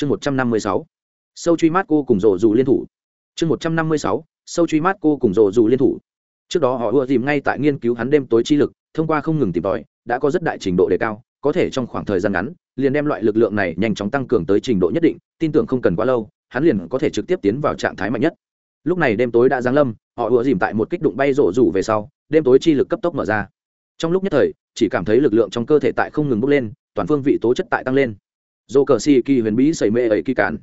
chương một trăm năm mươi sáu, sâu truy mát cô cùng rộ dù liên thủ. Chương một trăm năm mươi sáu, sâu truy mát cô cùng rộ dù liên thủ. Trước đó họ ưa dìm ngay tại nghiên cứu hắn đêm tối chi lực, thông qua không ngừng tìm tòi, đã có rất đại trình độ đề cao, có thể trong khoảng thời gian ngắn, liền đem loại lực lượng này nhanh chóng tăng cường tới trình độ nhất định, tin tưởng không cần quá lâu, hắn liền có thể trực tiếp tiến vào trạng thái mạnh nhất. Lúc này đêm tối đã giáng lâm, họ ùa dìm tại một kích đụng bay rổ rủ về sau, đêm tối chi lực cấp tốc mở ra. Trong lúc nhất thời, chỉ cảm thấy lực lượng trong cơ thể tại không ngừng bốc lên, toàn phương vị tố chất tại tăng lên dô cờ si kỳ huyền bí xảy mê ấy kỳ cản.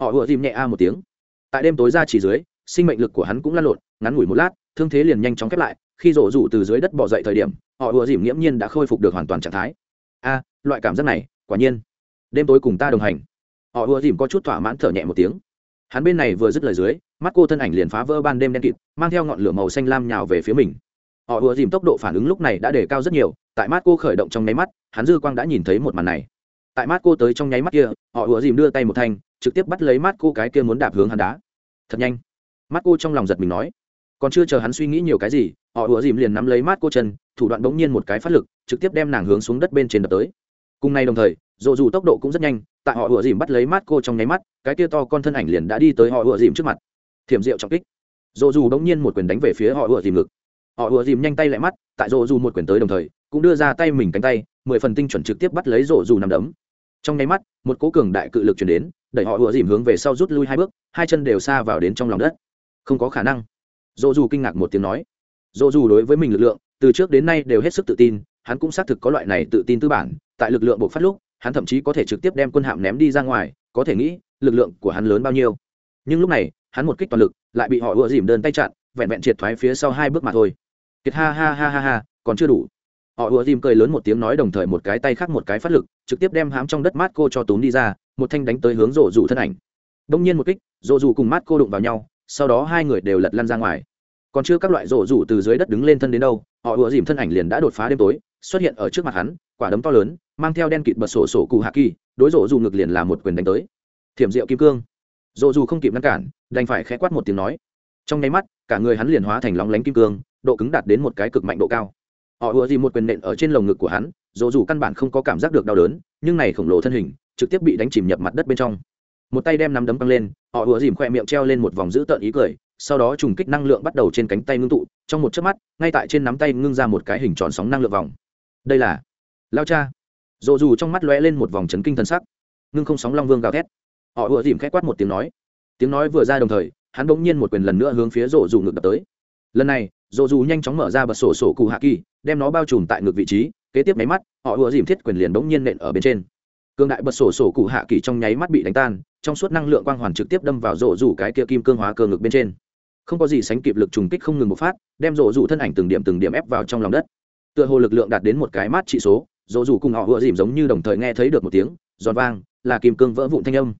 Họ vừa dìm nhẹ a một tiếng. Tại đêm tối ra chỉ dưới, sinh mệnh lực của hắn cũng lăn lộn, ngắn ngủi một lát, thương thế liền nhanh chóng khép lại, khi rổ rủ từ dưới đất bỏ dậy thời điểm, họ vừa dìm nghiễm nhiên đã khôi phục được hoàn toàn trạng thái. A, loại cảm giác này, quả nhiên. Đêm tối cùng ta đồng hành. Họ vừa dìm có chút thỏa mãn thở nhẹ một tiếng. Hắn bên này vừa dứt lời dưới, mắt cô thân ảnh liền phá vỡ ban đêm đen kịt, mang theo ngọn lửa màu xanh lam nhào về phía mình. Họ vừa dìm tốc độ phản ứng lúc này đã đề cao rất nhiều, tại mắt cô khởi động trong nháy mắt, hắn dư quang đã nhìn thấy một màn này tại mắt cô tới trong nháy mắt kia, họ ùa dìm đưa tay một thanh, trực tiếp bắt lấy mắt cô cái kia muốn đạp hướng hắn đá. Thật nhanh. Mắt cô trong lòng giật mình nói, còn chưa chờ hắn suy nghĩ nhiều cái gì, họ ùa dìm liền nắm lấy mắt cô chân, thủ đoạn bỗng nhiên một cái phát lực, trực tiếp đem nàng hướng xuống đất bên trên đập tới. Cùng nay đồng thời, dù dù tốc độ cũng rất nhanh, tại họ ùa dìm bắt lấy mắt cô trong nháy mắt, cái kia to con thân ảnh liền đã đi tới họ ùa dìm trước mặt. Thiểm rượu trọng kích. Dồ dù bỗng nhiên một quyền đánh về phía họ ùa dìm ngực. Họ ùa dìm nhanh tay lại mắt, tại dồ dù một quyền tới đồng thời, cũng đưa ra tay mình cánh tay, mười phần tinh chuẩn trực tiếp bắt lấy dồ dù nằm đấm trong nháy mắt, một cố cường đại cự lực chuyển đến, đẩy họ ùa dìm hướng về sau rút lui hai bước, hai chân đều xa vào đến trong lòng đất. Không có khả năng. Dỗ dù kinh ngạc một tiếng nói. Dỗ dù đối với mình lực lượng, từ trước đến nay đều hết sức tự tin, hắn cũng xác thực có loại này tự tin tư bản, tại lực lượng buộc phát lúc, hắn thậm chí có thể trực tiếp đem quân hạm ném đi ra ngoài, có thể nghĩ, lực lượng của hắn lớn bao nhiêu. Nhưng lúc này, hắn một kích toàn lực, lại bị họ ùa dìm đơn tay chặn, vẹn vẹn triệt thoái phía sau hai bước mà thôi. Kiệt ha ha ha ha ha, còn chưa đủ họ ùa dìm cười lớn một tiếng nói đồng thời một cái tay khác một cái phát lực, trực tiếp đem hám trong đất mát cô cho túm đi ra, một thanh đánh tới hướng rổ rủ thân ảnh. Đông nhiên một kích rổ rủ cùng mát cô đụng vào nhau, sau đó hai người đều lật lăn ra ngoài. Còn chưa các loại rổ rủ từ dưới đất đứng lên thân đến đâu, họ ùa dìm thân ảnh liền đã đột phá đêm tối, xuất hiện ở trước mặt hắn, quả đấm to lớn, mang theo đen kịt bật sổ sổ cụ hạ kỳ, đối rổ rủ ngực liền là một quyền đánh tới. Thiểm diệu kim cương. Rổ rủ không kịp ngăn cản, đành phải khẽ quát một tiếng nói. Trong nháy mắt, cả người hắn liền hóa thành lóng lánh kim cương, độ cứng đạt đến một cái cực mạnh độ cao họ ùa gì một quyền nện ở trên lồng ngực của hắn rổ dù căn bản không có cảm giác được đau đớn, nhưng này khổng lồ thân hình, trực tiếp bị đánh chìm nhập mặt đất bên trong. Một tay đem nắm đấm băng lên, họ ùa dìm khoe miệng treo lên một vòng dữ tợn ý cười, sau đó trùng kích năng lượng bắt đầu trên cánh tay ngưng tụ, trong một chớp mắt, ngay tại trên nắm tay ngưng ra một cái hình tròn sóng năng lượng vòng. Đây là lao cha. Dồ dù trong mắt lóe lên một vòng chấn kinh thần sắc. Ngưng không sóng long vương gào thét. Họ ùa dìm k h quát một tiếng nói. Tiếng nói vừa ra đồng thời, hắn bỗng nhiên một quyền lần nữa hướng phía rổ dù ngực đập tới. Lần này rổ dù nhanh chóng mở ra bật sổ sổ cụ hạ kỳ, đem nó bao trùm tại ngược vị trí, kế tiếp máy mắt, họ ùa dìm thiết quyền liền bỗng nhiên nện ở bên trên. Cương đại bật sổ sổ cụ hạ kỳ trong nháy mắt bị đánh tan, trong suốt năng lượng quang hoàn trực tiếp đâm vào rổ rủ cái kia kim cương hóa cơ ngực bên trên. Không có gì sánh kịp lực trùng kích không ngừng một phát, đem rổ rủ thân ảnh từng điểm từng điểm ép vào trong lòng đất. Tựa hồ lực lượng đạt đến một cái mát trị số rổ rủ cùng họ ùa dìm giống như đồng thời nghe thấy được một tiếng, giòn vang, là kim cương vỡ vụn thanh âm.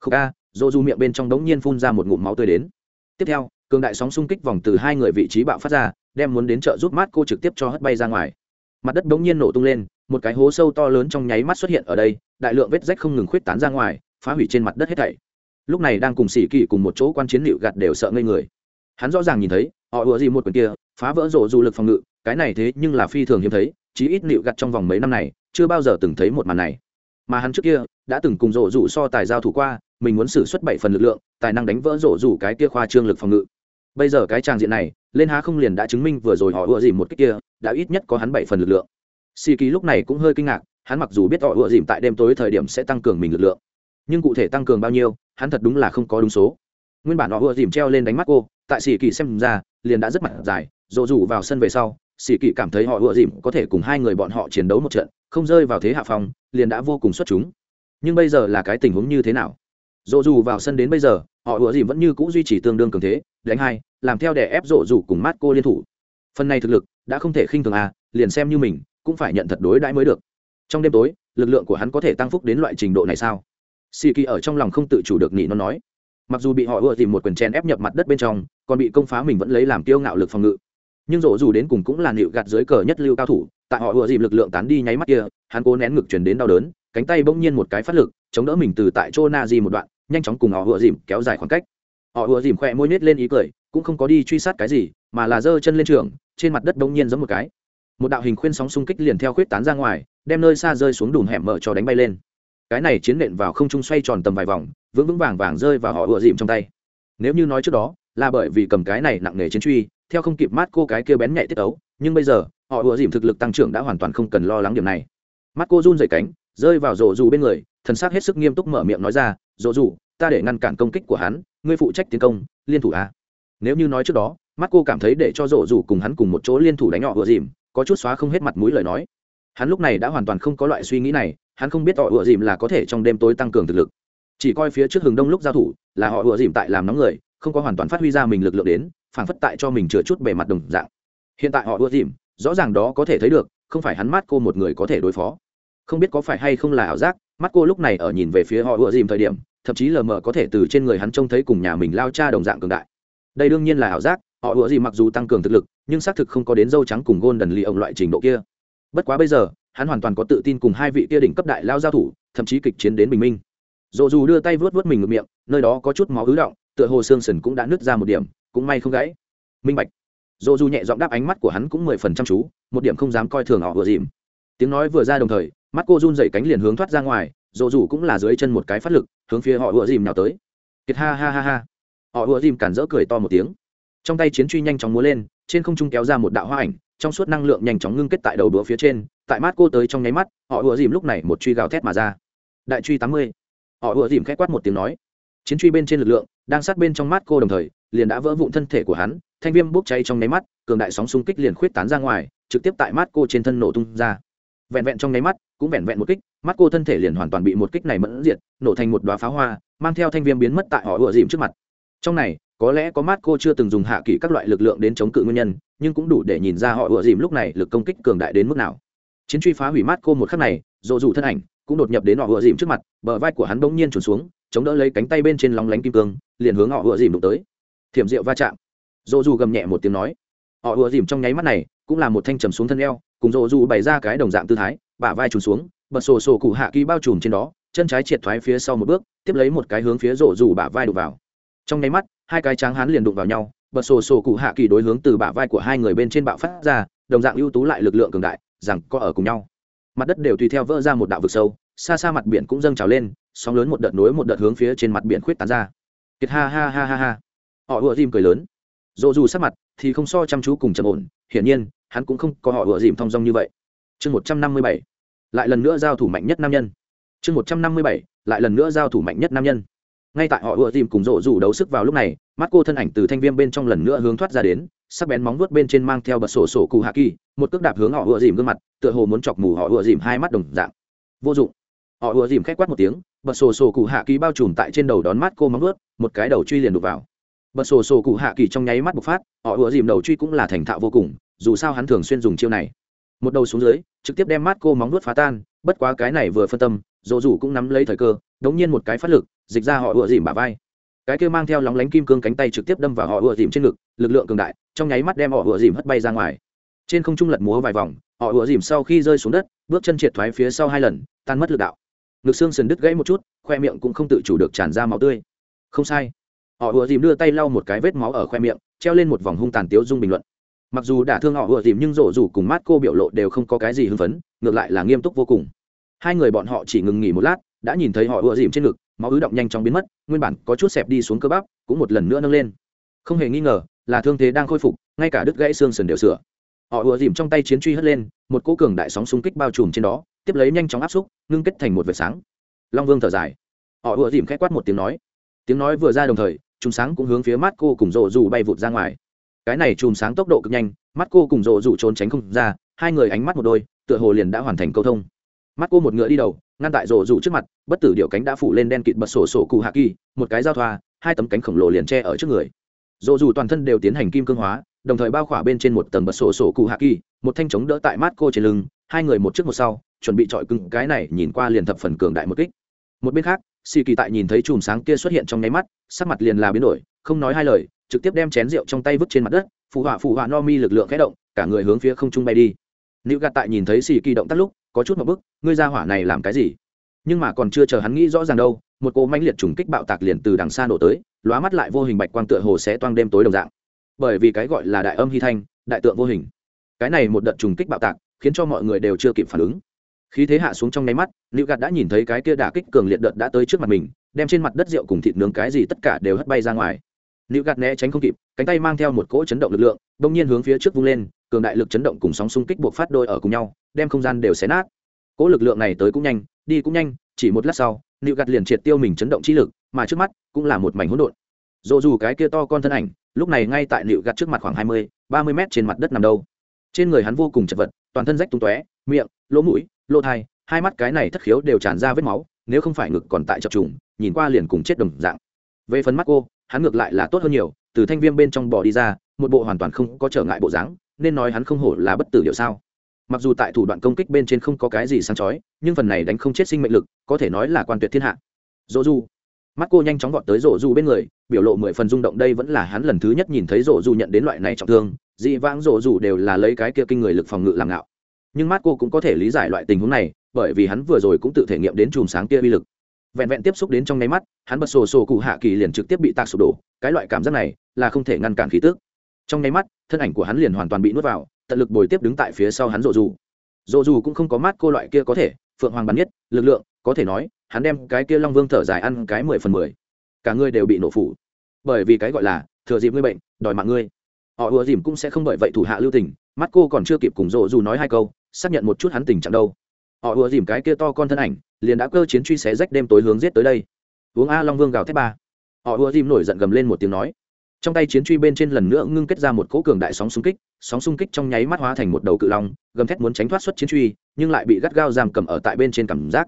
Không a rổ rủ miệng bên trong đống nhiên phun ra một ngụm máu tươi đến. Tiếp theo cường đại sóng xung kích vòng từ hai người vị trí bạo phát ra, đem muốn đến chợ giúp mát cô trực tiếp cho hất bay ra ngoài. Mặt đất đống nhiên nổ tung lên, một cái hố sâu to lớn trong nháy mắt xuất hiện ở đây, đại lượng vết rách không ngừng khuyết tán ra ngoài, phá hủy trên mặt đất hết thảy. Lúc này đang cùng xỉ kỳ cùng một chỗ quan chiến liệu gạt đều sợ ngây người. Hắn rõ ràng nhìn thấy, họ ùa gì một quyền kia, phá vỡ rổ du lực phòng ngự, cái này thế nhưng là phi thường hiếm thấy, chí ít liệu gạt trong vòng mấy năm này, chưa bao giờ từng thấy một màn này. Mà hắn trước kia, đã từng cùng rổ rủ so tài giao thủ qua, mình muốn xử xuất bảy phần lực lượng, tài năng đánh vỡ rổ rủ cái kia khoa trương lực phòng ngự bây giờ cái tràng diện này, lên há không liền đã chứng minh vừa rồi họ ùa dìm một cách kia, đã ít nhất có hắn bảy phần lực lượng. Xì ký lúc này cũng hơi kinh ngạc, hắn mặc dù biết họ ùa dìm tại đêm tối thời điểm sẽ tăng cường mình lực lượng, nhưng cụ thể tăng cường bao nhiêu, hắn thật đúng là không có đúng số. Nguyên bản họ ùa dìm treo lên đánh mắt cô, tại xì kỳ xem ra, liền đã rất mặt dài dỗ dù vào sân về sau xì kỳ cảm thấy họ ùa dìm có thể cùng hai người bọn họ chiến đấu một trận, không rơi vào thế hạ phòng liền đã vô cùng xuất chúng. Nhưng bây giờ là cái tình huống như thế nào? Dỗ dù vào sân đến bây giờ họ ủa dìm vẫn như c ũ duy trì tương đương cường thế, đánh hai, làm theo để ép rộ rủ cùng mát cô liên thủ. Phần này thực lực, đã không thể khinh thường à liền xem như mình, cũng phải nhận thật đối đãi mới được. Trong đêm tối, lực lượng của hắn có thể tăng phúc đến loại trình độ này sao? Xì kỳ ở trong lòng không tự chủ được nị nó nói. Mặc dù bị họ ủa dìm một quyền chen ép nhập mặt đất bên trong, còn bị công phá mình vẫn lấy làm tiêu ngạo lực phòng ngự. Nhưng rộ dù đến cùng cũng là nịu gạt dưới cờ nhất lưu cao thủ, tại họ ủa dìm lực lượng tán đi nháy mắt kia, hắn cố nén ngực chuyển đến đau đớn, cánh tay bỗng nhiên một cái phát lực, chống đỡ mình từ tại chỗ na di một đoạn nhanh chóng cùng họ ùa dìm kéo dài khoảng cách. Họ ùa dìm khỏe môi nhét lên ý cười, cũng không có đi truy sát cái gì, mà là giơ chân lên trường, trên mặt đất đông nhiên giống một cái. Một đạo hình khuyên sóng xung kích liền theo khuyết tán ra ngoài, đem nơi xa rơi xuống đùm hẻm mở cho đánh bay lên. Cái này chiến nện vào không trung xoay tròn tầm vài vòng, vững vững vàng vàng rơi vào họ ựa dìm trong tay. Nếu như nói trước đó, là bởi vì cầm cái này nặng nề chiến truy, theo không kịp mát cô cái kia bén nhạy tiết ấu, nhưng bây giờ, họ ựa dìm thực lực tăng trưởng đã hoàn toàn không cần lo lắng điểm này. Mắt cô run dày cánh, rơi vào rổ dù bên người thần sắc hết sức nghiêm túc mở miệng nói ra, dỗ dù ta để ngăn cản công kích của hắn, ngươi phụ trách tiến công, liên thủ a nếu như nói trước đó, mắt cô cảm thấy để cho dỗ dù cùng hắn cùng một chỗ liên thủ đánh họ ựa dìm, có chút xóa không hết mặt mũi lời nói. Hắn lúc này đã hoàn toàn không có loại suy nghĩ này, hắn không biết họ ựa dìm là có thể trong đêm tối tăng cường thực lực. Chỉ coi phía trước hừng đông lúc giao thủ, là họ ựa dìm tại làm nóng người, không có hoàn toàn phát huy ra mình lực lượng đến phản phất tại cho mình chừa chút bề mặt đồng dạng. Hiện tại họ ựa dìm, rõ ràng đó có thể thấy được, không phải hắn mắt cô một người có thể đối phó. Không biết có phải hay không là ảo giác mắt cô lúc này ở nhìn về phía họ ưa dìm thời điểm, thậm chí lờ mờ có thể từ trên người hắn trông thấy cùng nhà mình lao cha đồng dạng cường đại. Đây đương nhiên là ảo giác, họ ưa dìm mặc dù tăng cường thực lực, nhưng xác thực không có đến dâu trắng cùng gôn đần lì ông loại trình độ kia. Bất quá bây giờ, hắn hoàn toàn có tự tin cùng hai vị kia đỉnh cấp đại lao giao thủ, thậm chí kịch chiến đến bình minh. Dồ dù đưa tay vớt vớt mình ngược miệng, nơi đó có chút máu ứ động, tựa hồ xương sần cũng đã nứt ra một điểm, cũng may không gãy. Minh bạch. Dồ dù nhẹ giọng đáp ánh mắt của hắn cũng mười phần chăm chú, một điểm không dám coi thường họ vừa dìm. Tiếng nói vừa ra đồng thời mắt cô run dậy cánh liền hướng thoát ra ngoài dồ dù cũng là dưới chân một cái phát lực, hướng phía họ ùa dìm nào tới. Kiệt ha ha ha ha. Họ ùa dìm cản rỡ cười to một tiếng. Trong tay chiến truy nhanh chóng múa lên, trên không trung kéo ra một đạo hoa ảnh, trong suốt năng lượng nhanh chóng ngưng kết tại đầu đũa phía trên, tại mắt cô tới trong nháy mắt, họ ùa dìm lúc này một truy gào thét mà ra. Đại truy tám mươi. Họ ùa dìm khẽ quát một tiếng nói. Chiến truy bên trên lực lượng, đang sát bên trong mắt cô đồng thời, liền đã vỡ vụn thân thể của hắn, thanh viêm bốc cháy trong nháy mắt, cường đại sóng xung kích liền khuyết tán ra ngoài, trực tiếp tại mắt cô trên thân nổ tung ra vẹn vẹn trong nháy mắt, cũng vẹn vẹn một kích, mắt cô thân thể liền hoàn toàn bị một kích này mẫn diệt, nổ thành một đoá pháo hoa, mang theo thanh viêm biến mất tại họ ựa dìm trước mặt. Trong này, có lẽ có mắt cô chưa từng dùng hạ kỷ các loại lực lượng đến chống cự nguyên nhân, nhưng cũng đủ để nhìn ra họ ựa dìm lúc này lực công kích cường đại đến mức nào. Chiến truy phá hủy mắt cô một khắc này dồ dù thân ảnh cũng đột nhập đến họ ựa dìm trước mặt, bờ vai của hắn bỗng nhiên trùn xuống, chống đỡ lấy cánh tay bên trên lóng lánh kim cương, liền hướng họ ựa dìm đụng tới. Thiểm rượu va chạm. Dồ dù gầm nhẹ một tiếng nói. Họ ựa dìm trong nháy mắt này cũng là một thanh trầm xuống thân eo, cùng rộ dù bày ra cái đồng dạng tư thái, bả vai trùn xuống, bật sổ sổ cụ hạ kỳ bao trùm trên đó, chân trái triệt thoái phía sau một bước, tiếp lấy một cái hướng phía rộ dù bả vai đục vào. Trong nháy mắt, hai cái tráng hán liền đụng vào nhau, bật sổ sổ cụ hạ kỳ đối hướng từ bả vai của hai người bên trên bạo phát ra, đồng dạng ưu tú lại lực lượng cường đại, rằng có ở cùng nhau. Mặt đất đều tùy theo vỡ ra một đạo vực sâu, xa xa mặt biển cũng dâng trào lên, sóng lớn một đợt nối một đợt hướng phía trên mặt biển khuyết tán ra. Kiệt ha ha ha ha ha. Họ ùa dìm cười lớn. Dỗ dù sắc mặt thì không so chăm chú cùng trầm ổn, hiển nhiên hắn cũng không có họ ủa dìm thong dong như vậy. Chương một trăm năm mươi bảy, lại lần nữa giao thủ mạnh nhất nam nhân. Chương một trăm năm mươi bảy, lại lần nữa giao thủ mạnh nhất nam nhân. Ngay tại họ ủa dìm cùng rộ rủ đấu sức vào lúc này, mắt cô thân ảnh từ thanh viêm bên trong lần nữa hướng thoát ra đến, sắc bén móng vuốt bên trên mang theo bật sổ sổ cụ hạ kỳ, một cước đạp hướng họ ủa dìm gương mặt, tựa hồ muốn chọc mù họ ủa dìm hai mắt đồng dạng. Vô dụng. Họ ùa dìm k h á c quát một tiếng, bật sổ sổ cụ hạ kỳ bao trùm tại trên đầu đón mắt cô móng vuốt, một cái đầu truy liền đục vào. Bật sổ sổ cụ hạ kỳ trong nháy mắt bộc phát, họ ùa dìm đầu truy cũng là thành thạo vô cùng dù sao hắn thường xuyên dùng chiêu này. Một đầu xuống dưới, trực tiếp đem mắt cô móng nuốt phá tan, bất quá cái này vừa phân tâm, dỗ dù cũng nắm lấy thời cơ, đống nhiên một cái phát lực, dịch ra họ ùa dìm bả vai. Cái kia mang theo lóng lánh kim cương cánh tay trực tiếp đâm vào họ ùa dìm trên ngực, lực lượng cường đại, trong nháy mắt đem họ ùa dìm hất bay ra ngoài. Trên không trung lật múa vài vòng, họ ùa dìm sau khi rơi xuống đất, bước chân triệt thoái phía sau hai lần, tan mất lực đạo. Ngực xương sần đứt gãy một chút, khoe miệng cũng không tự chủ được tràn ra máu tươi. Không sai. Họ ùa dìm đưa tay lau một cái vết máu ở khoe miệng, treo lên một vòng hung tàn tiếu dung bình luận mặc dù đả thương họ ùa tìm nhưng rổ rủ cùng mát cô biểu lộ đều không có cái gì hưng phấn, ngược lại là nghiêm túc vô cùng. Hai người bọn họ chỉ ngừng nghỉ một lát, đã nhìn thấy họ ùa dìm trên ngực, máu ứ động nhanh chóng biến mất, nguyên bản có chút xẹp đi xuống cơ bắp, cũng một lần nữa nâng lên. Không hề nghi ngờ, là thương thế đang khôi phục, ngay cả đứt gãy xương sần đều sửa. Họ ùa dìm trong tay chiến truy hất lên, một cỗ cường đại sóng xung kích bao trùm trên đó, tiếp lấy nhanh chóng áp xúc, ngưng kết thành một vệt sáng. Long vương thở dài. Họ ùa dìm k h quát một tiếng nói. Tiếng nói vừa ra đồng thời chùm sáng cũng hướng phía mắt cô cùng rộ dù bay vụt ra ngoài cái này chùm sáng tốc độ cực nhanh, mắt cô cùng rộ rủ trốn tránh không ra, hai người ánh mắt một đôi, tựa hồ liền đã hoàn thành câu thông. Mắt cô một ngựa đi đầu, ngăn tại rộ rủ trước mặt, bất tử điệu cánh đã phủ lên đen kịt bật sổ sổ cụ hạ kỳ, một cái giao thoa, hai tấm cánh khổng lồ liền tre ở trước người. Rộ rủ toàn thân đều tiến hành kim cương hóa, đồng thời bao khỏa bên trên một tầng bật sổ sổ cụ hạ kỳ, một thanh chống đỡ tại mắt cô trên lưng, hai người một trước một sau, chuẩn bị chọi cưng cái này nhìn qua liền thập phần cường đại một kích. Một bên khác xì kỳ tại nhìn thấy chùm sáng kia xuất hiện trong nháy mắt, sắc mặt liền là biến đổi, không nói hai lời trực tiếp đem chén rượu trong tay vứt trên mặt đất, phụ họa phụ họa no mi lực lượng khẽ động, cả người hướng phía không trung bay đi. Nữ gạt tại nhìn thấy xì kỳ động tác lúc, có chút một bức, ngươi ra hỏa này làm cái gì? Nhưng mà còn chưa chờ hắn nghĩ rõ ràng đâu, một cô manh liệt trùng kích bạo tạc liền từ đằng xa nổ tới, lóa mắt lại vô hình bạch quang tựa hồ sẽ toang đêm tối đồng dạng. Bởi vì cái gọi là đại âm hy thanh, đại tượng vô hình. Cái này một đợt trùng kích bạo tạc, khiến cho mọi người đều chưa kịp phản ứng. Khí thế hạ xuống trong nháy mắt nữ gạt đã nhìn thấy cái kia đả kích cường liệt đợt đã tới trước mặt mình, đem trên mặt đất rượu cùng thịt nướng cái gì tất cả đều hất bay ra ngoài nữ gạt né tránh không kịp, cánh tay mang theo một cỗ chấn động lực lượng, bỗng nhiên hướng phía trước vung lên, cường đại lực chấn động cùng sóng xung kích buộc phát đôi ở cùng nhau, đem không gian đều xé nát. Cỗ lực lượng này tới cũng nhanh, đi cũng nhanh, chỉ một lát sau nữ gạt liền triệt tiêu mình chấn động chi lực, mà trước mắt cũng là một mảnh hỗn độn. Dù dù cái kia to con thân ảnh, lúc này ngay tại nữ gạt trước mặt khoảng hai mươi, ba mươi mét trên mặt đất nằm đâu. Trên người hắn vô cùng chật vật, toàn thân rách tung tóe, miệng, lỗ mũi, lỗ thai, hai mắt cái này thất khiếu đều tràn ra vết máu, nếu không phải ngực còn tại chập trùng, nhìn qua liền cùng chết đồng dạng. Về phần mắt cô hắn ngược lại là tốt hơn nhiều, từ thanh viêm bên trong bỏ đi ra, một bộ hoàn toàn không có trở ngại bộ dáng, nên nói hắn không hổ là bất tử liệu sao. Mặc dù tại thủ đoạn công kích bên trên không có cái gì sáng chói, nhưng phần này đánh không chết sinh mệnh lực, có thể nói là quan tuyệt thiên hạ. Dỗ du. Mắt cô nhanh chóng gọn tới rổ du bên người, biểu lộ mười phần rung động đây vẫn là hắn lần thứ nhất nhìn thấy rổ du nhận đến loại này trọng thương, dị vãng rổ du đều là lấy cái kia kinh người lực phòng ngự làm ngạo. Nhưng mắt cô cũng có thể lý giải loại tình huống này, bởi vì hắn vừa rồi cũng tự thể nghiệm đến chùm sáng kia uy lực vẹn vẹn tiếp xúc đến trong nháy mắt, hắn bật sổ sổ cụ hạ kỳ liền trực tiếp bị tạc sụp đổ, cái loại cảm giác này là không thể ngăn cản khí tức. Trong nháy mắt, thân ảnh của hắn liền hoàn toàn bị nuốt vào, tận lực bồi tiếp đứng tại phía sau hắn rộ dù. Rộ dù cũng không có mắt cô loại kia có thể, phượng hoàng bắn nhất, lực lượng, có thể nói, hắn đem cái kia long vương thở dài ăn cái mười phần mười. Cả ngươi đều bị nổ phủ. Bởi vì cái gọi là, thừa dịp ngươi bệnh, đòi mạng ngươi. Họ ùa dìm cũng sẽ không bởi vậy thủ hạ lưu tình, mắt cô còn chưa kịp cùng rộ dù nói hai câu, xác nhận một chút hắn tình trạng đâu họ ùa dìm cái kia to con thân ảnh, liền đã cơ chiến truy xé rách đêm tối hướng giết tới đây. Uống a long vương gào thép ba. Họ ùa dìm nổi giận gầm lên một tiếng nói. Trong tay chiến truy bên trên lần nữa ngưng kết ra một cỗ cường đại sóng xung kích, sóng xung kích trong nháy mắt hóa thành một đầu cự long, gầm thét muốn tránh thoát xuất chiến truy, nhưng lại bị gắt gao giam cầm ở tại bên trên cảm giác.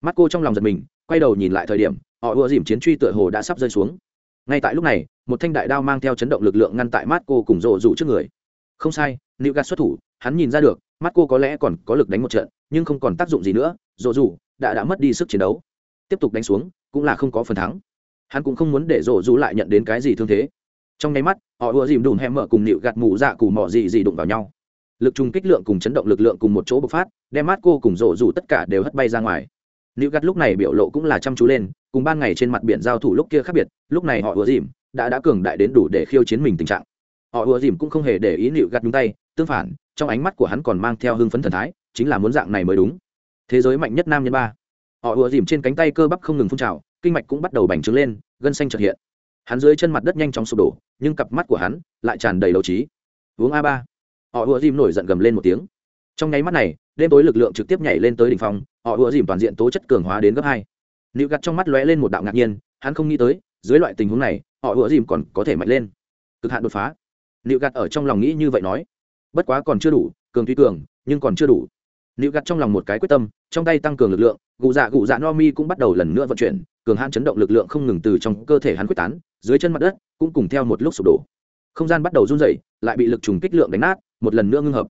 Mắt cô trong lòng giật mình, quay đầu nhìn lại thời điểm, họ ùa dìm chiến truy tựa hồ đã sắp rơi xuống. Ngay tại lúc này, một thanh đại đao mang theo chấn động lực lượng ngăn tại mắt cô cùng rộ rủ trước người. Không sai nữ gạt xuất thủ, hắn nhìn ra được, mắt cô có lẽ còn có lực đánh một trận nhưng không còn tác dụng gì nữa rộ dù, đã đã mất đi sức chiến đấu. Tiếp tục đánh xuống, cũng là không có phần thắng. Hắn cũng không muốn để rộ dù lại nhận đến cái gì thương thế. Trong nháy mắt, họ ùa dìm đùm hem mở cùng nịu gạt mù dạ cù mỏ gì gì đụng vào nhau. Lực trùng kích lượng cùng chấn động lực lượng cùng một chỗ bộc phát, đem mát cô cùng rổ rủ tất cả đều hất bay ra ngoài. Nịu gạt lúc này biểu lộ cũng là chăm chú lên, cùng ban ngày trên mặt biển giao thủ lúc kia khác biệt, lúc này họ ùa dìm, đã đã cường đại đến đủ để khiêu chiến mình tình trạng. Họ ùa dìm cũng không hề để ý nịu gạt nhúng tay, tương phản, trong ánh mắt của hắn còn mang theo hưng phấn thần thái chính là muốn dạng này mới đúng. Thế giới mạnh nhất nam nhân ba. Họ ùa dìm trên cánh tay cơ bắp không ngừng phun trào, kinh mạch cũng bắt đầu bành trướng lên, gân xanh trật hiện. Hắn dưới chân mặt đất nhanh chóng sụp đổ, nhưng cặp mắt của hắn lại tràn đầy đấu trí. Uống a ba. Họ ùa dìm nổi giận gầm lên một tiếng. Trong nháy mắt này, đêm tối lực lượng trực tiếp nhảy lên tới đỉnh phong, họ ùa dìm toàn diện tố chất cường hóa đến gấp hai. Nịu gặt trong mắt lóe lên một đạo ngạc nhiên, hắn không nghĩ tới, dưới loại tình huống này, họ ùa dìm còn có thể mạnh lên. Cực hạn đột phá. Nịu gặt ở trong lòng nghĩ như vậy nói. Bất quá còn chưa đủ, cường tuy cường, nhưng còn chưa đủ nịu gặt trong lòng một cái quyết tâm, trong tay tăng cường lực lượng, gù dạ gù dạ no mi cũng bắt đầu lần nữa vận chuyển, cường hãn chấn động lực lượng không ngừng từ trong cơ thể hắn quyết tán, dưới chân mặt đất cũng cùng theo một lúc sụp đổ. Không gian bắt đầu run rẩy, lại bị lực trùng kích lượng đánh nát, một lần nữa ngưng hợp.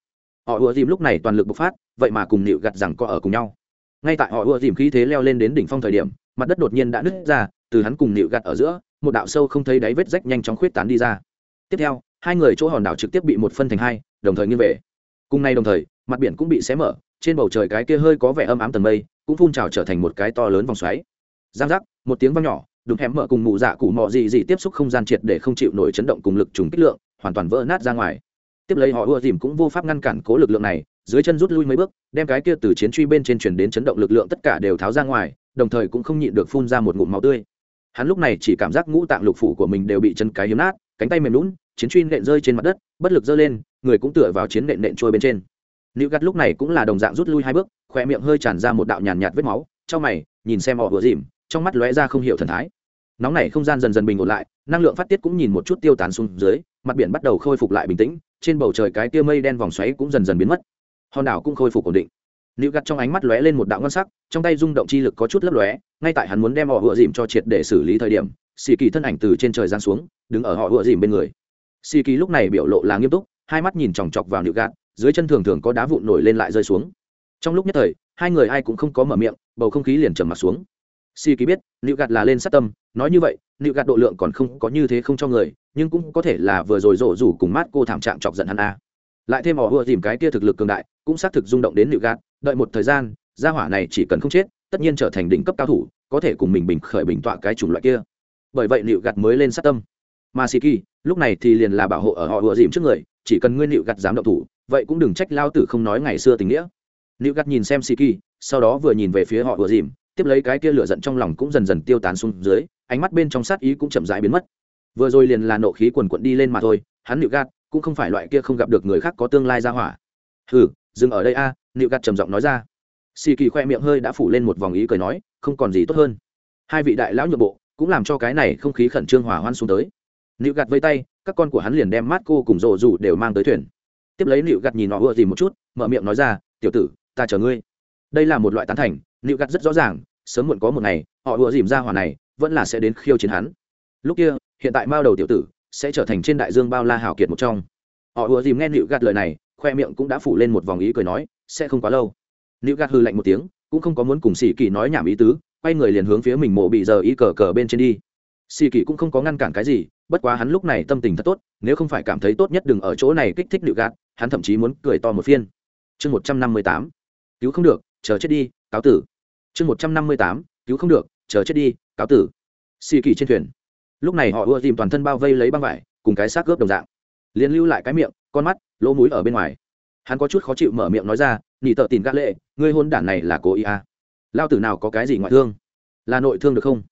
Họ ùa dìm lúc này toàn lực bộc phát, vậy mà cùng nịu gặt rằng có ở cùng nhau. Ngay tại họ ùa dìm khí thế leo lên đến đỉnh phong thời điểm, mặt đất đột nhiên đã nứt ra, từ hắn cùng nịu gặt ở giữa, một đạo sâu không thấy đáy vết rách nhanh chóng khuyết tán đi ra. Tiếp theo, hai người chỗ hòn đảo trực tiếp bị một phân thành hai, đồng thời nghiêng về. Cùng nay đồng thời, mặt biển cũng bị xé mở trên bầu trời cái kia hơi có vẻ âm ám tầng mây, cũng phun trào trở thành một cái to lớn vòng xoáy. Giang giác, một tiếng vang nhỏ, đụng hẻm mở cùng mụ dạ cụ mọ gì gì tiếp xúc không gian triệt để không chịu nổi chấn động cùng lực trùng kích lượng, hoàn toàn vỡ nát ra ngoài. Tiếp lấy họ ưa dìm cũng vô pháp ngăn cản cố lực lượng này, dưới chân rút lui mấy bước, đem cái kia từ chiến truy bên trên chuyển đến chấn động lực lượng tất cả đều tháo ra ngoài, đồng thời cũng không nhịn được phun ra một ngụm máu tươi. Hắn lúc này chỉ cảm giác ngũ tạng lục phủ của mình đều bị chân cái hiếm nát, cánh tay mềm lún chiến truy nện rơi trên mặt đất, bất lực giơ lên, người cũng tựa vào chiến nện nện trôi bên trên nữ gắt lúc này cũng là đồng dạng rút lui hai bước khoe miệng hơi tràn ra một đạo nhàn nhạt vết máu trong mày, nhìn xem họ vừa dìm, trong mắt lóe ra không hiểu thần thái. Nóng này không gian dần dần bình ổn lại, năng lượng phát tiết cũng nhìn một chút tiêu tán xuống dưới, mặt biển bắt đầu khôi phục lại bình tĩnh, trên bầu trời cái tia mây đen vòng xoáy cũng dần dần biến mất. Hòn đảo cũng khôi phục ổn định. Nữ gắt trong ánh mắt lóe lên một đạo ngon sắc, trong tay rung động chi lực có chút lấp lóe, ngay tại hắn muốn đem họ vừa dìm cho triệt để xử lý thời điểm xì kỳ thân ảnh từ trên trời giáng xuống, đứng ở họ vừa dìm bên người. Xì kỳ lúc này biểu lộ là nghiêm túc, hai mắt nhìn chòng chọc vào nữ gạt dưới chân thường thường có đá vụn nổi lên lại rơi xuống. Trong lúc nhất thời, hai người ai cũng không có mở miệng, bầu không khí liền trầm mặt xuống. Si ký biết, nịu gạt là lên sát tâm, nói như vậy, nịu gạt độ lượng còn không có như thế không cho người, nhưng cũng có thể là vừa rồi rổ rủ cùng mát cô thảm trạng chọc giận hắn a. Lại thêm họ vừa tìm cái kia thực lực cường đại, cũng xác thực rung động đến nịu gạt, đợi một thời gian, gia hỏa này chỉ cần không chết, tất nhiên trở thành đỉnh cấp cao thủ, có thể cùng mình bình khởi bình tọa cái chủng loại kia. Bởi vậy nịu gạt mới lên sát tâm. Mà si kỳ, lúc này thì liền là bảo hộ ở họ vừa dìm trước người, chỉ cần nguyên nịu gạt dám động thủ vậy cũng đừng trách lao tử không nói ngày xưa tình nghĩa. Nữ gạt nhìn xem si kỳ sau đó vừa nhìn về phía họ vừa dìm tiếp lấy cái kia lửa giận trong lòng cũng dần dần tiêu tán xuống dưới ánh mắt bên trong sát ý cũng chậm rãi biến mất. Vừa rồi liền là nộ khí quần quận đi lên mà thôi hắn nữ gạt cũng không phải loại kia không gặp được người khác có tương lai ra hỏa. Hừ dừng ở đây a à, nịu gạt trầm giọng nói ra. Xì kỳ khoe miệng hơi đã phủ lên một vòng ý cười nói không còn gì tốt hơn. Hai vị đại lão nhượng bộ cũng làm cho cái này không khí khẩn trương hỏa hoan xuống tới. Nữ gạt vây tay các con của hắn liền đem mát cô cùng rộ rủ đều mang tới thuyền tiếp lấy liệu gạt nhìn họ ưa gì một chút, mở miệng nói ra, tiểu tử, ta chờ ngươi. Đây là một loại tán thành liệu gạt rất rõ ràng, sớm muộn có một ngày, họ ưa dìm ra hỏa này, vẫn là sẽ đến khiêu chiến hắn. Lúc kia, hiện tại mao đầu tiểu tử, sẽ trở thành trên đại dương bao la hảo kiệt một trong. Họ ưa dìm nghe liệu gạt lời này, khoe miệng cũng đã phủ lên một vòng ý cười nói, sẽ không quá lâu. Liệu gạt hư lạnh một tiếng, cũng không có muốn cùng xì kỳ nói nhảm ý tứ, quay người liền hướng phía mình mộ bị giờ ý cờ cờ bên trên đi xì kỳ cũng không có ngăn cản cái gì, bất quá hắn lúc này tâm tình thật tốt, nếu không phải cảm thấy tốt nhất đừng ở chỗ này kích thích lựu gạt, hắn thậm chí muốn cười to một phiên. Chương một trăm năm mươi tám, cứu không được, chờ chết đi, cáo tử. Chương một trăm năm mươi tám, cứu không được, chờ chết đi, cáo tử. Xì kỳ trên thuyền. Lúc này họ ưa tìm toàn thân bao vây lấy băng vải, cùng cái xác cướp đồng dạng. Liền lưu lại cái miệng, con mắt, lỗ mũi ở bên ngoài. Hắn có chút khó chịu mở miệng nói ra nhị tợ tìm gã lệ, ngươi hôn đản này là cố ý à. lao tử nào có cái gì ngoại thương? Là nội thương được không?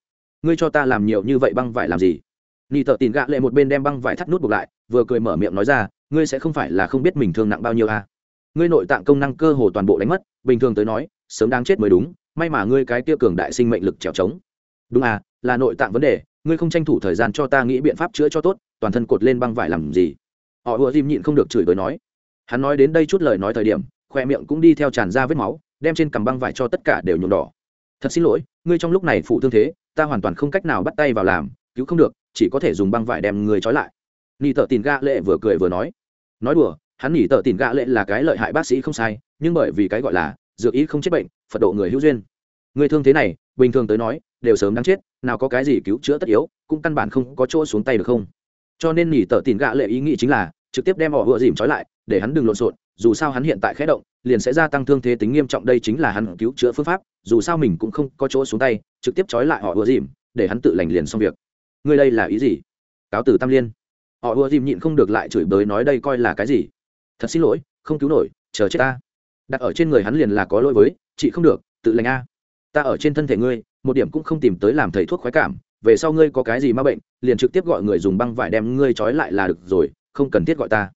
Ngươi cho ta làm nhiều như vậy băng vải làm gì? Nị tợ tìm gạ lệ một bên đem băng vải thắt nút buộc lại, vừa cười mở miệng nói ra, ngươi sẽ không phải là không biết mình thương nặng bao nhiêu à. ngươi nội tạng công năng cơ hồ toàn bộ đánh mất, bình thường tới nói, sớm đang chết mới đúng, may mà ngươi cái tiêu cường đại sinh mệnh lực trèo trống. Đúng à là nội tạng vấn đề, ngươi không tranh thủ thời gian cho ta nghĩ biện pháp chữa cho tốt, toàn thân cột lên băng vải làm gì? Họ ùa dìm nhịn không được chửi bới nói. Hắn nói đến đây chút lời nói thời điểm, khoe miệng cũng đi theo tràn ra vết máu, đem trên cằm băng vải cho tất cả đều nhuộm đỏ. Thật xin lỗi, ngươi trong lúc này phụ thương thế ta hoàn toàn không cách nào bắt tay vào làm, cứu không được, chỉ có thể dùng băng vải đem người trói lại. Nỉ tợ tìm gạ lệ vừa cười vừa nói. Nói đùa, hắn nỉ tợ tìm gạ lệ là cái lợi hại bác sĩ không sai, nhưng bởi vì cái gọi là dược ý không chết bệnh, phật độ người hữu duyên. Người thương thế này, bình thường tới nói, đều sớm đáng chết, nào có cái gì cứu chữa tất yếu, cũng căn bản không có chỗ xuống tay được không? Cho nên nỉ tợ tìm gạ lệ ý nghĩ chính là trực tiếp đem họ vừa dìm trói lại, để hắn đừng lộn xộn, dù sao hắn hiện tại khẽ động, liền sẽ gia tăng thương thế tính nghiêm trọng, đây chính là hắn cứu chữa phương pháp dù sao mình cũng không có chỗ xuống tay, trực tiếp trói lại họ ùa dìm, để hắn tự lành liền xong việc. Ngươi đây là ý gì? Cáo tử tam liên. Họ ùa dìm nhịn không được lại chửi bới nói đây coi là cái gì? Thật xin lỗi, không cứu nổi, chờ chết ta. Đặt ở trên người hắn liền là có lỗi với, chị không được, tự lành a. Ta ở trên thân thể ngươi, một điểm cũng không tìm tới làm thầy thuốc khoái cảm, về sau ngươi có cái gì ma bệnh, liền trực tiếp gọi người dùng băng vải đem ngươi trói lại là được rồi, không cần thiết gọi ta.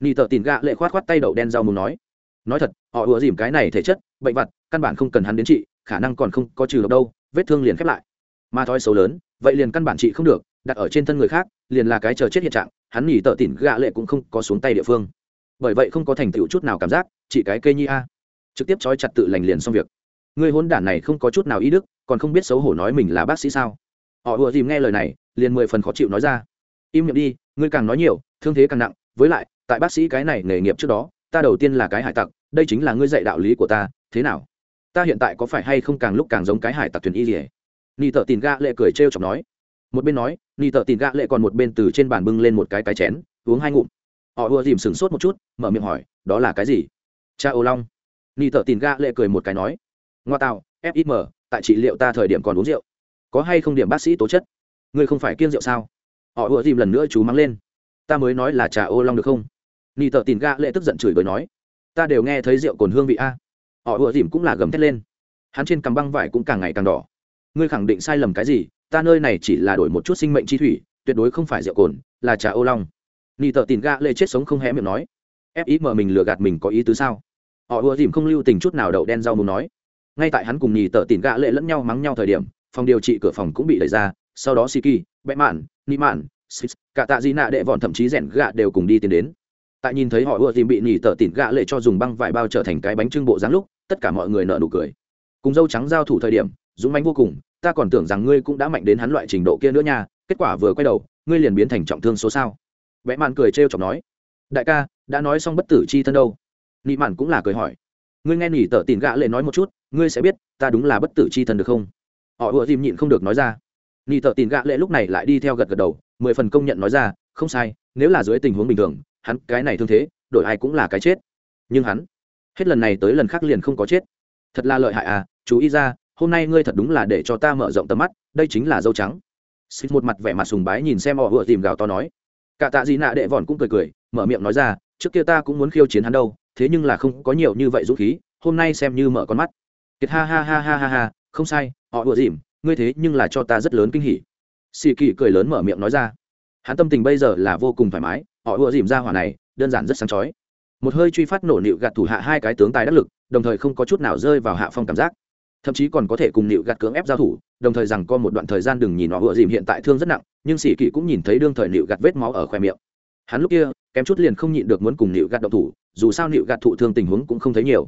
Ni tờ tìm gạ lệ khoát khoát tay đậu đen rau muốn nói. Nói thật, họ ùa dìm cái này thể chất, bệnh vặt, căn bản không cần hắn đến trị khả năng còn không có trừ độc đâu, vết thương liền khép lại. Ma thói xấu lớn, vậy liền căn bản trị không được, đặt ở trên thân người khác, liền là cái chờ chết hiện trạng, hắn nhỉ tợ tỉn gạ lệ cũng không có xuống tay địa phương. Bởi vậy không có thành tựu chút nào cảm giác, chỉ cái cây nhi a. Trực tiếp trói chặt tự lành liền xong việc. Người hôn đản này không có chút nào ý đức, còn không biết xấu hổ nói mình là bác sĩ sao? Họ ùa dìm nghe lời này, liền mười phần khó chịu nói ra. Im miệng đi, ngươi càng nói nhiều, thương thế càng nặng, với lại, tại bác sĩ cái này nghề nghiệp trước đó, ta đầu tiên là cái hải tặc, đây chính là ngươi dạy đạo lý của ta, thế nào? Ta hiện tại có phải hay không càng lúc càng giống cái hải tặc thuyền y gì ni tợ tìm gạ lệ cười trêu chọc nói. Một bên nói ni tợ tìm gạ lệ còn một bên từ trên bàn bưng lên một cái cái chén, uống hai ngụm. Họ ùa dìm sửng sốt một chút, mở miệng hỏi, đó là cái gì? Cha ô long. Ni tợ tìm gạ lệ cười một cái nói. Ngoa tạo fim tại trị liệu ta thời điểm còn uống rượu. Có hay không điểm bác sĩ tố chất? Ngươi không phải kiêng rượu sao? Họ ùa dìm lần nữa chú mắng lên. Ta mới nói là trà ô long được không? Ni tợ tìm gạ lệ tức giận chửi bới nói. Ta đều nghe thấy rượu cồn hương vị a họ ùa dìm cũng là gầm thét lên. Hắn trên cằm băng vải cũng càng ngày càng đỏ. Ngươi khẳng định sai lầm cái gì? Ta nơi này chỉ là đổi một chút sinh mệnh chi thủy, tuyệt đối không phải rượu cồn, là trà ô long. Nị tợ tìm gạ lệ chết sống không hé miệng nói. Ép ý mờ mình lừa gạt mình có ý tứ sao? Họ ùa dìm không lưu tình chút nào đậu đen rau muốn nói. Ngay tại hắn cùng nhì tợ tìm gạ lệ lẫn nhau mắng nhau thời điểm, phòng điều trị cửa phòng cũng bị đẩy ra, sau đó siki bẽ mạn ni mạn cả tạ di nạ đệ vòn thậm chí rẻn gạ đều cùng đi tiến đến tại nhìn thấy họ ưa tìm bị nỉ tờ tỉn gạ lệ cho dùng băng vải bao trở thành cái bánh trưng bộ dáng lúc, tất cả mọi người nợ nụ cười. Cùng dâu trắng giao thủ thời điểm, dũng mánh vô cùng, ta còn tưởng rằng ngươi cũng đã mạnh đến hắn loại trình độ kia nữa nha, kết quả vừa quay đầu, ngươi liền biến thành trọng thương số sao. Vẽ mạn cười trêu chọc nói, đại ca, đã nói xong bất tử chi thân đâu? Nị mạn cũng là cười hỏi, ngươi nghe nỉ tờ tỉn gạ lệ nói một chút, ngươi sẽ biết, ta đúng là bất tử chi thân được không? Họ ưa tìm nhịn không được nói ra. Nỉ tờ tỉn gạ lệ lúc này lại đi theo gật gật đầu, mười phần công nhận nói ra, không sai, nếu là dưới tình huống bình thường hắn cái này thương thế, đổi ai cũng là cái chết. Nhưng hắn, hết lần này tới lần khác liền không có chết. Thật là lợi hại à chú ý ra, hôm nay ngươi thật đúng là để cho ta mở rộng tầm mắt, đây chính là dâu trắng. Xịt một mặt vẻ mặt sùng bái nhìn xem họ vừa tìm gào to nói. Cả tạ gì nạ đệ vòn cũng cười cười, mở miệng nói ra, trước kia ta cũng muốn khiêu chiến hắn đâu, thế nhưng là không có nhiều như vậy dũng khí, hôm nay xem như mở con mắt. Kiệt ha ha ha ha ha ha, không sai, họ vừa dìm, ngươi thế nhưng là cho ta rất lớn kinh hỉ. Xì kỳ cười lớn mở miệng nói ra. Hắn tâm tình bây giờ là vô cùng thoải mái họ ùa dìm ra hỏa này, đơn giản rất sáng chói. Một hơi truy phát nổ nịu gạt thủ hạ hai cái tướng tài đắc lực, đồng thời không có chút nào rơi vào hạ phong cảm giác. Thậm chí còn có thể cùng nịu gạt cưỡng ép giao thủ, đồng thời rằng có một đoạn thời gian đừng nhìn họ ùa dìm hiện tại thương rất nặng, nhưng sĩ kỵ cũng nhìn thấy đương thời nịu gạt vết máu ở khoe miệng. Hắn lúc kia, kém chút liền không nhịn được muốn cùng nịu gạt độc thủ, dù sao nịu gạt thụ thương tình huống cũng không thấy nhiều.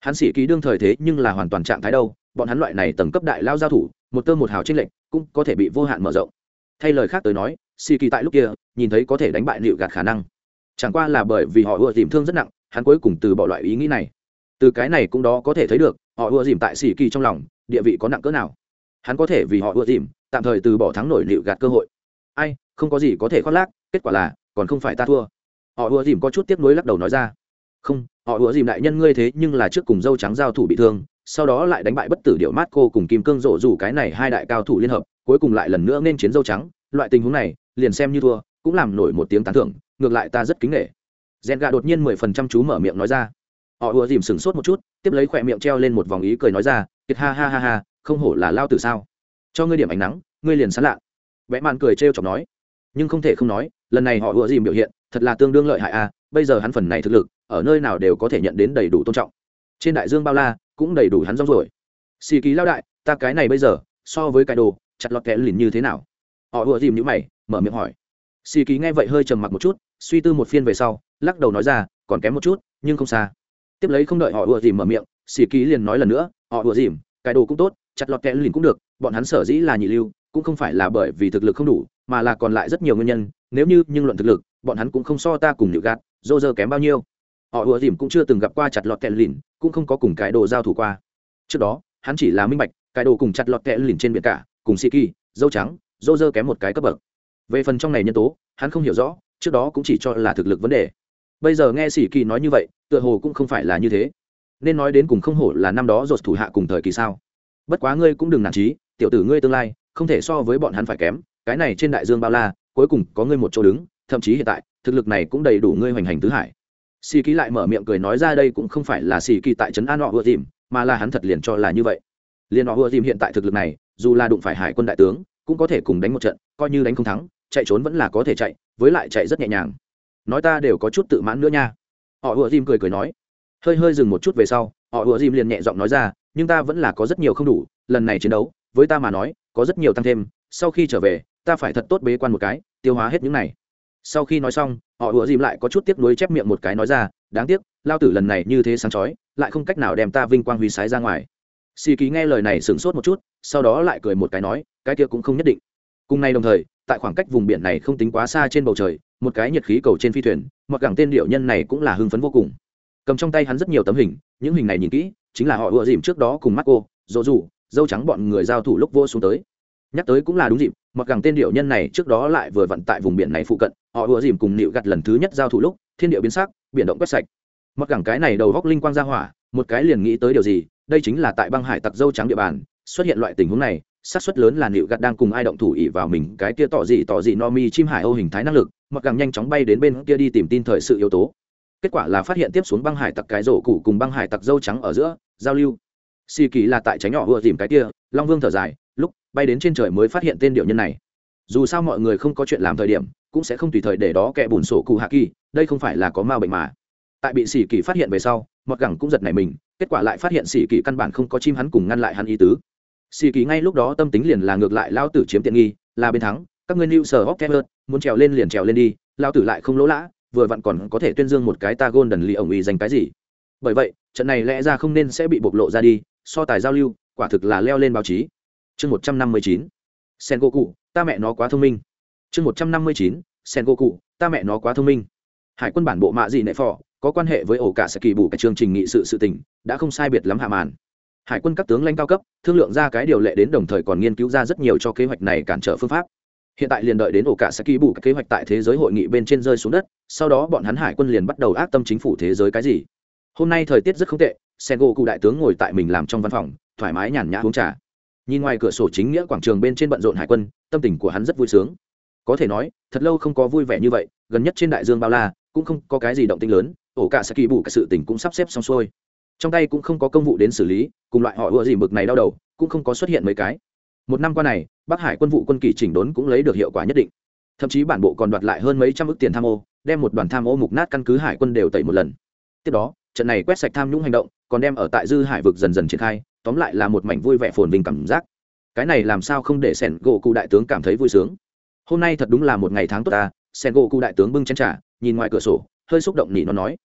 Hắn sĩ kỵ đương thời thế nhưng là hoàn toàn trạng thái đâu, bọn hắn loại này tầng cấp đại lao giao thủ, một tơ một hào tranh lệnh cũng có thể bị vô hạn mở rộng thay lời khác tới nói xì kỳ tại lúc kia nhìn thấy có thể đánh bại nịu gạt khả năng. Chẳng qua là bởi vì họ ưa dìm thương rất nặng, hắn cuối cùng từ bỏ loại ý nghĩ này. Từ cái này cũng đó có thể thấy được, họ ưa dìm tại xì kỳ trong lòng, địa vị có nặng cỡ nào. Hắn có thể vì họ ưa dìm, tạm thời từ bỏ thắng nổi nịu gạt cơ hội. Ai, không có gì có thể khoác lác, kết quả là, còn không phải ta thua. Họ ưa dìm có chút tiếc nuối lắc đầu nói ra. Không, họ ùa dìm đại nhân ngươi thế nhưng là trước cùng dâu trắng giao thủ bị thương, sau đó lại đánh bại bất tử điệu mát cô cùng kim cương rộ rủ cái này hai đại cao thủ liên hợp cuối cùng lại lần nữa nên chiến dâu trắng, loại tình huống này, liền xem như thua, cũng làm nổi một tiếng tán thưởng, ngược lại ta rất kính nghệ rèn gà đột nhiên mười phần trăm chú mở miệng nói ra. Họ ùa dìm sửng sốt một chút, tiếp lấy khỏe miệng treo lên một vòng ý cười nói ra, kiệt ha ha ha ha, không hổ là lao tử sao? Cho ngươi điểm ánh nắng, ngươi liền sán lạ. Vẽ mạn cười trêu chọc nói, nhưng không thể không nói, lần này họ ùa dìm biểu hiện, thật là tương đương lợi hại a, bây giờ hắn phần này thực lực, ở nơi nào đều có thể nhận đến đầy đủ tôn trọng. Trên đại dương bao la, cũng đầy đủ hắn rong rồi xì ký lao đại, ta cái này bây giờ, so với cái đồ chặt lọt kẽ lìn như thế nào? Họ ùa dìm nhữ mày, mở miệng hỏi. Xì ký nghe vậy hơi trầm mặc một chút, suy tư một phiên về sau, lắc đầu nói ra, còn kém một chút, nhưng không xa. Tiếp lấy không đợi họ ùa dìm mở miệng, xì ký liền nói lần nữa, họ ùa dìm, cái đồ cũng tốt, chặt lọt kẽ lìn cũng được, bọn hắn sở dĩ là nhị lưu, cũng không phải là bởi vì thực lực không đủ, mà là còn lại rất nhiều nguyên nhân, nếu như nhưng luận thực lực, bọn hắn cũng không so ta cùng nhự gạt, dô dơ kém bao nhiêu. Họ ùa dìm cũng chưa từng gặp qua chặt lọt kẽ lìn, cũng không có cùng cái đồ giao thủ qua. Trước đó, hắn chỉ là minh bạch, cái đồ cùng chặt lọt kẽ lìn trên biển cả cùng sĩ kỳ dâu trắng dô dơ kém một cái cấp bậc. Về phần trong này nhân tố, hắn không hiểu rõ, trước đó cũng chỉ cho là thực lực vấn đề. Bây giờ nghe sĩ kỳ nói như vậy, tựa hồ cũng không phải là như thế. Nên nói đến cùng không hổ là năm đó dột thủ hạ cùng thời kỳ sao. Bất quá ngươi cũng đừng nản trí tiểu tử ngươi tương lai, không thể so với bọn hắn phải kém, cái này trên đại dương bao la, cuối cùng có ngươi một chỗ đứng, thậm chí hiện tại, thực lực này cũng đầy đủ ngươi hoành hành tứ hải. Xì ký lại mở miệng cười nói ra đây cũng không phải là xì kỳ tại trấn an họ vừa tìm, mà là hắn thật liền cho là như vậy liền họ vừa dìm hiện tại thực lực này, dù là đụng phải hải quân đại tướng, cũng có thể cùng đánh một trận, coi như đánh không thắng, chạy trốn vẫn là có thể chạy, với lại chạy rất nhẹ nhàng. Nói ta đều có chút tự mãn nữa nha. Họ vừa dìm cười cười nói. Hơi hơi dừng một chút về sau, họ vừa dìm liền nhẹ giọng nói ra, nhưng ta vẫn là có rất nhiều không đủ, lần này chiến đấu, với ta mà nói, có rất nhiều tăng thêm, sau khi trở về, ta phải thật tốt bế quan một cái, tiêu hóa hết những này. Sau khi nói xong, họ ùa dìm lại có chút tiếc nuối chép miệng một cái nói ra, đáng tiếc, lao tử lần này như thế sáng chói, lại không cách nào đem ta vinh quang huy sái ra ngoài xì ký nghe lời này sửng sốt một chút, sau đó lại cười một cái nói, cái kia cũng không nhất định. Cùng nay đồng thời, tại khoảng cách vùng biển này không tính quá xa trên bầu trời, một cái nhiệt khí cầu trên phi thuyền, mặc gẳng tên điệu nhân này cũng là hưng phấn vô cùng. Cầm trong tay hắn rất nhiều tấm hình, những hình này nhìn kỹ, chính là họ ùa dìm trước đó cùng mắt cô dỗ dù dâu trắng bọn người giao thủ lúc vô xuống tới. Nhắc tới cũng là đúng dịp, mặc gẳng tên điệu nhân này trước đó lại vừa vận tại vùng biển này phụ cận, họ ùa dìm cùng nịu gặt lần thứ nhất giao thủ lúc, thiên điệu biến sắc, biển động quét sạch. Mặc gẳng cái này đầu góc linh quang ra hỏa một cái liền nghĩ tới điều gì, đây chính là tại băng hải tặc dâu trắng địa bàn, xuất hiện loại tình huống này, xác suất lớn là nịu gạt đang cùng ai động thủ ỉ vào mình cái kia tỏ gì tỏ gì no mi chim hải âu hình thái năng lực, mặc càng nhanh chóng bay đến bên kia đi tìm tin thời sự yếu tố. Kết quả là phát hiện tiếp xuống băng hải tặc cái rổ cụ cùng băng hải tặc dâu trắng ở giữa, giao lưu. Xì kỳ là tại tránh nhỏ vừa tìm cái kia, long vương thở dài, lúc bay đến trên trời mới phát hiện tên điệu nhân này. Dù sao mọi người không có chuyện làm thời điểm, cũng sẽ không tùy thời để đó kẻ bùn sổ cụ hạ kỳ, đây không phải là có ma bệnh mà. Tại bị xì kỳ phát hiện về sau mọt gẳng cũng giật nảy mình, kết quả lại phát hiện xì kỳ căn bản không có chim hắn cùng ngăn lại hắn ý tứ. Xì kỳ ngay lúc đó tâm tính liền là ngược lại lao tử chiếm tiện nghi, là bên thắng, các ngươi new sở hóc kép muốn trèo lên liền trèo lên đi, lao tử lại không lỗ lã, vừa vặn còn có thể tuyên dương một cái ta gôn đần lì ổng ý dành cái gì. Bởi vậy, trận này lẽ ra không nên sẽ bị bộc lộ ra đi, so tài giao lưu, quả thực là leo lên báo chí. Chương một trăm năm mươi chín sen go cụ ta mẹ nó quá thông minh. Chương một trăm năm mươi chín sen go cụ ta mẹ nó quá thông minh. Hải quân bản bộ mạ gì nệ phò có quan hệ với ổ cả sẽ kỳ bù cái chương trình nghị sự sự tình, đã không sai biệt lắm hạ màn. Hải quân các tướng lãnh cao cấp, thương lượng ra cái điều lệ đến đồng thời còn nghiên cứu ra rất nhiều cho kế hoạch này cản trở phương pháp. Hiện tại liền đợi đến ổ cả sẽ kỳ bù cả kế hoạch tại thế giới hội nghị bên trên rơi xuống đất, sau đó bọn hắn hải quân liền bắt đầu ác tâm chính phủ thế giới cái gì. Hôm nay thời tiết rất không tệ sen gỗ cụ đại tướng ngồi tại mình làm trong văn phòng, thoải mái nhàn nhã uống trà. Nhìn ngoài cửa sổ chính nghĩa quảng trường bên trên bận rộn hải quân, tâm tình của hắn rất vui sướng. Có thể nói, thật lâu không có vui vẻ như vậy, gần nhất trên đại dương bao la, cũng không có cái gì động tinh lớn ổ cả sẽ kỳ bù cả sự tình cũng sắp xếp xong xuôi. Trong tay cũng không có công vụ đến xử lý cùng loại họ ưa gì mực này đau đầu cũng không có xuất hiện mấy cái. Một năm qua này bắc hải quân vụ quân kỳ chỉnh đốn cũng lấy được hiệu quả nhất định. Thậm chí bản bộ còn đoạt lại hơn mấy trăm ước tiền tham ô đem một đoàn tham ô mục nát căn cứ hải quân đều tẩy một lần. Tiếp đó trận này quét sạch tham nhũng hành động còn đem ở tại dư hải vực dần dần triển khai tóm lại là một mảnh vui vẻ phồn vinh cảm giác. Cái này làm sao không để sẻn gỗ cụ đại tướng cảm thấy vui sướng? Hôm nay thật đúng là một ngày tháng tốt ta sẻn gỗ cụ đại tướng bưng chén trả, nhìn ngoài cửa sổ hơi xúc động nỉ nó nói.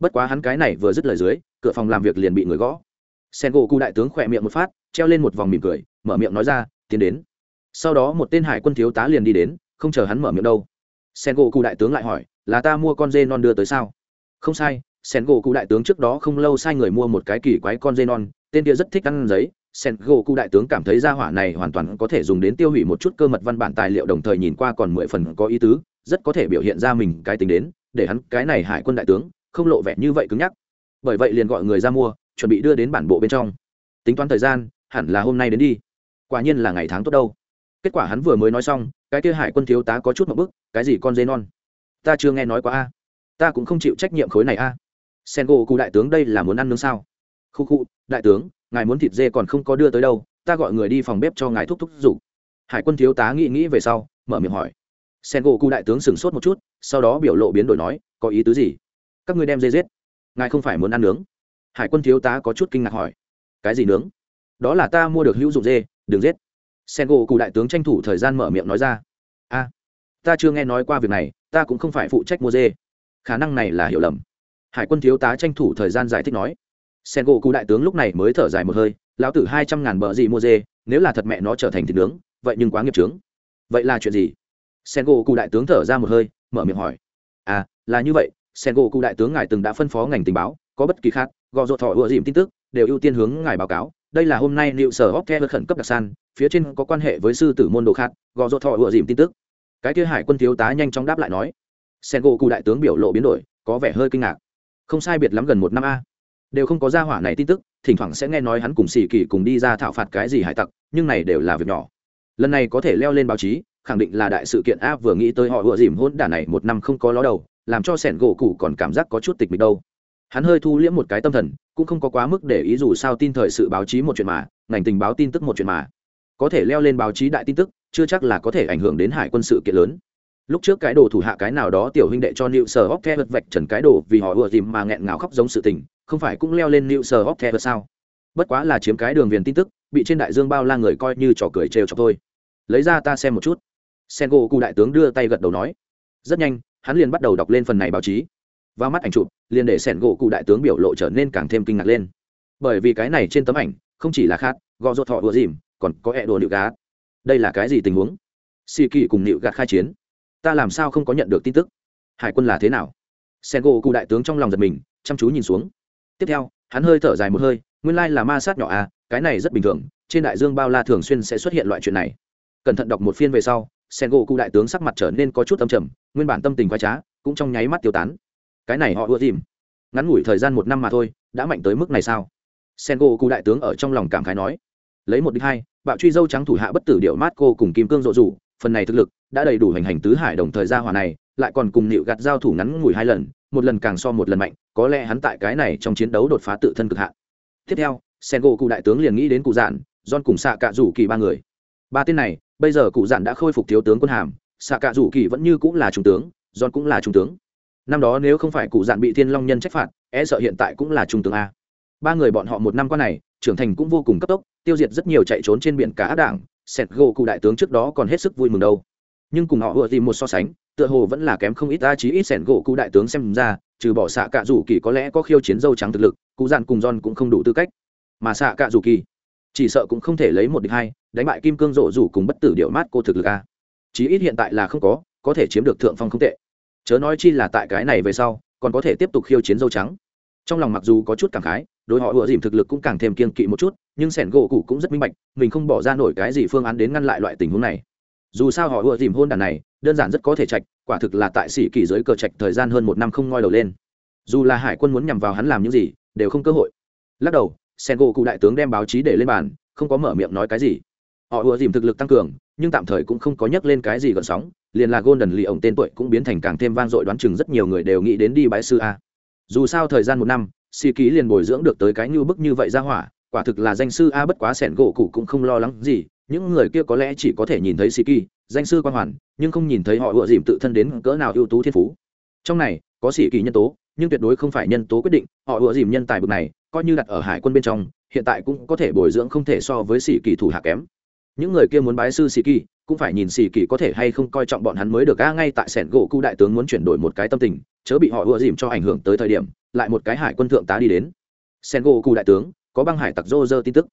Bất quá hắn cái này vừa dứt lời dưới, cửa phòng làm việc liền bị người gõ. Sen gỗ cụ đại tướng khỏe miệng một phát, treo lên một vòng mỉm cười, mở miệng nói ra, tiến đến. Sau đó một tên hải quân thiếu tá liền đi đến, không chờ hắn mở miệng đâu. Sen gỗ cụ đại tướng lại hỏi, là ta mua con dê non đưa tới sao? Không sai. Sen gỗ cụ đại tướng trước đó không lâu sai người mua một cái kỳ quái con dê non, tên kia rất thích ăn giấy. Sen gỗ cụ đại tướng cảm thấy ra hỏa này hoàn toàn có thể dùng đến tiêu hủy một chút cơ mật văn bản tài liệu, đồng thời nhìn qua còn mười phần có ý tứ rất có thể biểu hiện ra mình cái tính đến, để hắn cái này hải quân đại tướng không lộ vẻ như vậy cứng nhắc. Bởi vậy liền gọi người ra mua, chuẩn bị đưa đến bản bộ bên trong. Tính toán thời gian, hẳn là hôm nay đến đi. Quả nhiên là ngày tháng tốt đâu. Kết quả hắn vừa mới nói xong, cái kia hải quân thiếu tá có chút một bức, cái gì con dê non? Ta chưa nghe nói quá a. Ta cũng không chịu trách nhiệm khối này a. Sen gỗ cụ đại tướng đây là muốn ăn nướng sao? Khu khu, đại tướng, ngài muốn thịt dê còn không có đưa tới đâu, ta gọi người đi phòng bếp cho ngài thúc thúc rủ. Hải quân thiếu tá nghĩ nghĩ về sau, mở miệng hỏi sen gỗ cụ đại tướng sửng sốt một chút, sau đó biểu lộ biến đổi nói, có ý tứ gì? Các ngươi đem dê giết. Ngài không phải muốn ăn nướng? Hải quân thiếu tá có chút kinh ngạc hỏi. Cái gì nướng? Đó là ta mua được hữu dụng dê, đừng giết. Sen gỗ cụ đại tướng tranh thủ thời gian mở miệng nói ra. A, ta chưa nghe nói qua việc này, ta cũng không phải phụ trách mua dê. Khả năng này là hiểu lầm. Hải quân thiếu tá tranh thủ thời gian giải thích nói. Sen gỗ cụ đại tướng lúc này mới thở dài một hơi, lão tử hai trăm ngàn bờ gì mua dê, nếu là thật mẹ nó trở thành thịt nướng, vậy nhưng quá nghiệp trướng vậy là chuyện gì? Sen gỗ cụ đại tướng thở ra một hơi, mở miệng hỏi. À là như vậy sen gỗ cụ đại tướng ngài từng đã phân phó ngành tình báo, có bất kỳ khác, gò ruột thọ ựa dìm tin tức, đều ưu tiên hướng ngài báo cáo. Đây là hôm nay liệu sở hóc theo khẩn cấp đặc san, phía trên có quan hệ với sư tử môn đồ khác, gò ruột thọ ựa dìm tin tức. Cái kia hải quân thiếu tá nhanh chóng đáp lại nói. Sen gỗ cụ đại tướng biểu lộ biến đổi, có vẻ hơi kinh ngạc. Không sai biệt lắm gần một năm a. Đều không có gia hỏa này tin tức, thỉnh thoảng sẽ nghe nói hắn cùng xì kỳ cùng đi ra thảo phạt cái gì hải tặc, nhưng này đều là việc nhỏ. Lần này có thể leo lên báo chí khẳng định là đại sự kiện a vừa nghĩ tới họ vừa dìm hôn đả này một năm không có ló đầu, làm cho sẻn gỗ cụ còn cảm giác có chút tịch mịch đâu. Hắn hơi thu liễm một cái tâm thần, cũng không có quá mức để ý dù sao tin thời sự báo chí một chuyện mà, ngành tình báo tin tức một chuyện mà. Có thể leo lên báo chí đại tin tức, chưa chắc là có thể ảnh hưởng đến hải quân sự kiện lớn. Lúc trước cái đồ thủ hạ cái nào đó tiểu huynh đệ cho nịu sờ hóc the vật vạch trần cái đồ vì họ ùa dìm mà nghẹn ngào khóc giống sự tình, không phải cũng leo lên nịu sờ hóc the vật sao? Bất quá là chiếm cái đường viền tin tức, bị trên đại dương bao la người coi như trò cười trêu cho thôi. Lấy ra ta xem một chút sen gỗ cụ đại tướng đưa tay gật đầu nói. Rất nhanh, hắn liền bắt đầu đọc lên phần này báo chí. Và mắt ảnh chụp, liền để sẻn gỗ cụ đại tướng biểu lộ trở nên càng thêm kinh ngạc lên. Bởi vì cái này trên tấm ảnh, không chỉ là khát, gò ruột thọ đùa dìm, còn có ẹ đồ nịu gạt. Đây là cái gì tình huống? Xì kỳ cùng nịu gạt khai chiến. Ta làm sao không có nhận được tin tức? Hải quân là thế nào? Sen gỗ cụ đại tướng trong lòng giật mình, chăm chú nhìn xuống. Tiếp theo, hắn hơi thở dài một hơi, nguyên lai là ma sát nhỏ à cái này rất bình thường, trên đại dương bao la thường xuyên sẽ xuất hiện loại chuyện này. Cẩn thận đọc một phiên về sau sen gỗ cụ đại tướng sắc mặt trở nên có chút âm trầm, nguyên bản tâm tình quái trá, cũng trong nháy mắt tiêu tán. Cái này họ ưa dìm. Ngắn ngủi thời gian một năm mà thôi, đã mạnh tới mức này sao? Sen gỗ cụ đại tướng ở trong lòng cảm khái nói. Lấy một đích hai, bạo truy dâu trắng thủ hạ bất tử điệu mát cô cùng kim cương rộ rủ, phần này thực lực, đã đầy đủ hành hành tứ hải đồng thời gia hòa này, lại còn cùng nịu gạt giao thủ ngắn ngủi hai lần, một lần càng so một lần mạnh, có lẽ hắn tại cái này trong chiến đấu đột phá tự thân cực hạn. Tiếp theo, sen gỗ cụ đại tướng liền nghĩ đến cụ dạn don cùng xạ cạ rủ kỳ ba người ba tên này, bây giờ cụ dặn đã khôi phục thiếu tướng quân hàm xạ cạ rủ kỳ vẫn như cũng là trung tướng don cũng là trung tướng. Năm đó nếu không phải cụ dặn bị thiên long nhân trách phạt e sợ hiện tại cũng là trung tướng a. Ba người bọn họ một năm qua này, trưởng thành cũng vô cùng cấp tốc, tiêu diệt rất nhiều chạy trốn trên biển cả ác đảng, sẹt gỗ cụ đại tướng trước đó còn hết sức vui mừng đâu. Nhưng cùng họ vừa tìm một so sánh, tựa hồ vẫn là kém không ít ta chí ít sẹt gỗ cụ đại tướng xem ra, trừ bỏ xạ cạ rủ kỳ có lẽ có khiêu chiến dâu trắng thực lực, cụ dặn cùng john cũng không đủ tư cách. Mà xạ cạ rủ kỳ chỉ sợ cũng không thể lấy một địch hai, đánh bại kim cương rộ rủ cùng bất tử điệu mát cô thực lực a. Chí ít hiện tại là không có có thể chiếm được thượng phong không tệ. Chớ nói chi là tại cái này về sau, còn có thể tiếp tục khiêu chiến dâu trắng. Trong lòng mặc dù có chút cảm khái, đối họ ủa dìm thực lực cũng càng thêm kiên kỵ một chút, nhưng sẻn gỗ cụ cũng rất minh bạch, mình không bỏ ra nổi cái gì phương án đến ngăn lại loại tình huống này. Dù sao họ ủa dìm hôn đàn này, đơn giản rất có thể trạch, quả thực là tại sĩ kỳ giới cờ trạch thời gian hơn một năm không ngoi đầu lên. Dù là hải quân muốn nhằm vào hắn làm những gì, đều không cơ hội. Lắc đầu sen gỗ cụ đại tướng đem báo chí để lên bàn, không có mở miệng nói cái gì. Họ ùa dìm thực lực tăng cường, nhưng tạm thời cũng không có nhắc lên cái gì gợn sóng, liền là golden lì ổng tên tuổi cũng biến thành càng thêm vang dội đoán chừng rất nhiều người đều nghĩ đến đi bãi sư a. Dù sao thời gian một năm si ký liền bồi dưỡng được tới cái như bức như vậy ra hỏa, quả thực là danh sư a bất quá sẻn gỗ cụ cũng không lo lắng gì, những người kia có lẽ chỉ có thể nhìn thấy si kỳ danh sư quan hoàn, nhưng không nhìn thấy họ ựa dìm tự thân đến cỡ nào ưu tú thiên phú. Trong này, có Sĩ kỳ nhân tố, nhưng tuyệt đối không phải nhân tố quyết định, họ ựa dìm nhân tài bực này coi như đặt ở hải quân bên trong, hiện tại cũng có thể bồi dưỡng không thể so với sĩ kỳ thủ hạ kém. Những người kia muốn bái sư sĩ kỳ, cũng phải nhìn sĩ kỳ có thể hay không coi trọng bọn hắn mới được. A, ngay tại sẻn gỗ cụ đại tướng muốn chuyển đổi một cái tâm tình, chớ bị họ ùa dìm cho ảnh hưởng tới thời điểm, lại một cái hải quân thượng tá đi đến. Sẻn gỗ cụ đại tướng, có băng hải tặc rô rơ tin tức.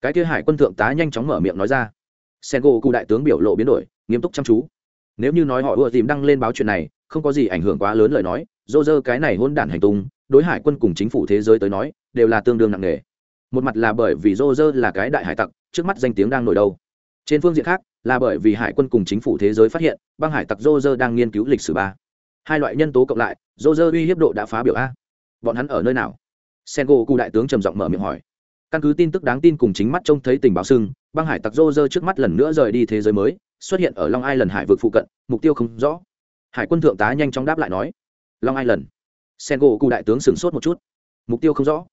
Cái kia hải quân thượng tá nhanh chóng mở miệng nói ra. Sẻn gỗ cụ đại tướng biểu lộ biến đổi, nghiêm túc chăm chú. Nếu như nói họ ùa dìm đăng lên báo chuyện này, không có gì ảnh hưởng quá lớn lời nói, rô rơ cái này hôn đản hành tung đối hải quân cùng chính phủ thế giới tới nói, đều là tương đương nặng nề. Một mặt là bởi vì rô rơ là cái đại hải tặc, trước mắt danh tiếng đang nổi đâu. Trên phương diện khác, là bởi vì hải quân cùng chính phủ thế giới phát hiện, băng hải tặc rô rơ đang nghiên cứu lịch sử ba. Hai loại nhân tố cộng lại rô rơ uy hiếp độ đã phá biểu a. Bọn hắn ở nơi nào? Sen gỗ cụ đại tướng trầm giọng mở miệng hỏi. Căn cứ tin tức đáng tin cùng chính mắt trông thấy tình báo sưng băng hải tặc rô rơ trước mắt lần nữa rời đi thế giới mới, xuất hiện ở long ai lần hải vực phụ cận, mục tiêu không rõ. Hải quân thượng tá nhanh chóng đáp lại nói. Long ai lần sen gỗ cụ đại tướng sửng sốt một chút. Mục tiêu không rõ.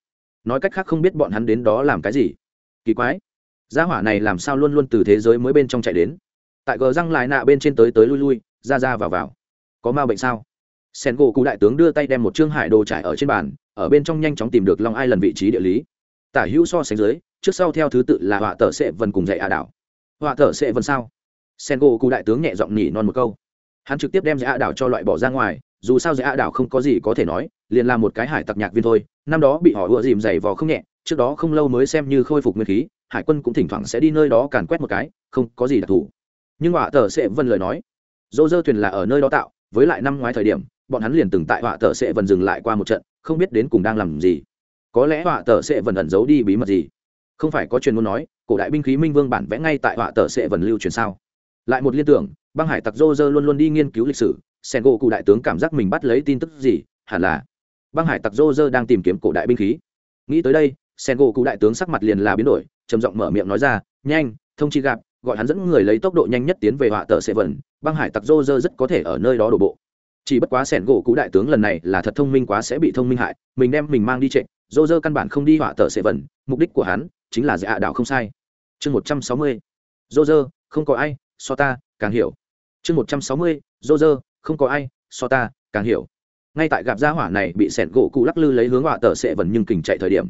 Nói cách khác không biết bọn hắn đến đó làm cái gì. Kỳ quái. Gia hỏa này làm sao luôn luôn từ thế giới mới bên trong chạy đến? Tại gờ răng lại nạ bên trên tới tới lui lui, ra ra vào vào. Có ma bệnh sao? Sen gỗ cụ đại tướng đưa tay đem một trương hải đồ trải ở trên bàn, ở bên trong nhanh chóng tìm được long ai lần vị trí địa lý. Tả hữu so sánh dưới, trước sau theo thứ tự là họa Tở sệ vần cùng dạy a đảo. Họa Tở sệ vần sao? Sen gỗ cụ đại tướng nhẹ giọng nhỉ non một câu. Hắn trực tiếp đem dạy a đảo cho loại bỏ ra ngoài dù sao dạy a đảo không có gì có thể nói, liền là một cái hải tặc nhạc viên thôi. Năm đó bị họ ựa dìm dày vò không nhẹ, trước đó không lâu mới xem như khôi phục nguyên khí, hải quân cũng thỉnh thoảng sẽ đi nơi đó càn quét một cái, không có gì đặc thù. Nhưng họa tờ sẽ vân lời nói, dô dơ thuyền là ở nơi đó tạo, với lại năm ngoái thời điểm, bọn hắn liền từng tại họa tờ sẽ vân dừng lại qua một trận, không biết đến cùng đang làm gì. Có lẽ họa tờ sẽ vần ẩn giấu đi bí mật gì? Không phải có truyền muốn nói, cổ đại binh khí minh vương bản vẽ ngay tại họa tờ sẽ vần lưu truyền sao? Lại một liên tưởng, băng hải tặc dô dơ luôn luôn đi nghiên cứu lịch sử sen gỗ cụ đại tướng cảm giác mình bắt lấy tin tức gì, hẳn là băng hải tặc Rô Rơ đang tìm kiếm cổ đại binh khí. Nghĩ tới đây, sen gỗ cụ đại tướng sắc mặt liền là biến đổi, trầm giọng mở miệng nói ra, nhanh, thông chi gặp, gọi hắn dẫn người lấy tốc độ nhanh nhất tiến về họa tờ sẽ vần băng hải tặc rô rơ rất có thể ở nơi đó đổ bộ. Chỉ bất quá sẻn gỗ cũ đại tướng lần này là thật thông minh quá sẽ bị thông minh hại, mình đem mình mang đi trệ. Rô rơ căn bản không đi họa tờ sẽ vần mục đích của hắn chính là dạ đạo không sai. Chương một trăm sáu mươi rô rơ không có ai, so ta càng hiểu. Chương một trăm sáu mươi rô rơ không có ai, so ta càng hiểu. Ngay tại gặp gia hỏa này bị sẻn gỗ cụ lắc lư lấy hướng họa tờ sệ vần nhưng kình chạy thời điểm.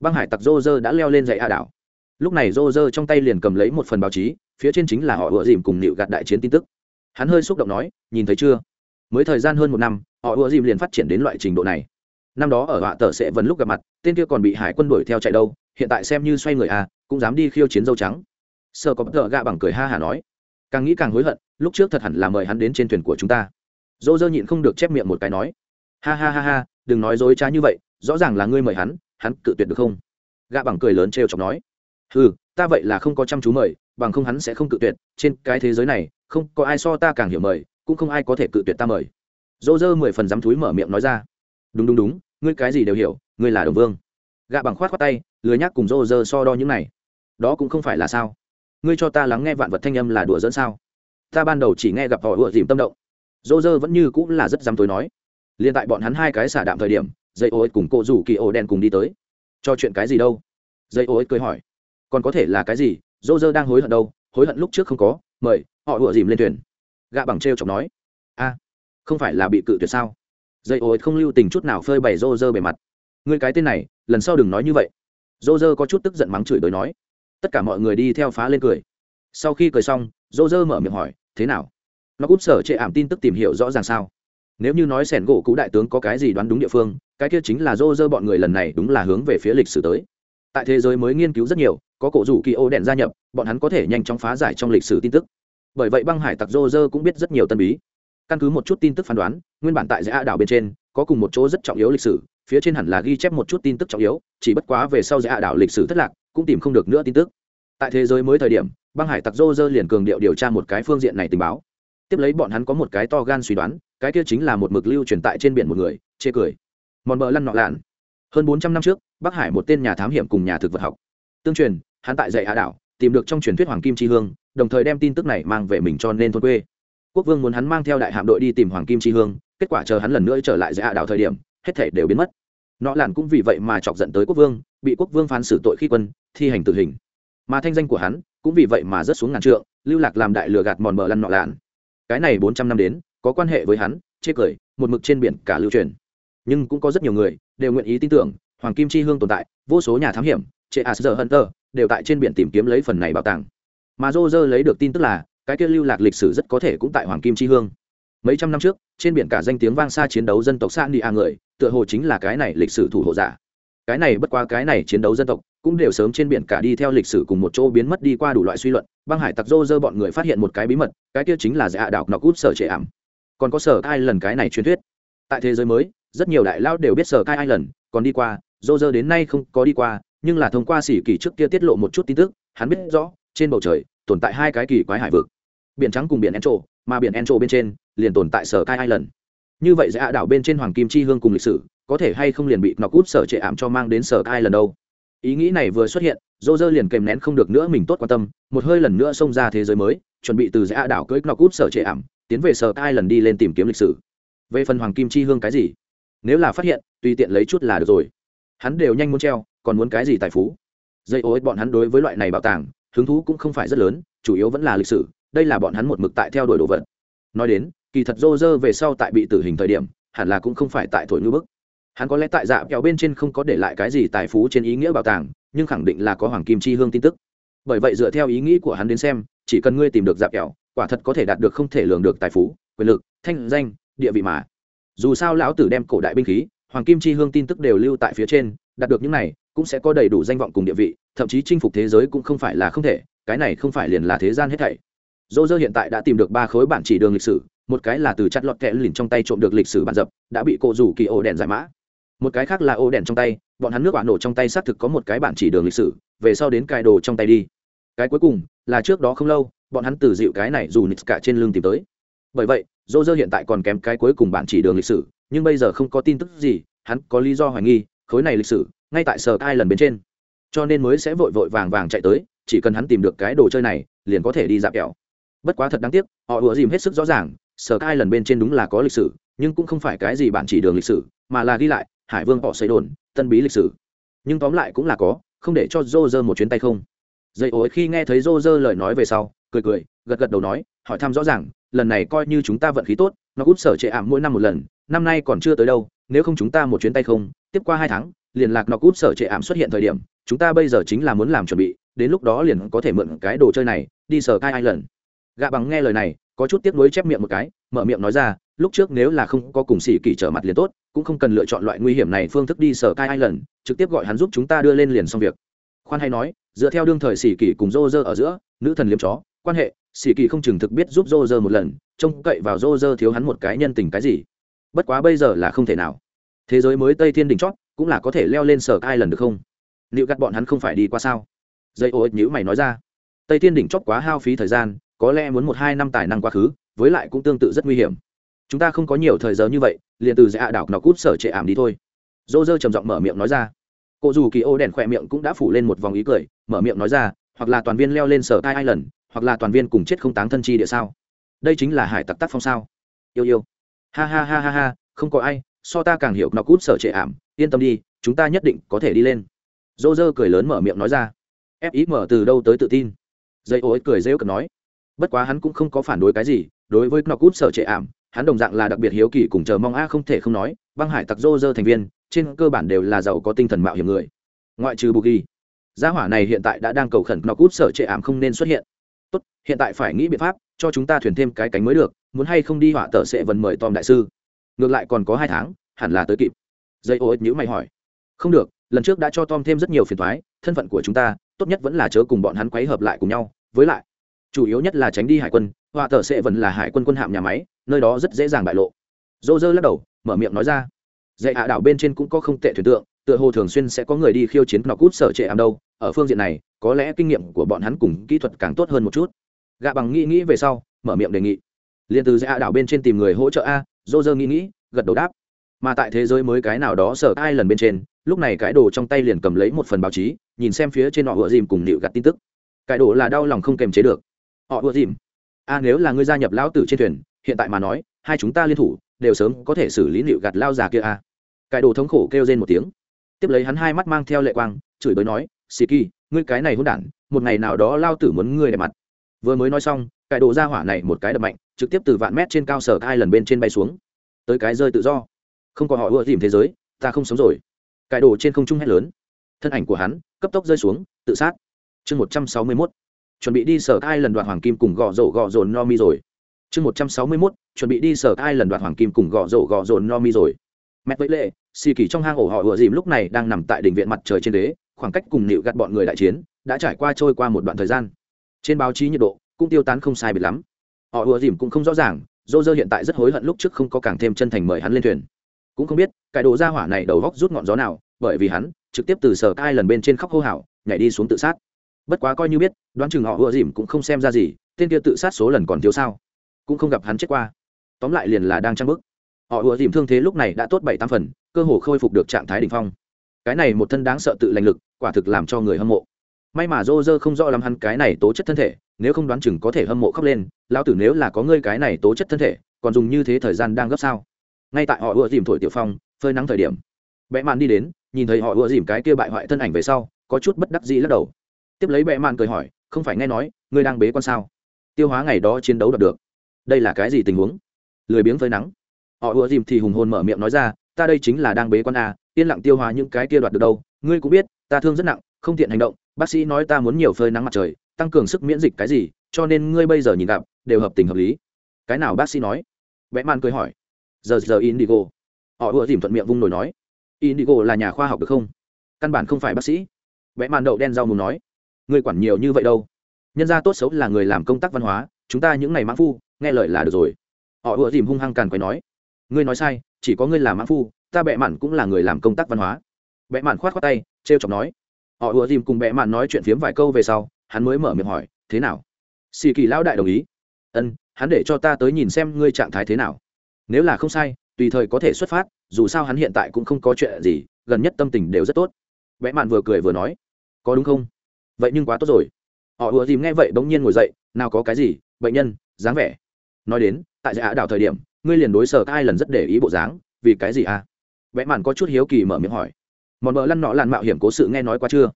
Băng hải tặc rô rơ đã leo lên dãy a đảo. Lúc này rô rơ trong tay liền cầm lấy một phần báo chí, phía trên chính là họ ựa dìm cùng nịu gạt đại chiến tin tức. Hắn hơi xúc động nói, nhìn thấy chưa? Mới thời gian hơn một năm, họ ựa dìm liền phát triển đến loại trình độ này. Năm đó ở họa tờ sẽ vẫn lúc gặp mặt, tên kia còn bị hải quân đuổi theo chạy đâu, hiện tại xem như xoay người à cũng dám đi khiêu chiến dâu trắng. Sợ có bất ngờ gạ bằng cười ha hả nói càng nghĩ càng hối hận, lúc trước thật hẳn là mời hắn đến trên thuyền của chúng ta. Dô dơ nhịn không được chép miệng một cái nói, ha ha ha ha, đừng nói dối trá như vậy, rõ ràng là ngươi mời hắn hắn cự tuyệt được không? Gạ bằng cười lớn trêu chọc nói ừ ta vậy là không có chăm chú mời, bằng không hắn sẽ không cự tuyệt, trên cái thế giới này, không có ai so ta càng hiểu mời, cũng không ai có thể cự tuyệt ta mời. Dô dơ mười phần dám thúi mở miệng nói ra, đúng đúng đúng, ngươi cái gì đều hiểu, ngươi là đồng vương. Gạ bằng khoát khoát tay, lười nhắc cùng dô dơ so đo những này. Đó cũng không phải là sao ngươi cho ta lắng nghe vạn vật thanh âm là đùa dẫn sao? Ta ban đầu chỉ nghe gặp họ ựa dìm tâm động. Dô dơ vẫn như cũng là rất dám tối nói. Liền tại bọn hắn hai cái xả đạm thời điểm, dây ô ích cùng cô rủ kỳ ổ đen cùng đi tới. Cho chuyện cái gì đâu? Dây ô ích cười hỏi. Còn có thể là cái gì? Dô dơ đang hối hận đâu? Hối hận lúc trước không có, mời, họ ựa dìm lên thuyền. Gạ bằng t r e o chọc nói. A, không phải là bị cự tuyệt sao? Dây ô ích không lưu tình chút nào phơi bày dô dơ bề mặt. Ngươi cái tên này, lần sau đừng nói như vậy. Dô dơ có chút tức giận mắng chửi đối nói tất cả mọi người đi theo phá lên cười. Sau khi cười xong, dô dơ mở miệng hỏi, thế nào? Nó cúp sở chệ ảm tin tức tìm hiểu rõ ràng sao? Nếu như nói sẻn gỗ cũ đại tướng có cái gì đoán đúng địa phương, cái kia chính là dô dơ bọn người lần này đúng là hướng về phía lịch sử tới. Tại thế giới mới nghiên cứu rất nhiều, có cổ rủ kỳ ô đèn gia nhập, bọn hắn có thể nhanh chóng phá giải trong lịch sử tin tức. Bởi vậy băng hải tặc dô dơ cũng biết rất nhiều tân bí. Căn cứ một chút tin tức phán đoán, nguyên bản tại giã đảo bên trên, có cùng một chỗ rất trọng yếu lịch sử, phía trên hẳn là ghi chép một chút tin tức trọng yếu, chỉ bất quá về sau giã đảo lịch sử thất lạc cũng tìm không được nữa tin tức. Tại thế giới mới thời điểm, băng hải tặc rô rơ liền cường điệu điều tra một cái phương diện này tình báo. Tiếp lấy bọn hắn có một cái to gan suy đoán, cái kia chính là một mực lưu truyền tại trên biển một người, chê cười. Mòn bờ lăn nọ lạn. Hơn bốn trăm năm trước, bắc hải một tên nhà thám hiểm cùng nhà thực vật học. Tương truyền, hắn tại dạy hạ đảo, tìm được trong truyền thuyết hoàng kim tri hương, đồng thời đem tin tức này mang về mình cho nên thôn quê. Quốc vương muốn hắn mang theo đại hạm đội đi tìm hoàng kim tri hương, kết quả chờ hắn lần nữa trở lại dạy hạ đảo thời điểm, hết thể đều biến mất nọ lạn cũng vì vậy mà chọc giận tới quốc vương, bị quốc vương phán xử tội khi quân, thi hành tử hình. Mà thanh danh của hắn cũng vì vậy mà rớt xuống ngàn trượng, lưu lạc làm đại lừa gạt mòn mờ lăn nọ lạn. cái này bốn trăm năm đến, có quan hệ với hắn, chê cười, một mực trên biển cả lưu truyền. Nhưng cũng có rất nhiều người đều nguyện ý tin tưởng, hoàng kim chi hương tồn tại, vô số nhà thám hiểm chệ sơ hunter đều tại trên biển tìm kiếm lấy phần này bảo tàng. Mà dô dơ lấy được tin tức là, cái kia lưu lạc lịch sử rất có thể cũng tại hoàng kim chi hương mấy trăm năm trước, trên biển cả danh tiếng vang xa chiến đấu dân tộc san đi a người, tựa hồ chính là cái này lịch sử thủ hộ giả. Cái này bất qua cái này chiến đấu dân tộc, cũng đều sớm trên biển cả đi theo lịch sử cùng một chỗ biến mất đi qua đủ loại suy luận. Băng hải tặc dô dơ bọn người phát hiện một cái bí mật, cái kia chính là dạ đạo nọc út sở trệ ảm. Còn có sở ai lần cái này truyền thuyết. Tại thế giới mới, rất nhiều đại lao đều biết sở ai lần, còn đi qua dô dơ đến nay không có đi qua, nhưng là thông qua xỉ kỳ trước kia tiết lộ một chút tin tức, hắn biết rõ, trên bầu trời, tồn tại hai cái kỳ quái hải vực. Biển trắng cùng biển encho, mà biển encho bên trên liền tồn tại sở cai island. Như vậy dạ đảo bên trên hoàng kim chi hương cùng lịch sử, có thể hay không liền bị nọc út sở trệ ảm cho mang đến sở cai lần đâu? Ý nghĩ này vừa xuất hiện, dô dơ liền kèm nén không được nữa mình tốt quan tâm, một hơi lần nữa xông ra thế giới mới, chuẩn bị từ dạ đảo cưới nọc út sở trệ ảm, tiến về sở cai lần đi lên tìm kiếm lịch sử. Về phần hoàng kim chi hương cái gì? Nếu là phát hiện, tùy tiện lấy chút là được rồi. Hắn đều nhanh muốn treo, còn muốn cái gì tài phú? Dây ô bọn hắn đối với loại này bảo tàng, hứng thú cũng không phải rất lớn, chủ yếu vẫn là lịch sử, đây là bọn hắn một mực tại theo đuổi đồ vật. Nói đến kỳ thật rô rơ về sau tại bị tử hình thời điểm, hẳn là cũng không phải tại thổi ngư bức. Hắn có lẽ tại dạ kẹo bên trên không có để lại cái gì tài phú trên ý nghĩa bảo tàng, nhưng khẳng định là có hoàng kim chi hương tin tức. Bởi vậy dựa theo ý nghĩ của hắn đến xem, chỉ cần ngươi tìm được dạ kẹo, quả thật có thể đạt được không thể lường được tài phú, quyền lực, thanh danh, địa vị mà. Dù sao lão tử đem cổ đại binh khí, hoàng kim chi hương tin tức đều lưu tại phía trên, đạt được những này, cũng sẽ có đầy đủ danh vọng cùng địa vị, thậm chí chinh phục thế giới cũng không phải là không thể, cái này không phải liền là thế gian hết thảy. Dô dơ hiện tại đã tìm được ba khối bản chỉ đường lịch sử một cái là từ chặt lọt kẹ lìn trong tay trộm được lịch sử bản dập, đã bị cộ rủ kỳ ổ đèn giải mã. Một cái khác là ô đèn trong tay, bọn hắn nước quả nổ trong tay xác thực có một cái bản chỉ đường lịch sử, về sau đến cài đồ trong tay đi. Cái cuối cùng, là trước đó không lâu, bọn hắn từ dịu cái này dù nít cả trên lưng tìm tới. Bởi vậy dô dơ hiện tại còn kém cái cuối cùng bản chỉ đường lịch sử, nhưng bây giờ không có tin tức gì, hắn có lý do hoài nghi, khối này lịch sử, ngay tại sở tai lần bên trên. Cho nên mới sẽ vội vội vàng vàng chạy tới, chỉ cần hắn tìm được cái đồ chơi này, liền có thể đi dạp kẹo. Bất quá thật đáng tiếc, họ ùa dìm hết sức rõ ràng sở cai lần bên trên đúng là có lịch sử, nhưng cũng không phải cái gì bản chỉ đường lịch sử, mà là ghi lại, hải vương họ xây đồn, tân bí lịch sử. Nhưng tóm lại cũng là có, không để cho dô dơ một chuyến tay không. Dây ối khi nghe thấy dô dơ lời nói về sau, cười cười, gật gật đầu nói, hỏi thăm rõ ràng, lần này coi như chúng ta vận khí tốt, nó cút sở trệ ảm mỗi năm một lần, năm nay còn chưa tới đâu, nếu không chúng ta một chuyến tay không, tiếp qua hai tháng, liền lạc nó cút sở trệ ảm xuất hiện thời điểm, chúng ta bây giờ chính là muốn làm chuẩn bị, đến lúc đó liền có thể mượn cái đồ chơi này, đi sở cai ai lần. Gạ bằng nghe lời này có chút tiếc nuối chép miệng một cái, mở miệng nói ra, lúc trước nếu là không có cùng xỉ kỳ trở mặt liền tốt, cũng không cần lựa chọn loại nguy hiểm này phương thức đi sở cai ai lần trực tiếp gọi hắn giúp chúng ta đưa lên liền xong việc. Khoan hay nói, dựa theo đương thời xỉ kỳ cùng rô rơ ở giữa, nữ thần liếm chó, quan hệ xỉ kỳ không chừng thực biết giúp rô rơ một lần, trông cậy vào rô rơ thiếu hắn một cái nhân tình cái gì. Bất quá bây giờ là không thể nào. Thế giới mới tây thiên đỉnh chót, cũng là có thể leo lên sở cai lần được không? Liệu gắt bọn hắn không phải đi qua sao? Dây ô ích nhữ mày nói ra. Tây thiên đỉnh chót quá hao phí thời gian có lẽ muốn một hai năm tài năng quá khứ, với lại cũng tương tự rất nguy hiểm. Chúng ta không có nhiều thời giờ như vậy, liền từ dạ đảo nó cút sở trệ ảm đi thôi. Dô dơ trầm giọng mở miệng nói ra. Cô dù kỳ ô đèn khỏe miệng cũng đã phủ lên một vòng ý cười, mở miệng nói ra, hoặc là toàn viên leo lên sở ai lần, hoặc là toàn viên cùng chết không táng thân chi địa sao? Đây chính là hải tặc tác phong sao? Yêu yêu. Ha ha ha ha ha, không có ai, so ta càng hiểu nó cút sở trệ ảm, yên tâm đi, chúng ta nhất định có thể đi lên. Dô dơ cười lớn mở miệng nói ra. Ép ý mở từ đâu tới tự tin? Dây ô ấy cười rêu cực nói bất quá hắn cũng không có phản đối cái gì, đối với nó cút sở trệ ảm, hắn đồng dạng là đặc biệt hiếu kỳ cùng chờ mong a không thể không nói, băng hải tặc rô rơ thành viên, trên cơ bản đều là giàu có tinh thần mạo hiểm người. Ngoại trừ bù ghi gia hỏa này hiện tại đã đang cầu khẩn nó cút sở trệ ảm không nên xuất hiện. Tốt, hiện tại phải nghĩ biện pháp, cho chúng ta thuyền thêm cái cánh mới được, muốn hay không đi hỏa tờ sẽ vần mời tom đại sư. Ngược lại còn có hai tháng, hẳn là tới kịp. Dây ô ích nhữ mày hỏi. Không được, lần trước đã cho tom thêm rất nhiều phiền thoái thân phận của chúng ta, tốt nhất vẫn là chớ cùng bọn hắn quấy hợp lại cùng nhau. Với lại chủ yếu nhất là tránh đi hải quân, họa tờ sẽ vẫn là hải quân quân hạm nhà máy, nơi đó rất dễ dàng bại lộ. Dô dơ lắc đầu, mở miệng nói ra. Dạy hạ đảo bên trên cũng có không tệ thuyền tượng, tựa hồ thường xuyên sẽ có người đi khiêu chiến nọc cút sở trệ ảm đâu. Ở phương diện này, có lẽ kinh nghiệm của bọn hắn cùng kỹ thuật càng tốt hơn một chút. Gạ bằng nghĩ nghĩ về sau, mở miệng đề nghị. Liền từ dạy hạ đảo bên trên tìm người hỗ trợ a dô dơ nghĩ nghĩ, gật đầu đáp. Mà tại thế giới mới cái nào đó sở ai lần bên trên, lúc này cái đồ trong tay liền cầm lấy một phần báo chí, nhìn xem phía trên họ ựa dìm cùng nịu gặt tin tức. Cái đồ là đau lòng không kềm chế được họ ựa dìm. A nếu là ngươi gia nhập lão tử trên thuyền, hiện tại mà nói, hai chúng ta liên thủ, đều sớm có thể xử lý liệu gạt lao già kia à. a cải đồ thống khổ kêu lên một tiếng. Tiếp lấy hắn hai mắt mang theo lệ quang, chửi bới nói, xì kỳ, ngươi cái này hôn đản, một ngày nào đó lao tử muốn ngươi đẹp mặt. Vừa mới nói xong cải đồ ra hỏa này một cái đập mạnh, trực tiếp từ vạn mét trên cao sở hai lần bên trên bay xuống. Tới cái rơi tự do. Không có họ ưa dìm thế giới, ta không sống rồi. Cải đồ trên không trung hét lớn. Thân ảnh của hắn, cấp tốc rơi xuống, tự sát. Chương một trăm sáu mươi mốt chuẩn bị đi sở ai lần đoạt hoàng kim cùng gõ rổ gõ rồn no mi rồi. Chương một trăm sáu mươi mốt, chuẩn bị đi sở ai lần đoạt hoàng kim cùng gõ rổ gõ rồn no mi rồi. Mẹ vẫy lệ, xì kỳ trong hang ổ họ vừa dìm lúc này đang nằm tại đỉnh viện mặt trời trên đế, khoảng cách cùng nịu gặt bọn người đại chiến đã trải qua trôi qua một đoạn thời gian. Trên báo chí nhiệt độ cũng tiêu tán không sai biệt lắm. Họ ùa dìm cũng không rõ ràng dô dơ hiện tại rất hối hận lúc trước không có càng thêm chân thành mời hắn lên thuyền. Cũng không biết, cái đồ ra hỏa này đầu góc rút ngọn gió nào, bởi vì hắn trực tiếp từ sở cai lần bên trên khóc hô hào, nhảy đi xuống tự sát bất quá coi như biết, đoán chừng họ ùa dìm cũng không xem ra gì, tên kia tự sát số lần còn thiếu sao? Cũng không gặp hắn chết qua. Tóm lại liền là đang trăng bức họ ùa dìm thương thế lúc này đã tốt bảy tám phần, cơ hồ khôi phục được trạng thái đ ỉ n h phong. Cái này một thân đáng sợ tự lành lực, quả thực làm cho người hâm mộ. May mà dô dơ không rõ lắm hắn cái này tố chất thân thể, nếu không đoán chừng có thể hâm mộ khóc lên lao tử nếu là có ngươi cái này tố chất thân thể, còn dùng như thế thời gian đang gấp sao? Ngay tại họ ùa dìm thổi tiểu phong, phơi nắng thời điểm bẽ mạn đi đến, nhìn thấy họ ùa dìm cái kia bại hoại thân ảnh về sau, có chút bất đắc dĩ lắc đầu tiếp lấy bẽ mạn cười hỏi, không phải nghe nói, ngươi đang bế con sao? Tiêu hóa ngày đó chiến đấu đạt được. Đây là cái gì tình huống? Lười biếng phơi nắng. Họ ùa dìm thì hùng hồn mở miệng nói ra, ta đây chính là đang bế con à? yên lặng tiêu hóa những cái kia đoạt được đâu. Ngươi cũng biết, ta thương rất nặng, không tiện hành động. Bác sĩ nói ta muốn nhiều phơi nắng mặt trời, tăng cường sức miễn dịch cái gì, cho nên ngươi bây giờ nhìn gặp, đều hợp tình hợp lý. Cái nào bác sĩ nói? Vẽ man cười hỏi. Giờ giờ indigo. Họ ùa dìm thuận miệng vung nổi nói. Indigo là nhà khoa học được không? Căn bản không phải bác sĩ. Vẽ man đậu đen rau mù nói ngươi quản nhiều như vậy đâu. Nhân gia tốt xấu là người làm công tác văn hóa, chúng ta những ngày mãn phu, nghe lời là được rồi. Họ ùa dìm hung hăng càn quấy nói. Ngươi nói sai, chỉ có ngươi làm mãn phu, ta bệ mạn cũng là người làm công tác văn hóa. Bệ mạn khoát khoát tay, trêu chọc nói. Họ ùa dìm cùng bệ mạn nói chuyện phiếm vài câu về sau, hắn mới mở miệng hỏi, thế nào? Xì kỳ lão đại đồng ý. Ân, hắn để cho ta tới nhìn xem ngươi trạng thái thế nào. Nếu là không sai, tùy thời có thể xuất phát, dù sao hắn hiện tại cũng không có chuyện gì, gần nhất tâm tình đều rất tốt. Bệ mạn vừa cười vừa nói. Có đúng không? Vậy nhưng quá tốt rồi. Họ ùa dìm nghe vậy bỗng nhiên ngồi dậy, nào có cái gì, bệnh nhân, dáng vẻ. Nói đến, tại dạ đảo thời điểm, ngươi liền đối sở ai lần rất để ý bộ dáng, vì cái gì à? Vẽ màn có chút hiếu kỳ mở miệng hỏi. Mòn mờ lăn nọ làn mạo hiểm cố sự nghe nói qua chưa?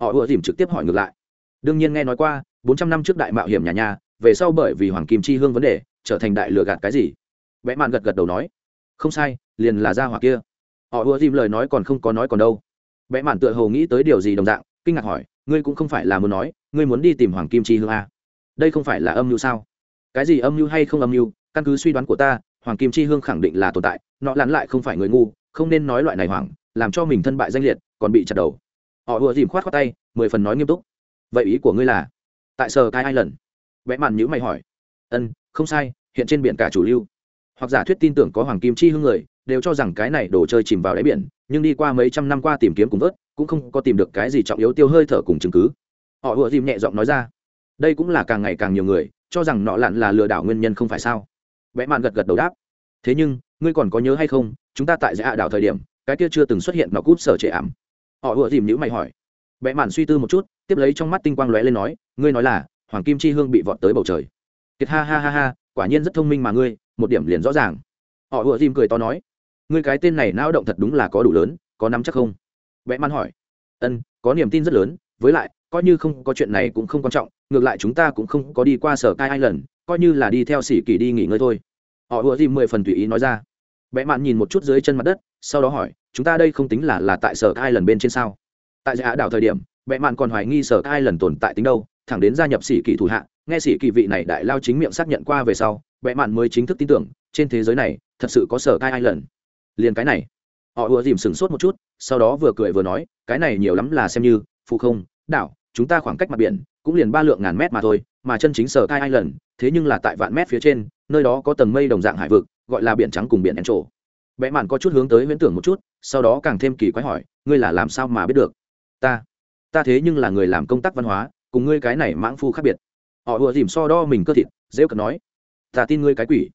Họ ùa dìm trực tiếp hỏi ngược lại. Đương nhiên nghe nói qua, bốn trăm năm trước đại mạo hiểm nhà nhà, về sau bởi vì hoàng kim chi hương vấn đề, trở thành đại lừa gạt cái gì? Vẽ màn gật gật đầu nói. Không sai, liền là ra hỏa kia. Họ ùa dìm lời nói còn không có nói còn đâu. Vẽ màn tựa hồ nghĩ tới điều gì đồng dạng kinh ngạc hỏi, ngươi cũng không phải là muốn nói, ngươi muốn đi tìm hoàng kim chi hương à? đây không phải là âm mưu sao? Cái gì âm mưu hay không âm mưu? Căn cứ suy đoán của ta, hoàng kim chi hương khẳng định là tồn tại nọ lắn lại không phải người ngu, không nên nói loại này hoảng, làm cho mình thân bại danh liệt, còn bị chặt đầu. Họ ùa dìm khoát khoát tay, mười phần nói nghiêm túc. Vậy ý của ngươi là? Tại sở cái ai lần vẽ màn nhữ mày hỏi. Ân, không sai, hiện trên biển cả chủ lưu. Hoặc giả thuyết tin tưởng có hoàng kim chi hương người, đều cho rằng cái này đồ chơi chìm vào đáy biển nhưng đi qua mấy trăm năm qua tìm kiếm cùng vớt, cũng không có tìm được cái gì trọng yếu tiêu hơi thở cùng chứng cứ. Họ ùa dìm nhẹ giọng nói ra, đây cũng là càng ngày càng nhiều người, cho rằng nọ lặn là lừa đảo nguyên nhân không phải sao? Vẽ mạn gật gật đầu đáp, thế nhưng, ngươi còn có nhớ hay không, chúng ta tại dạ đảo thời điểm, cái kia chưa từng xuất hiện nó cút sở trệ ảm. Họ ùa dìm nhữ mày hỏi. Vẽ mạn suy tư một chút, tiếp lấy trong mắt tinh quang lóe lên nói, ngươi nói là, hoàng kim chi hương bị vọt tới bầu trời. Kiệt ha ha ha ha, quả nhiên rất thông minh mà ngươi, một điểm liền rõ ràng. Họ ùa dìm cười to nói ngươi cái tên này não động thật đúng là có đủ lớn có nắm chắc không? Vẽ man hỏi. Ân có niềm tin rất lớn với lại coi như không có chuyện này cũng không quan trọng ngược lại chúng ta cũng không có đi qua sở cai Island, lần coi như là đi theo sĩ kỳ đi nghỉ ngơi thôi. Họ ùa dìm mười phần tùy ý nói ra. Vẽ mạn nhìn một chút dưới chân mặt đất sau đó hỏi chúng ta đây không tính là là tại sở cai lần bên trên sao? Tại dạ đảo thời điểm vẽ mạn còn hoài nghi sở cai lần tồn tại tính đâu thẳng đến gia nhập sĩ kỳ thủ hạ nghe sĩ kỳ vị này đại lao chính miệng xác nhận qua về sau vẽ mạn mới chính thức tin tưởng trên thế giới này thật sự có sở cai Island. lần liền cái này. Họ ùa dìm sửng sốt một chút, sau đó vừa cười vừa nói, cái này nhiều lắm là xem như, phụ không, đảo, chúng ta khoảng cách mặt biển, cũng liền ba lượng ngàn mét mà thôi, mà chân chính sở cai lần thế nhưng là tại vạn mét phía trên, nơi đó có tầng mây đồng dạng hải vực, gọi là biển trắng cùng biển en trổ. Vẽ mạn có chút hướng tới huyễn tưởng một chút, sau đó càng thêm kỳ quái hỏi, ngươi là làm sao mà biết được? Ta ta thế nhưng là người làm công tác văn hóa, cùng ngươi cái này mãng phu khác biệt. Họ ùa dìm so đo mình cơ thịt, dễ cận nói, ta tin ngươi cái quỷ.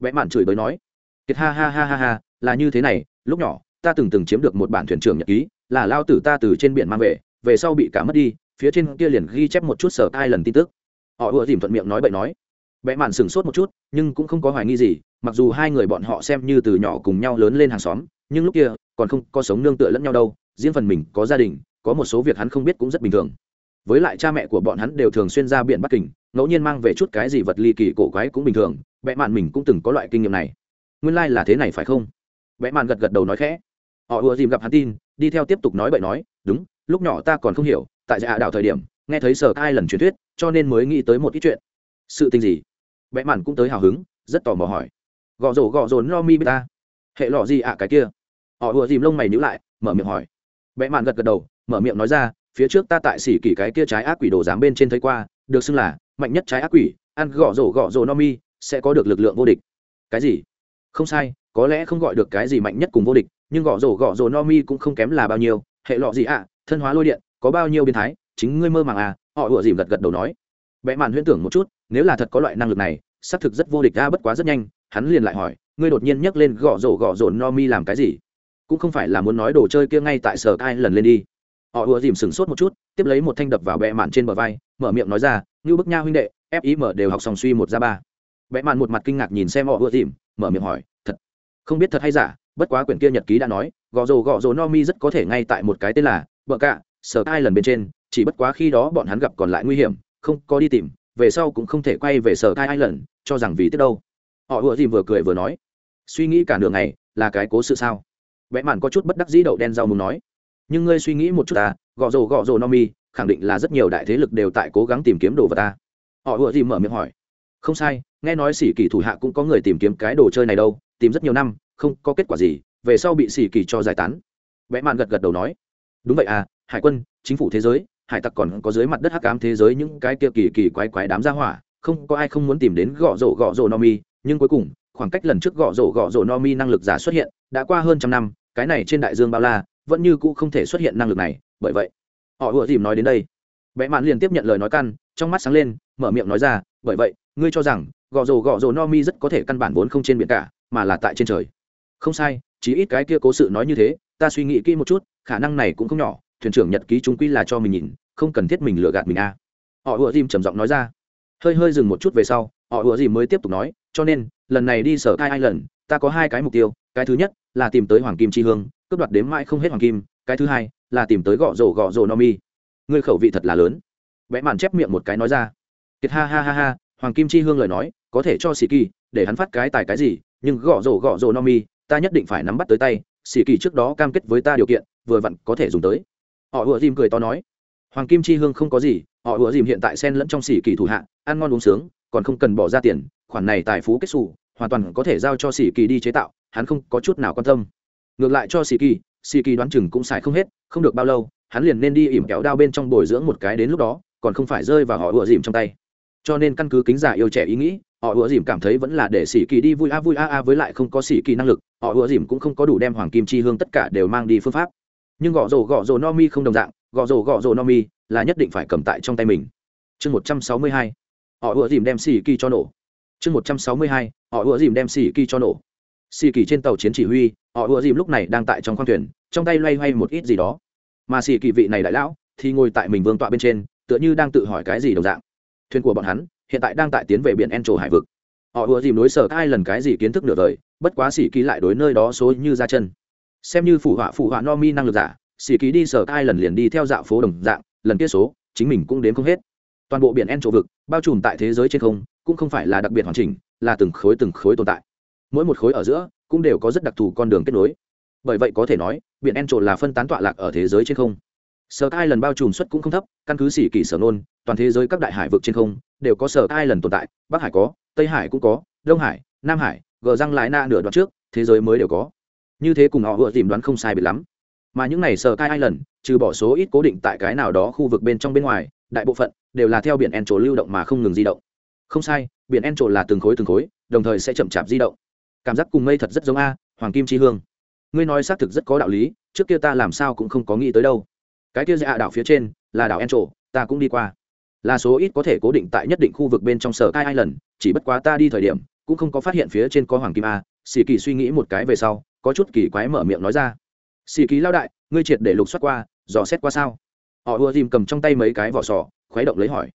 Vẽ mạn chửi bới nói, kiệt ha ha ha ha ha là như thế này, lúc nhỏ, ta từng từng chiếm được một bản thuyền trưởng nhật ký, là lao tử ta từ trên biển mang về về sau bị cả mất đi, phía trên kia liền ghi chép một chút sở tai lần tin tức. Họ ùa dìm thuận miệng nói bậy nói. Vẽ mạn sửng sốt một chút, nhưng cũng không có hoài nghi gì, mặc dù hai người bọn họ xem như từ nhỏ cùng nhau lớn lên hàng xóm, nhưng lúc kia, còn không có sống nương tựa lẫn nhau đâu, riêng phần mình có gia đình, có một số việc hắn không biết cũng rất bình thường. Với lại cha mẹ của bọn hắn đều thường xuyên ra biển bắc kinh, ngẫu nhiên mang về chút cái gì vật ly kỳ cổ quái cũng bình thường vẽ mạn mình cũng từng có loại kinh nghiệm này. Nguyên lai、like、là thế này phải không? Vẽ màn gật gật đầu nói khẽ. Họ ùa dìm gặp hắn tin, đi theo tiếp tục nói bậy nói, đúng, lúc nhỏ ta còn không hiểu, tại dạ đảo thời điểm, nghe thấy sở ai lần truyền thuyết, cho nên mới nghĩ tới một ít chuyện. Sự tình gì? Vẽ màn cũng tới hào hứng, rất tò mò hỏi. Gõ rổ gõ rốn lo mi bê ta. Hệ lọ gì ạ à cái kia? Họ ùa dìm lông mày nhữ lại, mở miệng hỏi. Vẽ màn gật gật đầu, mở miệng nói ra, phía trước ta tại xỉ kỷ cái kia trái ác quỷ đồ dám bên trên thấy qua, được xưng là mạnh nhất trái ác quỷ, ăn gõ rổ gõ rổ no mi, sẽ có được lực lượng vô địch. Cái gì? Không sai có lẽ không gọi được cái gì mạnh nhất cùng vô địch nhưng gõ rổ gõ rổ no mi cũng không kém là bao nhiêu. Hệ lọ gì ạ? À, thân hóa lôi điện có bao nhiêu biến thái? Chính ngươi mơ màng à? Họ ủa dìm gật gật đầu nói. Vẽ màn huyễn tưởng một chút nếu là thật có loại năng lực này xác thực rất vô địch ra bất quá rất nhanh hắn liền lại hỏi ngươi đột nhiên nhấc lên gõ rổ gõ rổ no mi làm cái gì? Cũng không phải là muốn nói đồ chơi kia ngay tại sở cai lần lên đi. Họ ùa dìm sửng sốt một chút tiếp lấy một thanh đập vào bẹ mạn trên bờ vai mở miệng nói ra như bức nha huynh đệ fim đều học sòng suy một ra ba. Bẹ mạn một mặt kinh ngạc nhìn xem họ ùa dìm mở miệng hỏi thật không biết thật hay giả, bất quá quyển kia nhật ký đã nói gõ rồ gõ rồ no mi rất có thể ngay tại một cái tên là vợ cạ, sở ai lần bên trên, chỉ bất quá khi đó bọn hắn gặp còn lại nguy hiểm, không có đi tìm, về sau cũng không thể quay về sở ai lần cho rằng vì tiếc đâu. Họ vừa dìm vừa cười vừa nói, suy nghĩ cả đường này là cái cố sự sao? Vẽ mạn có chút bất đắc dĩ đậu đen rau muốn nói, nhưng ngươi suy nghĩ một chút ta gõ rồ gõ rồ no mi, khẳng định là rất nhiều đại thế lực đều tại cố gắng tìm kiếm đồ vật ta. Họ vừa gì mở miệng hỏi, không sai, nghe nói sĩ kỳ thủ hạ cũng có người tìm kiếm cái đồ chơi này đâu tìm rất nhiều năm, không có kết quả gì, về sau bị xì kỳ cho giải tán. Vẽ mạn gật gật đầu nói, đúng vậy à hải quân, chính phủ thế giới, hải tặc còn có dưới mặt đất hắc ám thế giới những cái kia kỳ kỳ quái quái đám ra hỏa, không có ai không muốn tìm đến gõ rổ gõ rổ no mi, nhưng cuối cùng, khoảng cách lần trước gõ rổ gõ rổ no mi năng lực giả xuất hiện đã qua hơn trăm năm, cái này trên đại dương bao la, vẫn như cũ không thể xuất hiện năng lực này, bởi vậy, họ vừa dìm nói đến đây. Vẽ mạn liền tiếp nhận lời nói căn, trong mắt sáng lên, mở miệng nói ra, bởi vậy ngươi cho rằng gò rồ gò rồ no mi rất có thể căn bản vốn không trên biển cả, mà là tại trên trời. Không sai chỉ ít cái kia cố sự nói như thế, ta suy nghĩ kỹ một chút, khả năng này cũng không nhỏ, thuyền trưởng nhật ký chúng quy là cho mình nhìn, không cần thiết mình lừa gạt mình a à. họ ùa dìm trầm giọng nói ra. Hơi hơi dừng một chút về sau, họ ùa dìm mới tiếp tục nói, cho nên, lần này đi sở hai hai lần ta có hai cái mục tiêu, cái thứ nhất là tìm tới hoàng kim tri hương, cướp đoạt đếm mãi không hết hoàng kim, cái thứ hai là tìm tới gõ rổ gõ rổ no mi. Ngươi khẩu vị thật là lớn. Vẽ màn chép miệng một cái nói ra. Kiệt ha ha ha ha hoàng kim chi hương lời nói, có thể cho sĩ kỳ, để hắn phát cái tài cái gì, nhưng gõ rổ gõ rổ no mi, ta nhất định phải nắm bắt tới tay, sĩ kỳ trước đó cam kết với ta điều kiện, vừa vặn có thể dùng tới. Họ ùa dìm cười to nói. Hoàng kim chi hương không có gì, họ ùa dìm hiện tại sen lẫn trong sĩ kỳ thủ hạ, ăn ngon uống sướng, còn không cần bỏ ra tiền, khoản này tài phú kết xù, hoàn toàn có thể giao cho sĩ kỳ đi chế tạo, hắn không có chút nào quan tâm. Ngược lại cho sĩ kỳ sĩ kỳ đoán chừng cũng xài không hết, không được bao lâu, hắn liền nên đi ỉm kéo đao bên trong bồi dưỡng một cái đến lúc đó, còn không phải rơi vào họ ùa dìm trong tay cho nên căn cứ kính giả yêu trẻ ý nghĩ, họ ủa dìm cảm thấy vẫn là để sĩ kỳ đi vui a vui a a với lại không có sĩ kỳ năng lực, họ ủa dìm cũng không có đủ đem hoàng kim chi hương tất cả đều mang đi phương pháp. Nhưng gõ rổ gõ rổ no mi không đồng dạng gõ rổ gõ rổ no mi là nhất định phải cầm tại trong tay mình. Chương một trăm sáu mươi hai, họ ủa dìm đem sĩ kỳ cho nổ. Chương một trăm sáu mươi hai, họ ủa dìm đem sĩ kỳ cho nổ. Sĩ kỳ trên tàu chiến chỉ huy, họ ủa dìm lúc này đang tại trong khoang thuyền, trong tay loay hoay một ít gì đó. Mà sĩ kỳ vị này đại lão thì ngồi tại mình vương tọa bên trên, tựa như đang tự hỏi cái gì đồng dạng thuyền của bọn hắn hiện tại đang tại tiến về biển en trổ hải vực. Họ ùa dìm đối sở hai lần cái gì kiến thức nửa đời, bất quá sĩ ký lại đối nơi đó số như ra chân. Xem như phụ họa phụ họa no mi năng lực giả, sĩ ký đi sở hai lần liền đi theo dạo phố đồng dạng, lần kia số, chính mình cũng đến không hết. Toàn bộ biển en trổ vực, bao trùm tại thế giới trên không, cũng không phải là đặc biệt hoàn chỉnh, là từng khối từng khối tồn tại. Mỗi một khối ở giữa, cũng đều có rất đặc thù con đường kết nối. Bởi vậy có thể nói, biển en là phân tán tọa lạc ở thế giới trên không sở tai lần bao trùm suất cũng không thấp, căn cứ xỉ kỳ sở nôn toàn thế giới các đại hải vực trên không đều có sở tai lần tồn tại, bắc hải có, tây hải cũng có, đông hải, nam hải, gờ răng lại na nửa đoạn trước, thế giới mới đều có. Như thế cùng họ vừa tìm đoán không sai biệt lắm. Mà những này sở hai lần, trừ bỏ số ít cố định tại cái nào đó khu vực bên trong bên ngoài, đại bộ phận đều là theo biển en trổ lưu động mà không ngừng di động. Không sai, biển en trổ là từng khối từng khối, đồng thời sẽ chậm chạp di động. Cảm giác cùng mây thật rất giống a, hoàng kim chi hương. Ngươi nói xác thực rất có đạo lý, trước kia ta làm sao cũng không có nghĩ tới đâu cái kia dạ đảo phía trên là đảo en trổ ta cũng đi qua. Là số ít có thể cố định tại nhất định khu vực bên trong sở cai lần chỉ bất quá ta đi thời điểm cũng không có phát hiện phía trên có hoàng kim a. Xì kỳ suy nghĩ một cái về sau, có chút kỳ quái mở miệng nói ra. Xì kỳ lao đại, ngươi triệt để lục xoát qua, dò xét qua sao? Họ ùa dìm cầm trong tay mấy cái vỏ sò, khuấy động lấy hỏi.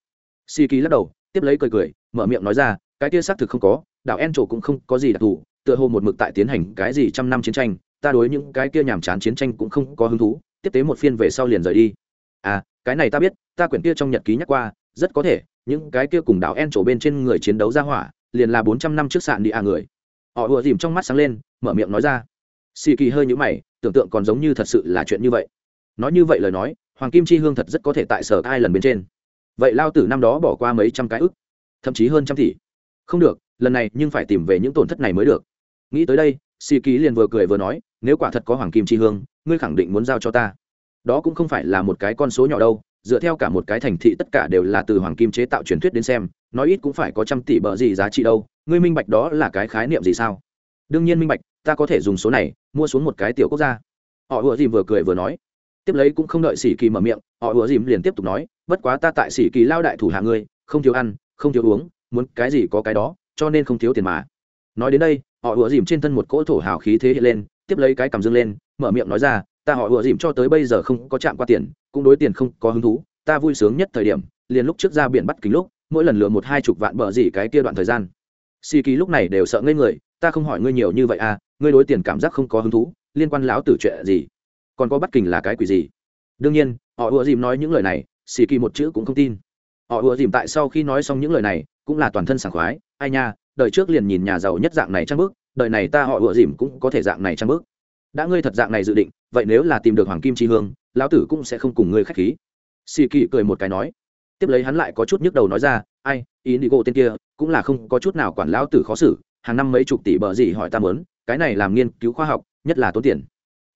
Xì kỳ lắc đầu, tiếp lấy cười cười, mở miệng nói ra, cái kia xác thực không có, đảo en trổ cũng không có gì đặc thù, tựa hồ một mực tại tiến hành cái gì trăm năm chiến tranh, ta đối những cái kia nhàm chán chiến tranh cũng không có hứng thú tiếp tế một phiên về sau liền rời đi. À cái này ta biết, ta quyển kia trong nhật ký nhắc qua, rất có thể, những cái kia cùng đảo en trổ bên trên người chiến đấu ra hỏa, liền là bốn trăm năm trước sạn đi à người. Họ ùa dìm trong mắt sáng lên, mở miệng nói ra. Xì kỳ hơi nhũ mày, tưởng tượng còn giống như thật sự là chuyện như vậy. Nói như vậy lời nói, hoàng kim chi hương thật rất có thể tại sở ai lần bên trên. Vậy lao tử năm đó bỏ qua mấy trăm cái ức, thậm chí hơn trăm tỷ. Không được, lần này nhưng phải tìm về những tổn thất này mới được. Nghĩ tới đây xì kỳ liền vừa cười vừa nói, nếu quả thật có hoàng kim chi hương, ngươi khẳng định muốn giao cho ta. Đó cũng không phải là một cái con số nhỏ đâu, dựa theo cả một cái thành thị tất cả đều là từ hoàng kim chế tạo truyền thuyết đến xem, nói ít cũng phải có trăm tỷ bờ gì giá trị đâu, ngươi minh bạch đó là cái khái niệm gì sao? Đương nhiên minh bạch, ta có thể dùng số này, mua xuống một cái tiểu quốc gia. Họ ùa dìm vừa cười vừa nói. Tiếp lấy cũng không đợi sĩ kỳ mở miệng, họ ùa dìm liền tiếp tục nói, bất quá ta tại sĩ kỳ lao đại thủ hạ ngươi, không thiếu ăn, không thiếu uống, muốn cái gì có cái đó, cho nên không thiếu tiền mà. Nói đến đây họ ùa dìm trên thân một cỗ thổ hào khí thế hiện lên, tiếp lấy cái cầm dương lên, mở miệng nói ra, ta họ ùa dìm cho tới bây giờ không có chạm qua tiền, cũng đối tiền không có hứng thú, ta vui sướng nhất thời điểm, liền lúc trước ra biển bắt kính lúc, mỗi lần lừa một hai chục vạn bờ gì cái kia đoạn thời gian. Si kỳ lúc này đều sợ ngây người, ta không hỏi ngươi nhiều như vậy à ngươi đối tiền cảm giác không có hứng thú, liên quan láo tử chuyện gì? Còn có bắt kình là cái quỷ gì? Đương nhiên, họ ùa dìm nói những lời này, xì kỳ một chữ cũng không tin. Họ ùa dìm tại sau khi nói xong những lời này, cũng là toàn thân sảng khoái, ai nha đời trước liền nhìn nhà giàu nhất dạng này trang bước đời này ta họ ủa dìm cũng có thể dạng này trang bước đã ngươi thật dạng này dự định, vậy nếu là tìm được hoàng kim tri hương, lão tử cũng sẽ không cùng ngươi k h á c h khí. Xì kỳ cười một cái nói. Tiếp lấy hắn lại có chút nhức đầu nói ra, ai ý đi gỗ tên kia, cũng là không có chút nào quản lão tử khó xử, hàng năm mấy chục tỷ bờ gì hỏi ta mớn cái này làm nghiên cứu khoa học, nhất là tốn tiền.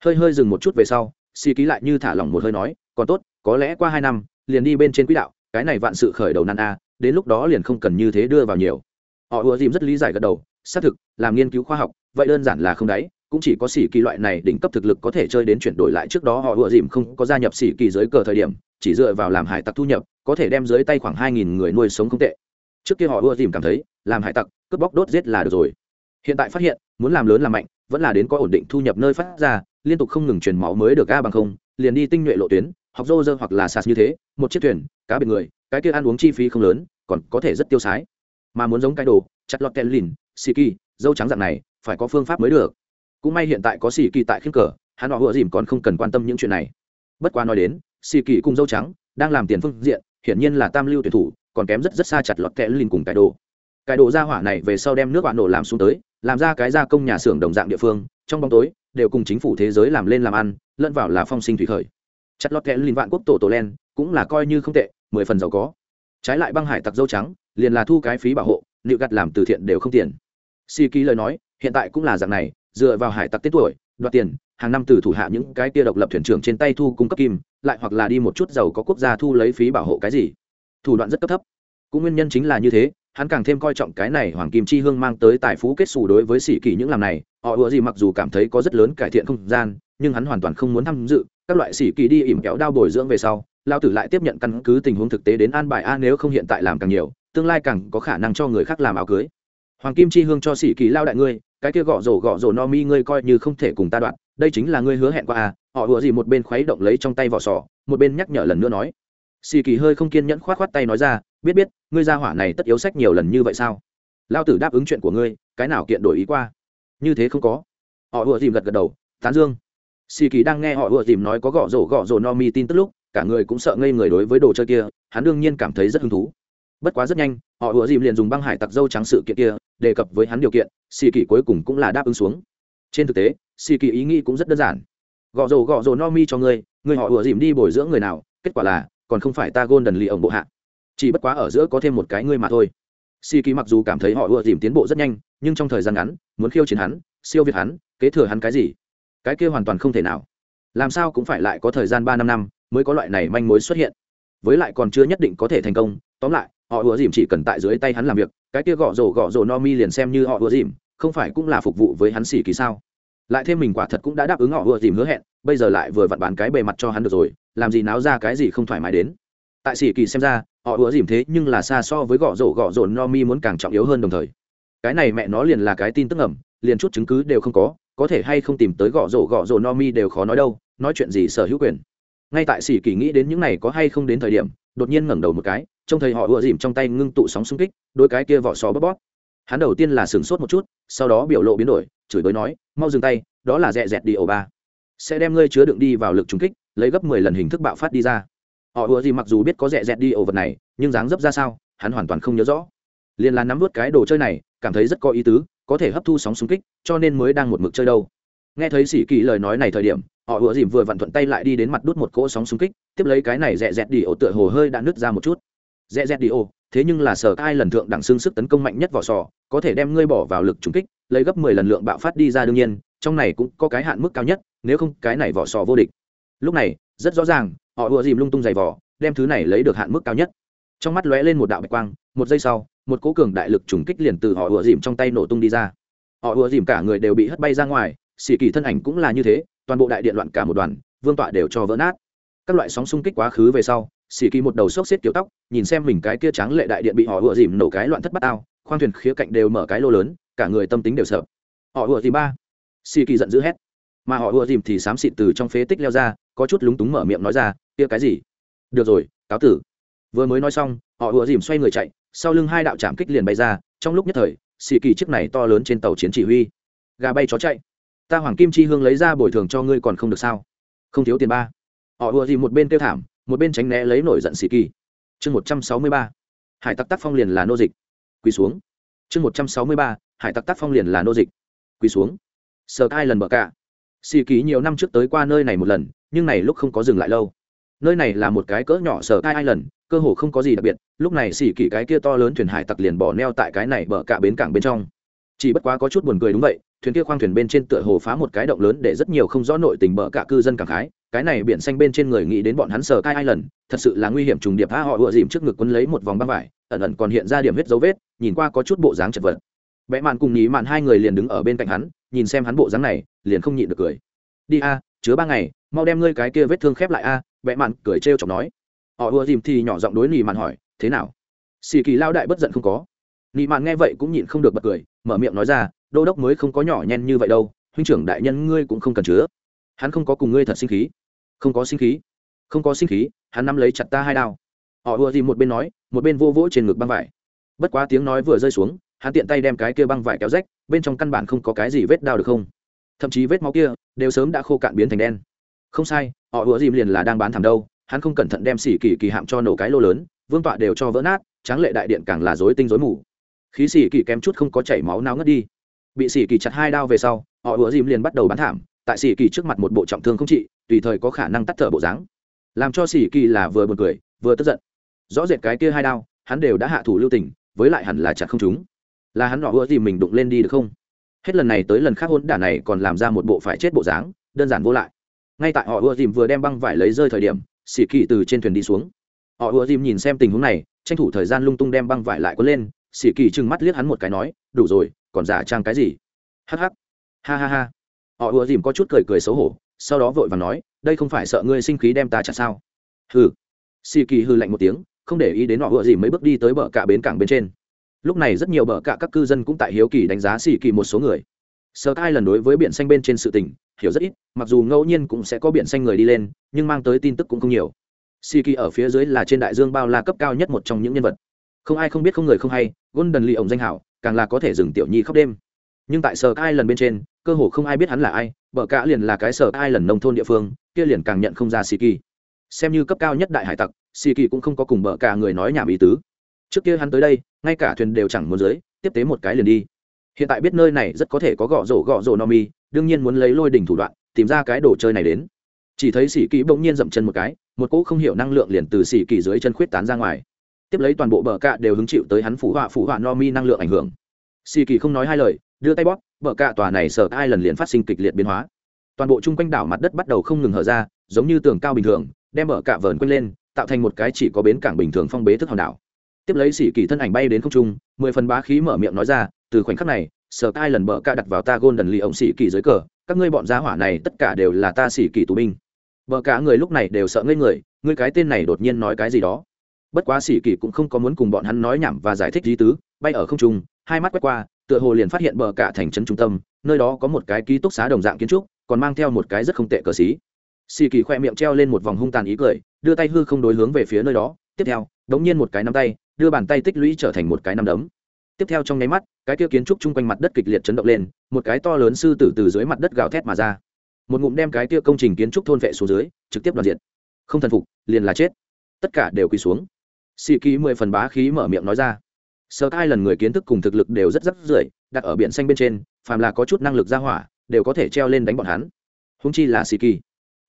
Hơi hơi dừng một chút về sau, xì ký lại như thả lỏng một hơi nói, còn tốt, có lẽ qua hai năm, liền đi bên trên quỹ đạo, cái này vạn sự khởi đầu nan a, đến lúc đó liền không cần như thế đưa vào nhiều họ ùa dìm rất lý giải gật đầu, xác thực, làm nghiên cứu khoa học, vậy đơn giản là không đáy, cũng chỉ có xỉ kỳ loại này đỉnh cấp thực lực có thể chơi đến chuyển đổi lại trước đó họ ùa dìm không có gia nhập xỉ kỳ dưới cờ thời điểm, chỉ dựa vào làm hải tặc thu nhập, có thể đem dưới tay khoảng hai nghìn người nuôi sống không tệ. Trước kia họ ùa dìm cảm thấy, làm hải tặc, cướp bóc đốt giết là được rồi. Hiện tại phát hiện, muốn làm lớn làm mạnh, vẫn là đến có ổn định thu nhập nơi phát ra, liên tục không ngừng truyền máu mới được ga bằng không, liền đi tinh nhuệ lộ tuyến, học dô dơ hoặc là sạt như thế, một chiếc thuyền, cá biệt người, cái kia ăn uống chi phí không lớn, còn có thể rất tiêu sái mà muốn giống cái đồ, chặt lọt tên lìn, xì kỳ, dâu trắng dạng này, phải có phương pháp mới được. Cũng may hiện tại có xì kỳ tại khiêm cờ, hắn họ vừa dìm còn không cần quan tâm những chuyện này. Bất quá nói đến, xì kỳ cùng dâu trắng đang làm tiền phương diện, hiển nhiên là tam lưu tuyển thủ, còn kém rất rất xa chặt lọt kẽ lìn cùng cái đồ. Cái đồ ra hỏa này về sau đem nước bạn nổ làm xuống tới, làm ra cái gia công nhà xưởng đồng dạng địa phương, trong bóng tối, đều cùng chính phủ thế giới làm lên làm ăn, lẫn vào là phong sinh thủy khởi. Chặt lọt kẽ lìn vạn quốc tổ tổ len cũng là coi như không tệ, mười phần giàu có trái lại băng hải tặc dâu trắng, liền là thu cái phí bảo hộ, liệu gặt làm từ thiện đều không tiền. Si ký lời nói, hiện tại cũng là dạng này, dựa vào hải tặc tết tuổi, đoạt tiền, hàng năm từ thủ hạ những cái tia độc lập thuyền trưởng trên tay thu cung cấp kim, lại hoặc là đi một chút giàu có quốc gia thu lấy phí bảo hộ cái gì. Thủ đoạn rất cấp thấp. Cũng nguyên nhân chính là như thế, hắn càng thêm coi trọng cái này hoàng kim chi hương mang tới tài phú kết xù đối với sĩ kỳ những làm này. Họ ủa gì mặc dù cảm thấy có rất lớn cải thiện không gian, nhưng hắn hoàn toàn không muốn tham dự. Các loại sĩ kỳ đi ỉm kéo đao bồi dưỡng về sau lao tử lại tiếp nhận căn cứ tình huống thực tế đến an bài a nếu không hiện tại làm càng nhiều, tương lai càng có khả năng cho người khác làm áo cưới. Hoàng kim chi hương cho sĩ kỳ lao đại ngươi, cái kia gõ rổ gõ rổ no mi ngươi coi như không thể cùng ta đoạn, đây chính là ngươi hứa hẹn qua à họ ùa gì một bên khuấy động lấy trong tay vỏ sò, một bên nhắc nhở lần nữa nói. Xì kỳ hơi không kiên nhẫn khoát khoát tay nói ra, biết biết, ngươi ra hỏa này tất yếu sách nhiều lần như vậy sao? Lao tử đáp ứng chuyện của ngươi, cái nào kiện đổi ý qua? Như thế không có. Họ ùa dìm gật gật đầu, tán dương. Xì kỳ đang nghe họ ùa dìm nói có gõ rổ gõ rổ no mi tin tức lúc cả người cũng sợ ngây người đối với đồ chơi kia, hắn đương nhiên cảm thấy rất hứng thú. Bất quá rất nhanh, họ ùa dìm liền dùng băng hải tặc dâu trắng sự kiện kia đề cập với hắn điều kiện, xì kỳ cuối cùng cũng là đáp ứng xuống. Trên thực tế, xì kỳ ý nghĩ cũng rất đơn giản. Gõ rổ gõ rổ no mi cho ngươi ngươi họ ùa dìm đi bồi dưỡng người nào, kết quả là, còn không phải ta golden lì ổng bộ hạ. Chỉ bất quá ở giữa có thêm một cái ngươi mà thôi. Xì kỳ mặc dù cảm thấy họ ưa dìm tiến bộ rất nhanh, nhưng trong thời gian ngắn, muốn khiêu chiến hắn, siêu việt hắn, kế thừa hắn cái gì? Cái kia hoàn toàn không thể nào. Làm sao cũng phải lại có thời gian ba năm năm mới có loại này manh mối xuất hiện. Với lại còn chưa nhất định có thể thành công, tóm lại, họ ùa dìm chỉ cần tại dưới tay hắn làm việc, cái kia gõ rổ gõ rổ no mi liền xem như họ ùa dìm, không phải cũng là phục vụ với hắn xỉ kỳ sao? Lại thêm mình quả thật cũng đã đáp ứng họ ùa dìm hứa hẹn, bây giờ lại vừa vặn bán cái bề mặt cho hắn được rồi, làm gì náo ra cái gì không thoải mái đến. Tại xỉ kỳ xem ra, họ ùa dìm thế nhưng là xa so với gõ rổ gõ rổ no mi muốn càng trọng yếu hơn đồng thời. Cái này mẹ nó liền là cái tin tức ẩm, liền chút chứng cứ đều không có có thể hay không tìm tới gõ rổ gõ rổ no mi đều khó nói đâu, nói chuyện gì sở hữu quyền ngay tại sĩ kỳ nghĩ đến những này có hay không đến thời điểm, đột nhiên ngẩng đầu một cái, trông thấy họ ùa dìm trong tay ngưng tụ sóng xung kích, đôi cái kia vỏ sò bóp bóp. Hắn đầu tiên là sửng sốt một chút, sau đó biểu lộ biến đổi, chửi bới nói, mau dừng tay, đó là dẹ dẹt đi ổ ba. Sẽ đem ngươi chứa đựng đi vào lực trúng kích, lấy gấp mười lần hình thức bạo phát đi ra. Họ ùa dìm mặc dù biết có dẹ dẹt đi ổ vật này, nhưng dáng dấp ra sao, hắn hoàn toàn không nhớ rõ. Liền là nắm vớt cái đồ chơi này, cảm thấy rất có ý tứ, có thể hấp thu sóng xung kích, cho nên mới đang một mực chơi đâu nghe thấy sĩ kỳ lời nói này thời điểm, họ ủa dìm vừa vặn thuận tay lại đi đến mặt đút một cỗ sóng xung kích, tiếp lấy cái này rẽ rẽ đi ổ tựa hồ hơi đã nứt ra một chút. Rẽ rẽ đi ổ, thế nhưng là sở ai lần thượng đẳng xương sức tấn công mạnh nhất vỏ sò, có thể đem ngươi bỏ vào lực trúng kích, lấy gấp mười lần lượng bạo phát đi ra đương nhiên, trong này cũng có cái hạn mức cao nhất, nếu không cái này vỏ sò vô địch. Lúc này, rất rõ ràng, họ ủa dìm lung tung giày vỏ đem thứ này lấy được hạn mức cao nhất. Trong mắt lóe lên một đạo bạch quang, một giây sau, một cố cường đại lực trùng kích liền từ họ ủa dìm trong tay nổ tung đi ra. Họ ủa dìm cả người đều bị hất bay ra ngoài xì kỳ thân ảnh cũng là như thế, toàn bộ đại điện loạn cả một đoàn, vương tọa đều cho vỡ nát. Các loại sóng xung kích quá khứ về sau, xì kỳ một đầu xốc xếp kiểu tóc, nhìn xem mình cái kia trắng lệ đại điện bị họ ùa dìm nổ cái loạn thất bát ao, khoang thuyền khía cạnh đều mở cái lô lớn, cả người tâm tính đều sợ. Họ ùa dìm ba. Xì kỳ giận dữ hét. Mà họ ùa dìm thì xám xịt từ trong phế tích leo ra, có chút lúng túng mở miệng nói ra, kia cái gì? Được rồi, cáo tử. Vừa mới nói xong, họ ùa dìm xoay người chạy, sau lưng hai đạo trạm kích liền bay ra, trong lúc nhất thời, xì kỳ chiếc này to lớn trên tàu chiến chỉ huy. Gà bay chó chạy ta hoàng kim chi hương lấy ra bồi thường cho ngươi còn không được sao? Không thiếu tiền ba. Họ ùa gì một bên kêu thảm, một bên tránh né lấy nổi giận xì kỳ. Chương một trăm sáu mươi ba. Hải tặc tác phong liền là nô dịch. Quỳ xuống. Chương một trăm sáu mươi ba. Hải tặc tác phong liền là nô dịch. Quỳ xuống. Sờ hai lần bờ cả xì kỳ nhiều năm trước tới qua nơi này một lần, nhưng này lúc không có dừng lại lâu. Nơi này là một cái cỡ nhỏ sờ cai lần cơ hồ không có gì đặc biệt, lúc này xì kỳ cái kia to lớn thuyền hải tặc liền bỏ neo tại cái này bờ cả bến cảng bên trong. Chỉ bất quá có chút buồn cười đúng vậy thuyền kia khoang thuyền bên trên tựa hồ phá một cái động lớn để rất nhiều không rõ nội tình bờ cả cư dân cảm khái, cái này biển xanh bên trên người nghĩ đến bọn hắn sờ cai ai lần, thật sự là nguy hiểm trùng điệp tha họ ựa dìm trước ngực quấn lấy một vòng băng vải, ẩn ẩn còn hiện ra điểm huyết dấu vết, nhìn qua có chút bộ dáng chật vật. Vẽ mạn cùng nhí mạn hai người liền đứng ở bên cạnh hắn, nhìn xem hắn bộ dáng này, liền không nhịn được cười. Đi a, chứa ba ngày, mau đem ngươi cái kia vết thương khép lại a vẽ mạn cười trêu chọc nói. Họ ùa dìm thì nhỏ giọng đối nhí mạn hỏi, thế nào? Xì kỳ lao đại bất giận không có. Nhí mạn nghe vậy cũng nhịn không được bật cười, mở miệng nói ra đô đốc mới không có nhỏ nhen như vậy đâu, huynh trưởng đại nhân ngươi cũng không cần chứa. Hắn không có cùng ngươi thật sinh khí. Không có sinh khí. Không có sinh khí, hắn nắm lấy chặt ta hai đao. Họ ùa gì một bên nói, một bên vô vỗ trên ngực băng vải. Bất quá tiếng nói vừa rơi xuống, hắn tiện tay đem cái kia băng vải kéo rách, bên trong căn bản không có cái gì vết đao được không? Thậm chí vết máu kia đều sớm đã khô cạn biến thành đen. Không sai, họ ùa dìm liền là đang bán thảm đâu, hắn không cẩn thận đem xỉ kỳ kỳ hạm cho nổ cái lô lớn, vương tọa đều cho vỡ nát, tráng lệ đại điện càng là dối tinh dối mù. Khí xỉ kỳ kém chút không có chảy máu nào ngất đi bị xỉ kỳ chặt hai đao về sau, họ ủa dìm liền bắt đầu bán thảm, tại xỉ kỳ trước mặt một bộ trọng thương không trị, tùy thời có khả năng tắt thở bộ dáng. Làm cho xỉ kỳ là vừa buồn cười, vừa tức giận. Rõ rệt cái kia hai đao, hắn đều đã hạ thủ lưu tình, với lại hẳn là chặt không chúng là hắn họ ủa dìm mình đụng lên đi được không? Hết lần này tới lần khác hôn đả này còn làm ra một bộ phải chết bộ dáng, đơn giản vô lại. Ngay tại họ ủa dìm vừa đem băng vải lấy rơi thời điểm xỉ kỳ từ trên thuyền đi xuống. Họ ủa dìm nhìn xem tình huống này, tranh thủ thời gian lung tung đem băng vải lại quấn lên xỉ kỳ trừng mắt liếc hắn một cái nói, đủ rồi còn giả trang cái gì? Hắc hắc. Ha ha ha. Họ ùa dìm có chút cười cười xấu hổ, sau đó vội và nói, đây không phải sợ ngươi sinh khí đem ta chặt sao? Hừ. Xì kỳ hư lạnh một tiếng, không để ý đến họ ùa dìm mấy bước đi tới bờ cả bến cảng bên trên. Lúc này rất nhiều bờ cả các cư dân cũng tại hiếu kỳ đánh giá xì kỳ một số người. Sơ tai lần đối với biển xanh bên trên sự tình, hiểu rất ít, mặc dù ngẫu nhiên cũng sẽ có biển xanh người đi lên, nhưng mang tới tin tức cũng không nhiều. Xì kỳ ở phía dưới là trên đại dương bao la cấp cao nhất một trong những nhân vật. Không ai không biết không người không hay, golden lee ổng danh hảo càng là có thể dừng tiểu nhi khóc đêm. Nhưng tại sở ai lần bên trên, cơ hồ không ai biết hắn là ai, bờ cả liền là cái sở ai lần nông thôn địa phương, kia liền càng nhận không ra xì kỳ. Xem như cấp cao nhất đại hải tặc xì kỳ cũng không có cùng bờ cả người nói nhảm ý tứ. Trước kia hắn tới đây, ngay cả thuyền đều chẳng muốn dưới, tiếp tế một cái liền đi. Hiện tại biết nơi này rất có thể có gõ rổ gõ rổ no mi, đương nhiên muốn lấy lôi đỉnh thủ đoạn, tìm ra cái đồ chơi này đến. Chỉ thấy xì kỳ bỗng nhiên dậm chân một cái, một cỗ không hiểu năng lượng liền từ xì kỳ dưới chân khuyết tán ra ngoài tiếp lấy toàn bộ bờ cạ đều hứng chịu tới hắn phủ họa phủ họa no mi năng lượng ảnh hưởng. Xì kỳ không nói hai lời, đưa tay bóp, bờ cạ tòa này sợ ai lần liền phát sinh kịch liệt biến hóa. Toàn bộ chung quanh đảo mặt đất bắt đầu không ngừng hở ra, giống như tường cao bình thường, đem bờ cạ vờn quanh lên, tạo thành một cái chỉ có bến cảng bình thường phong bế thức hòn đảo. Tiếp lấy xì kỳ thân ảnh bay đến không trung, mười phần bá khí mở miệng nói ra, từ khoảnh khắc này sợ tai lần bờ cạ đặt vào ta gôn đần lì ổng xỉ kỳ dưới cờ, các ngươi bọn gia hỏa này tất cả đều là ta xỉ kỳ tù binh. Bờ cả người lúc này đều sợ ngây người, ngươi cái tên này đột nhiên nói cái gì đó? Bất quá sĩ kỳ cũng không có muốn cùng bọn hắn nói nhảm và giải thích lý tứ, bay ở không trung, hai mắt quét qua, tựa hồ liền phát hiện bờ cả thành trấn trung tâm, nơi đó có một cái ký túc xá đồng dạng kiến trúc, còn mang theo một cái rất không tệ cờ xí. Xì kỳ khoe miệng treo lên một vòng hung tàn ý cười, đưa tay hư không đối hướng về phía nơi đó, tiếp theo, đống nhiên một cái nắm tay, đưa bàn tay tích lũy trở thành một cái nắm đấm. Tiếp theo trong nháy mắt, cái kia kiến trúc chung quanh mặt đất kịch liệt chấn động lên, một cái to lớn sư tử từ dưới mặt đất gào thét mà ra. Một ngụm đem cái kia công trình kiến trúc thôn vệ xuống dưới, trực tiếp đoạt diện không thần phục, liền là chết. Tất cả đều quỳ xuống. Sĩ kỳ mười phần bá khí mở miệng nói ra. Sở hai lần người kiến thức cùng thực lực đều rất rất rưỡi đặt ở biển xanh bên trên, phàm là có chút năng lực ra hỏa, đều có thể treo lên đánh bọn hắn. Húng chi là Sĩ kỳ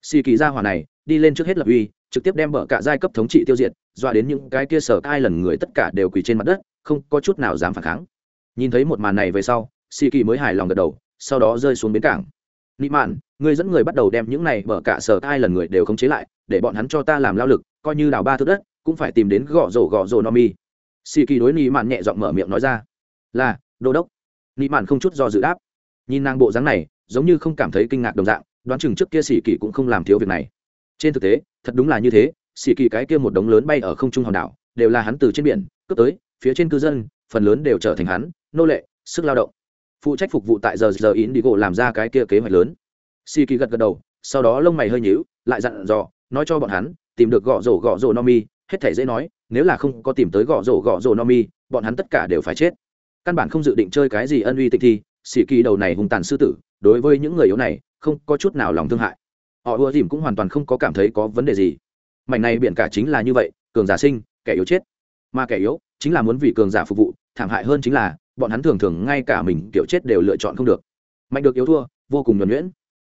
Sĩ kỳ ra hỏa này, đi lên trước hết lập uy, trực tiếp đem bờ cả giai cấp thống trị tiêu diệt, dọa đến những cái kia sở hai lần người tất cả đều quỳ trên mặt đất, không có chút nào dám phản kháng. Nhìn thấy một màn này về sau Sĩ kỳ mới hài lòng gật đầu, sau đó rơi xuống bến cảng. Nị mạn người dẫn người bắt đầu đem những này bờ cả sở hai lần người đều khống chế lại, để bọn hắn cho ta làm lao lực, coi như đào ba thước đất cũng phải tìm đến gõ rổ gõ rổ no mi. Xì kỳ đối nị mạn nhẹ giọng mở miệng nói ra. Là đô đốc. Nị mạn không chút do dự đáp. Nhìn nàng bộ dáng này, giống như không cảm thấy kinh ngạc đồng dạng, đoán chừng trước kia xì kỳ cũng không làm thiếu việc này. Trên thực tế, thật đúng là như thế, xì kỳ cái kia một đống lớn bay ở không trung hòn đảo, đều là hắn từ trên biển, cướp tới, phía trên cư dân, phần lớn đều trở thành hắn, nô lệ, sức lao động. Phụ trách phục vụ tại giờ giờ in đi gỗ làm ra cái kia kế hoạch lớn. Xì kỳ gật gật đầu, sau đó lông mày hơi nhíu, lại dặn dò, nói cho bọn hắn, tìm được gõ rổ gõ rổ no mi hết thể dễ nói, nếu là không có tìm tới gõ rổ gõ rổ no mi bọn hắn tất cả đều phải chết. Căn bản không dự định chơi cái gì ân uy tịch thi sĩ kỳ đầu này hung tàn sư tử, đối với những người yếu này, không có chút nào lòng thương hại. Họ ưa dìm cũng hoàn toàn không có cảm thấy có vấn đề gì. Mảnh này biển cả chính là như vậy, cường giả sinh, kẻ yếu chết. Mà kẻ yếu, chính là muốn vì cường giả phục vụ, thảm hại hơn chính là, bọn hắn thường thường ngay cả mình, kiểu chết đều lựa chọn không được. Mạnh được yếu thua, vô cùng nhuẩn nhuyễn.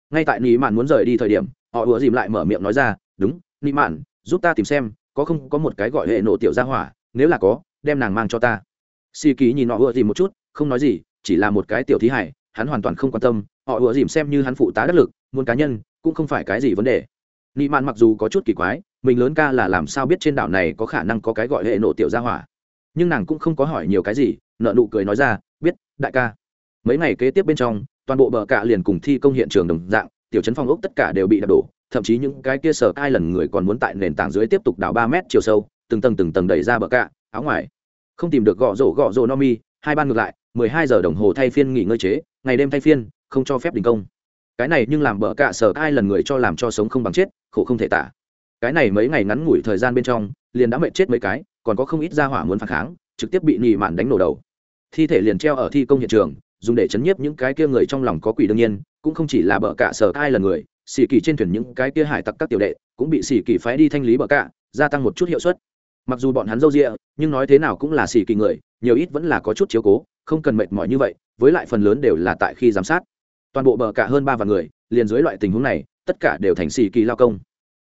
Ngay tại nị mạn muốn rời đi thời điểm, họ ùa dìm lại mở miệng nói ra, đúng, nị mạn, giúp ta tìm xem có không có một cái gọi hệ nổ tiểu gia hỏa, nếu là có, đem nàng mang cho ta. Si ký nhìn họ ùa dìm một chút, không nói gì, chỉ là một cái tiểu thí hải, hắn hoàn toàn không quan tâm, họ ùa dìm xem như hắn phụ tá đắc lực, muốn cá nhân, cũng không phải cái gì vấn đề. Nị mạn mặc dù có chút kỳ quái, mình lớn ca là làm sao biết trên đảo này có khả năng có cái gọi hệ nổ tiểu gia hỏa. Nhưng nàng cũng không có hỏi nhiều cái gì, nợ nụ cười nói ra, biết, đại ca. Mấy ngày kế tiếp bên trong, toàn bộ bờ cạ liền cùng thi công hiện trường đồng dạng, tiểu chấn phong ốc tất cả đều bị đập đổ thậm chí những cái kia sở ai lần người còn muốn tại nền tảng dưới tiếp tục đào ba mét chiều sâu, từng tầng từng tầng đẩy ra bờ cạ, áo ngoài. Không tìm được gõ rổ gõ rổ no mi, hai ban ngược lại, mười hai giờ đồng hồ thay phiên nghỉ ngơi chế, ngày đêm thay phiên, không cho phép đình công. Cái này nhưng làm bờ cạ sở ai lần người cho làm cho sống không bằng chết, khổ không thể tả. Cái này mấy ngày ngắn ngủi thời gian bên trong, liền đã mệt chết mấy cái, còn có không ít gia hỏa muốn phản kháng, trực tiếp bị nhị mạn đánh nổ đầu. Thi thể liền treo ở thi công hiện trường, dùng để chấn nhiếp những cái kia người trong lòng có quỷ đương nhiên, cũng không chỉ là bờ cạ sở ai lần người xì kỳ trên thuyền những cái kia hải tặc các tiểu đệ cũng bị xì kỳ phái đi thanh lý bờ cạ gia tăng một chút hiệu suất. Mặc dù bọn hắn dâu rịa nhưng nói thế nào cũng là xì kỳ người nhiều ít vẫn là có chút chiếu cố không cần mệt mỏi như vậy với lại phần lớn đều là tại khi giám sát. Toàn bộ bờ cạ hơn ba vạn người liền dưới loại tình huống này tất cả đều thành xì kỳ lao công.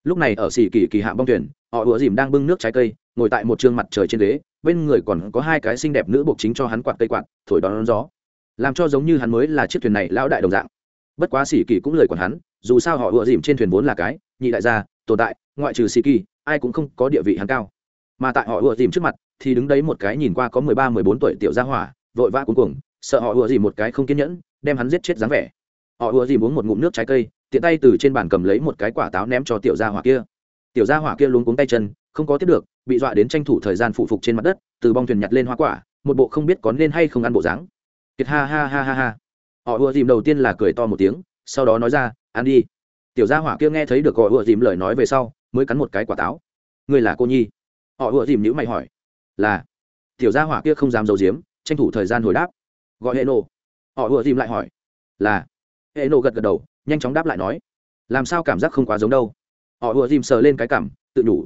Lúc này ở xì kỳ kỳ hạ bong thuyền họ ủa dìm đang bưng nước trái cây ngồi tại một t mặt trời trên ghế bên người còn có hai cái xinh đẹp nữ buộc chính cho hắn quạt cây quạt thổi đón, đón gió. Làm cho giống như hắn mới là chiếc thuyền này lão đại đồng dạng. Bất quá xỉ kỳ cũng lời còn hắn dù sao họ ựa dìm trên thuyền vốn là cái nhị đại gia, tồn tại, ngoại trừ sĩ kỳ ai cũng không có địa vị hắn cao. Mà tại họ ựa dìm trước mặt, thì đứng đấy một cái nhìn qua có mười ba, mười bốn tuổi tiểu gia hỏa, vội vã cuống cuồng, sợ họ ựa dìm một cái không kiên nhẫn, đem hắn giết chết dáng vẻ. Họ ựa dìm uống một ngụm nước trái cây, tiện tay từ trên bàn cầm lấy một cái quả táo ném cho tiểu gia hỏa kia. Tiểu gia hỏa kia luống cuống tay chân, không có tiếp được, bị dọa đến tranh thủ thời gian phụ phục trên mặt đất, từ bong thuyền nhặt lên hoa quả, một bộ không biết có nên hay không ăn bộ dáng. Kiệt ha ha ha ha ha. Họ ùa dìm đầu tiên là cười to một tiếng sau đó nói ra ăn đi. Tiểu gia hỏa kia nghe thấy được họ ủa dìm lời nói về sau mới cắn một cái quả táo. Người là cô nhi? Họ ủa dìm nhữ mày hỏi. Là. Tiểu gia hỏa kia không dám giấu diếm tranh thủ thời gian hồi đáp. Gọi hệ nộ họ ủa dìm lại hỏi. Là. Hệ nộ gật gật đầu nhanh chóng đáp lại nói. Làm sao cảm giác không quá giống đâu? Họ ủa dìm sờ lên cái cảm tự nhủ,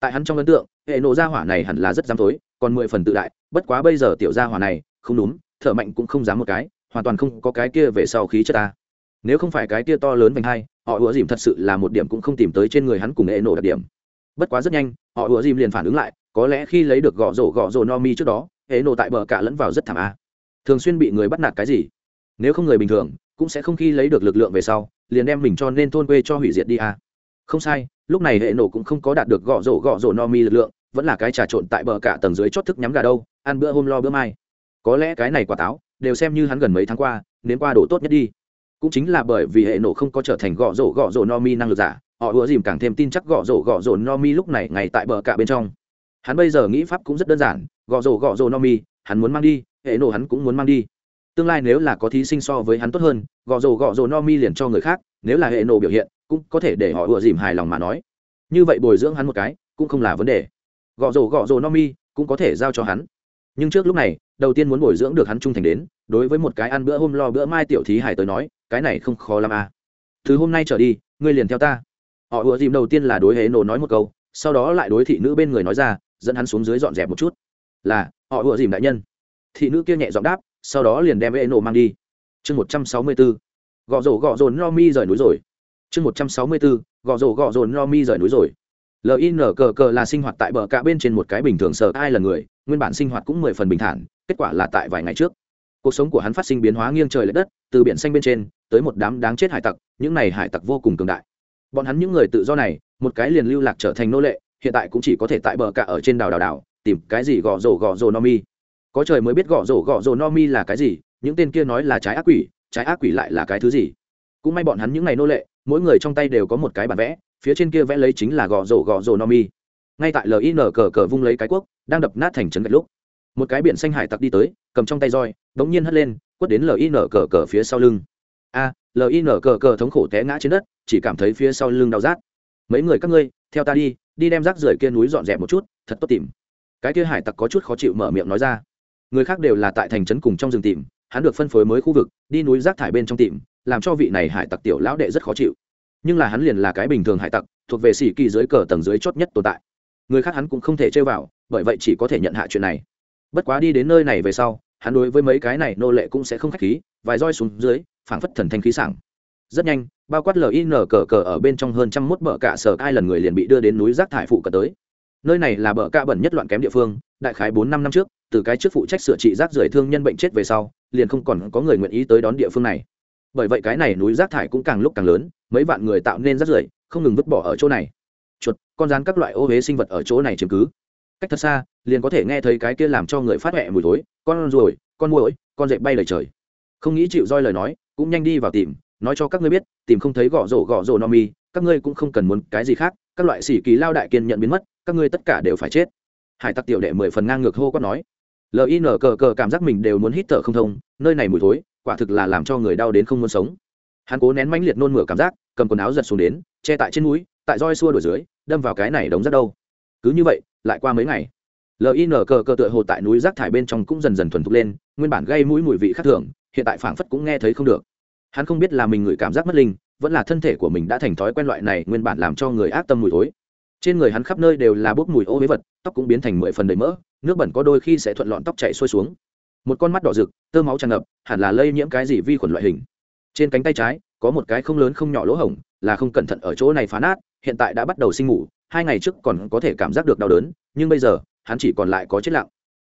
tại hắn trong ấn tượng hệ nộ gia hỏa này hẳn là rất dám tối còn mười phần tự đại bất quá bây giờ tiểu gia hỏa này không đúng thở mạnh cũng không dám một cái hoàn toàn không có cái kia về sau khí chất ta nếu không phải cái tia to lớn vành hai, họ ùa dìm thật sự là một điểm cũng không tìm tới trên người hắn cùng hệ nổ đặc điểm. Bất quá rất nhanh, họ ùa dìm liền phản ứng lại, có lẽ khi lấy được gõ rổ gõ rổ no mi trước đó hệ nổ tại bờ cả lẫn vào rất thảm a. Thường xuyên bị người bắt nạt cái gì? Nếu không người bình thường, cũng sẽ không khi lấy được lực lượng về sau, liền đem mình cho nên thôn quê cho hủy diệt đi a. Không sai, lúc này hệ nổ cũng không có đạt được gõ rổ gõ rổ no mi lực lượng, vẫn là cái trà trộn tại bờ cả tầng dưới chót thức nhắm gà đâu, ăn bữa hôm lo bữa mai. Có lẽ cái này quả táo, đều xem như hắn gần mấy tháng qua, nếm qua đồ tốt nhất đi cũng chính là bởi vì hệ nổ không có trở thành gõ rổ gõ rổ no mi năng lực giả, họ ùa dìm càng thêm tin chắc gõ rổ gõ rổ no mi lúc này ngay tại bờ cả bên trong. Hắn bây giờ nghĩ pháp cũng rất đơn giản gõ rổ gõ rổ no mi, hắn muốn mang đi, hệ nổ hắn cũng muốn mang đi. Tương lai nếu là có thí sinh so với hắn tốt hơn gõ rổ gõ rổ no mi liền cho người khác, nếu là hệ nổ biểu hiện, cũng có thể để họ ùa dìm hài lòng mà nói. Như vậy bồi dưỡng hắn một cái, cũng không là vấn đề. Gõ rổ gõ rổ no mi cũng có thể giao cho hắn. Nhưng trước lúc này, đầu tiên muốn bồi dưỡng được hắn trung thành đến, đối với một cái ăn bữa hôm lo bữa mai tiểu thí hải tới nói cái này không khó làm à. Từ hôm nay trở đi, ngươi liền theo ta. Họ ùa dìm đầu tiên là đối hệ nổ nói một câu, sau đó lại đối thị nữ bên người nói ra, dẫn hắn xuống dưới dọn dẹp một chút. Là, họ ùa dìm đại nhân. Thị nữ kia nhẹ giọng đáp, sau đó liền đem hệ nổ mang đi. Chương một trăm sáu mươi bốn gọ rổ gọ rồn no mi rời núi rồi. Chương một trăm sáu mươi bốn gọ rổ gọ rồn no mi rời núi rồi. Lin cờ cờ là sinh hoạt tại bờ cả bên trên một cái bình thường sợ ai là người, nguyên bản sinh hoạt cũng mười phần bình thản, kết quả là tại vài ngày trước. Cuộc sống của hắn phát sinh biến hóa nghiêng trời l ệ đất từ biển xanh bên trên, tới một đám đáng chết hải tặc, những này hải tặc vô cùng cường đại. Bọn hắn những người tự do này, một cái liền lưu lạc trở thành nô lệ, hiện tại cũng chỉ có thể tại bờ cả ở trên đảo đảo đảo, tìm cái gì gõ rổ gõ rổ no mi. Có trời mới biết gõ rổ gõ rổ no mi là cái gì, những tên kia nói là trái ác quỷ, trái ác quỷ lại là cái thứ gì. Cũng may bọn hắn những ngày nô lệ, mỗi người trong tay đều có một cái bản vẽ, phía trên kia vẽ lấy chính là gõ rổ gõ rổ no mi. Ngay tại lin cờ cờ vung lấy cái cuốc, đang đập nát thành trấn gạch lúc, một cái biển xanh hải tặc đi tới, cầm trong tay roi bỗng nhiên hất lên quất đến lin cờ cờ phía sau lưng. A lin cờ cờ thống khổ té ngã trên đất, chỉ cảm thấy phía sau lưng đau rát. Mấy người các ngươi, theo ta đi đi đem rác rưởi kia núi dọn dẹp một chút, thật tốt tìm. Cái kia hải tặc có chút khó chịu mở miệng nói ra. Người khác đều là tại thành trấn cùng trong rừng tìm, hắn được phân phối mới khu vực, đi núi rác thải bên trong tìm, làm cho vị này hải tặc tiểu lão đệ rất khó chịu. Nhưng là hắn liền là cái bình thường hải tặc, thuộc về xỉ kỳ dưới cờ tầng dưới chót nhất tồn tại. Người khác hắn cũng không thể chơi vào, bởi vậy chỉ có thể nhận hạ chuyện này. Bất quá đi đến nơi này về sau hắn đối với mấy cái này nô lệ cũng sẽ không khách khí, vài roi xuống dưới, phảng phất thần thanh khí sảng. Rất nhanh, bao quát lin cờ cờ ở bên trong hơn trăm mốt bờ cạ sở ai lần người liền bị đưa đến núi rác thải phụ cờ tới. Nơi này là bờ cạ bẩn nhất loạn kém địa phương, đại khái bốn năm năm trước, từ cái trước phụ trách sửa trị rác rưởi thương nhân bệnh chết về sau, liền không còn có người nguyện ý tới đón địa phương này. Bởi vậy cái này núi rác thải cũng càng lúc càng lớn, mấy vạn người tạo nên rác rưởi, không ngừng vứt bỏ ở chỗ này. Chuột, con rán các loại ô huế sinh vật ở chỗ này chiếm cứ cách thật xa, liền có thể nghe thấy cái kia làm cho người phát hẹ mùi thối, con ruồi, con muỗi, con dậy bay lời trời. Không nghĩ chịu roi lời nói, cũng nhanh đi vào tìm, nói cho các ngươi biết, tìm không thấy gõ rổ gõ rổ no mi, các ngươi cũng không cần muốn cái gì khác, các loại sĩ kỳ lao đại kiên nhận biến mất, các ngươi tất cả đều phải chết. Hải tặc tiểu đệ mười phần ngang ngược hô quát nói. Lin cờ cờ cảm giác mình đều muốn hít thở không thông, nơi này mùi thối, quả thực là làm cho người đau đến không muốn sống. Hắn cố nén mãnh liệt nôn mửa cảm giác, cầm quần áo giật xuống đến, che tại trên núi tại roi xua đổi dưới, đâm vào cái này đống rất đâu cứ như vậy, lại qua mấy ngày lin cờ cờ tựa hồ tại núi rác thải bên trong cũng dần dần thuần thục lên, nguyên bản gây mũi mùi vị khác thường, hiện tại phảng phất cũng nghe thấy không được. Hắn không biết là mình ngửi cảm giác mất linh, vẫn là thân thể của mình đã thành thói quen loại này nguyên bản làm cho người ác tâm mùi thối. Trên người hắn khắp nơi đều là bốc mùi ô huế vật, tóc cũng biến thành mười phần đầy mỡ, nước bẩn có đôi khi sẽ thuận lọn tóc chạy xuôi xuống. Một con mắt đỏ rực, tơ máu tràn ngập, hẳn là lây nhiễm cái gì vi khuẩn loại hình. Trên cánh tay trái, có một cái không lớn không nhỏ lỗ hổng, là không cẩn thận ở chỗ này phá nát, hiện tại đã bắt đầu sinh ngủ hai ngày trước còn có thể cảm giác được đau đớn, nhưng bây giờ, hắn chỉ còn lại có chết lặng.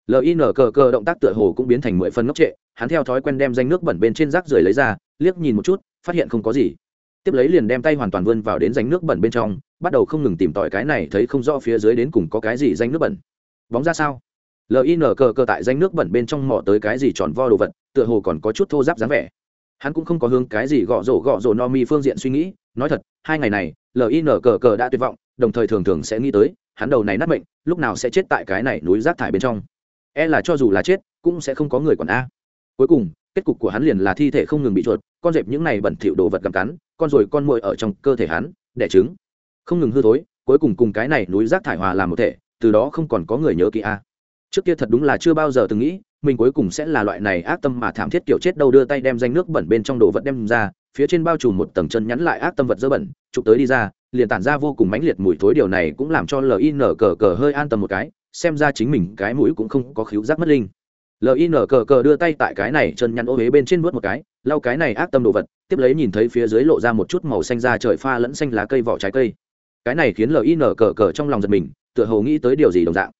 Lin cờ cờ động tác tựa hồ cũng biến thành mười phân ngốc trệ, hắn theo thói quen đem danh nước bẩn bên trên rác rưởi lấy ra, liếc nhìn một chút, phát hiện không có gì. Tiếp lấy liền đem tay hoàn toàn vươn vào đến danh nước bẩn bên trong, bắt đầu không ngừng tìm tỏi cái này thấy không rõ phía dưới đến cùng có cái gì danh nước bẩn. Bóng ra sao? Lin cờ cờ tại danh nước bẩn bên trong mỏ tới cái gì tròn vo đồ vật, tựa hồ còn có chút thô giáp dáng vẻ. Hắn cũng không có hướng cái gì gõ rổ gõ rổ no mi phương diện suy nghĩ, nói thật, hai ngày này lin cờ cờ đã tuyệt vọng đồng thời thường thường sẽ nghĩ tới, hắn đầu này nát bệnh lúc nào sẽ chết tại cái này núi rác thải bên trong. E là cho dù là chết, cũng sẽ không có người còn a. Cuối cùng, kết cục của hắn liền là thi thể không ngừng bị chuột, con dẹp những này bẩn thỉu đồ vật gặm cắn, con rồi con muội ở trong cơ thể hắn, đẻ trứng. Không ngừng hư thối, cuối cùng cùng cái này núi rác thải hòa làm một thể, từ đó không còn có người nhớ kỹ a. Trước kia thật đúng là chưa bao giờ từng nghĩ, mình cuối cùng sẽ là loại này ác tâm mà thảm thiết kiểu chết đâu đưa tay đem danh nước bẩn bên trong đồ vật đem ra, phía trên bao trùm một tầng chân nhắn lại ác tâm vật dơ bẩn chụp tới đi ra, liền tản ra vô cùng mãnh liệt mùi thối điều này cũng làm cho lin cờ cờ hơi an tâm một cái, xem ra chính mình cái mũi cũng không có khíu giác mất linh. Lin cờ cờ đưa tay tại cái này chân nhăn ô huế bên trên vớt một cái, lau cái này ác tâm đồ vật, tiếp lấy nhìn thấy phía dưới lộ ra một chút màu xanh da trời pha lẫn xanh lá cây vỏ trái cây. Cái này khiến lin cờ cờ trong lòng giật mình, tựa hồ nghĩ tới điều gì đồng dạng.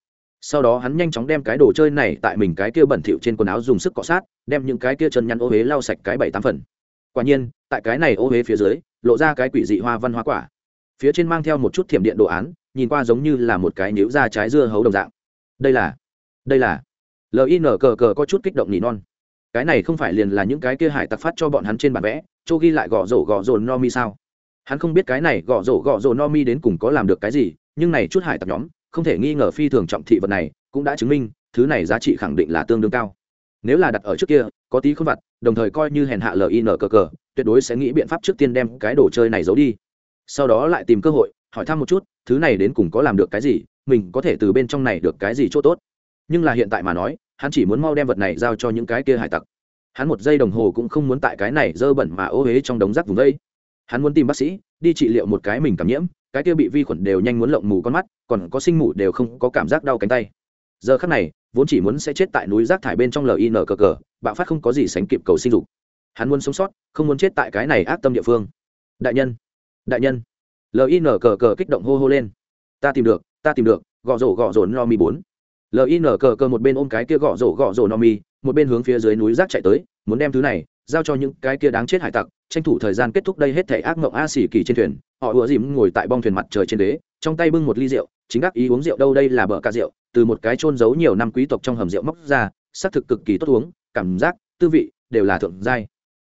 Sau đó hắn nhanh chóng đem cái đồ chơi này tại mình cái kia bẩn thỉu trên quần áo dùng sức cọ sát, đem những cái kia chân nhăn ô huế lau sạch cái bảy tám phần. Quả nhiên, tại cái này ô huế phía dưới lộ ra cái quỷ dị hoa văn hoa quả. Phía trên mang theo một chút thiểm điện đồ án, nhìn qua giống như là một cái nhíu ra trái dưa hấu đồng dạng. Đây là đây là. Lin cờ cờ có chút kích động nỉ non. Cái này không phải liền là những cái kia hải tặc phát cho bọn hắn trên bản vẽ chỗ ghi lại gõ rổ gõ rổ no mi sao? Hắn không biết cái này gõ rổ gõ rổ no mi đến cùng có làm được cái gì, nhưng này chút hải tặc nhóm, không thể nghi ngờ phi thường trọng thị vật này, cũng đã chứng minh, thứ này giá trị khẳng định là tương đương cao nếu là đặt ở trước kia, có tí không vặt, đồng thời coi như hèn hạ lin cờ cờ tuyệt đối sẽ nghĩ biện pháp trước tiên đem cái đồ chơi này giấu đi. Sau đó lại tìm cơ hội, hỏi thăm một chút, thứ này đến cùng có làm được cái gì, mình có thể từ bên trong này được cái gì chỗ tốt. Nhưng là hiện tại mà nói, hắn chỉ muốn mau đem vật này giao cho những cái kia hải tặc. Hắn một giây đồng hồ cũng không muốn tại cái này dơ bẩn mà ô huế trong đống rác vùng đây hắn muốn tìm bác sĩ, đi trị liệu một cái mình cảm nhiễm, cái kia bị vi khuẩn đều nhanh muốn lộng mù con mắt, còn có sinh mù đều không có cảm giác đau cánh tay giờ khắc này, vốn chỉ muốn sẽ chết tại núi rác thải bên trong lin cờ cờ bạo phát không có gì sánh kịp cầu sinh dục. Hắn muốn sống sót, không muốn chết tại cái này ác tâm địa phương. Đại nhân đại nhân. Lin cờ cờ kích động hô hô lên. Ta tìm được, ta tìm được gõ rổ gõ rổ no mi bốn lin cờ cờ một bên ôm cái kia gõ rổ gõ rổ no mi một bên hướng phía dưới núi rác chạy tới, muốn đem thứ này giao cho những cái kia đáng chết hải tặc. Tranh thủ thời gian kết thúc đây hết thể ác mộng a xỉ kỳ trên thuyền. Họ ùa dìm ngồi tại bong thuyền mặt trời trên đế, trong tay bưng một ly rượu, chính đắc ý uống rượu đâu đây là bờ ca rượu từ một cái trôn giấu nhiều năm quý tộc trong hầm rượu móc ra, xác thực cực kỳ tốt uống, cảm giác, tư vị đều là thượng giai.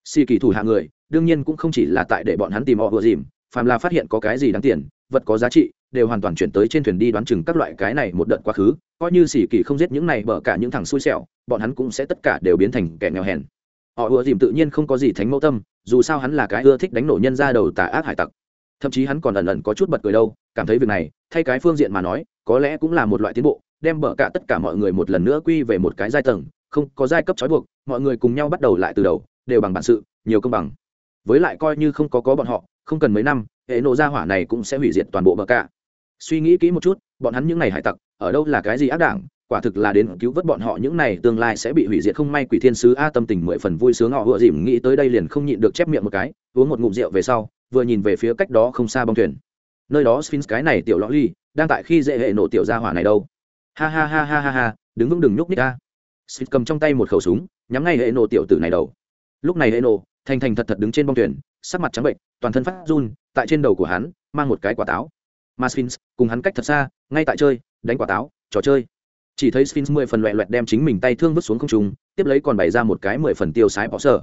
Xì kỳ thủ hạ người, đương nhiên cũng không chỉ là tại để bọn hắn tìm họ vừa dìm, phàm là phát hiện có cái gì đáng tiền, vật có giá trị, đều hoàn toàn chuyển tới trên thuyền đi đoán chừng các loại cái này một đợt quá khứ, coi như xì kỳ không giết những này bở cả những thằng xui xẻo, bọn hắn cũng sẽ tất cả đều biến thành kẻ nghèo hèn. Họ ùa dìm tự nhiên không có gì thánh mẫu tâm, dù sao hắn là cái ưa thích đánh nổ nhân ra đầu tà ác hải tặc. Thậm chí hắn còn ẩn ẩn có chút bật cười đâu, cảm thấy việc này, thay cái phương diện mà nói, có lẽ cũng là một loại tiến bộ đem bở cả tất cả mọi người một lần nữa quy về một cái giai tầng không có giai cấp trói buộc mọi người cùng nhau bắt đầu lại từ đầu đều bằng bản sự nhiều công bằng. Với lại coi như không có có bọn họ không cần mấy năm hệ nộ gia hỏa này cũng sẽ hủy diệt toàn bộ bờ cả suy nghĩ kỹ một chút bọn hắn những n à y hải tặc ở đâu là cái gì ác đảng? Quả thực là đến cứu vớt bọn họ những này, tương lai sẽ bị hủy diệt không may quỷ thiên sứ a tâm tình mười phần vui sướng họ vừa dìm nghĩ tới đây liền không nhịn được chép miệng một cái uống một ngụm rượu về sau vừa nhìn về phía cách đó không xa bong thuyền. Nơi đó sphinx cái này tiểu lõ ly đang tại khi dễ hệ nổ tiểu gia hỏa này đâu ha ha ha ha ha ha, đứng vững đừng nhúc nhích ta sphinx cầm trong tay một khẩu súng, nhắm ngay hệ nổ tiểu tử này đầu. Lúc này hệ nổ, thành thành thật thật đứng trên bong thuyền, sắc mặt trắng bệnh, toàn thân phát run, tại trên đầu của hắn, mang một cái quả táo. Mà sphinx, cùng hắn cách thật xa, ngay tại chơi, đánh quả táo, trò chơi. Chỉ thấy sphinx mười phần loẹ loẹt đem chính mình tay thương vứt xuống không trung, tiếp lấy còn bày ra một cái mười phần tiêu sái bỏ sở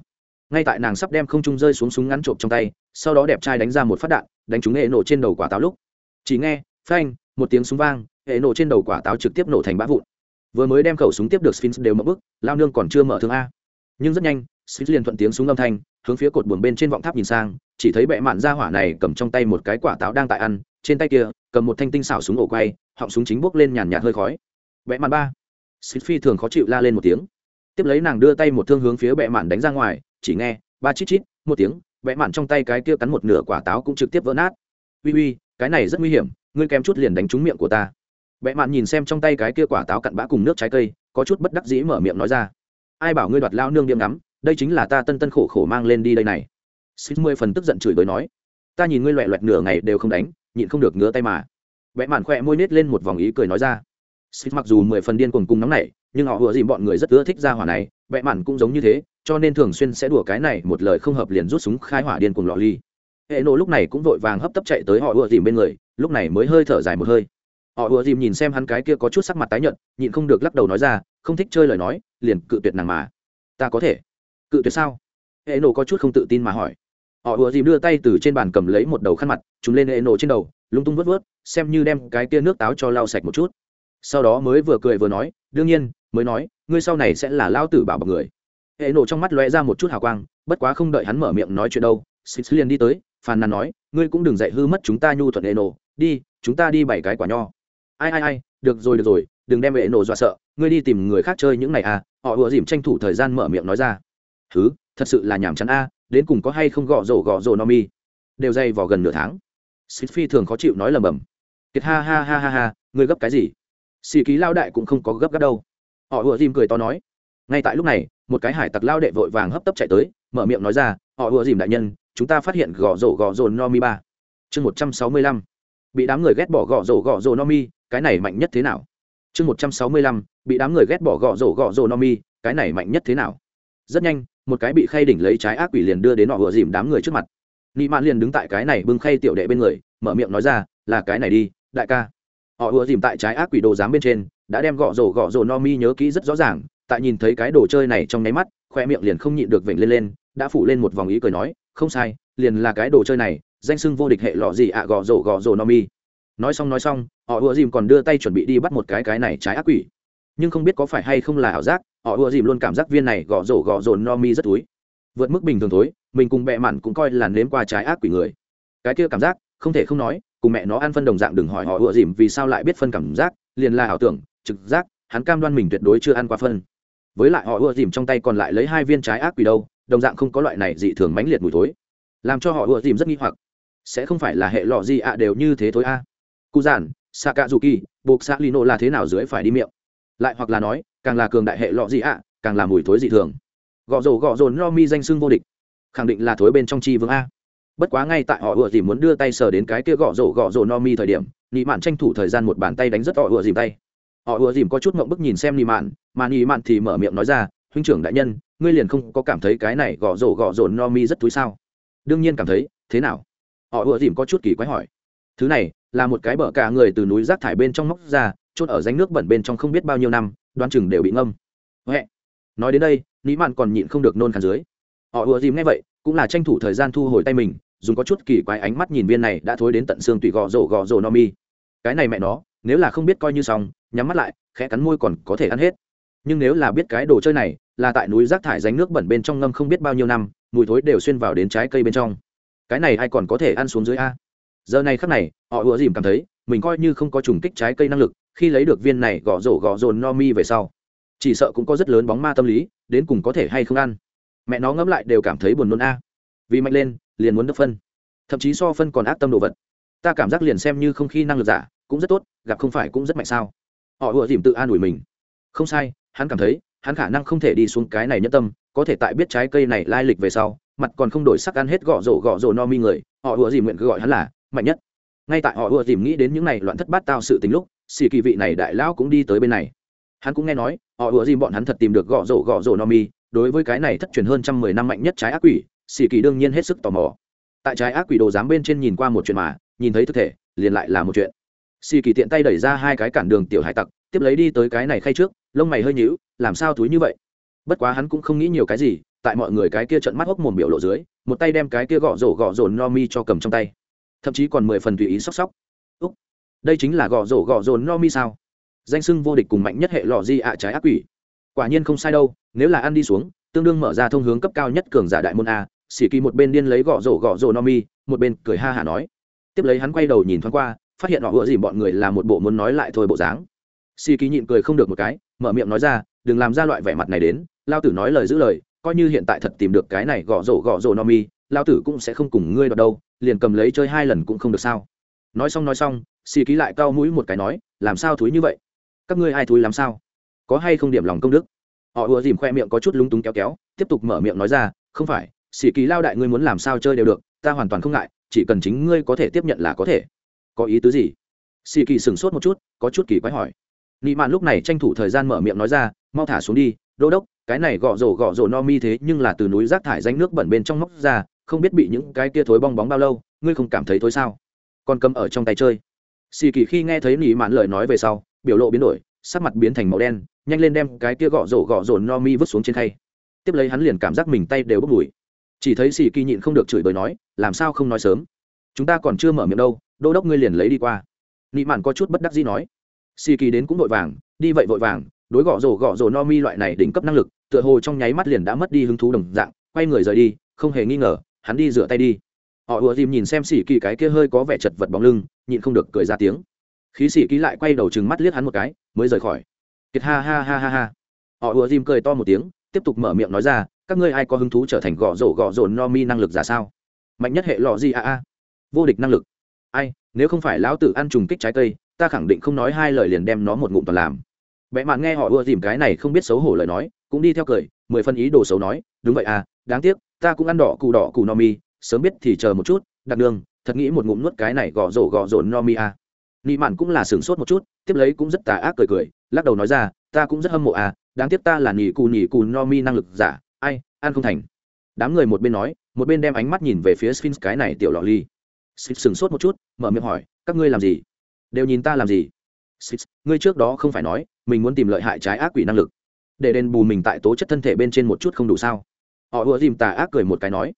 ngay tại nàng sắp đem không trung rơi xuống súng ngắn trộm trong tay, sau đó đẹp trai đánh ra một phát đạn, đánh trúng hệ nổ trên đầu quả táo lúc. Chỉ nghe, phanh, một tiếng súng vang hệ nổ trên đầu quả táo trực tiếp nổ thành bã vụn. Vừa mới đem khẩu súng tiếp được sphinx đều mất bức, lao nương còn chưa mở thương a. Nhưng rất nhanh, sphinx liền thuận tiếng súng âm thanh, hướng phía cột buồng bên trên vọng tháp nhìn sang, chỉ thấy bệ mạn ra hỏa này cầm trong tay một cái quả táo đang tại ăn, trên tay kia, cầm một thanh tinh xảo súng ổ quay, họng súng chính bốc lên nhàn nhạt hơi khói. Bệ mạn ba. Sphinx phi thường khó chịu la lên một tiếng. Tiếp lấy nàng đưa tay một thương hướng phía bệ mạn đánh ra ngoài, chỉ nghe, ba chít chít, một tiếng, bệ mạn trong tay cái kia cắn một nửa quả táo cũng trực tiếp vỡ nát. Uy uy, cái này rất nguy hiểm, ngươi kém chút liền đánh trúng miệng của ta bệ mạn nhìn xem trong tay cái kia quả táo cặn bã cùng nước trái cây có chút bất đắc dĩ mở miệng nói ra. Ai bảo ngươi đoạt lao nương điểm ngắm đây chính là ta tân tân khổ khổ mang lên đi đây này. Xích mười phần tức giận chửi bới nói ta nhìn ngươi loẹt loẹt nửa ngày đều không đánh nhịn không được ngứa tay mà. Bẽ mạn khoe môi nết lên một vòng ý cười nói ra. Xích mặc dù mười phần điên cuồng cùng nóng nảy, nhưng họ vừa gì bọn người rất ưa thích ra hỏa này bẽ mạn cũng giống như thế cho nên thường xuyên sẽ đùa cái này một lời không hợp liền rút súng khai hỏa điên cuồng lọ ly. Hệ nộ lúc này cũng vội vàng hấp tấp chạy tới họ ùa dìm bên người lúc này mới hơi thở dài một hơi họ ùa dìm nhìn xem hắn cái kia có chút sắc mặt tái nhợt, nhịn không được lắc đầu nói ra, không thích chơi lời nói, liền cự tuyệt nàng mà. Ta có thể. Cự tuyệt sao? Hệ nổ có chút không tự tin mà hỏi. Họ ùa dìm đưa tay từ trên bàn cầm lấy một đầu khăn mặt chúng lên hệ nổ trên đầu, lung tung vớt vớt, xem như đem cái kia nước táo cho lau sạch một chút. Sau đó mới vừa cười vừa nói, đương nhiên, mới nói, ngươi sau này sẽ là lao tử bảo bọc người. Hệ nổ trong mắt lóe ra một chút hào quang, bất quá không đợi hắn mở miệng nói chuyện đâu xích liền đi tới, phàn nàn nói, ngươi cũng đừng dạy hư mất chúng ta nhu thuận hệ nổ đi, chúng ta đi bảy cái quả nho ai ai ai, được rồi được rồi, đừng đem vệ nổ dọa sợ, ngươi đi tìm người khác chơi những này à họ ùa dìm tranh thủ thời gian mở miệng nói ra. Thứ thật sự là nhàm chán a, đến cùng có hay không gõ rổ gõ rổ no mi? Đều dày vào gần nửa tháng. Xịt phi thường khó chịu nói lầm bầm. Kiệt ha ha ha ha ha, ngươi gấp cái gì? Xì ký lao đại cũng không có gấp gáp đâu. Họ ùa dìm cười to nói. Ngay tại lúc này, một cái hải tặc lao đệ vội vàng hấp tấp chạy tới, mở miệng nói ra, họ ùa dìm đại nhân, chúng ta phát hiện gõ rổ gõ rổ no mi ba. Chương một trăm sáu mươi lăm bị đám người ghét bỏ gõ rổ gõ rổ no mi, cái này mạnh nhất thế nào? Chương một trăm sáu mươi lăm, bị đám người ghét bỏ gõ rổ gõ rổ no mi, cái này mạnh nhất thế nào? Rất nhanh, một cái bị khay đỉnh lấy trái ác quỷ liền đưa đến họ vừa dìm đám người trước mặt. Nị mạn liền đứng tại cái này bưng khay tiểu đệ bên người, mở miệng nói ra, là cái này đi, đại ca. Họ vừa dìm tại trái ác quỷ đồ giám bên trên, đã đem gõ rổ gõ rổ no mi nhớ kỹ rất rõ ràng, tại nhìn thấy cái đồ chơi này trong nháy mắt, khoe miệng liền không nhịn được vểnh lên lên, đã phủ lên một vòng ý cười nói, không sai, liền là cái đồ chơi này danh sưng vô địch hệ lọ gì ạ gõ rổ gõ rổ no mi. Nói xong nói xong, họ ùa dìm còn đưa tay chuẩn bị đi bắt một cái cái này trái ác quỷ. Nhưng không biết có phải hay không là ảo giác, họ ùa dìm luôn cảm giác viên này gõ rổ gõ rổ no mi rất túi vượt mức bình thường thối, mình cùng bẹ mặn cũng coi là nếm qua trái ác quỷ người. Cái kia cảm giác, không thể không nói, cùng mẹ nó ăn phân đồng dạng đừng hỏi họ ùa dìm vì sao lại biết phân cảm giác, liền là ảo tưởng, trực giác, hắn cam đoan mình tuyệt đối chưa ăn qua phân. Với lại họ ùa dìm trong tay còn lại lấy hai viên trái ác quỷ đâu, đồng dạng không có loại này dị thường mãnh liệt mùi thối. Làm cho họ ùa dìm rất nghi hoặc sẽ không phải là hệ lọ gì ạ, đều như thế thôi a. À. cụ giản xạ cạ dù kỳ buộc xạ lino là thế nào dưới phải đi miệng? Lại hoặc là nói, càng là cường đại hệ lọ gì ạ, càng là mùi thối dị thường. Gọ rổ gọ rồn no mi danh xưng vô địch. Khẳng định là thối bên trong chi vương a. Bất quá ngay tại họ ựa dìm muốn đưa tay sờ đến cái kia gọ rổ gọ rổ no mi thời điểm, nị mạn tranh thủ thời gian một bàn tay đánh rất họ ựa dìm tay. Họ ựa dìm có chút ngộng bức nhìn xem nị mạn, mà nị mạn thì mở miệng nói ra, huynh trưởng đại nhân, ngươi liền không có cảm thấy cái này gọ rổ gọ rổ no mi rất thúi sao? Đương nhiên cảm thấy, thế nào? Họ ùa dìm có chút kỳ quái hỏi. Thứ này, là một cái bờ cả người từ núi rác thải bên trong móc ra, chốt ở ránh nước bẩn bên trong không biết bao nhiêu năm, đoán chừng đều bị ngâm. Huệ. Nói đến đây nĩ mạn còn nhịn không được nôn khăn dưới. Họ ùa dìm nghe vậy, cũng là tranh thủ thời gian thu hồi tay mình, dùng có chút kỳ quái ánh mắt nhìn viên này đã thối đến tận xương tùy gò rổ gò rổ no mi. Cái này mẹ nó, nếu là không biết coi như xong, nhắm mắt lại, khẽ cắn môi còn có thể ăn hết. Nhưng nếu là biết cái đồ chơi này, là tại núi rác thải ránh nước bẩn bên trong ngâm không biết bao nhiêu năm, mùi thối đều xuyên vào đến trái cây bên trong cái này ai còn có thể ăn xuống dưới a? Giờ này khắc này, họ ùa dìm cảm thấy, mình coi như không có trùng kích trái cây năng lực, khi lấy được viên này gõ rổ gõ rồn no mi về sau, chỉ sợ cũng có rất lớn bóng ma tâm lý, đến cùng có thể hay không ăn. Mẹ nó ngẫm lại đều cảm thấy buồn nôn a. Vì mạnh lên, liền muốn đập phân. Thậm chí so phân còn ác tâm đồ vật. Ta cảm giác liền xem như không khí năng lực giả, cũng rất tốt, gặp không phải cũng rất mạnh sao. Họ ùa dìm tự an ủi mình. Không sai, hắn cảm thấy, hắn khả năng không thể đi xuống cái này nhất tâm, có thể tại biết trái cây này lai lịch về sau mặt còn không đổi sắc ăn hết gõ rổ gõ rổ no mi người, họ ùa dìm nguyện cứ gọi hắn là, mạnh nhất. Ngay tại họ ùa dìm nghĩ đến những này loạn thất bát tao sự tính lúc, xì kỳ vị này đại lão cũng đi tới bên này. Hắn cũng nghe nói, họ ùa dìm bọn hắn thật tìm được gõ rổ gõ rổ no mi, đối với cái này thất truyền hơn trăm mười năm mạnh nhất trái ác quỷ, xì kỳ đương nhiên hết sức tò mò. Tại trái ác quỷ đồ dám bên trên nhìn qua một chuyện mà, nhìn thấy thực thể, liền lại là một chuyện. Xì kỳ tiện tay đẩy ra hai cái cản đường tiểu hải tặc, tiếp lấy đi tới cái này khay trước, lông mày hơi nhíu, làm sao túi như vậy? Bất quá hắn cũng không nghĩ nhiều cái gì tại mọi người cái kia trận mắt hốc mồm biểu lộ dưới, một tay đem cái kia gõ rổ gõ rổ no mi cho cầm trong tay. Thậm chí còn mười phần tùy ý sóc sóc. Úc, đây chính là gõ rổ gõ rổ no mi sao? Danh sưng vô địch cùng mạnh nhất hệ lò di ạ trái ác quỷ. Quả nhiên không sai đâu, nếu là ăn đi xuống, tương đương mở ra thông hướng cấp cao nhất cường giả đại môn a xỉ kỳ một bên điên lấy gõ rổ gõ rổ no mi, một bên cười ha hả nói. Tiếp lấy hắn quay đầu nhìn thoáng qua, phát hiện họ ựa dìm bọn người là một bộ muốn nói lại thôi bộ dáng. Xỉ kỳ nhịn cười không được một cái, mở miệng nói ra, đừng làm ra loại vẻ mặt này đến, lao tử nói lời giữ lời coi như hiện tại thật tìm được cái này gõ rổ gõ rổ no mi lao tử cũng sẽ không cùng ngươi đọc đâu, liền cầm lấy chơi hai lần cũng không được sao. Nói xong nói xong, xì ký lại cao mũi một cái nói, làm sao thúi như vậy? Các ngươi ai thúi làm sao? Có hay không điểm lòng công đức? Họ ùa dìm khoe miệng có chút lúng túng kéo kéo, tiếp tục mở miệng nói ra, không phải, xì ký lao đại ngươi muốn làm sao chơi đều được, ta hoàn toàn không ngại, chỉ cần chính ngươi có thể tiếp nhận là có thể. Có ý tứ gì? Xì kỳ sửng sốt một chút, có chút kỳ quái hỏi. Nị mạn lúc này tranh thủ thời gian mở miệng nói ra, mau thả xuống đi, đô đốc cái này gõ rổ gõ rổ no mi thế nhưng là từ núi rác thải danh nước bẩn bên trong móc ra, không biết bị những cái kia thối bong bóng bao lâu, ngươi không cảm thấy thối sao? Còn cầm ở trong tay chơi. Xì kỳ khi nghe thấy nỉ mạn lời nói về sau, biểu lộ biến đổi, sắc mặt biến thành màu đen, nhanh lên đem cái kia gõ rổ gõ rổ no mi vứt xuống trên khay. Tiếp lấy hắn liền cảm giác mình tay đều bốc mùi. Chỉ thấy xì kỳ nhịn không được chửi bới nói, làm sao không nói sớm? Chúng ta còn chưa mở miệng đâu, đô đốc ngươi liền lấy đi qua. Nị mạn có chút bất đắc dĩ nói. Xì kỳ đến cũng vội vàng, đi vậy vội vàng, đối gõ rổ gõ rổ no mi loại này đỉnh cấp năng lực tựa hồ trong nháy mắt liền đã mất đi hứng thú đồng dạng, quay người rời đi, không hề nghi ngờ, hắn đi rửa tay đi. Họ ùa dìm nhìn xem xỉ kỳ cái kia hơi có vẻ chật vật bóng lưng, nhịn không được cười ra tiếng. Khí xỉ kỳ lại quay đầu chừng mắt liếc hắn một cái, mới rời khỏi. Kiệt ha ha ha ha ha. Họ ùa dìm cười to một tiếng, tiếp tục mở miệng nói ra, các ngươi ai có hứng thú trở thành gõ rổ gõ rổ no mi năng lực giả sao? Mạnh nhất hệ lọ gì a a? Vô địch năng lực. Ai, nếu không phải lão tử ăn trùng kích trái cây, ta khẳng định không nói hai lời liền đem nó một ngụm toàn làm. Vẽ mạn nghe họ ùa dìm cái này không biết xấu hổ lời nói cũng đi theo cười, mười phân ý đồ xấu nói, đúng vậy à đáng tiếc, ta cũng ăn đỏ cù đỏ cù no mi, sớm biết thì chờ một chút đặc đường thật nghĩ một ngụm nuốt cái này gõ rổ gõ rổ no mi à. nị mạn cũng là sửng sốt một chút, tiếp lấy cũng rất tà ác cười cười, lắc đầu nói ra, ta cũng rất hâm mộ à đáng tiếc ta là nỉ cù nỉ cù no mi năng lực giả, ai, ăn không thành. Đám người một bên nói, một bên đem ánh mắt nhìn về phía sphinx cái này tiểu lọ ly. Sphinx sửng sốt một chút, mở miệng hỏi, các ngươi làm gì? Đều nhìn ta làm gì? Sphinx, ngươi trước đó không phải nói, mình muốn tìm lợi hại trái ác quỷ năng lực để đền bù mình tại tố chất thân thể bên trên một chút không đủ sao? Họ ùa dìm tà ác cười một cái nói.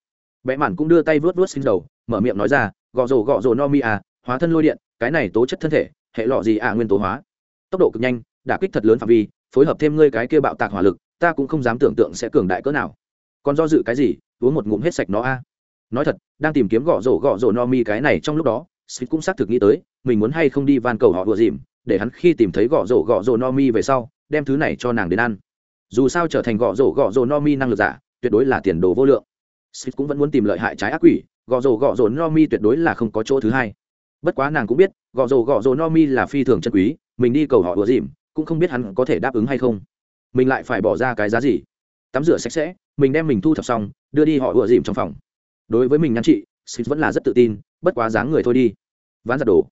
Vẽ mản cũng đưa tay vớt vớt xin đầu, mở miệng nói ra, gọ rồ gọ rồ no mi à hóa thân lôi điện, cái này tố chất thân thể, hệ lọ gì à nguyên tố hóa. Tốc độ cực nhanh, đả kích thật lớn phạm vi, phối hợp thêm ngươi cái kia bạo tạc hỏa lực, ta cũng không dám tưởng tượng sẽ cường đại cỡ nào. Còn do dự cái gì, uống một ngụm hết sạch nó a. Nói thật, đang tìm kiếm gõ rổ gõ rổ no mi cái này trong lúc đó Smith cũng xác thực nghĩ tới, mình muốn hay không đi van cầu họ vừa dìm, để hắn khi tìm thấy gõ rổ gõ rổ no mi về sau, đem thứ này cho nàng đến ăn dù sao trở thành gõ rổ gõ rổ no mi năng lực giả, tuyệt đối là tiền đồ vô lượng. Smith cũng vẫn muốn tìm lợi hại trái ác quỷ gõ rổ gõ rổ no mi tuyệt đối là không có chỗ thứ hai. Bất quá nàng cũng biết gõ rổ gõ rổ no mi là phi thường chân quý, mình đi cầu họ ùa dìm, cũng không biết hắn có thể đáp ứng hay không. Mình lại phải bỏ ra cái giá gì? Tắm rửa sạch sẽ, mình đem mình thu thập xong, đưa đi họ ùa dìm trong phòng. Đối với mình nhắn chị Smith vẫn là rất tự tin, bất quá dáng người thôi đi. Ván giặt đồ.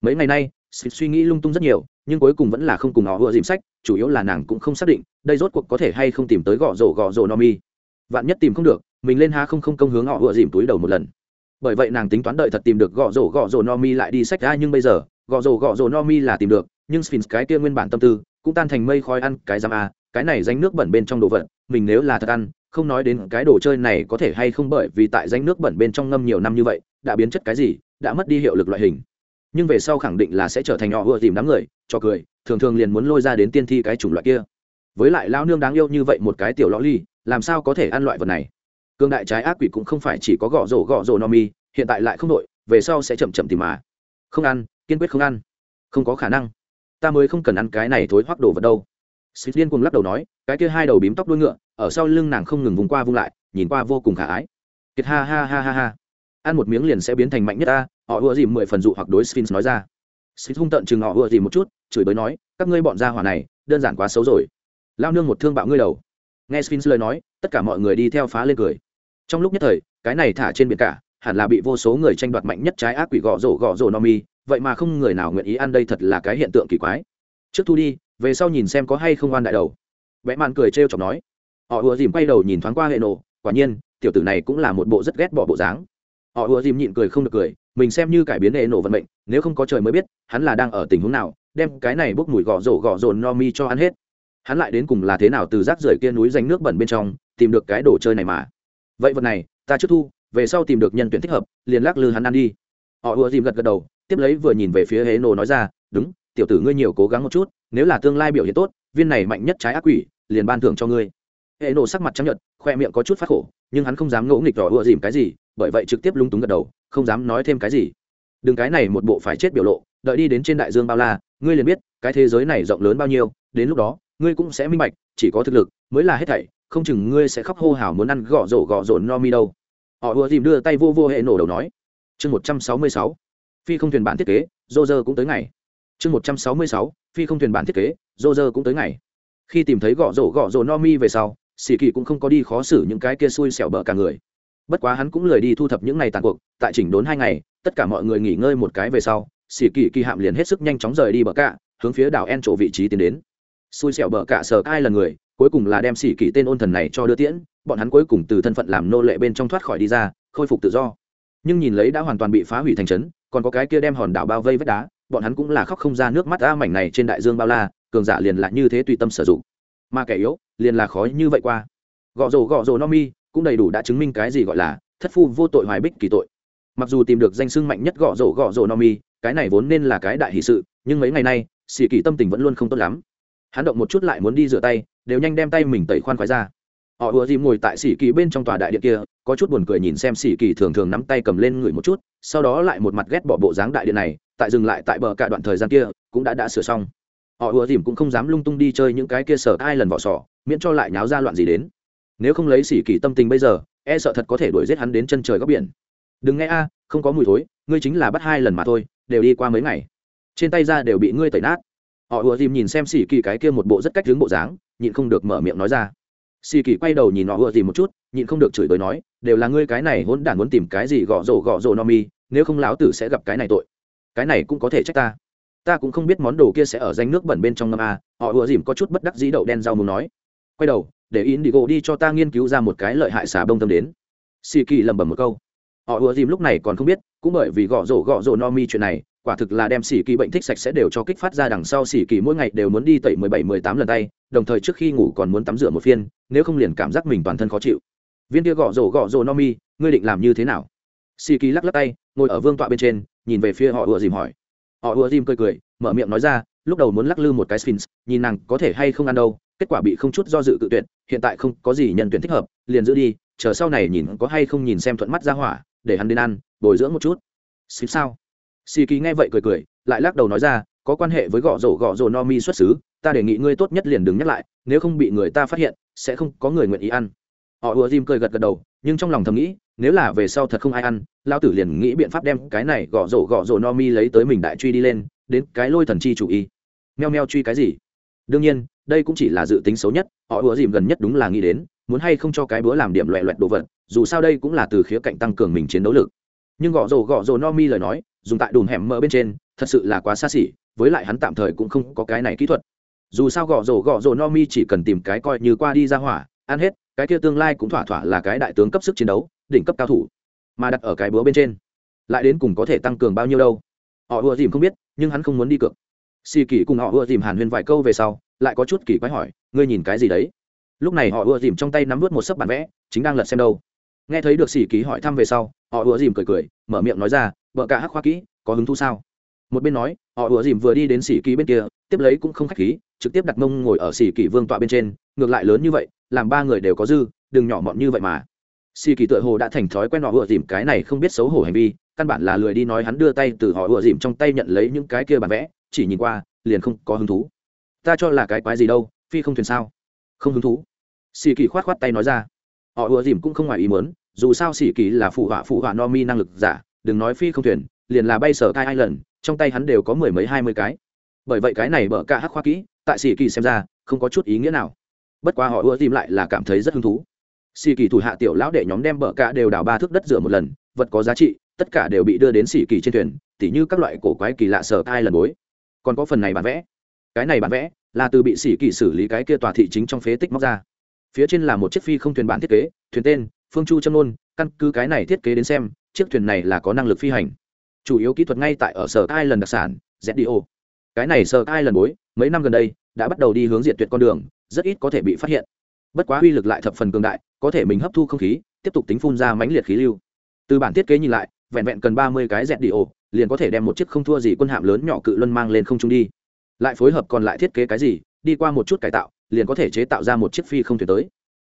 Mấy ngày nay, Smith suy nghĩ lung tung rất nhiều nhưng cuối cùng vẫn là không cùng họ vừa dìm sách, chủ yếu là nàng cũng không xác định đây rốt cuộc có thể hay không tìm tới gõ rổ gõ rổ no mi vạn nhất tìm không được, mình lên ha không không công hướng họ vừa dìm túi đầu một lần. Bởi vậy nàng tính toán đợi thật tìm được gõ rổ gõ rổ no mi lại đi sách ra, nhưng bây giờ gõ rổ gõ rổ no mi là tìm được, nhưng sphinx cái kia nguyên bản tâm tư cũng tan thành mây khói ăn cái giam a, cái này danh nước bẩn bên trong đồ vật, mình nếu là thật ăn, không nói đến cái đồ chơi này có thể hay không bởi vì tại danh nước bẩn bên trong ngâm nhiều năm như vậy, đã biến chất cái gì, đã mất đi hiệu lực loại hình nhưng về sau khẳng định là sẽ trở thành nhỏ vừa tìm đám người, cho cười, thường thường liền muốn lôi ra đến tiên thi cái chủng loại kia. Với lại lao nương đáng yêu như vậy một cái tiểu lõ ly, làm sao có thể ăn loại vật này? Cương đại trái ác quỷ cũng không phải chỉ có gõ rổ gõ rổ no mi, hiện tại lại không đội về sau sẽ chậm chậm tìm mà. Không ăn, kiên quyết không ăn. Không có khả năng. Ta mới không cần ăn cái này thối hoắc đồ vật đâu. Xịt liên cùng lắc đầu nói, cái kia hai đầu bím tóc đuôi ngựa, ở sau lưng nàng không ngừng vùng qua vung lại, nhìn qua vô cùng khả ái. Kiệt ha ha ha ha ha. Ăn một miếng liền sẽ biến thành mạnh nhất ta họ ùa dìm mười phần dụ hoặc đối sphinx nói ra. Sphinx hung tận chừng họ ùa dìm một chút, chửi bới nói, các ngươi bọn gia hỏa này, đơn giản quá xấu rồi. Lao nương một thương bạo ngươi đầu. Nghe sphinx lời nói, tất cả mọi người đi theo phá lên cười. Trong lúc nhất thời, cái này thả trên biển cả, hẳn là bị vô số người tranh đoạt mạnh nhất trái ác quỷ gõ rổ gõ rổ no mi, vậy mà không người nào nguyện ý ăn đây thật là cái hiện tượng kỳ quái. Trước thu đi, về sau nhìn xem có hay không oan đại đầu. Vẽ màn cười trêu chọc nói. Họ ùa dìm quay đầu nhìn thoáng qua hệ nổ, quả nhiên, tiểu tử này cũng là một bộ rất ghét bỏ bộ dáng. Họ ùa dìm nhịn cười không được cười mình xem như cải biến hệ nổ vận mệnh, nếu không có trời mới biết, hắn là đang ở tình huống nào, đem cái này bốc mùi gõ rổ gõ rồn no mi cho ăn hết. Hắn lại đến cùng là thế nào từ rác rưởi kia núi danh nước bẩn bên trong, tìm được cái đồ chơi này mà. Vậy vật này, ta trước thu, về sau tìm được nhân tuyển thích hợp, liền lắc lư hắn ăn đi. Họ ùa dìm gật gật đầu, tiếp lấy vừa nhìn về phía hệ nổ nói ra, đúng, tiểu tử ngươi nhiều cố gắng một chút, nếu là tương lai biểu hiện tốt, viên này mạnh nhất trái ác quỷ, liền ban thưởng cho ngươi. Hệ nổ sắc mặt chấp nhận khoe miệng có chút phát khổ, nhưng hắn không dám ngỗ nghịch đỏ ùa dìm cái gì, bởi vậy trực tiếp lung túng gật đầu không dám nói thêm cái gì. Đừng cái này một bộ phải chết biểu lộ, đợi đi đến trên đại dương bao la, ngươi liền biết, cái thế giới này rộng lớn bao nhiêu, đến lúc đó, ngươi cũng sẽ minh bạch, chỉ có thực lực mới là hết thảy, không chừng ngươi sẽ khóc hô hào muốn ăn gõ rổ gõ rổ no mi đâu. Họ ùa dìm đưa tay vô vô hệ nổ đầu nói. Chương một trăm sáu mươi sáu, phi không thuyền bản thiết kế dô dơ cũng tới ngày. Chương một trăm sáu mươi sáu, phi không thuyền bản thiết kế dô dơ cũng tới ngày. Khi tìm thấy gõ rổ gõ rổ no mi về sau, sĩ kỳ cũng không có đi khó xử những cái kia xui xẻo bở cả người bất quá hắn cũng lười đi thu thập những ngày tàn cuộc, tại chỉnh đốn hai ngày, tất cả mọi người nghỉ ngơi một cái về sau xì kỳ kỳ hạm liền hết sức nhanh chóng rời đi bờ cạ, hướng phía đảo en chỗ vị trí tiến đến. Xui xẻo bờ cạ sờ ai là người, cuối cùng là đem xì kỳ tên ôn thần này cho đưa tiễn, bọn hắn cuối cùng từ thân phận làm nô lệ bên trong thoát khỏi đi ra, khôi phục tự do. Nhưng nhìn lấy đã hoàn toàn bị phá hủy thành trấn, còn có cái kia đem hòn đảo bao vây vách đá, bọn hắn cũng là khóc không ra nước mắt a mảnh này trên đại dương bao la, cường giả liền là như thế tùy tâm sử dụng. Mà kẻ yếu, liền là khó như vậy qua. Gọ rồ gọ rồ no mi cũng đầy đủ đã chứng minh cái gì gọi là thất phu vô tội hoài bích kỳ tội. Mặc dù tìm được danh sưng mạnh nhất gõ rổ gõ rổ no mi, cái này vốn nên là cái đại hỷ sự, nhưng mấy ngày nay, xì kỳ tâm tình vẫn luôn không tốt lắm. Hắn động một chút lại muốn đi rửa tay, đều nhanh đem tay mình tẩy khoan khoái ra. Họ ùa dìm ngồi tại xỉ kỳ bên trong tòa đại điện kia, có chút buồn cười nhìn xem xỉ kỳ thường thường nắm tay cầm lên người một chút, sau đó lại một mặt ghét bỏ bộ dáng đại điện này, tại dừng lại tại bờ cả đoạn thời gian kia, cũng đã đã sửa xong. Họ ùa dìm cũng không dám lung tung đi chơi những cái kia sở ai lần vỏ sỏ miễn cho lại nháo ra loạn gì đến nếu không lấy xỉ kỳ tâm tình bây giờ e sợ thật có thể đuổi giết hắn đến chân trời góc biển. Đừng nghe a, không có mùi thối, ngươi chính là bắt hai lần mà thôi, đều đi qua mấy ngày. Trên tay ra đều bị ngươi tẩy nát. Họ ùa dìm nhìn xem xỉ kỳ cái kia một bộ rất cách hướng bộ dáng, nhịn không được mở miệng nói ra. Xì kỳ quay đầu nhìn họ ùa dìm một chút, nhịn không được chửi bới nói, đều là ngươi cái này hỗn đản muốn tìm cái gì gõ rổ gõ rổ no mi, nếu không láo tử sẽ gặp cái này tội. Cái này cũng có thể trách ta. Ta cũng không biết món đồ kia sẽ ở danh nước bẩn bên trong ngâm a, họ ùa dìm có chút bất đắc dĩ đậu đen rau muốn nói. Quay đầu để in đi gỗ đi cho ta nghiên cứu ra một cái lợi hại xà bông tâm đến. Xì kỳ lẩm bẩm một câu. Họ ùa dìm lúc này còn không biết, cũng bởi vì gõ rổ gõ rổ no mi chuyện này, quả thực là đem sĩ kỳ bệnh thích sạch sẽ đều cho kích phát ra đằng sau sĩ kỳ mỗi ngày đều muốn đi tẩy mười bảy, mười tám lần tay, đồng thời trước khi ngủ còn muốn tắm rửa một phiên, nếu không liền cảm giác mình toàn thân khó chịu. Viên kia gõ rổ gõ rổ no mi, ngươi định làm như thế nào? Sĩ kỳ lắc lắc tay, ngồi ở vương tọa bên trên, nhìn về phía họ ùa dìm hỏi. Họ ùa dìm cười cười, mở miệng nói ra, lúc đầu muốn lắc lư một cái sphinx, nhìn nàng có thể hay không ăn đâu kết quả bị không chút do dự cự tuyệt, hiện tại không có gì nhân tuyển thích hợp, liền giữ đi, chờ sau này nhìn có hay không nhìn xem thuận mắt ra hỏa, để hắn đến ăn, bồi dưỡng một chút. Xịp sao? Xì kỳ nghe vậy cười cười, lại lắc đầu nói ra, có quan hệ với gõ rổ gõ rổ no mi xuất xứ, ta đề nghị ngươi tốt nhất liền đừng nhắc lại, nếu không bị người ta phát hiện, sẽ không có người nguyện ý ăn. Họ ùa dìm cười gật gật đầu, nhưng trong lòng thầm nghĩ, nếu là về sau thật không ai ăn lao tử liền nghĩ biện pháp đem cái này gõ rổ gõ rổ no mi lấy tới mình đại truy đi lên, đến cái lôi thần chi chủ y. Meo meo truy cái gì? Đương nhiên đây cũng chỉ là dự tính xấu nhất, họ ùa dìm gần nhất đúng là nghĩ đến, muốn hay không cho cái bữa làm điểm loẹ loẹt đồ vật, dù sao đây cũng là từ khía cạnh tăng cường mình chiến đấu lực. Nhưng gõ rồ gõ rồ no mi lời nói, dùng tại đùm hẻm mỡ bên trên, thật sự là quá xa xỉ, với lại hắn tạm thời cũng không có cái này kỹ thuật. Dù sao gõ rổ gõ rổ no mi chỉ cần tìm cái coi như qua đi ra hỏa, ăn hết, cái kia tương lai cũng thỏa thỏa là cái đại tướng cấp sức chiến đấu, đỉnh cấp cao thủ, mà đặt ở cái búa bên trên, lại đến cùng có thể tăng cường bao nhiêu đâu. Họ ùa dìm không biết, nhưng hắn không muốn đi cược xì kỳ cùng họ ưa dìm hàn huyên vài câu về sau, lại có chút kỳ quái hỏi, ngươi nhìn cái gì đấy? Lúc này họ ưa dìm trong tay nắm vớt một sấp bản vẽ, chính đang lật xem đâu. Nghe thấy được xì kỳ hỏi thăm về sau, họ ưa dìm cười cười, mở miệng nói ra vợ cả hắc khoa kỹ, có hứng thú sao? Một bên nói, họ ưa dìm vừa đi đến xì kỳ bên kia, tiếp lấy cũng không khách khí, trực tiếp đặt mông ngồi ở xì kỳ vương tọa bên trên, ngược lại lớn như vậy, làm ba người đều có dư, đừng nhỏ mọn như vậy mà. Xì kỳ tựa hồ đã thành thói quen họ ưa dìm cái này không biết xấu hổ hành vi, căn bản là lười đi nói hắn đưa tay từ họ ưa dìm trong tay nhận lấy những cái kia bản vẽ chỉ nhìn qua, liền không có hứng thú. Ta cho là cái quái gì đâu, phi không thuyền sao? Không hứng thú. Xì kỳ khoát khoát tay nói ra. Họ ùa dìm cũng không ngoài ý muốn, dù sao xì kỳ là phụ họa phụ họa no mi năng lực giả, đừng nói phi không thuyền, liền là bay sở cai hai lần trong tay hắn đều có mười mấy, hai mươi cái. Bởi vậy cái này bở cả hắc khoa kỹ, tại xì kỳ xem ra, không có chút ý nghĩa nào. Bất quá họ ùa dìm lại là cảm thấy rất hứng thú. Xì kỳ thủ hạ tiểu lão để nhóm đem bở cả đều đào ba thước đất rửa một lần, vật có giá trị, tất cả đều bị đưa đến xì kỳ trên thuyền, tỉ như các loại cổ quái kỳ lạ sở cai lần bối còn có phần này bản vẽ. Cái này bản vẽ là từ bị sĩ kỳ xử lý cái kia tòa thị chính trong phế tích móc ra. Phía trên là một chiếc phi không thuyền bản thiết kế, thuyền tên, phương chu châm nôn, căn cứ cái này thiết kế đến xem, chiếc thuyền này là có năng lực phi hành. Chủ yếu kỹ thuật ngay tại ở sở hai lần đặc sản zdo cái này sở hai lần bối, mấy năm gần đây, đã bắt đầu đi hướng diện tuyệt con đường, rất ít có thể bị phát hiện. Bất quá uy lực lại thập phần cường đại, có thể mình hấp thu không khí, tiếp tục tính phun ra mãnh liệt khí lưu. Từ bản thiết kế nhìn lại, vẹn vẹn cần ba mươi cái dẹt đi ổ liền có thể đem một chiếc không thua gì quân hạm lớn nhỏ cự luân mang lên không trung đi. Lại phối hợp còn lại thiết kế cái gì, đi qua một chút cải tạo, liền có thể chế tạo ra một chiếc phi không thuyền tới.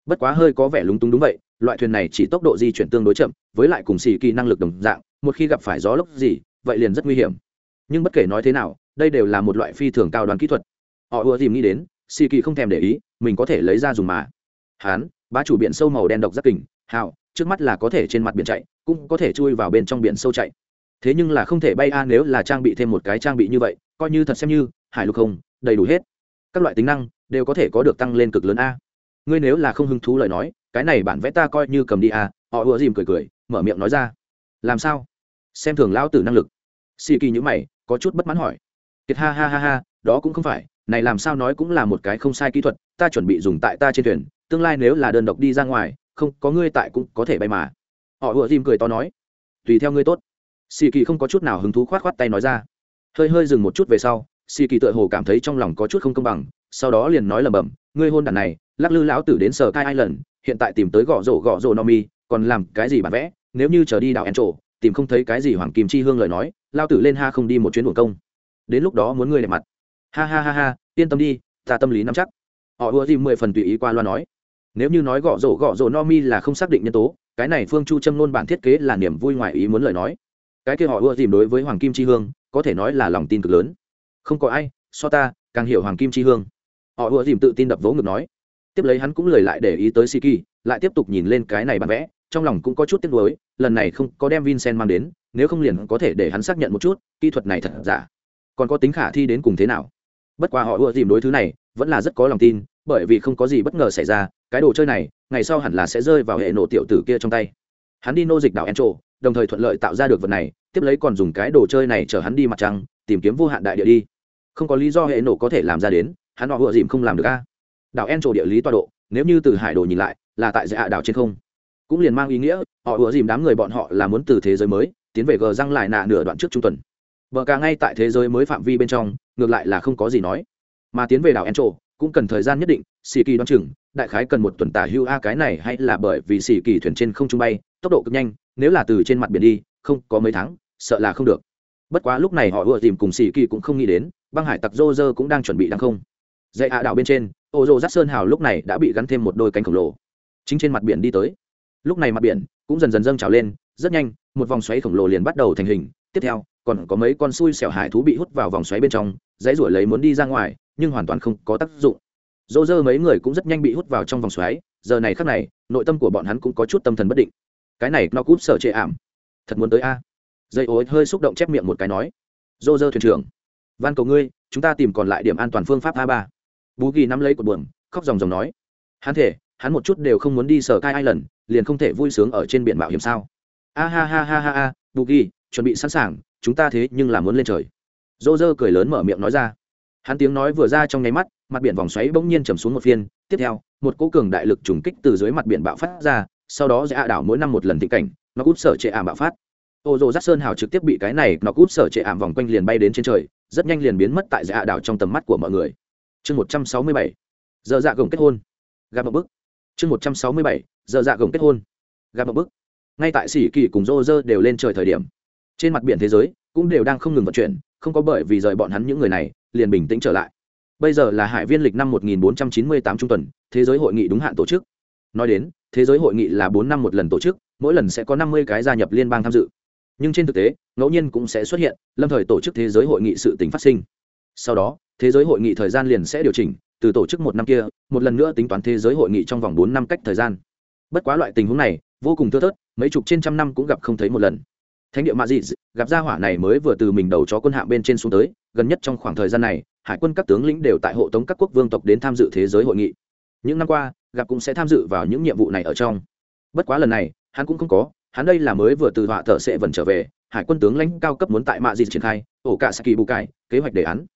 Bất quá hơi có vẻ lúng túng đúng vậy, loại thuyền này chỉ tốc độ di chuyển tương đối chậm, với lại cùng xì kỳ năng lực đồng dạng, một khi gặp phải gió lốc gì, vậy liền rất nguy hiểm. Nhưng bất kể nói thế nào, đây đều là một loại phi thường cao đoàn kỹ thuật. Họ ùa dìm nghĩ đến xì kỳ không thèm để ý, mình có thể lấy ra dùng mà. Hán ba chủ biển sâu màu đen độc rất kình, hào, trước mắt là có thể trên mặt biển chạy, cũng có thể chui vào bên trong biển sâu chạy thế nhưng là không thể bay a, nếu là trang bị thêm một cái trang bị như vậy, coi như thật xem như, hải lục không, đầy đủ hết. Các loại tính năng đều có thể có được tăng lên cực lớn a. Ngươi nếu là không hứng thú lời nói, cái này bản vẽ ta coi như cầm đi a, họ ùa dìm cười cười, mở miệng nói ra. Làm sao? Xem thường lão tử năng lực. Xì kỳ nhữ mày, có chút bất mãn hỏi. Kiệt ha ha ha ha, đó cũng không phải, này làm sao nói cũng là một cái không sai kỹ thuật, ta chuẩn bị dùng tại ta trên thuyền, tương lai nếu là đơn độc đi ra ngoài, không, có ngươi tại cũng có thể bay mà. Họ ùa dìm cười to nói. Tùy theo ngươi tốt xì kỳ không có chút nào hứng thú khoát khoát tay nói ra. Hơi hơi dừng một chút về sau, xì kỳ tựa hồ cảm thấy trong lòng có chút không công bằng, sau đó liền nói lầm bầm ngươi hôn đàn này, lắc lư lão tử đến sở cai lần hiện tại tìm tới gõ rổ gõ rổ no mi, còn làm cái gì bản vẽ? Nếu như chờ đi đảo en trổ tìm không thấy cái gì hoàng kim chi hương lời nói lao tử lên ha không đi một chuyến buồn công. Đến lúc đó muốn ngươi đẹp mặt. Ha ha ha ha, yên tâm đi, ta tâm lý nắm chắc. Họ ưa gì mười phần tùy ý qua loa nói. Nếu như nói gõ rổ gõ rổ no mi là không xác định nhân tố, cái này phương chu châm nôn bản thiết kế là niềm vui ngoài ý muốn lời nói cái kia họ ưa tìm đối với hoàng kim chi hương có thể nói là lòng tin cực lớn. Không có ai so ta càng hiểu hoàng kim chi hương. Họ ưa tìm tự tin đập vỗ ngực nói. Tiếp lấy hắn cũng lời lại để ý tới Siki, lại tiếp tục nhìn lên cái này bản vẽ trong lòng cũng có chút tiếc nuối lần này không có đem vincent mang đến nếu không liền có thể để hắn xác nhận một chút kỹ thuật này thật giả. Còn có tính khả thi đến cùng thế nào? Bất quá họ ưa dìm đối thứ này vẫn là rất có lòng tin bởi vì không có gì bất ngờ xảy ra cái đồ chơi này ngày sau hẳn là sẽ rơi vào hệ nổ tiểu tử kia trong tay. Hắn đi nô dịch đảo encho đồng thời thuận lợi tạo ra được vật này, tiếp lấy còn dùng cái đồ chơi này chở hắn đi mặt trăng, tìm kiếm vô hạn đại địa đi. Không có lý do hệ nổ có thể làm ra đến, hắn họ vừa dìm không làm được a. Đảo encho địa lý tọa độ, nếu như từ hải đồ nhìn lại, là tại dạ đảo trên không. Cũng liền mang ý nghĩa, họ vừa dìm đám người bọn họ là muốn từ thế giới mới, tiến về gờ răng lại nạ nửa đoạn trước trung tuần. Bờ cả ngay tại thế giới mới phạm vi bên trong, ngược lại là không có gì nói. Mà tiến về đảo encho cũng cần thời gian nhất định xì kỳ đoán chừng, đại khái cần một tuần tả hưu a, cái này hay là bởi vì xì kỳ thuyền trên không trung bay, tốc độ cực nhanh nếu là từ trên mặt biển đi, không có mấy tháng, sợ là không được. Bất quá lúc này họ ùa tìm cùng xì kỳ cũng không nghĩ đến, băng hải tặc rô rơ cũng đang chuẩn bị đăng không. Dạy hạ đảo bên trên ô rô rát sơn hào lúc này đã bị gắn thêm một đôi cánh khổng lồ. Chính trên mặt biển đi tới. Lúc này mặt biển cũng dần dần dâng trào lên, rất nhanh, một vòng xoáy khổng lồ liền bắt đầu thành hình. Tiếp theo, còn có mấy con xui xẻo hải thú bị hút vào vòng xoáy bên trong, dãy ruổi lấy muốn đi ra ngoài, nhưng hoàn toàn không có tác dụng. Dô dơ mấy người cũng rất nhanh bị hút vào trong vòng xoáy, giờ này khắc này, nội tâm của bọn hắn cũng có chút tâm thần bất định cái này nó cút sở trệ ảm. Thật muốn tới a. Dây ối hơi xúc động chép miệng một cái nói. Dô dơ thuyền trưởng. Van cầu ngươi, chúng ta tìm còn lại điểm an toàn phương pháp a ba. Bú ghi nắm lấy cột buồm, khóc ròng ròng nói. Hắn thể, hắn một chút đều không muốn đi sở cai ai lần, liền không thể vui sướng ở trên biển mạo hiểm sao. A ha ha ha ha ha, bú ghi, chuẩn bị sẵn sàng, chúng ta thế nhưng là muốn lên trời. Dô dơ cười lớn mở miệng nói ra. Hắn tiếng nói vừa ra trong nháy mắt, mặt biển vòng xoáy bỗng nhiên chầm xuống một phiên. Tiếp theo, một cỗ cường đại lực trùng kích từ dưới mặt biển bạo phát ra sau đó sẽ đảo mỗi năm một lần thị cảnh, nó cút sở trệ ảm bạo phát. Ô dô giác sơn hào trực tiếp bị cái này nó cút sở trệ ảm vòng quanh liền bay đến trên trời, rất nhanh liền biến mất tại dạ đảo trong tầm mắt của mọi người. Chương một trăm sáu mươi bảy, giờ dạ gồng kết hôn. Gặp một bức. Chương một trăm sáu mươi bảy, giờ dạ gồng kết hôn. Gặp một bức. Ngay tại sĩ kỳ cùng rô rơ đều lên trời thời điểm, trên mặt biển thế giới cũng đều đang không ngừng vận chuyển, không có bởi vì rời bọn hắn những người này, liền bình tĩnh trở lại. Bây giờ là hải viên lịch năm 1498 trung tuần, thế giới hội nghị đúng hạn tổ chức. Nói đến thế giới hội nghị là bốn năm một lần tổ chức, mỗi lần sẽ có năm mươi cái gia nhập liên bang tham dự. Nhưng trên thực tế, ngẫu nhiên cũng sẽ xuất hiện, lâm thời tổ chức thế giới hội nghị sự tình phát sinh. Sau đó, thế giới hội nghị thời gian liền sẽ điều chỉnh, từ tổ chức một năm kia, một lần nữa tính toán thế giới hội nghị trong vòng bốn năm cách thời gian. Bất quá loại tình huống này, vô cùng thưa thớt, mấy chục trên trăm năm cũng gặp không thấy một lần. Thánh địa mạ dị gặp gia hỏa này mới vừa từ mình đầu chó quân hạm bên trên xuống tới, gần nhất trong khoảng thời gian này, hải quân các tướng lĩnh đều tại hộ tống các quốc vương tộc đến tham dự thế giới hội nghị. Những năm qua gặp cũng sẽ tham dự vào những nhiệm vụ này ở trong. Bất quá lần này, hắn cũng không có, hắn đây là mới vừa từ họa thợ sẽ vần trở về, hải quân tướng lãnh cao cấp muốn tại mạ dị triển khai, ổ cả saki bù cải, kế hoạch đề án.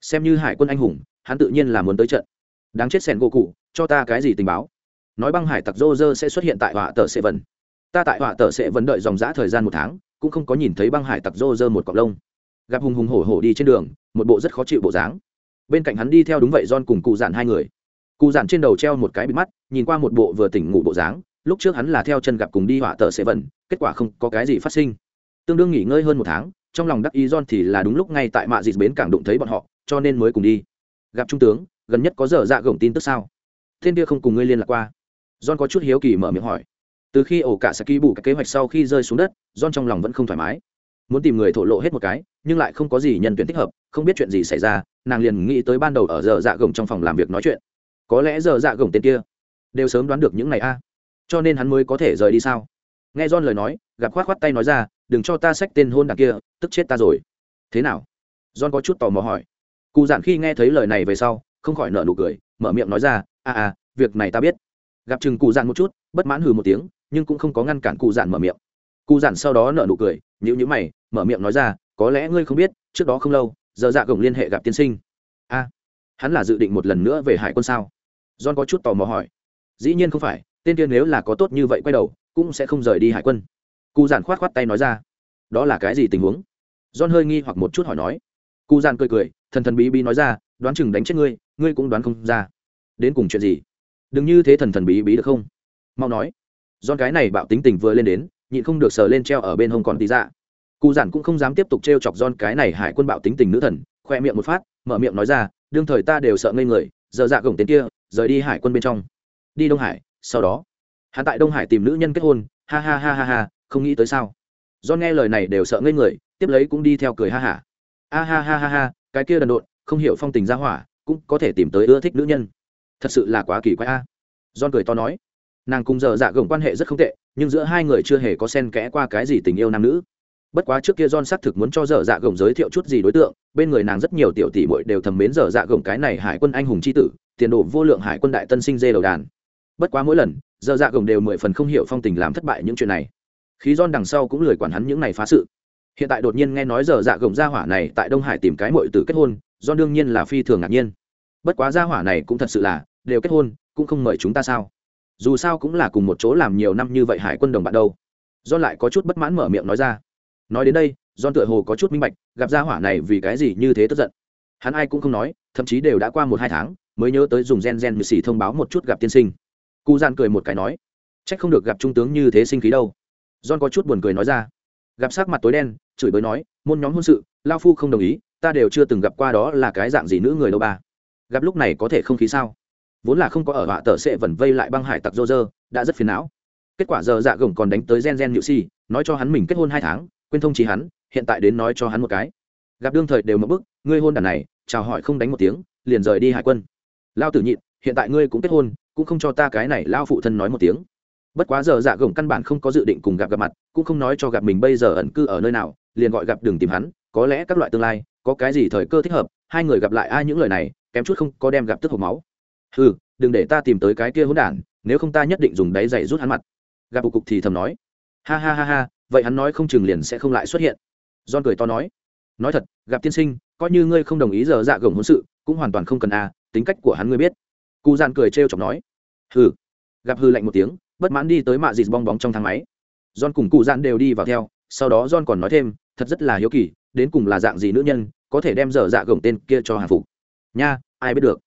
Xem như hải quân anh hùng, hắn tự nhiên là muốn tới trận. Đáng chết sẻn gỗ cụ, cho ta cái gì tình báo? Nói băng hải tặc rô rơ sẽ xuất hiện tại họa tờ sệ vần ta tại họa tờ sệ vần đợi dòng giã thời gian một tháng, cũng không có nhìn thấy băng hải tặc rô rơ một cọc lông. Gặp hùng hùng hổ hổ đi trên đường, một bộ rất khó chịu bộ dáng. Bên cạnh hắn đi theo đúng vậy don cùng cụ giản hai người cụ dặn trên đầu treo một cái bịt mắt, nhìn qua một bộ vừa tỉnh ngủ bộ dáng, lúc trước hắn là theo chân gặp cùng đi họa tờ sẽ vẩn kết quả không có cái gì phát sinh. Tương đương nghỉ ngơi hơn một tháng, trong lòng đắc ý john thì là đúng lúc ngay tại mạ dịt bến cảng đụng thấy bọn họ, cho nên mới cùng đi. Gặp trung tướng, gần nhất có giờ dạ gồng tin tức sao? Thiên kia không cùng ngươi liên lạc qua. John có chút hiếu kỳ mở miệng hỏi. Từ khi ổ cả saki bù các kế hoạch sau khi rơi xuống đất john trong lòng vẫn không thoải mái. Muốn tìm người thổ lộ hết một cái, nhưng lại không có gì nhân tuyển thích hợp, không biết chuyện gì xảy ra, nàng liền nghĩ tới ban đầu ở giờ dạ gồng trong phòng làm việc nói chuyện có lẽ giờ dạ gồng tên kia đều sớm đoán được những ngày a. Cho nên hắn mới có thể rời đi sao? Nghe john lời nói, gặp khoát khoát tay nói ra, đừng cho ta xách tên hôn đặc kia, tức chết ta rồi. Thế nào? John có chút tò mò hỏi. Cụ giản khi nghe thấy lời này về sau, không khỏi nợ nụ cười, mở miệng nói ra a a việc này ta biết. Gặp chừng cụ giản một chút, bất mãn hừ một tiếng, nhưng cũng không có ngăn cản cụ giản mở miệng. Cụ giản sau đó nợ nụ cười nhữ nhữ mày, mở miệng nói ra, có lẽ ngươi không biết, trước đó không lâu, giờ dạ gồng liên hệ gặp tiên sinh. A, hắn là dự định một lần nữa về hải quân sao? John có chút tò mò hỏi. Dĩ nhiên không phải, tên tiên nếu là có tốt như vậy quay đầu, cũng sẽ không rời đi hải quân. Cụ giản khoát khoát tay nói ra. Đó là cái gì tình huống? John hơi nghi hoặc một chút hỏi nói. Cụ giản cười cười, thần thần bí bí nói ra, đoán chừng đánh chết ngươi ngươi cũng đoán không ra. Đến cùng chuyện gì? Đừng như thế thần thần bí bí được không? Mau nói. John cái này bạo tính tình vừa lên đến, nhịn không được sờ lên treo ở bên hông còn tí ra cụ giản cũng không dám tiếp tục t r e o chọc john cái này hải quân bạo tính tình nữ thần, khoe miệng một phát, mở miệng nói ra, đương thời ta đều sợ ngây người, giờ dạ gồng tên kia rời đi hải quân bên trong. Đi đông hải, sau đó. Hắn tại đông hải tìm nữ nhân kết hôn, ha ha ha ha ha, không nghĩ tới sao. Do nghe lời này đều sợ ngây người, tiếp lấy cũng đi theo cười ha hả. A ha ha ha ha, cái kia đần độn, không hiểu phong tình ra hỏa, cũng có thể tìm tới ưa thích nữ nhân. Thật sự là quá kỳ quái a. John cười to nói. Nàng cùng giờ dạ gồng quan hệ rất không tệ, nhưng giữa hai người chưa hề có sen kẽ qua cái gì tình yêu nam nữ bất quá trước kia john xác thực muốn cho dở dạ gồng giới thiệu chút gì đối tượng, bên người nàng rất nhiều tiểu tỷ muội đều thầm mến dở dạ gồng cái này hải quân anh hùng c h i tử, tiền đồ vô lượng hải quân đại tân sinh dê đầu đàn. Bất quá mỗi lần, dở dạ gồng đều mười phần không hiểu phong tình làm thất bại những chuyện này. Khí john đằng sau cũng lười quản hắn những này phá sự. Hiện tại đột nhiên nghe nói dở dạ gồng gia hỏa này tại đông hải tìm cái mội tử kết hôn, john đương nhiên là phi thường ngạc nhiên. Bất quá gia hỏa này cũng thật sự là, đều kết hôn, cũng không mời chúng ta sao? Dù sao cũng là cùng một chỗ làm nhiều năm như vậy hải quân đồng bạn đâu. John lại có chút bất mãn mở miệng nói ra nói đến đây, john tựa hồ có chút minh bạch, gặp gia hỏa này vì cái gì như thế tức giận. Hắn ai cũng không nói, thậm chí đều đã qua một hai tháng, mới nhớ tới dùng gen gen mười xỉ thông báo một chút gặp tiên sinh. Cụ gian cười một cái nói, trách không được gặp trung tướng như thế sinh khí đâu. John có chút buồn cười nói ra. Gặp sắc mặt tối đen, chửi bới nói, môn nhóm hôn sự, lao phu không đồng ý, ta đều chưa từng gặp qua đó là cái dạng gì nữ người đâu ba. Gặp lúc này có thể không khí sao? Vốn là không có ở họa tờ sẽ vẩn vây lại băng hải tặc rô rơ đã rất phiền não. Kết quả giờ dạ gồng còn đánh tới gen gen nhự si nói cho hắn mình kết hôn hai tháng quên thông trí hắn, hiện tại đến nói cho hắn một cái. Gặp đương thời đều mất bức, ngươi hôn đàn này, chào hỏi không đánh một tiếng, liền rời đi hải quân. Lao tử nhịn, hiện tại ngươi cũng kết hôn, cũng không cho ta cái này lao phụ thân nói một tiếng. Bất quá giờ dạ gồng căn bản không có dự định cùng gặp gặp mặt, cũng không nói cho gặp mình bây giờ ẩn cư ở nơi nào, liền gọi gặp đường tìm hắn, có lẽ các loại tương lai, có cái gì thời cơ thích hợp, hai người gặp lại ai những lời này, kém chút không có đem gặp tức hộp máu. Ừ đừng để ta tìm tới cái kia hỗn đản nếu không ta nhất định dùng đáy giày rút hắn mặt. Gặp bục cục thì thầm nói. Ha ha ha ha vậy hắn nói không chừng liền sẽ không lại xuất hiện. John cười to nói nói thật, gặp tiên sinh, coi như ngươi không đồng ý giờ dạ gồng hôn sự, cũng hoàn toàn không cần a, tính cách của hắn ngươi biết. Cụ dạn cười trêu chọc nói, hừ. Gặp hư lạnh một tiếng, bất mãn đi tới mạ dịt bong bóng trong thang máy. John cùng cụ dạn đều đi vào theo, sau đó john còn nói thêm, thật rất là hiếu kỳ, đến cùng là dạng gì nữ nhân, có thể đem dở dạ gồng tên kia cho hàng phục? Nha, ai biết được.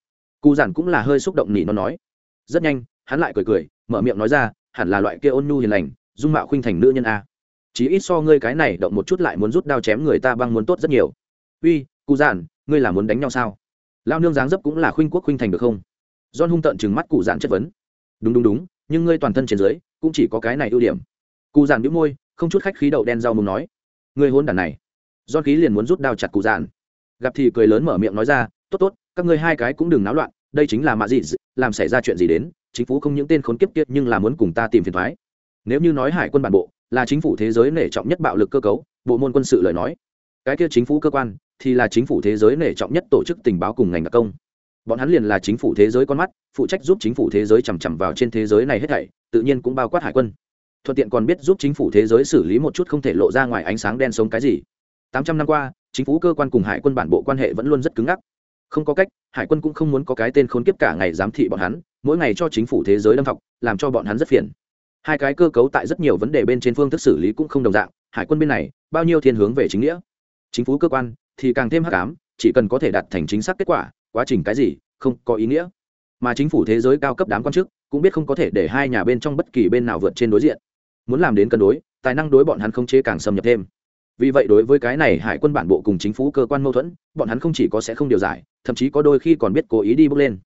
Cụ dạn cũng là hơi xúc động nỉ nó nói. Rất nhanh, hắn lại cười cười, mở miệng nói ra, hẳn là loại kia ôn nhu hiền lành, dung mạo khuynh thành nữ nhân a chỉ ít so ngươi cái này động một chút lại muốn rút đao chém người ta băng muốn tốt rất nhiều. Uy cụ giản, ngươi là muốn đánh nhau sao? Lao nương dáng dấp cũng là khuynh quốc khuynh thành được không? John hung tợn chừng mắt cụ giản chất vấn. Đúng đúng đúng nhưng ngươi toàn thân trên dưới cũng chỉ có cái này ưu điểm. Cụ giản bĩu môi không chút khách khí đậu đen rau mùng nói. Ngươi hôn đàn này. John khí liền muốn rút đao chặt cụ giản. gặp thì cười lớn mở miệng nói ra tốt tốt các ngươi hai cái cũng đừng náo loạn đây chính là mạ gì làm xảy ra chuyện gì đến chính phủ không những tên khốn kiếp tiết nhưng là muốn cùng ta tìm phiền thoái. Nếu như nói hải quân bản bộ là chính phủ thế giới nể trọng nhất bạo lực cơ cấu, bộ môn quân sự lời nói. Cái kia chính phủ cơ quan thì là chính phủ thế giới nể trọng nhất tổ chức tình báo cùng ngành đặc công. Bọn hắn liền là chính phủ thế giới con mắt, phụ trách giúp chính phủ thế giới chằm chằm vào trên thế giới này hết thảy, tự nhiên cũng bao quát hải quân. Thuận tiện còn biết giúp chính phủ thế giới xử lý một chút không thể lộ ra ngoài ánh sáng đen sống cái gì. Tám trăm năm qua, chính phủ cơ quan cùng hải quân bản bộ quan hệ vẫn luôn rất cứng ngắc. Không có cách, hải quân cũng không muốn có cái tên khốn kiếp cả ngày giám thị bọn hắn, mỗi ngày cho chính phủ thế giới đâm học, làm cho bọn hắn rất phiền hai cái cơ cấu tại rất nhiều vấn đề bên trên phương thức xử lý cũng không đồng dạng, hải quân bên này, bao nhiêu thiên hướng về chính nghĩa. Chính phủ cơ quan thì càng thêm hắc ám, chỉ cần có thể đạt thành chính xác kết quả, quá trình cái gì, không có ý nghĩa. Mà chính phủ thế giới cao cấp đám quan chức cũng biết không có thể để hai nhà bên trong bất kỳ bên nào vượt trên đối diện. Muốn làm đến cân đối, tài năng đối bọn hắn không chế càng xâm nhập thêm. Vì vậy đối với cái này hải quân bản bộ cùng chính phủ cơ quan mâu thuẫn, bọn hắn không chỉ có sẽ không điều giải, thậm chí có đôi khi còn biết cố ý đi bước lên.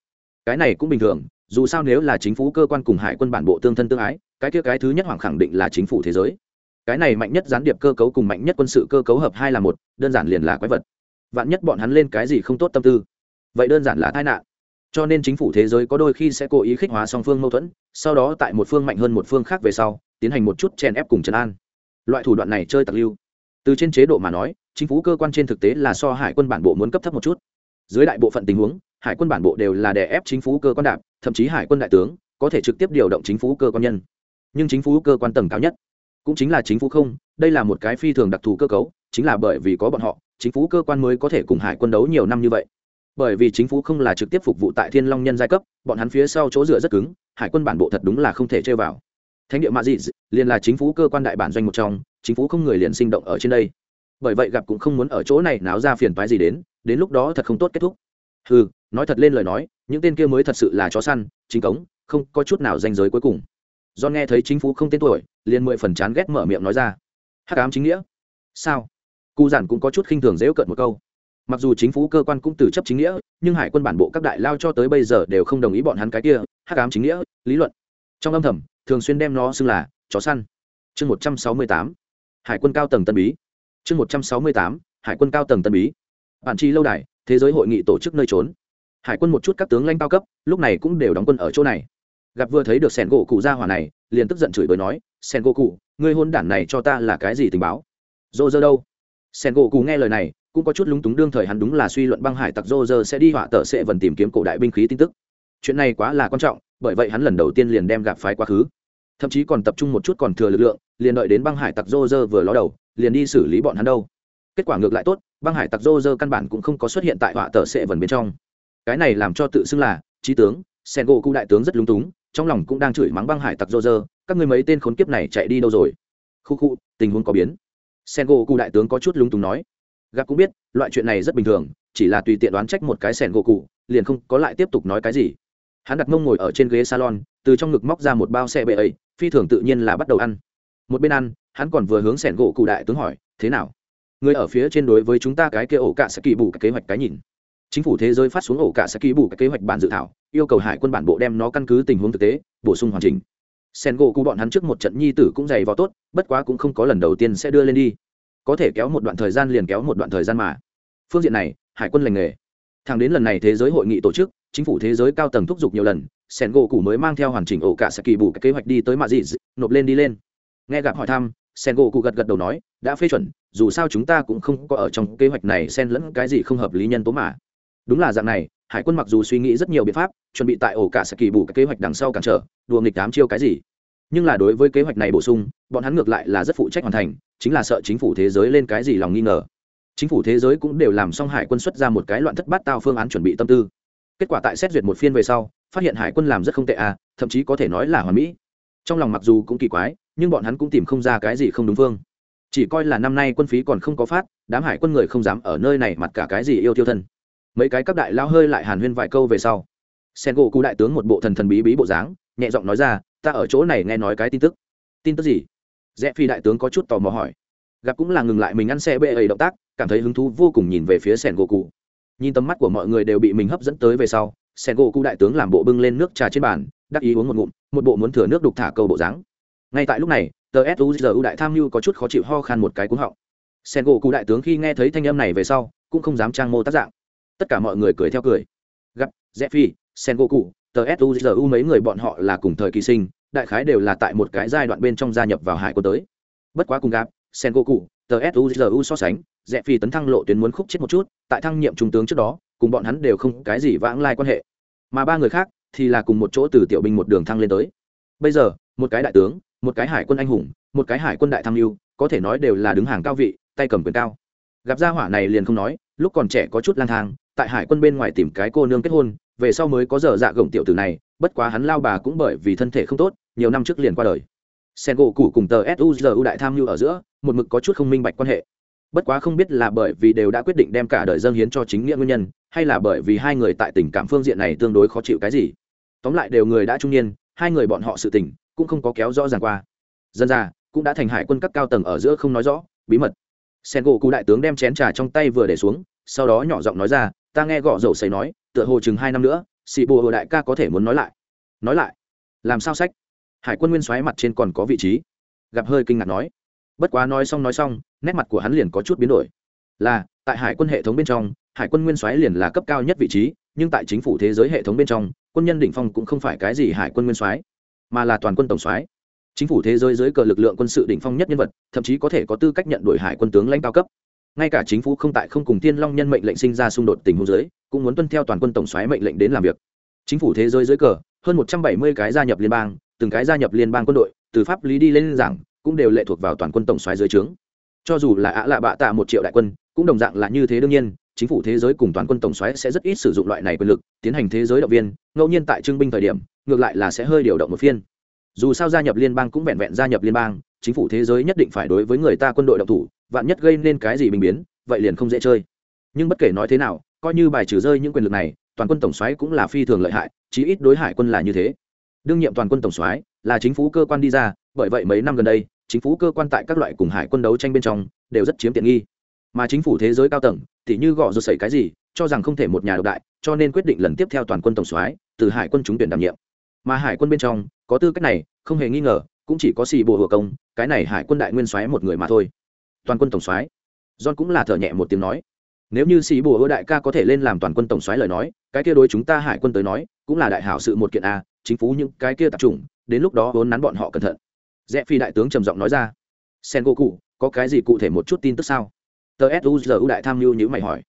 Cái này cũng bình thường dù sao nếu là chính phủ cơ quan cùng hải quân bản bộ tương thân tương ái, cái kia cái thứ nhất hoàng khẳng định là chính phủ thế giới. Cái này mạnh nhất gián điệp cơ cấu cùng mạnh nhất quân sự cơ cấu hợp hai là một, đơn giản liền là quái vật. Vạn nhất bọn hắn lên cái gì không tốt tâm tư, vậy đơn giản là tai nạn. Cho nên chính phủ thế giới có đôi khi sẽ cố ý khích hóa song phương mâu thuẫn, sau đó tại một phương mạnh hơn một phương khác về sau, tiến hành một chút chèn ép cùng trấn an. Loại thủ đoạn này chơi tặc lưu. Từ trên chế độ mà nói, chính phủ cơ quan trên thực tế là so hải quân bản bộ muốn cấp thấp một chút. Dưới đại bộ phận tình huống hải quân bản bộ đều là đè ép chính phủ cơ quan đạp, thậm chí hải quân đại tướng có thể trực tiếp điều động chính phủ cơ quan nhân. Nhưng chính phủ cơ quan tầng cao nhất cũng chính là chính phủ không, đây là một cái phi thường đặc thù cơ cấu, chính là bởi vì có bọn họ, chính phủ cơ quan mới có thể cùng hải quân đấu nhiều năm như vậy. Bởi vì chính phủ không là trực tiếp phục vụ tại thiên long nhân giai cấp, bọn hắn phía sau chỗ dựa rất cứng, hải quân bản bộ thật đúng là không thể chơi vào. Thánh địa mạ dị, liền là chính phủ cơ quan đại bản doanh một trong, chính phủ không người liền sinh động ở trên đây. Bởi vậy gặp cũng không muốn ở chỗ này náo ra phiền toái gì đến đến lúc đó thật không tốt kết thúc ừ nói thật lên lời nói, những tên kia mới thật sự là chó săn, chính cống, không có chút nào danh giới cuối cùng. Do nghe thấy chính phủ không tên tuổi, liền mười phần chán ghét mở miệng nói ra. Hắc ám chính nghĩa? Sao? Cụ giản cũng có chút khinh thường dễu cợt một câu. Mặc dù chính phủ cơ quan cũng từ chấp chính nghĩa, nhưng hải quân bản bộ các đại lao cho tới bây giờ đều không đồng ý bọn hắn cái kia, hắc ám chính nghĩa, lý luận. Trong âm thầm, thường xuyên đem nó xưng là chó săn. Chương một trăm sáu mươi tám, hải quân cao tầng tân bí. Chương một trăm sáu mươi tám, hải quân cao tầng tân bí. Bản chi lâu đài thế giới hội nghị tổ chức nơi trốn. Hải quân một chút các tướng lãnh cao cấp, lúc này cũng đều đóng quân ở chỗ này. Gặp vừa thấy được sẻn gỗ cụ ra hỏa này, liền tức giận chửi bới nói, sẻn gỗ cụ, ngươi hôn đản này cho ta là cái gì tình báo? Dô dơ đâu? Sẻn gỗ cụ nghe lời này, cũng có chút lúng túng đương thời hắn đúng là suy luận băng hải tặc dô dơ sẽ đi họa tờ sẽ vần tìm kiếm cổ đại binh khí tin tức. Chuyện này quá là quan trọng, bởi vậy hắn lần đầu tiên liền đem gặp phái quá khứ. Thậm chí còn tập trung một chút còn thừa lực lượng, liền đợi đến băng hải tặc dô dơ vừa ló đầu, liền đi xử lý bọn hắn đâu. Kết quả ngược lại tốt băng hải tặc dô dơ căn bản cũng không có xuất hiện tại họa tờ sẽ vần bên trong. Cái này làm cho tự xưng là trí tướng, sen gỗ cụ đại tướng rất lúng túng, trong lòng cũng đang chửi mắng băng hải tặc dô dơ các người mấy tên khốn kiếp này chạy đi đâu rồi? Khu khu, tình huống có biến. Sen gỗ cụ đại tướng có chút lúng túng nói. Gặp cũng biết, loại chuyện này rất bình thường, chỉ là tùy tiện đoán trách một cái sen gỗ cụ, liền không có lại tiếp tục nói cái gì. Hắn đặt mông ngồi ở trên ghế salon, từ trong ngực móc ra một bao xe bệ ấy, phi thường tự nhiên là bắt đầu ăn. Một bên ăn, hắn còn vừa hướng sẻn gỗ cụ đại tướng hỏi, thế nào? Người ở phía trên đối với chúng ta cái kia ổ cả sẽ kỳ bù cái kế hoạch cái nhìn. Chính phủ thế giới phát xuống ổ cả sẽ kỳ bù cái kế hoạch bản dự thảo, yêu cầu hải quân bản bộ đem nó căn cứ tình huống thực tế, bổ sung hoàn chỉnh. Sen gỗ cụ bọn hắn trước một trận nhi tử cũng dày vào tốt, bất quá cũng không có lần đầu tiên sẽ đưa lên đi. Có thể kéo một đoạn thời gian liền kéo một đoạn thời gian mà. Phương diện này, hải quân lành nghề. Thẳng đến lần này thế giới hội nghị tổ chức, chính phủ thế giới cao tầng thúc giục nhiều lần, sen gỗ cụ mới mang theo hoàn chỉnh ổ cả sẽ kỳ bù cái kế hoạch đi tới mạ dị nộp lên đi lên. Nghe gặp hỏi thăm, sen gỗ cụ gật gật đầu nói, đã phê chuẩn dù sao chúng ta cũng không có ở trong kế hoạch này xen lẫn cái gì không hợp lý nhân tố mà. Đúng là dạng này, hải quân mặc dù suy nghĩ rất nhiều biện pháp, chuẩn bị tại ổ cả sẽ kỳ bù cái kế hoạch đằng sau cản trở, đùa nghịch đám chiêu cái gì. Nhưng là đối với kế hoạch này bổ sung, bọn hắn ngược lại là rất phụ trách hoàn thành, chính là sợ chính phủ thế giới lên cái gì lòng nghi ngờ. Chính phủ thế giới cũng đều làm xong hải quân xuất ra một cái loạn thất bát tao phương án chuẩn bị tâm tư. Kết quả tại xét duyệt một phiên về sau, phát hiện hải quân làm rất không tệ à thậm chí có thể nói là hoàn mỹ. Trong lòng mặc dù cũng kỳ quái, nhưng bọn hắn cũng tìm không ra cái gì không đúng phương chỉ coi là năm nay quân phí còn không có phát, đám hải quân người không dám ở nơi này mặt cả cái gì yêu tiêu thân. Mấy cái các đại lao hơi lại hàn huyên vài câu về sau. Sen gỗ cụ đại tướng một bộ thần thần bí bí bộ dáng, nhẹ giọng nói ra, ta ở chỗ này nghe nói cái tin tức. Tin tức gì? Rẽ phi đại tướng có chút tò mò hỏi. Gặp cũng là ngừng lại mình ăn xe bê ấy động tác, cảm thấy hứng thú vô cùng nhìn về phía sen gỗ cụ nhìn tầm mắt của mọi người đều bị mình hấp dẫn tới về sau, sen gỗ cụ đại tướng làm bộ bưng lên nước trà trên bàn, đắc ý uống một ngụm, một bộ muốn thừa nước đục thả câu bộ dáng. Ngay tại lúc này tờ suzu đại tham mưu có chút khó chịu ho khan một cái cúng họng. Sen gỗ cụ đại tướng khi nghe thấy thanh âm này về sau, cũng không dám trang mô tác dạng. Tất cả mọi người cười theo cười. Gặp rẽ phi sen gỗ cụ, tờ suzu mấy người bọn họ là cùng thời kỳ sinh, đại khái đều là tại một cái giai đoạn bên trong gia nhập vào hải quân tới. Bất quá cùng gặp, sen gỗ cụ, tờ suzu so sánh rẽ phi tấn thăng lộ tuyến muốn khúc chết một chút, tại thăng nhiệm trung tướng trước đó, cùng bọn hắn đều không cái gì vãng lai quan hệ. Mà ba người khác thì là cùng một chỗ từ tiểu binh một đường thăng lên tới. Bây giờ, một cái đại tướng một cái hải quân anh hùng, một cái hải quân đại tham mưu, có thể nói đều là đứng hàng cao vị, tay cầm quyền cao. Gặp gia hỏa này liền không nói, lúc còn trẻ có chút lang thang, tại hải quân bên ngoài tìm cái cô nương kết hôn, về sau mới có giờ dạ gồng tiểu tử này, bất quá hắn lao bà cũng bởi vì thân thể không tốt, nhiều năm trước liền qua đời. Sen gỗ cụ cùng tờ suzu đại tham mưu ở giữa, một mực có chút không minh bạch quan hệ. Bất quá không biết là bởi vì đều đã quyết định đem cả đời dâng hiến cho chính nghĩa nguyên nhân, hay là bởi vì hai người tại tình cảm phương diện này tương đối khó chịu cái gì. Tóm lại đều người đã trung niên, hai người bọn họ sự tình cũng không có kéo rõ ràng qua. Dân ra cũng đã thành hải quân các cao tầng ở giữa không nói rõ, bí mật. Sen gỗ cụ đại tướng đem chén trà trong tay vừa để xuống, sau đó nhỏ giọng nói ra, ta nghe gõ dầu xấy nói, tựa hồ chừng hai năm nữa sĩ bồ hồ đại ca có thể muốn nói lại. Nói lại? Làm sao sách? Hải quân nguyên xoáy mặt trên còn có vị trí. Gặp hơi kinh ngạc nói. Bất quá nói xong nói xong, nét mặt của hắn liền có chút biến đổi. Là, tại hải quân hệ thống bên trong, hải quân nguyên soái liền là cấp cao nhất vị trí, nhưng tại chính phủ thế giới hệ thống bên trong, quân nhân đỉnh phong cũng không phải cái gì hải quân nguyên soái mà là toàn quân tổng soái. Chính phủ thế giới dưới cờ lực lượng quân sự đỉnh phong nhất nhân vật, thậm chí có thể có tư cách nhận đổi hải quân tướng lãnh cao cấp. Ngay cả chính phủ không tại không cùng tiên long nhân mệnh lệnh sinh ra xung đột tình huống giới cũng muốn tuân theo toàn quân tổng soái mệnh lệnh đến làm việc. Chính phủ thế giới dưới cờ, hơn một trăm bảy mươi cái gia nhập liên bang, từng cái gia nhập liên bang quân đội, từ pháp lý đi lên giảng, cũng đều lệ thuộc vào toàn quân tổng soái dưới trướng. Cho dù là ạ lạ bạ tạ một triệu đại quân, cũng đồng dạng là như thế đương nhiên, chính phủ thế giới cùng toàn quân tổng soái sẽ rất ít sử dụng loại này quyền lực, tiến hành thế giới động viên, ngẫu nhiên tại trưng binh thời điểm ngược lại là sẽ hơi điều động một phiên. Dù sao gia nhập liên bang cũng vẹn vẹn gia nhập liên bang, chính phủ thế giới nhất định phải đối với người ta quân đội động thủ, vạn nhất gây nên cái gì bình biến, vậy liền không dễ chơi. Nhưng bất kể nói thế nào, coi như bài trừ rơi những quyền lực này, toàn quân tổng xoáy cũng là phi thường lợi hại, chí ít đối hải quân là như thế. Đương nhiệm toàn quân tổng xoáy là chính phủ cơ quan đi ra, bởi vậy mấy năm gần đây, chính phủ cơ quan tại các loại cùng hải quân đấu tranh bên trong đều rất chiếm tiện nghi. Mà chính phủ thế giới cao tầng thì như gọ rụt xảy cái gì, cho rằng không thể một nhà độc đại, cho nên quyết định lần tiếp theo toàn quân tổng soái từ hải quân chúng tuyển đảm nhiệm mà hải quân bên trong, có tư cách này, không hề nghi ngờ, cũng chỉ có xì bộ hộ công, cái này hải quân đại nguyên soái một người mà thôi. Toàn quân tổng soái. John cũng là thở nhẹ một tiếng nói. Nếu như xì bộ hùa đại ca có thể lên làm toàn quân tổng soái lời nói, cái kia đối chúng ta hải quân tới nói, cũng là đại hảo sự một kiện a, chính phủ những cái kia tập trung đến lúc đó vốn nắn bọn họ cẩn thận. Rẽ phi đại tướng trầm giọng nói ra. Sen goku có cái gì cụ thể một chút tin tức sao? Tờ suzu đại tham mưu nhữ mày hỏi.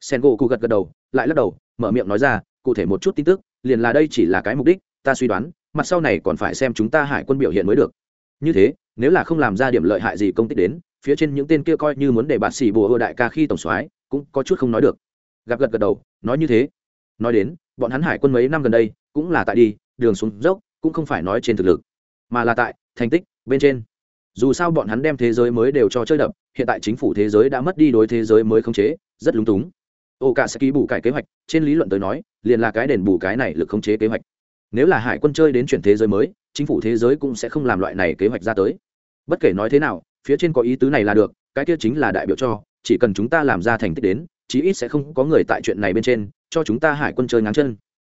Sen goku gật gật đầu, lại lắc đầu, mở miệng nói ra, cụ thể một chút tin tức, liền là đây chỉ là cái mục đích ta suy đoán, mặt sau này còn phải xem chúng ta hải quân biểu hiện mới được. Như thế, nếu là không làm ra điểm lợi hại gì công tích đến, phía trên những tên kia coi như muốn để bạt xỉ bùa đại ca khi tổng soái, cũng có chút không nói được. Gặp gật gật đầu, nói như thế. Nói đến, bọn hắn hải quân mấy năm gần đây, cũng là tại đi, đường xuống dốc, cũng không phải nói trên thực lực, mà là tại thành tích bên trên. Dù sao bọn hắn đem thế giới mới đều cho chơi đập, hiện tại chính phủ thế giới đã mất đi đối thế giới mới không chế, rất lúng túng. Ô cả sẽ ký bù cải kế hoạch, trên lý luận tới nói, liền là cái đền bù cái này lực khống chế kế hoạch nếu là hải quân chơi đến chuyển thế giới mới, chính phủ thế giới cũng sẽ không làm loại này kế hoạch ra tới. Bất kể nói thế nào, phía trên có ý tứ này là được, cái kia chính là đại biểu cho, chỉ cần chúng ta làm ra thành tích đến, chí ít sẽ không có người tại chuyện này bên trên, cho chúng ta hải quân chơi ngáng chân.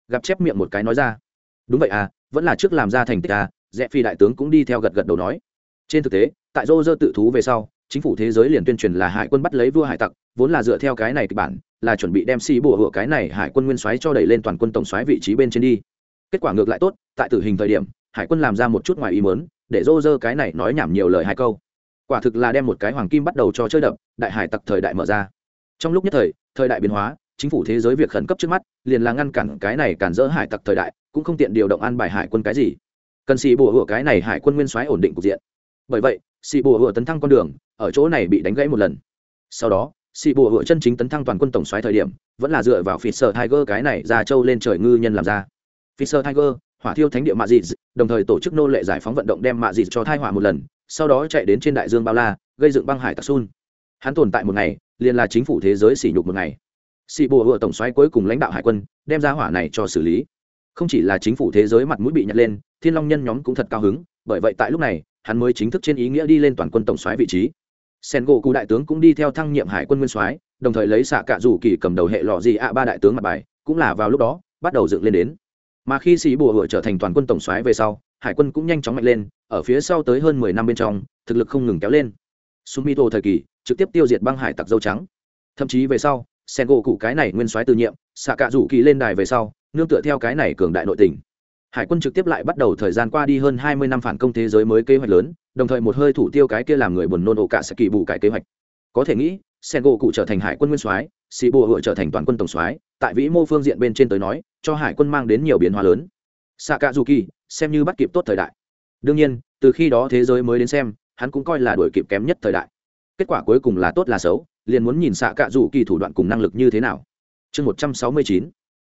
Gặp chép miệng một cái nói ra. Đúng vậy à vẫn là trước làm ra thành tích à rẽ phi đại tướng cũng đi theo gật gật đầu nói. Trên thực tế, tại rô rơ tự thú về sau, chính phủ thế giới liền tuyên truyền là hải quân bắt lấy vua hải tặc, vốn là dựa theo cái này kịch bản, là chuẩn bị đem xì bùa hựa cái này hải quân nguyên soái cho đẩy lên toàn quân tổng soái vị trí bên trên đi kết quả ngược lại tốt, tại tử hình thời điểm, hải quân làm ra một chút ngoài ý mớn để dô dơ cái này nói nhảm nhiều lời hai câu. Quả thực là đem một cái hoàng kim bắt đầu cho chơi đập, đại hải tặc thời đại mở ra. Trong lúc nhất thời thời đại biến hóa, chính phủ thế giới việc khẩn cấp trước mắt, liền là ngăn cản cái này cản dỡ hải tặc thời đại, cũng không tiện điều động an bài hải quân cái gì. Cần xì bùa hựa cái này hải quân nguyên soái ổn định cục diện. Bởi vậy, xì bùa hựa tấn thăng con đường, ở chỗ này bị đánh gãy một lần. Sau đó, xì bùa hựa chân chính tấn thăng toàn quân tổng soái thời điểm, vẫn là dựa vào phỉ sở tiger cái này ra châu lên trời ngư nhân làm ra. Fisher tiger, hỏa thiêu thánh địa mạ Dị. đồng thời tổ chức nô lệ giải phóng vận động đem mạ Dị cho thai hỏa một lần, sau đó chạy đến trên đại dương bao la, gây dựng băng hải tạc sun hắn tồn tại một ngày, liền là chính phủ thế giới sỉ nhục một ngày. Sĩ bùa hựa tổng soái cuối cùng lãnh đạo hải quân, đem ra hỏa này cho xử lý. Không chỉ là chính phủ thế giới mặt mũi bị nhặt lên, thiên long nhân nhóm cũng thật cao hứng, bởi vậy tại lúc này, hắn mới chính thức trên ý nghĩa đi lên toàn quân tổng soái vị trí. Sen gỗ cụ đại tướng cũng đi theo thăng nhiệm hải quân nguyên soái, đồng thời lấy xạ cạ rủ kỳ cầm đầu hệ lọ gì ạ ba đại tướng mặt bài, cũng là vào lúc đó, bắt đầu dựng lên đến mà khi sĩ bùa hựa trở thành toàn quân tổng soái về sau, hải quân cũng nhanh chóng mạnh lên, ở phía sau tới hơn mười năm bên trong, thực lực không ngừng kéo lên. Sumito thời kỳ, trực tiếp tiêu diệt băng hải tặc dâu trắng. Thậm chí về sau sen gỗ cụ cái này nguyên soái từ nhiệm xạ cạ rủ kỳ lên đài về sau, nương tựa theo cái này cường đại nội tình. Hải quân trực tiếp lại bắt đầu thời gian qua đi hơn hai mươi năm phản công thế giới mới kế hoạch lớn, đồng thời một hơi thủ tiêu cái kia làm người buồn nôn ổ cả sẽ kỳ bù cải kế hoạch. Có thể nghĩ sen gỗ cụ trở thành hải quân nguyên soái, sĩ bùa hựa trở thành toàn quân tổng soái tại vĩ mô phương diện bên trên tới nói, cho hải quân mang đến nhiều biến hóa lớn. Xạ cạ dù kỳ xem như bắt kịp tốt thời đại. Đương nhiên, từ khi đó thế giới mới đến xem, hắn cũng coi là đuổi kịp kém nhất thời đại. Kết quả cuối cùng là tốt là xấu, liền muốn nhìn xạ cạ dù kỳ thủ đoạn cùng năng lực như thế nào. Chương một trăm sáu mươi chín.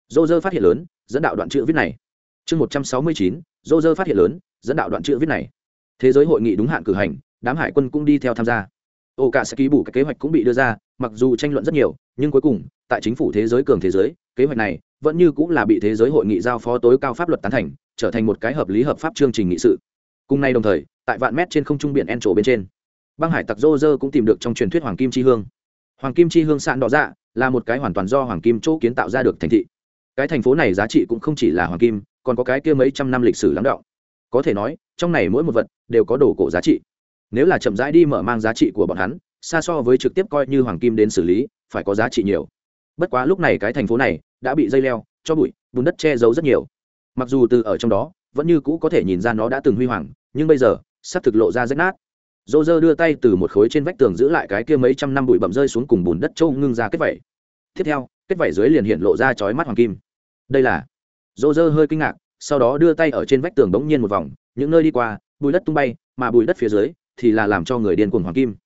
Dô dơ phát hiện lớn, dẫn đạo đoạn chữ viết này. Chương một trăm sáu mươi chín. Dô dơ phát hiện lớn, dẫn đạo đoạn chữ viết này. Thế giới hội nghị đúng hạn cử hành, đám hải quân cũng đi theo tham gia ô cả sẽ ký bù cái kế hoạch cũng bị đưa ra, mặc dù tranh luận rất nhiều, nhưng cuối cùng, tại chính phủ thế giới cường thế giới, kế hoạch này vẫn như cũng là bị thế giới hội nghị giao phó tối cao pháp luật tán thành, trở thành một cái hợp lý hợp pháp chương trình nghị sự. Cùng nay đồng thời, tại vạn mét trên không trung biển en trổ bên trên, băng hải tặc dô dơ cũng tìm được trong truyền thuyết hoàng kim chi hương. Hoàng kim chi hương sạn đỏ dạ là một cái hoàn toàn do hoàng kim chỗ kiến tạo ra được thành thị. Cái thành phố này giá trị cũng không chỉ là hoàng kim, còn có cái kia mấy trăm năm lịch sử lắng động. Có thể nói, trong này mỗi một vật đều có đồ cổ giá trị nếu là chậm rãi đi mở mang giá trị của bọn hắn, xa so với trực tiếp coi như hoàng kim đến xử lý, phải có giá trị nhiều. Bất quá lúc này cái thành phố này đã bị dây leo, cho bụi, bùn đất che giấu rất nhiều. Mặc dù từ ở trong đó, vẫn như cũ có thể nhìn ra nó đã từng huy hoàng, nhưng bây giờ sắp thực lộ ra rách nát. Dô dơ đưa tay từ một khối trên vách tường giữ lại cái kia mấy trăm năm bụi bậm rơi xuống cùng bùn đất trâu ngưng ra kết vẩy tiếp theo, kết vẩy dưới liền hiện lộ ra chói mắt hoàng kim. Đây là dô dơ hơi kinh ngạc, sau đó đưa tay ở trên vách tường bỗng nhiên một vòng, những nơi đi qua, bụi đất tung bay, mà bụi đất phía dưới thì là làm cho người điên cuồng hoàng kim.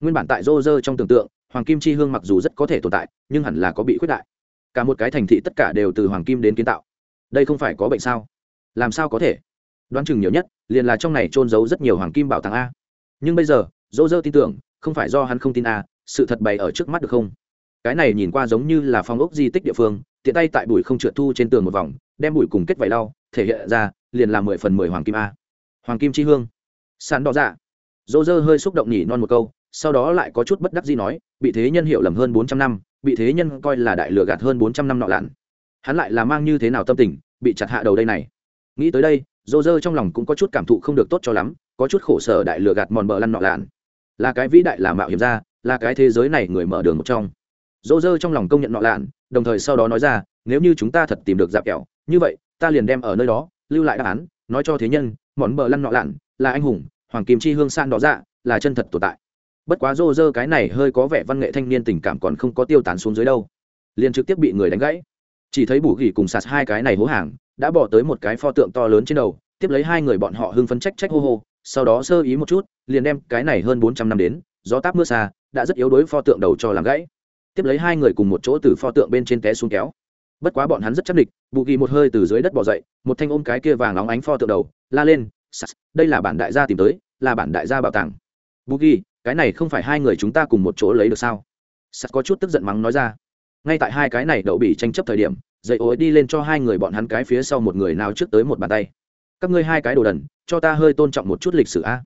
Nguyên bản tại rô rơ trong tưởng tượng, hoàng kim chi hương mặc dù rất có thể tồn tại, nhưng hẳn là có bị khuyết đại. Cả một cái thành thị tất cả đều từ hoàng kim đến kiến tạo. Đây không phải có bệnh sao? Làm sao có thể? Đoán chừng nhiều nhất, liền là trong này trôn giấu rất nhiều hoàng kim bảo tàng a. Nhưng bây giờ dỗ dơ tin tưởng, không phải do hắn không tin a, sự thật bày ở trước mắt được không? Cái này nhìn qua giống như là phong ốc di tích địa phương, tiện tay tại bụi không trượt thu trên tường một vòng, đem bụi cùng kết vải lau, thể hiện ra, liền là mười phần mười hoàng kim a. Hoàng kim chi hương. Sàn đỏ dạ dô dơ hơi xúc động nhỉ non một câu, sau đó lại có chút bất đắc gì nói, bị thế nhân hiểu lầm hơn bốn trăm năm, bị thế nhân coi là đại lừa gạt hơn bốn trăm năm nọ lặn hắn lại là mang như thế nào tâm tình, bị chặt hạ đầu đây này? Nghĩ tới đây, dô dơ trong lòng cũng có chút cảm thụ không được tốt cho lắm, có chút khổ sở đại lừa gạt mòn bờ lăn nọ lặn là cái vĩ đại là mạo hiểm ra, là cái thế giới này người mở đường một trong. Dô dơ trong lòng công nhận nọ lạn, đồng thời sau đó nói ra, nếu như chúng ta thật tìm được dạp kẹo, như vậy, ta liền đem ở nơi đó, lưu lại đáp án, nói cho thế nhân món bờ lăn nọ lạn là anh hùng hoàng kim chi hương san đỏ dạ là chân thật tồn tại. Bất quá rô rơ cái này hơi có vẻ văn nghệ thanh niên tình cảm còn không có tiêu tán xuống dưới đâu. Liền trực tiếp bị người đánh gãy. Chỉ thấy bù gỉ cùng sạt hai cái này hố hàng đã bỏ tới một cái pho tượng to lớn trên đầu, tiếp lấy hai người bọn họ hưng phấn trách trách hô hô, sau đó sơ ý một chút, liền đem cái này hơn bốn trăm năm đến, gió táp mưa xa, đã rất yếu đối pho tượng đầu cho làm gãy. Tiếp lấy hai người cùng một chỗ từ pho tượng bên trên té xuống kéo. Bất quá bọn hắn rất chắc địch, bù ghi một hơi từ dưới đất bỏ dậy, một thanh ôm cái kia vàng óng ánh pho tượng đầu, la lên đây là bản đại gia tìm tới, là bản đại gia bảo tàng. Bù cái này không phải hai người chúng ta cùng một chỗ lấy được sao? Sas có chút tức giận mắng nói ra. Ngay tại hai cái này đậu bị tranh chấp thời điểm, dậy ối đi lên cho hai người bọn hắn cái phía sau một người nào trước tới một bàn tay. Các ngươi hai cái đồ đần, cho ta hơi tôn trọng một chút lịch sử a.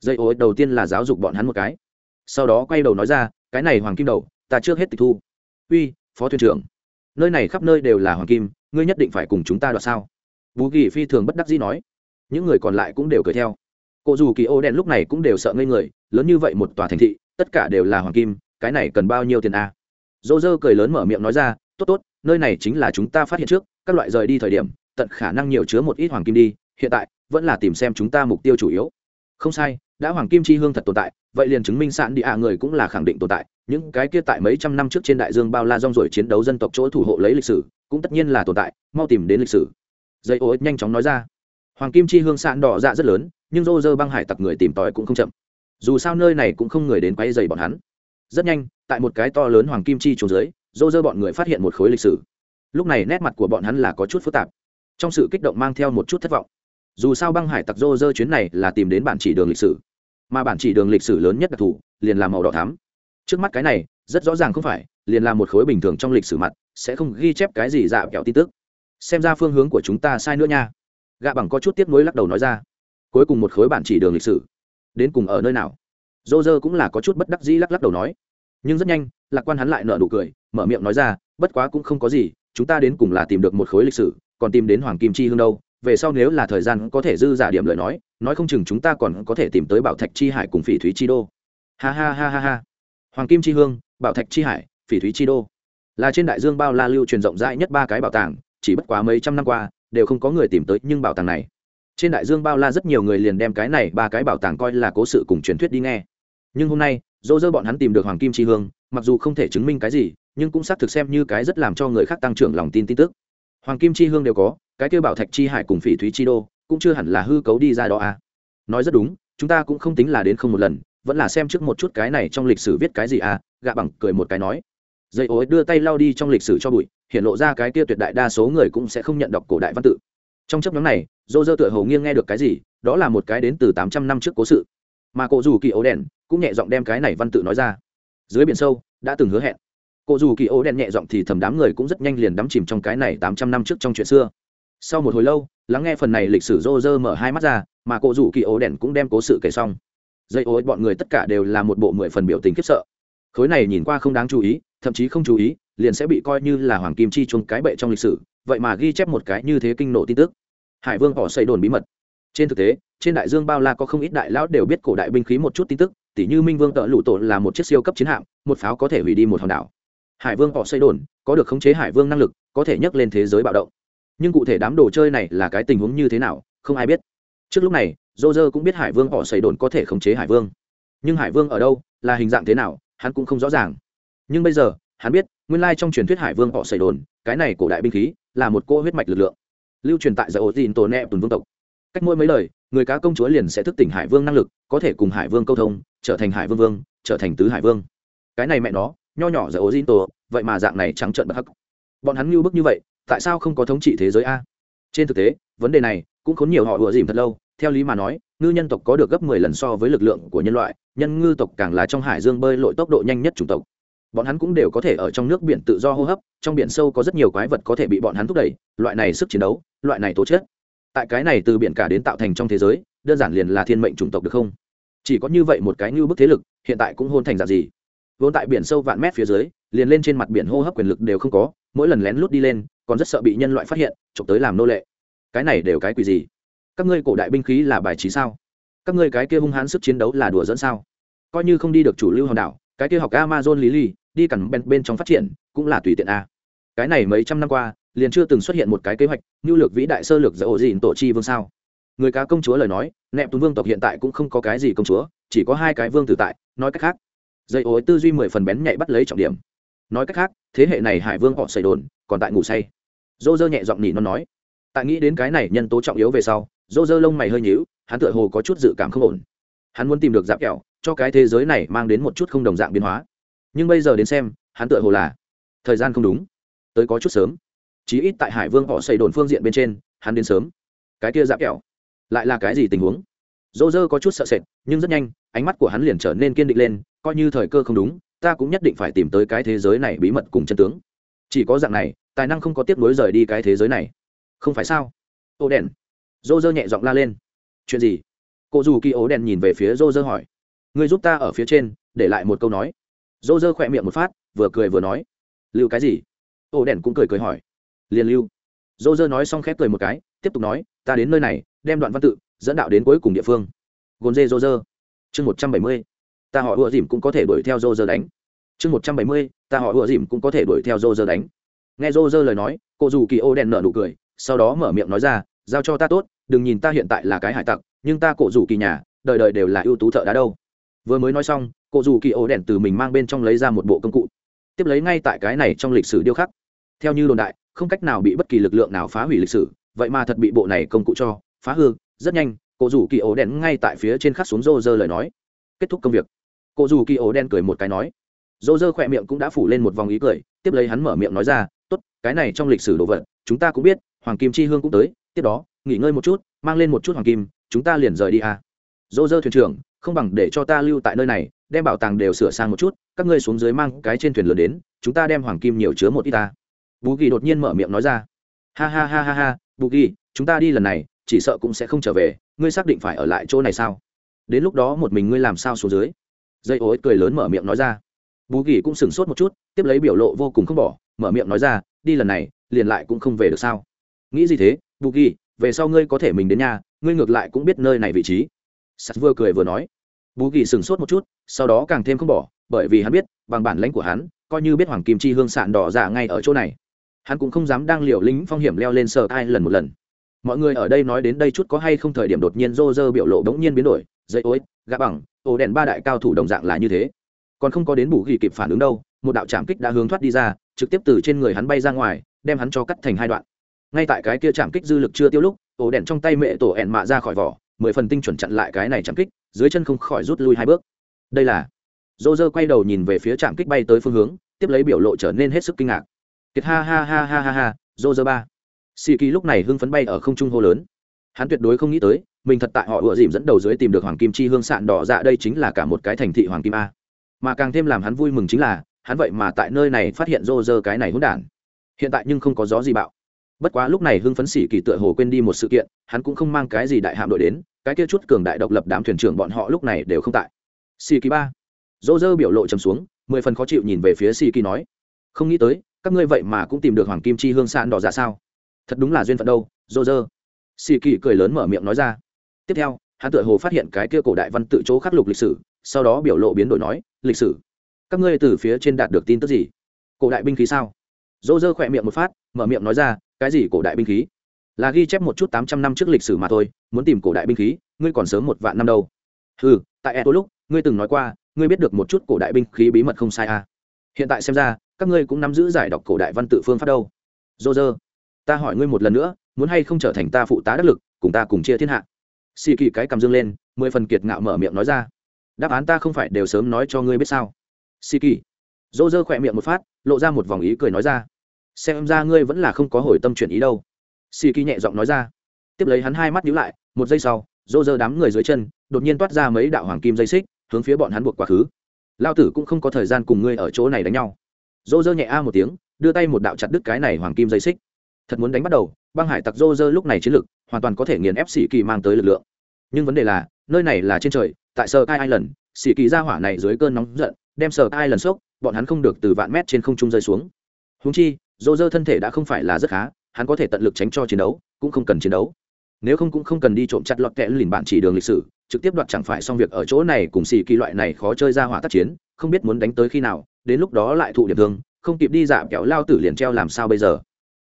Dây ối đầu tiên là giáo dục bọn hắn một cái. Sau đó quay đầu nói ra, cái này hoàng kim đầu, ta trước hết tịch thu. Uy, phó thuyền trưởng, nơi này khắp nơi đều là hoàng kim, ngươi nhất định phải cùng chúng ta đoạt sao? Bú kỳ phi thường bất đắc dĩ nói những người còn lại cũng đều cười theo. Cụ dù kỳ ô đen lúc này cũng đều sợ ngây người, lớn như vậy một tòa thành thị, tất cả đều là hoàng kim, cái này cần bao nhiêu tiền a dô dơ cười lớn mở miệng nói ra, tốt tốt, nơi này chính là chúng ta phát hiện trước, các loại rời đi thời điểm, tận khả năng nhiều chứa một ít hoàng kim đi, hiện tại, vẫn là tìm xem chúng ta mục tiêu chủ yếu. Không sai, đã hoàng kim chi hương thật tồn tại, vậy liền chứng minh sạn đi ạ à người cũng là khẳng định tồn tại, những cái kia tại mấy trăm năm trước trên đại dương bao la rong rồi chiến đấu dân tộc chỗ thủ hộ lấy lịch sử, cũng tất nhiên là tồn tại, mau tìm đến lịch sử. Dây ô ích nhanh chóng nói ra hoàng kim chi hương sạn đỏ dạ rất lớn, nhưng rô rơ băng hải tặc người tìm tòi cũng không chậm. Dù sao nơi này cũng không người đến quay dày bọn hắn. Rất nhanh, tại một cái to lớn hoàng kim chi trốn dưới, rô rơ bọn người phát hiện một khối lịch sử. Lúc này nét mặt của bọn hắn là có chút phức tạp. Trong sự kích động mang theo một chút thất vọng. Dù sao băng hải tặc rô rơ chuyến này là tìm đến bản chỉ đường lịch sử. Mà bản chỉ đường lịch sử lớn nhất đặc thù, liền là màu đỏ thắm. Trước mắt cái này, rất rõ ràng không phải, liền là một khối bình thường trong lịch sử mặt, sẽ không ghi chép cái gì dạ kẹo tin tức. Xem ra phương hướng của chúng ta sai nữa nha gạ bằng có chút tiếp nối lắc đầu nói ra, cuối cùng một khối bản chỉ đường lịch sử. Đến cùng ở nơi nào? Dô dơ cũng là có chút bất đắc dĩ lắc lắc đầu nói. Nhưng rất nhanh, lạc quan hắn lại nợ nụ cười, mở miệng nói ra, bất quá cũng không có gì, chúng ta đến cùng là tìm được một khối lịch sử, còn tìm đến hoàng kim chi hương đâu, về sau nếu là thời gian có thể dư giả điểm lời nói nói không chừng chúng ta còn có thể tìm tới bảo thạch chi hải cùng phỉ thúy chi đô. Ha ha ha ha ha. Hoàng kim chi hương, bảo thạch chi hải, phỉ thúy chi đô. Là trên đại dương bao la lưu truyền rộng rãi nhất ba cái bảo tàng, chỉ bất quá mấy trăm năm qua đều không có người tìm tới, nhưng bảo tàng này, trên đại dương bao la rất nhiều người liền đem cái này ba cái bảo tàng coi là cố sự cùng truyền thuyết đi nghe. Nhưng hôm nay dỗ dơ bọn hắn tìm được hoàng kim chi hương, mặc dù không thể chứng minh cái gì, nhưng cũng xác thực xem như cái rất làm cho người khác tăng trưởng lòng tin tin tức. Hoàng kim chi hương đều có, cái kêu bảo thạch chi hải cùng phỉ thúy chi đô, cũng chưa hẳn là hư cấu đi ra đó à. nói rất đúng, chúng ta cũng không tính là đến không một lần, vẫn là xem trước một chút cái này trong lịch sử viết cái gì à gạ bằng cười một cái nói. Dây ối đưa tay lao đi trong lịch sử cho bụi hiện lộ ra cái kia tuyệt đại đa số người cũng sẽ không nhận đọc cổ đại văn tự. Trong chấp nhóm này dô dơ tựa hầu nghiêng nghe được cái gì, đó là một cái đến từ tám trăm năm trước cố sự. Mà cổ dù kỳ ố đèn cũng nhẹ giọng đem cái này văn tự nói ra. Dưới biển sâu, đã từng hứa hẹn. Cổ dù kỳ ố đèn nhẹ giọng thì thầm đám người cũng rất nhanh liền đắm chìm trong cái này tám trăm năm trước trong chuyện xưa. Sau một hồi lâu, lắng nghe phần này lịch sử rô dơ mở hai mắt ra, mà cổ dù kỳ ố đèn cũng đem cố sự kể xong. Dây ối bọn người tất cả đều là một bộ mười phần biểu tình khiếp sợ. Khối này nhìn qua không đáng chú ý, thậm chí không chú ý liền sẽ bị coi như là hoàng kim chi chung cái bệ trong lịch sử, vậy mà ghi chép một cái như thế kinh nộ tin tức. Hải vương họ xây đồn bí mật. Trên thực tế, trên đại dương bao la có không ít đại lão đều biết cổ đại binh khí một chút tin tức, tỉ như minh vương tợ lụ tổ là một chiếc siêu cấp chiến hạm, một pháo có thể hủy đi một hòn đảo. Hải vương họ xây đồn, có được khống chế hải vương năng lực, có thể nhấc lên thế giới bạo động. Nhưng cụ thể đám đồ chơi này là cái tình huống như thế nào, không ai biết. Trước lúc này dô dơ cũng biết hải vương họ xây đồn có thể khống chế hải vương. Nhưng hải vương ở đâu, là hình dạng thế nào, hắn cũng không rõ ràng. Nhưng bây giờ hắn biết, nguyên lai trong truyền thuyết hải vương họ xây đồn, cái này cổ đại binh khí, là một cô huyết mạch lực lượng. Lưu truyền tại giải ô tin tổ nẹ tùn vương tộc. Cách mỗi mấy lời, người cá công chúa liền sẽ thức tỉnh hải vương năng lực, có thể cùng hải vương câu thông, trở thành hải vương vương, trở thành tứ hải vương. Cái này mẹ nó, nho nhỏ giải ô tin tổ, vậy mà dạng này trắng trợn bất hắc. Bọn hắn lưu bức như vậy, tại sao không có thống trị thế giới a? Trên thực tế, vấn đề này cũng khốn nhiều họ ùa dìm thật lâu. Theo lý mà nói, ngư nhân tộc có được gấp mười lần so với lực lượng của nhân loại, nhân ngư tộc càng là trong hải dương bơi lội tốc độ nhanh nhất chủng tộc bọn hắn cũng đều có thể ở trong nước biển tự do hô hấp, trong biển sâu có rất nhiều quái vật có thể bị bọn hắn thúc đẩy, loại này sức chiến đấu, loại này tố chất. Tại cái này từ biển cả đến tạo thành trong thế giới, đơn giản liền là thiên mệnh chủng tộc được không? Chỉ có như vậy một cái như bức thế lực, hiện tại cũng hôn thành dạng gì. Vốn tại biển sâu vạn mét phía dưới, liền lên trên mặt biển hô hấp quyền lực đều không có, mỗi lần lén lút đi lên, còn rất sợ bị nhân loại phát hiện, chụp tới làm nô lệ. Cái này đều cái quỷ gì? Các ngươi cổ đại binh khí là bài trí sao? Các ngươi cái kia hung hãn sức chiến đấu là đùa dẫn sao? Coi như không đi được chủ lưu hòn đảo, cái kia học amazon lý lý đi cẳng bên, bên trong phát triển cũng là tùy tiện a. Cái này mấy trăm năm qua liền chưa từng xuất hiện một cái kế hoạch như lược vĩ đại sơ lược giữa ổ dịn tổ chi vương sao. Người cá công chúa lời nói nẹp tuấn vương tộc hiện tại cũng không có cái gì công chúa chỉ có hai cái vương tử tại nói cách khác dây ối tư duy mười phần bén nhạy bắt lấy trọng điểm. Nói cách khác thế hệ này hải vương họ xảy đồn còn tại ngủ say. Dô dơ nhẹ giọng nỉ nó nói. Tại nghĩ đến cái này nhân tố trọng yếu về sau dô dơ lông mày hơi nhíu hắn tựa hồ có chút dự cảm không ổn. Hắn muốn tìm được dạp kẹo cho cái thế giới này mang đến một chút không đồng dạng biến hóa nhưng bây giờ đến xem, hắn tựa hồ là thời gian không đúng. Tới có chút sớm. Chí ít tại hải vương họ xây đồn phương diện bên trên, hắn đến sớm. Cái kia giáp kẹo. Lại là cái gì tình huống? Dô dơ có chút sợ sệt, nhưng rất nhanh, ánh mắt của hắn liền trở nên kiên định lên, coi như thời cơ không đúng, ta cũng nhất định phải tìm tới cái thế giới này bí mật cùng chân tướng. Chỉ có dạng này, tài năng không có tiếp nối rời đi cái thế giới này. Không phải sao? Ô đèn. Dô dơ nhẹ giọng la lên. Chuyện gì? Cô dù kỳ ố đèn nhìn về phía dô dơ hỏi. Người giúp ta ở phía trên, để lại một câu nói dô dơ khỏe miệng một phát, vừa cười vừa nói. Lưu cái gì? Ô đèn cũng cười cười hỏi. Liền lưu. Dô dơ nói xong khép cười một cái, tiếp tục nói, ta đến nơi này, đem đoạn văn tự, dẫn đạo đến cuối cùng địa phương. Gồn dê dô dơ. Chương một trăm bảy mươi, ta họ ùa dìm cũng có thể đuổi theo dô dơ đánh. Chương một trăm bảy mươi, ta họ ùa dìm cũng có thể đuổi theo dô dơ đánh. Nghe dô dơ lời nói, cô dù kỳ ô Đèn nở nụ cười, sau đó mở miệng nói ra, giao cho ta tốt, đừng nhìn ta hiện tại là cái hải tặc, nhưng ta cổ rủ kỳ nhà, đời đời đều là ưu tú thợ đá đâu vừa mới nói xong cụ dù kỳ ổ đèn từ mình mang bên trong lấy ra một bộ công cụ. Tiếp lấy ngay tại cái này trong lịch sử điêu khắc. Theo như đồn đại, không cách nào bị bất kỳ lực lượng nào phá hủy lịch sử, vậy mà thật bị bộ này công cụ cho phá hư. Rất nhanh cụ dù kỳ ổ đen ngay tại phía trên khắc xuống rô rơ lời nói. Kết thúc công việc. Cụ dù kỳ ổ đen cười một cái nói. Rô rơ khỏe miệng cũng đã phủ lên một vòng ý cười, tiếp lấy hắn mở miệng nói ra, tốt, cái này trong lịch sử đồ vật, chúng ta cũng biết, hoàng kim chi hương cũng tới, tiếp đó, nghỉ ngơi một chút, mang lên một chút hoàng kim, chúng ta liền rời đi à. dô dơ thuyền trưởng không bằng để cho ta lưu tại nơi này, đem bảo tàng đều sửa sang một chút, các ngươi xuống dưới mang cái trên thuyền lớn đến, chúng ta đem hoàng kim nhiều chứa một ít ta. Bù ghi đột nhiên mở miệng nói ra. Ha ha ha ha ha, bù ghi, chúng ta đi lần này, chỉ sợ cũng sẽ không trở về, ngươi xác định phải ở lại chỗ này sao? Đến lúc đó một mình ngươi làm sao xuống dưới? Dây ối cười lớn mở miệng nói ra. Bù ghi cũng sửng sốt một chút, tiếp lấy biểu lộ vô cùng không bỏ, mở miệng nói ra, đi lần này, liền lại cũng không về được sao? Nghĩ gì thế, bù ghi, về sau ngươi có thể mình đến nhà, ngươi ngược lại cũng biết nơi này vị trí sắt vừa cười vừa nói. Bù kỳ sửng sốt một chút, sau đó càng thêm không bỏ, bởi vì hắn biết, bằng bản lãnh của hắn, coi như biết hoàng kim chi hương sạn đỏ giả ngay ở chỗ này. Hắn cũng không dám đang liều lính phong hiểm leo lên sờ ai lần một lần. Mọi người ở đây nói đến đây chút có hay không thời điểm đột nhiên rô rơ biểu lộ bỗng nhiên biến đổi dây ối gã bằng, ổ đèn ba đại cao thủ đồng dạng là như thế. Còn không có đến bù ghi kịp phản ứng đâu, một đạo trảm kích đã hướng thoát đi ra, trực tiếp từ trên người hắn bay ra ngoài, đem hắn cho cắt thành hai đoạn. Ngay tại cái kia chạm kích dư lực chưa tiêu lúc, ổ đèn trong tay mẹ tổ ẹn mạ ra khỏi vỏ mười phần tinh chuẩn chặn lại cái này chạm kích, dưới chân không khỏi rút lui hai bước. Đây là, dô dơ quay đầu nhìn về phía trạm kích bay tới phương hướng, tiếp lấy biểu lộ trở nên hết sức kinh ngạc. Kiệt ha ha ha ha ha ha, dô dơ ba. Sĩ kỳ lúc này hưng phấn bay ở không trung hô lớn. Hắn tuyệt đối không nghĩ tới, mình thật tại họ ựa dìm dẫn đầu dưới tìm được hoàng kim chi hương sạn đỏ dạ đây chính là cả một cái thành thị hoàng kim a. Mà càng thêm làm hắn vui mừng chính là, hắn vậy mà tại nơi này phát hiện rô rơ cái này hỗn đản. Hiện tại nhưng không có gió gì bạo. Bất quá lúc này hưng phấn sĩ kỳ tựa hồ quên đi một sự kiện, hắn cũng không mang cái gì đại hạm đội đến cái kia chút cường đại độc lập đám thuyền trưởng bọn họ lúc này đều không tại. Si kỳ ba. Dỗ dơ biểu lộ trầm xuống, mười phần khó chịu nhìn về phía Si kỳ nói, không nghĩ tới, các ngươi vậy mà cũng tìm được hoàng kim chi hương sạn đỏ ra sao? Thật đúng là duyên phận đâu dỗ dơ xỉ kỳ cười lớn mở miệng nói ra. Tiếp theo, hắn tựa hồ phát hiện cái kia cổ đại văn tự chỗ khắc lục lịch sử, sau đó biểu lộ biến đổi nói, lịch sử? Các ngươi từ phía trên đạt được tin tức gì? Cổ đại binh khí sao? Dỗ dơ khỏe miệng một phát, mở miệng nói ra, cái gì cổ đại binh khí? Là ghi chép một chút tám trăm năm trước lịch sử mà thôi, muốn tìm cổ đại binh khí, ngươi còn sớm một vạn năm đâu. Ừ tại e lúc, ngươi từng nói qua, ngươi biết được một chút cổ đại binh khí bí mật không sai à. hiện tại xem ra, các ngươi cũng nắm giữ giải đọc cổ đại văn tự phương pháp đâu. Dô dơ ta hỏi ngươi một lần nữa, muốn hay không trở thành ta phụ tá đắc lực, cùng ta cùng chia thiên hạ? Xì kỳ cái cầm dương lên, mười phần kiệt ngạo mở miệng nói ra. Đáp án ta không phải đều sớm nói cho ngươi biết sao? Xì kỳ dô dơ khỏe miệng một phát, lộ ra một vòng ý cười nói ra. Xem ra ngươi vẫn là không có hồi tâm chuyển ý đâu xì kỳ nhẹ giọng nói ra. Tiếp lấy hắn hai mắt nhíu lại, một giây sau, rô rơ đám người dưới chân, đột nhiên toát ra mấy đạo hoàng kim dây xích, hướng phía bọn hắn buộc quá khứ. Lao tử cũng không có thời gian cùng ngươi ở chỗ này đánh nhau. Rô rơ nhẹ a một tiếng, đưa tay một đạo chặt đứt cái này hoàng kim dây xích. Thật muốn đánh bắt đầu, băng hải tặc rô rơ lúc này chiến lực, hoàn toàn có thể nghiền ép xì kỳ mang tới lực lượng. Nhưng vấn đề là, nơi này là trên trời, tại sơ cai island, xì kỳ ra hỏa này dưới cơn nóng giận, đem sờ ai lần sốc, bọn hắn không được từ vạn mét trên không trung rơi xuống. Húng chi, rô rơ thân thể đã không phải là rất khá hắn có thể tận lực tránh cho chiến đấu, cũng không cần chiến đấu. Nếu không cũng không cần đi trộm chặt lọt kẽ lìn bạn chỉ đường lịch sử, trực tiếp đoạt chẳng phải xong việc ở chỗ này cùng xì kỳ loại này khó chơi ra hỏa tác chiến, không biết muốn đánh tới khi nào, đến lúc đó lại thụ điểm thương, không kịp đi giảm kéo lao tử liền treo làm sao bây giờ.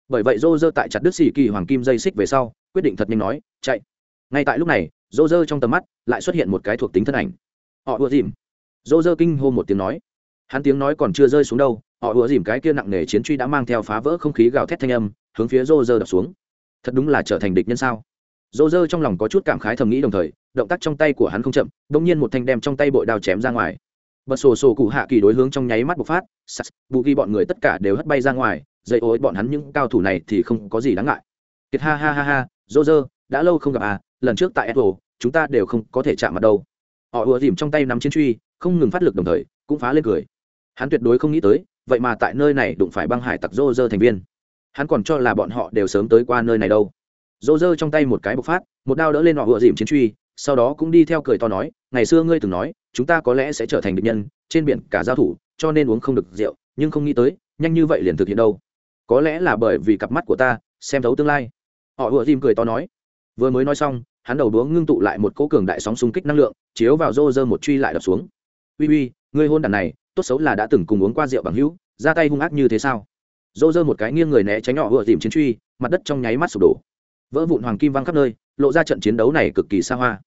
Bởi vậy dô dơ tại chặt đứt xì kỳ hoàng kim dây xích về sau, quyết định thật nhanh nói, chạy. Ngay tại lúc này dô dơ trong tầm mắt lại xuất hiện một cái thuộc tính thân ảnh. Họ ùa dìm. Dô dơ kinh hô một tiếng nói. Hắn tiếng nói còn chưa rơi xuống đâu, họ ùa dìm cái kia nặng nề chiến truy đã mang theo phá vỡ không khí gào thét thanh âm hướng phía rô rơ đập xuống. Thật đúng là trở thành địch nhân sao? Rô rơ trong lòng có chút cảm khái thầm nghĩ đồng thời, động tác trong tay của hắn không chậm đ ỗ n g nhiên một thanh đem trong tay bội đao chém ra ngoài. Bật sổ sổ cụ hạ kỳ đối hướng trong nháy mắt bộc phát sas vụ ghi bọn người tất cả đều hất bay ra ngoài, dây ối bọn hắn những cao thủ này thì không có gì đáng ngại. Kiệt ha ha ha ha rô rơ đã lâu không gặp à lần trước tại apple chúng ta đều không có thể chạm mặt đâu. Họ ùa dìm trong tay nắm chiến truy, không ngừng phát lực đồng thời, cũng phá lên cười. Hắn tuyệt đối không nghĩ tới, vậy mà tại nơi này đụng phải băng hải tặc rô rơ thành viên hắn còn cho là bọn họ đều sớm tới qua nơi này đâu. Dỗ dơ trong tay một cái bộc phát, một đao đỡ lên họ vừa dìm chiến truy, sau đó cũng đi theo cười to nói, ngày xưa ngươi từng nói, chúng ta có lẽ sẽ trở thành địch nhân, trên biển cả giao thủ, cho nên uống không được rượu, nhưng không nghĩ tới, nhanh như vậy liền thực hiện đâu. Có lẽ là bởi vì cặp mắt của ta, xem thấu tương lai. Họ vừa dìm cười to nói. Vừa mới nói xong, hắn đầu đúa ngưng tụ lại một cỗ cường đại sóng xung kích năng lượng, chiếu vào rô rơ một truy lại đập xuống. Uy uy, ngươi hôn đàn này, tốt xấu là đã từng cùng uống qua rượu bằng hữu, ra tay hung ác như thế sao? Dô dơ một cái nghiêng người né tránh nhỏ vừa tìm chiến truy, mặt đất trong nháy mắt sụp đổ. Vỡ vụn hoàng kim văng khắp nơi, lộ ra trận chiến đấu này cực kỳ xa hoa.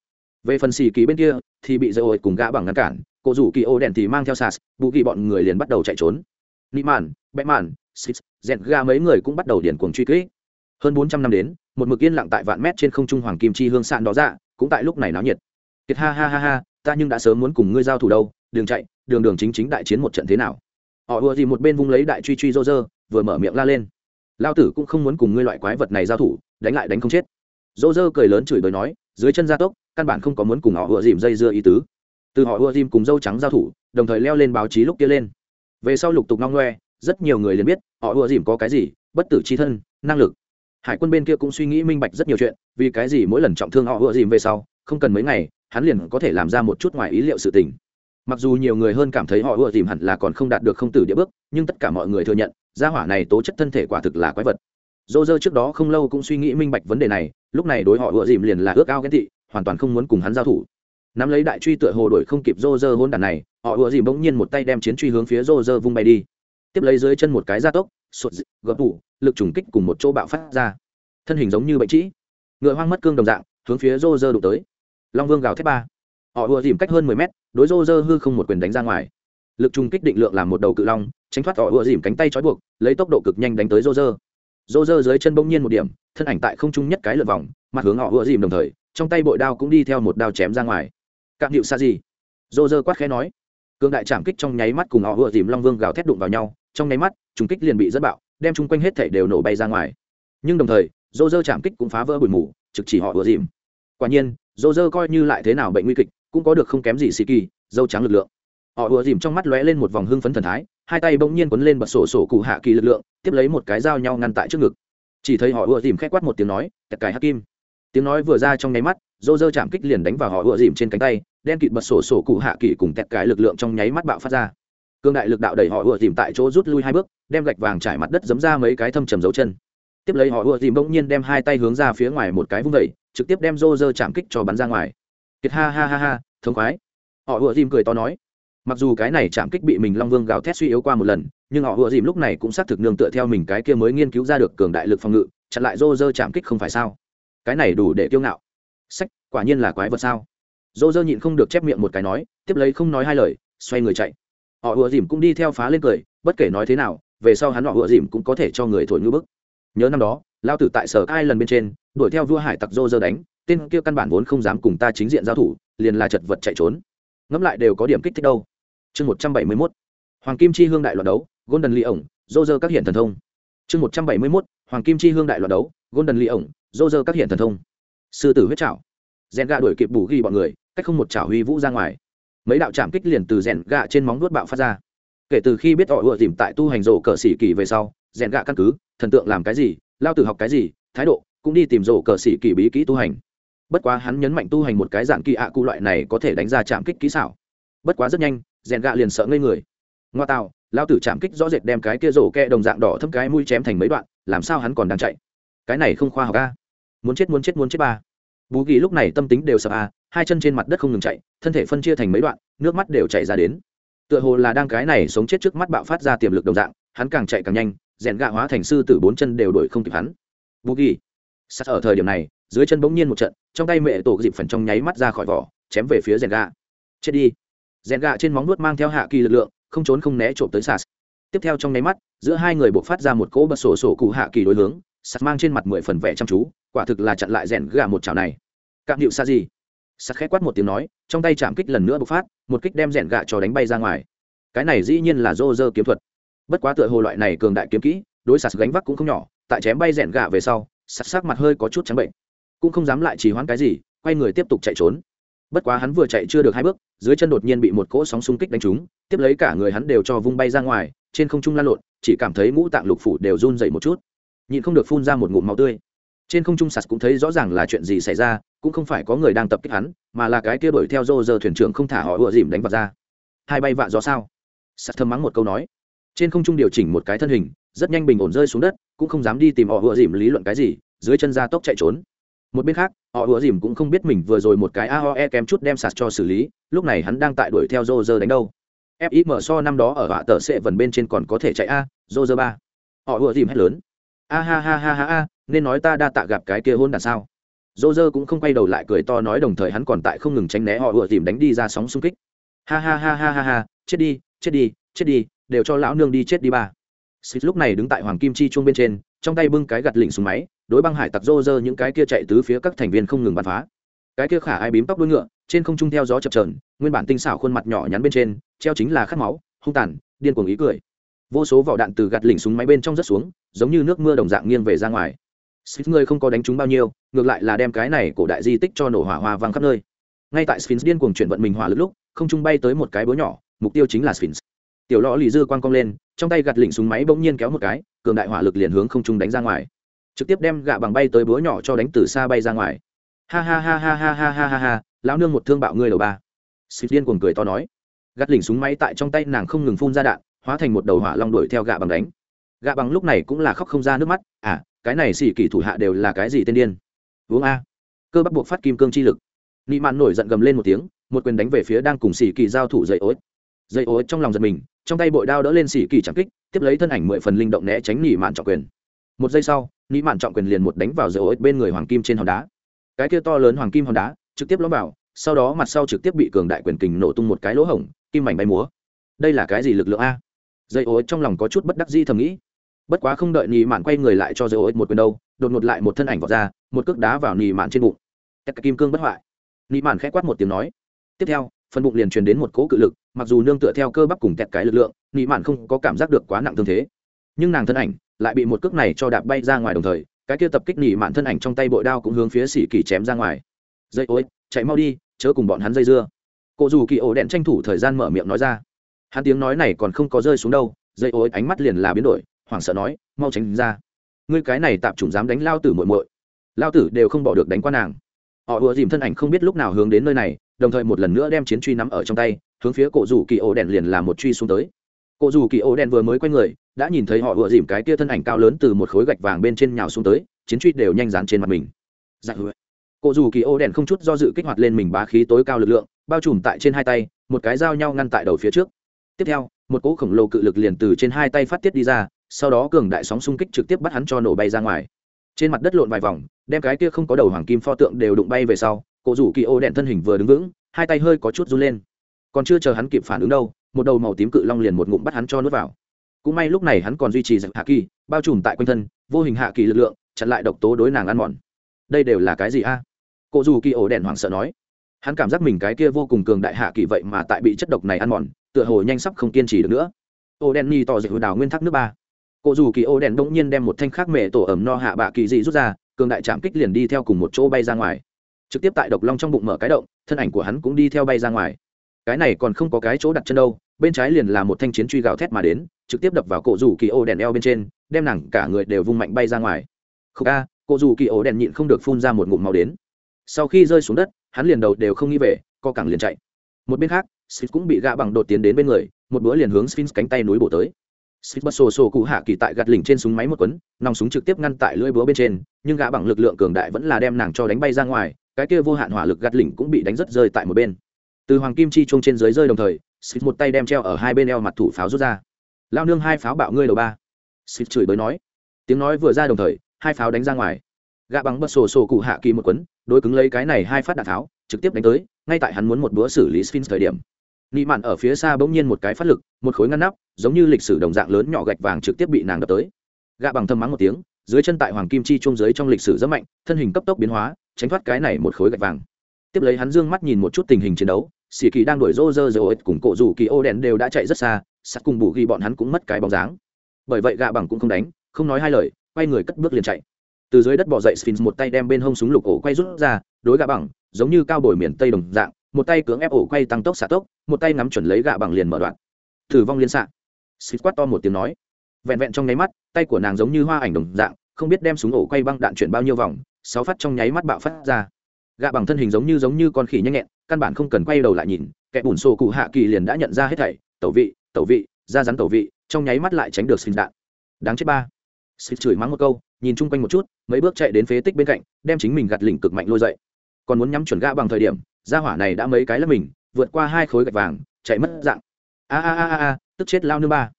Về phần xì kỳ bên kia, thì bị dây ổi cùng gã bằng ngăn cản cổ rủ kỳ ô đèn thì mang theo sas, bù kỳ bọn người liền bắt đầu chạy trốn. Nị mạn bẽ mạn, sít, dẹn ga mấy người cũng bắt đầu điển cuồng truy kỹ hơn bốn trăm năm đến, một mực yên lặng tại vạn mét trên không trung hoàng kim chi hương sạn đó ra dạ, cũng tại lúc này náo nhiệt. Kiệt ha ha ha ha, ta nhưng đã sớm muốn cùng ngươi giao thủ đâu đường chạy, đường đường chính chính đại chiến một trận thế nào. Họ ùa gì một bên vung lấy đại truy truy rô rơ vừa mở miệng la lên. Lao tử cũng không muốn cùng ngươi loại quái vật này giao thủ, đánh lại đánh không chết. Dỗ dơ cười lớn chửi bới nói, dưới chân gia tốc, căn bản không có muốn cùng họ ùa dìm dây dưa ý tứ. Từ họ ùa dìm cùng dâu trắng giao thủ, đồng thời leo lên báo chí lúc kia lên. Về sau lục tục ngong ngoe, rất nhiều người liền biết, họ ùa dìm có cái gì, bất tử tri thân, năng lực. Hải quân bên kia cũng suy nghĩ minh bạch rất nhiều chuyện, vì cái gì mỗi lần trọng thương họ ùa dìm về sau, không cần mấy ngày, hắn liền có thể làm ra một chút ngoài ý liệu sự tình mặc dù nhiều người hơn cảm thấy họ ưa dìm hẳn là còn không đạt được không tử địa bước, nhưng tất cả mọi người thừa nhận, gia hỏa này tố chất thân thể quả thực là quái vật. Dô dơ trước đó không lâu cũng suy nghĩ minh bạch vấn đề này, lúc này đối họ ưa dìm liền là ước ao ghen tị, hoàn toàn không muốn cùng hắn giao thủ. Nắm lấy đại truy tựa hồ đổi không kịp dô dơ hôn đàn này, họ ưa dìm bỗng nhiên một tay đem chiến truy hướng phía dô dơ vung bay đi. Tiếp lấy dưới chân một cái gia tốc, sụt gập tủ, lực trùng kích cùng một chỗ bạo phát ra. Thân hình giống như bệnh trĩ, ngựa hoang mất cương đồng dạng, hướng phía dô dơ đụng tới. Long vương gào thép ba họ ùa dìm cách hơn mười mét, đối rô rơ hư không một quyền đánh ra ngoài. Lực trùng kích định lượng làm một đầu cự long, tránh thoát họ ùa dìm cánh tay trói buộc, lấy tốc độ cực nhanh đánh tới rô rơ rô rơ dưới chân bỗng nhiên một điểm, thân ảnh tại không trung nhất cái lượt vòng, mặt hướng họ ùa dìm đồng thời, trong tay bội đao cũng đi theo một đao chém ra ngoài. Cạm hiệu xa gì rô rơ quát khẽ nói. Cương đại trảm kích trong nháy mắt cùng họ ùa dìm long vương gào thét đụng vào nhau, trong nháy mắt, trùng kích liền bị dẫn bạo, đem chung quanh hết thể đều nổ bay ra ngoài. Nhưng đồng thời rô rơ trảm kích cũng phá vỡ bụi mù, trực chỉ họ ùa dìm. Quả nhiên dô dơ coi như lại thế nào bệnh nguy kịch cũng có được không kém gì xì kỳ dâu trắng lực lượng. Họ ùa dìm trong mắt lóe lên một vòng hưng phấn thần thái, hai tay bỗng nhiên quấn lên bật sổ sổ cụ hạ kỳ lực lượng, tiếp lấy một cái dao nhau ngăn tại trước ngực. Chỉ thấy họ ùa dìm khét quát một tiếng nói tẹt cái hắc kim tiếng nói vừa ra trong nháy mắt, dô dơ chạm kích liền đánh vào họ ùa dìm trên cánh tay, đen kịt bật sổ sổ cụ hạ kỳ cùng tẹt cái lực lượng trong nháy mắt bạo phát ra. Cương đại lực đạo đẩy họ ùa dìm tại chỗ rút lui hai bước, đem gạch vàng trải mặt đất giấm ra mấy cái thâm trầm dấu chân. Tiếp lấy họ ùa dìm bỗng nhiên đem hai tay hướng ra phía ngoài một cái vung vẩy trực tiếp đem dô dơ chạm kích cho bắn ra ngoài kiệt ha ha ha ha, thống khoái. Họ ùa dìm cười to nói. Mặc dù cái này chạm kích bị mình long vương gào thét suy yếu qua một lần, nhưng họ ùa dìm lúc này cũng xác thực nương tựa theo mình cái kia mới nghiên cứu ra được cường đại lực phòng ngự, chặn lại rô rơ chạm kích không phải sao? Cái này đủ để kiêu ngạo. Sách, quả nhiên là quái vật sao? Rô rơ nhịn không được chép miệng một cái nói, tiếp lấy không nói hai lời, xoay người chạy. Họ ùa dìm cũng đi theo phá lên cười, bất kể nói thế nào, về sau hắn họ ùa dìm cũng có thể cho người thổi ngư bức. Nhớ năm đó, lao tử tại sở cai lần bên trên, đuổi theo vua hải tặc rô rơ đánh tên kia căn bản vốn không dám cùng ta chính diện giao thủ, liền là chật vật chạy trốn. Ngẫm lại đều có điểm kích thích đâu. Chương một trăm bảy mươi mốt. Hoàng kim chi hương đại loạt đấu, golden lee ổng dô dơ các hiện thần thông. Chương một trăm bảy mươi mốt. Hoàng kim chi hương đại loạt đấu, golden lee ổng dô dơ các hiện thần thông. Sư tử huyết trảo. Rèn gạ đuổi kịp bù ghi bọn người, cách không một chảo huy vũ ra ngoài. Mấy đạo chạm kích liền từ rèn gạ trên móng nuốt bạo phát ra. Kể từ khi biết họ ựa dìm tại tu hành rổ cờ xỉ kỳ về sau rèn gạ căn cứ, thần tượng làm cái gì, lao tử học cái gì, thái độ, cũng đi tìm rổ cờ xỉ kỳ bí kỹ tu hành bất quá hắn nhấn mạnh tu hành một cái dạng kỳ ạ à cụ loại này có thể đánh ra chạm kích kỹ xảo. Bất quá rất nhanh, rèn gạ liền sợ ngây người. Ngoa tạo lao tử chạm kích rõ rệt đem cái kia rổ kẹ đồng dạng đỏ thâm cái mũi chém thành mấy đoạn, làm sao hắn còn đang chạy? Cái này không khoa học ca muốn chết muốn chết muốn chết ba. Bú ghi lúc này tâm tính đều sập à hai chân trên mặt đất không ngừng chạy, thân thể phân chia thành mấy đoạn, nước mắt đều chạy ra đến. Tựa hồ là đang cái này sống chết trước mắt bạo phát ra tiềm lực đồng dạng, hắn càng chạy càng nhanh, rèn gạ hóa thành sư tử bốn chân đều đuổi không kịp hắn. Bú ghi, sắt ở thời điểm này dưới chân bỗng nhiên một trận, trong tay mẹ tổ dịp phần trong nháy mắt ra khỏi vỏ, chém về phía rèn gạ chết đi. Rèn gạ trên móng nuốt mang theo hạ kỳ lực lượng, không trốn không né trộm tới sas. Tiếp theo trong nháy mắt, giữa hai người buộc phát ra một cỗ bật sổ sổ cụ hạ kỳ đối hướng, sas mang trên mặt mười phần vẻ chăm chú, quả thực là chặn lại rèn gà một chảo này. Cạm điệu xa gì? Sas khẽ quát một tiếng nói, trong tay chạm kích lần nữa bộc phát, một kích đem rèn gà cho đánh bay ra ngoài. Cái này dĩ nhiên là dô dơ kiếm thuật. Bất quá tựa hồ loại này cường đại kiếm kỹ, đối sạt gánh vác cũng không nhỏ, tại chém bay rèn gà về sau sắt sắc mặt hơi có chút trắng bệnh cũng không dám lại trì hoãn cái gì, quay người tiếp tục chạy trốn. Bất quá hắn vừa chạy chưa được hai bước, dưới chân đột nhiên bị một cỗ sóng xung kích đánh trúng, tiếp lấy cả người hắn đều cho vung bay ra ngoài, trên không trung lan lộn, chỉ cảm thấy ngũ tạng lục phủ đều run dậy một chút. Nhịn không được phun ra một ngụm máu tươi. Trên không trung sạt cũng thấy rõ ràng là chuyện gì xảy ra, cũng không phải có người đang tập kích hắn, mà là cái kia đuổi theo rô giờ thuyền trưởng không thả họ ựa dìm đánh vào ra. Hai bay vạ gió sao? Sạt thơm mắng một câu nói. Trên không trung điều chỉnh một cái thân hình, rất nhanh bình ổn rơi xuống đất, cũng không dám đi tìm họ ựa dìm lý luận cái gì, dưới chân ra tốc chạy trốn một bên khác, họ ùa dìm cũng không biết mình vừa rồi một cái aoe kém chút đem sạt cho xử lý, lúc này hắn đang tại đuổi theo rô rơ đánh đâu. Fim so năm đó ở họa tờ sẽ vần bên trên còn có thể chạy a dô dơ ba. Họ ùa dìm hết lớn. A ha ha ha ha ha, nên nói ta đa tạ gặp cái kia hôn đàn sao. Dô dơ cũng không quay đầu lại cười to nói đồng thời hắn còn tại không ngừng tránh né họ ùa dìm đánh đi ra sóng xung kích. Ha ha ha ha ha ha, chết đi chết đi chết đi, đều cho lão nương đi chết đi ba. Xích lúc này đứng tại hoàng kim chi chuông bên trên, trong tay bưng cái gặt lỉnh súng máy đối băng hải tặc rô rơ những cái kia chạy tứ phía các thành viên không ngừng bắn phá cái kia khả ai bím tóc đuôi ngựa trên không trung theo gió chập trờn nguyên bản tinh xảo khuôn mặt nhỏ nhắn bên trên treo chính là khát máu hung tàn điên cuồng ý cười vô số vỏ đạn từ gạt lỉnh súng máy bên trong rất xuống giống như nước mưa đồng dạng nghiêng về ra ngoài Sphinx người không có đánh trúng bao nhiêu, ngược lại là đem cái này cổ đại di tích cho nổ hỏa hoa vang khắp nơi. Ngay tại Sphinx điên cuồng chuyển vận mình hỏa lực lúc, không trung bay tới một cái búa nhỏ, mục tiêu chính là Sphinx. Tiểu lọ lì dư quang cong lên, trong tay gạt lỉnh súng máy bỗng nhiên kéo một cái, cường đại hỏa lực liền hướng không trung đánh ra ngoài. Trực tiếp đem gạ bằng bay tới búa nhỏ cho đánh từ xa bay ra ngoài. Ha ha ha ha ha ha ha ha ha, lão nương một thương bạo ngươi đầu ba. xịt điên cuồng cười to nói. Gắt lỉnh súng máy tại trong tay nàng không ngừng phun ra đạn, hóa thành một đầu hỏa long đuổi theo gạ bằng đánh. Gạ bằng lúc này cũng là khóc không ra nước mắt, à, cái này xỉ kỳ thủ hạ đều là cái gì tên điên uống a cơ bắt buộc phát kim cương chi lực nị mạn nổi giận gầm lên một tiếng một quyền đánh về phía đang cùng xỉ kỳ giao thủ dậy ối dậy ối trong lòng giật mình trong tay bội đao đỡ lên xỉ kỳ chẳng kích tiếp lấy thân ảnh mười phần linh động né tránh nị mạn trọng quyền một giây sau nị mạn trọng quyền liền một đánh vào giữa ối bên người hoàng kim trên hòn đá. Cái kia to lớn hoàng kim hòn đá trực tiếp lõm vào, sau đó mặt sau trực tiếp bị cường đại quyền kình nổ tung một cái lỗ hổng, kim mảnh bay múa. Đây là cái gì lực lượng a? Dây ối trong lòng có chút bất đắc di thầm nghĩ. Bất quá không đợi Nị mạn quay người lại cho dây ối một quyền đâu, đột ngột lại một thân ảnh vọt ra, một cước đá vào Nị mạn trên bụng. Tất cả kim cương bất hoại. Nị mạn khẽ quát một tiếng nói. Tiếp theo, phần bụng liền truyền đến một cỗ cự lực, mặc dù nương tựa theo cơ bắp cùng tẹt cái lực lượng, Nị mạn không có cảm giác được quá nặng thương thế. Nhưng nàng thân ảnh lại bị một cước này cho đạp bay ra ngoài đồng thời, cái kia tập kích nỉ mạn thân ảnh trong tay bội đao cũng hướng phía xỉ kỳ chém ra ngoài. Dây ối chạy mau đi, chớ cùng bọn hắn dây dưa. Cụ dù kỳ ổ đèn tranh thủ thời gian mở miệng nói ra. Hắn tiếng nói này còn không có rơi xuống đâu dây ối ánh mắt liền là biến đổi, hoảng sợ nói, mau tránh ra. Ngươi cái này tạm chủng dám đánh lao tử muội muội. Lao tử đều không bỏ được đánh qua nàng. Họ ùa dìm thân ảnh không biết lúc nào hướng đến nơi này, đồng thời một lần nữa đem chiến truy nắm ở trong tay, hướng phía cổ rủ kỳ ổ đèn liền là một truy xuống tới. Cổ rủ kỳ ổ đèn vừa mới quay người đã nhìn thấy họ vừa dìm cái kia thân ảnh cao lớn từ một khối gạch vàng bên trên nhào xuống tới, chiến truy đều nhanh dán trên mặt mình. Dạ hứa. Cổ rủ kỳ ô đèn không chút do dự kích hoạt lên mình bá khí tối cao lực lượng, bao trùm tại trên hai tay, một cái dao nhau ngăn tại đầu phía trước. Tiếp theo, một cỗ khổng lồ cự lực liền từ trên hai tay phát tiết đi ra, sau đó cường đại sóng xung kích trực tiếp bắt hắn cho nổ bay ra ngoài. Trên mặt đất lộn vài vòng, đem cái kia không có đầu hoàng kim pho tượng đều đụng bay về sau cổ rủ kỳ ô đèn thân hình vừa đứng vững, hai tay hơi có chút run lên. Còn chưa chờ hắn kịp phản ứng đâu, một đầu màu tím cự long liền một ngụm bắt hắn cho nuốt vào cũng may lúc này hắn còn duy trì dạng hạ kỳ, bao trùm tại quanh thân, vô hình hạ kỳ lực lượng, chặn lại độc tố đối nàng ăn mòn. Đây đều là cái gì a? À? Dù kỳ ổ đèn hoảng sợ nói. Hắn cảm giác mình cái kia vô cùng cường đại hạ kỳ vậy mà tại bị chất độc này ăn mòn, tựa hồ nhanh sắp không kiên trì được nữa. Ô đen ni tỏ dậy đào nguyên thác nước ba. Cụ dù kỳ ổ đèn bỗng nhiên đem một thanh khác mẹ tổ ẩm no hạ bạ kỳ dị rút ra, cường đại chạm kích liền đi theo cùng một chỗ bay ra ngoài. Trực tiếp tại độc long trong bụng mở cái động, thân ảnh của hắn cũng đi theo bay ra ngoài. Cái này còn không có cái chỗ đặt chân đâu, bên trái liền là một thanh chiến truy gào thét mà đến trực tiếp đập vào cổ rủ kỳ ô đèn eo bên trên, đem nàng cả người đều vung mạnh bay ra ngoài. Khúc a, cổ rủ kỳ ô đèn nhịn không được phun ra một ngụm màu đến. Sau khi rơi xuống đất, hắn liền đầu đều không nghĩ về, co cẳng liền chạy. Một bên khác, sphinx cũng bị gạ bằng đột tiến đến bên người, một bữa liền hướng sphinx cánh tay núi bổ tới. Xích bất sổ sổ cụ hạ kỳ tại gạt lỉnh trên súng máy một quấn nòng súng trực tiếp ngăn tại lưỡi búa bên trên, nhưng gã bằng lực lượng cường đại vẫn là đem nàng cho đánh bay ra ngoài, cái kia vô hạn hỏa lực gạt lỉnh cũng bị đánh rất rơi tại một bên. Từ hoàng kim chi chuông trên dưới rơi đồng thời xích một tay đem treo ở hai bên eo mặt thủ pháo rút ra lao nương hai pháo bạo ngươi đầu ba. Xịt chửi bới nói. Tiếng nói vừa ra đồng thời, hai pháo đánh ra ngoài. Gã bằng bật sổ sổ cụ hạ kỳ một quấn đôi cứng lấy cái này hai phát đạn tháo, trực tiếp đánh tới, ngay tại hắn muốn một bữa xử lý sphinx thời điểm. Nị mạn ở phía xa bỗng nhiên một cái phát lực, một khối ngăn nắp, giống như lịch sử đồng dạng lớn nhỏ gạch vàng trực tiếp bị nàng đập tới. Gạ bằng thâm mắng một tiếng, dưới chân tại hoàng kim chi trung dưới trong lịch sử rất mạnh, thân hình cấp tốc biến hóa, tránh thoát cái này một khối gạch vàng. Tiếp lấy hắn dương mắt nhìn một chút tình hình chiến đấu xì kỳ đang đuổi rô rơ rơ cùng cổ rủ kỳ ô đèn đều đã chạy rất xa sắt cùng bù ghi bọn hắn cũng mất cái bóng dáng. Bởi vậy gạ bằng cũng không đánh, không nói hai lời, quay người cất bước liền chạy. Từ dưới đất bỏ dậy sphinx một tay đem bên hông súng lục ổ quay rút ra, đối gạ bằng, giống như cao bồi miền tây đồng dạng, một tay cưỡng ép ổ quay tăng tốc xạ tốc, một tay nắm chuẩn lấy gạ bằng liền mở đoạn. Thử vong liên xạ. Sphinx quát to một tiếng nói. Vẹn vẹn trong nháy mắt, tay của nàng giống như hoa ảnh đồng dạng, không biết đem súng ổ quay băng đạn chuyển bao nhiêu vòng, sáu phát trong nháy mắt bạo phát ra. Gạ bằng thân hình giống như giống như con khỉ nhanh nhẹn, căn bản không cần quay đầu lại nhìn, kẻ bùn sổ cụ hạ kỳ liền đã nhận ra hết thảy, tẩu vị tẩu vị ra rắn tẩu vị, trong nháy mắt lại tránh được xin đạn. Đáng chết ba. Xịt chửi mắng một câu, nhìn chung quanh một chút, mấy bước chạy đến phế tích bên cạnh, đem chính mình gạt lỉnh cực mạnh lôi dậy. Còn muốn nhắm chuẩn gã bằng thời điểm, gia hỏa này đã mấy cái lấp mình, vượt qua hai khối gạch vàng, chạy mất dạng. A a a a tức chết lao nương ba.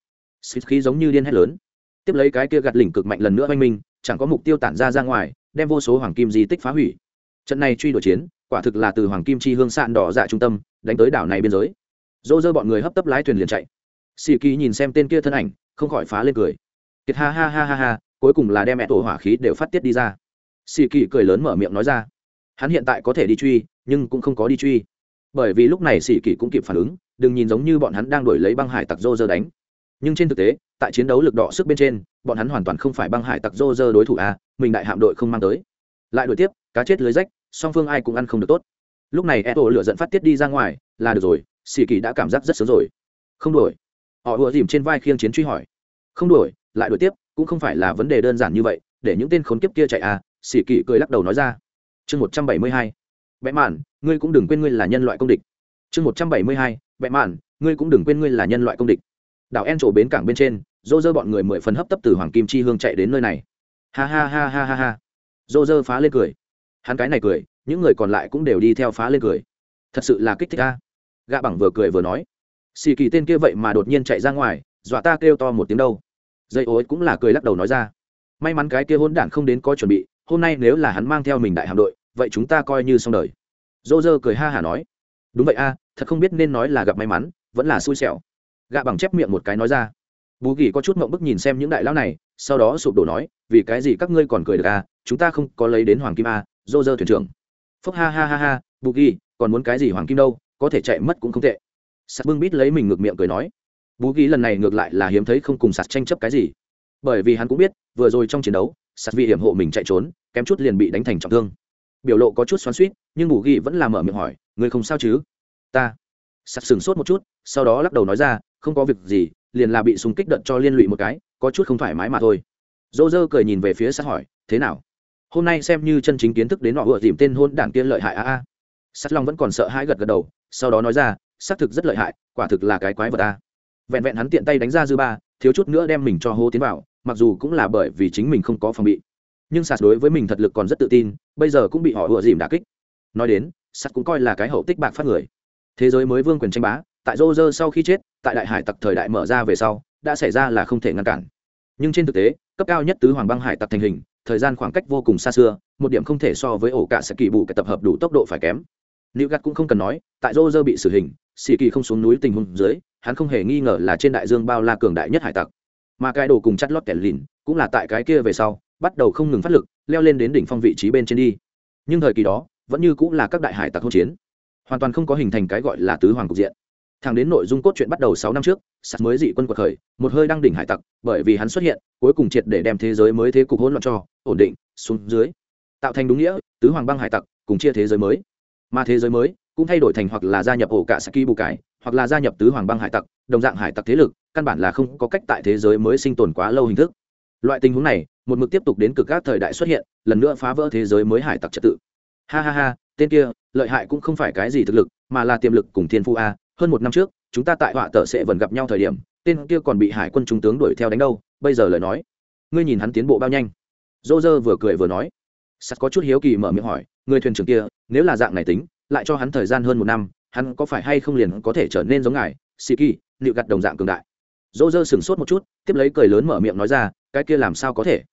Xịt khí giống như điên hét lớn. Tiếp lấy cái kia gạt lỉnh cực mạnh lần nữa oanh minh, chẳng có mục tiêu tản ra ra ngoài, đem vô số hoàng kim di tích phá hủy. Trận này truy đuổi chiến, quả thực là từ hoàng kim chi hương sạn đỏ dạ trung tâm, đánh tới đảo này biên giới. Dô dơ bọn người hấp tấp lái thuyền liền chạy xì kỳ nhìn xem tên kia thân ảnh, không khỏi phá lên cười. Kiệt ha ha ha ha ha, cuối cùng là đem mẹ tổ hỏa khí đều phát tiết đi ra. Xì kỳ cười lớn mở miệng nói ra. Hắn hiện tại có thể đi truy, nhưng cũng không có đi truy. Bởi vì lúc này xì kỳ cũng kịp phản ứng, đừng nhìn giống như bọn hắn đang đổi lấy băng hải tặc dô dơ đánh. Nhưng trên thực tế, tại chiến đấu lực đỏ sức bên trên, bọn hắn hoàn toàn không phải băng hải tặc dô dơ đối thủ a mình đại hạm đội không mang tới. Lại đổi tiếp, cá chết lưới rách, song phương ai cũng ăn không được tốt. Lúc này e tổ lửa dẫn phát tiết đi ra ngoài, là được rồi xì kỳ đã cảm giác rất sớm rồi. Không đổi họ ùa dìm trên vai khiêng chiến truy hỏi. Không đuổi, lại đuổi tiếp cũng không phải là vấn đề đơn giản như vậy để những tên khốn kiếp kia chạy à xỉ kỳ cười lắc đầu nói ra. Chương một trăm bảy mươi hai. Vẽ mạn ngươi cũng đừng quên ngươi là nhân loại công địch. Chương một trăm bảy mươi hai. Vẽ mạn ngươi cũng đừng quên ngươi là nhân loại công địch. Đảo en trổ bến cảng bên trên dô dơ bọn người mười phần hấp tấp từ hoàng kim chi hương chạy đến nơi này. Ha ha ha ha ha ha. Dô dơ phá lên cười. Hắn cái này cười những người còn lại cũng đều đi theo phá lên cười. Thật sự là kích thích ta gạ bằng vừa cười vừa nói xì kỳ tên kia vậy mà đột nhiên chạy ra ngoài, dọa ta kêu to một tiếng đâu. Dây ô cũng là cười lắc đầu nói ra. May mắn cái kia hôn đản không đến có chuẩn bị, hôm nay nếu là hắn mang theo mình đại hạm đội, vậy chúng ta coi như xong đời. Dô dơ cười ha hả nói. Đúng vậy a, thật không biết nên nói là gặp may mắn, vẫn là xui xẻo. Gạ bằng chép miệng một cái nói ra. Bù kỳ có chút mộng bức nhìn xem những đại lão này, sau đó sụp đổ nói, vì cái gì các ngươi còn cười được à chúng ta không có lấy đến hoàng kim a, dô dơ thuyền trưởng. Phúc ha ha ha ha, bù kỳ còn muốn cái gì hoàng kim đâu, có thể chạy mất cũng không tệ sạt bưng bít lấy mình ngược miệng cười nói, bú ghi lần này ngược lại là hiếm thấy không cùng sạt tranh chấp cái gì. Bởi vì hắn cũng biết, vừa rồi trong chiến đấu sạt vì hiểm hộ mình chạy trốn, kém chút liền bị đánh thành trọng thương. Biểu lộ có chút xoắn suýt nhưng bù ghi vẫn là mở miệng hỏi người không sao chứ? Ta. Sạt sừng sốt một chút, sau đó lắc đầu nói ra, không có việc gì, liền là bị súng kích đợt cho liên lụy một cái, có chút không thoải mái mà thôi. Dô dơ cười nhìn về phía sạt hỏi, thế nào? Hôm nay xem như chân chính kiến thức đến họ vừa tìm tên hôn đảng kia lợi hại a a. Sắt long vẫn còn sợ hãi gật gật đầu sau đó nói ra, xác thực rất lợi hại, quả thực là cái quái vật ta vẹn vẹn hắn tiện tay đánh ra dư ba, thiếu chút nữa đem mình cho hô tiến vào, mặc dù cũng là bởi vì chính mình không có phòng bị. Nhưng sạt đối với mình thật lực còn rất tự tin, bây giờ cũng bị họ ùa dìm đà kích. Nói đến, sạt cũng coi là cái hậu tích bạc phát người. Thế giới mới vương quyền tranh bá, tại rô rơ sau khi chết, tại đại hải tặc thời đại mở ra về sau, đã xảy ra là không thể ngăn cản. Nhưng trên thực tế, cấp cao nhất tứ hoàng băng hải tặc thành hình, thời gian khoảng cách vô cùng xa xưa, một điểm không thể so với ổ cả sẽ kỳ bù cái tập hợp đủ tốc độ phải kém nữ gạt cũng không cần nói, tại rô rơ bị xử hình xì kỳ không xuống núi tình huống dưới, hắn không hề nghi ngờ là trên đại dương bao la cường đại nhất hải tặc. Mà cái đồ cùng chắt lót kẻ lìn, cũng là tại cái kia về sau, bắt đầu không ngừng phát lực, leo lên đến đỉnh phong vị trí bên trên đi. Nhưng thời kỳ đó, vẫn như cũng là các đại hải tặc hỗn chiến. Hoàn toàn không có hình thành cái gọi là tứ hoàng cục diện. Thẳng đến nội dung cốt truyện bắt đầu sáu năm trước, sắt mới dị quân quật khởi, một hơi đang đỉnh hải tặc, bởi vì hắn xuất hiện, cuối cùng triệt để đem thế giới mới thế cục hỗn loạn cho, ổn định, xuống dưới. Tạo thành đúng nghĩa, tứ hoàng băng hải tặc, cùng chia thế giới mới mà thế giới mới cũng thay đổi thành hoặc là gia nhập ổ cả saki bù cải hoặc là gia nhập tứ hoàng băng hải tặc, đồng dạng hải tặc thế lực, căn bản là không có cách tại thế giới mới sinh tồn quá lâu hình thức. Loại tình huống này, một mực tiếp tục đến cực các thời đại xuất hiện, lần nữa phá vỡ thế giới mới hải tặc trật tự. Ha ha ha, tên kia, lợi hại cũng không phải cái gì thực lực, mà là tiềm lực cùng thiên phu a. Hơn một năm trước, chúng ta tại họa tợ sẽ vẫn gặp nhau thời điểm, tên kia còn bị hải quân trung tướng đuổi theo đánh đâu, bây giờ lời nói. Ngươi nhìn hắn tiến bộ bao nhanh. Dô dơ vừa cười vừa nói sắt có chút hiếu kỳ mở miệng hỏi, người thuyền trưởng kia, nếu là dạng này tính, lại cho hắn thời gian hơn một năm, hắn có phải hay không liền có thể trở nên giống ngài, sĩ kỳ nịu gặt đồng dạng cường đại? Dỗ dơ sửng sốt một chút, tiếp lấy cười lớn mở miệng nói ra, cái kia làm sao có thể?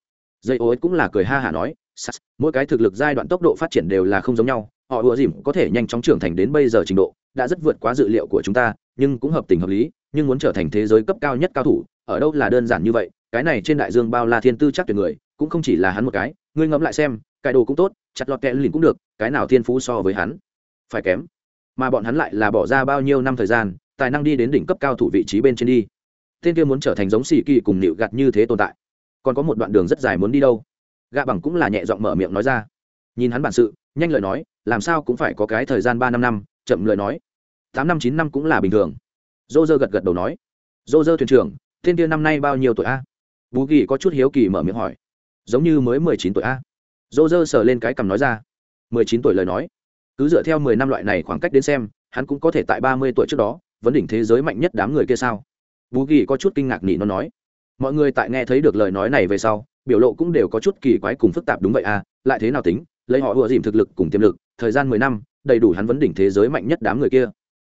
Dây ô cũng là cười ha hả nói, sắt, mỗi cái thực lực giai đoạn tốc độ phát triển đều là không giống nhau, họ ùa dìm có thể nhanh chóng trưởng thành đến bây giờ trình độ, đã rất vượt quá dự liệu của chúng ta, nhưng cũng hợp tình hợp lý, nhưng muốn trở thành thế giới cấp cao nhất cao thủ, ở đâu là đơn giản như vậy, cái này trên đại dương bao la thiên tư chắc tuyệt người, cũng không chỉ là hắn một cái, ngươi ngẫm lại xem cái đồ cũng tốt, chặt lọt kẽ lìn cũng được, cái nào thiên phú so với hắn? Phải kém. Mà bọn hắn lại là bỏ ra bao nhiêu năm thời gian, tài năng đi đến đỉnh cấp cao thủ vị trí bên trên đi. Tên kia muốn trở thành giống xì kỳ cùng nịu gạt như thế tồn tại. Còn có một đoạn đường rất dài muốn đi đâu? Gạ bằng cũng là nhẹ giọng mở miệng nói ra. Nhìn hắn bản sự, nhanh lời nói, làm sao cũng phải có cái thời gian ba năm năm, chậm lời nói. Tám năm chín năm cũng là bình thường. Dô dơ gật gật đầu nói. Dô dơ thuyền trưởng, tên kia năm nay bao nhiêu tuổi a? Bú kỳ có chút hiếu kỳ mở miệng hỏi. Giống như mới mười chín tuổi a dô dơ sờ lên cái cằm nói ra. Mười chín tuổi lời nói. Cứ dựa theo mười năm loại này khoảng cách đến xem, hắn cũng có thể tại ba mươi tuổi trước đó, vấn đỉnh thế giới mạnh nhất đám người kia sao? Bú kỳ có chút kinh ngạc nỉ nó nói. Mọi người tại nghe thấy được lời nói này về sau, biểu lộ cũng đều có chút kỳ quái cùng phức tạp đúng vậy à lại thế nào tính? Lấy họ ùa dìm thực lực cùng tiềm lực, thời gian mười năm, đầy đủ hắn vấn đỉnh thế giới mạnh nhất đám người kia.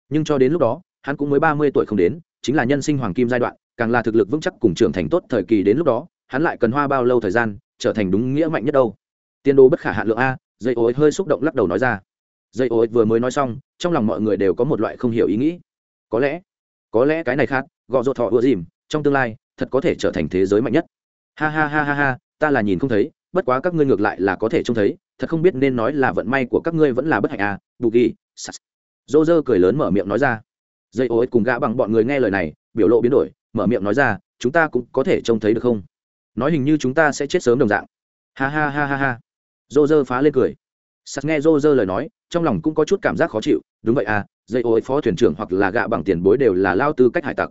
Nhưng cho đến lúc đó, hắn cũng mới ba mươi tuổi không đến, chính là nhân sinh hoàng kim giai đoạn, càng là thực lực vững chắc cùng trưởng thành tốt thời kỳ đến lúc đó, hắn lại cần hoa bao lâu thời gian, trở thành đúng nghĩa mạnh nhất đâu? Tiên đồ bất khả hạn lượng a, dây ô hơi xúc động lắc đầu nói ra. Dây ô vừa mới nói xong, trong lòng mọi người đều có một loại không hiểu ý nghĩ. Có lẽ có lẽ cái này khác, gọ rột thọ ưa dìm, trong tương lai, thật có thể trở thành thế giới mạnh nhất. Ha ha ha ha ha, ta là nhìn không thấy, bất quá các ngươi ngược lại là có thể trông thấy, thật không biết nên nói là vận may của các ngươi vẫn là bất hạnh à bù ghi dô dơ cười lớn mở miệng nói ra. Dây ô cùng gã bằng bọn người nghe lời này, biểu lộ biến đổi, mở miệng nói ra, chúng ta cũng có thể trông thấy được không? Nói hình như chúng ta sẽ chết sớm đồng dạng. Ha ha ha ha ha dô dơ phá lên cười. Sắt nghe dô dơ lời nói, trong lòng cũng có chút cảm giác khó chịu. Đúng vậy à dây ô phó thuyền trưởng hoặc là gạ bằng tiền bối đều là lao tư cách hải tặc.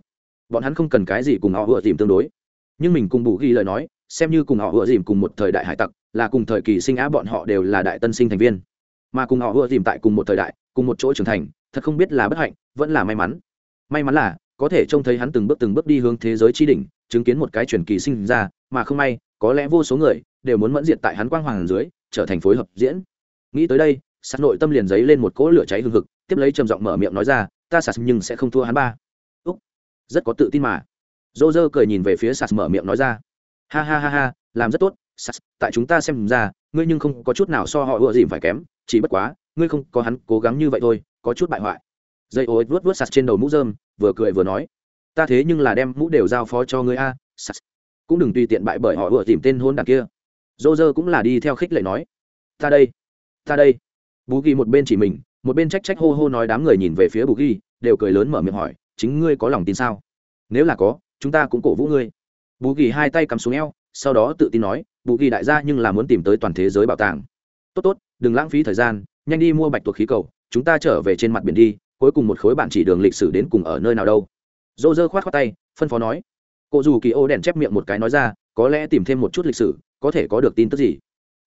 Bọn hắn không cần cái gì cùng họ vừa tìm tương đối. Nhưng mình cùng bù ghi lời nói, xem như cùng họ vừa dìm cùng một thời đại hải tặc, là cùng thời kỳ sinh á bọn họ đều là đại tân sinh thành viên. Mà cùng họ vừa dìm tại cùng một thời đại, cùng một chỗ trưởng thành, thật không biết là bất hạnh, vẫn là may mắn. May mắn là, có thể trông thấy hắn từng bước từng bước đi hướng thế giới tri đỉnh, chứng kiến một cái truyền kỳ sinh ra, mà không may, có lẽ vô số người đều muốn mẫn diệt tại hắn quang hoàng dưới trở thành phối hợp diễn. Nghĩ tới đây sạt nội tâm liền giấy lên một cỗ lửa cháy hừng hực, tiếp lấy trầm giọng mở miệng nói ra, ta sạt nhưng sẽ không thua hắn ba. Úc. Rất có tự tin mà. Dô dơ cười nhìn về phía sạt mở miệng nói ra, ha ha ha ha, làm rất tốt sạt tại chúng ta xem ra, ngươi nhưng không có chút nào so họ ưa dìm phải kém, chỉ bất quá, ngươi không có hắn cố gắng như vậy thôi, có chút bại hoại. Dây ối vuốt vuốt sạt trên đầu mũ dơm vừa cười vừa nói, ta thế nhưng là đem mũ đều giao phó cho ngươi a sạt cũng đừng tùy tiện bại bởi họ ưa tìm tên hôn đàn kia dô dơ cũng là đi theo khích lệ nói, ta đây ta đây. Bú ghi một bên chỉ mình, một bên trách trách hô hô nói đám người nhìn về phía bú ghi, đều cười lớn mở miệng hỏi, chính ngươi có lòng tin sao? Nếu là có, chúng ta cũng cổ vũ ngươi. Bú ghi hai tay cắm xuống eo, sau đó tự tin nói, bú ghi đại gia nhưng là muốn tìm tới toàn thế giới bảo tàng. Tốt tốt, đừng lãng phí thời gian, nhanh đi mua bạch tuộc khí cầu, chúng ta trở về trên mặt biển đi, cuối cùng một khối bạn chỉ đường lịch sử đến cùng ở nơi nào đâu. Dô dơ khoát khoát tay, phân phó nói. Cụ dù kỳ ô đèn chép miệng một cái nói ra, có lẽ tìm thêm một chút lịch sử có thể có được tin tức gì?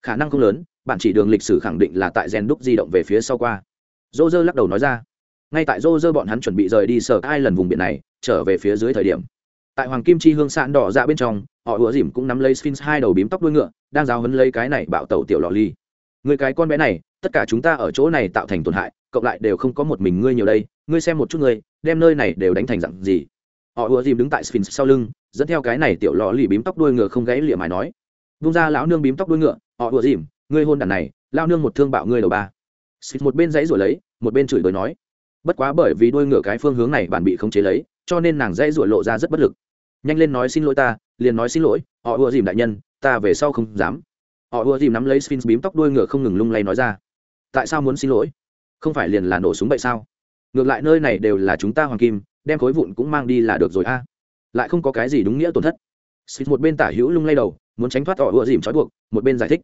Khả năng không lớn bạn chỉ đường lịch sử khẳng định là tại gen đúc di động về phía sau qua. Dô dơ lắc đầu nói ra. Ngay tại dô dơ bọn hắn chuẩn bị rời đi sở hai lần vùng biển này, trở về phía dưới thời điểm. Tại hoàng kim chi hương sạn đỏ ra bên trong, họ ủa dìm cũng nắm lấy sphinx hai đầu bím tóc đuôi ngựa, đang giáo hấn lấy cái này bạo tẩu tiểu lò ly. Người cái con bé này, tất cả chúng ta ở chỗ này tạo thành tổn hại, cộng lại đều không có một mình ngươi nhiều đây, ngươi xem một chút ngươi, đem nơi này đều đánh thành dặn gì. Họ ùa dìm đứng tại sphinx sau lưng, dẫn theo cái này tiểu lò lì bím tóc đuôi ngựa không gãy lịa mài nói vung ra lão nương bím tóc đuôi ngựa, họ ùa dìm, ngươi hôn đàn này lao nương một thương bạo ngươi đầu ba. Xịt một bên dãy rồi lấy, một bên chửi bới nói, bất quá bởi vì đuôi ngựa cái phương hướng này bản bị khống chế lấy, cho nên nàng dãy ruổi lộ ra rất bất lực. Nhanh lên nói xin lỗi ta, liền nói xin lỗi, họ ùa dìm đại nhân, ta về sau không dám. Họ ùa dìm nắm lấy sphinx bím tóc đuôi ngựa không ngừng lung lay nói ra, tại sao muốn xin lỗi? Không phải liền là nổ súng vậy sao? Ngược lại nơi này đều là chúng ta hoàng kim, đem khối vụn cũng mang đi là được rồi a. Lại không có cái gì đúng nghĩa tổn thất xịt một bên tả hữu lung lay đầu, muốn tránh thoát họ ựa dìm trói buộc, một bên giải thích.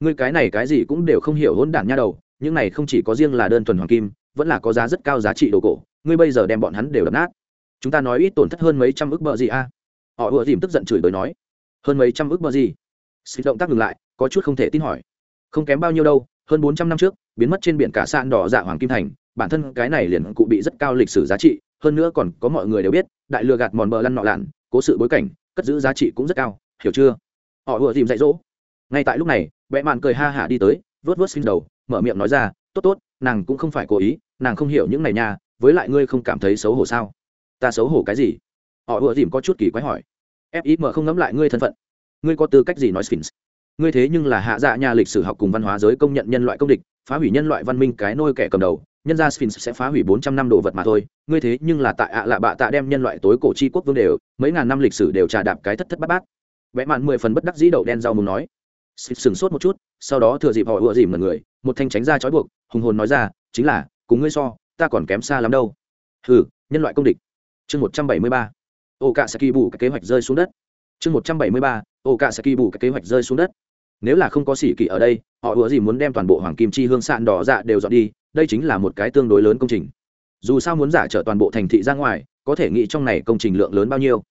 Ngươi cái này cái gì cũng đều không hiểu hỗn đản nha đầu, những này không chỉ có riêng là đơn thuần hoàng kim, vẫn là có giá rất cao giá trị đồ cổ, ngươi bây giờ đem bọn hắn đều đập nát. Chúng ta nói ít tổn thất hơn mấy trăm ức bờ gì a? Họ ựa dìm tức giận chửi bới nói. Hơn mấy trăm ức bờ gì? Xịt động tác ngừng lại, có chút không thể tin hỏi. Không kém bao nhiêu đâu, hơn bốn trăm năm trước, biến mất trên biển cả sạn đỏ dạ hoàng kim thành, bản thân cái này liền cụ bị rất cao lịch sử giá trị, hơn nữa còn có mọi người đều biết, đại lừa gạt mòn bờ lăn nọ lạn, cố sự bối cảnh cất giữ giá trị cũng rất cao, hiểu chưa? Họ vừa tìm dạy dỗ. Ngay tại lúc này vẽ mạn cười ha hả đi tới vớt vớt xin đầu, mở miệng nói ra, tốt tốt, nàng cũng không phải cố ý, nàng không hiểu những này nha, với lại ngươi không cảm thấy xấu hổ sao? Ta xấu hổ cái gì? Họ vừa dìm có chút kỳ quái hỏi. Fim không ngẫm lại ngươi thân phận. Ngươi có tư cách gì nói sphinx? Ngươi thế nhưng là hạ dạ nhà lịch sử học cùng văn hóa giới công nhận nhân loại công địch, phá hủy nhân loại văn minh cái nôi kẻ cầm đầu nhân gia sphinx sẽ phá hủy bốn trăm năm đồ vật mà thôi, ngươi thế nhưng là tại ạ lạ bạ tạ đem nhân loại tối cổ chi quốc vương đều, mấy ngàn năm lịch sử đều trà đạp cái thất thất bát bát. Vẽ mạn mười phần bất đắc dĩ đậu đen rau mùng nói. Sphinx sừng sốt một chút, sau đó thừa dịp họ ựa dìm mật người, một thanh tránh ra trói buộc, hùng hồn nói ra, chính là, cùng ngươi so, ta còn kém xa lắm đâu. Hừ, nhân loại công địch. Chương một trăm bảy mươi ba. Ô cạ sẽ kỳ bù cái kế hoạch rơi xuống đất. Chương một trăm bảy mươi ba. Ô cạ sẽ kỳ bù cái kế hoạch rơi xuống đất. Nếu là không có sĩ kỳ ở đây, họ ủa gì muốn đem toàn bộ hoàng kim chi hương sạn đỏ dạ đều dọn đi đây chính là một cái tương đối lớn công trình. Dù sao muốn giả trở toàn bộ thành thị ra ngoài, có thể nghĩ trong này công trình lượng lớn bao nhiêu.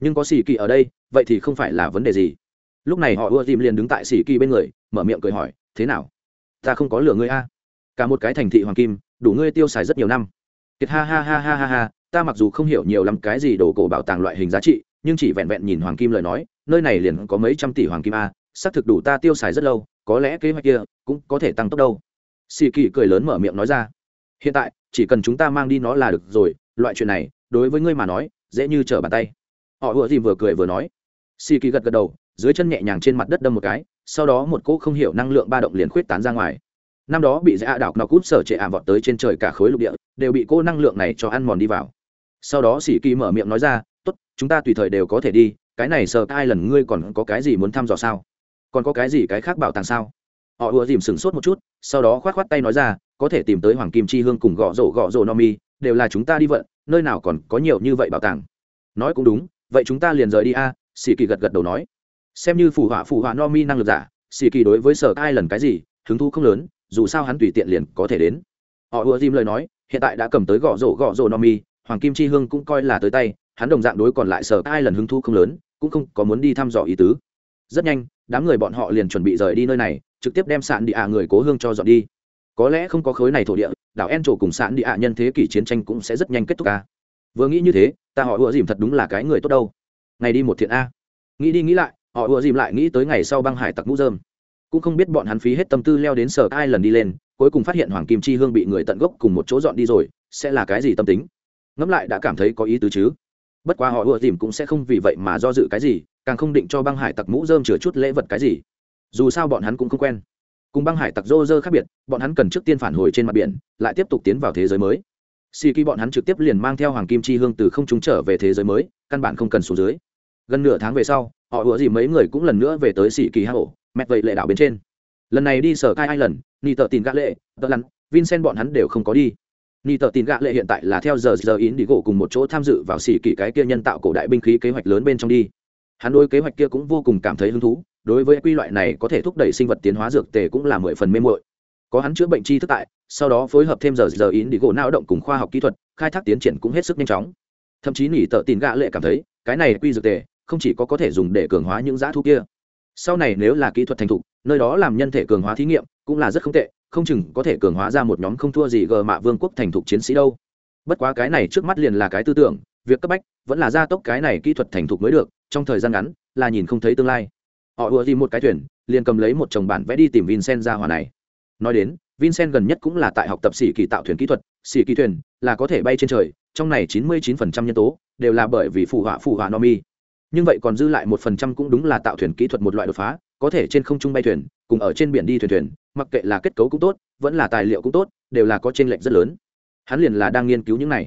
Nhưng có xì kỳ ở đây, vậy thì không phải là vấn đề gì. Lúc này họ ưa dìm liền đứng tại xì kỳ bên người, mở miệng cười hỏi, thế nào? Ta không có lửa ngươi a. Cả một cái thành thị hoàng kim, đủ ngươi tiêu xài rất nhiều năm. Kiệt ha ha ha ha ha ha, ta mặc dù không hiểu nhiều lắm cái gì đồ cổ bảo tàng loại hình giá trị, nhưng chỉ vẹn vẹn nhìn hoàng kim lời nói, nơi này liền có mấy trăm tỷ hoàng kim a, xác thực đủ ta tiêu xài rất lâu, có lẽ kế hoạch kia cũng có thể tăng tốc đâu xì kỳ cười lớn mở miệng nói ra. Hiện tại, chỉ cần chúng ta mang đi nó là được rồi, loại chuyện này, đối với ngươi mà nói, dễ như trở bàn tay. Họ ùa gì vừa cười vừa nói. Xì kỳ gật gật đầu, dưới chân nhẹ nhàng trên mặt đất đâm một cái, sau đó một cỗ không hiểu năng lượng ba động liền khuyết tán ra ngoài. Năm đó bị dạ đảo nọc cút sở trệ ảm vọt tới trên trời cả khối lục địa, đều bị cô năng lượng này cho ăn mòn đi vào. Sau đó sĩ kỳ mở miệng nói ra, tốt, chúng ta tùy thời đều có thể đi, cái này sợ ai lần ngươi còn có cái gì muốn thăm dò sao? Còn có cái gì cái khác bảo tàng sao? Họ ùa dìm sửng sốt một chút sau đó khoát khoát tay nói ra có thể tìm tới hoàng kim chi hương cùng gõ rổ gõ rổ no mi đều là chúng ta đi vận nơi nào còn có nhiều như vậy bảo tàng. Nói cũng đúng vậy chúng ta liền rời đi a. À, kỳ gật gật đầu nói. Xem như phù họa phù họa no mi năng lực giả Xì kỳ đối với sở ai lần cái gì hứng thú không lớn dù sao hắn tùy tiện liền có thể đến. Họ ùa dìm lời nói hiện tại đã cầm tới gõ rổ gõ rổ no mi hoàng kim chi hương cũng coi là tới tay hắn đồng dạng đối còn lại sở ai lần hứng thú không lớn cũng không có muốn đi thăm dò ý tứ. Rất nhanh đám người bọn họ liền chuẩn bị rời đi nơi này, trực tiếp đem sạn địa ạ người cố hương cho dọn đi. Có lẽ không có khối này thổ địa, đảo en trổ cùng sạn địa ạ nhân thế kỷ chiến tranh cũng sẽ rất nhanh kết thúc ca vừa nghĩ như thế, ta họ ùa dìm thật đúng là cái người tốt đâu. Ngày đi một thiện a. Nghĩ đi nghĩ lại, họ ùa dìm lại nghĩ tới ngày sau băng hải tặc mũ dơm cũng không biết bọn hắn phí hết tâm tư leo đến sở ai lần đi lên, cuối cùng phát hiện hoàng kim chi hương bị người tận gốc cùng một chỗ dọn đi rồi, sẽ là cái gì tâm tính? Ngẫm lại đã cảm thấy có ý tứ chứ. Bất quá họ ùa dìm cũng sẽ không vì vậy mà do dự cái gì càng không định cho băng hải tặc mũ dơm chừa chút lễ vật cái gì. Dù sao bọn hắn cũng không quen. Cùng băng hải tặc rô rơ khác biệt, bọn hắn cần trước tiên phản hồi trên mặt biển, lại tiếp tục tiến vào thế giới mới. Xì kỳ bọn hắn trực tiếp liền mang theo hoàng kim chi hương từ không trung trở về thế giới mới, căn bản không cần xuống dưới. Gần nửa tháng về sau, họ ủa gì mấy người cũng lần nữa về tới xì kỳ hà ổ, mẹ vậy lệ đảo bên trên. Lần này đi sở cai hai lần ni tờ tin gã lệ tờ lặn, vincent bọn hắn đều không có đi. Ni tờ tin gã lệ hiện tại là theo giờ giờ ý đi gỗ cùng một chỗ tham dự vào xì kỳ cái kia nhân tạo cổ đại binh khí kế hoạch lớn bên trong đi hắn đối kế hoạch kia cũng vô cùng cảm thấy hứng thú, đối với quy loại này có thể thúc đẩy sinh vật tiến hóa dược tề cũng là mười phần mê mội có hắn chữa bệnh chi thức tại, sau đó phối hợp thêm giờ giờ ý đi gỗ lao động cùng khoa học kỹ thuật, khai thác tiến triển cũng hết sức nhanh chóng. Thậm chí nỉ tợ tin gạ lệ cảm thấy, cái này quy dược tề, không chỉ có có thể dùng để cường hóa những giá thu kia. Sau này nếu là kỹ thuật thành thục, nơi đó làm nhân thể cường hóa thí nghiệm, cũng là rất không tệ, không chừng có thể cường hóa ra một nhóm không thua gì gờ mạ vương quốc thành thục chiến sĩ đâu. Bất quá cái này trước mắt liền là cái tư tưởng việc cấp bách vẫn là gia tốc cái này kỹ thuật thành thục mới được, trong thời gian ngắn là nhìn không thấy tương lai. Họ ùa gì một cái thuyền, liền cầm lấy một chồng bản vẽ đi tìm vincent ra hòa này. Nói đến, vincent gần nhất cũng là tại học tập sĩ kỳ tạo thuyền kỹ thuật sĩ kỳ thuyền là có thể bay trên trời, trong này chín mươi 99% nhân tố đều là bởi vì phù họa phù họa no mi. Nhưng vậy còn dư lại một phần trăm cũng đúng là tạo thuyền kỹ thuật một loại đột phá, có thể trên không trung bay thuyền, cùng ở trên biển đi thuyền thuyền, mặc kệ là kết cấu cũng tốt, vẫn là tài liệu cũng tốt, đều là có t r ê n lệch rất lớn. Hắn liền là đang nghiên cứu những này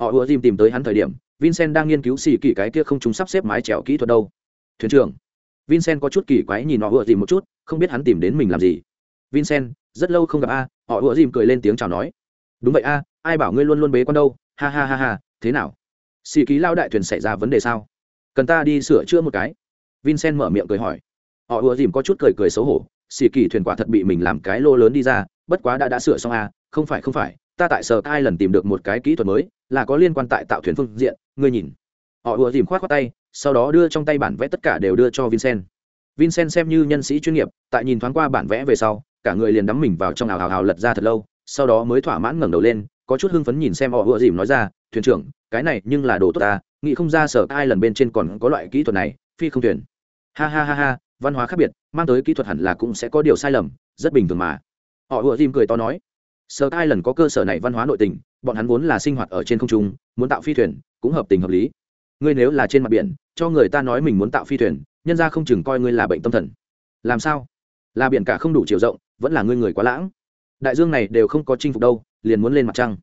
họ ùa dìm tìm tới hắn thời điểm, vincent đang nghiên cứu xì kỳ cái kia không chúng sắp xếp mái trèo kỹ thuật đâu. Thuyền trưởng, vincent có chút kỳ quái nhìn họ ùa dìm một chút, không biết hắn tìm đến mình làm gì. Vincent, rất lâu không gặp a, họ ùa dìm cười lên tiếng chào nói. Đúng vậy a, ai bảo ngươi luôn luôn bế con đâu, ha ha ha ha, thế nào? Xì ký lao đại thuyền xảy ra vấn đề sao? Cần ta đi sửa chữa một cái? Vincent mở miệng cười hỏi. Họ ùa dìm có chút cười cười xấu hổ, xì kỳ thuyền quả thật bị mình làm cái lô lớn đi ra, bất quá đã đã sửa xong à không phải không phải, ta tại sở ai lần tìm được một cái kỹ thuật mới là có liên quan tại tạo thuyền phương diện, ngươi nhìn. Họ ùa dìm k h o á t khoác tay, sau đó đưa trong tay bản vẽ tất cả đều đưa cho vincent. Vincent xem như nhân sĩ chuyên nghiệp, tại nhìn thoáng qua bản vẽ về sau, cả người liền đắm mình vào trong ảo hào hào lật ra thật lâu, sau đó mới thỏa mãn ngẩng đầu lên, có chút hưng phấn nhìn xem họ ùa dìm nói ra, thuyền trưởng, cái này nhưng là đồ tốt ta, nghĩ không ra sở ai lần bên trên còn có loại kỹ thuật này, phi không thuyền. Ha ha ha ha, văn hóa khác biệt, mang tới kỹ thuật hẳn là cũng sẽ có điều sai lầm, rất bình thường mà. Họ ùa dìm cười to nói, sở ai lần có cơ sở này văn hóa nội tình bọn hắn vốn là sinh hoạt ở trên không trung, muốn tạo phi thuyền, cũng hợp tình hợp lý. Ngươi nếu là trên mặt biển, cho người ta nói mình muốn tạo phi thuyền, nhân ra không chừng coi ngươi là bệnh tâm thần. Làm sao? Là biển cả không đủ chiều rộng, vẫn là ngươi người quá lãng. Đại dương này đều không có chinh phục đâu, liền muốn lên mặt trăng.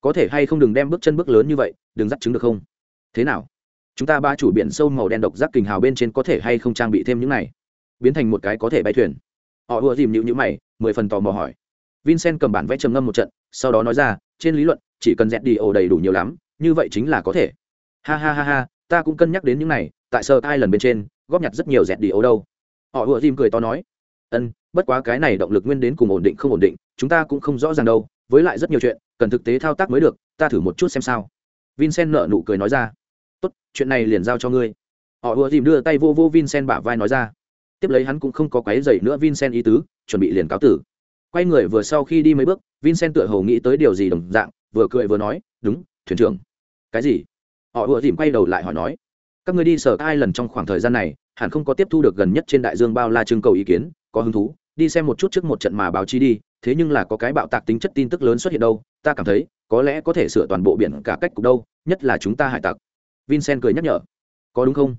Có thể hay không đừng đem bước chân bước lớn như vậy, đừng dắt chứng được không? Thế nào? Chúng ta ba chủ biển sâu màu đen độc giác kình hào bên trên có thể hay không trang bị thêm những này? Biến thành một cái có thể bay thuyền. Họ ùa dìm nhịu nhữ mày, mười phần tò mò hỏi. Vincent cầm bản vẽ trầm ngâm một trận, sau đó nói ra, trên lý luận chỉ cần dẹt đi ổ đầy đủ nhiều lắm, như vậy chính là có thể. Ha ha ha ha, ta cũng cân nhắc đến những này, tại sơ tai lần bên trên, góp nhặt rất nhiều dẹt đi ổ đâu. Họ ùa dìm cười to nói, ân, bất quá cái này động lực nguyên đến cùng ổn định không ổn định, chúng ta cũng không rõ ràng đâu, với lại rất nhiều chuyện, cần thực tế thao tác mới được, ta thử một chút xem sao. Vincent nợ nụ cười nói ra, tốt, chuyện này liền giao cho ngươi. Họ ùa dìm đưa tay vô vô vincent bả vai nói ra. Tiếp lấy hắn cũng không có quáy dày nữa vincent ý tứ, chuẩn bị liền cáo tử. Quay người vừa sau khi đi mấy bước, vincent tựa hồ nghĩ tới điều gì đồng dạng vừa cười vừa nói, đúng, thuyền trưởng. Cái gì? Họ ùa dìm quay đầu lại hỏi nói, các người đi sở ai lần trong khoảng thời gian này, hẳn không có tiếp thu được gần nhất trên đại dương bao la trưng cầu ý kiến, có hứng thú, đi xem một chút trước một trận mà báo chí đi, thế nhưng là có cái bạo tạc tính chất tin tức lớn xuất hiện đâu, ta cảm thấy, có lẽ có thể sửa toàn bộ biển cả cách cục đâu, nhất là chúng ta hải tặc. Vincent cười nhắc nhở, có đúng không?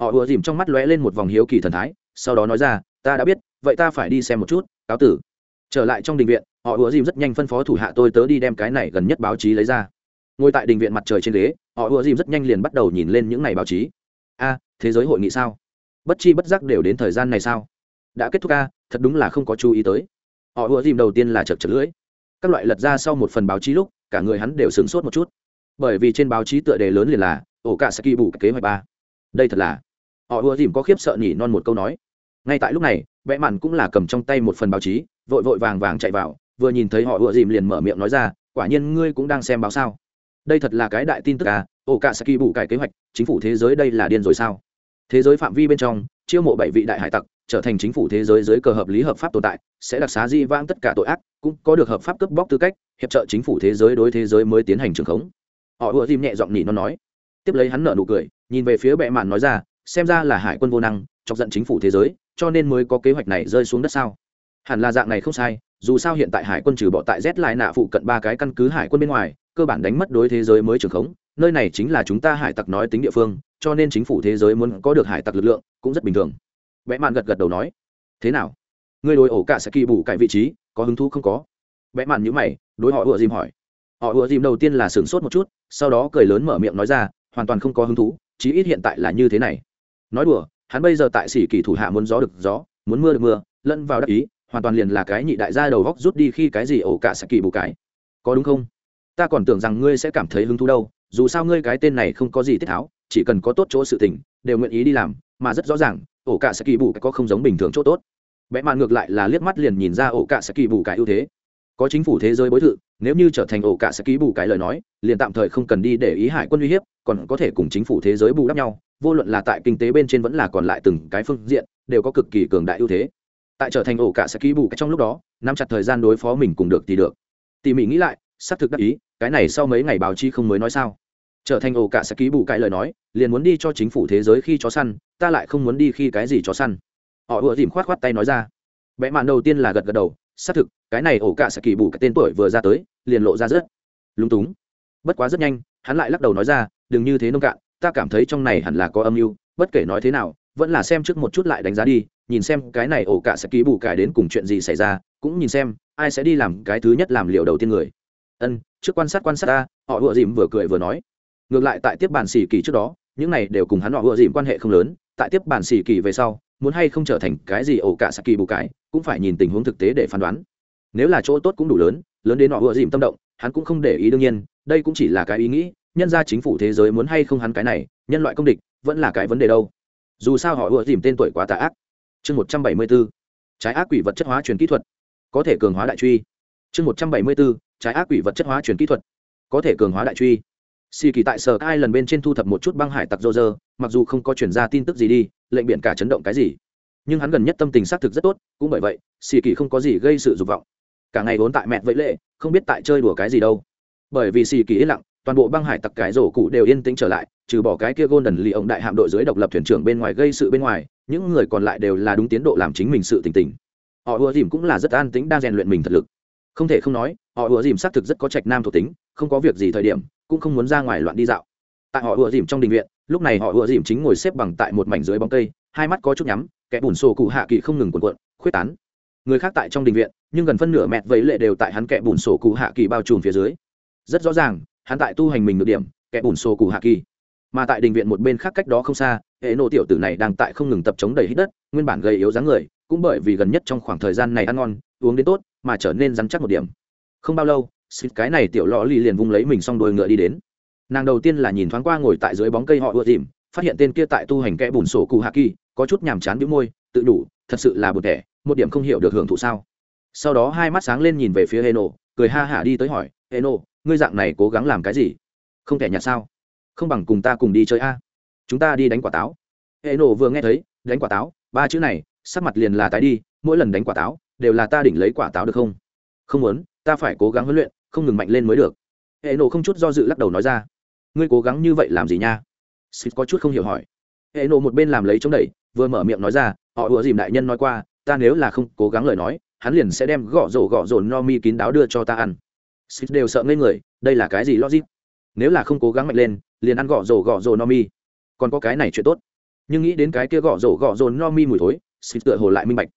Họ ùa dìm trong mắt lóe lên một vòng hiếu kỳ thần thái, sau đó nói ra, ta đã biết, vậy ta phải đi xem một chút, cáo tử. Trở lại trong đình viện họ ùa dìm rất nhanh phân phó thủ hạ tôi tớ đi đem cái này gần nhất báo chí lấy ra. Ngồi tại đình viện mặt trời trên ghế, họ ùa dìm rất nhanh liền bắt đầu nhìn lên những ngày báo chí. A, thế giới hội nghị sao? Bất chi bất giác đều đến thời gian này sao? Đã kết thúc a, thật đúng là không có chú ý tới. Họ ùa dìm đầu tiên là chật chật lưỡi. Các loại lật ra sau một phần báo chí lúc, cả người hắn đều sửng sốt một chút. Bởi vì trên báo chí tựa đề lớn liền là, ổ cả saki bù kế hoạch ba. Đây thật là, họ ùa dìm có khiếp sợ nhỉ non một câu nói. Ngay tại lúc này, vẽ mặn cũng là cầm trong tay một phần báo chí, vội vội vàng vàng chạy vào vừa nhìn thấy họ ùa dìm liền mở miệng nói ra, quả nhiên ngươi cũng đang xem báo sao? Đây thật là cái đại tin tức à ổ cả saki bù cải kế hoạch, chính phủ thế giới đây là điên rồi sao? Thế giới phạm vi bên trong, chiêu mộ bảy vị đại hải tặc, trở thành chính phủ thế giới dưới cờ hợp lý hợp pháp tồn tại, sẽ đặc xá di vãng tất cả tội ác, cũng có được hợp pháp cướp bóc tư cách, hiệp trợ chính phủ thế giới đối thế giới mới tiến hành trường khống. Họ ùa dìm nhẹ giọng nhỉ nó nói. Tiếp lấy hắn nở nụ cười, nhìn về phía bệ mạn nói ra, xem ra là hải quân vô năng, chọc giận chính phủ thế giới, cho nên mới có kế hoạch này rơi xuống đất sao? Hẳn là dạng này không sai dù sao hiện tại hải quân trừ bỏ tại z lại nạ phụ cận ba cái căn cứ hải quân bên ngoài, cơ bản đánh mất đối thế giới mới trường khống, nơi này chính là chúng ta hải tặc nói tính địa phương, cho nên chính phủ thế giới muốn có được hải tặc lực lượng cũng rất bình thường. Vẽ mạn gật gật đầu nói, thế nào? Ngươi i ổ cả sẽ kỳ bù cải vị trí, có hứng thú không có? Vẽ mạn nhữ mày, đối họ ùa dìm hỏi. Họ ùa dìm đầu tiên là sửng sốt một chút, sau đó cười lớn mở miệng nói ra, hoàn toàn không có hứng thú, chí ít hiện tại là như thế này. Nói đùa, hắn bây giờ tại sĩ kỳ thủ hạ muốn gió được gió, muốn mưa được mưa, lẫn vào đắc ý hoàn toàn liền là cái nhị đại gia đầu góc rút đi khi cái gì ổ cả sẽ kỳ bù cái. Có đúng không? Ta còn tưởng rằng ngươi sẽ cảm thấy hứng thú đâu, dù sao ngươi cái tên này không có gì tiết tháo, chỉ cần có tốt chỗ sự tình, đều nguyện ý đi làm, mà rất rõ ràng, ổ cả sẽ kỳ bù cái có không giống bình thường chỗ tốt. Vẽ mạn ngược lại là liếc mắt liền nhìn ra ổ cả sẽ kỳ bù cái ưu thế. Có chính phủ thế giới bối thự, nếu như trở thành ổ cả sẽ ký bù cái lời nói, liền tạm thời không cần đi để ý hải quân uy hiếp, còn có thể cùng chính phủ thế giới bù đắp nhau, vô luận là tại kinh tế bên trên vẫn là còn lại từng cái phương diện, đều có cực kỳ cường đại ưu thế tại trở thành ổ cả sẽ ký bù cái trong lúc đó, nắm chặt thời gian đối phó mình cùng được thì được. Tỉ mỉ nghĩ lại xác thực đắc ý, cái này sau mấy ngày báo chí không mới nói sao? Trở thành ổ cả sẽ ký bù cái lời nói, liền muốn đi cho chính phủ thế giới khi chó săn, ta lại không muốn đi khi cái gì chó săn. Họ ùa dìm khoát khoát tay nói ra. Vẽ mạn đầu tiên là gật gật đầu xác thực, cái này ổ cả sẽ kỳ bù cái tên tuổi vừa ra tới, liền lộ ra rất lúng túng. Bất quá rất nhanh, hắn lại lắc đầu nói ra, đừng như thế nông cạn, ta cảm thấy trong này hẳn là có âm mưu, bất kể nói thế nào, vẫn là xem trước một chút lại đánh giá đi nhìn xem cái này ổ cả sẽ ký bù cải đến cùng chuyện gì xảy ra, cũng nhìn xem ai sẽ đi làm cái thứ nhất làm liệu đầu tiên người. Ân, trước quan sát quan sát ta, họ ùa dìm vừa cười vừa nói. Ngược lại tại tiếp bản xì kỳ trước đó, những này đều cùng hắn họ ùa dìm quan hệ không lớn, tại tiếp bản xì kỳ về sau, muốn hay không trở thành cái gì ổ cả saki bù cái cũng phải nhìn tình huống thực tế để phán đoán. Nếu là chỗ tốt cũng đủ lớn lớn đến họ ưa dìm tâm động, hắn cũng không để ý đương nhiên, đây cũng chỉ là cái ý nghĩ, nhân ra chính phủ thế giới muốn hay không hắn cái này, nhân loại công địch, vẫn là cái vấn đề đâu. Dù sao họ ưa dìm tên tuổi quá tà ác chương một trăm bảy mươi bốn trái ác quỷ vật chất hóa truyền kỹ thuật. Có thể cường hóa đại truy. Chương một trăm bảy mươi bốn trái ác quỷ vật chất hóa truyền kỹ thuật. Có thể cường hóa đại truy. Xì kỳ tại sở ai lần bên trên thu thập một chút băng hải tặc rô rơ mặc dù không có chuyển ra tin tức gì đi, lệnh biển cả chấn động cái gì. Nhưng hắn gần nhất tâm tình xác thực rất tốt, cũng bởi vậy, xì kỳ không có gì gây sự dục vọng. Cả ngày vốn tại mẹ vẫy lệ, không biết tại chơi đùa cái gì đâu. Bởi vì xì kỳ yên lặng, toàn bộ băng hải tặc cái rổ cụ đều yên tĩnh trở lại, trừ bỏ cái kia golden lì ông đại hạm đội dưới độc lập thuyền trưởng bên ngoài gây sự bên ngoài những người còn lại đều là đúng tiến độ làm chính mình sự tình tình. Họ ùa dìm cũng là rất an tĩnh đang rèn luyện mình thật lực. Không thể không nói, họ ùa dìm xác thực rất có trạch nam thuộc tính, không có việc gì thời điểm, cũng không muốn ra ngoài loạn đi dạo. Tại họ ùa dìm trong đình viện, lúc này họ ùa dìm chính ngồi xếp bằng tại một mảnh dưới bóng cây, hai mắt có chút nhắm, kẻ bùn sổ cụ hạ kỳ không ngừng cuộn cuộn, khuyết tán. Người khác tại trong đình viện, nhưng gần phân nửa mẹt vấy lệ đều tại hắn kẻ bùn sổ cụ hạ kỳ bao trùm phía dưới. Rất rõ ràng, hắn tại tu hành mình được điểm, kẻ bùn sổ cụ hạ kỳ mà tại đình viện một bên khác cách đó không xa hệ nộ tiểu tử này đang tại không ngừng tập chống đầy hít đất nguyên bản gầy yếu dáng người cũng bởi vì gần nhất trong khoảng thời gian này ăn ngon uống đến tốt mà trở nên rắn chắc một điểm. Không bao lâu xịt cái này tiểu lò lì liền vung lấy mình xong đôi ngựa đi đến. Nàng đầu tiên là nhìn thoáng qua ngồi tại dưới bóng cây họ ưa dìm phát hiện tên kia tại tu hành kẽ bùn sổ cụ hạ kỳ có chút nhàm chán bĩu môi tự đủ thật sự là bụt đẻ, một điểm không hiểu được hưởng thụ sao. Sau đó hai mắt sáng lên nhìn về phía heno cười ha hả đi tới hỏi heno ngươi dạng này cố gắng làm cái gì? Không thể nhặt sao? Không bằng cùng ta cùng đi chơi a. Chúng ta đi đánh quả táo. Heno vừa nghe thấy, đánh quả táo, ba chữ này, sắc mặt liền là tái đi, mỗi lần đánh quả táo, đều là ta đỉnh lấy quả táo được không? Không muốn, ta phải cố gắng huấn luyện, không ngừng mạnh lên mới được. Hệ nổ không chút do dự lắc đầu nói ra. Ngươi cố gắng như vậy làm gì nha? Xịt có chút không hiểu hỏi. Hệ nổ một bên làm lấy chống đẩy, vừa mở miệng nói ra, họ ùa dìm đại nhân nói qua, ta nếu là không cố gắng lời nói, hắn liền sẽ đem gõ rổ gõ rổ no mi kín đáo đưa cho ta ăn. Xịt đều sợ ngây người, đây là cái gì logic? Nếu là không cố gắng mạnh lên, liền ăn gõ rổ gõ rổ no mi. Còn có cái này chuyện tốt. Nhưng nghĩ đến cái kia gõ rổ gõ rổ no mi mùi thối xịt tựa hồ lại minh bạch.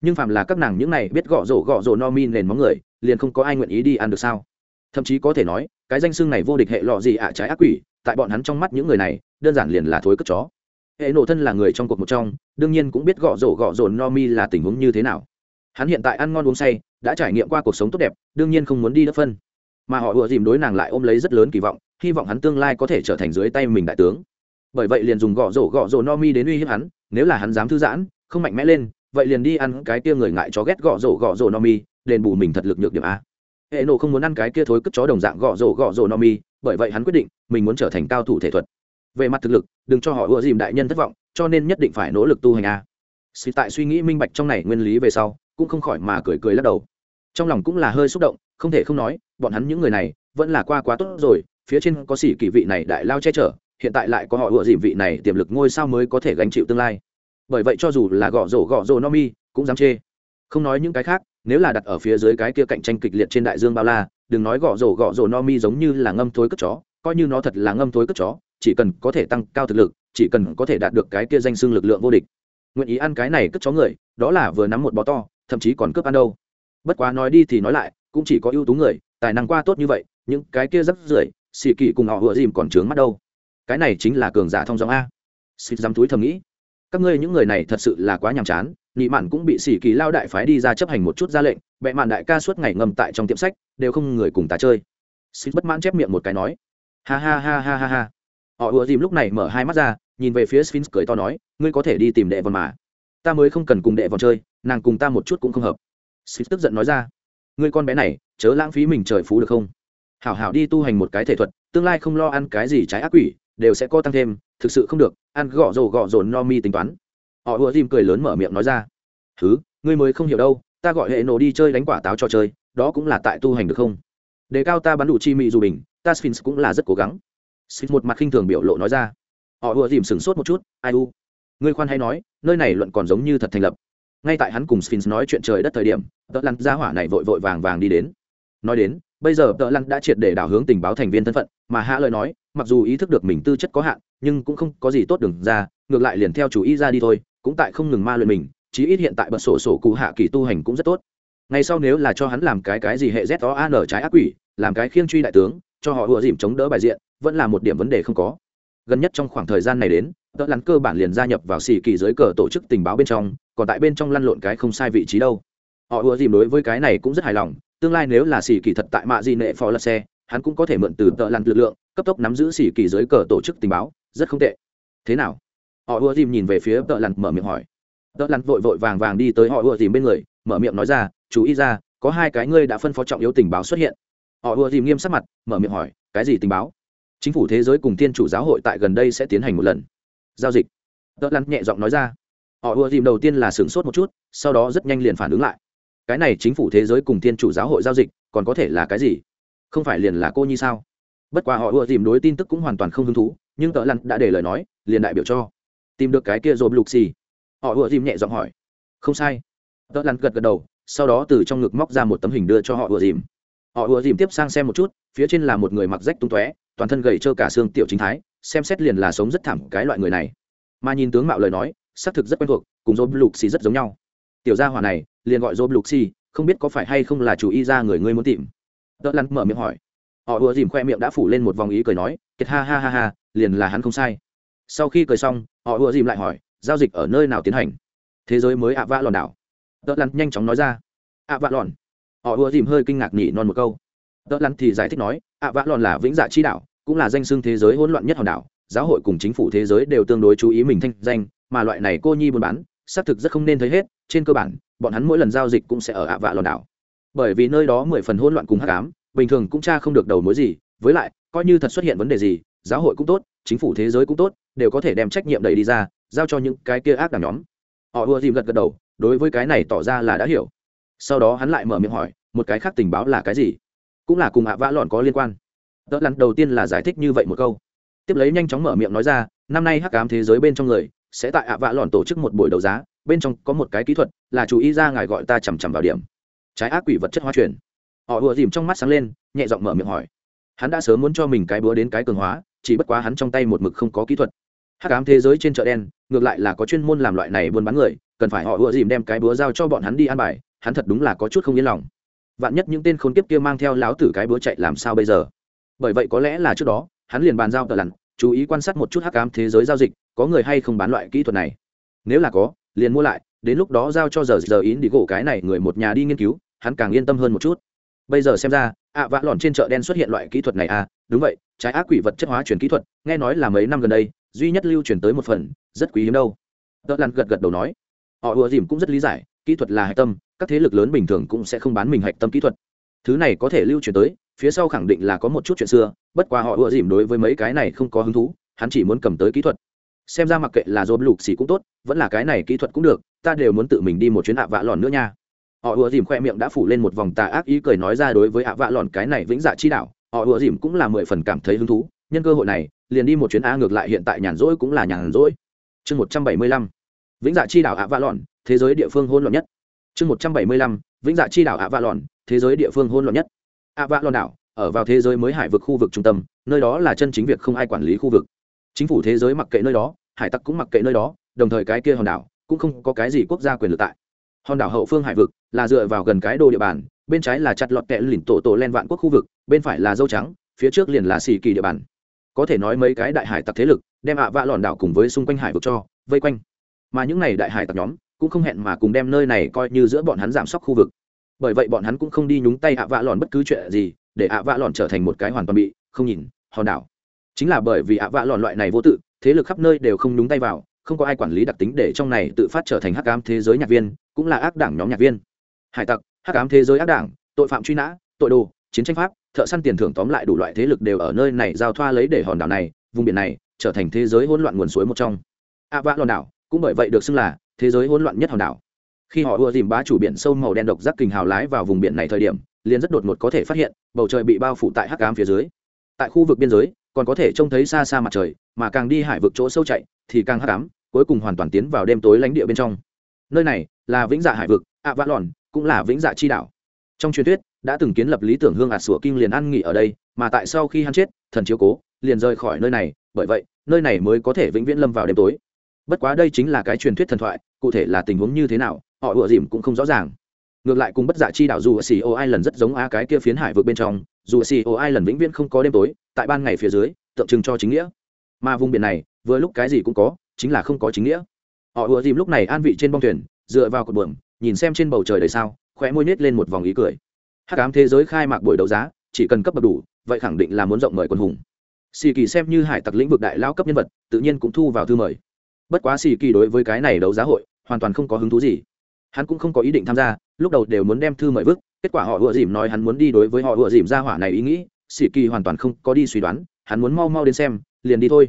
Nhưng phàm là các nàng những này biết gõ rổ gõ rổ no mi nền móng người, liền không có ai nguyện ý đi ăn được sao? Thậm chí có thể nói, cái danh xưng này vô địch hệ lọ gì ạ, trái ác quỷ, tại bọn hắn trong mắt những người này, đơn giản liền là thối cất chó. Hệ nổ thân là người trong cuộc một trong, đương nhiên cũng biết gõ rổ gõ rổ no mi là tình huống như thế nào. Hắn hiện tại ăn ngon uống say, đã trải nghiệm qua cuộc sống tốt đẹp, đương nhiên không muốn đi đất phân. Mà họ ùa dìm đối nàng lại ôm lấy rất lớn kỳ vọng hy vọng hắn tương lai có thể trở thành dưới tay mình đại tướng. Bởi vậy liền dùng gõ rổ gõ rổ no mi đến uy hiếp hắn, nếu là hắn dám thư giãn, không mạnh mẽ lên, vậy liền đi ăn cái kia người ngại chó ghét gõ rổ gõ rổ no mi, đền bù mình thật lực nhược điểm a. Hệ nộ không muốn ăn cái kia thối cất chó đồng dạng gõ rổ gõ rổ no mi, bởi vậy hắn quyết định, mình muốn trở thành cao thủ thể thuật. Về mặt thực lực, đừng cho họ ưa dìm đại nhân thất vọng, cho nên nhất định phải nỗ lực tu hành a. Xì tại suy nghĩ minh bạch trong này nguyên lý về sau, cũng không khỏi mà cười cười lắc đầu. Trong lòng cũng là hơi xúc động, không thể không nói, bọn hắn những người này, vẫn là qua quá tốt rồi phía trên có xỉ kỳ vị này đại lao che chở, hiện tại lại có họ ủa dìm vị này tiềm lực ngôi sao mới có thể gánh chịu tương lai. Bởi vậy cho dù là gõ rổ gõ rổ no mi, cũng dám chê. Không nói những cái khác, nếu là đặt ở phía dưới cái kia cạnh tranh kịch liệt trên đại dương bao la, đừng nói gõ rổ gõ rổ no mi giống như là ngâm thối cất chó, coi như nó thật là ngâm thối cất chó, chỉ cần có thể tăng cao thực lực, chỉ cần có thể đạt được cái kia danh xưng lực lượng vô địch. Nguyện ý ăn cái này cất chó người, đó là vừa nắm một bó to, thậm chí còn cướp ăn đâu. Bất quá nói đi thì nói lại, cũng chỉ có ưu tú người, tài năng qua tốt như vậy, những cái kia rất rưởi xì kỳ cùng họ vừa dìm còn trướng mắt đâu. Cái này chính là cường giả thông giọng a. Xịt dám túi thầm nghĩ. Các ngươi những người này thật sự là quá nhàm chán, nị mạn cũng bị xì kỳ lao đại phái đi ra chấp hành một chút ra lệnh, bệ mạn đại ca suốt ngày ngầm tại trong tiệm sách, đều không người cùng ta chơi. Xịt bất mãn chép miệng một cái nói. Ha ha ha ha ha ha. Họ ùa dìm lúc này mở hai mắt ra, nhìn về phía sphinx cười to nói, ngươi có thể đi tìm đệ vòn mà. Ta mới không cần cùng đệ vòn chơi, nàng cùng ta một chút cũng không hợp. Sphinx tức giận nói ra, ngươi con bé này, chớ lãng phí mình trời phú được không? Hảo hảo đi tu hành một cái thể thuật, tương lai không lo ăn cái gì trái ác quỷ, đều sẽ có tăng thêm, thực sự không được, ăn gõ rồ gõ rồn no mi tính toán. Họ ùa dìm cười lớn mở miệng nói ra thứ ngươi mới không hiểu đâu, ta gọi hệ nổ đi chơi đánh quả táo cho chơi, đó cũng là tại tu hành được không? Đề cao ta bắn đủ chi mị dù bình, ta sphinx cũng là rất cố gắng. Sphinx một mặt khinh thường biểu lộ nói ra, họ ùa dìm sửng sốt một chút, ai u? Ngươi khoan hay nói, nơi này luận còn giống như thật thành lập. Ngay tại hắn cùng sphinx nói chuyện trời đất thời điểm tợ lăn ra hỏa này vội vội vàng vàng đi đến nói đến, bây giờ tợ lăn đã triệt để đảo hướng tình báo thành viên thân phận, mà hạ lời nói, mặc dù ý thức được mình tư chất có hạn, nhưng cũng không có gì tốt đừng ra, ngược lại liền theo chủ ý ra đi thôi, cũng tại không ngừng ma luyện mình, chí ít hiện tại bật sổ sổ cụ hạ kỳ tu hành cũng rất tốt. Ngay sau nếu là cho hắn làm cái cái gì hệ z o an trái ác quỷ, làm cái khiêng truy đại tướng, cho họ ùa dìm chống đỡ bài diện, vẫn là một điểm vấn đề không có. Gần nhất trong khoảng thời gian này đến, tợ lắn cơ bản liền gia nhập vào xì kỳ dưới cờ tổ chức tình báo bên trong, còn tại bên trong lăn lộn cái không sai vị trí đâu. Họ ùa dìm đối với cái này cũng rất hài lòng tương lai nếu là xì kỳ thật tại mạ di nệ phó lật xe, hắn cũng có thể mượn từ tợ lặn lực lượng, cấp tốc nắm giữ xì kỳ dưới cờ tổ chức tình báo, rất không tệ. Thế nào? Họ ùa dìm nhìn về phía tợ lặn, mở miệng hỏi. Tợ lặn vội vội vàng vàng đi tới họ ùa dìm bên người, mở miệng nói ra, chú ý ra, có hai cái ngươi đã phân phó trọng yếu tình báo xuất hiện. Họ ùa dìm nghiêm sắc mặt, mở miệng hỏi, cái gì tình báo? Chính phủ thế giới cùng thiên chủ giáo hội tại gần đây sẽ tiến hành một lần. Giao dịch. Tợ lặn nhẹ giọng nói ra. Họ ùa dìm đầu tiên là sửng sốt một chút, sau đó rất nhanh liền phản ứng lại cái này chính phủ thế giới cùng thiên chủ giáo hội giao dịch, còn có thể là cái gì? Không phải liền là cô nhi sao? Bất quá họ ưa tìm đối tin tức cũng hoàn toàn không hứng thú, nhưng tợ lăn đã để lời nói, liền đại biểu cho. Tìm được cái kia rồi lục xì. Họ ưa tìm nhẹ giọng hỏi. Không sai. Tợ lăn gật gật đầu, sau đó từ trong ngực móc ra một tấm hình đưa cho họ ưa tìm. Họ ưa tìm tiếp sang xem một chút, phía trên là một người mặc rách tung tóe, toàn thân gầy trơ cả xương tiểu chính thái, xem xét liền là sống rất thảm cái loại người này. Mà nhìn tướng mạo lời nói, xác thực rất quen thuộc, cùng dô lục xì rất giống nhau. Tiểu gia hỏa này liền gọi job luxi, không biết có phải hay không là chủ y ra người ngươi muốn tìm. Tợ lăn mở miệng hỏi. Họ ùa dìm khoe miệng đã phủ lên một vòng ý cười nói, kiệt ha ha ha ha, liền là hắn không sai. Sau khi cười xong, họ ùa dìm lại hỏi, giao dịch ở nơi nào tiến hành? Thế giới mới ạ vạ lòn đảo. Tợ lăn nhanh chóng nói ra. Ạ vạ lòn. Họ ùa dìm hơi kinh ngạc nhỉ non một câu. Tợ lăn thì giải thích nói, ạ vạ lòn là vĩnh dạ chi đảo, cũng là danh xưng thế giới hỗn loạn nhất hòn đảo, giáo hội cùng chính phủ thế giới đều tương đối chú ý mình thanh danh, mà loại này cô nhi buôn bán xác thực rất không nên thấy hết, trên cơ bản, bọn hắn mỗi lần giao dịch cũng sẽ ở ạ vạ lòn đảo. Bởi vì nơi đó mười phần hỗn loạn cùng hắc ám, bình thường cũng cha không được đầu mối gì, với lại, coi như thật xuất hiện vấn đề gì, giáo hội cũng tốt, chính phủ thế giới cũng tốt, đều có thể đem trách nhiệm đẩy đi ra, giao cho những cái kia ác đảng nhóm. Họ ùa dìm gật gật đầu, đối với cái này tỏ ra là đã hiểu. Sau đó hắn lại mở miệng hỏi, một cái khác tình báo là cái gì? Cũng là cùng ạ vã lòn có liên quan. Tớ lặn đầu tiên là giải thích như vậy một câu. Tiếp lấy nhanh chóng mở miệng nói ra, năm nay hắc ám thế giới bên trong người sẽ tại ạ vạ lòn tổ chức một buổi đấu giá, bên trong có một cái kỹ thuật là chú ý ra ngài gọi ta chằm chằm vào điểm. Trái ác quỷ vật chất hóa truyền. Họ ùa dìm trong mắt sáng lên, nhẹ giọng mở miệng hỏi. Hắn đã sớm muốn cho mình cái búa đến cái cường hóa, chỉ bất quá hắn trong tay một mực không có kỹ thuật. Hắc ám thế giới trên chợ đen, ngược lại là có chuyên môn làm loại này buôn bán người, cần phải họ ùa dìm đem cái búa giao cho bọn hắn đi ăn bài, hắn thật đúng là có chút không yên lòng. Vạn nhất những tên khốn kiếp kia mang theo láo tử cái búa chạy làm sao bây giờ? Bởi vậy có lẽ là trước đó, hắn liền bàn giao tờ lặn, chú ý quan sát một chút hắc ám thế giới giao dịch có người hay không bán loại kỹ thuật này? Nếu là có, liền mua lại, đến lúc đó giao cho giờ giờ ý đi gỗ cái này người một nhà đi nghiên cứu, hắn càng yên tâm hơn một chút. Bây giờ xem ra, ạ vạ lòn trên chợ đen xuất hiện loại kỹ thuật này à đúng vậy, trái ác quỷ vật chất hóa chuyển kỹ thuật, nghe nói là mấy năm gần đây, duy nhất lưu truyền tới một phần, rất quý hiếm đâu. Tớ lặn gật gật đầu nói, họ ùa dìm cũng rất lý giải, kỹ thuật là hạch tâm, các thế lực lớn bình thường cũng sẽ không bán mình hạch tâm kỹ thuật. Thứ này có thể lưu truyền tới, phía sau khẳng định là có một chút chuyện xưa, bất qua họ ùa dìm đối với mấy cái này không có hứng thú, hắn chỉ muốn cầm tới kỹ thuật xem ra mặc kệ là dồn lục xì cũng tốt, vẫn là cái này kỹ thuật cũng được, ta đều muốn tự mình đi một chuyến ạ vạ lòn nữa nha. Họ ùa dìm khoe miệng đã phủ lên một vòng tà ác ý cười nói ra đối với ạ vạ lòn cái này vĩnh dạ chi đạo, họ ùa dìm cũng là mười phần cảm thấy hứng thú, nhân cơ hội này, liền đi một chuyến a ngược lại hiện tại nhàn rỗi cũng là nhàn rỗi. Chương một trăm bảy mươi lăm, vĩnh dạ chi đảo ạ vạ lòn, thế giới địa phương hôn loạn nhất. Chương một trăm bảy mươi lăm, vĩnh dạ chi đảo ạ vạ lòn, thế giới địa phương hôn loạn nhất. Ạ vạ lòn đảo, ở vào thế giới mới hải vực khu vực trung tâm, nơi đó là chân chính việc không ai quản lý khu vực. Chính phủ thế giới mặc kệ nơi đó hải tặc cũng mặc kệ nơi đó, đồng thời cái kia hòn đảo cũng không có cái gì quốc gia quyền lực tại. Hòn đảo hậu phương hải vực là dựa vào gần cái đồ địa bàn, bên trái là chặt lọt kẹ lỉnh tổ tổ len vạn quốc khu vực, bên phải là dâu trắng, phía trước liền là xì kỳ địa bàn. Có thể nói mấy cái đại hải tặc thế lực đem ạ vạ lòn đảo cùng với xung quanh hải vực cho vây quanh. Mà những n à y đại hải tặc nhóm cũng không hẹn mà cùng đem nơi này coi như giữa bọn hắn giảm sóc khu vực. Bởi vậy bọn hắn cũng không đi nhúng tay ạ vạ lòn bất cứ chuyện gì, để ạ vạ lòn trở thành một cái hoàn toàn bị không nhìn hòn đảo chính là bởi vì ạ vạ lọn loại này vô tự, thế lực khắp nơi đều không nhúng tay vào, không có ai quản lý đặc tính để trong này tự phát trở thành hắc ám thế giới nhạc viên, cũng là ác đảng nhóm nhạc viên. Hải tặc, hắc ám thế giới ác đảng, tội phạm truy nã, tội đồ, chiến tranh pháp, thợ săn tiền thưởng tóm lại đủ loại thế lực đều ở nơi này giao thoa lấy để hòn đảo này, vùng biển này, trở thành thế giới hỗn loạn nguồn suối một trong. Ạ vạ lọn đảo, cũng bởi vậy được xưng là thế giới hỗn loạn nhất hòn đảo. Khi họ ưa dìm bá chủ biển sâu màu đen độc giác kình hào lái vào vùng biển này thời điểm, liền rất đột ngột có thể phát hiện, bầu trời bị bao phủ tại hắc ám phía dưới. Tại khu vực biên giới còn có thể trông thấy xa xa mặt trời, mà càng đi hải vực chỗ sâu chạy, thì càng hắc ám, cuối cùng hoàn toàn tiến vào đêm tối lánh địa bên trong. Nơi này là vĩnh dạ hải vực a vã lòn, cũng là vĩnh dạ chi đảo. Trong truyền thuyết, đã từng kiến lập lý tưởng hương ạt sủa kinh liền ăn nghỉ ở đây, mà tại sau khi hắn chết, thần chiếu cố, liền rời khỏi nơi này, bởi vậy, nơi này mới có thể vĩnh viễn lâm vào đêm tối. Bất quá đây chính là cái truyền thuyết thần thoại, cụ thể là tình huống như thế nào, họ ủa dìm cũng không rõ ràng ngược lại cùng bất giả chi đảo dù ở xì ô ai lần rất giống a cái kia phiến hải vượt bên trong, dù ở xì ô ai lần vĩnh viễn không có đêm tối, tại ban ngày phía dưới, tượng trưng cho chính nghĩa. Mà vùng biển này, vừa lúc cái gì cũng có, chính là không có chính nghĩa. Họ ùa dìm lúc này an vị trên bong thuyền, dựa vào cột buồm, nhìn xem trên bầu trời đầy sao, khóe môi nết lên một vòng ý cười. Hắc ám thế giới khai mạc buổi đấu giá, chỉ cần cấp bậc đủ, vậy khẳng định là muốn rộng mời quân hùng. Xì kỳ xem như hải tặc lĩnh vực đại lao cấp nhân vật, tự nhiên cũng thu vào thư mời. Bất quá xì kỳ đối với cái này đấu giá hội, hoàn toàn không có hứng thú gì. Hắn cũng không có ý định tham gia lúc đầu đều muốn đem thư mời vứt kết quả họ ùa dìm nói hắn muốn đi đối với họ ùa dìm ra hỏa này ý nghĩ sĩ kỳ hoàn toàn không có đi suy đoán, hắn muốn mau mau đến xem, liền đi thôi.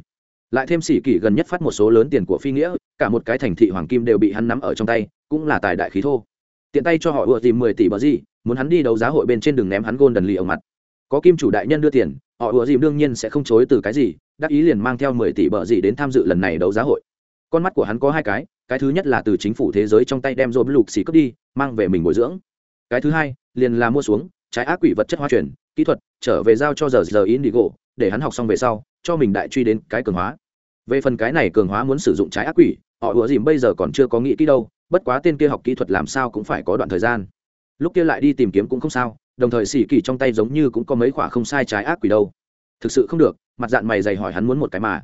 Lại thêm sĩ kỳ gần nhất phát một số lớn tiền của phi nghĩa, cả một cái thành thị hoàng kim đều bị hắn nắm ở trong tay, cũng là tài đại khí thô. Tiện tay cho họ ùa dìm mười tỷ bờ gì, muốn hắn đi đấu giá hội bên trên đường ném hắn gôn đần lì ở mặt. Có kim chủ đại nhân đưa tiền, họ ùa dìm đương nhiên sẽ không chối từ cái gì, đắc ý liền mang theo mười tỷ bờ gì đến tham dự lần này đấu giá hội con mắt của hắn có hai cái cái thứ nhất là từ chính phủ thế giới trong tay đem dồn lục xì cướp đi mang về mình bồi dưỡng. Cái thứ hai liền là mua xuống trái ác quỷ vật chất hoa chuyển, kỹ thuật trở về giao cho giờ giờ indigo để hắn học xong về sau cho mình đại truy đến cái cường hóa. Về phần cái này cường hóa muốn sử dụng trái ác quỷ họ ủa dìm bây giờ còn chưa có nghĩ kỹ đâu bất quá tên kia học kỹ thuật làm sao cũng phải có đoạn thời gian. Lúc kia lại đi tìm kiếm cũng không sao đồng thời xỉ kỳ trong tay giống như cũng có mấy khoả không sai trái ác quỷ đâu. Thực sự không được mặt dạng mày dày hỏi hắn muốn một cái mà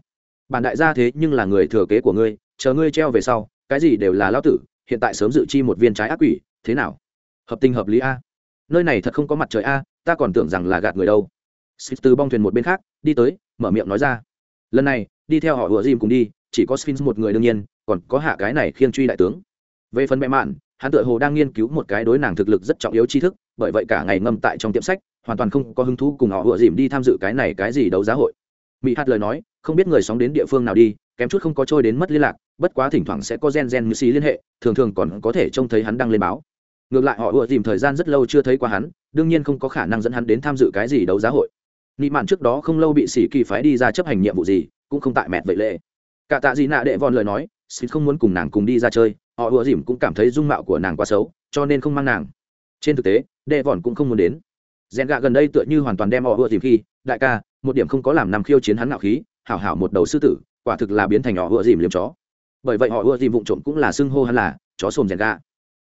bản đại gia thế nhưng là người thừa kế của ngươi, chờ ngươi treo về sau, cái gì đều là lao tử, hiện tại sớm dự chi một viên trái ác quỷ, thế nào? Hợp tình hợp lý a. Nơi này thật không có mặt trời a, ta còn tưởng rằng là gạt người đâu. Xịt từ bong thuyền một bên khác, đi tới, mở miệng nói ra. Lần này, đi theo họ ùa dìm cùng đi, chỉ có sphinx một người đương nhiên, còn có hạ cái này khiêng truy đại tướng. Về phần mẹ mạn, hắn tự hồ đang nghiên cứu một cái đối nàng thực lực rất trọng yếu tri thức, bởi vậy cả ngày ngâm tại trong tiệm sách, hoàn toàn không có hứng thú cùng họ ùa dìm đi tham dự cái này cái gì đấu giá hội. Mỹ hát lời nói không biết người sóng đến địa phương nào đi, kém chút không có trôi đến mất liên lạc, bất quá thỉnh thoảng sẽ có gen gen như xì liên hệ, thường thường còn có thể trông thấy hắn đăng lên báo. Ngược lại họ ùa dìm thời gian rất lâu chưa thấy qua hắn, đương nhiên không có khả năng dẫn hắn đến tham dự cái gì đấu giá hội. Nị mạn trước đó không lâu bị sĩ kỳ phái đi ra chấp hành nhiệm vụ gì, cũng không tại mẹt vậy lệ. Cả tạ gì nạ đệ vòn lời nói sĩ không muốn cùng nàng cùng đi ra chơi, họ ùa dìm cũng cảm thấy dung mạo của nàng quá xấu, cho nên không mang nàng. Trên thực tế, đệ vòn cũng không muốn đến. Rèn gạ gần đây tựa như hoàn toàn đem họ ưa dìm khi, đại ca, một điểm không có làm nằm khiêu chiến hắn ngạo khí hảo hảo một đầu sư tử, quả thực là biến thành họ ưa dìm liếm chó. Bởi vậy họ ưa dìm vụng trộm cũng là xưng hô hắn là chó sồn rèn ga.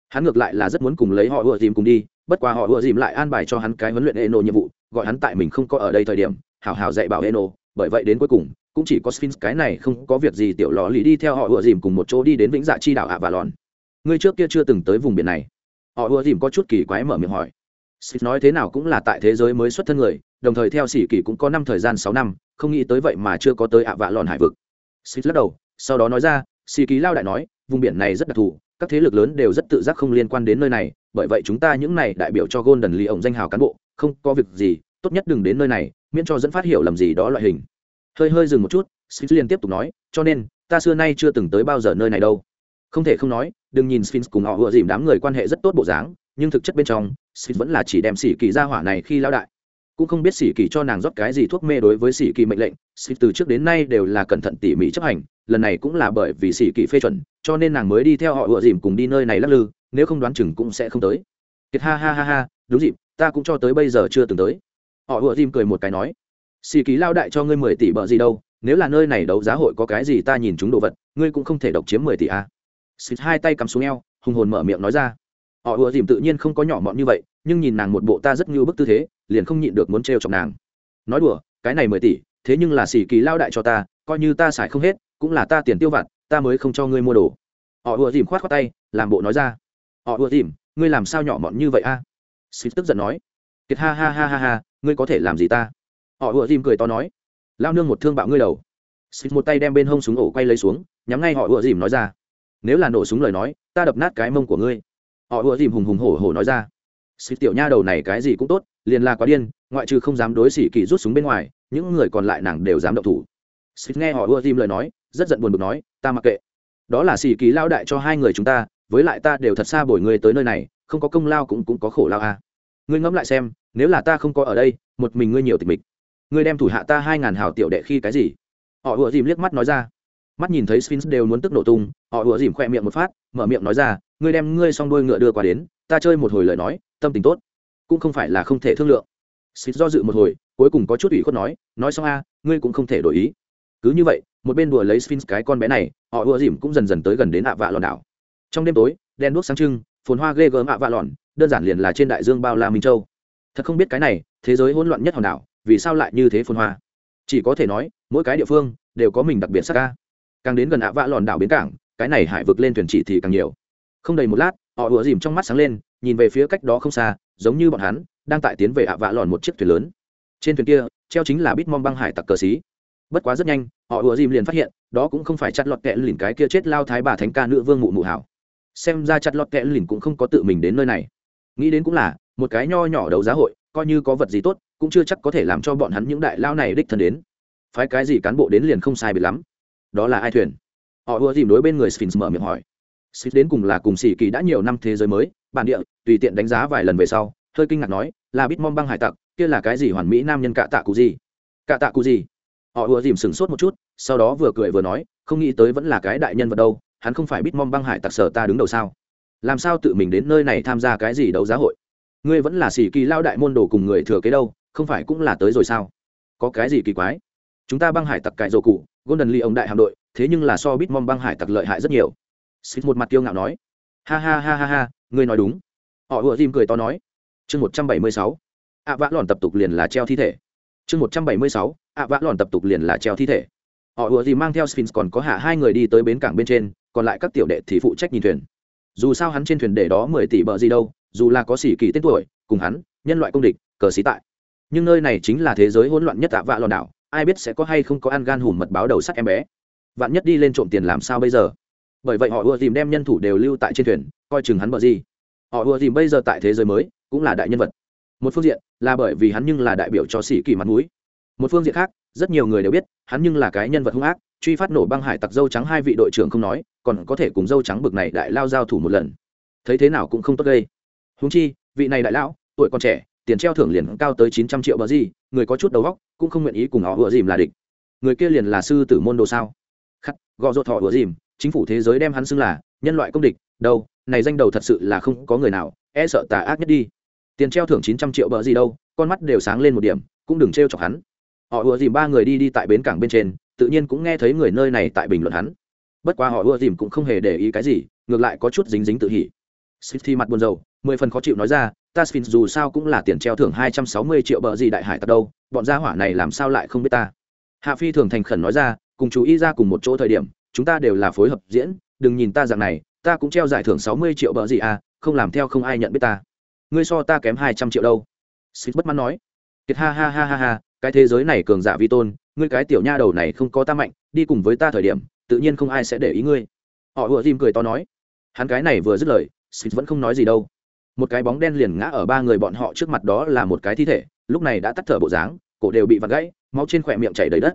hắn ngược lại là rất muốn cùng lấy họ ưa dìm cùng đi, bất quá họ ưa dìm lại an bài cho hắn cái huấn luyện eno nhiệm vụ, gọi hắn tại mình không có ở đây thời điểm, hảo hảo dạy bảo eno, bởi vậy đến cuối cùng, cũng chỉ có sphinx cái này không có việc gì tiểu lò lì đi theo họ ưa dìm cùng một chỗ đi đến vĩnh dạ chi đảo ạ và lòn ngươi trước kia chưa từng tới vùng biển này. Họ ưa dìm có chút kỳ quái mở miệng hỏi. Sphinx nói thế nào cũng là tại thế giới mới xuất thân người đồng thời theo sĩ kỳ cũng có năm thời gian sáu năm, không nghĩ tới vậy mà chưa có tới ạ vạ lòn hải vực. Sphinx lắc đầu, sau đó nói ra sĩ kỳ lao đại nói, vùng biển này rất đặc thù, các thế lực lớn đều rất tự giác không liên quan đến nơi này, bởi vậy chúng ta những này đại biểu cho golden lee ổng danh hào cán bộ, không có việc gì, tốt nhất đừng đến nơi này, miễn cho dẫn phát hiểu lầm gì đó loại hình. Hơi hơi dừng một chút, sphinx liền tiếp tục nói, cho nên, ta xưa nay chưa từng tới bao giờ nơi này đâu. Không thể không nói, đừng nhìn sphinx cùng họ vừa dìm đám người quan hệ rất tốt bộ dáng, nhưng thực chất bên trong, sphinx vẫn là chỉ đem sĩ kỳ ra hỏa này khi lao đại cũng không biết sĩ kỳ cho nàng rót cái gì thuốc mê đối với sĩ kỳ mệnh lệnh sĩ từ trước đến nay đều là cẩn thận tỉ mỉ chấp hành, lần này cũng là bởi vì sĩ kỳ phê chuẩn, cho nên nàng mới đi theo họ ựa dìm cùng đi nơi này lắc lư, nếu không đoán chừng cũng sẽ không tới. Kiệt ha ha ha ha, đúng dịp, ta cũng cho tới bây giờ chưa từng tới. Họ ựa dìm cười một cái nói sĩ kỳ lao đại cho ngươi mười tỷ bợ gì đâu, nếu là nơi này đấu giá hội có cái gì ta nhìn chúng đồ vật, ngươi cũng không thể độc chiếm mười tỷ à. a sĩ hai tay cắm xuống eo, hùng hồn mở miệng nói ra. Họ ựa dìm tự nhiên không có nhỏ mọn như vậy, nhưng nhìn nàng một bộ ta rất như bức tư thế liền không nhịn được muốn trêu chọc nàng. Nói đùa, cái này mười tỷ, thế nhưng là xì kỳ lao đại cho ta, coi như ta xài không hết, cũng là ta tiền tiêu vặt, ta mới không cho ngươi mua đồ. Họ ùa dìm khoát khoát tay, làm bộ nói ra. Họ ùa dìm ngươi làm sao nhỏ mọn như vậy a? À? xịt tức giận nói. Kiệt ha ha ha ha ha, ngươi có thể làm gì ta? Họ ùa dìm cười to nói. Lao nương một thương bạo ngươi đầu. Xịt một tay đem bên hông súng ổ quay lấy xuống, nhắm ngay họ ùa dìm nói ra. Nếu là nổ súng lời nói, ta đập nát cái mông của ngươi. Họ ùa dìm hùng hùng hổ hổ nói ra xịt tiểu nha đầu này cái gì cũng tốt, liền là quá điên, ngoại trừ không dám đối xỉ kỳ rút súng bên ngoài, những người còn lại nàng đều dám động thủ. Xịt nghe họ ùa dìm lời nói, rất giận buồn bực nói, ta mặc kệ. Đó là xỉ kỳ lao đại cho hai người chúng ta, với lại ta đều thật xa bồi người tới nơi này, không có công lao cũng cũng có khổ lao à. ngươi ngẫm lại xem, nếu là ta không có ở đây, một mình ngươi nhiều tịch mịch. Ngươi đem thủ hạ ta hai ngàn hào tiểu đệ khi cái gì? Họ ùa dìm liếc mắt nói ra. Mắt nhìn thấy sphinx đều muốn tức nổ tung, họ ùa dìm khoe miệng một phát, mở miệng nói ra, ngươi đem ngươi xong đôi ngựa đưa qua đến ta chơi một hồi lời nói, tâm tình tốt, cũng không phải là không thể thương lượng. Xịt do dự một hồi, cuối cùng có chút ủy khuất nói nói xong a, ngươi cũng không thể đổi ý. Cứ như vậy, một bên đùa lấy sphinx cái con bé này, họ ùa dìm cũng dần dần tới gần đến ạ vạ lòn đảo. Trong đêm tối đen đuốc sáng trưng, phồn hoa ghê gớm ạ vạ lòn, đơn giản liền là trên đại dương bao la minh châu. Thật không biết cái này, thế giới hỗn loạn nhất hòn đảo, vì sao lại như thế phồn hoa? Chỉ có thể nói, mỗi cái địa phương đều có mình đặc biệt sắc ca. Càng đến gần ạ vạ lòn đảo bến cảng, cái này hải vực lên thuyền chỉ thì càng nhiều. Không đầy một lát họ ùa dìm trong mắt sáng lên, nhìn về phía cách đó không xa, giống như bọn hắn đang tại tiến về ạ vạ lòn một chiếc thuyền lớn. Trên thuyền kia, treo chính là bít mong băng hải tặc cờ xí. Bất quá rất nhanh, họ ùa dìm liền phát hiện, đó cũng không phải chặt lọt kẹ lìn cái kia chết lao thái bà thánh ca nữ vương mụ mụ hảo. Xem ra chặt lọt kẹ lìn cũng không có tự mình đến nơi này. Nghĩ đến cũng là, một cái nho nhỏ đấu giá hội, coi như có vật gì tốt, cũng chưa chắc có thể làm cho bọn hắn những đại lao này đích thân đến. Phái cái gì cán bộ đến liền không sai biệt lắm. Đó là ai thuyền? Họ ùa dìm đối bên người sphinx mở miệng hỏi sphinx đến cùng là cùng sĩ kỳ đã nhiều năm thế giới mới, bản địa, tùy tiện đánh giá vài lần về sau, hơi kinh ngạc nói, là Bitmom băng hải tặc, kia là cái gì hoàn mỹ nam nhân cạ tạ cụ gì? Cạ tạ cụ gì? Họ ùa dìm sừng sốt một chút, sau đó vừa cười vừa nói, không nghĩ tới vẫn là cái đại nhân vật đâu, hắn không phải Bitmom băng hải tặc sở ta đứng đầu sao? Làm sao tự mình đến nơi này tham gia cái gì đấu giá hội? Ngươi vẫn là sĩ kỳ lao đại môn đồ cùng người thừa kế đâu, không phải cũng là tới rồi sao? Có cái gì kỳ quái? Chúng ta băng hải tặc cải rồ cụ, golden lee ông đại hạm đội, thế nhưng là so Bitmom băng hải tặc lợi hại rất nhiều xịt một mặt kiêu ngạo nói. Ha ha ha ha ha, ngươi nói đúng. Họ vừa dìm cười to nói. Chương một trăm bảy mươi sáu. Ạ vã lòn tập tục liền là treo thi thể. Chương một trăm bảy mươi sáu, ạ vã lòn tập tục liền là treo thi thể. Họ vừa dìm mang theo sphinx còn có hạ hai người đi tới bến cảng bên trên, còn lại các tiểu đệ thì phụ trách nhìn thuyền. Dù sao hắn trên thuyền để đó mười tỷ bờ gì đâu, dù là có sĩ kỳ tên tuổi, cùng hắn, nhân loại công địch, cờ xí tại. Nhưng nơi này chính là thế giới hỗn loạn nhất ạ vạ lòn đảo, ai biết sẽ có hay không có ăn gan hùm mật báo đầu sắt em bé. Vạn nhất đi lên trộm tiền làm sao bây giờ? Bởi vậy họ ùa dìm đem nhân thủ đều lưu tại trên thuyền, coi chừng hắn bờ gì. Họ ùa dìm bây giờ tại thế giới mới, cũng là đại nhân vật. Một phương diện là bởi vì hắn nhưng là đại biểu cho sĩ kỳ mặt mũi. Một phương diện khác, rất nhiều người đều biết, hắn nhưng là cái nhân vật hung ác, truy phát nổ băng hải tặc dâu trắng hai vị đội trưởng không nói, còn có thể cùng dâu trắng bực này đại lao giao thủ một lần. Thấy thế nào cũng không tốt gây. Húng chi, vị này đại lão, tuổi còn trẻ, tiền treo thưởng liền cao tới chín trăm triệu bờ gì, người có chút đầu óc, cũng không nguyện ý cùng họ ùa dìm là địch. Người kia liền là sư tử môn đồ sao? Khắc gọ rột họ ùa dìm chính phủ thế giới đem hắn xưng là nhân loại công địch, đâu, này danh đầu thật sự là không có người nào e sợ tà ác nhất đi. Tiền treo thưởng chín trăm triệu bờ gì đâu, con mắt đều sáng lên một điểm, cũng đừng trêu chọc hắn. Họ ùa dìm ba người đi đi tại bến cảng bên trên, tự nhiên cũng nghe thấy người nơi này tại bình luận hắn. Bất quá họ ùa dìm cũng không hề để ý cái gì, ngược lại có chút dính dính tự hỉ. Smith thì mặt buồn rầu, mười phần khó chịu nói ra, ta Sphinx dù sao cũng là tiền treo thưởng hai trăm sáu mươi triệu bờ gì đại hải tặc đâu, bọn gia hỏa này làm sao lại không biết ta? Hạ phi thường thành khẩn nói ra, cùng chú ý ra cùng một chỗ thời điểm chúng ta đều là phối hợp diễn, đừng nhìn ta dạng này, ta cũng treo giải thưởng sáu mươi triệu bờ gì à không làm theo không ai nhận biết ta. Ngươi so ta kém hai trăm triệu đâu. Smith bất mãn nói. Kiệt ha ha ha ha ha, cái thế giới này cường giả vi tôn, ngươi cái tiểu nha đầu này không có ta mạnh, đi cùng với ta thời điểm, tự nhiên không ai sẽ để ý ngươi. Họ ùa dìm cười to nói. Hắn cái này vừa dứt lời Xịt vẫn không nói gì đâu. Một cái bóng đen liền ngã ở ba người bọn họ trước mặt đó là một cái thi thể, lúc này đã tắt thở bộ dáng, cổ đều bị vặt gãy, máu trên khỏe miệng chảy đầy đất.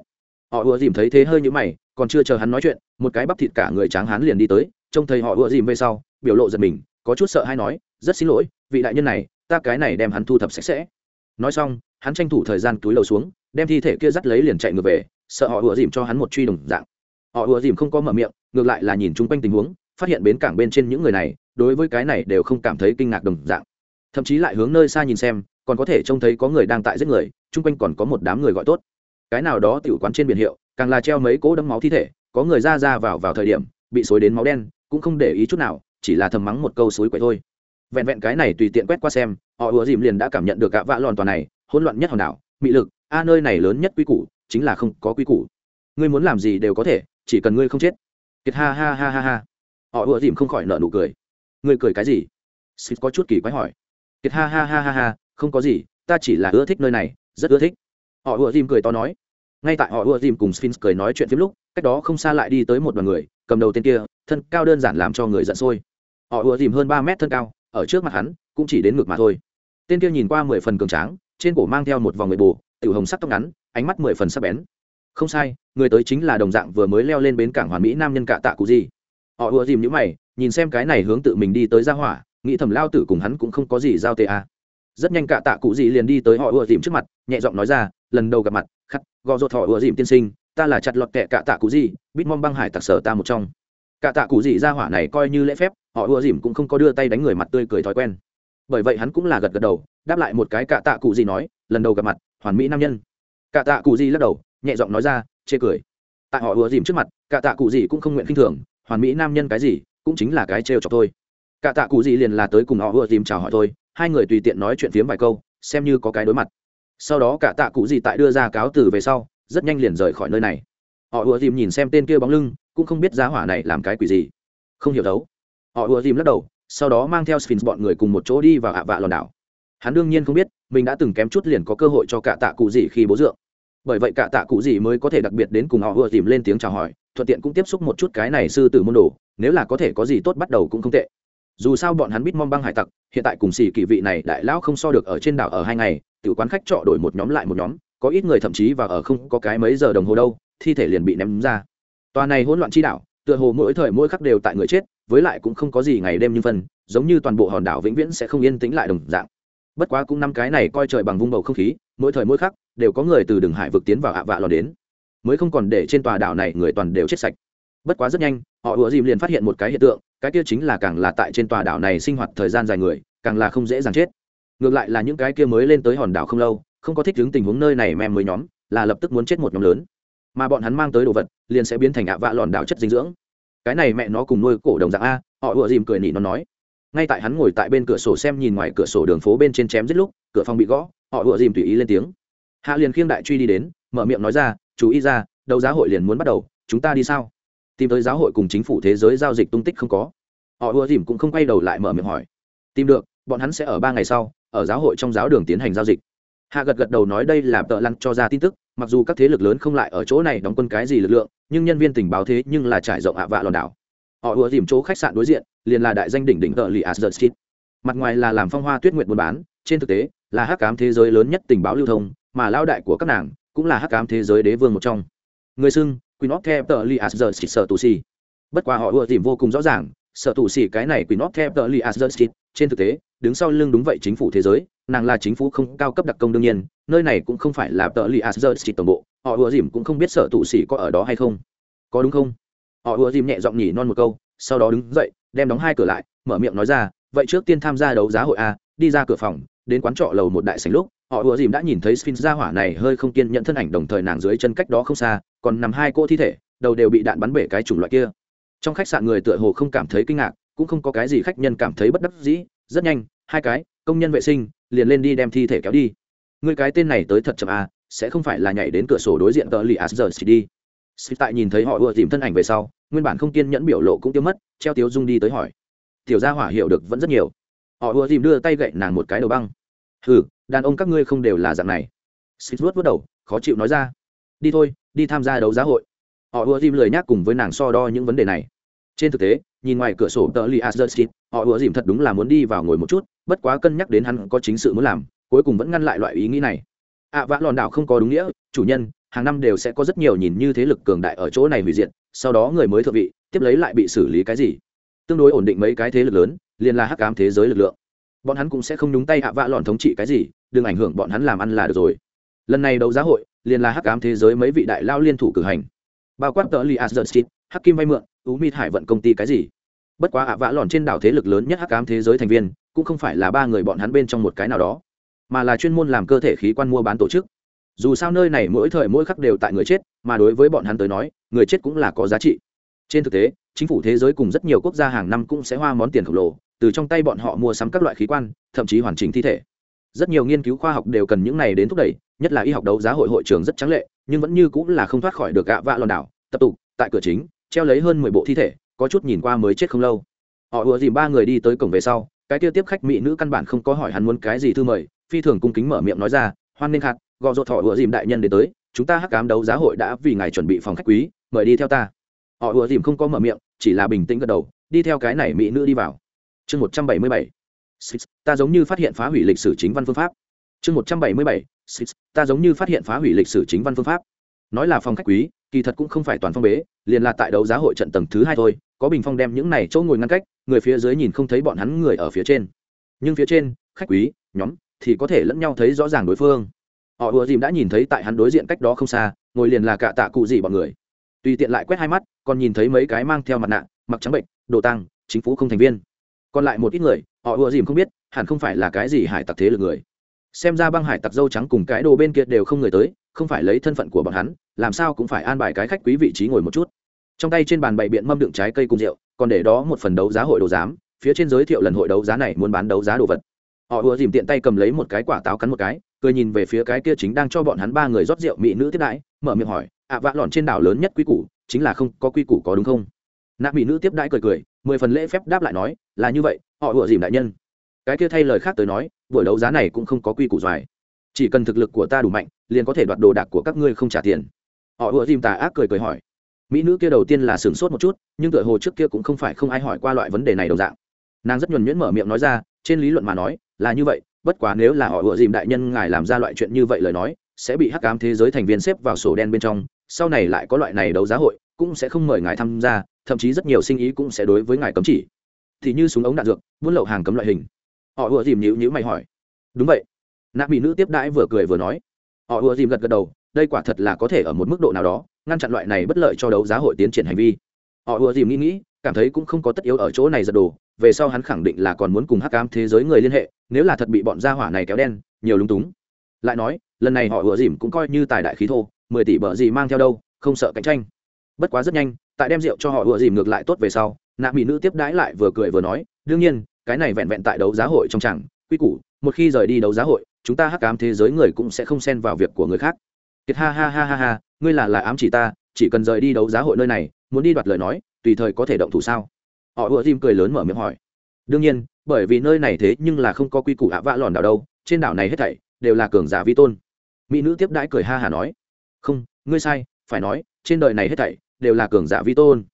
Họ ùa dìm thấy thế hơi như mày còn chưa chờ hắn nói chuyện, một cái bắp thịt cả người tráng hắn liền đi tới, trông thấy họ ùa dìm về sau, biểu lộ giật mình, có chút sợ hay nói, rất xin lỗi, vị đại nhân này, ta cái này đem hắn thu thập sạch sẽ. Nói xong, hắn tranh thủ thời gian túi lầu xuống, đem thi thể kia dắt lấy liền chạy ngược về, sợ họ ùa dìm cho hắn một truy đồng dạng. Họ ùa dìm không có mở miệng, ngược lại là nhìn chung quanh tình huống, phát hiện bến cảng bên trên những người này, đối với cái này đều không cảm thấy kinh ngạc đồng dạng. Thậm chí lại hướng nơi xa nhìn xem, còn có thể trông thấy có người đang tại giết người, chung quanh còn có một đám người gọi tốt. Cái nào đó tiểu quán trên biển hiệu càng là treo mấy cỗ đấm máu thi thể, có người ra ra vào vào thời điểm, bị xối đến máu đen, cũng không để ý chút nào, chỉ là thầm mắng một câu suối quậy thôi. Vẹn vẹn cái này tùy tiện quét qua xem, họ ùa dìm liền đã cảm nhận được gạ vạ lòn toàn này, hỗn loạn nhất hòn đảo, mị lực, a nơi này lớn nhất quy củ, chính là không có quy củ. Ngươi muốn làm gì đều có thể, chỉ cần ngươi không chết. Kiệt ha ha ha ha ha. Họ ùa dìm không khỏi nợ nụ cười. Ngươi cười cái gì? Xịt có chút kỳ quái hỏi. Kiệt ha ha ha ha ha, không có gì, ta chỉ là ưa thích nơi này, rất ưa thích. Họ ùa dìm cười to nói ngay tại họ ưa dìm cùng sphinx cười nói chuyện phim lúc, cách đó không xa lại đi tới một đoàn người, cầm đầu tên kia, thân cao đơn giản làm cho người giận sôi. Họ ưa dìm hơn ba mét thân cao, ở trước mặt hắn, cũng chỉ đến ngực mà thôi. Tên kia nhìn qua mười phần cường tráng, trên cổ mang theo một vòng người bù tiểu hồng sắc tóc ngắn, ánh mắt mười phần sắc bén. Không sai, người tới chính là đồng dạng vừa mới leo lên bến cảng hoàn mỹ nam nhân cạ tạ cụ gì họ ưa dìm nhữ mày, nhìn xem cái này hướng tự mình đi tới ra hỏa, nghĩ thầm lao tử cùng hắn cũng không có gì giao tê à. rất nhanh cạ tạ cụ gì liền đi tới họ ưa dìm trước mặt, nhẹ giọng nói ra, lần đầu gặp mặt khắc, gò rột thỏ ùa dìm tiên sinh, ta là chặt lọt kẹ cạ tạ cụ gì, bít mong băng hải tặc sở ta một trong. Cạ tạ cụ gì ra hỏa này coi như lễ phép, họ ùa dìm cũng không có đưa tay đánh người mặt tươi cười thói quen. Bởi vậy hắn cũng là gật gật đầu, đáp lại một cái cạ tạ cụ gì nói, lần đầu gặp mặt, hoàn mỹ nam nhân. Cạ tạ cụ gì lắc đầu, nhẹ giọng nói ra, chê cười. Tại họ ùa dìm trước mặt cạ tạ cụ gì cũng không nguyện khinh thường, hoàn mỹ nam nhân cái gì, cũng chính là cái trêu chọc thôi. Cạ tạ cụ gì liền là tới cùng họ ùa dìm chào hỏi thôi, hai người tùy tiện nói chuyện phiếm vài câu, xem như có cái đối mặt sau đó cả tạ cụ gì tại đưa ra cáo từ về sau, rất nhanh liền rời khỏi nơi này. Họ ùa dìm nhìn xem tên kia bóng lưng, cũng không biết giá hỏa này làm cái quỷ gì. Không hiểu đấu họ ùa dìm lắc đầu, sau đó mang theo sphinx bọn người cùng một chỗ đi vào ạ vạ lòn đảo. Hắn đương nhiên không biết, mình đã từng kém chút liền có cơ hội cho cả tạ cụ gì khi bố dượng. Bởi vậy cả tạ cụ gì mới có thể đặc biệt đến cùng họ ùa dìm lên tiếng chào hỏi, thuận tiện cũng tiếp xúc một chút cái này sư tử môn đồ, nếu là có thể có gì tốt bắt đầu cũng không tệ dù sao bọn hắn biết mong băng hải tặc, hiện tại cùng xì kỳ vị này đại lão không so được ở trên đảo ở hai ngày tự quán khách trọ đổi một nhóm lại một nhóm, có ít người thậm chí và ở không có cái mấy giờ đồng hồ đâu, thi thể liền bị ném ra. Tòa này hỗn loạn chi đảo, tựa hồ mỗi thời mỗi khắc đều tại người chết, với lại cũng không có gì ngày đêm như phân, giống như toàn bộ hòn đảo vĩnh viễn sẽ không yên tĩnh lại đồng dạng. Bất quá cũng năm cái này coi trời bằng vung bầu không khí, mỗi thời mỗi khắc, đều có người từ đường hải vực tiến vào ạ vạ lò đến. Mới không còn để trên tòa đảo này người toàn đều chết sạch bất quá rất nhanh, họ ùa dìm liền phát hiện một cái hiện tượng, cái kia chính là càng là tại trên tòa đảo này sinh hoạt thời gian dài người, càng là không dễ dàng chết. Ngược lại là những cái kia mới lên tới hòn đảo không lâu, không có thích ứng tình huống nơi này mem mới nhóm, là lập tức muốn chết một nhóm lớn. Mà bọn hắn mang tới đồ vật, liền sẽ biến thành ạ vạ lòn đảo chất dinh dưỡng. Cái này mẹ nó cùng nuôi cổ đồng dạng a, họ ùa dìm cười nị nó nói. Ngay tại hắn ngồi tại bên cửa sổ xem nhìn ngoài cửa sổ đường phố bên trên chém giết lúc, cửa phòng bị gõ, họ ùa dìm tùy ý lên tiếng. Hạ liền khiêng đại truy đi đến, mở miệng nói ra, chú ý ra, đấu giá hội liền muốn bắt đầu, chúng ta đi sao? Tìm tới giáo hội cùng chính phủ thế giới giao dịch tung tích không có. Họ ùa dìm cũng không quay đầu lại mở miệng hỏi. Tìm được, bọn hắn sẽ ở ba ngày sau, ở giáo hội trong giáo đường tiến hành giao dịch. Hạ gật gật đầu nói đây là tợ lăn cho ra tin tức, mặc dù các thế lực lớn không lại ở chỗ này đóng quân cái gì lực lượng, nhưng nhân viên tình báo thế nhưng là trải rộng ạ vạ lòn đảo. Họ ùa dìm chỗ khách sạn đối diện, liền là đại danh đỉnh đỉnh tợ lì asdert street mặt ngoài là làm phong hoa tuyết nguyện buôn bán, trên thực tế, là hắc cám thế giới lớn nhất tình báo lưu thông, mà lao đại của các nàng cũng là hắc cám thế giới đế vương một trong. Người xưng queen of the tợ lì asdert street, sở tù xì. Bất quá họ ưa dìm vô cùng rõ ràng, sở tù xì cái này queen of the tợ lì asdert street, trên thực tế, đứng sau lưng đúng vậy chính phủ thế giới, nàng là chính phủ không cao cấp đặc công đương nhiên, nơi này cũng không phải là Tờ lì asdert street tổng bộ, họ ưa dìm cũng không biết sở tù xì có ở đó hay không. Có đúng không? Họ ưa dìm nhẹ giọng nhỉ non một câu, sau đó đứng dậy, đem đóng hai cửa lại, mở miệng nói ra, vậy trước tiên tham gia đấu giá hội a, đi ra cửa phòng, đến quán trọ lầu một đại sảnh lúc họ ùa dìm đã nhìn thấy sphinx ra hỏa này hơi không kiên nhận thân ảnh đồng thời nàng dưới chân cách đó không xa, còn nằm hai cô thi thể, đầu đều bị đạn bắn bể cái chủng loại kia. Trong khách sạn người tựa hồ không cảm thấy kinh ngạc, cũng không có cái gì khách nhân cảm thấy bất đắc dĩ, rất nhanh, hai cái, công nhân vệ sinh, liền lên đi đem thi thể kéo đi. Người cái tên này tới thật chậm à sẽ không phải là nhảy đến cửa sổ đối diện tờ lì asger đi. Sĩ tại nhìn thấy họ ùa dìm thân ảnh về sau, nguyên bản không kiên nhẫn biểu lộ cũng tiêu mất, treo tiếu dung đi tới hỏi. Tiểu gia hỏa hiểu được vẫn rất nhiều. Họ ùa dìm đưa tay gậy nàng một cái đầu băng hừ đàn ông các ngươi không đều là dạng này. Xịt vuốt vớt đầu khó chịu nói ra. Đi thôi đi tham gia đấu giá hội. Họ ùa dìm lời nhắc cùng với nàng so đo những vấn đề này. Trên thực tế nhìn ngoài cửa sổ tờ li asdert họ ùa dìm thật đúng là muốn đi vào ngồi một chút bất quá cân nhắc đến hắn có chính sự muốn làm cuối cùng vẫn ngăn lại loại ý nghĩ này. Ạ à, vã lòn đảo không có đúng nghĩa chủ nhân hàng năm đều sẽ có rất nhiều nhìn như thế lực cường đại ở chỗ này hủy diệt sau đó người mới thượng vị tiếp lấy lại bị xử lý cái gì? Tương đối ổn định mấy cái thế lực lớn liền là hắc ám thế giới lực lượng bọn hắn cũng sẽ không nhúng tay hạ vạ lòn thống trị cái gì, đừng ảnh hưởng bọn hắn làm ăn là được rồi. Lần này đấu giá hội, liền là hắc ám thế giới mấy vị đại lao liên thủ cử hành. Bao quát tờ li asdert hắc kim vay mượn ú mịt hải vận công ty cái gì. Bất quá hạ vạ lòn trên đảo thế lực lớn nhất hắc ám thế giới thành viên, cũng không phải là ba người bọn hắn bên trong một cái nào đó, mà là chuyên môn làm cơ thể khí quan mua bán tổ chức. Dù sao nơi này mỗi thời mỗi khắc đều tại người chết, mà đối với bọn hắn tới nói, người chết cũng là có giá trị. Trên thực tế, chính phủ thế giới cùng rất nhiều quốc gia hàng năm cũng sẽ hoa món tiền khổng lồ từ trong tay bọn họ mua sắm các loại khí quan, thậm chí hoàn chỉnh thi thể. Rất nhiều nghiên cứu khoa học đều cần những này đến thúc đẩy, nhất là y học đấu giá hội hội trường rất trắng lệ, nhưng vẫn như cũng là không thoát khỏi được gạ vạ lòn đảo. Tập tục, tại cửa chính, treo lấy hơn mười bộ thi thể, có chút nhìn qua mới chết không lâu. Họ ùa dìm ba người đi tới cổng về sau, cái kia tiếp khách mỹ nữ căn bản không có hỏi hắn muốn cái gì thư mời, phi thường cung kính mở miệng nói ra, hoan nên khát gò rột thọ ùa dìm đại nhân đến tới, chúng ta hắc cám đấu giá hội đã vì ngài chuẩn bị phòng khách quý, mời đi theo ta. Họ ùa dìm không có mở miệng, chỉ là bình tĩnh gật đầu, đi theo cái này mỹ nữ đi vào chương một trăm bảy mươi bảy. Ta giống như phát hiện phá hủy lịch sử chính văn phương pháp. Chương một trăm bảy mươi bảy. Ta giống như phát hiện phá hủy lịch sử chính văn phương pháp. Nói là phòng khách quý, kỳ thật cũng không phải toàn phong bế, liền là tại đấu giá hội trận tầng thứ hai thôi, có bình phong đem những này chỗ ngồi ngăn cách, người phía dưới nhìn không thấy bọn hắn người ở phía trên. Nhưng phía trên, khách quý, nhóm, thì có thể lẫn nhau thấy rõ ràng đối phương. Họ ùa dìm đã nhìn thấy tại hắn đối diện cách đó không xa, ngồi liền là cả tạ cụ gì bọn người. Tùy tiện lại quét hai mắt, còn nhìn thấy mấy cái mang theo mặt nạ, mặc trắng bệnh, đồ tăng chính phủ không thành viên còn lại một ít người, họ ùa dìm không biết, hẳn không phải là cái gì hải tặc thế lực người. Xem ra băng hải tặc dâu trắng cùng cái đồ bên kia đều không người tới, không phải lấy thân phận của bọn hắn, làm sao cũng phải an bài cái khách quý vị trí ngồi một chút. Trong tay trên bàn bày biện mâm đựng trái cây cùng rượu, còn để đó một phần đấu giá hội đồ giám, phía trên giới thiệu lần hội đấu giá này muốn bán đấu giá đồ vật. Họ ùa dìm tiện tay cầm lấy một cái quả táo cắn một cái, cười nhìn về phía cái kia chính đang cho bọn hắn ba người rót rượu mỹ nữ tiếp đãi, mở miệng hỏi, ạ, vạ lọn trên đảo lớn nhất quy củ, chính là không có quy củ có đúng không? Nạ mỹ nữ tiếp đãi cười cười, mười phần lễ phép đáp lại nói, là như vậy, họ ủa dìm đại nhân. Cái kia thay lời khác tới nói, buổi đấu giá này cũng không có quy củ doài chỉ cần thực lực của ta đủ mạnh, liền có thể đoạt đồ đạc của các ngươi không trả tiền. Họ ủa dìm tà ác cười cười hỏi. Mỹ nữ kia đầu tiên là sửng sốt một chút, nhưng tựa hồ trước kia cũng không phải không ai hỏi qua loại vấn đề này đồng dạng. Nàng rất nhuần nhuyễn mở miệng nói ra, trên lý luận mà nói, là như vậy, bất quá nếu là họ ủa dìm đại nhân ngài làm ra loại chuyện như vậy lời nói, sẽ bị hắc ám thế giới thành viên xếp vào sổ đen bên trong, sau này lại có loại này đấu giá hội cũng sẽ không mời ngài tham gia, thậm chí rất nhiều sinh ý cũng sẽ đối với ngài cấm chỉ. Thì như súng ống đạn dược, buôn lậu hàng cấm loại hình. Họ ùa dìm nhữ nhữ mày hỏi. Đúng vậy. Nạp bị nữ tiếp đãi vừa cười vừa nói. Họ ùa dìm gật gật đầu, đây quả thật là có thể ở một mức độ nào đó, ngăn chặn loại này bất lợi cho đấu giá hội tiến triển hành vi. Họ ùa dìm nghĩ nghĩ, cảm thấy cũng không có tất yếu ở chỗ này giật đồ, về sau hắn khẳng định là còn muốn cùng hắc cam thế giới người liên hệ, nếu là thật bị bọn gia hỏa này kéo đen, nhiều lúng túng. Lại nói, lần này họ ùa dìm cũng coi như tài đại khí thô, mười tỷ bợ gì mang theo đâu, không sợ cạnh tranh bất quá rất nhanh, tại đem rượu cho họ ùa dìm ngược lại tốt về sau, nạ mỹ nữ tiếp đãi lại vừa cười vừa nói, đương nhiên, cái này vẹn vẹn tại đấu giá hội trong chẳng, quy củ, một khi rời đi đấu giá hội, chúng ta hắc cám thế giới người cũng sẽ không xen vào việc của người khác. Kiệt ha ha ha ha ha, ngươi là là ám chỉ ta, chỉ cần rời đi đấu giá hội nơi này, muốn đi đoạt lời nói, tùy thời có thể động thủ sao? Họ ùa dìm cười lớn mở miệng hỏi. Đương nhiên, bởi vì nơi này thế nhưng là không có quy củ ạ vạ lòn đảo đâu, trên đảo này hết thảy đều là cường giả vi tôn. Mỹ nữ tiếp đãi cười ha hà nói. Không, ngươi sai, phải nói, trên đời này hết thảy đều là cường giả vi tôn.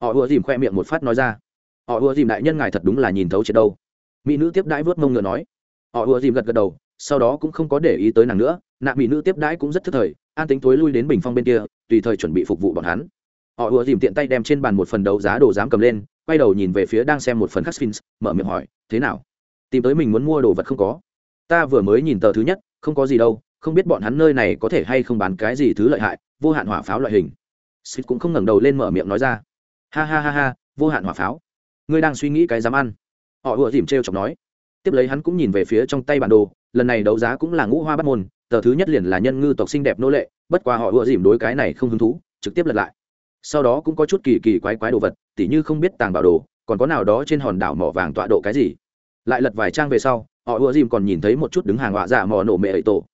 Họ ùa dìm khoe miệng một phát nói ra. Họ ùa dìm đại nhân ngài thật đúng là nhìn thấu triệt đâu. Mỹ nữ tiếp đãi vớt mông ngựa nói. Họ ùa dìm gật gật đầu, sau đó cũng không có để ý tới nàng nữa. Nạ mỹ nữ tiếp đãi cũng rất thức thời, an tính tối lui đến bình phong bên kia, tùy thời chuẩn bị phục vụ bọn hắn. Họ ùa dìm tiện tay đem trên bàn một phần đấu giá đồ dám cầm lên, quay đầu nhìn về phía đang xem một phần khắc sphinx, mở miệng hỏi, thế nào? Tìm tới mình muốn mua đồ vật không có? Ta vừa mới nhìn tờ thứ nhất, không có gì đâu, không biết bọn hắn nơi này có thể hay không bán cái gì thứ lợi hại, vô hạn hỏa pháo loại hình sphinx cũng không ngẩng đầu lên mở miệng nói ra. Ha ha ha ha, vô hạn hỏa pháo. Ngươi đang suy nghĩ cái dám ăn. Họ ùa dìm t chọc nói. Tiếp lấy hắn cũng nhìn về phía trong tay bản đồ, lần này đấu giá cũng là ngũ hoa bắt môn, tờ thứ nhất liền là nhân ngư tộc xinh đẹp nô lệ, bất qua họ ưa dìm đối cái này không hứng thú, trực tiếp lật lại. Sau đó cũng có chút kỳ kỳ quái quái đồ vật, tỉ như không biết tàng bảo đồ, còn có nào đó trên hòn đảo mỏ vàng tọa độ cái gì. Lại lật vài trang về sau, họ ưa dìm còn nhìn thấy một chút đứng hàng họa dạ giả mỏ nổ mẹ ấy tổ.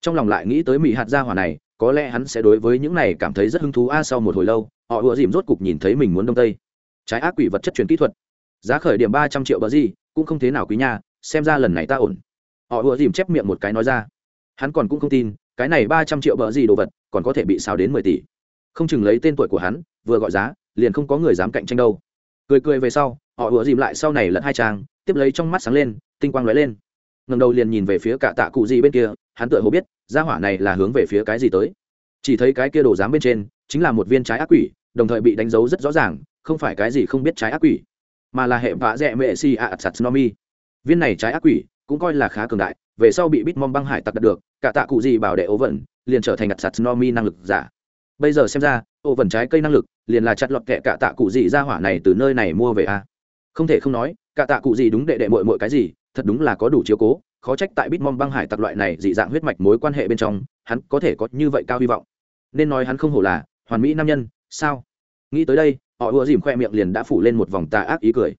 Trong lòng lại nghĩ tới mỹ hạt gia hỏa này có lẽ hắn sẽ đối với những này cảm thấy rất hứng thú. A, sau một hồi lâu, họ ưa dìm rốt cục nhìn thấy mình muốn đông tây. Trái ác quỷ vật chất truyền kỹ thuật. Giá khởi điểm ba trăm triệu bờ gì, cũng không thế nào quý nha, xem ra lần này ta ổn. Họ ùa dìm chép miệng một cái nói ra. Hắn còn cũng không tin, cái này ba trăm triệu bờ gì đồ vật, còn có thể bị xào đến mười tỷ. Không chừng lấy tên tuổi của hắn, vừa gọi giá, liền không có người dám cạnh tranh đâu. Cười cười về sau, họ ùa dìm lại sau này lẫn hai trang, tiếp lấy trong mắt sáng lên, tinh quang lóe lên ngầm đầu liền nhìn về phía cả tạ cụ gì bên kia, hắn tựa hồ biết ra hỏa này là hướng về phía cái gì tới. Chỉ thấy cái kia đồ dám bên trên, chính là một viên trái ác quỷ, đồng thời bị đánh dấu rất rõ ràng, không phải cái gì không biết trái ác quỷ, mà là hệ vạ dẹ mệ si a satsnomi viên này trái ác quỷ cũng coi là khá cường đại, về sau bị bitmom băng hải tặc đạt được, cả tạ cụ gì bảo đệ ố vận liền trở thành ạt satsnomi năng lực giả. Bây giờ xem ra ố vẩn trái cây năng lực liền là chặt lọt kẹ cả tạ cụ gì ra hỏa này từ nơi này mua về a. Không thể không nói, cả tạ cụ gì đúng đệ đệ mội mội cái gì thật đúng là có đủ chiếu cố khó trách tại bitmom băng hải tặc loại này dị dạng huyết mạch mối quan hệ bên trong hắn có thể có như vậy cao hy vọng. Nên nói hắn không hổ là hoàn mỹ nam nhân sao? Nghĩ tới đây họ ùa dìm khoe miệng liền đã phủ lên một vòng tà ác ý cười.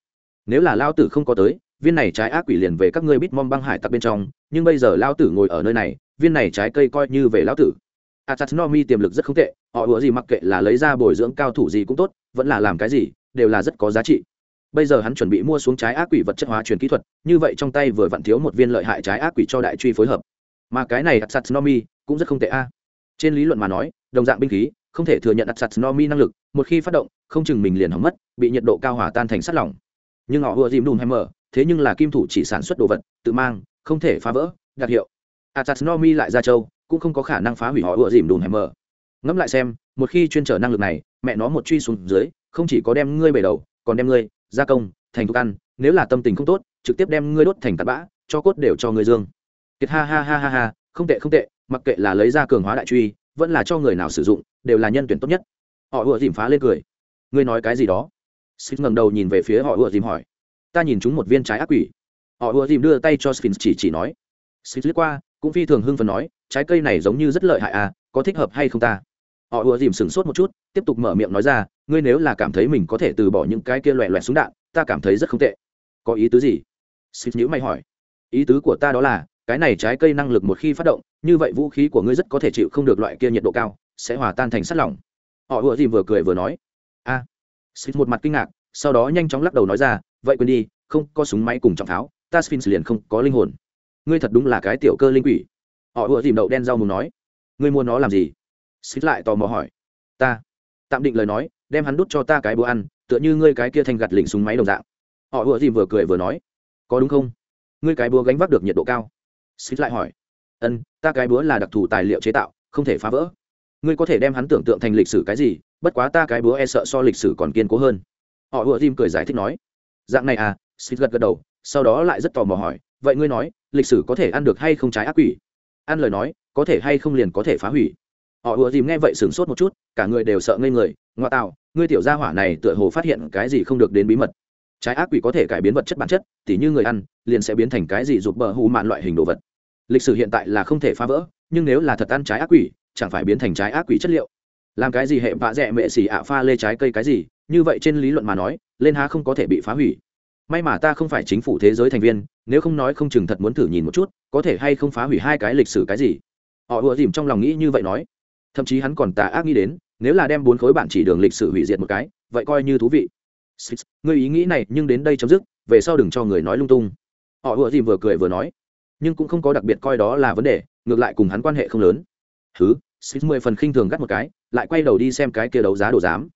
Nếu là lao tử không có tới viên này trái ác quỷ liền về các ngươi bít mong băng hải tặc bên trong nhưng bây giờ lao tử ngồi ở nơi này viên này trái cây coi như về lão tử. Atatnomi tiềm lực rất không tệ, họ ùa gì mặc kệ là lấy ra bồi dưỡng cao thủ gì cũng tốt, vẫn là làm cái gì, đều là rất có giá trị. Bây giờ hắn chuẩn bị mua xuống trái ác quỷ vật chất hóa truyền kỹ thuật, như vậy trong tay vừa vặn thiếu một viên lợi hại trái ác quỷ cho đại truy phối hợp. Mà cái này Atatnomi cũng rất không tệ a. Trên lý luận mà nói, đồng dạng binh khí, không thể thừa nhận Atatnomi năng lực, một khi phát động, không chừng mình liền hỏng mất, bị nhiệt độ cao hỏa tan thành sắt lỏng. Nhưng họ vừa dìm đùm mở thế nhưng là kim thủ chỉ sản xuất đồ vật, tự mang, không thể phá vỡ, đặc hiệu. À, Atatnomi lại ra châu, cũng không có khả năng phá hủy họ vừa dìm đùn hay mở ngẫm lại xem một khi chuyên trở năng lực này mẹ nó một truy xuống dưới không chỉ có đem ngươi bể đầu còn đem ngươi gia công, thành thức ăn, nếu là tâm tình không tốt, trực tiếp đem ngươi đốt thành tạt bã, cho cốt đều cho ngươi dương. Kiệt ha ha ha ha ha, không tệ không tệ, mặc kệ là lấy ra cường hóa đại truy, vẫn là cho người nào sử dụng, đều là nhân tuyển tốt nhất. Họ ùa dìm phá lên cười. Ngươi nói cái gì đó? Xích ngẩng đầu nhìn về phía họ ùa dìm hỏi. Ta nhìn chúng một viên trái ác quỷ. Họ ùa dìm đưa tay cho sphinx chỉ chỉ nói. Xích lướt qua, cũng phi thường hưng phần nói, trái cây này giống như rất lợi hại à có thích hợp hay không ta? Họ ùa dìm sửng sốt một chút tiếp tục mở miệng nói ra ngươi nếu là cảm thấy mình có thể từ bỏ những cái kia loẹ loẹt súng đạn ta cảm thấy rất không tệ. Có ý tứ gì? Xịt nhữ mày hỏi. Ý tứ của ta đó là cái này trái cây năng lực một khi phát động như vậy vũ khí của ngươi rất có thể chịu không được loại kia nhiệt độ cao sẽ hòa tan thành sắt lỏng. Họ ùa dìm vừa cười vừa nói. A. À. xịt một mặt kinh ngạc sau đó nhanh chóng lắc đầu nói ra vậy quên đi không có súng máy cùng trọng tháo, ta sphinx liền không có linh hồn. Ngươi thật đúng là cái tiểu cơ linh quỷ. Họ ùa dìm đậu đen rau mù nói. Ngươi mua nó làm gì? Xích lại tò mò hỏi. Ta, tạm định lời nói, đem hắn đút cho ta cái bữa ăn, tựa như ngươi cái kia thành gặt lỉnh súng máy đồng dạng. Họ vừa dìm vừa cười vừa nói. Có đúng không? Ngươi cái búa gánh vác được nhiệt độ cao. Xích lại hỏi. Ân, ta cái búa là đặc thù tài liệu chế tạo, không thể phá vỡ. Ngươi có thể đem hắn tưởng tượng thành lịch sử cái gì, bất quá ta cái búa e sợ so lịch sử còn kiên cố hơn. Họ vừa dìm cười giải thích nói. Dạng này à? Xích gật gật đầu, sau đó lại rất tò mò hỏi. Vậy ngươi nói, lịch sử có thể ăn được hay không trái ác quỷ? Ăn lời nói, có thể hay không liền có thể phá hủy họ ùa dìm nghe vậy sửng sốt một chút, cả người đều sợ ngây người, ngoa tạo, ngươi tiểu gia hỏa này tựa hồ phát hiện cái gì không được đến bí mật. Trái ác quỷ có thể cải biến vật chất bản chất, tỉ như người ăn, liền sẽ biến thành cái gì giục bờ hù mạn loại hình đồ vật. Lịch sử hiện tại là không thể phá vỡ, nhưng nếu là thật ăn trái ác quỷ, chẳng phải biến thành trái ác quỷ chất liệu? Làm cái gì hệ vạ dẹ mệ xỉ ạ pha lê trái cây cái gì? Như vậy trên lý luận mà nói, lên há không có thể bị phá hủy. May mà ta không phải chính phủ thế giới thành viên, nếu không nói không chừng thật muốn thử nhìn một chút, có thể hay không phá hủy hai cái lịch sử cái gì? Họ ùa dìm trong lòng nghĩ như vậy nói thậm chí hắn còn tà ác nghĩ đến, nếu là đem bốn khối bản chỉ đường lịch sử hủy diệt một cái, vậy coi như thú vị. Ngươi ý nghĩ này nhưng đến đây chấm dứt, về sau đừng cho người nói lung tung. Họ ùa dìm vừa cười vừa nói, nhưng cũng không có đặc biệt coi đó là vấn đề, ngược lại cùng hắn quan hệ không lớn. Thứ xích mười phần khinh thường gắt một cái, lại quay đầu đi xem cái kia đấu giá đồ giám.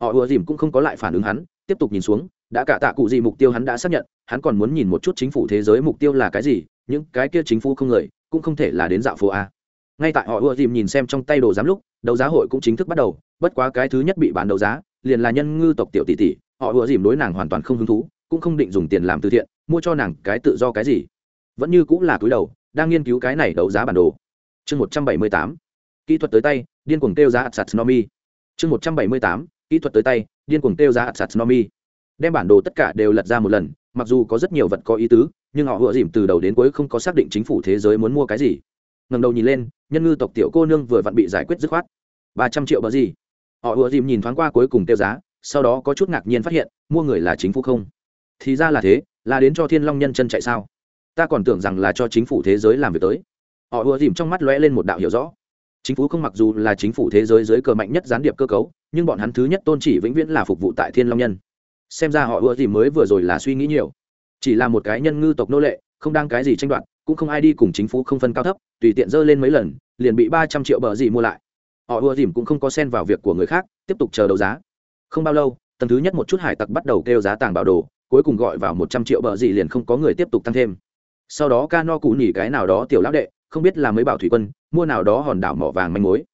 Họ ùa dìm cũng không có lại phản ứng hắn, tiếp tục nhìn xuống, đã cả tạ cụ gì mục tiêu hắn đã xác nhận, hắn còn muốn nhìn một chút chính phủ thế giới mục tiêu là cái gì, những cái kia chính phủ không người, cũng không thể là đến dạo phố a ngay tại họ ưa dìm nhìn xem trong tay đồ giám lúc, đấu giá hội cũng chính thức bắt đầu, bất quá cái thứ nhất bị bán đấu giá, liền là nhân ngư tộc tiểu tỷ tỷ, họ ưa dìm đối nàng hoàn toàn không hứng thú, cũng không định dùng tiền làm từ thiện, mua cho nàng cái tự do cái gì. Vẫn như cũng là túi đầu, đang nghiên cứu cái này đấu giá bản đồ. Chương một trăm bảy mươi tám, kỹ thuật tới tay, điên cuồng kêu giá atsatnomi chương một trăm bảy mươi tám, kỹ thuật tới tay, điên cuồng kêu giá atsatnomi đem bản đồ tất cả đều lật ra một lần, mặc dù có rất nhiều vật có ý tứ, nhưng họ ưa dìm từ đầu đến cuối không có xác định chính phủ thế giới muốn mua cái gì ngầm đầu nhìn lên, nhân ngư tộc tiểu cô nương vừa vặn bị giải quyết dứt khoát. Ba trăm triệu bờ gì? Họ ùa dìm nhìn thoáng qua cuối cùng tiêu giá, sau đó có chút ngạc nhiên phát hiện, mua người là chính phủ không? Thì ra là thế, là đến cho thiên long nhân chân chạy sao? Ta còn tưởng rằng là cho chính phủ thế giới làm việc tới. Họ ùa dìm trong mắt lóe lên một đạo hiểu rõ. Chính phủ không mặc dù là chính phủ thế giới dưới cờ mạnh nhất gián điệp cơ cấu, nhưng bọn hắn thứ nhất tôn chỉ vĩnh viễn là phục vụ tại thiên long nhân. Xem ra họ ùa dìm mới vừa rồi là suy nghĩ nhiều. Chỉ là một cái nhân ngư tộc nô lệ, không đang cái gì tranh đoạt cũng không ai đi cùng chính phủ không phân cao thấp, tùy tiện dơ lên mấy lần, liền bị ba trăm triệu bờ gì mua lại. Họ ùa dìm cũng không có xen vào việc của người khác, tiếp tục chờ đấu giá. Không bao lâu, tầng thứ nhất một chút hải tặc bắt đầu kêu giá tàng bảo đồ, cuối cùng gọi vào một trăm triệu bờ gì liền không có người tiếp tục tăng thêm. Sau đó ca no cụ nhỉ cái nào đó tiểu lão đệ, không biết là mấy bảo thủy quân, mua nào đó hòn đảo mỏ vàng manh mối.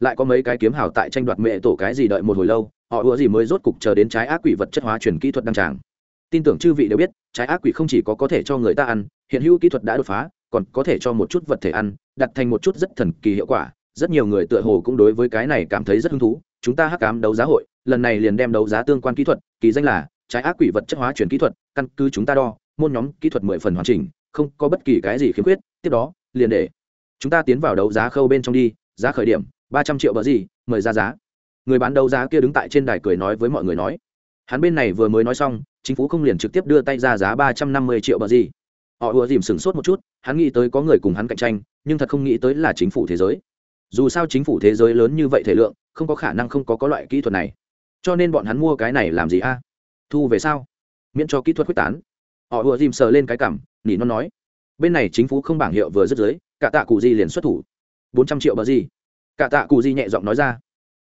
Lại có mấy cái kiếm hào tại tranh đoạt mẹ tổ cái gì đợi một hồi lâu, họ ủa gì mới rốt cục chờ đến trái ác quỷ vật chất hóa truyền kỹ thuật đăng tràng tin tưởng chư vị đều biết, trái ác quỷ không chỉ có có thể cho người ta ăn, hiện hữu kỹ thuật đã đột phá, còn có thể cho một chút vật thể ăn, đặt thành một chút rất thần kỳ hiệu quả. Rất nhiều người tựa hồ cũng đối với cái này cảm thấy rất hứng thú. Chúng ta hắc cám đấu giá hội, lần này liền đem đấu giá tương quan kỹ thuật, kỳ danh là trái ác quỷ vật chất hóa chuyển kỹ thuật, căn cứ chúng ta đo, môn nhóm kỹ thuật mười phần hoàn chỉnh, không có bất kỳ cái gì khiếm khuyết. Tiếp đó, liền để chúng ta tiến vào đấu giá khâu bên trong đi, giá khởi điểm, ba trăm triệu bờ gì, mời ra giá. Người bán đấu giá kia đứng tại trên đài cười nói với mọi người nói hắn bên này vừa mới nói xong, chính phủ không liền trực tiếp đưa tay ra giá ba trăm năm mươi triệu bờ gì. Họ ùa dìm sửng sốt một chút, hắn nghĩ tới có người cùng hắn cạnh tranh, nhưng thật không nghĩ tới là chính phủ thế giới. Dù sao chính phủ thế giới lớn như vậy thể lượng, không có khả năng không có có loại kỹ thuật này. Cho nên bọn hắn mua cái này làm gì a? Thu về sao? Miễn cho kỹ thuật quyết tán. Họ ùa dìm sờ lên cái cảm, nỉ nó nói. Bên này chính phủ không bảng hiệu vừa dứt dưới, cả tạ cụ di liền xuất thủ. Bốn trăm triệu bờ gì? Cả tạ cụ di nhẹ giọng nói ra.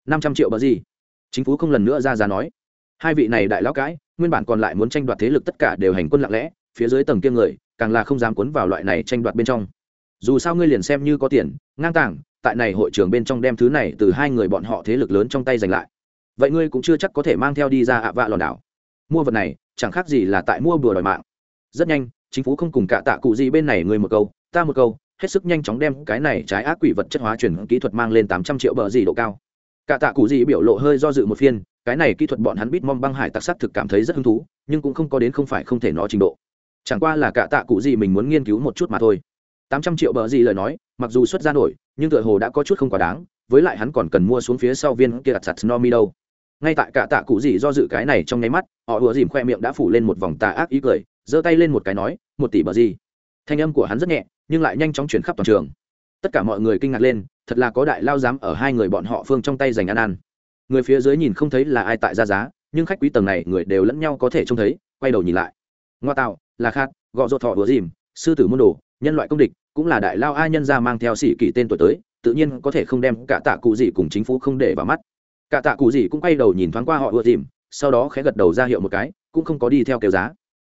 Năm trăm triệu bờ gì? Chính phủ không lần nữa ra giá nói hai vị này đại lão cãi, nguyên bản còn lại muốn tranh đoạt thế lực tất cả đều hành quân lặng lẽ, phía dưới tầng kia người, càng là không dám cuốn vào loại này tranh đoạt bên trong. Dù sao ngươi liền xem như có tiền, ngang tàng, tại này hội trường bên trong đem thứ này từ hai người bọn họ thế lực lớn trong tay giành lại. Vậy ngươi cũng chưa chắc có thể mang theo đi ra ạ vạ lòn đảo. Mua vật này, chẳng khác gì là tại mua bừa đòi mạng. Rất nhanh, chính phủ không cùng cả tạ cụ gì bên này ngươi một câu, ta một câu, hết sức nhanh chóng đem cái này trái ác quỷ vật chất hóa chuyển kỹ thuật mang lên tám trăm triệu bờ gì độ cao. Cả tạ cụ gì biểu lộ hơi do dự một phiên cái này kỹ thuật bọn hắn bít mong băng hải tặc sắc thực cảm thấy rất hứng thú, nhưng cũng không có đến không phải không thể nó trình độ. Chẳng qua là cả tạ cụ gì mình muốn nghiên cứu một chút mà thôi. Tám trăm triệu bờ gì lời nói, mặc dù xuất ra nổi, nhưng tựa hồ đã có chút không quá đáng, với lại hắn còn cần mua xuống phía sau viên kia đặt sạt no mi đâu. Ngay tại cả tạ cụ gì do dự cái này trong nháy mắt, họ ùa dìm khoe miệng đã phủ lên một vòng tà ác ý cười, giơ tay lên một cái nói, một tỷ bờ gì? Thanh âm của hắn rất nhẹ, nhưng lại nhanh chóng chuyển khắp toàn trường. Tất cả mọi người kinh ngạc lên, thật là có đại lao dám ở hai người bọn họ phương trong tay giành ăn ăn người phía dưới nhìn không thấy là ai tại ra giá, nhưng khách quý tầng này người đều lẫn nhau có thể trông thấy, quay đầu nhìn lại. Ngoa tạo, là khát gọ ruột thọ đùa dìm, sư tử môn đồ, nhân loại công địch, cũng là đại lao ai nhân ra mang theo sĩ kỷ tên tuổi tới, tự nhiên có thể không đem cả tạ cụ gì cùng chính phủ không để vào mắt. Cả tạ cụ gì cũng quay đầu nhìn thoáng qua họ ưa dìm, sau đó khẽ gật đầu ra hiệu một cái, cũng không có đi theo kêu giá.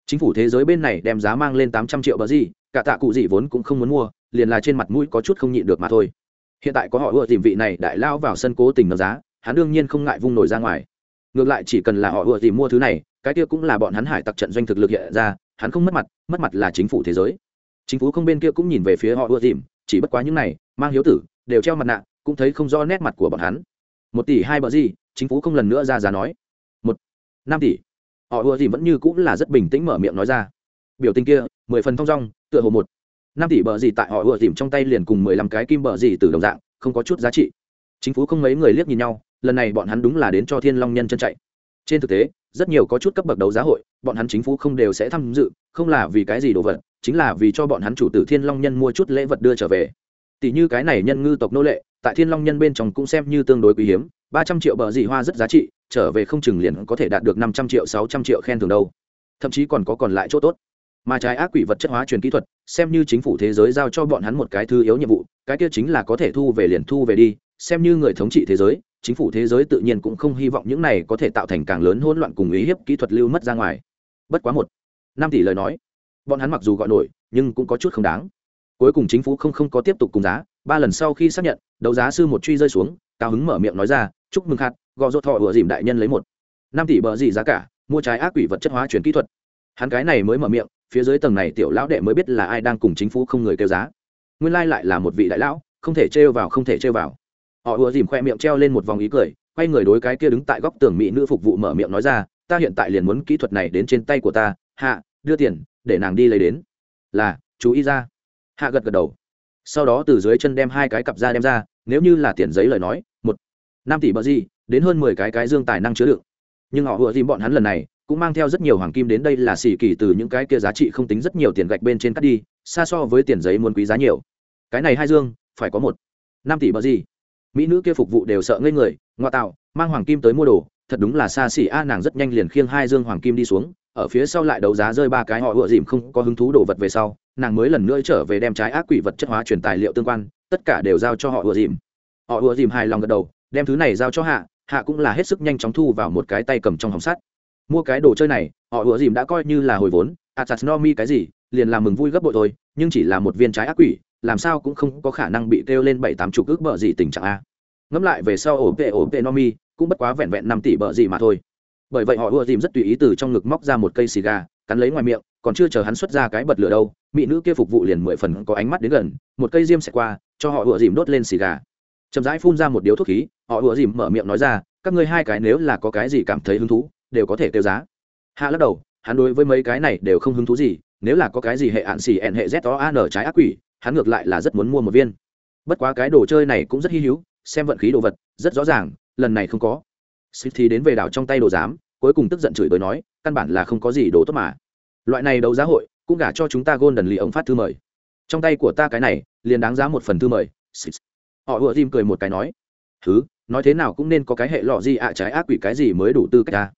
Chính phủ thế giới bên này đem giá mang lên tám trăm triệu bờ gì, cả tạ cụ gì vốn cũng không muốn mua, liền là trên mặt mũi có chút không nhịn được mà thôi. Hiện tại có họ ưa dìm vị này đại lao vào sân cố tình nâng giá hắn đương nhiên không ngại vung nổi ra ngoài. Ngược lại chỉ cần là họ ưa tìm mua thứ này, cái kia cũng là bọn hắn hải tặc trận doanh thực lực hiện ra, hắn không mất mặt mất mặt là chính phủ thế giới. Chính phủ không bên kia cũng nhìn về phía họ ưa tìm, chỉ bất quá những này, mang hiếu tử, đều treo mặt nạ, cũng thấy không rõ nét mặt của bọn hắn. Một tỷ hai bờ gì, chính phủ không lần nữa ra giá nói. Một, năm tỷ. Họ ưa tìm vẫn như cũng là rất bình tĩnh mở miệng nói ra. Biểu tình kia, mười phần thong dong, tựa hồ một, năm tỷ bờ gì tại họ ưa tìm trong tay liền cùng mười lăm cái kim bờ gì từ đồng dạng, không có chút giá trị. Chính phủ không mấy người liếc nhìn nhau lần này bọn hắn đúng là đến cho thiên long nhân chân chạy. Trên thực tế, rất nhiều có chút cấp bậc đấu giá hội, bọn hắn chính phủ không đều sẽ tham dự, không là vì cái gì đồ vật, chính là vì cho bọn hắn chủ tử thiên long nhân mua chút lễ vật đưa trở về. Tỷ như cái này nhân ngư tộc nô lệ, tại thiên long nhân bên trong cũng xem như tương đối quý hiếm, ba trăm triệu bờ dị hoa rất giá trị, trở về không chừng liền có thể đạt được năm trăm triệu, sáu trăm triệu khen thường đâu. Thậm chí còn có còn lại chỗ tốt. Mà trái ác quỷ vật chất hóa truyền kỹ thuật, xem như chính phủ thế giới giao cho bọn hắn một cái thứ yếu nhiệm vụ, cái kia chính là có thể thu về liền thu về đi, xem như người thống trị thế giới chính phủ thế giới tự nhiên cũng không hy vọng những này có thể tạo thành càng lớn hỗn loạn cùng ý hiếp kỹ thuật lưu mất ra ngoài. Bất quá một, năm tỷ lời nói, bọn hắn mặc dù gọi nổi, nhưng cũng có chút không đáng. Cuối cùng chính phủ không không có tiếp tục cùng giá, ba lần sau khi xác nhận, đấu giá sư một truy rơi xuống, cao hứng mở miệng nói ra, chúc mừng khát gò rốt thọ vừa dìm đại nhân lấy một. Năm tỷ bờ gì giá cả, mua trái ác quỷ vật chất hóa chuyển kỹ thuật. Hắn cái này mới mở miệng, phía dưới tầng này tiểu lão đệ mới biết là ai đang cùng chính phủ không người kêu giá. Nguyên lai lại là một vị đại lão, không thể trêu vào, không thể trêu vào họ ùa dìm khoe miệng treo lên một vòng ý cười, quay người đối cái kia đứng tại góc tường mỹ nữ phục vụ mở miệng nói ra, ta hiện tại liền muốn kỹ thuật này đến trên tay của ta, hạ, đưa tiền, để nàng đi lấy đến. Là, chú ý ra. Hạ gật gật đầu. Sau đó từ dưới chân đem hai cái cặp ra đem ra, nếu như là tiền giấy lời nói, một, năm tỷ bờ gì, đến hơn mười cái cái dương tài năng chứa đựng. Nhưng họ ùa dìm bọn hắn lần này, cũng mang theo rất nhiều hoàng kim đến đây là xỉ kỳ từ những cái kia giá trị không tính rất nhiều tiền gạch bên trên cắt đi, xa so với tiền giấy muốn quý giá nhiều. Cái này hai dương, phải có một, năm tỷ bờ gì mỹ nữ kia phục vụ đều sợ ngây người, ngoa tạo, mang hoàng kim tới mua đồ, thật đúng là xa xỉ a, nàng rất nhanh liền khiêng hai dương hoàng kim đi xuống, ở phía sau lại đấu giá rơi ba cái họ ựa dìm không có hứng thú đồ vật về sau, nàng mới lần nữa trở về đem trái ác quỷ vật chất hóa truyền tài liệu tương quan, tất cả đều giao cho họ ựa dìm. Họ ựa dìm hài lòng gật đầu, đem thứ này giao cho hạ hạ cũng là hết sức nhanh chóng thu vào một cái tay cầm trong hòng sắt. Mua cái đồ chơi này, họ ựa dìm đã coi như là hồi vốn atsas no mi cái gì, liền làm mừng vui gấp bội thôi, nhưng chỉ là một viên trái ác quỷ làm sao cũng không có khả năng bị kêu lên bảy tám chục ước bợ gì tình trạng a. Ngẫm lại về sau ổ vệ ổ vệ no mi cũng bất quá vẹn vẹn năm tỷ bợ gì mà thôi. Bởi vậy họ ưa dìm rất tùy ý từ trong ngực móc ra một cây xì gà, cắn lấy ngoài miệng, còn chưa chờ hắn xuất ra cái bật lửa đâu, mỹ nữ kia phục vụ liền mười phần có ánh mắt đến gần, một cây diêm xẹt qua, cho họ ưa dìm đốt lên xì gà. Chậm rãi phun ra một điếu thuốc khí, họ ưa dìm mở miệng nói ra, các ngươi hai cái nếu là có cái gì cảm thấy hứng thú, đều có thể tiêu giá. Hạ lắc đầu, hắn đối với mấy cái này đều không hứng thú gì, nếu là có cái gì hệ ạn xì ẹn hệ z o an trái ác quỷ hắn ngược lại là rất muốn mua một viên. Bất quá cái đồ chơi này cũng rất hy hữu, xem vận khí đồ vật, rất rõ ràng, lần này không có. Xịt thì đến về đảo trong tay đồ giám, cuối cùng tức giận chửi bới nói, căn bản là không có gì đồ tốt mà. Loại này đấu giá hội, cũng gả cho chúng ta gôn đần lì ông phát thư mời. Trong tay của ta cái này, liền đáng giá một phần thư mời xịt. họ ùa tim cười một cái nói thứ nói thế nào cũng nên có cái hệ lọ gì ạ, trái ác quỷ cái gì mới đủ tư cách ta?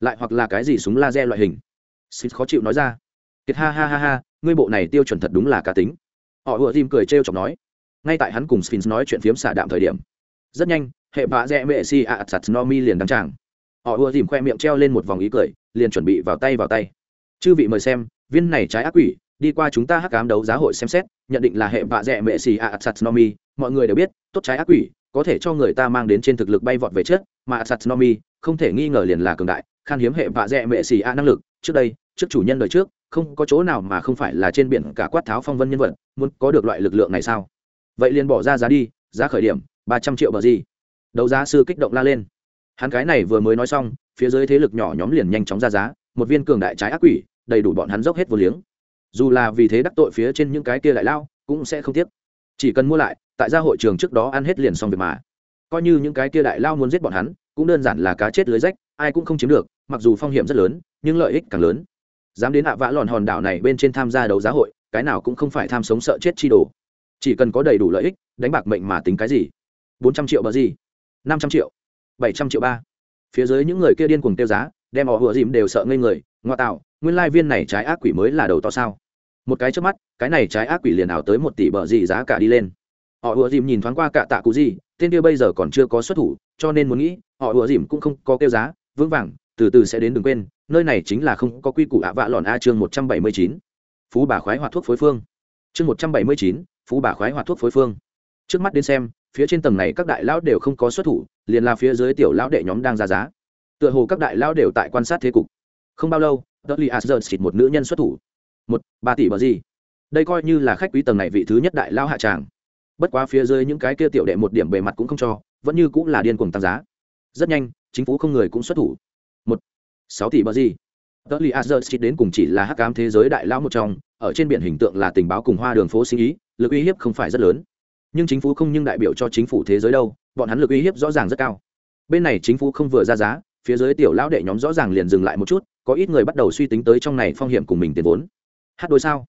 Lại hoặc là cái gì súng laser loại hình? Xịt khó chịu nói ra, kiệt ha ha ha ha, ngươi bộ này tiêu chuẩn thật đúng là cá tính họ ùa dìm cười trêu chọc nói. Ngay tại hắn cùng sphinx nói chuyện phiếm xả đạm thời điểm. Rất nhanh, hệ bạ rẽ mệ si ạ sạt no mi liền đăng tràng. Họ ùa dìm khoe miệng treo lên một vòng ý cười, liền chuẩn bị vào tay vào tay. Chư vị mời xem, viên này trái ác quỷ, đi qua chúng ta hắc cám đấu giá hội xem xét, nhận định là hệ bạ rẽ mệ si ạ sạt no mi. Mọi người đều biết, tốt trái ác quỷ, có thể cho người ta mang đến trên thực lực bay vọt về trước, mà sạt no mi không thể nghi ngờ liền là cường đại, khan hiếm hệ bạ rẽ mệ si ạ năng lực. Trước đây, trước chủ nhân đời trước không có chỗ nào mà không phải là trên biển cả quát tháo phong vân nhân vật, muốn có được loại lực lượng này sao? Vậy liền bỏ ra giá đi, giá khởi điểm, ba trăm triệu bờ gì? Đấu giá sư kích động la lên. Hắn cái này vừa mới nói xong, phía dưới thế lực nhỏ nhóm liền nhanh chóng ra giá, một viên cường đại trái ác quỷ, đầy đủ bọn hắn dốc hết vô liếng. Dù là vì thế đắc tội phía trên những cái kia lại lao, cũng sẽ không tiếc. Chỉ cần mua lại, tại gia hội trường trước đó ăn hết liền xong việc mà. Coi như những cái kia đại lao muốn giết bọn hắn, cũng đơn giản là cá chết lưới rách, ai cũng không chiếm được, mặc dù phong hiểm rất lớn, nhưng lợi ích càng lớn dám đến hạ vã lòn hòn đảo này bên trên tham gia đấu giá hội, cái nào cũng không phải tham sống sợ chết chi đồ. Chỉ cần có đầy đủ lợi ích, đánh bạc mệnh mà tính cái gì? Bốn trăm triệu bờ gì? Năm trăm triệu? Bảy trăm triệu ba? Phía dưới những người kia điên cuồng tiêu giá, đem họ hựa dìm đều sợ ngây người, ngoa tạo, nguyên lai viên này trái ác quỷ mới là đầu to sao? Một cái trước mắt, cái này trái ác quỷ liền ảo tới một tỷ bờ gì giá cả đi lên. Họ ùa dìm nhìn thoáng qua cả tạ cụ gì, tên kia bây giờ còn chưa có xuất thủ, cho nên muốn nghĩ, họ ùa dìm cũng không có kêu giá, vững vàng từ từ sẽ đến đừng quên, nơi này chính là không có quy củ ạ vạ lòn a chương một trăm bảy mươi chín. Phú bà khoái hoạt thuốc phối phương. Chương một trăm bảy mươi chín, phú bà khoái hoạt thuốc phối phương. Trước mắt đến xem, phía trên tầng này các đại lão đều không có xuất thủ, liền là phía dưới tiểu lão đệ nhóm đang ra giá. Tựa hồ các đại lão đều tại quan sát thế cục. Không bao lâu, dudley asger xịt một nữ nhân xuất thủ. Một ba tỷ bờ gì? Đây coi như là khách quý tầng này vị thứ nhất đại lão hạ tràng. Bất quá phía dưới những cái kia tiểu đệ một điểm bề mặt cũng không cho, vẫn như cũng là điên cuồng tăng giá. Rất nhanh, chính phủ không người cũng xuất thủ một sáu tỷ bờ gì. Dudley Azers đến cùng chỉ là hắc ám thế giới đại lão một trong, ở trên biển hình tượng là tình báo cùng hoa đường phố sinh ý, lực uy hiếp không phải rất lớn. Nhưng chính phủ không nhưng đại biểu cho chính phủ thế giới đâu bọn hắn lực uy hiếp rõ ràng rất cao. Bên này chính phủ không vừa ra giá phía dưới tiểu lão đệ nhóm rõ ràng liền dừng lại một chút có ít người bắt đầu suy tính tới trong này phong hiểm cùng mình tiền vốn. Hát đôi sao?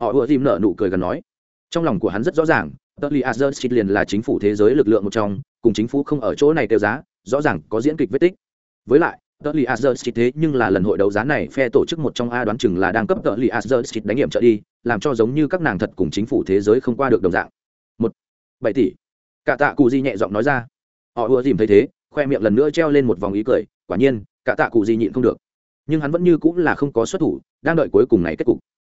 Họ ùa dìm nợ nụ cười gần nói. Trong lòng của hắn rất rõ ràng Dudley Azers liền là chính phủ thế giới lực lượng một trong, cùng chính phủ không ở chỗ này tiêu giá, rõ ràng có diễn kịch vết tích. Với lại, Dudley Azers thế nhưng là lần hội đấu giá này phe tổ chức một trong a đoán chừng là đang cấp Dudley Azers đánh nghiệm trợ đi, làm cho giống như các nàng thật cùng chính phủ thế giới không qua được đồng dạng. Một bảy tỷ. Cả tạ cụ di nhẹ giọng nói ra. Họ ùa dìm thấy thế khoe miệng lần nữa treo lên một vòng ý cười quả nhiên cả tạ cụ di nhịn không được. Nhưng hắn vẫn như cũng là không có xuất thủ đang đợi cuối cùng này kết cục.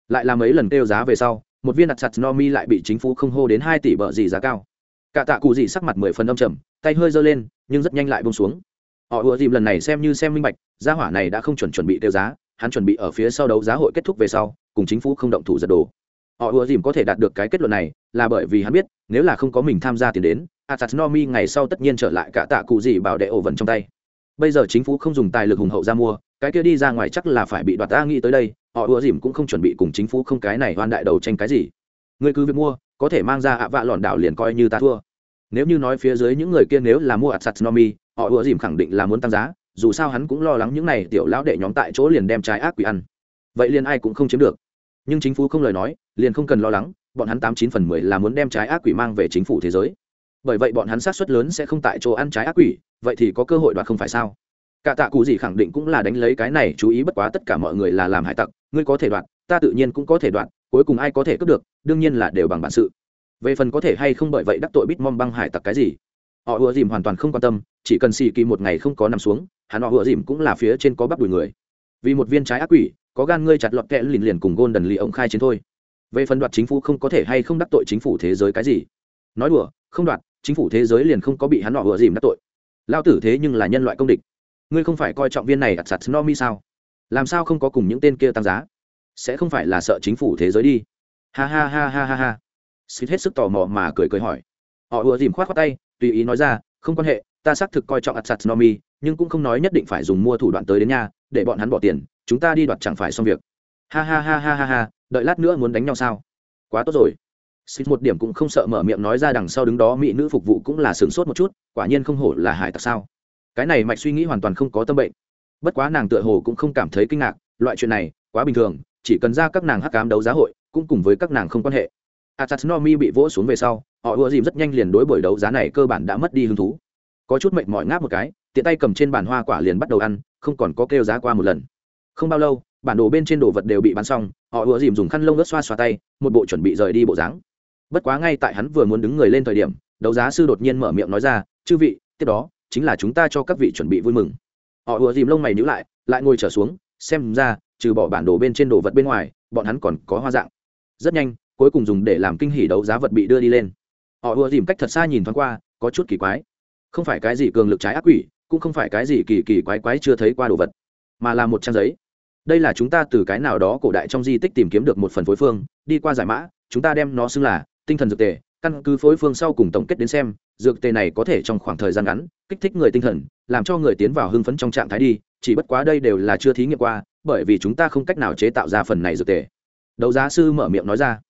Lại là mấy lần kêu giá về sau một viên đặt chặt no mi lại bị chính phủ không hô đến hai tỷ bợ gì giá cao. Cả tạ cụ gì sắc mặt mười phần âm trầm tay hơi giơ lên nhưng rất nhanh lại bông xuống họ ùa dìm lần này xem như xem minh bạch, gia hỏa này đã không chuẩn chuẩn bị tiêu giá, hắn chuẩn bị ở phía sau đấu giá hội kết thúc về sau, cùng chính phủ không động thủ giật đồ họ ùa dìm có thể đạt được cái kết luận này là bởi vì hắn biết, nếu là không có mình tham gia tiền đến atat nomi ngày sau tất nhiên trở lại cả tạ cụ gì bảo đệ ổ vần trong tay. Bây giờ chính phủ không dùng tài lực hùng hậu ra mua, cái kia đi ra ngoài chắc là phải bị đoạt ta nghĩ tới đây, họ ùa dìm cũng không chuẩn bị cùng chính phủ không cái này hoan đại đầu tranh cái gì. Người cứ việc mua, có thể mang ra ạ vạ lòn đảo liền coi như ta thua. Nếu như nói phía dưới những người kia nếu là mua atat nomi họ ùa dìm khẳng định là muốn tăng giá, dù sao hắn cũng lo lắng những này tiểu lão đệ nhóm tại chỗ liền đem trái ác quỷ ăn. Vậy liền ai cũng không chiếm được. Nhưng chính phủ không lời nói, liền không cần lo lắng, bọn hắn tám chín phần mười là muốn đem trái ác quỷ mang về chính phủ thế giới. Bởi vậy bọn hắn sát suất lớn sẽ không tại chỗ ăn trái ác quỷ, vậy thì có cơ hội đoạt không phải sao? Cả tạ cụ gì khẳng định cũng là đánh lấy cái này, chú ý bất quá tất cả mọi người là làm hải tặc, ngươi có thể đoạt, ta tự nhiên cũng có thể đoạt, cuối cùng ai có thể cướp được, đương nhiên là đều bằng bản sự. Về phần có thể hay không bởi vậy đắc tội bít mong băng hải tặc cái gì? Họ ùa dìm hoàn toàn không quan tâm, chỉ cần xì kỳ một ngày không có nằm xuống, hắn họ ùa dìm cũng là phía trên có bắp đùi người. Vì một viên trái ác quỷ, có gan ngươi chặt lọt kẽ liền liền cùng gôn đần lì ông khai chiến thôi. Về phần đoạt chính phủ không có thể hay không đắc tội chính phủ thế giới cái gì? Nói đùa, không đoạt, chính phủ thế giới liền không có bị hắn họ ùa dìm đắc tội. Lao tử thế nhưng là nhân loại công địch. Ngươi không phải coi trọng viên này ặt sạt no mi sao? Làm sao không có cùng những tên kia tăng giá? Sẽ không phải là sợ chính phủ thế giới đi. Ha ha ha ha ha ha. Xịt hết sức tò mò mà cười cười hỏi. Họ ùa dìm khoát khoát tay tùy ý nói ra, không quan hệ, ta xác thực coi trọng atsat nomi nhưng cũng không nói nhất định phải dùng mua thủ đoạn tới đến nhà để bọn hắn bỏ tiền, chúng ta đi đoạt chẳng phải xong việc. Ha ha ha ha ha ha, đợi lát nữa muốn đánh nhau sao? Quá tốt rồi. Xích một điểm cũng không sợ mở miệng nói ra đằng sau đứng đó mỹ nữ phục vụ cũng là sửng sốt một chút, quả nhiên không hổ là hải tặc sao? Cái này mạch suy nghĩ hoàn toàn không có tâm bệnh. Bất quá nàng tựa hồ cũng không cảm thấy kinh ngạc, loại chuyện này quá bình thường, chỉ cần ra các nàng hắc cám đấu giá hội, cũng cùng với các nàng không quan hệ. Atatsunomi bị vỗ xuống về sau, họ ùa dìm rất nhanh liền đối buổi đấu giá này cơ bản đã mất đi hứng thú. Có chút mệt mỏi ngáp một cái, tiện tay cầm trên bàn hoa quả liền bắt đầu ăn, không còn có kêu giá qua một lần. Không bao lâu, bản đồ bên trên đồ vật đều bị bán xong, họ ùa dìm dùng khăn lông ướt xoa xoa tay, một bộ chuẩn bị rời đi bộ dáng. Bất quá ngay tại hắn vừa muốn đứng người lên thời điểm, đấu giá sư đột nhiên mở miệng nói ra, chư vị, tiếp đó, chính là chúng ta cho các vị chuẩn bị vui mừng. Họ ùa dìm lông mày nhíu lại lại ngồi trở xuống, xem ra, trừ bỏ bản đồ bên trên đồ vật bên ngoài, bọn hắn còn có hoa dạng. Rất nhanh cuối cùng dùng để làm kinh hỉ đấu giá vật bị đưa đi lên. Họ ùa dìm cách thật xa nhìn thoáng qua, có chút kỳ quái. Không phải cái gì cường lực trái ác quỷ, cũng không phải cái gì kỳ kỳ quái quái chưa thấy qua đồ vật, mà là một trang giấy. Đây là chúng ta từ cái nào đó cổ đại trong di tích tìm kiếm được một phần phối phương, đi qua giải mã, chúng ta đem nó xưng là tinh thần dược tề. Căn cứ phối phương sau cùng tổng kết đến xem, dược tề này có thể trong khoảng thời gian ngắn kích thích người tinh thần, làm cho người tiến vào hưng phấn trong trạng thái đi, chỉ bất quá đây đều là chưa thí nghiệm qua, bởi vì chúng ta không cách nào chế tạo ra phần này dược tề. Đấu giá sư mở miệng nói ra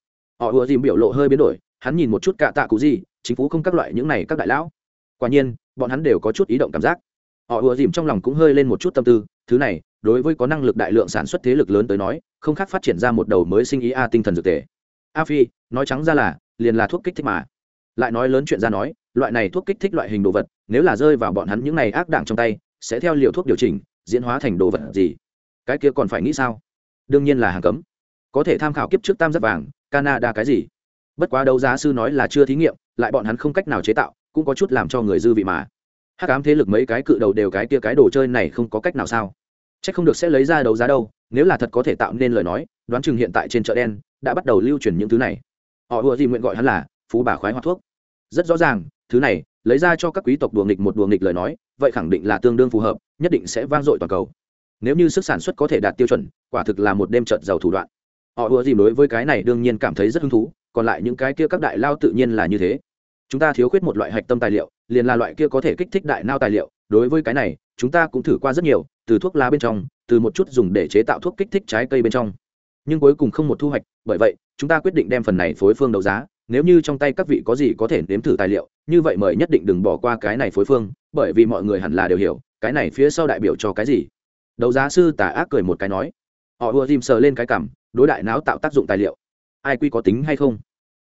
họ ùa dìm biểu lộ hơi biến đổi, hắn nhìn một chút cạ tạ cụ gì, chính phủ không các loại những này các đại lão. Quả nhiên, bọn hắn đều có chút ý động cảm giác. Họ ùa dìm trong lòng cũng hơi lên một chút tâm tư, thứ này, đối với có năng lực đại lượng sản xuất thế lực lớn tới nói, không khác phát triển ra một đầu mới sinh ý a tinh thần dược tề. A phi, nói trắng ra là, liền là thuốc kích thích mà. Lại nói lớn chuyện ra nói, loại này thuốc kích thích loại hình đồ vật, nếu là rơi vào bọn hắn những này ác đảng trong tay, sẽ theo liều thuốc điều chỉnh, diễn hóa thành đồ vật gì? Cái kia còn phải nghĩ sao? Đương nhiên là hàng cấm. Có thể tham khảo kiếp trước tam giác vàng canada cái gì? Bất quá đấu giá sư nói là chưa thí nghiệm, lại bọn hắn không cách nào chế tạo, cũng có chút làm cho người dư vị mà. Hắc ám thế lực mấy cái cự đầu đều cái kia cái đồ chơi này không có cách nào sao? C h ắ c không được sẽ lấy ra đấu giá đâu, nếu là thật có thể tạo nên lời nói, đoán chừng hiện tại trên chợ đen đã bắt đầu lưu truyền những thứ này. Họ ùa gì nguyện gọi hắn là phú bà khoái hoa thuốc. Rất rõ ràng, thứ này, lấy ra cho các quý tộc đùa nghịch một đùa nghịch lời nói, vậy khẳng định là tương đương phù hợp, nhất định sẽ vang dội toàn cầu. Nếu như sức sản xuất có thể đạt tiêu chuẩn, quả thực là một đêm trợt giàu thủ đoạn họ ùa dìm đối với cái này đương nhiên cảm thấy rất hứng thú, còn lại những cái kia các đại lao tự nhiên là như thế. Chúng ta thiếu khuyết một loại hạch tâm tài liệu, liền là loại kia có thể kích thích đại nao tài liệu. Đối với cái này, chúng ta cũng thử qua rất nhiều, từ thuốc lá bên trong, từ một chút dùng để chế tạo thuốc kích thích trái cây bên trong. Nhưng cuối cùng không một thu hoạch, bởi vậy, chúng ta quyết định đem phần này phối phương đấu giá. Nếu như trong tay các vị có gì có thể nếm thử tài liệu, như vậy mời nhất định đừng bỏ qua cái này phối phương, bởi vì mọi người hẳn là đều hiểu, cái này phía sau đại biểu cho cái gì. Đấu giá sư tà ác cười một cái nói. Họ ùa dìm sờ lên cái cảm đối đại não tạo tác dụng tài liệu. Ai quy có tính hay không?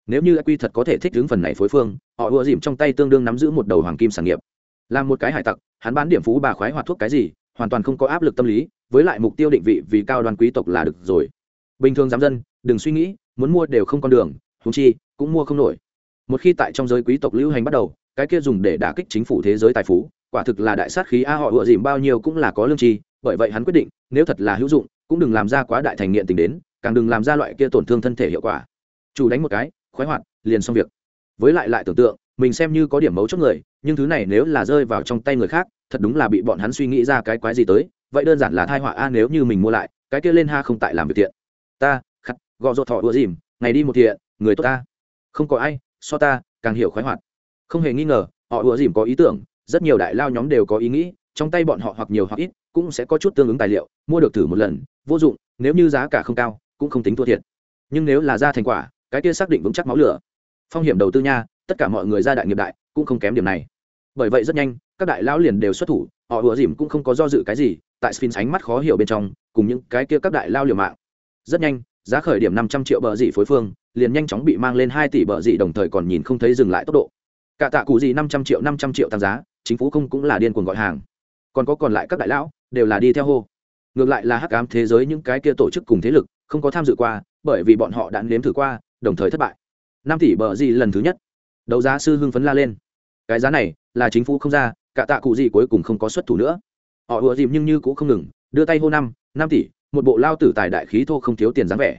Nếu như ai quy thật có thể thích ứng phần này phối phương, họ ùa dìm trong tay tương đương nắm giữ một đầu hoàng kim sản nghiệp. Là một cái hải tặc, hắn bán điểm phú bà khoái hoạt thuốc cái gì, hoàn toàn không có áp lực tâm lý, với lại mục tiêu định vị vì cao đoàn quý tộc là được rồi. Bình thường giám dân, đừng suy nghĩ, muốn mua đều không con đường húng chi, cũng mua không nổi. Một khi tại trong giới quý tộc lưu hành bắt đầu, cái kia dùng để đả kích chính phủ thế giới tài phú, quả thực là đại sát khí a, họ ựa dìm bao nhiêu cũng là có lương tri, bởi vậy hắn quyết định, nếu thật là hữu dụng, cũng đừng làm ra quá đại thành nghiện tình đến càng đừng làm ra loại kia tổn thương thân thể hiệu quả. Chủ đánh một cái, khoái hoạt, liền xong việc. Với lại lại tưởng tượng, mình xem như có điểm mấu chốt người, nhưng thứ này nếu là rơi vào trong tay người khác, thật đúng là bị bọn hắn suy nghĩ ra cái quái gì tới. Vậy đơn giản là thai họa a, nếu như mình mua lại, cái kia lên ha không tại làm việc thiện. Ta, khắc gò ruột thọ ùa dìm, ngày đi một thiện, người tốt ta. Không có ai, so ta, càng hiểu khoái hoạt. Không hề nghi ngờ, họ ùa dìm có ý tưởng, rất nhiều đại lao nhóm đều có ý nghĩ, trong tay bọn họ hoặc nhiều hoặc ít, cũng sẽ có chút tương ứng tài liệu, mua được thử một lần, vô dụng, nếu như giá cả không cao cũng không tính thua thiệt. Nhưng nếu là ra thành quả, cái kia xác định vững chắc máu lửa. Phong hiểm đầu tư nha, tất cả mọi người ra đại nghiệp đại, cũng không kém điểm này. Bởi vậy rất nhanh, các đại lão liền đều xuất thủ, họ ùa dìm cũng không có do dự cái gì, tại sphinx ánh mắt khó hiểu bên trong, cùng những cái kia các đại lao liều mạng. Rất nhanh, giá khởi điểm năm trăm triệu bờ dị phối phương, liền nhanh chóng bị mang lên hai tỷ bờ dị đồng thời còn nhìn không thấy dừng lại tốc độ. Cả tạ cụ gì năm trăm triệu, năm trăm triệu tăng giá, chính phủ không cũng là điên cuồng gọi hàng. Còn có còn lại các đại lão, đều là đi theo hô. Ngược lại là hắc ám thế giới những cái kia tổ chức cùng thế lực không có tham dự qua, bởi vì bọn họ đã nếm thử qua, đồng thời thất bại. Năm tỷ bờ gì lần thứ nhất. Đấu giá sư hưng phấn la lên. Cái giá này là chính phủ không ra, cả tạ cụ gì cuối cùng không có xuất thủ nữa. Họ ùa dìm nhưng như cũng không ngừng, đưa tay hô năm năm tỷ, một bộ lao tử tài đại khí thô không thiếu tiền dáng vẻ.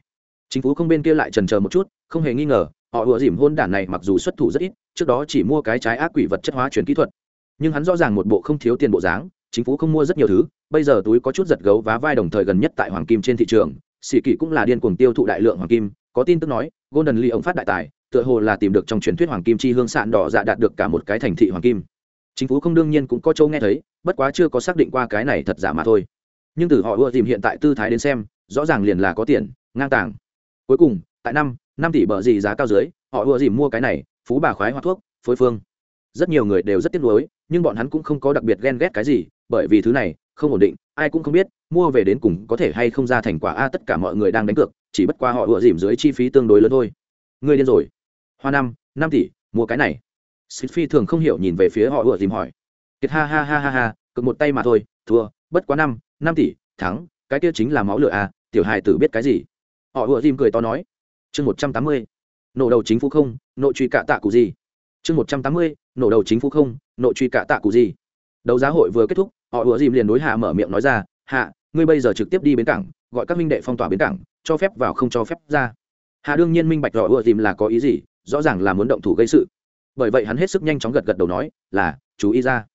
Chính phủ không bên kia lại trần chờ một chút, không hề nghi ngờ, họ ùa dìm hôn đản này mặc dù xuất thủ rất ít, trước đó chỉ mua cái trái ác quỷ vật chất hóa chuyển kỹ thuật. Nhưng hắn rõ ràng một bộ không thiếu tiền bộ dáng, chính phủ không mua rất nhiều thứ, bây giờ túi có chút giật gấu và vai đồng thời gần nhất tại hoàng kim trên thị trường sĩ kỳ cũng là điên cuồng tiêu thụ đại lượng hoàng kim, có tin tức nói, golden lee ông phát đại tài, tựa hồ là tìm được trong truyền thuyết hoàng kim chi hương sạn đỏ dạ đạt được cả một cái thành thị hoàng kim. Chính phủ không đương nhiên cũng có châu nghe thấy, bất quá chưa có xác định qua cái này thật giả mà thôi. Nhưng từ họ ưa tìm hiện tại tư thái đến xem, rõ ràng liền là có tiền, ngang tàng. Cuối cùng, tại năm năm tỷ bờ gì giá cao dưới, họ ưa dìm mua cái này, phú bà khoái hoa thuốc, phối phương. Rất nhiều người đều rất tiếc nuối, nhưng bọn hắn cũng không có đặc biệt ghen ghét cái gì, bởi vì thứ này không ổn định, ai cũng không biết, mua về đến cùng có thể hay không ra thành quả a, tất cả mọi người đang đánh cược, chỉ bất qua họ ủa dìm dưới chi phí tương đối lớn thôi. Người điên rồi. Hoa năm năm tỷ, mua cái này. Sít phi thường không hiểu nhìn về phía họ ủa dìm hỏi. Kiệt ha ha ha ha ha, cực một tay mà thôi, thua, bất quá năm năm tỷ, thắng, cái kia chính là máu lửa a, tiểu hài tử biết cái gì? Họ ủa dìm cười to nói. Chương một trăm tám mươi, nổ đầu chính phủ không nội truy cạ tạ cụ gì? Chương một trăm tám mươi, nổ đầu chính phủ không nội truy cạ tạ cụ gì? Đấu giá hội vừa kết thúc, họ ủa dìm liền đối hạ mở miệng nói ra hạ ngươi bây giờ trực tiếp đi bến cảng, gọi các minh đệ phong tỏa bến cảng, cho phép vào không cho phép ra. Hạ đương nhiên minh bạch họ ủa dìm là có ý gì, rõ ràng là muốn động thủ gây sự. Bởi vậy hắn hết sức nhanh chóng gật gật đầu nói, là, chú ý ra.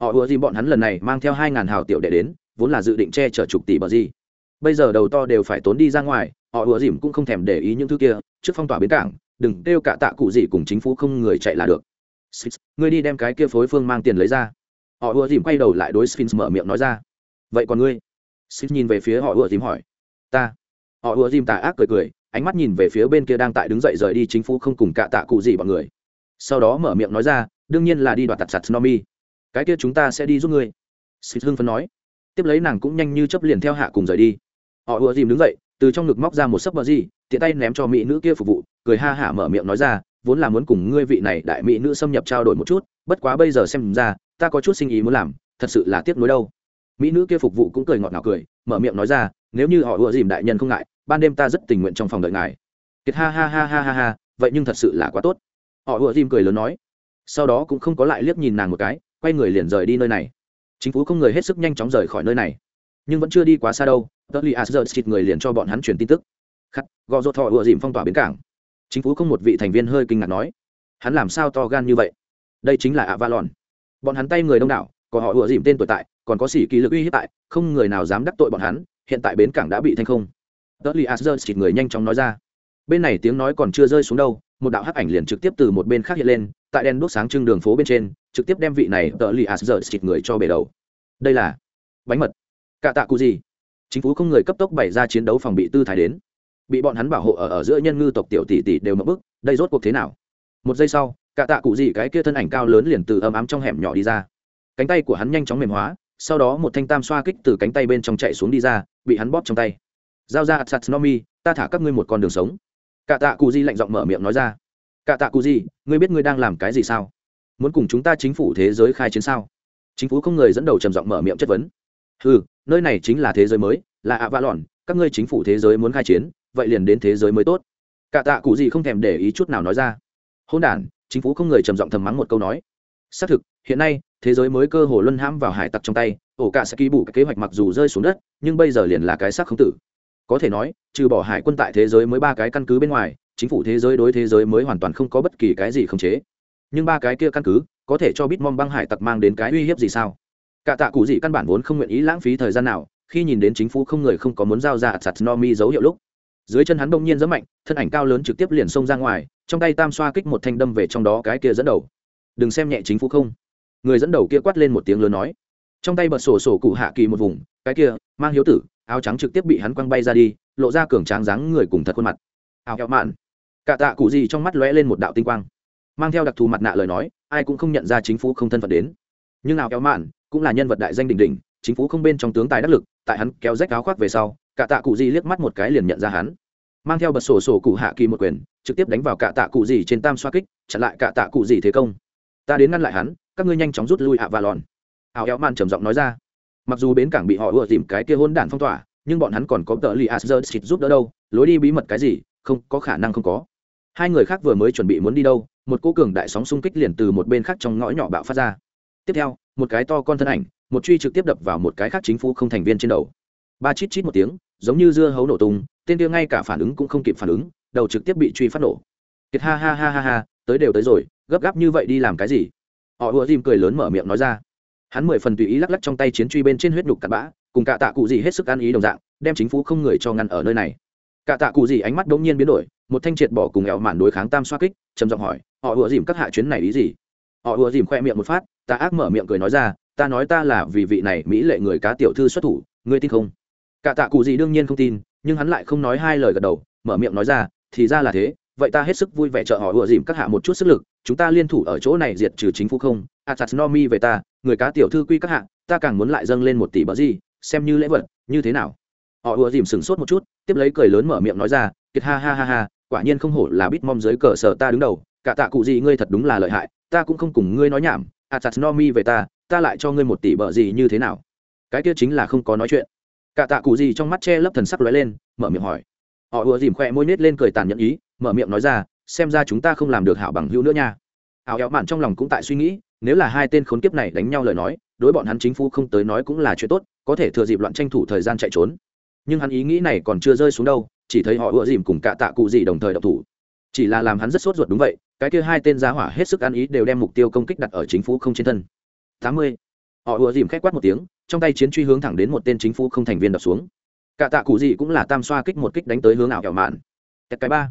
Họ ủa dìm bọn hắn lần này mang theo hai ngàn hào tiểu đệ đến, vốn là dự định che chở chục tỷ bờ gì. Bây giờ đầu to đều phải tốn đi ra ngoài, họ ủa dìm cũng không thèm để ý những thứ kia, trước phong tỏa bến cảng, đừng kêu cả tạ cụ gì cùng chính phủ không người chạy là được. Ngươi đi đem cái kia phối phương mang tiền lấy ra họ ùa dìm quay đầu lại đối Sphinx mở miệng nói ra. Vậy còn ngươi? Sphinx nhìn về phía họ ùa dìm hỏi. Ta. Họ ùa dìm tà ác cười cười, ánh mắt nhìn về phía bên kia đang tại đứng dậy rời đi chính phủ không cùng cạ tạ cụ gì bọn người. Sau đó mở miệng nói ra, đương nhiên là đi đoạt tặt sạt nomi. Cái kia chúng ta sẽ đi giúp ngươi. Sphinx hưng phấn nói. Tiếp lấy nàng cũng nhanh như chấp liền theo hạ cùng rời đi. Họ ùa dìm đứng dậy, từ trong ngực móc ra một sấp bờ gì, tiện tay ném cho mỹ nữ kia phục vụ, cười ha hả mở miệng nói ra, vốn là muốn cùng ngươi vị này đại mỹ nữ xâm nhập trao đổi một chút, bất quá bây giờ xem ra ta có chút sinh ý muốn làm, thật sự là tiếc nuối đâu. Mỹ nữ kia phục vụ cũng cười ngọt ngào cười, mở miệng nói ra, nếu như họ ùa dìm đại nhân không ngại, ban đêm ta rất tình nguyện trong phòng đợi ngài. Kiệt ha ha ha ha ha ha, vậy nhưng thật sự là quá tốt. Họ ùa dìm cười lớn nói. Sau đó cũng không có lại liếc nhìn nàng một cái, quay người liền rời đi nơi này. Chính phủ không người hết sức nhanh chóng rời khỏi nơi này. Nhưng vẫn chưa đi quá xa đâu tớ li asher xịt người liền cho bọn hắn truyền tin tức. Khắc, gò rột họ ùa dìm phong tỏa bến cảng. Chính phủ không một vị thành viên hơi kinh ngạc nói. Hắn làm sao to gan như vậy? Đây chính là ạ valon bọn hắn tay người đông đảo, có họ ủa dìm tên tuổi tại, còn có sĩ kỳ lực uy hiếp tại, không người nào dám đắc tội bọn hắn, hiện tại bến cảng đã bị thanh không. Tớ li asher xịt người nhanh chóng nói ra. Bên này tiếng nói còn chưa rơi xuống đâu, một đạo hắc ảnh liền trực tiếp từ một bên khác hiện lên, tại đèn đuốc sáng trưng đường phố bên trên, trực tiếp đem vị này tớ li asher xịt người cho bể đầu. Đây là bánh mật. Cạ tạ cụ gì? Chính phủ không người cấp tốc bày ra chiến đấu phòng bị tư thái đến. Bị bọn hắn bảo hộ ở ở giữa nhân ngư tộc tiểu tỷ tỷ đều mất bức, đây rốt cuộc thế nào? Một giây sau Cả tạ cụ gì cái kia thân ảnh cao lớn liền từ ấm ám trong hẻm nhỏ đi ra. Cánh tay của hắn nhanh chóng mềm hóa, sau đó một thanh tam xoa kích từ cánh tay bên trong chạy xuống đi ra, bị hắn bóp trong tay. Giao ra atsatnomi ta thả các ngươi một con đường sống. Cả tạ cụ di lạnh giọng mở miệng nói ra. Cả tạ cụ di ngươi biết ngươi đang làm cái gì sao? Muốn cùng chúng ta chính phủ thế giới khai chiến sao? Chính phủ không người dẫn đầu trầm giọng mở miệng chất vấn. Ừ nơi này chính là thế giới mới, là ạ vạ lòn các ngươi chính phủ thế giới muốn khai chiến, vậy liền đến thế giới mới tốt. Cả tạ cụ Di không thèm để ý chút nào nói ra. Hôn đản chính phủ không người trầm giọng thầm mắng một câu nói. Xác thực, hiện nay, thế giới mới cơ hồ luân hãm vào hải tặc trong tay, ổ cả sẽ ký bù kế hoạch mặc dù rơi xuống đất, nhưng bây giờ liền là cái xác không tử. Có thể nói, trừ bỏ hải quân tại thế giới mới ba cái căn cứ bên ngoài, chính phủ thế giới đối thế giới mới hoàn toàn không có bất kỳ cái gì khống chế. Nhưng ba cái kia căn cứ, có thể cho biết mong băng hải tặc mang đến cái uy hiếp gì sao? Cả tạ cụ gì căn bản vốn không nguyện ý lãng phí thời gian nào, khi nhìn đến chính phủ không người không có muốn giao ra sạt no mi dấu hiệu lúc dưới chân hắn đông nhiên rất mạnh, thân ảnh cao lớn trực tiếp liền xông ra ngoài, trong tay tam xoa kích một thanh đâm về trong đó cái kia dẫn đầu. Đừng xem nhẹ chính phủ không. Người dẫn đầu kia quát lên một tiếng lớn nói. Trong tay bật sổ sổ cụ hạ kỳ một vùng, cái kia, mang hiếu tử, áo trắng trực tiếp bị hắn quăng bay ra đi, lộ ra cường tráng dáng người cùng thật khuôn mặt. Áo kẹo mạn. Cả tạ cụ gì trong mắt lóe lên một đạo tinh quang. Mang theo đặc thù mặt nạ lời nói, ai cũng không nhận ra chính phủ không thân phận đến. Nhưng nào kéo mạn cũng là nhân vật đại danh đỉnh đỉnh, chính phủ không bên trong tướng tài đắc lực, tại hắn kéo rách áo khoác về sau cả tạ cụ gì liếc mắt một cái liền nhận ra hắn. Mang theo bật sổ sổ cụ hạ kỳ một quyền, trực tiếp đánh vào cả tạ cụ gì trên tam xoa kích, chặn lại cả tạ cụ gì thế công. Ta đến ngăn lại hắn, các ngươi nhanh chóng rút lui hạ và lòn. Áo éo man trầm giọng nói ra. Mặc dù bến cảng bị họ ùa tìm cái kia hôn đản phong tỏa, nhưng bọn hắn còn có tờ li asher xịt giúp đỡ đâu, lối đi bí mật cái gì, không, có khả năng không có. Hai người khác vừa mới chuẩn bị muốn đi đâu, một cô cường đại sóng xung kích liền từ một bên khác trong ngõ nhỏ bạo phát ra. Tiếp theo, một cái to con thân ảnh, một truy trực tiếp đập vào một cái khác chính phủ không thành viên trên đầu ba chít chít một tiếng, giống như dưa hấu nổ tung, tên kia ngay cả phản ứng cũng không kịp phản ứng, đầu trực tiếp bị truy phát nổ. Kiệt ha ha ha ha ha, tới đều tới rồi, gấp gáp như vậy đi làm cái gì? Họ ùa dìm cười lớn mở miệng nói ra. Hắn mười phần tùy ý lắc lắc trong tay chiến truy bên trên huyết nhục cặn bã, cùng cả tạ cụ gì hết sức ăn ý đồng dạng, đem chính phủ không người cho ngăn ở nơi này. Cả tạ cụ gì ánh mắt đống nhiên biến đổi, một thanh triệt bỏ cùng ẹo mạn đối kháng tam xoa kích, trầm giọng hỏi, họ ùa dìm các hạ chuyến này ý gì? Họ ùa dìm khoe miệng một phát, ta ác mở miệng cười nói ra, ta nói ta là vì vị này mỹ lệ người cá tiểu thư xuất thủ, ngươi tin không? Cả tạ cụ gì đương nhiên không tin, nhưng hắn lại không nói hai lời gật đầu, mở miệng nói ra, thì ra là thế, vậy ta hết sức vui vẻ trợ họ ùa dìm các hạ một chút sức lực, chúng ta liên thủ ở chỗ này diệt trừ chính phủ không? Atat nomi về ta, người cá tiểu thư quy các hạ, ta càng muốn lại dâng lên một tỷ bờ gì, xem như lễ vật, như thế nào? Họ ùa dìm sửng sốt một chút, tiếp lấy cười lớn mở miệng nói ra, kiệt ha ha ha ha, quả nhiên không hổ là bít mom dưới cờ sở ta đứng đầu, cả tạ cụ gì ngươi thật đúng là lợi hại, ta cũng không cùng ngươi nói nhảm atat nomi về ta ta lại cho ngươi một tỷ bờ gì như thế nào? Cái kia chính là không có nói chuyện cả tạ cụ gì trong mắt che lấp thần sắc lóe lên, mở miệng hỏi. Họ ùa dìm khoe môi nết lên cười tàn nhẫn ý, mở miệng nói ra, xem ra chúng ta không làm được hảo bằng hữu nữa nha. Áo éo mạn trong lòng cũng tại suy nghĩ, nếu là hai tên khốn kiếp này đánh nhau lời nói, đối bọn hắn chính phủ không tới nói cũng là chuyện tốt, có thể thừa dịp loạn tranh thủ thời gian chạy trốn. Nhưng hắn ý nghĩ này còn chưa rơi xuống đâu, chỉ thấy họ ùa dìm cùng cả tạ cụ gì đồng thời độc thủ. Chỉ là làm hắn rất sốt ruột đúng vậy, cái kia hai tên giá hỏa hết sức ăn ý đều đem mục tiêu công kích đặt ở chính phủ không trên thân. Tám mươi. Họ ùa dìm khách quát một tiếng trong tay chiến truy hướng thẳng đến một tên chính phủ không thành viên đập xuống. Cả tạ cụ gì cũng là tam xoa kích một kích đánh tới hướng ảo kẹo mạn. Cái ba.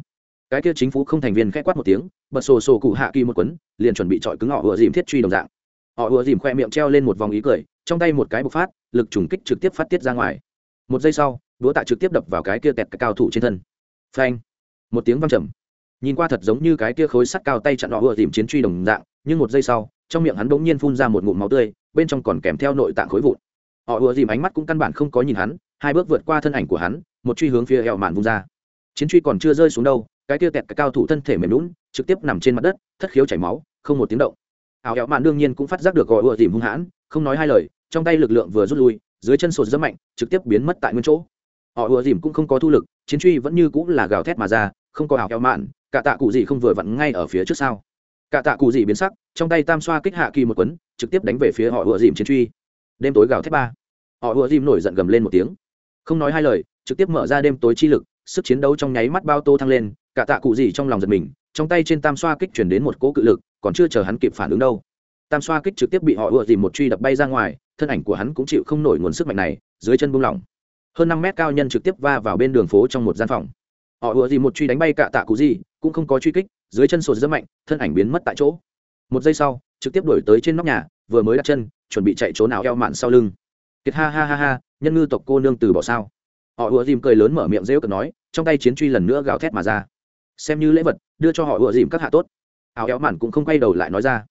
Cái kia chính phủ không thành viên k h quát một tiếng, bật sổ sổ cụ hạ kỳ một quấn, liền chuẩn bị chọi cứng họ ùa dìm thiết truy đồng dạng. Họ ùa dìm khoe miệng treo lên một vòng ý cười, trong tay một cái bộc phát, lực trùng kích trực tiếp phát tiết ra ngoài. Một giây sau, đũa tạ trực tiếp đập vào cái kia tẹt cái cao thủ trên thân. Phanh. Một tiếng văng trầm. Nhìn qua thật giống như cái kia khối sắt cao tay chặn họ ùa dìm chiến truy đồng dạng, nhưng một giây sau, trong miệng hắn bỗng nhiên phun ra một ngụm máu tươi, bên trong còn kèm theo nội tạng khối vụn họ ùa dìm ánh mắt cũng căn bản không có nhìn hắn, hai bước vượt qua thân ảnh của hắn, một truy hướng phía hẹo mạn vung ra. Chiến truy còn chưa rơi xuống đâu, cái kia tẹt cái cao thủ thân thể mềm lún trực tiếp nằm trên mặt đất, thất khiếu chảy máu, không một tiếng động. Ảo hẹo mạn đương nhiên cũng phát giác được gọi ùa dìm hung hãn, không nói hai lời, trong tay lực lượng vừa rút lui, dưới chân sột rất mạnh, trực tiếp biến mất tại nguyên chỗ. Họ ùa dìm cũng không có thu lực, chiến truy vẫn như cũng là gào thét mà ra, không có ảo hẹo mạn, cả tạ cụ gì không vừa vặn ngay ở phía trước sau cả tạ cụ gì biến sắc, trong tay tam xoa kích hạ kỳ một quấn, trực tiếp đánh về phía họ ùa dìm chiến truy đêm tối gào thét ba. Họ ùa dìm nổi giận gầm lên một tiếng. Không nói hai lời, trực tiếp mở ra đêm tối chi lực, sức chiến đấu trong nháy mắt bao tô thăng lên, cả tạ cụ gì trong lòng giật mình, trong tay trên tam xoa kích chuyển đến một cỗ cự lực, còn chưa chờ hắn kịp phản ứng đâu. Tam xoa kích trực tiếp bị họ ùa dìm một truy đập bay ra ngoài, thân ảnh của hắn cũng chịu không nổi nguồn sức mạnh này, dưới chân buông lỏng. Hơn năm mét cao nhân trực tiếp va vào bên đường phố trong một gian phòng. Họ ùa dìm một truy đánh bay cả tạ cụ gì, cũng không có truy kích, dưới chân sột rất mạnh, thân ảnh biến mất tại chỗ. Một giây sau, trực tiếp đổi tới trên nóc nhà vừa mới đặt chân chuẩn bị chạy trốn nào, eo mạn sau lưng. Kiệt ha ha ha ha nhân ngư tộc cô nương từ bỏ sao? Họ ùa dìm cười lớn mở miệng rêu cực nói trong tay chiến truy lần nữa gào thét mà ra. Xem như lễ vật đưa cho họ ùa dìm các hạ tốt. Áo eo mạn cũng không quay đầu lại nói ra.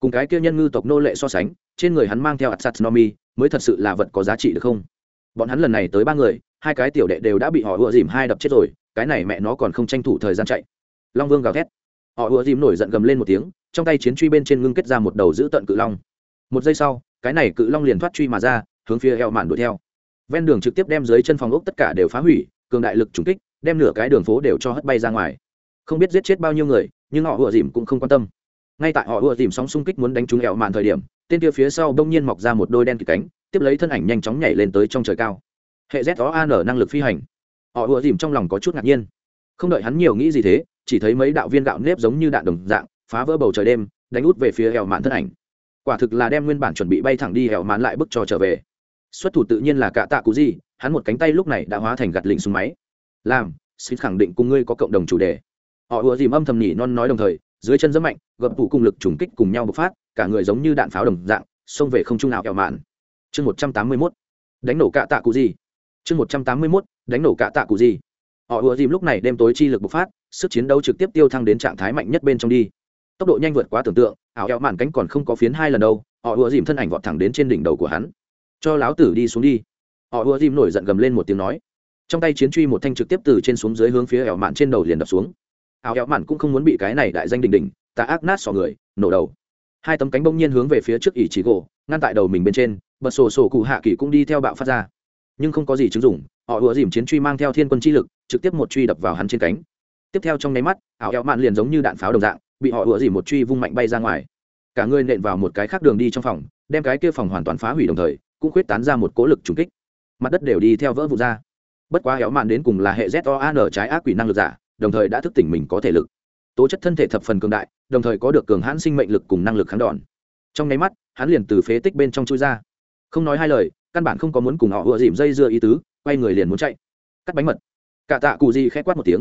Cùng cái kia nhân ngư tộc nô lệ so sánh trên người hắn mang theo atsat nomi mới thật sự là vật có giá trị được không? Bọn hắn lần này tới ba người hai cái tiểu đệ đều đã bị họ ùa dìm hai đập chết rồi cái này mẹ nó còn không tranh thủ thời gian chạy. Long vương gào thét. Họ ùa dìm nổi giận gầm lên một tiếng trong tay chiến truy bên trên ngưng kết ra một đầu giữ tận cự long một giây sau, cái này cự long liền thoát truy mà ra, hướng phía heo mạn đuổi theo. Ven đường trực tiếp đem dưới chân phòng ốc tất cả đều phá hủy, cường đại lực trúng kích, đem nửa cái đường phố đều cho hất bay ra ngoài. Không biết giết chết bao nhiêu người, nhưng họ ùa dìm cũng không quan tâm. Ngay tại họ ùa dìm sóng xung kích muốn đánh trúng heo mạn thời điểm, tên kia phía sau bỗng nhiên mọc ra một đôi đen kịt cánh, tiếp lấy thân ảnh nhanh chóng nhảy lên tới trong trời cao. Hệ z đó an năng lực phi hành. Họ ùa dìm trong lòng có chút ngạc nhiên. Không đợi hắn nhiều nghĩ gì thế, chỉ thấy mấy đạo viên gạo nếp giống như đạn đồng dạng, phá vỡ bầu trời đêm, đánh út về phía heo mạn thân ảnh quả thực là đem nguyên bản chuẩn bị bay thẳng đi hẻo mán lại bức cho trở về. Xuất thủ tự nhiên là cạ tạ cụ gì, hắn một cánh tay lúc này đã hóa thành gạt lịnh súng máy. Làm xin khẳng định cùng ngươi có cộng đồng chủ đề. Họ ùa dìm âm thầm nhỉ non nói đồng thời, dưới chân rất mạnh, gập tủ cùng lực trùng kích cùng nhau bộc phát, cả người giống như đạn pháo đồng dạng, xông về không trung nào kẹo mạn. Chương một trăm tám mươi mốt. Đánh nổ cạ tạ cụ gì. Chương một trăm tám mươi mốt, đánh nổ cạ tạ cụ gì. Họ ùa dìm lúc này đêm tối chi lực bộc phát, sức chiến đấu trực tiếp tiêu thăng đến trạng thái mạnh nhất bên trong đi tốc độ nhanh vượt quá tưởng tượng, ảo eo mạn cánh còn không có phiến hai lần đâu, họ ùa dìm thân ảnh vọt thẳng đến trên đỉnh đầu của hắn. Cho láo tử đi xuống đi. Họ ùa dìm nổi giận gầm lên một tiếng nói. Trong tay chiến truy một thanh trực tiếp từ trên xuống dưới hướng phía ẻo mạn trên đầu liền đập xuống. Ảo ẻo mạn cũng không muốn bị cái này đại danh đỉnh đỉnh ta ác nát sọ người, nổ đầu. Hai tấm cánh bông nhiên hướng về phía trước ỷ chỉ gỗ, ngăn tại đầu mình bên trên, bật sổ sổ cụ hạ kỳ cũng đi theo bạo phát ra. Nhưng không có gì chứng dụng, họ ùa dìm chiến truy mang theo thiên quân chi lực, trực tiếp một truy đập vào hắn trên cánh. Tiếp theo trong nháy mắt, ảo eo mạn liền giống như đạn pháo đồng dạng bị họ ủa dìm một truy vung mạnh bay ra ngoài. Cả người nện vào một cái khác đường đi trong phòng, đem cái kia phòng hoàn toàn phá hủy đồng thời, cũng khuyết tán ra một cỗ lực trùng kích. Mặt đất đều đi theo vỡ vụt ra. Bất quá héo mạn đến cùng là hệ z o an trái ác quỷ năng lực giả, đồng thời đã thức tỉnh mình có thể lực. Tố chất thân thể thập phần cường đại, đồng thời có được cường hãn sinh mệnh lực cùng năng lực kháng đòn. Trong nháy mắt, hắn liền từ phế tích bên trong chui ra. Không nói hai lời, căn bản không có muốn cùng họ ựa dìm dây dưa ý tứ, quay người liền muốn chạy. Cắt bánh mật. Cả tạ cụ gì khẽ quát một tiếng.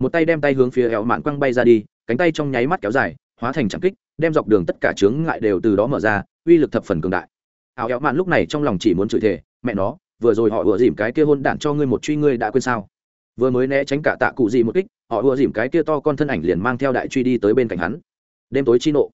Một tay đem tay hướng phía héo mạn quăng bay ra đi cánh tay trong nháy mắt kéo dài, hóa thành trạm kích, đem dọc đường tất cả chướng ngại đều từ đó mở ra, uy lực thập phần cường đại. Áo héo mạn lúc này trong lòng chỉ muốn chửi thề, mẹ nó, vừa rồi họ ùa dìm cái kia hôn đản cho ngươi một truy ngươi đã quên sao? Vừa mới né tránh cả tạ cụ gì một kích, họ ùa dìm cái kia to con thân ảnh liền mang theo đại truy đi tới bên cạnh hắn. Đêm tối chi nộ,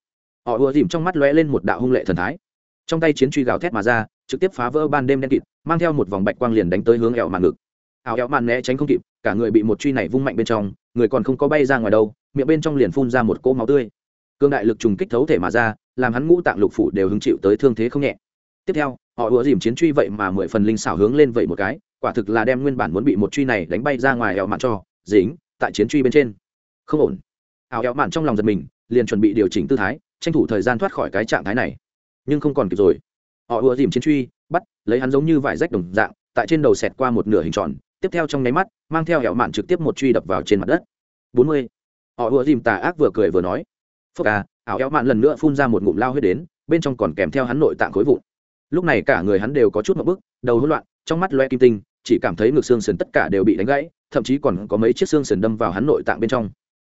họ ùa dìm trong mắt lóe lên một đạo hung lệ thần thái. Trong tay chiến truy gào thét mà ra, trực tiếp phá vỡ ban đêm đen kịt, mang theo một vòng bạch quang liền đánh tới hướng ẹo màn ngực. Áo ẹo màn né tránh không kịp, cả người bị một truy này vung mạnh bên trong, người còn không có bay ra ngoài đâu miệng bên trong liền phun ra một cỗ máu tươi. Cương đại lực trùng kích thấu thể mà ra, làm hắn ngũ tạng lục phủ đều hứng chịu tới thương thế không nhẹ. Tiếp theo, họ ùa dìm chiến truy vậy mà mười phần linh xảo hướng lên vậy một cái, quả thực là đem nguyên bản muốn bị một truy này đánh bay ra ngoài hẹo mạn cho, dính, tại chiến truy bên trên. Không ổn. Ảo hẹo mạn trong lòng giật mình, liền chuẩn bị điều chỉnh tư thái, tranh thủ thời gian thoát khỏi cái trạng thái này. Nhưng không còn kịp rồi. Họ ùa dìm chiến truy, bắt, lấy hắn giống như vải rách đồng dạng, tại trên đầu xẹt qua một nửa hình tròn, tiếp theo trong nháy mắt, mang theo hẹo mạn trực tiếp một truy đập vào trên mặt đất. Bốn mươi họ ùa dìm tà ác vừa cười vừa nói, phúc à ảo éo mạn lần nữa phun ra một ngụm lao huyết đến, bên trong còn kèm theo hắn nội tạng khối vụn. Lúc này cả người hắn đều có chút một bức, đầu hỗn loạn, trong mắt loe kim tinh, chỉ cảm thấy ngực xương sườn tất cả đều bị đánh gãy, thậm chí còn có mấy chiếc xương sườn đâm vào hắn nội tạng bên trong.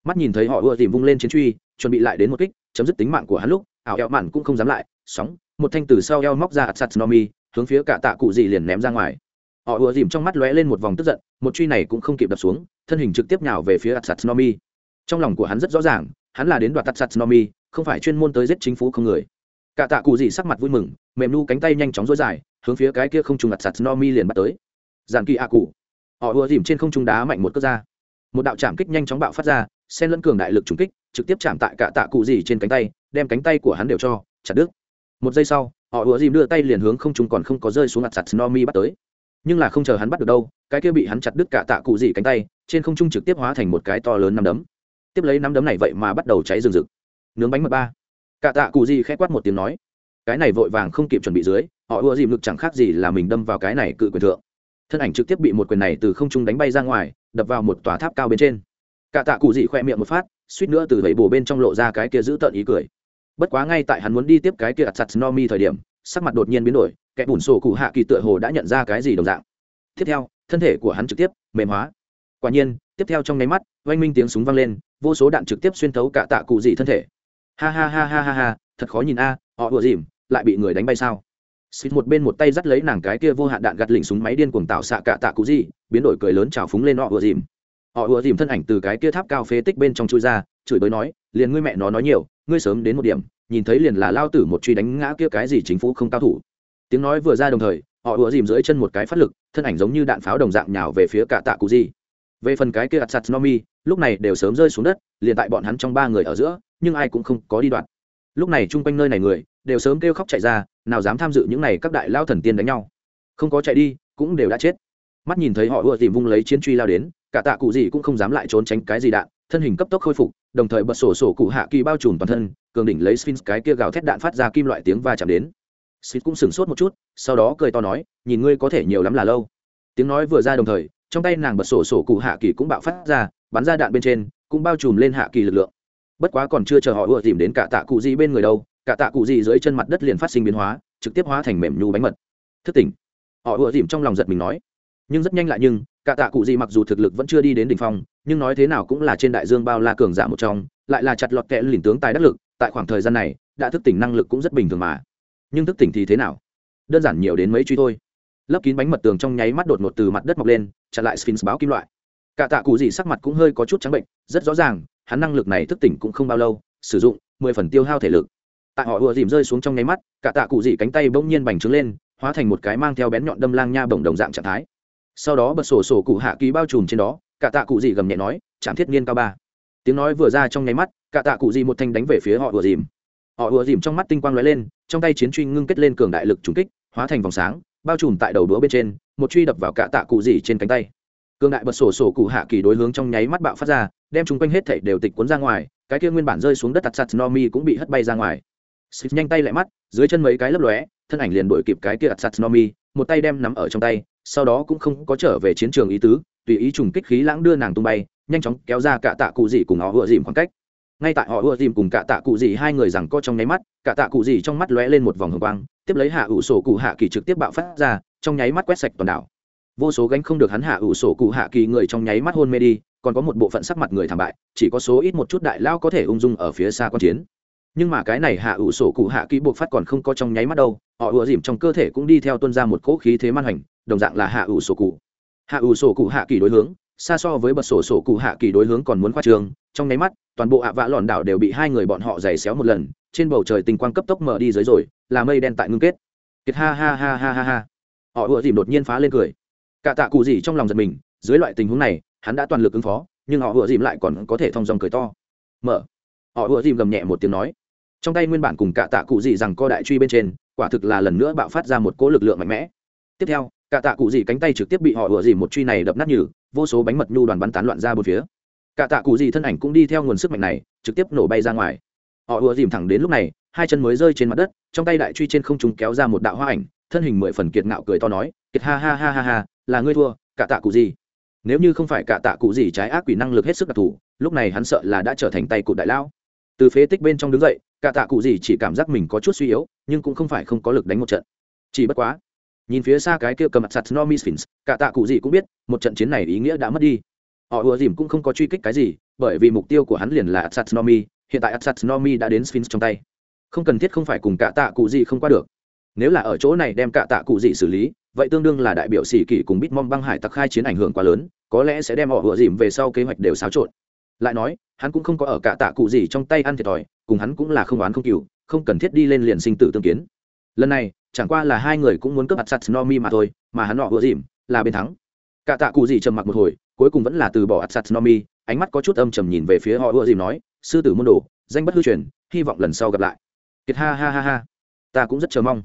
Mắt nhìn thấy họ ùa dìm vung lên chiến truy, chuẩn bị lại đến một kích, chấm dứt tính mạng của hắn lúc, ảo éo mạn cũng không dám lại, sóng, một thanh từ sau eo móc ra sạt nomi, hướng phía cả tạ cụ gì liền ném ra ngoài. Họ ùa dìm trong mắt lóe lên một vòng tức giận, một truy này cũng không kịp đập xuống, thân hình trực tiếp nhào về phía sạt nomi trong lòng của hắn rất rõ ràng, hắn là đến đoạt sạt nomi, không phải chuyên môn tới giết chính phủ không người. Cả tạ cụ gì sắc mặt vui mừng, mềm nu cánh tay nhanh chóng dối dài, hướng phía cái kia không trùng đặt sạt nomi liền bắt tới. Giàn kỳ a cụ. Họ ùa dìm trên không trung đá mạnh một cước ra. Một đạo chạm kích nhanh chóng bạo phát ra, xen lẫn cường đại lực trùng kích, trực tiếp chạm tại cả tạ cụ gì trên cánh tay, đem cánh tay của hắn đều cho chặt đứt. Một giây sau, họ ùa dìm đưa tay liền hướng không trung còn không có rơi xuống đặt sạt nomi bắt tới. Nhưng là không chờ hắn bắt được đâu, cái kia bị hắn chặt đứt cả tạ cụ gì cánh tay, trên không trung trực tiếp hóa thành một cái to lớn nằm đấm tiếp lấy nắm đấm này vậy mà bắt đầu cháy rừng rực. Nướng bánh mật ba. Cả tạ cụ di khẽ quát một tiếng nói, cái này vội vàng không kịp chuẩn bị dưới, họ ưa dìm lực chẳng khác gì là mình đâm vào cái này cự quyền thượng. Thân ảnh trực tiếp bị một quyền này từ không trung đánh bay ra ngoài, đập vào một tòa tháp cao bên trên. Cả tạ cụ dị khoe miệng một phát, suýt nữa từ vẫy bồ bên trong lộ ra cái kia giữ tợn ý cười. Bất quá ngay tại hắn muốn đi tiếp cái kia ặt sạt no mi thời điểm, sắc mặt đột nhiên biến đổi, kẻ bùn sổ cụ hạ kỳ tựa hồ đã nhận ra cái gì đồng dạng. Tiếp theo, thân thể của hắn trực tiếp mềm hóa. Quả nhiên, tiếp theo trong nháy mắt, oanh minh tiếng súng vang lên vô số đạn trực tiếp xuyên thấu cả tạ cụ dị thân thể. Ha ha ha ha ha ha, thật khó nhìn a, họ ùa dìm, lại bị người đánh bay sao? Xịt một bên một tay dắt lấy nàng cái kia vô hạn đạn gạt lỉnh súng máy điên cuồng tạo xạ cả tạ cụ gì biến đổi cười lớn trào phúng lên họ ùa dìm. Họ ùa dìm thân ảnh từ cái kia tháp cao phế tích bên trong chui ra, chửi bới nói, liền ngươi mẹ nó nói nhiều, ngươi sớm đến một điểm, nhìn thấy liền là lao tử một truy đánh ngã kia cái gì chính phủ không cao thủ. Tiếng nói vừa ra đồng thời, họ ùa dìm dưới chân một cái phát lực, thân ảnh giống như đạn pháo đồng dạng nhào về phía cả tạ cụ gì về phần cái kia atsat nomi lúc này đều sớm rơi xuống đất, liền tại bọn hắn trong ba người ở giữa, nhưng ai cũng không có đi đoạn. Lúc này chung quanh nơi này người, đều sớm kêu khóc chạy ra, nào dám tham dự những này các đại lao thần tiên đánh nhau. Không có chạy đi, cũng đều đã chết. Mắt nhìn thấy họ ùa tìm vung lấy chiến truy lao đến, cả tạ cụ gì cũng không dám lại trốn tránh cái gì đạn, thân hình cấp tốc khôi phục, đồng thời bật sổ sổ cụ hạ kỳ bao trùm toàn thân, cường đỉnh lấy sphinx cái kia gào thét đạn phát ra kim loại tiếng va chạm đến. Sphinx cũng sửng sốt một chút, sau đó cười to nói, nhìn ngươi có thể nhiều lắm là lâu. Tiếng nói vừa ra đồng thời trong tay nàng bật sổ sổ cụ hạ kỳ cũng bạo phát ra, bắn ra đạn bên trên, cũng bao trùm lên hạ kỳ lực lượng. Bất quá còn chưa chờ họ ùa tìm đến cả tạ cụ gì bên người đâu, cả tạ cụ gì dưới chân mặt đất liền phát sinh biến hóa, trực tiếp hóa thành mềm nhu bánh mật. Thức tỉnh. Họ ùa tìm trong lòng giật mình nói. Nhưng rất nhanh lại nhưng, cả tạ cụ gì mặc dù thực lực vẫn chưa đi đến đỉnh phong, nhưng nói thế nào cũng là trên đại dương bao la cường giả một trong, lại là chặt lọt kẽ lìn tướng tài đắc lực, tại khoảng thời gian này, đã thức tỉnh năng lực cũng rất bình thường mà. Nhưng thức tỉnh thì thế nào? Đơn giản nhiều đến mấy truy thôi lấp kín bánh mật tường trong nháy mắt đột ngột từ mặt đất mọc lên, chặn lại sphinx báo kim loại. Cả tạ cụ gì sắc mặt cũng hơi có chút trắng bệnh, rất rõ ràng, hắn năng lực này thức tỉnh cũng không bao lâu, sử dụng mười phần tiêu hao thể lực. Tại họ ùa dìm rơi xuống trong nháy mắt, cả tạ cụ dị cánh tay bỗng nhiên bành trướng lên, hóa thành một cái mang theo bén nhọn đâm lang nha bổng đồng dạng trạng thái. Sau đó bật sổ sổ cụ hạ ký bao trùm trên đó, cả tạ cụ dị gầm nhẹ nói chạm thiết niên cao ba. Tiếng nói vừa ra trong nháy mắt, cả tạ cụ dị một thanh đánh về phía họ ùa dìm. Họ ùa dìm trong mắt tinh quang lóe lên, trong tay chiến truy ngưng kết lên cường đại lực trùng kích, hóa thành vòng sáng bao trùm tại đầu đũa bên trên, một truy đập vào cả tạ cụ dì trên cánh tay. Cương đại bật sổ sổ cụ hạ kỳ đối hướng trong nháy mắt bạo phát ra, đem chung quanh hết thảy đều tịch cuốn ra ngoài, cái kia nguyên bản rơi xuống đất tạt sạt nomi cũng bị hất bay ra ngoài. Xịt nhanh tay lại mắt, dưới chân mấy cái lấp lóe, thân ảnh liền đuổi kịp cái kia tạt sạt nomi một tay đem nắm ở trong tay, sau đó cũng không có trở về chiến trường ý tứ, tùy ý trùng kích khí lãng đưa nàng tung bay, nhanh chóng kéo ra cả tạ cụ dì cùng họ vừa dìm khoảng cách. Ngay tại họ ưa dìm cùng cả tạ cụ dì hai người rằng co trong nháy mắt cả tạ cụ dì trong mắt lóe lên một vòng hồng quang tiếp lấy hạ ủ sổ cụ hạ kỳ trực tiếp bạo phát ra, trong nháy mắt quét sạch toàn đảo. Vô số gánh không được hắn hạ ủ sổ cụ hạ kỳ người trong nháy mắt hôn mê đi, còn có một bộ phận sắc mặt người thảm bại, chỉ có số ít một chút đại lao có thể ung dung ở phía xa quan chiến. Nhưng mà cái này hạ ủ sổ cụ hạ kỳ buộc phát còn không có trong nháy mắt đâu, họ ùa dìm trong cơ thể cũng đi theo tuân ra một cỗ khí thế man hành đồng dạng là hạ ủ sổ cụ. Hạ ủ sổ cụ hạ kỳ đối hướng, xa so với bật sổ sổ cụ hạ kỳ đối hướng còn muốn khoa trường, trong nháy mắt, toàn bộ hạ vã lòn đảo đều bị hai người bọn họ giày xéo một lần, trên bầu trời tình quang cấp tốc mở đi dưới rồi là mây đen tại ngưng kết. Kiệt ha ha ha ha ha ha. Họ ùa dìm đột nhiên phá lên cười. Cả tạ cụ gì trong lòng giật mình, dưới loại tình huống này, hắn đã toàn lực ứng phó, nhưng họ ùa dìm lại còn có thể thong dòng cười to. Mở. Họ ùa dìm gầm nhẹ một tiếng nói. Trong tay nguyên bản cùng cả tạ cụ gì rằng co đại truy bên trên, quả thực là lần nữa bạo phát ra một cỗ lực lượng mạnh mẽ. Tiếp theo, cả tạ cụ gì cánh tay trực tiếp bị họ ùa dìm một truy này đập nát nhừ, vô số bánh mật nhu đoàn bắn tán loạn ra bốn phía. Cả tạ cụ gì thân ảnh cũng đi theo nguồn sức mạnh này, trực tiếp nổ bay ra ngoài. Họ ùa dìm thẳng đến lúc này hai chân mới rơi trên mặt đất, trong tay đại truy trên không trung kéo ra một đạo hoa ảnh, thân hình mười phần kiệt ngạo cười to nói, kiệt ha ha ha ha ha, là ngươi thua, cả tạ cụ gì? Nếu như không phải cả tạ cụ gì trái ác quỷ năng lực hết sức đặc thù, lúc này hắn sợ là đã trở thành tay cụ đại lão. Từ phế tích bên trong đứng dậy, cả tạ cụ gì chỉ cảm giác mình có chút suy yếu, nhưng cũng không phải không có lực đánh một trận. Chỉ bất quá, nhìn phía xa cái kia cầm mặt sạt nomi sphinx, cả tạ cụ gì cũng biết, một trận chiến này ý nghĩa đã mất đi. Họ ùa dìm cũng không có truy kích cái gì, bởi vì mục tiêu của hắn liền là atsat nomi hiện tại atsat nomi đã đến sphinx trong tay không cần thiết không phải cùng cả tạ cụ gì không qua được. Nếu là ở chỗ này đem cả tạ cụ gì xử lý, vậy tương đương là đại biểu sĩ kỷ cùng bitmom băng hải tặc khai chiến ảnh hưởng quá lớn, có lẽ sẽ đem họ vừa dìm về sau kế hoạch đều xáo trộn. Lại nói, hắn cũng không có ở cả tạ cụ gì trong tay ăn thiệt thòi, cùng hắn cũng là không oán không cừu, không cần thiết đi lên liền sinh tử tương kiến. Lần này, chẳng qua là hai người cũng muốn cướp hạt sắt nomi mà thôi, mà hắn họ vừa dìm là bên thắng. Cả tạ cụ gì trầm mặc một hồi, cuối cùng vẫn là từ bỏ sắt nomi ánh mắt có chút âm trầm nhìn về phía họ vừa dìm nói, sư tử môn đồ, danh bất hư truyền, hy vọng lần sau gặp lại kiệt ha ha ha ha. Ta cũng rất chờ mong.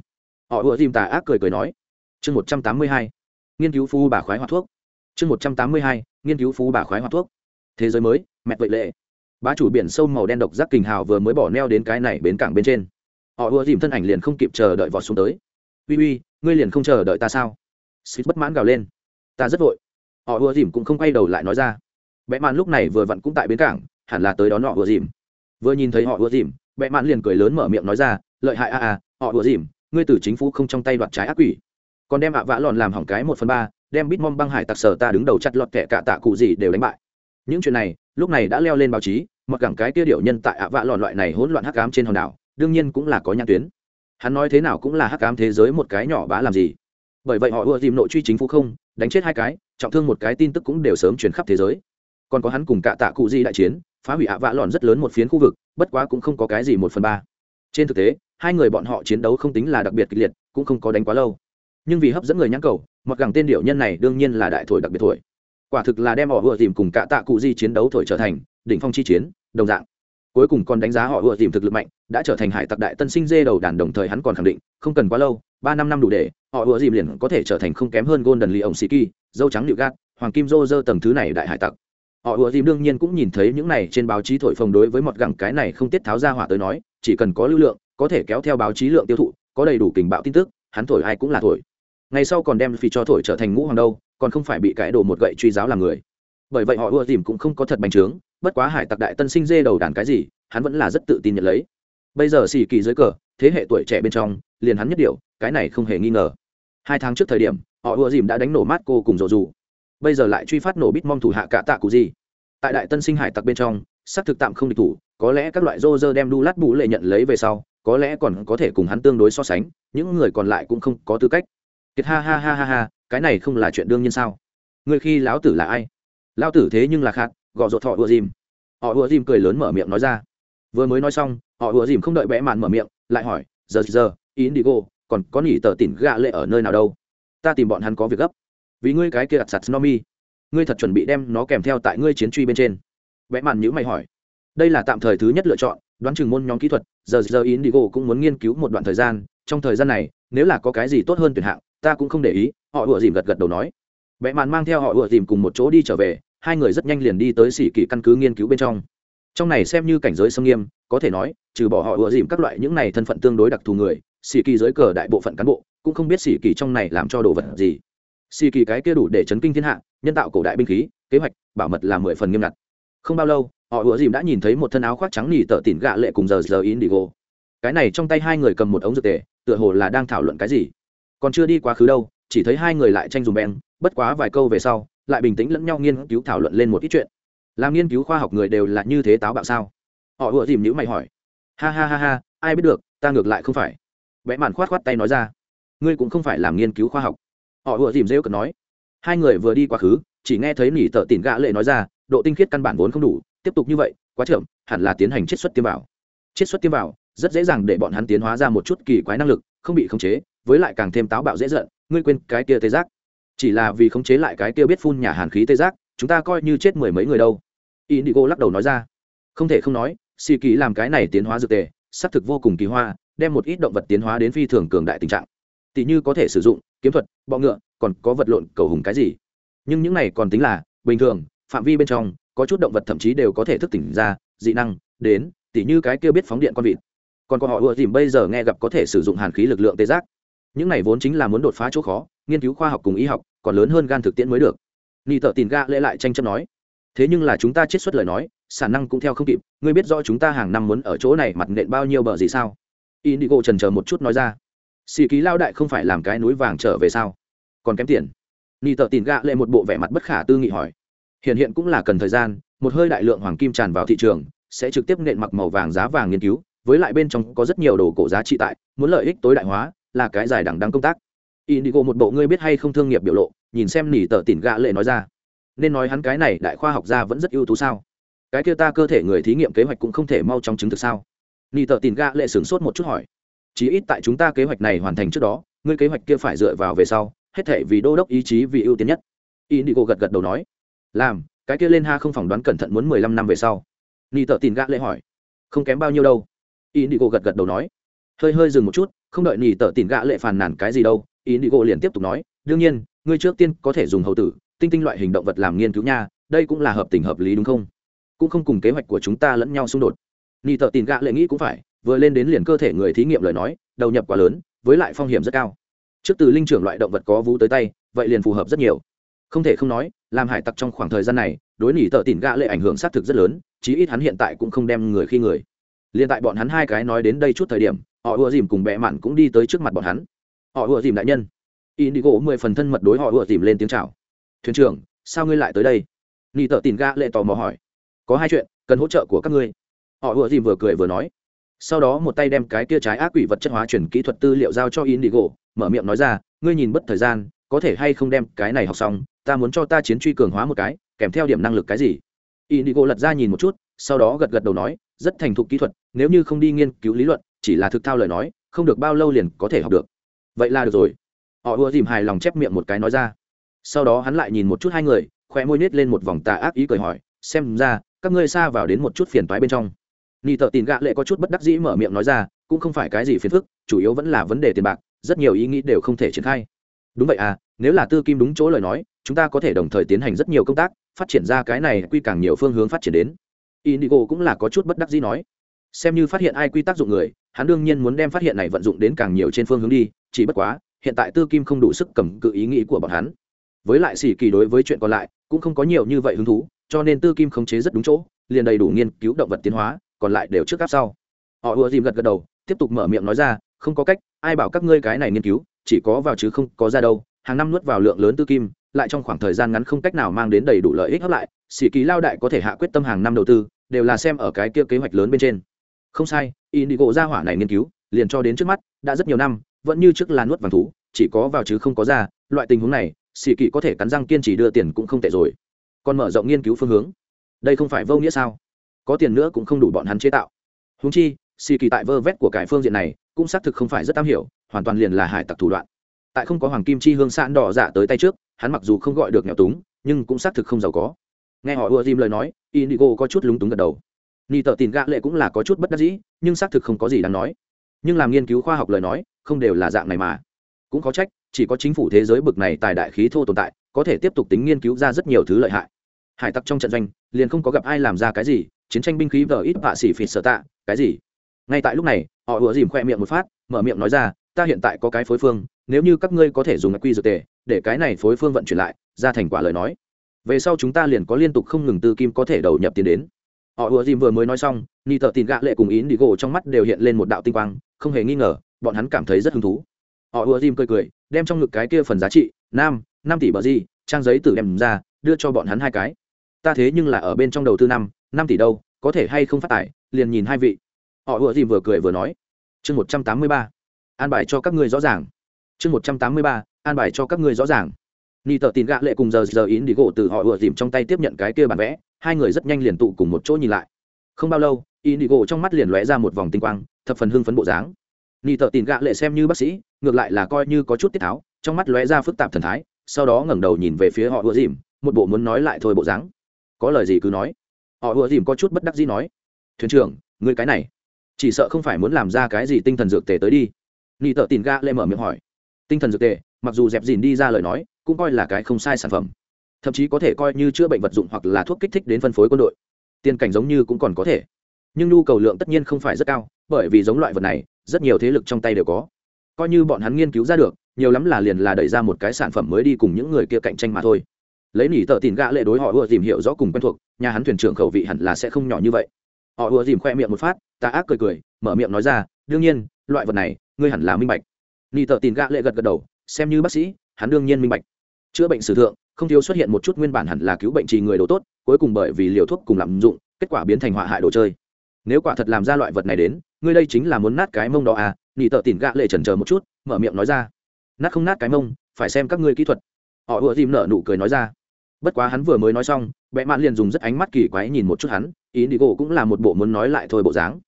Họ ùa dìm tà ác cười cười nói. Chương một trăm tám mươi hai. Nghiên cứu phu bà khoái hoa thuốc. Chương một trăm tám mươi hai. Nghiên cứu phu bà khoái hoa thuốc. Thế giới mới, mẹ vậy lệ. Bá chủ biển sâu màu đen độc giác kình hào vừa mới bỏ neo đến cái này bến cảng bên trên. Họ ùa dìm thân ảnh liền không kịp chờ đợi vọt xuống tới. Uy uy, ngươi liền không chờ đợi ta sao? Xịt bất mãn gào lên. Ta rất vội. Họ ùa dìm cũng không quay đầu lại nói ra. Bẽ mạn lúc này vừa vặn cũng tại bến cảng, hẳn là tới đón họ ùa dìm vừa nhìn thấy họ ùa dìm bệ mạn liền cười lớn mở miệng nói ra, lợi hại a a, họ đùa dìm, ngươi từ chính phủ không trong tay đoạt trái ác quỷ. Còn đem ạ vã lòn làm hỏng cái một phần ba, đem bitmom băng hải tặc sở ta đứng đầu chặt lọt kẻ cả tạ cụ gì đều đánh bại. Những chuyện này, lúc này đã leo lên báo chí, mặc cẳng cái kia điệu nhân tại ạ vã lòn loại này hỗn loạn hắc ám trên hòn đảo, đương nhiên cũng là có nhãn tuyến. Hắn nói thế nào cũng là hắc ám thế giới một cái nhỏ bá làm gì. Bởi vậy họ ưa tìm nội truy chính phủ không, đánh chết hai cái, trọng thương một cái tin tức cũng đều sớm truyền khắp thế giới còn có hắn cùng cả tạ cụ di đại chiến, phá hủy ạ vã lòn rất lớn một phiến khu vực, bất quá cũng không có cái gì một phần ba. Trên thực tế, hai người bọn họ chiến đấu không tính là đặc biệt kịch liệt, cũng không có đánh quá lâu. Nhưng vì hấp dẫn người nhãn cầu mặc gẳng tên điệu nhân này đương nhiên là đại thổi đặc biệt thổi. Quả thực là đem họ vừa tìm cùng cả tạ cụ di chiến đấu thổi trở thành đỉnh phong chi chiến, đồng dạng. Cuối cùng còn đánh giá họ vừa tìm thực lực mạnh, đã trở thành hải tặc đại tân sinh dê đầu đàn đồng thời hắn còn khẳng định, không cần quá lâu, ba năm năm đủ để, họ vừa dìm liền có thể trở thành không kém hơn golden lee ông siki, dâu trắng liệu gạt hoàng kim rô rơ tầng thứ này đại hải tặc họ ùa dìm đương nhiên cũng nhìn thấy những này trên báo chí thổi phồng đối với một gẳng cái này không tiết tháo ra hỏa tới nói, chỉ cần có lưu lượng, có thể kéo theo báo chí lượng tiêu thụ, có đầy đủ tình bạo tin tức, hắn thổi ai cũng là thổi. Ngày sau còn đem phi cho thổi trở thành ngũ hoàng đâu, còn không phải bị cãi đổ một gậy truy giáo làm người. Bởi vậy họ ùa dìm cũng không có thật bành trướng, bất quá hải tặc đại tân sinh dê đầu đàn cái gì, hắn vẫn là rất tự tin nhận lấy. Bây giờ xì kỳ dưới cờ, thế hệ tuổi trẻ bên trong, liền hắn nhất điều, cái này không hề nghi ngờ. Hai tháng trước thời điểm, họ ùa dìm đã đánh nổ mát cô cùng rồ dù bây giờ lại truy phát nổ bít mong thủ hạ cả tạ cụ gì. Tại đại tân sinh hải tặc bên trong, xác thực tạm không địch thủ, có lẽ các loại rô rơ đem đu lát bù lệ nhận lấy về sau, có lẽ còn có thể cùng hắn tương đối so sánh, những người còn lại cũng không có tư cách. Kiệt ha ha ha ha ha, cái này không là chuyện đương nhiên sao? Người khi lão tử là ai? Lão tử thế nhưng là khát gọ rột thọ ùa dìm. Họ ùa dìm cười lớn mở miệng nói ra. Vừa mới nói xong, họ ùa dìm không đợi bẽ màn mở miệng, lại hỏi, giờ giờ, indigo, còn có nỉ tờ tỉn gạ lệ ở nơi nào đâu? Ta tìm bọn hắn có việc gấp vì ngươi cái kia đặt sạt nomi ngươi thật chuẩn bị đem nó kèm theo tại ngươi chiến truy bên trên. Vẽ màn nhữ mày hỏi. Đây là tạm thời thứ nhất lựa chọn, đoán chừng môn nhóm kỹ thuật, giờ giờ indigo cũng muốn nghiên cứu một đoạn thời gian, trong thời gian này, nếu là có cái gì tốt hơn tuyển hạng, ta cũng không để ý, họ ủa dìm gật gật đầu nói. Vẽ màn mang theo họ ủa dìm cùng một chỗ đi trở về, hai người rất nhanh liền đi tới xỉ kỳ căn cứ nghiên cứu bên trong. Trong này xem như cảnh giới sông nghiêm, có thể nói, trừ bỏ họ ủa dìm các loại những này thân phận tương đối đặc thù người xỉ kỳ giới cờ đại bộ phận cán bộ, cũng không biết xỉ kỳ trong này làm cho đồ vật gì xì kỳ cái kia đủ để chấn kinh thiên hạ, nhân tạo cổ đại binh khí, kế hoạch, bảo mật là mười phần nghiêm ngặt. Không bao lâu, họ ủa dìm đã nhìn thấy một thân áo khoác trắng nỉ tợ tỉn gạ lệ cùng giờ giờ ý đi gô. cái này trong tay hai người cầm một ống dược tề, tựa hồ là đang thảo luận cái gì. Còn chưa đi quá khứ đâu, chỉ thấy hai người lại tranh dùng beng, bất quá vài câu về sau, lại bình tĩnh lẫn nhau nghiên cứu thảo luận lên một ít chuyện. Làm nghiên cứu khoa học người đều là như thế táo bạo sao? Họ ủa dìm nhữ mày hỏi. Ha ha ha ha, ai biết được, ta ngược lại không phải. Vẽ màn khoát khoát tay nói ra. Ngươi cũng không phải làm nghiên cứu khoa học họ ùa dìm rêu cợt nói. Hai người vừa đi quá khứ, chỉ nghe thấy nỉ tợ tỉn gã lệ nói ra, độ tinh khiết căn bản vốn không đủ, tiếp tục như vậy, quá chậm, hẳn là tiến hành chiết xuất tiêm vào. Chiết xuất tiêm vào, rất dễ dàng để bọn hắn tiến hóa ra một chút kỳ quái năng lực, không bị khống chế, với lại càng thêm táo bạo dễ giận, ngươi quên cái kia tê giác. Chỉ là vì khống chế lại cái kia biết phun nhà hàn khí tê giác, chúng ta coi như chết mười mấy người đâu. Indigo lắc đầu nói ra. Không thể không nói, xì kỳ làm cái này tiến hóa dược tề, xác thực vô cùng kỳ hoa, đem một ít động vật tiến hóa đến phi thường cường đại tình trạng. Tỷ như có thể sử dụng kiếm thuật, bọ ngựa, còn có vật lộn, cầu hùng cái gì. Nhưng những này còn tính là, bình thường, phạm vi bên trong, có chút động vật thậm chí đều có thể thức tỉnh ra, dị năng, đến tỷ như cái kia biết phóng điện con vịt. Còn có họ ùa dìm bây giờ nghe gặp có thể sử dụng hàn khí lực lượng tê giác. Những này vốn chính là muốn đột phá chỗ khó, nghiên cứu khoa học cùng y học, còn lớn hơn gan thực tiễn mới được. Ni tợ tìm ga lễ lại tranh chấp nói, thế nhưng là chúng ta chiết xuất lời nói, sản năng cũng theo không kịp, ngươi biết rõ chúng ta hàng năm muốn ở chỗ này mặt nện bao nhiêu bờ gì sao? Indigo trần chờ một chút nói ra xì ký lao đại không phải làm cái núi vàng trở về sao? Còn kém tiền. Ni tợ tìm gạ lệ một bộ vẻ mặt bất khả tư nghị hỏi. Hiện hiện cũng là cần thời gian, một hơi đại lượng hoàng kim tràn vào thị trường, sẽ trực tiếp nện mặc màu vàng giá vàng nghiên cứu, với lại bên trong có rất nhiều đồ cổ giá trị tại, muốn lợi ích tối đại hóa, là cái giải đẳng đăng công tác. Indigo một bộ ngươi biết hay không thương nghiệp biểu lộ, nhìn xem nỉ tờ tỉn gạ lệ nói ra. Nên nói hắn cái này đại khoa học gia vẫn rất ưu tú sao? Cái kia ta cơ thể người thí nghiệm kế hoạch cũng không thể mau trong chứng thực sao? Nỉ tờ tỉn gạ lệ sửng sốt một chút hỏi chí ít tại chúng ta kế hoạch này hoàn thành trước đó, ngươi kế hoạch kia phải dựa vào về sau, hết thể vì đô đốc ý chí vì ưu tiên nhất. Indigo gật gật đầu nói. Làm, cái kia lên ha không phỏng đoán cẩn thận muốn mười lăm năm về sau. Ni tờ tin gã lễ hỏi. Không kém bao nhiêu đâu. Indigo gật gật đầu nói. Hơi hơi dừng một chút, không đợi ni tờ tin gã lệ phàn nàn cái gì đâu, indigo liền tiếp tục nói. Đương nhiên, ngươi trước tiên có thể dùng hầu tử, tinh tinh loại hình động vật làm nghiên cứu nha, đây cũng là hợp tình hợp lý đúng không? Cũng không cùng kế hoạch của chúng ta lẫn nhau xung đột. Ni tờ tin gã lệ nghĩ cũng phải vừa lên đến liền cơ thể người thí nghiệm lời nói, đầu nhập quá lớn, với lại phong hiểm rất cao. Trước từ linh trưởng loại động vật có vú tới tay, vậy liền phù hợp rất nhiều. Không thể không nói, làm hải tặc trong khoảng thời gian này, đối nỉ tợ tỉn gạ lệ ảnh hưởng xác thực rất lớn, chí ít hắn hiện tại cũng không đem người khi người. Liền tại bọn hắn hai cái nói đến đây chút thời điểm, họ ùa dìm cùng bẹ mạn cũng đi tới trước mặt bọn hắn. Họ ùa dìm đại nhân. Indigo mười phần thân mật đối họ ùa dìm lên tiếng chào. Thuyền trưởng, sao ngươi lại tới đây? Nỉ tợ tỉn gạ lệ tò mò hỏi. Có hai chuyện, cần hỗ trợ của các ngươi. Họ ùa dìm vừa cười vừa nói sau đó một tay đem cái kia trái ác quỷ vật chất hóa chuyển kỹ thuật tư liệu giao cho indigo, mở miệng nói ra, ngươi nhìn bất thời gian, có thể hay không đem cái này học xong? Ta muốn cho ta chiến truy cường hóa một cái, kèm theo điểm năng lực cái gì? Indigo lật ra nhìn một chút, sau đó gật gật đầu nói, rất thành thục kỹ thuật, nếu như không đi nghiên cứu lý luận, chỉ là thực thao lời nói, không được bao lâu liền có thể học được. Vậy là được rồi. Họ ưa dìm hài lòng chép miệng một cái nói ra. Sau đó hắn lại nhìn một chút hai người khoe môi nết lên một vòng tà ác ý cười hỏi, xem ra, các ngươi xa vào đến một chút phiền toái bên trong nị tợ tin gạ lệ có chút bất đắc dĩ mở miệng nói ra, cũng không phải cái gì phiền phức, chủ yếu vẫn là vấn đề tiền bạc, rất nhiều ý nghĩ đều không thể triển khai. Đúng vậy à nếu là tư kim đúng chỗ lời nói, chúng ta có thể đồng thời tiến hành rất nhiều công tác, phát triển ra cái này quy càng nhiều phương hướng phát triển đến. Indigo cũng là có chút bất đắc dĩ nói. Xem như phát hiện ai quy tác dụng người, hắn đương nhiên muốn đem phát hiện này vận dụng đến càng nhiều trên phương hướng đi, chỉ bất quá, hiện tại tư kim không đủ sức cầm cự ý nghĩ của bọn hắn. Với lại xỉ kỳ đối với chuyện còn lại, cũng không có nhiều như vậy hứng thú, cho nên tư kim khống chế rất đúng chỗ, liền đầy đủ nghiên cứu động vật tiến hóa còn lại đều trước áp sau. Họ ùa dìm gật gật đầu, tiếp tục mở miệng nói ra, không có cách, ai bảo các ngươi cái này nghiên cứu, chỉ có vào chứ không có ra đâu, hàng năm nuốt vào lượng lớn tư kim, lại trong khoảng thời gian ngắn không cách nào mang đến đầy đủ lợi ích hấp lại, sĩ kỳ lao đại có thể hạ quyết tâm hàng năm đầu tư, đều là xem ở cái kia kế hoạch lớn bên trên. Không sai, indigo ra hỏa này nghiên cứu, liền cho đến trước mắt, đã rất nhiều năm, vẫn như trước là nuốt vàng thú, chỉ có vào chứ không có ra, loại tình huống này, sĩ kỳ có thể cắn răng kiên trì đưa tiền cũng không tệ rồi. Còn mở rộng nghiên cứu phương hướng, đây không phải vô nghĩa sao? Có tiền nữa cũng không đủ bọn hắn chế tạo. Húng chi, xì kỳ tại vơ vét của cải phương diện này, cũng xác thực không phải rất am hiểu, hoàn toàn liền là hải tặc thủ đoạn. Tại không có hoàng kim chi hương sạn đỏ dạ tới tay trước, hắn mặc dù không gọi được nghèo túng, nhưng cũng xác thực không giàu có. Nghe họ ưa dìm lời nói, indigo có chút lúng túng gật đầu. Ni tờ tin gã lệ cũng là có chút bất đắc dĩ, nhưng xác thực không có gì đáng nói. Nhưng làm nghiên cứu khoa học lời nói, không đều là dạng này mà. Cũng có trách, chỉ có chính phủ thế giới bực này tài đại khí thô tồn tại, có thể tiếp tục tính nghiên cứu ra rất nhiều thứ lợi hại. Hải tặc trong trận doanh, liền không có gặp ai làm ra cái gì chiến tranh binh khí vờ ít vạ xỉ phịt sở tạ, cái gì? Ngay tại lúc này, họ ùa dìm khoe miệng một phát, mở miệng nói ra, ta hiện tại có cái phối phương, nếu như các ngươi có thể dùng quy dược tề, để cái này phối phương vận chuyển lại, ra thành quả lời nói. Về sau chúng ta liền có liên tục không ngừng tư kim có thể đầu nhập tiền đến. Họ ùa dìm vừa mới nói xong, ni tờ tin gạ lệ cùng ý đi gỗ trong mắt đều hiện lên một đạo tinh quang, không hề nghi ngờ, bọn hắn cảm thấy rất hứng thú. Họ ùa dìm cười cười, đem trong ngực cái kia phần giá trị, nam, năm tỷ bờ gì, trang giấy từ đem ra, đưa cho bọn hắn hai cái. Ta thế nhưng là ở bên trong đầu tư năm năm tỷ đâu, có thể hay không phát tải, liền nhìn hai vị. Họ ủa dìm vừa cười vừa nói. Chương một trăm tám mươi ba. An bài cho các ngươi rõ ràng. Chương một trăm tám mươi ba, an bài cho các ngươi rõ ràng. Ni tờ tin gạ lệ cùng giờ giờ ín đi gỗ từ họ ủa dìm trong tay tiếp nhận cái kia bản vẽ, hai người rất nhanh liền tụ cùng một chỗ nhìn lại. Không bao lâu ín đi gỗ trong mắt liền lóe ra một vòng tinh quang, thập phần hưng phấn bộ dáng. Ni tờ tin gạ lệ xem như bác sĩ, ngược lại là coi như có chút tiết tháo, trong mắt lóe ra phức tạp thần thái, sau đó ngẩng đầu nhìn về phía họ ủa dìm một bộ muốn nói lại thôi bộ dáng. Có lời gì cứ nói họ ùa dìm có chút bất đắc dĩ nói, thuyền trưởng người cái này, chỉ sợ không phải muốn làm ra cái gì tinh thần dược tề tới đi. Ni tờ tin ga lê mở miệng hỏi, tinh thần dược tề, mặc dù dẹp dìn đi ra lời nói, cũng coi là cái không sai sản phẩm. Thậm chí có thể coi như chữa bệnh vật dụng hoặc là thuốc kích thích đến phân phối quân đội. Tiền cảnh giống như cũng còn có thể. Nhưng nhu cầu lượng tất nhiên không phải rất cao, bởi vì giống loại vật này, rất nhiều thế lực trong tay đều có. Coi như bọn hắn nghiên cứu ra được, nhiều lắm là liền là đẩy ra một cái sản phẩm mới đi cùng những người kia cạnh tranh mà thôi lấy nỉ tờ tìm gã lệ đối họ ùa tìm hiểu rõ cùng quen thuộc, nhà hắn thuyền trưởng khẩu vị hẳn là sẽ không nhỏ như vậy. Họ ùa dìm khoe miệng một phát, ta ác cười cười, mở miệng nói ra, đương nhiên, loại vật này, ngươi hẳn là minh bạch. Nỉ tờ tìm gã lệ gật gật đầu, xem như bác sĩ, hắn đương nhiên minh bạch. Chữa bệnh sử thượng, không thiếu xuất hiện một chút nguyên bản hẳn là cứu bệnh trì người đồ tốt, cuối cùng bởi vì liều thuốc cùng lạm dụng, kết quả biến thành họa hại đồ chơi. Nếu quả thật làm ra loại vật này đến, ngươi đây chính là muốn nát cái mông đó à? Nỉ tợ tỉn gạ lệ chần chờ một chút, mở miệng nói ra, nát không nát cái mông, phải xem các ngươi kỹ thuật. Họ ùa dìm nở nụ cười nói ra bất quá hắn vừa mới nói xong bệ mạn liền dùng rất ánh mắt kỳ quái nhìn một chút hắn ý đi gỗ cũng là một bộ muốn nói lại thôi bộ dáng.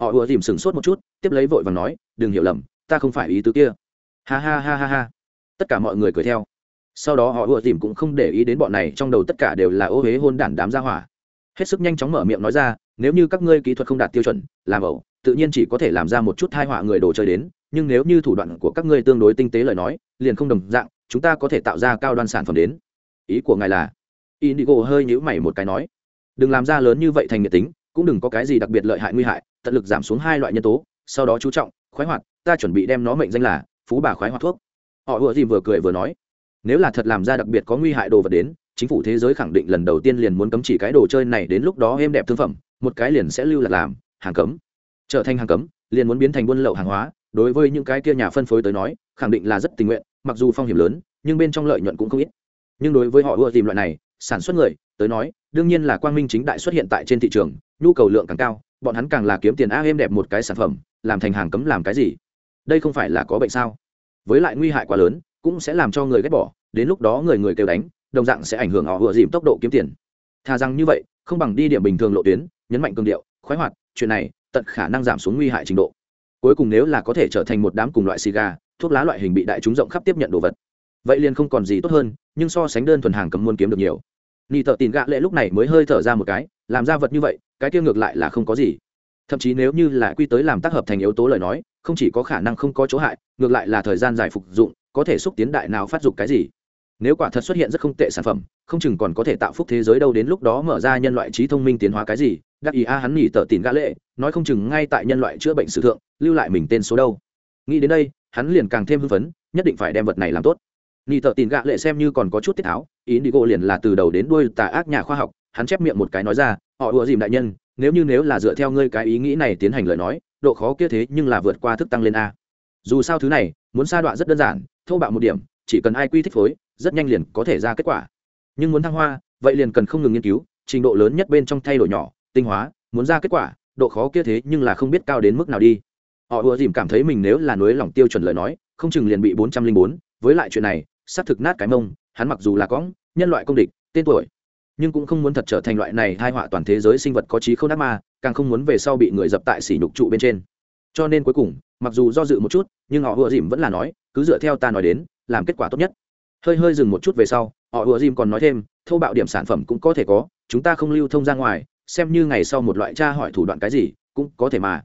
Họ ùa dìm sửng sốt một chút, tiếp lấy vội và nói, đừng hiểu lầm, ta không phải ý tứ kia. Ha ha ha ha ha. Tất cả mọi người cười theo. Sau đó họ ùa dìm cũng không để ý đến bọn này, trong đầu tất cả đều là ô huế hôn đản đám gia hỏa. Hết sức nhanh chóng mở miệng nói ra, nếu như các ngươi kỹ thuật không đạt tiêu chuẩn, làm ẩu, tự nhiên chỉ có thể làm ra một chút thai họa người đồ chơi đến, nhưng nếu như thủ đoạn của các ngươi tương đối tinh tế lời nói, liền không đồng dạng, chúng ta có thể tạo ra cao đoan sản phẩm đến ý của ngài là? Indigo hơi nhữ mày một cái nói, đừng làm ra lớn như vậy thành nhiệt tính, cũng đừng có cái gì đặc biệt lợi hại nguy hại, tận lực giảm xuống hai loại nhân tố, sau đó chú trọng, khoái hoạt, ta chuẩn bị đem nó mệnh danh là phú bà khoái hoạt thuốc. Họ vừa dìm vừa cười vừa nói, nếu là thật làm ra đặc biệt có nguy hại đồ vật đến, chính phủ thế giới khẳng định lần đầu tiên liền muốn cấm chỉ cái đồ chơi này đến lúc đó êm đẹp thương phẩm, một cái liền sẽ lưu lạc làm, hàng cấm. Trở thành hàng cấm, liền muốn biến thành buôn lậu hàng hóa, đối với những cái kia nhà phân phối tới nói, khẳng định là rất tình nguyện, mặc dù phong hiểm lớn, nhưng bên trong lợi nhuận cũng không ít nhưng đối với họ ưa tìm loại này, sản xuất người, tới nói, đương nhiên là quang minh chính đại xuất hiện tại trên thị trường, nhu cầu lượng càng cao, bọn hắn càng là kiếm tiền a êm đẹp một cái sản phẩm, làm thành hàng cấm làm cái gì? Đây không phải là có bệnh sao? Với lại nguy hại quá lớn, cũng sẽ làm cho người ghét bỏ, đến lúc đó người người kêu đánh, đồng dạng sẽ ảnh hưởng họ ưa dìm tốc độ kiếm tiền. Thà rằng như vậy, không bằng đi điểm bình thường lộ tuyến, nhấn mạnh cương điệu, khoái hoạt, chuyện này, tận khả năng giảm xuống nguy hại trình độ. Cuối cùng nếu là có thể trở thành một đám cùng loại xì gà, thuốc lá loại hình bị đại chúng rộng khắp tiếp nhận đồ vật vậy liền không còn gì tốt hơn, nhưng so sánh đơn thuần hàng cấm muôn kiếm được nhiều. Ni thợ tìm gạ lệ lúc này mới hơi thở ra một cái, làm ra vật như vậy, cái kia ngược lại là không có gì. Thậm chí nếu như là quy tới làm tác hợp thành yếu tố lời nói, không chỉ có khả năng không có chỗ hại, ngược lại là thời gian dài phục dụng, có thể xúc tiến đại nào phát dục cái gì. Nếu quả thật xuất hiện rất không tệ sản phẩm, không chừng còn có thể tạo phúc thế giới đâu đến lúc đó mở ra nhân loại trí thông minh tiến hóa cái gì, đắc ý a hắn nghỉ tờ tìm gã lệ, nói không chừng ngay tại nhân loại chữa bệnh sử thượng, lưu lại mình tên số đâu. Nghĩ đến đây, hắn liền càng thêm hưng phấn, nhất định phải đem vật này làm tốt nị tờ tìm gạ lệ xem như còn có chút tiết tháo ý đi gỗ liền là từ đầu đến đuôi tà ác nhà khoa học, hắn chép miệng một cái nói ra, họ ùa dìm đại nhân, nếu như nếu là dựa theo ngươi cái ý nghĩ này tiến hành lời nói, độ khó kia thế nhưng là vượt qua thức tăng lên a. Dù sao thứ này, muốn sa đoạn rất đơn giản, thô bạo một điểm, chỉ cần ai quy thích phối, rất nhanh liền có thể ra kết quả. Nhưng muốn thăng hoa, vậy liền cần không ngừng nghiên cứu, trình độ lớn nhất bên trong thay đổi nhỏ, tinh hóa, muốn ra kết quả, độ khó kia thế nhưng là không biết cao đến mức nào đi. Họ ùa dìm cảm thấy mình nếu là nối lỏng tiêu chuẩn lời nói, không chừng liền bị bốn trăm linh bốn, với lại chuyện này sắp thực nát cái mông, hắn mặc dù là cóng nhân loại công địch, tên tuổi, nhưng cũng không muốn thật trở thành loại này hai họa toàn thế giới sinh vật có trí không nát ma, càng không muốn về sau bị người dập tại sỉ nhục trụ bên trên. Cho nên cuối cùng, mặc dù do dự một chút, nhưng họ ùa dìm vẫn là nói, cứ dựa theo ta nói đến, làm kết quả tốt nhất. Hơi hơi dừng một chút về sau, họ ùa dìm còn nói thêm thâu bạo điểm sản phẩm cũng có thể có, chúng ta không lưu thông ra ngoài, xem như ngày sau một loại tra hỏi thủ đoạn cái gì, cũng có thể mà.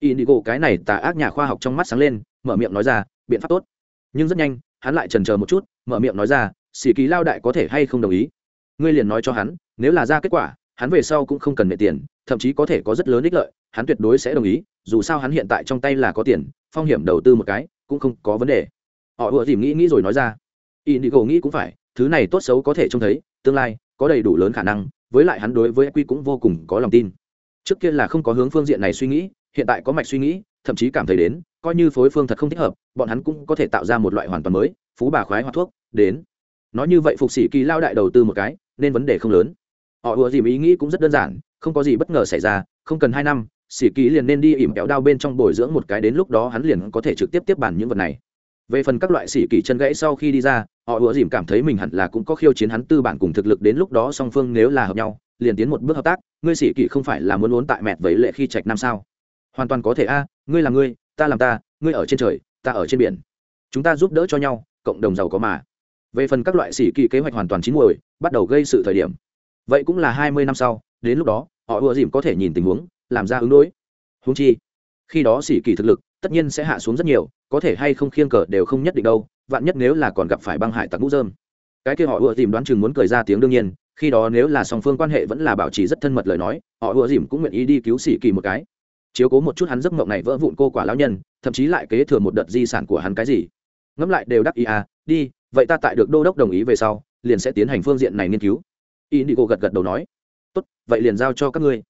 Indigo cái này tà ác nhà khoa học trong mắt sáng lên, mở miệng nói ra, biện pháp tốt. Nhưng rất nhanh hắn lại trần chờ một chút, mở miệng nói ra, sĩ kỳ lao đại có thể hay không đồng ý? Ngươi liền nói cho hắn, nếu là ra kết quả, hắn về sau cũng không cần nệ tiền, thậm chí có thể có rất lớn ích lợi, hắn tuyệt đối sẽ đồng ý, dù sao hắn hiện tại trong tay là có tiền, phong hiểm đầu tư một cái, cũng không có vấn đề. Họ ùa dìm nghĩ nghĩ rồi nói ra, indigo nghĩ cũng phải, thứ này tốt xấu có thể trông thấy, tương lai, có đầy đủ lớn khả năng, với lại hắn đối với quy cũng vô cùng có lòng tin. Trước kia là không có hướng phương diện này suy nghĩ, hiện tại có mạch suy nghĩ, thậm chí cảm thấy đến coi như phối phương thật không thích hợp, bọn hắn cũng có thể tạo ra một loại hoàn toàn mới, phú bà khoái hoa thuốc, đến. Nói như vậy phục sĩ kỳ lao đại đầu tư một cái, nên vấn đề không lớn. Họ ùa dìm ý nghĩ cũng rất đơn giản, không có gì bất ngờ xảy ra, không cần hai năm sĩ kỳ liền nên đi ỉm kéo đao bên trong bồi dưỡng một cái đến lúc đó hắn liền có thể trực tiếp tiếp bản những vật này. Về phần các loại sĩ kỳ chân gãy sau khi đi ra, họ ùa dìm cảm thấy mình hẳn là cũng có khiêu chiến hắn tư bản cùng thực lực đến lúc đó song phương nếu là hợp nhau, liền tiến một bước hợp tác, ngươi sĩ kỳ không phải là muốn muốn tại mẹt với lệ khi trạch năm sao? Hoàn toàn có thể a, ngươi là ngươi ta làm ta, ngươi ở trên trời, ta ở trên biển. Chúng ta giúp đỡ cho nhau, cộng đồng giàu có mà. Về phần các loại sĩ kỳ kế hoạch hoàn toàn chín muồi, bắt đầu gây sự thời điểm. Vậy cũng là hai mươi năm sau, đến lúc đó, họ ùa dìm có thể nhìn tình huống, làm ra ứng đối. Húng chi, khi đó sĩ kỳ thực lực, tất nhiên sẽ hạ xuống rất nhiều, có thể hay không khiêng cờ đều không nhất định đâu, vạn nhất nếu là còn gặp phải băng hải tặc ngũ dơm cái kia họ ùa dìm đoán chừng muốn cười ra tiếng đương nhiên, khi đó nếu là song phương quan hệ vẫn là bảo trì rất thân mật lời nói, họ ùa dìm cũng nguyện ý đi cứu sĩ kỳ một cái chiếu cố một chút hắn giấc mộng này vỡ vụn cô quả lão nhân, thậm chí lại kế thừa một đợt di sản của hắn cái gì. Ngẫm lại đều đắc ý à đi, vậy ta tại được đô đốc đồng ý về sau, liền sẽ tiến hành phương diện này nghiên cứu. Y đi cô gật gật đầu nói. Tốt, vậy liền giao cho các ngươi.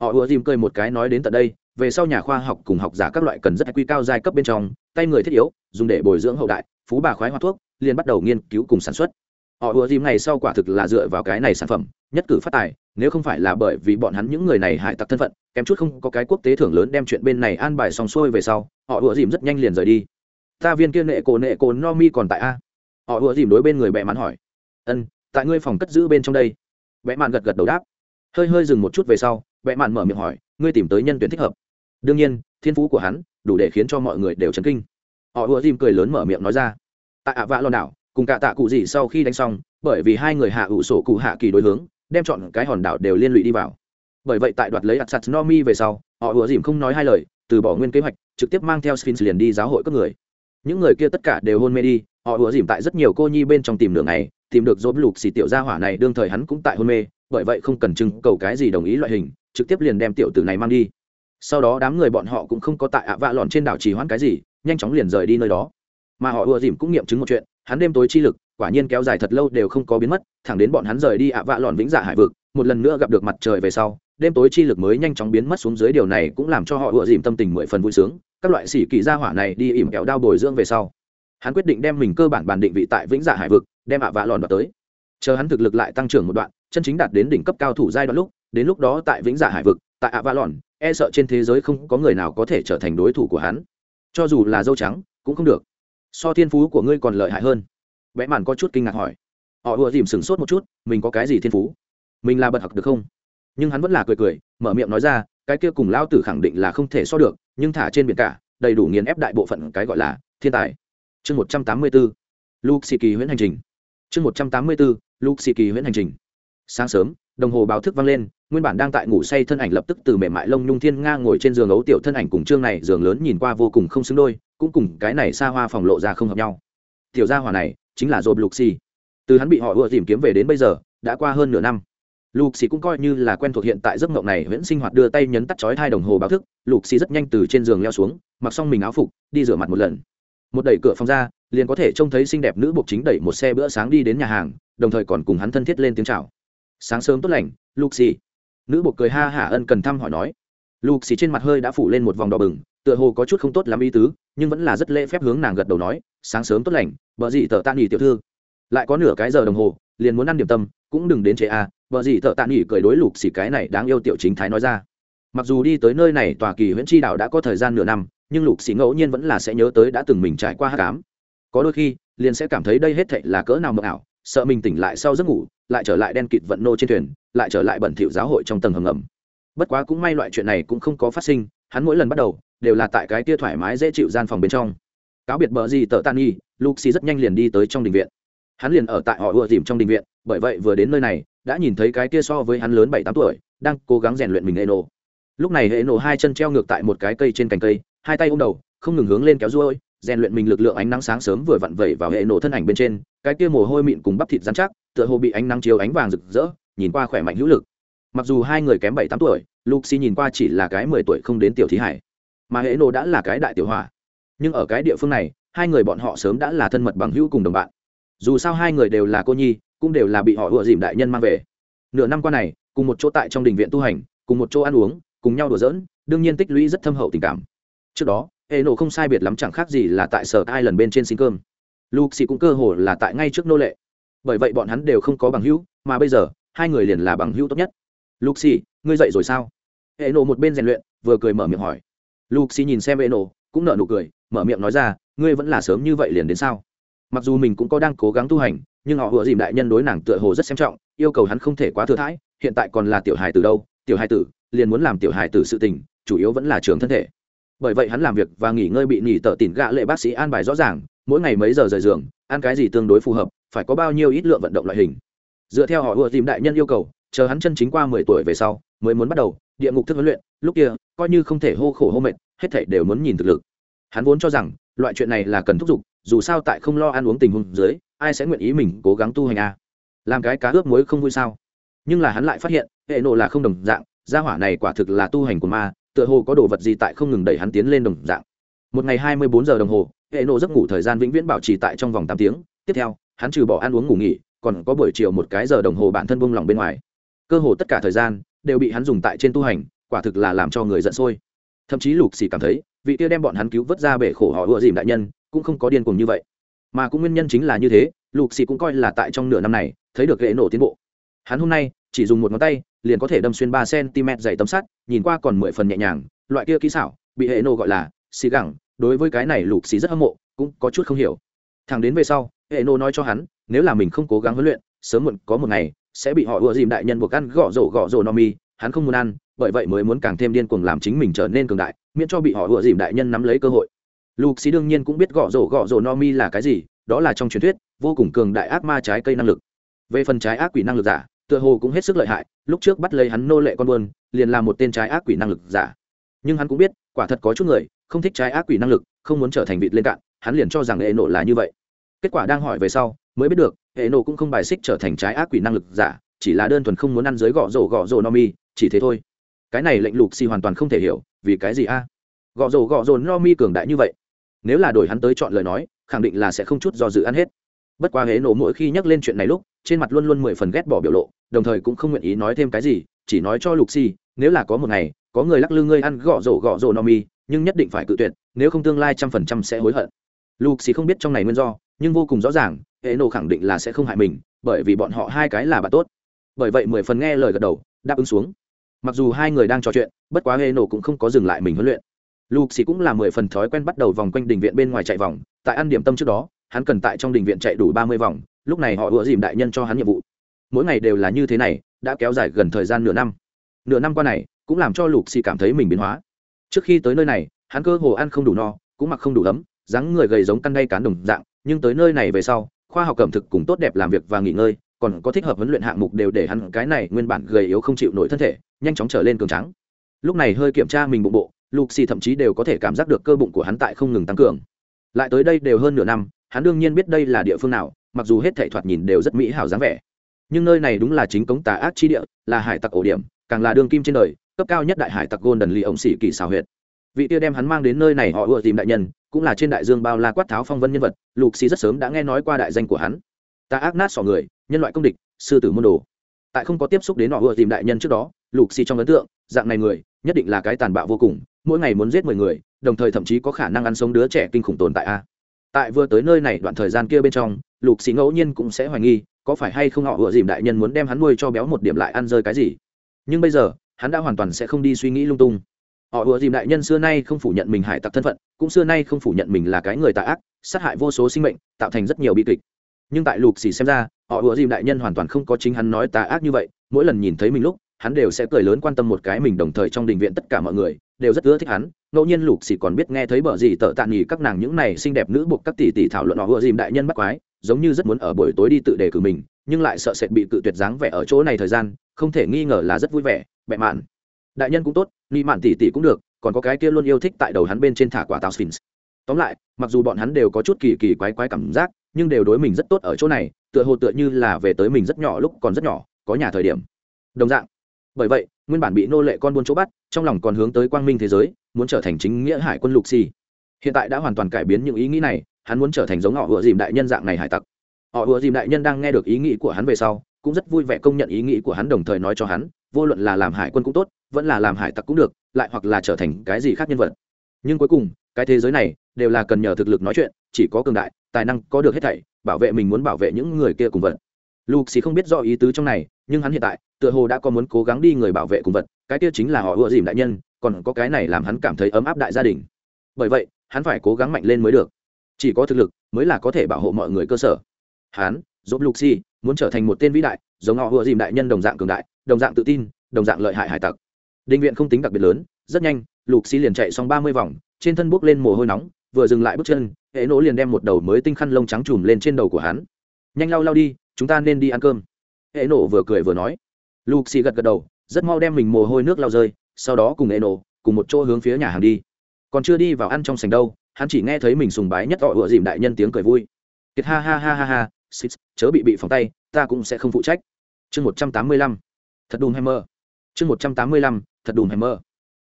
Họ ùa dìm cười một cái nói đến tận đây, về sau nhà khoa học cùng học giả các loại cần rất quy cao giai cấp bên trong, tay người thiết yếu, dùng để bồi dưỡng hậu đại, phú bà khoái hoa thuốc, liền bắt đầu nghiên cứu cùng sản xuất. Họ ùa dìm này sau quả thực là dựa vào cái này sản phẩm nhất cử phát tài, nếu không phải là bởi vì bọn hắn những người này hại tặc thân phận, kém chút không có cái quốc tế thưởng lớn đem chuyện bên này an bài xong xuôi về sau, họ ùa dìm rất nhanh liền rời đi. Ta viên kia nệ cổ nệ cổ no mi còn tại a? Họ ùa dìm đối bên người bẹ mạn hỏi. Ân, tại ngươi phòng cất giữ bên trong đây. Bẹ mạn gật gật đầu đáp. Hơi hơi dừng một chút về sau bẹ mạn mở miệng hỏi, ngươi tìm tới nhân tuyển thích hợp. Đương nhiên, thiên phú của hắn đủ để khiến cho mọi người đều chấn kinh. Họ ùa dìm cười lớn mở miệng nói ra. Tại ạ vạ lo nào cùng cả tạ cụ gì sau khi đánh xong, bởi vì hai người hạ ủ sổ cụ hạ kỳ đối hướng đem chọn cái hòn đảo đều liên lụy đi vào. Bởi vậy tại đoạt lấy atsat nomi về sau, họ ùa dìm không nói hai lời, từ bỏ nguyên kế hoạch, trực tiếp mang theo sphinx liền đi giáo hội các người. Những người kia tất cả đều hôn mê đi, họ ùa dìm tại rất nhiều cô nhi bên trong tìm đường này tìm được dốt lục xì tiểu gia hỏa này, đương thời hắn cũng tại hôn mê, bởi vậy không cần trưng cầu cái gì đồng ý loại hình, trực tiếp liền đem tiểu tử này mang đi. Sau đó đám người bọn họ cũng không có tại ạ vạ lòn trên đảo trì hoãn cái gì, nhanh chóng liền rời đi nơi đó. Mà họ ùa dìm cũng nghiệm chứng một chuyện, hắn đêm tối chi lực quả nhiên kéo dài thật lâu đều không có biến mất, thẳng đến bọn hắn rời đi ạ vạ lòn vĩnh dạ hải vực, một lần nữa gặp được mặt trời về sau, đêm tối chi lực mới nhanh chóng biến mất xuống dưới điều này cũng làm cho họ ựa dìm tâm tình mười phần vui sướng, các loại xỉ kỳ gia hỏa này đi ỉm kẹo đao bồi dưỡng về sau. Hắn quyết định đem mình cơ bản bản định vị tại vĩnh dạ hải vực, đem ạ vạ lòn đoạt tới. Chờ hắn thực lực lại tăng trưởng một đoạn, chân chính đạt đến đỉnh cấp cao thủ giai đoạn lúc, đến lúc đó tại vĩnh dạ hải vực, tại ạ vạ lòn e sợ trên thế giới không có người nào có thể trở thành đối thủ của hắn. Cho dù là dâu trắng, cũng không được. So thiên phú của ngươi còn lợi hại hơn vẽ màn có chút kinh ngạc hỏi. Họ ùa dìm sửng sốt một chút, mình có cái gì thiên phú? Mình là bật học được không? Nhưng hắn vẫn là cười cười, mở miệng nói ra, cái kia cùng lao tử khẳng định là không thể so được, nhưng thả trên biển cả, đầy đủ nghiền ép đại bộ phận cái gọi là thiên tài. Chương một trăm tám mươi bốn, luke sĩ kỳ huyễn hành trình. Chương một trăm tám mươi bốn, luke sĩ kỳ huyễn hành trình. Sáng sớm, đồng hồ báo thức vang lên, nguyên bản đang tại ngủ say thân ảnh lập tức từ mềm mại lông nhung thiên nga ngồi trên giường ấu tiểu thân ảnh cùng chương này giường lớn nhìn qua vô cùng không xứng đôi, cũng cùng cái này xa hoa phòng lộ ra không hợp nhau. Tiểu gia hỏa này chính là job lục xì từ hắn bị họ ưa tìm kiếm về đến bây giờ, đã qua hơn nửa năm. Lục xì cũng coi như là quen thuộc hiện tại giấc mộng này, vẫn sinh hoạt đưa tay nhấn tắt chói hai đồng hồ báo thức. Lục xì rất nhanh từ trên giường leo xuống, mặc xong mình áo phục, đi rửa mặt một lần. Một đẩy cửa phòng ra, liền có thể trông thấy xinh đẹp nữ buộc chính đẩy một xe bữa sáng đi đến nhà hàng, đồng thời còn cùng hắn thân thiết lên tiếng chào. Sáng sớm tốt lành lục xì nữ buộc cười ha hả ân cần thăm hỏi nói. Lục xì trên mặt hơi đã phủ lên một vòng đỏ bừng tựa hồ có chút không tốt lắm ý tứ, nhưng vẫn là rất lễ phép hướng nàng gật đầu nói, sáng sớm tốt lành vợ dị tờ tạ nghỉ tiểu thư? Lại có nửa cái giờ đồng hồ, liền muốn ăn điểm tâm, cũng đừng đến chế a à. vợ dị tờ tạ nghỉ cười đối lục xì cái này đáng yêu tiểu chính thái nói ra. Mặc dù đi tới nơi này tòa kỳ huyện tri đạo đã có thời gian nửa năm, nhưng lục xì ngẫu nhiên vẫn là sẽ nhớ tới đã từng mình trải qua hát cám. Có đôi khi, liền sẽ cảm thấy đây hết thệ là cỡ nào mộng ảo, sợ mình tỉnh lại sau giấc ngủ, lại trở lại đen kịt vận nô trên thuyền, lại trở lại bẩn thỉu giáo hội trong tầng hầm ngầm. Bất quá cũng may loại chuyện này cũng không có phát sinh, hắn mỗi lần bắt đầu đều là tại cái tia thoải mái dễ chịu gian phòng bên trong. Cáo biệt bờ gì tờ tan nghi luxi rất nhanh liền đi tới trong đình viện. Hắn liền ở tại họ ưa dìm trong đình viện, bởi vậy vừa đến nơi này, đã nhìn thấy cái kia so với hắn lớn bảy tám tuổi, đang cố gắng rèn luyện mình hệ nổ lúc này hệ nổ hai chân treo ngược tại một cái cây trên cành cây, hai tay ôm đầu, không ngừng hướng lên kéo ruôi, rèn luyện mình lực lượng ánh nắng sáng sớm vừa vặn vẩy vào hệ nổ thân ảnh bên trên, cái kia mồ hôi mịn cùng bắp thịt dán chắc, tựa hồ bị ánh nắng chiếu ánh vàng rực rỡ, nhìn qua khỏe mạnh hữu lực. Mặc dù hai người kém bảy tám tuổi luxi nhìn qua chỉ là cái mười tuổi không đến tiểu thí hải mà hệ nổ đã là cái đại tiểu hỏa nhưng ở cái địa phương này, hai người bọn họ sớm đã là thân mật bằng hữu cùng đồng bạn. Dù sao hai người đều là cô nhi, cũng đều là bị họ ùa dìm đại nhân mang về. Nửa năm qua này, cùng một chỗ tại trong đình viện tu hành, cùng một chỗ ăn uống, cùng nhau đùa giỡn, đương nhiên tích lũy rất thâm hậu tình cảm. Trước đó, hệ nổ không sai biệt lắm chẳng khác gì là tại sở ai lần bên trên xin cơm. Luxi cũng cơ hồ là tại ngay trước nô lệ. Bởi vậy bọn hắn đều không có bằng hữu, mà bây giờ, hai người liền là bằng hữu tốt nhất. Luxi ngươi dậy rồi sao? Hệ nổ một bên rèn luyện, vừa cười mở miệng hỏi luxi nhìn xem eno nổ cũng nở nụ cười, mở miệng nói ra, ngươi vẫn là sớm như vậy liền đến sao? Mặc dù mình cũng có đang cố gắng tu hành, nhưng họ vừa dìm đại nhân đối nàng tựa hồ rất xem trọng, yêu cầu hắn không thể quá thừa thãi, hiện tại còn là tiểu hài từ đâu, tiểu hài tử, liền muốn làm tiểu hài tử sự tình, chủ yếu vẫn là trường thân thể. Bởi vậy hắn làm việc và nghỉ ngơi bị nghỉ tở tỉn gạ lệ bác sĩ an bài rõ ràng, mỗi ngày mấy giờ rời giường, ăn cái gì tương đối phù hợp, phải có bao nhiêu ít lượng vận động loại hình. Dựa theo họ ùa tìm đại nhân yêu cầu, chờ hắn chân chính qua mười tuổi về sau, mới muốn bắt đầu, địa ngục thức huấn luyện, lúc kia, coi như không thể hô khổ hô mệt hết thảy đều muốn nhìn thực lực. Hắn vốn cho rằng, loại chuyện này là cần thúc giục, dù sao tại không lo ăn uống tình huống dưới, ai sẽ nguyện ý mình cố gắng tu hành a à? làm cái cá ướp muối không vui sao? Nhưng là hắn lại phát hiện, hệ nộ là không đồng dạng, gia hỏa này quả thực là tu hành của ma, tựa hồ có đồ vật gì tại không ngừng đẩy hắn tiến lên đồng dạng. Một ngày hai mươi bốn giờ đồng hồ, hệ nộ giấc ngủ thời gian vĩnh viễn bảo trì tại trong vòng tám tiếng, tiếp theo, hắn trừ bỏ ăn uống ngủ nghỉ, còn có buổi chiều một cái giờ đồng hồ bản thân buông lỏng bên ngoài. Cơ hồ tất cả thời gian, đều bị hắn dùng tại trên tu hành, quả thực là làm cho người giận sôi thậm chí lục xì cảm thấy, vị kia đem bọn hắn cứu vớt ra bể khổ họ ùa dìm đại nhân, cũng không có điên cuồng như vậy. Mà cũng nguyên nhân chính là như thế, lục xì cũng coi là tại trong nửa năm này, thấy được ghệ nổ tiến bộ. Hắn hôm nay, chỉ dùng một ngón tay, liền có thể đâm xuyên ba cm dày tấm sắt, nhìn qua còn mười phần nhẹ nhàng, loại kia kỹ xảo, bị hệ nổ gọi là xì gẳng, đối với cái này lục xì rất hâm mộ, cũng có chút không hiểu. Thằng đến về sau, hệ nổ nói cho hắn, nếu là mình không cố gắng huấn luyện, sớm muộn có một ngày, sẽ bị họ ùa dìm đại nhân buộc ăn gõ rổ gõ rổ no mi, hắn không muốn ăn bởi vậy mới muốn càng thêm điên cuồng làm chính mình trở nên cường đại, miễn cho bị họ ùa dìm đại nhân nắm lấy cơ hội. Lục xì đương nhiên cũng biết gõ rổ gõ rổ no mi là cái gì, đó là trong truyền thuyết, vô cùng cường đại ác ma trái cây năng lực. Về phần trái ác quỷ năng lực giả, tựa hồ cũng hết sức lợi hại, lúc trước bắt lấy hắn nô lệ con buôn, liền là một tên trái ác quỷ năng lực giả. Nhưng hắn cũng biết, quả thật có chút người, không thích trái ác quỷ năng lực, không muốn trở thành vịt lên cạn, hắn liền cho rằng hệ nộ là như vậy. Kết quả đang hỏi về sau, mới biết được, hệ nộ cũng không bài xích trở thành trái ác quỷ năng lực giả, chỉ là đơn thuần không muốn ăn dưới gõ rổ gõ rổ no mi, chỉ thế thôi cái này lệnh lục xì hoàn toàn không thể hiểu, vì cái gì a? À? gõ rổ gõ rổ no mi cường đại như vậy. Nếu là đổi hắn tới chọn lời nói, khẳng định là sẽ không chút do dự ăn hết. Bất quá hễ nổ mỗi khi nhắc lên chuyện này lúc, trên mặt luôn luôn mười phần ghét bỏ biểu lộ, đồng thời cũng không nguyện ý nói thêm cái gì, chỉ nói cho lục xì, nếu là có một ngày, có người lắc lư ngươi ăn gõ rổ gõ rổ no mi, nhưng nhất định phải cự tuyệt, nếu không tương lai trăm phần trăm sẽ hối hận. Lục xì không biết trong này nguyên do, nhưng vô cùng rõ ràng hệ nổ khẳng định là sẽ không hại mình, bởi vì bọn họ hai cái là bạn tốt. Bởi vậy mười phần nghe lời gật đầu, đáp ứng xuống mặc dù hai người đang trò chuyện, bất quá hệ nổ cũng không có dừng lại mình huấn luyện. Lục xì cũng là mười phần thói quen bắt đầu vòng quanh đình viện bên ngoài chạy vòng. Tại ăn điểm tâm trước đó, hắn cần tại trong đình viện chạy đủ ba mươi vòng. Lúc này họ ủa dìm đại nhân cho hắn nhiệm vụ. Mỗi ngày đều là như thế này, đã kéo dài gần thời gian nửa năm. Nửa năm qua này, cũng làm cho lục xì cảm thấy mình biến hóa. Trước khi tới nơi này, hắn cơ hồ ăn không đủ no, cũng mặc không đủ ấm, dáng người gầy giống căn đay cán đồng dạng. Nhưng tới nơi này về sau, khoa học cẩm thực cùng tốt đẹp làm việc và nghỉ ngơi còn có thích hợp huấn luyện hạng mục đều để hắn cái này nguyên bản gầy yếu không chịu nổi thân thể, nhanh chóng trở lên cường trắng lúc này hơi kiểm tra mình bụng bộ lục xì thậm chí đều có thể cảm giác được cơ bụng của hắn tại không ngừng tăng cường. Lại tới đây đều hơn nửa năm, hắn đương nhiên biết đây là địa phương nào, mặc dù hết thể thoạt nhìn đều rất mỹ hảo dáng vẻ. Nhưng nơi này đúng là chính cống tà ác chi địa, là hải tặc ổ điểm, càng là đương kim trên đời, cấp cao nhất đại hải tặc gôn đần lì ổng xỉ kỳ xào huyệt. Vị tia đem hắn mang đến nơi này họ ưa tìm đại nhân, cũng là trên đại dương bao la quát tháo phong vân nhân vật lục xì rất sớm đã nghe nói qua đại danh của hắn ta ác nát sỏ người, nhân loại công địch, sư tử môn đồ. Tại không có tiếp xúc đến họ vừa tìm đại nhân trước đó, lục xì trong ấn tượng, dạng này người, nhất định là cái tàn bạo vô cùng, mỗi ngày muốn giết mười người, đồng thời thậm chí có khả năng ăn sống đứa trẻ kinh khủng tồn tại a. Tại vừa tới nơi này đoạn thời gian kia bên trong, lục xì ngẫu nhiên cũng sẽ hoài nghi, có phải hay không họ vừa dìm đại nhân muốn đem hắn nuôi cho béo một điểm lại ăn rơi cái gì. Nhưng bây giờ, hắn đã hoàn toàn sẽ không đi suy nghĩ lung tung. Họ vừa dìm đại nhân xưa nay không phủ nhận mình hải tặc thân phận, cũng xưa nay không phủ nhận mình là cái người tà ác, sát hại vô số sinh mệnh, tạo thành rất nhiều bi kịch nhưng tại lục xì xem ra, họ ủa dìm đại nhân hoàn toàn không có chính hắn nói tà ác như vậy, mỗi lần nhìn thấy mình lúc, hắn đều sẽ cười lớn quan tâm một cái mình đồng thời trong đình viện tất cả mọi người, đều rất ưa thích hắn. Ngẫu nhiên lục xì còn biết nghe thấy bờ gì tợ tạ nghỉ các nàng những này xinh đẹp nữ buộc các tỷ tỷ thảo luận họ ủa dìm đại nhân bắt quái, giống như rất muốn ở buổi tối đi tự đề cử mình, nhưng lại sợ sệt bị cự tuyệt dáng vẻ ở chỗ này thời gian, không thể nghi ngờ là rất vui vẻ bẹ mạn. Đại nhân cũng tốt, ni mạn tỷ tỷ cũng được, còn có cái kia luôn yêu thích tại đầu hắn bên trên thả quả táo sphinx. Tóm lại, mặc dù bọn hắn đều có chút kỳ kỳ quái quái cảm giác nhưng đều đối mình rất tốt ở chỗ này, tựa hồ tựa như là về tới mình rất nhỏ lúc còn rất nhỏ, có nhà thời điểm. Đồng dạng. Bởi vậy, nguyên bản bị nô lệ con buôn chỗ bắt, trong lòng còn hướng tới quang minh thế giới, muốn trở thành chính nghĩa hải quân lục xì. Hiện tại đã hoàn toàn cải biến những ý nghĩ này, hắn muốn trở thành giống họ vừa dìm đại nhân dạng này hải tặc. Họ vừa dìm đại nhân đang nghe được ý nghĩ của hắn về sau, cũng rất vui vẻ công nhận ý nghĩ của hắn đồng thời nói cho hắn, vô luận là làm hải quân cũng tốt, vẫn là làm hải tặc cũng được, lại hoặc là trở thành cái gì khác nhân vật. Nhưng cuối cùng, cái thế giới này đều là cần nhờ thực lực nói chuyện, chỉ có cường đại tài năng có được hết thảy, bảo vệ mình muốn bảo vệ những người kia cùng vật. Lục xì không biết rõ ý tứ trong này, nhưng hắn hiện tại, tựa hồ đã có muốn cố gắng đi người bảo vệ cùng vật, cái kia chính là họ ưa dìm đại nhân, còn có cái này làm hắn cảm thấy ấm áp đại gia đình. Bởi vậy, hắn phải cố gắng mạnh lên mới được. Chỉ có thực lực, mới là có thể bảo hộ mọi người cơ sở. Hắn dốt lục xì muốn trở thành một tên vĩ đại, giống họ ưa dìm đại nhân đồng dạng cường đại, đồng dạng tự tin, đồng dạng lợi hại hải tặc. Định viện không tính đặc biệt lớn, rất nhanh lục xì liền chạy xong ba mươi vòng, trên thân bốc lên mồ hôi nóng vừa dừng lại bước chân, hệ nỗ liền đem một đầu mới tinh khăn lông trắng trùm lên trên đầu của hắn. Nhanh lau lau đi, chúng ta nên đi ăn cơm. Hệ nổ vừa cười vừa nói. Lục xì gật gật đầu, rất mau đem mình mồ hôi nước lau rơi, sau đó cùng hệ nổ cùng một chỗ hướng phía nhà hàng đi. Còn chưa đi vào ăn trong sành đâu, hắn chỉ nghe thấy mình sùng bái nhất họ ựa dìm đại nhân tiếng cười vui. Kiệt ha ha ha ha ha xích chớ bị bị phòng tay, ta cũng sẽ không phụ trách. Chương một trăm tám mươi lăm. Thật đùm hay mơ chương một trăm tám mươi lăm, thật đùm hay mơ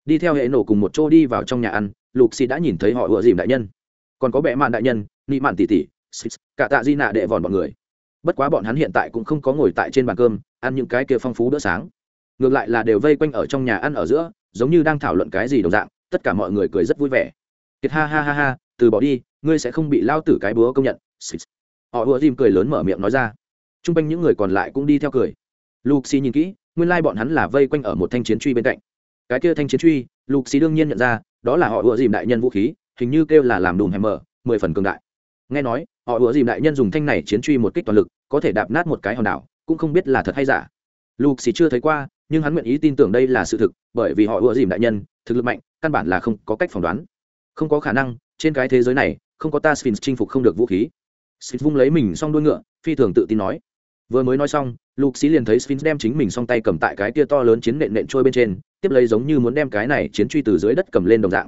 đi theo hệ nổ cùng một chỗ đi vào trong nhà ăn lục xì đã nhìn thấy họ ựa dìm đại nhân. Còn có bệ mạn đại nhân, nị mạn tỷ tỷ cả tạ di nạ đệ vòn bọn người. Bất quá bọn hắn hiện tại cũng không có ngồi tại trên bàn cơm, ăn những cái kia phong phú bữa sáng. Ngược lại là đều vây quanh ở trong nhà ăn ở giữa, giống như đang thảo luận cái gì đồng dạng, tất cả mọi người cười rất vui vẻ. Kiệt ha ha ha ha, từ bỏ đi, ngươi sẽ không bị lao tử cái búa công nhận họ ùa dìm cười lớn mở miệng nói ra. T r u n g quanh những người còn lại cũng đi theo cười. Lục xì nhìn kỹ, nguyên lai bọn hắn là vây quanh ở một thanh chiến truy bên cạnh cái kia thanh chiến truy, lục xì đương nhiên nhận ra, đó là họ ủa dìm đại nhân vũ khí, hình như kêu là làm đùm hèm mở, mười phần cường đại. Nghe nói, họ ủa dìm đại nhân dùng thanh này chiến truy một kích toàn lực, có thể đạp nát một cái hòn đảo, cũng không biết là thật hay giả. Lục xì chưa thấy qua, nhưng hắn nguyện ý tin tưởng đây là sự thực, bởi vì họ ủa dìm đại nhân, thực lực mạnh, căn bản là không có cách phỏng đoán. Không có khả năng, trên cái thế giới này, không có ta sphinx chinh phục không được vũ khí. Sphinx vung lấy mình xong đuôi ngựa, phi thường tự tin nói. Vừa mới nói xong lục xí liền thấy sphinx đem chính mình song tay cầm tại cái kia to lớn chiến nện nện trôi bên trên, tiếp lấy giống như muốn đem cái này chiến truy từ dưới đất cầm lên đồng dạng.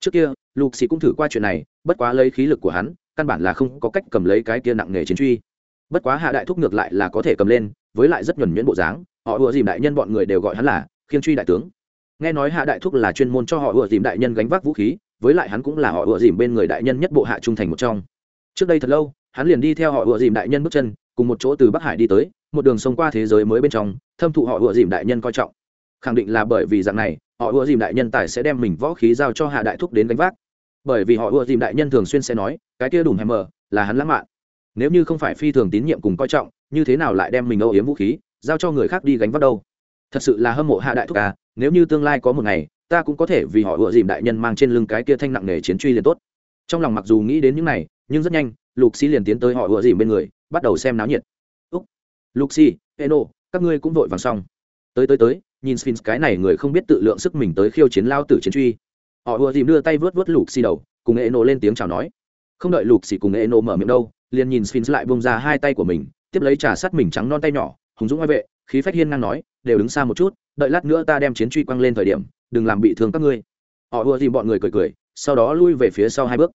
Trước kia, lục xí cũng thử qua chuyện này, bất quá lấy khí lực của hắn, căn bản là không có cách cầm lấy cái kia nặng nghề chiến truy. Bất quá hạ đại thúc ngược lại là có thể cầm lên, với lại rất nhuẩn nhuyễn bộ dáng, họ ùa dìm đại nhân bọn người đều gọi hắn là khiêng truy đại tướng. Nghe nói hạ đại thúc là chuyên môn cho họ ùa dìm đại nhân gánh vác vũ khí, với lại hắn cũng là họ ùa dìm bên người đại nhân nhất bộ hạ trung thành một trong. Trước đây thật lâu, hắn liền đi theo họ ùa dìm đại nhân bước chân, cùng một chỗ từ bắc hải đi tới một đường sông qua thế giới mới bên trong, thâm thụ họ ủa dìm đại nhân coi trọng. Khẳng định là bởi vì dạng này, họ ủa dìm đại nhân tài sẽ đem mình võ khí giao cho hạ đại thúc đến gánh vác. Bởi vì họ ủa dìm đại nhân thường xuyên sẽ nói, cái kia đùm hèm mờ là hắn lãng mạn. Nếu như không phải phi thường tín nhiệm cùng coi trọng, như thế nào lại đem mình âu yếm vũ khí, giao cho người khác đi gánh vác đâu? Thật sự là hâm mộ hạ đại thúc à nếu như tương lai có một ngày, ta cũng có thể vì họ ủa dìm đại nhân mang trên lưng cái kia thanh nặng nề chiến truy liền tốt. Trong lòng mặc dù nghĩ đến những này, nhưng rất nhanh, lục xì liền tiến tới họ ủa dìm bên người, bắt đầu xem náo nhiệt luxi, eno, các ngươi cũng vội vàng xong. Tới tới tới, nhìn sphinx, cái này người không biết tự lượng sức mình tới khiêu chiến lao tử chiến truy. Họ ựa dìm đưa tay vớt vớt luxi đầu, cùng eno lên tiếng chào nói. Không đợi luxi cùng eno mở miệng đâu, liền nhìn sphinx lại bông ra hai tay của mình, tiếp lấy trà sát mình trắng non tay nhỏ, hùng dũng ngoại vệ, khí phách hiên ngang nói, đều đứng xa một chút, đợi lát nữa ta đem chiến truy quăng lên thời điểm, đừng làm bị thương các ngươi. Họ ùa dìm bọn người cười cười, sau đó lui về phía sau hai bước.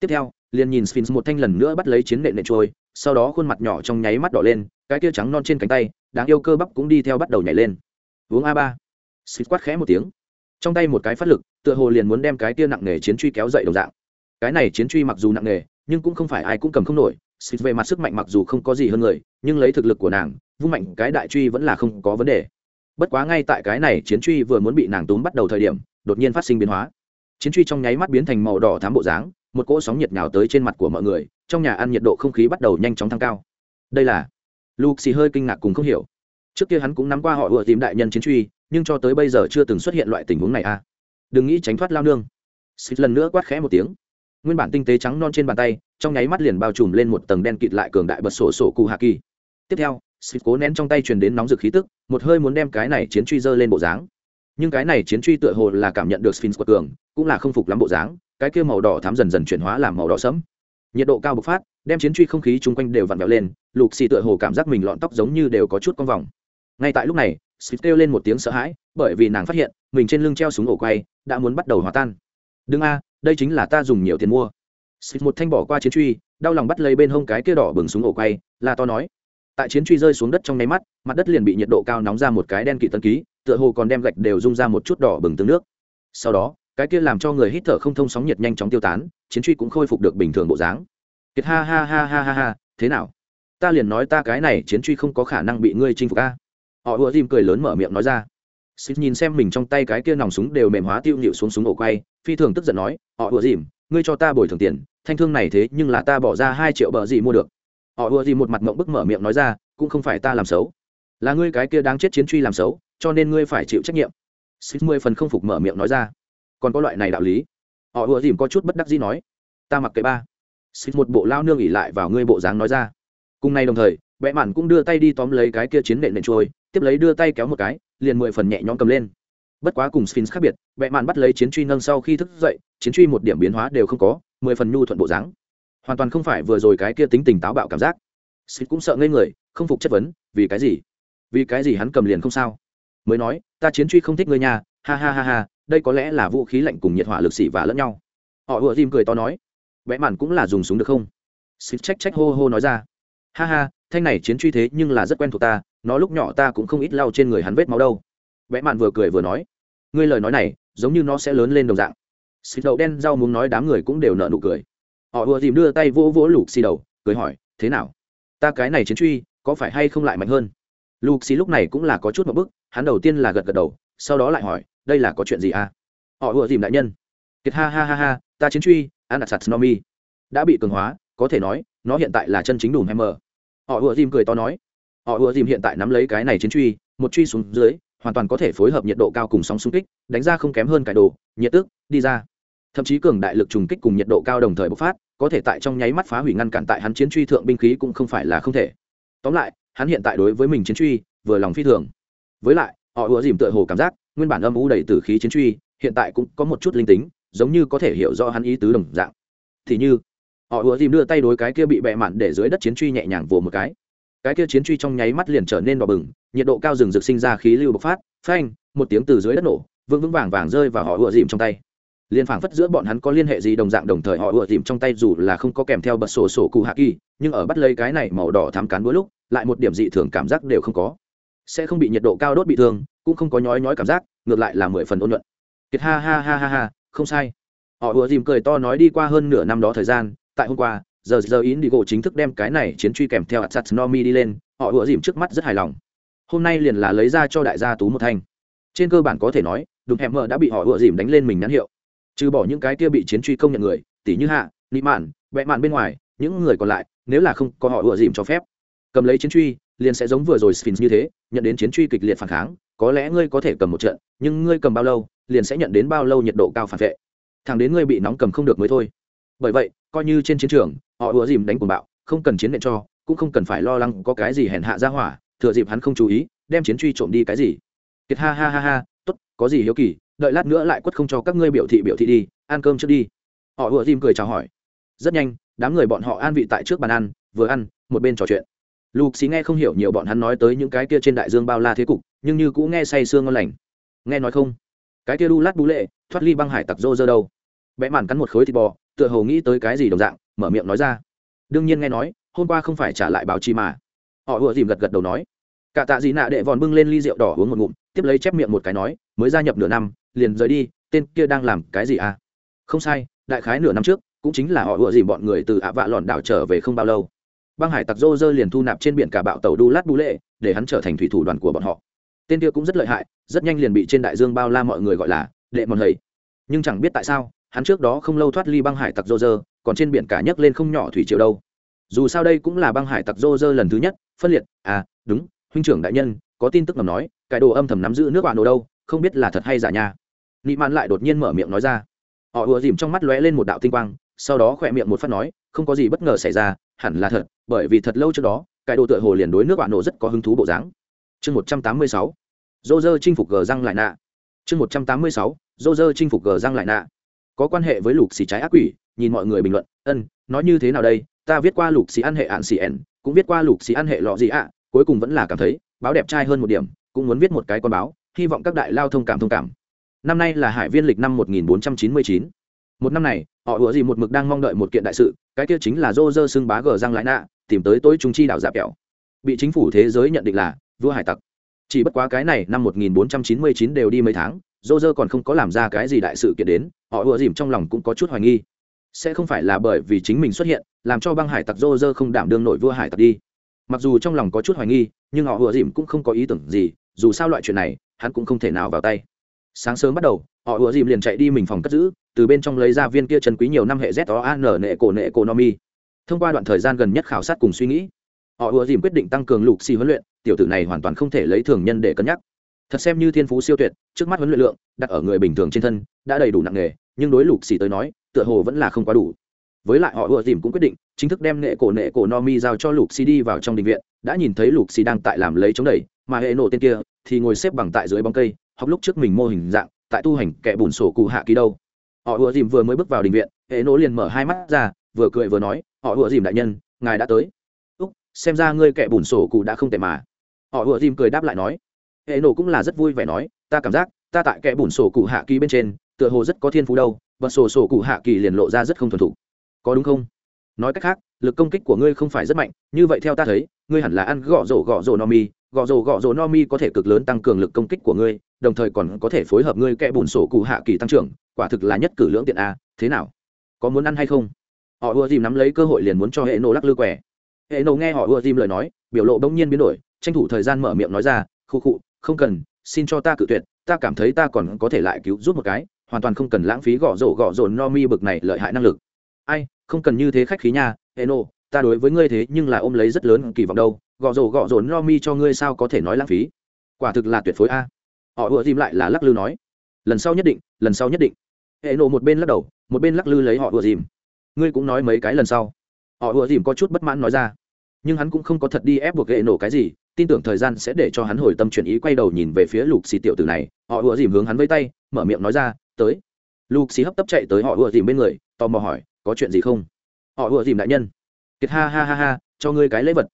Tiếp theo liền nhìn sphinx một thanh lần nữa bắt lấy chiến nện nện trôi sau đó khuôn mặt nhỏ trong nháy mắt đỏ lên cái tia trắng non trên cánh tay đáng yêu cơ bắp cũng đi theo bắt đầu nhảy lên. Uống a ba. Sphinx quát khẽ một tiếng. Trong tay một cái phát lực tựa hồ liền muốn đem cái tia nặng nghề chiến truy kéo dậy đồng dạng. Cái này chiến truy mặc dù nặng nghề, nhưng cũng không phải ai cũng cầm không nổi. Sphinx về mặt sức mạnh mặc dù không có gì hơn người nhưng lấy thực lực của nàng vung mạnh cái đại truy vẫn là không có vấn đề. Bất quá ngay tại cái này chiến truy vừa muốn bị nàng túm bắt đầu thời điểm đột nhiên phát sinh biến hóa. Chiến truy trong nháy mắt biến thành màu đỏ thám bộ dáng một cỗ sóng nhiệt nhào tới trên mặt của mọi người, trong nhà ăn nhiệt độ không khí bắt đầu nhanh chóng tăng cao. Đây là luxi hơi kinh ngạc cùng không hiểu. Trước kia hắn cũng nắm qua họ ùa tìm đại nhân chiến truy, nhưng cho tới bây giờ chưa từng xuất hiện loại tình huống này a đừng nghĩ tránh thoát lao nương. Xịt lần nữa quát khẽ một tiếng. Nguyên bản tinh tế trắng non trên bàn tay, trong nháy mắt liền bao trùm lên một tầng đen kịt lại cường đại bật sổ sổ cụ hạ kỳ. Tiếp theo xịt cố nén trong tay truyền đến nóng rực khí tức, một hơi muốn đem cái này chiến truy dơ lên bộ dáng. Nhưng cái này chiến truy tựa hồ là cảm nhận được sphinx của cường, cũng là không phục lắm bộ dáng cái kia màu đỏ thám dần dần chuyển hóa làm màu đỏ sẫm. Nhiệt độ cao bộc phát, đem chiến truy không khí chung quanh đều vặn vẹo lên, lục xì tựa hồ cảm giác mình lọn tóc giống như đều có chút cong vòng. Ngay tại lúc này xịt kêu lên một tiếng sợ hãi, bởi vì nàng phát hiện, mình trên lưng treo súng ổ quay, đã muốn bắt đầu hòa tan. Đương a, đây chính là ta dùng nhiều tiền mua. Xịt một thanh bỏ qua chiến truy, đau lòng bắt lấy bên hông cái kia đỏ bừng súng ổ quay là to nói. Tại chiến truy rơi xuống đất trong nháy mắt, mặt đất liền bị nhiệt độ cao nóng ra một cái đen kỵ tân ký, tựa hồ còn đem gạch đều rung ra một chút đỏ bừng tương nước. Sau đó cái kia làm cho người hít thở không thông sóng nhiệt nhanh chóng tiêu tán, chiến truy cũng khôi phục được bình thường bộ dáng. Kiệt ha ha ha ha ha ha, thế nào? Ta liền nói ta cái này chiến truy không có khả năng bị ngươi chinh phục a. Họ ùa dìm cười lớn mở miệng nói ra. Xích nhìn xem mình trong tay cái kia nòng súng đều mềm hóa tiêu nhịu xuống súng ổ quay, phi thường tức giận nói, họ ùa dìm, ngươi cho ta bồi thường tiền, thanh thương này thế nhưng là ta bỏ ra hai triệu bờ gì mua được. Họ ùa dìm một mặt mộng bức mở miệng nói ra, cũng không phải ta làm xấu. Là ngươi cái kia đáng chết chiến truy làm xấu, cho nên ngươi phải chịu trách nhiệm. Xích mười phần không phục mở miệng nói ra còn có loại này đạo lý. Họ ùa dìm có chút bất đắc dĩ nói, ta mặc cái ba. Xích một bộ lao nương ỉ lại vào ngươi bộ dáng nói ra. Cùng nay đồng thời vẽ mạn cũng đưa tay đi tóm lấy cái kia chiến nện nện trôi, tiếp lấy đưa tay kéo một cái, liền mười phần nhẹ nhõm cầm lên. Bất quá cùng sphinx khác biệt vẽ mạn bắt lấy chiến truy nâng sau khi thức dậy, chiến truy một điểm biến hóa đều không có, mười phần nhu thuận bộ dáng. Hoàn toàn không phải vừa rồi cái kia tính tình táo bạo cảm giác. Sphinx cũng sợ ngây người, không phục chất vấn, vì cái gì? Vì cái gì hắn cầm liền không sao? Mới nói, ta chiến truy không thích ngươi nhà ha ha ha ha, đây có lẽ là vũ khí lạnh cùng nhiệt hỏa lực xỉ và lẫn nhau. Họ ùa dìm cười to nói, vẽ màn cũng là dùng súng được không? Xích trách trách hô hô nói ra, ha ha, thanh này chiến truy thế nhưng là rất quen thuộc ta, nó lúc nhỏ ta cũng không ít lau trên người hắn vết máu đâu. Vẽ màn vừa cười vừa nói, ngươi lời nói này, giống như nó sẽ lớn lên đồng dạng. Xịt đậu đen rau muốn nói đám người cũng đều nợ nụ cười. Họ vừa dìm đưa tay vỗ vỗ lục xì đầu, cười hỏi, thế nào? Ta cái này chiến truy, có phải hay không lại mạnh hơn? Lục xì lúc này cũng là có chút một bức, hắn đầu tiên là gật gật đầu sau đó lại hỏi, đây là có chuyện gì à? Họ ùa dìm đại nhân. Kiệt ha ha ha ha, ta chiến truy an đặt sạt nomi đã bị cường hóa, có thể nói, nó hiện tại là chân chính đủ mờ họ ùa dìm cười to nói. Họ ùa dìm hiện tại nắm lấy cái này chiến truy, một truy xuống dưới, hoàn toàn có thể phối hợp nhiệt độ cao cùng sóng xung kích, đánh ra không kém hơn cải đồ, nhiệt tức, đi ra. Thậm chí cường đại lực trùng kích cùng nhiệt độ cao đồng thời bộc phát, có thể tại trong nháy mắt phá hủy ngăn cản tại hắn chiến truy thượng binh khí cũng không phải là không thể. Tóm lại, hắn hiện tại đối với mình chiến truy, vừa lòng phi thường. Với lại họ ùa dìm tựa hồ cảm giác, nguyên bản âm u đầy tử khí chiến truy, hiện tại cũng có một chút linh tính, giống như có thể hiểu rõ hắn ý tứ đồng dạng. Thì như, họ ùa dìm đưa tay đối cái kia bị bẹ mạn để dưới đất chiến truy nhẹ nhàng vồ một cái. Cái kia chiến truy trong nháy mắt liền trở nên đỏ bừng, nhiệt độ cao rừng rực sinh ra khí lưu bộc phát, phanh, một tiếng từ dưới đất nổ, vững vững vàng vàng rơi vào họ ùa dìm trong tay. Liền phảng phất giữa bọn hắn có liên hệ gì đồng dạng đồng thời họ ùa dìm trong tay dù là không có kèm theo bật sổ sổ cụ hạ kỳ, nhưng ở bắt lấy cái này màu đỏ thắm cán đôi lúc, lại một điểm dị thường cảm giác đều không có sẽ không bị nhiệt độ cao đốt bị thương, cũng không có nhói nhói cảm giác, ngược lại là mười phần ôn nhuận. Kiệt ha ha ha ha ha, không sai. Họ ùa dìm cười to nói đi qua hơn nửa năm đó thời gian, tại hôm qua, giờ giờ ý đi gỗ chính thức đem cái này chiến truy kèm theo atsat nomi đi lên, họ ùa dìm trước mắt rất hài lòng. Hôm nay liền là lấy ra cho đại gia tú một thanh. Trên cơ bản có thể nói, đụng hẹm mờ đã bị họ ùa dìm đánh lên mình nhãn hiệu. Trừ bỏ những cái kia bị chiến truy công nhận người tỷ như hạ, nị mạn vẽ mạn bên ngoài, những người còn lại, nếu là không có họ ùa dìm cho phép, cầm lấy chiến truy liền sẽ giống vừa rồi sphinx như thế, nhận đến chiến truy kịch liệt phản kháng, có lẽ ngươi có thể cầm một trận, nhưng ngươi cầm bao lâu, liền sẽ nhận đến bao lâu nhiệt độ cao phản vệ. Thẳng đến ngươi bị nóng cầm không được mới thôi. Bởi vậy, coi như trên chiến trường, họ ùa dìm đánh cuồng bạo, không cần chiến nện cho, cũng không cần phải lo lắng có cái gì hèn hạ ra hỏa, thừa dịp hắn không chú ý, đem chiến truy trộm đi cái gì. Kiệt ha ha ha ha, tốt, có gì hiếu kỳ, đợi lát nữa lại quất không cho các ngươi biểu thị biểu thị đi, ăn cơm trước đi. Họ ùa dìm cười chào hỏi. Rất nhanh, đám người bọn họ an vị tại trước bàn ăn, vừa ăn, một bên trò chuyện lục xí nghe không hiểu nhiều bọn hắn nói tới những cái kia trên đại dương bao la thế cục, nhưng như cũng nghe say sương ngon lành. Nghe nói không? Cái kia đu lát bú lệ, thoát ly băng hải tặc rô rơ đâu? Vẽ màn cắn một khối thịt bò, tựa hồ nghĩ tới cái gì đồng dạng, mở miệng nói ra. Đương nhiên nghe nói, hôm qua không phải trả lại báo chi mà. Họ ùa dìm gật gật đầu nói. Cả tạ gì nạ đệ vòn bưng lên ly rượu đỏ uống một ngụm, tiếp lấy chép miệng một cái nói, mới gia nhập nửa năm, liền rời đi, tên kia đang làm cái gì à? Không sai, đại khái nửa năm trước, cũng chính là họ ùa dìm bọn người từ ạ vạ lòn đảo trở về không bao lâu băng hải tặc rô rơ liền thu nạp trên biển cả bạo tàu đu lát bú lệ, để hắn trở thành thủy thủ đoàn của bọn họ. Tên kia cũng rất lợi hại, rất nhanh liền bị trên đại dương bao la mọi người gọi là đệ mòn hầy. Nhưng chẳng biết tại sao, hắn trước đó không lâu thoát ly băng hải tặc rô rơ, còn trên biển cả nhấc lên không nhỏ thủy triều đâu. Dù sao đây cũng là băng hải tặc rô rơ lần thứ nhất, phân liệt. À đúng, huynh trưởng đại nhân, có tin tức ngầm nói, cái đồ âm thầm nắm giữ nước bạn đồ đâu, không biết là thật hay giả nha. Nị mạn lại đột nhiên mở miệng nói ra. Họ ùa dìm trong mắt lóe lên một đạo tinh quang, sau đó khỏe miệng một phát nói, không có gì bất ngờ xảy ra hẳn là thật, bởi vì thật lâu trước đó cải đồ tựa hồ liền đối nước bạn nổ rất có hứng thú bộ dáng. Chương một trăm tám mươi sáu, dô dơ chinh phục gờ răng lại nạ. Chương một trăm tám mươi sáu, dô dơ chinh phục gờ răng lại nạ. Có quan hệ với lục xì trái ác quỷ, nhìn mọi người bình luận, ân, nói như thế nào đây? Ta viết qua lục xì ăn hệ ạn xì ẻn, cũng viết qua lục xì ăn hệ lọ gì ạ, cuối cùng vẫn là cảm thấy báo đẹp trai hơn một điểm, cũng muốn viết một cái con báo, hy vọng các đại lao thông cảm thông cảm. Năm nay là hải viên lịch năm 1499 một năm này, họ ủa gì một mực đang mong đợi một kiện đại sự, cái kia chính là dô dơ xưng bá gờ răng lại nạ, tìm tới tối trung chi đảo dạp kẹo bị chính phủ thế giới nhận định là vua hải tặc. Chỉ bất quá cái này, năm 1499 đều đi mấy tháng dô dơ còn không có làm ra cái gì đại sự kiện đến, họ ủa dìm trong lòng cũng có chút hoài nghi. Sẽ không phải là bởi vì chính mình xuất hiện, làm cho băng hải tặc dô dơ không đảm đương nổi vua hải tặc đi. Mặc dù trong lòng có chút hoài nghi, nhưng họ ủa dìm cũng không có ý tưởng gì, dù sao loại chuyện này, hắn cũng không thể nào vào tay sáng sớm bắt đầu, họ ùa dìm liền chạy đi mình phòng cất giữ, từ bên trong lấy ra viên kia chân quý nhiều năm hệ z o N nệ cổ nệ cổ no mi. Thông qua đoạn thời gian gần nhất khảo sát cùng suy nghĩ, họ ùa dìm quyết định tăng cường lục xì huấn luyện, tiểu tử này hoàn toàn không thể lấy thường nhân để cân nhắc. Thật xem như thiên phú siêu tuyệt, trước mắt huấn luyện lượng, đặt ở người bình thường trên thân, đã đầy đủ nặng nghề nhưng đối lục xì tới nói, tựa hồ vẫn là không quá đủ. Với lại họ ùa dìm cũng quyết định, chính thức đem nệ cổ nệ cổ no mi giao cho lục xì đi vào trong đình viện, đã nhìn thấy lục xì đang tại làm lấy chống đẩy, mà hệ nổ tên kia thì ngồi xếp bằng tại dưới bóng cây học lúc trước mình mô hình dạng, tại tu hành kẻ bùn sổ cụ hạ kỳ đâu. Họ ùa dìm vừa mới bước vào đình viện, hệ nỗ liền mở hai mắt ra, vừa cười vừa nói, họ ùa dìm đại nhân, ngài đã tới. Úc, xem ra ngươi kẻ bùn sổ cụ đã không tệ mà. Họ ùa dìm cười đáp lại nói. Hệ nổ cũng là rất vui vẻ nói, ta cảm giác, ta tại kẻ bùn sổ cụ hạ kỳ bên trên, tựa hồ rất có thiên phú đâu và sổ sổ cụ hạ kỳ liền lộ ra rất không thuần thủ có đúng không? Nói cách khác, lực công kích của ngươi không phải rất mạnh, như vậy theo ta thấy, ngươi hẳn là ăn gõ rổ gõ rổ no mi gõ rổ gõ rổ no mi có thể cực lớn tăng cường lực công kích của ngươi, đồng thời còn có thể phối hợp ngươi kẽ bùn sổ cụ hạ kỳ tăng trưởng, quả thực là nhất cử lưỡng tiện a, thế nào? Có muốn ăn hay không? Họ ùa dìm nắm lấy cơ hội liền muốn cho hệ nổ lắc lư quẻ. Hệ nổ nghe họ ùa dìm lời nói, biểu lộ bỗng nhiên biến đổi, tranh thủ thời gian mở miệng nói ra, khu khụ không cần, xin cho ta cự tuyệt, ta cảm thấy ta còn có thể lại cứu giúp một cái, hoàn toàn không cần lãng phí gõ rổ gõ rổ no mi bực này lợi hại năng lực. Ai, không cần như thế khách khí nha eno ta đối với ngươi thế nhưng là ôm lấy rất lớn kỳ vọng đâu gõ rổ gõ rổ no mi cho ngươi sao có thể nói lãng phí? Quả thực là tuyệt phối a. Họ ùa dìm lại là lắc lư nói. Lần sau nhất định, lần sau nhất định. Hệ nộ một bên lắc đầu, một bên lắc lư lấy họ ùa dìm ngươi cũng nói mấy cái lần sau. Họ ùa dìm có chút bất mãn nói ra. Nhưng hắn cũng không có thật đi ép buộc hệ nổ cái gì, tin tưởng thời gian sẽ để cho hắn hồi tâm chuyển ý quay đầu nhìn về phía lục xì tiểu tử này. Họ ùa dìm hướng hắn với tay, mở miệng nói ra, tới. Lục xì hấp tấp chạy tới họ ùa dìm bên người, tò mò hỏi, có chuyện gì không? Họ ùa dìm đại nhân. Kiệt ha ha ha ha, cho ngươi cái lễ vật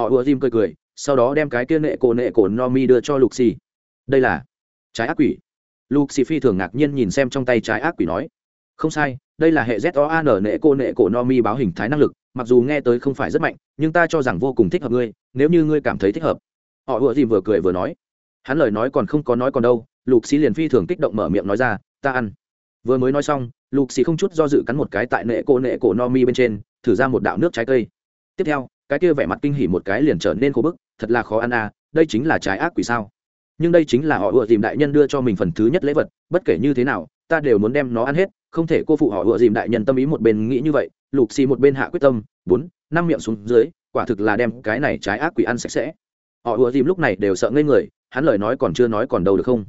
họ ùa dìm cười cười, sau đó đem cái kia nệ cổ nệ cổ no mi đưa cho lục xì đây là trái ác quỷ. Lục xì phi thường ngạc nhiên nhìn xem trong tay trái ác quỷ nói, không sai, đây là hệ z o an nệ cô nệ cổ no mi báo hình thái năng lực, mặc dù nghe tới không phải rất mạnh, nhưng ta cho rằng vô cùng thích hợp ngươi, nếu như ngươi cảm thấy thích hợp. Họ ùa dìm vừa cười vừa nói, hắn lời nói còn không có nói còn đâu lục xì liền phi thường kích động mở miệng nói ra, ta ăn. Vừa mới nói xong lục xì không chút do dự cắn một cái tại nệ cổ nệ cổ no mi bên trên, thử ra một đạo nước trái cây. Tiếp theo cái kia vẻ mặt kinh hỉ một cái liền trở nên khô bức, thật là khó ăn à đây chính là trái ác quỷ sao? Nhưng đây chính là họ ùa dìm đại nhân đưa cho mình phần thứ nhất lễ vật, bất kể như thế nào, ta đều muốn đem nó ăn hết, không thể cô phụ họ ùa dìm đại nhân tâm ý một bên nghĩ như vậy, lục xì một bên hạ quyết tâm, bốn, năm miệng xuống dưới, quả thực là đem cái này trái ác quỷ ăn sạch sẽ. Họ ùa dìm lúc này đều sợ ngây người, hắn lời nói còn chưa nói còn đâu được không?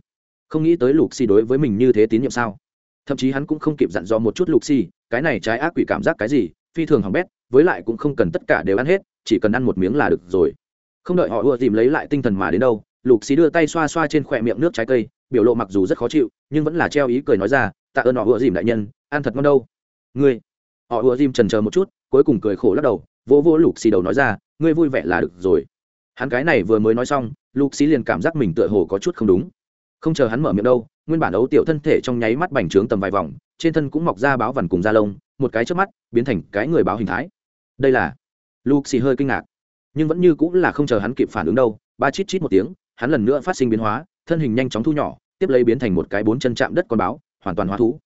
Không nghĩ tới lục xì đối với mình như thế tín nhiệm sao? Thậm chí hắn cũng không kịp dặn dò một chút lục xì cái này trái ác quỷ cảm giác cái gì, phi thường hỏng bét, với lại cũng không cần tất cả đều ăn hết chỉ cần ăn một miếng là được rồi. Không đợi họ ưa dìm lấy lại tinh thần mà đến đâu, lục xí đưa tay xoa xoa trên khỏe miệng nước trái cây, biểu lộ mặc dù rất khó chịu, nhưng vẫn là treo ý cười nói ra, tạ ơn họ ưa dìm đại nhân, ăn thật ngon đâu. Ngươi? Họ ưa dìm trần chờ một chút, cuối cùng cười khổ lắc đầu, vỗ vỗ lục xì đầu nói ra, ngươi vui vẻ là được rồi. Hắn cái này vừa mới nói xong, lục xì liền cảm giác mình tựa hồ có chút không đúng. Không chờ hắn mở miệng đâu, nguyên bản ấu tiểu thân thể trong nháy mắt bành trướng tầm vài vòng, trên thân cũng mọc ra báo vằn cùng da lông, một cái trước mắt, biến thành cái người báo hình thái. Đây là lục hơi kinh ngạc. Nhưng vẫn như cũng là không chờ hắn kịp phản ứng đâu, ba chít chít một tiếng, hắn lần nữa phát sinh biến hóa, thân hình nhanh chóng thu nhỏ, tiếp lấy biến thành một cái bốn chân chạm đất con báo, hoàn toàn hóa thú.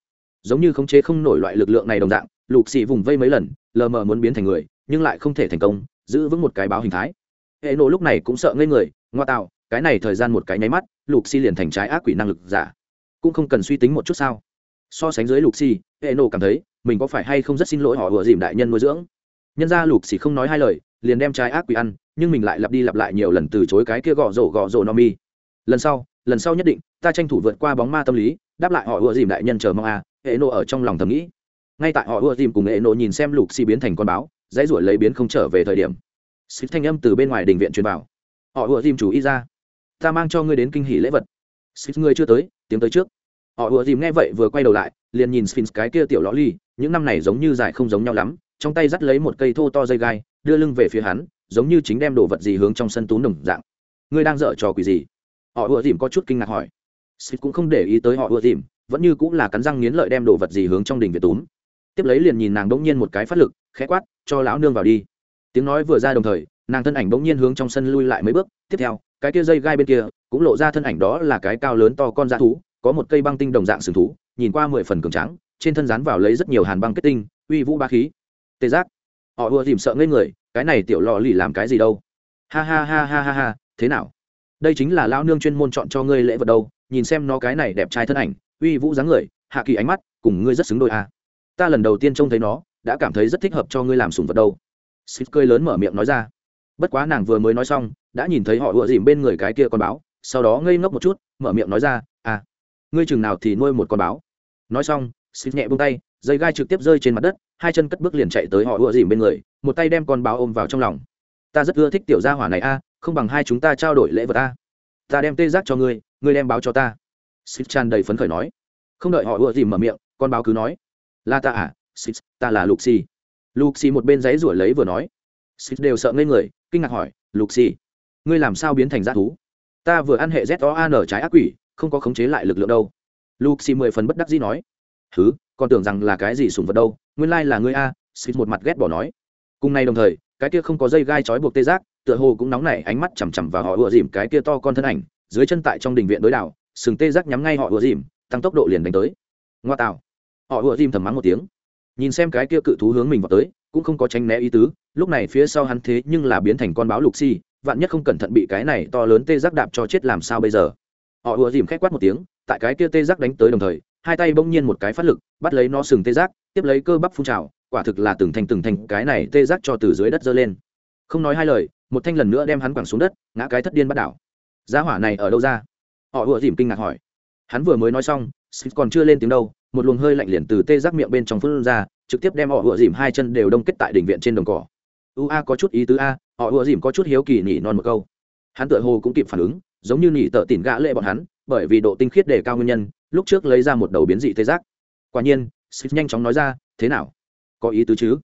Giống như khống chế không nổi loại lực lượng này đồng dạng lục xì vùng vây mấy lần, lờ mờ muốn biến thành người, nhưng lại không thể thành công, giữ vững một cái báo hình thái. Hệ nộ lúc này cũng sợ ngây người, ngoa tạo, cái này thời gian một cái nháy mắt lục xì liền thành trái ác quỷ năng lực giả. Cũng không cần suy tính một chút sao. So sánh dưới lục xì hệ nộ cảm thấy, mình có phải hay không rất xin lỗi họ vừa dìm đại nhân nuôi dưỡng nhân ra lục xì không nói hai lời, liền đem trái ác quỷ ăn, nhưng mình lại lặp đi lặp lại nhiều lần từ chối cái kia gõ rổ gõ rổ no mi. Lần sau lần sau nhất định, ta tranh thủ vượt qua bóng ma tâm lý, đáp lại họ ùa dìm đại nhân chờ mong a, hệ nộ ở trong lòng thầm nghĩ. Ngay tại họ ùa dìm cùng hệ nộ nhìn xem lục xì biến thành con báo, dãy ruổi lấy biến không trở về thời điểm. Xích thanh âm từ bên ngoài đình viện truyền vào. Họ ùa dìm chủ ý ra. Ta mang cho ngươi đến kinh hỷ lễ vật. Xích ngươi chưa tới, tiếng tới trước. Họ ùa dìm nghe vậy vừa quay đầu lại, liền nhìn sphinx cái kia tiểu lõ ly, những năm này giống như dài không giống nhau lắm trong tay dắt lấy một cây thô to dây gai, đưa lưng về phía hắn, giống như chính đem đồ vật gì hướng trong sân tú đồng dạng. Ngươi đang dở trò quỷ gì? Họ ùa dìm có chút kinh ngạc hỏi. Sít cũng không để ý tới họ ùa dìm, vẫn như cũng là cắn răng nghiến lợi đem đồ vật gì hướng trong đình việt túm. Tiếp lấy liền nhìn nàng bỗng nhiên một cái phát lực, khẽ quát, cho lão nương vào đi. Tiếng nói vừa ra đồng thời, nàng thân ảnh bỗng nhiên hướng trong sân lui lại mấy bước. Tiếp theo, cái kia dây gai bên kia, cũng lộ ra thân ảnh đó là cái cao lớn to con dã thú, có một cây băng tinh đồng dạng sừng thú, nhìn qua mười phần cường trắng trên thân rán vào lấy rất nhiều hàn băng kết tinh, uy vũ ba khí tê giác. Họ ùa dìm sợ ngây người, cái này tiểu lò lì làm cái gì đâu? Ha ha ha ha ha ha, thế nào? Đây chính là lão nương chuyên môn chọn cho ngươi lễ vật đâu, nhìn xem nó cái này đẹp trai thân ảnh, uy vũ dáng người, hạ kỳ ánh mắt, cùng ngươi rất xứng đôi à. ta lần đầu tiên trông thấy nó, đã cảm thấy rất thích hợp cho ngươi làm sùng vật đâu. Xịt cơi lớn mở miệng nói ra. Bất quá nàng vừa mới nói xong, đã nhìn thấy họ ùa dìm bên người cái kia con báo, sau đó ngây ngốc một chút, mở miệng nói ra à ngươi chừng nào thì nuôi một con báo? Nói xong xịt nhẹ buông tay dây gai trực tiếp rơi trên mặt đất, hai chân cất bước liền chạy tới họ ùa dìm bên người, một tay đem con báo ôm vào trong lòng. Ta rất ưa thích tiểu gia hỏa này a, không bằng hai chúng ta trao đổi lễ vật a. Ta đem tê giác cho ngươi ngươi đem báo cho ta. Xích tràn đầy phấn khởi nói. Không đợi họ ùa dìm mở miệng, con báo cứ nói. Là ta à xích ta là lục xì lục xì một bên giấy rủi lấy vừa nói. Xích đều sợ ngây người, kinh ngạc hỏi lục xì ngươi làm sao biến thành g thú? Ta vừa ăn hệ z o an trái ác quỷ, không có khống chế lại lực lượng đâu. Lục xì mười phần bất đắc dĩ nói. Thứ còn tưởng rằng là cái gì sùng vật đâu, nguyên lai là ngươi a xịt một mặt ghét bỏ nói. Cùng nay đồng thời, cái kia không có dây gai trói buộc tê giác, tựa hồ cũng nóng nảy, ánh mắt chằm chằm vào họ ùa dìm cái kia to con thân ảnh, dưới chân tại trong đình viện đối đảo, sừng tê giác nhắm ngay họ ùa dìm, tăng tốc độ liền đánh tới. Ngoa tạo. Họ ùa dìm thầm mắng một tiếng. Nhìn xem cái kia cự thú hướng mình vào tới, cũng không có tránh né ý tứ, lúc này phía sau hắn thế nhưng là biến thành con báo lục xi vạn nhất không cẩn thận bị cái này to lớn tê giác đạp cho chết làm sao bây giờ? Họ ùa dìm k quát một tiếng, tại cái kia tê giác đánh tới đồng thời hai tay bỗng nhiên một cái phát lực, bắt lấy nó sừng tê giác, tiếp lấy cơ bắp phun trào, quả thực là từng thành từng thành cái này tê giác cho từ dưới đất dơ lên. Không nói hai lời, một thanh lần nữa đem hắn quẳng xuống đất, ngã cái thất điên bắt đảo. Giá hỏa này ở đâu ra? Họ ùa dìm kinh ngạc hỏi. Hắn vừa mới nói xong còn chưa lên tiếng đâu, một luồng hơi lạnh liền từ tê giác miệng bên trong phun ra, trực tiếp đem họ ùa dìm hai chân đều đông kết tại đỉnh viện trên đồng cỏ. U a có chút ý tứ a, họ ùa dìm có chút hiếu kỳ nhỉ non một câu. Hắn tựa hồ cũng kịp phản ứng, giống như nhỉ tợ tỉn gã lệ bọn hắn, bởi vì độ tinh khiết đề cao nguyên nhân lúc trước lấy ra một đầu biến dị tê giác. Quả nhiên xích nhanh chóng nói ra, thế nào? Có ý tứ chứ?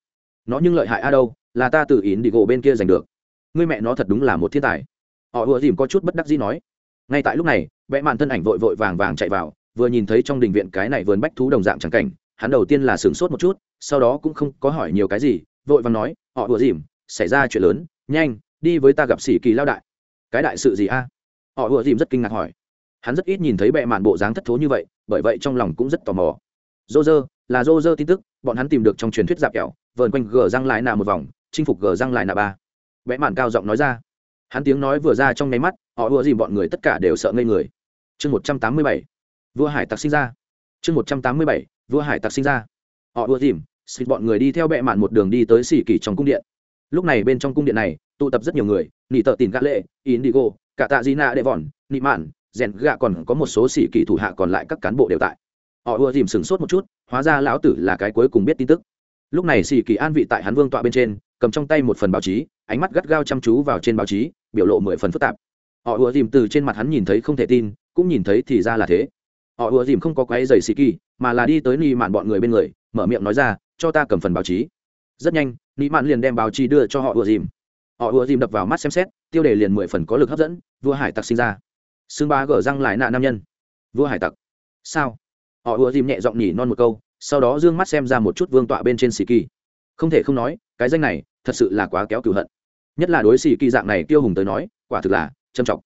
Nó nhưng lợi hại a đâu, là ta tự ý đi gỗ bên kia giành được. Ngươi mẹ nó thật đúng là một thiên tài. Họ ùa dìm có chút bất đắc dĩ nói. Ngay tại lúc này, vẽ màn thân ảnh vội vội vàng vàng chạy vào, vừa nhìn thấy trong đình viện cái này vườn bách thú đồng dạng trắng cảnh, hắn đầu tiên là sửng sốt một chút, sau đó cũng không có hỏi nhiều cái gì, vội vàng nói, họ ùa dìm, xảy ra chuyện lớn, nhanh, đi với ta gặp sĩ kỳ lao đại. Cái đại sự gì a? Họ ùa dìm rất kinh ngạc hỏi hắn rất ít nhìn thấy bệ mạn bộ dáng thất thố như vậy, bởi vậy trong lòng cũng rất tò mò. Dô dơ là dô dơ tin tức, bọn hắn tìm được trong truyền thuyết dạp kẹo, vờn quanh gờ răng lại nạ một vòng, chinh phục gờ răng lại nạ ba. Bệ mạn cao giọng nói ra. Hắn tiếng nói vừa ra trong nháy mắt, họ ùa dìm bọn người tất cả đều sợ ngây người. Chương một trăm tám mươi bảy. Vua hải tặc sinh ra. Chương một trăm tám mươi bảy. Vua hải tặc sinh ra. Họ ùa dìm, xịt bọn người đi theo bệ mạn một đường đi tới xỉ kỳ trong cung điện. Lúc này bên trong cung điện này, tụ tập rất nhiều người nỉ tợ tìm gã lệ, indigo cả tạ di nạ đệ vòn, nị mạn rèn gạ còn có một số sĩ kỳ thủ hạ còn lại các cán bộ đều tại. Họ ưa dìm sửng sốt một chút, hóa ra lão tử là cái cuối cùng biết tin tức. Lúc này sĩ kỳ an vị tại hắn vương tọa bên trên, cầm trong tay một phần báo chí, ánh mắt gắt gao chăm chú vào trên báo chí, biểu lộ mười phần phức tạp. Họ ưa dìm từ trên mặt hắn nhìn thấy không thể tin, cũng nhìn thấy thì ra là thế. Họ ưa dìm không có quái giày sĩ kỳ mà là đi tới ni mạn bọn người bên người, mở miệng nói ra, cho ta cầm phần báo chí. Rất nhanh ni mạn liền đem báo chí đưa cho họ ưa dìm. Họ ưa dìm đập vào mắt xem xét, tiêu đề liền mười phần có lực hấp dẫn, vua hải tặc sinh ra xương ba gở răng lại nạ nam nhân. Vua hải tặc. Sao? Họ ùa dìm nhẹ giọng nhỉ non một câu, sau đó d ư ơ n g mắt xem ra một chút vương tọa bên trên xì kỳ. Không thể không nói, cái danh này thật sự là quá kéo cửu hận. Nhất là đối xì kỳ dạng này tiêu hùng tới nói, quả thực là trầm trọng.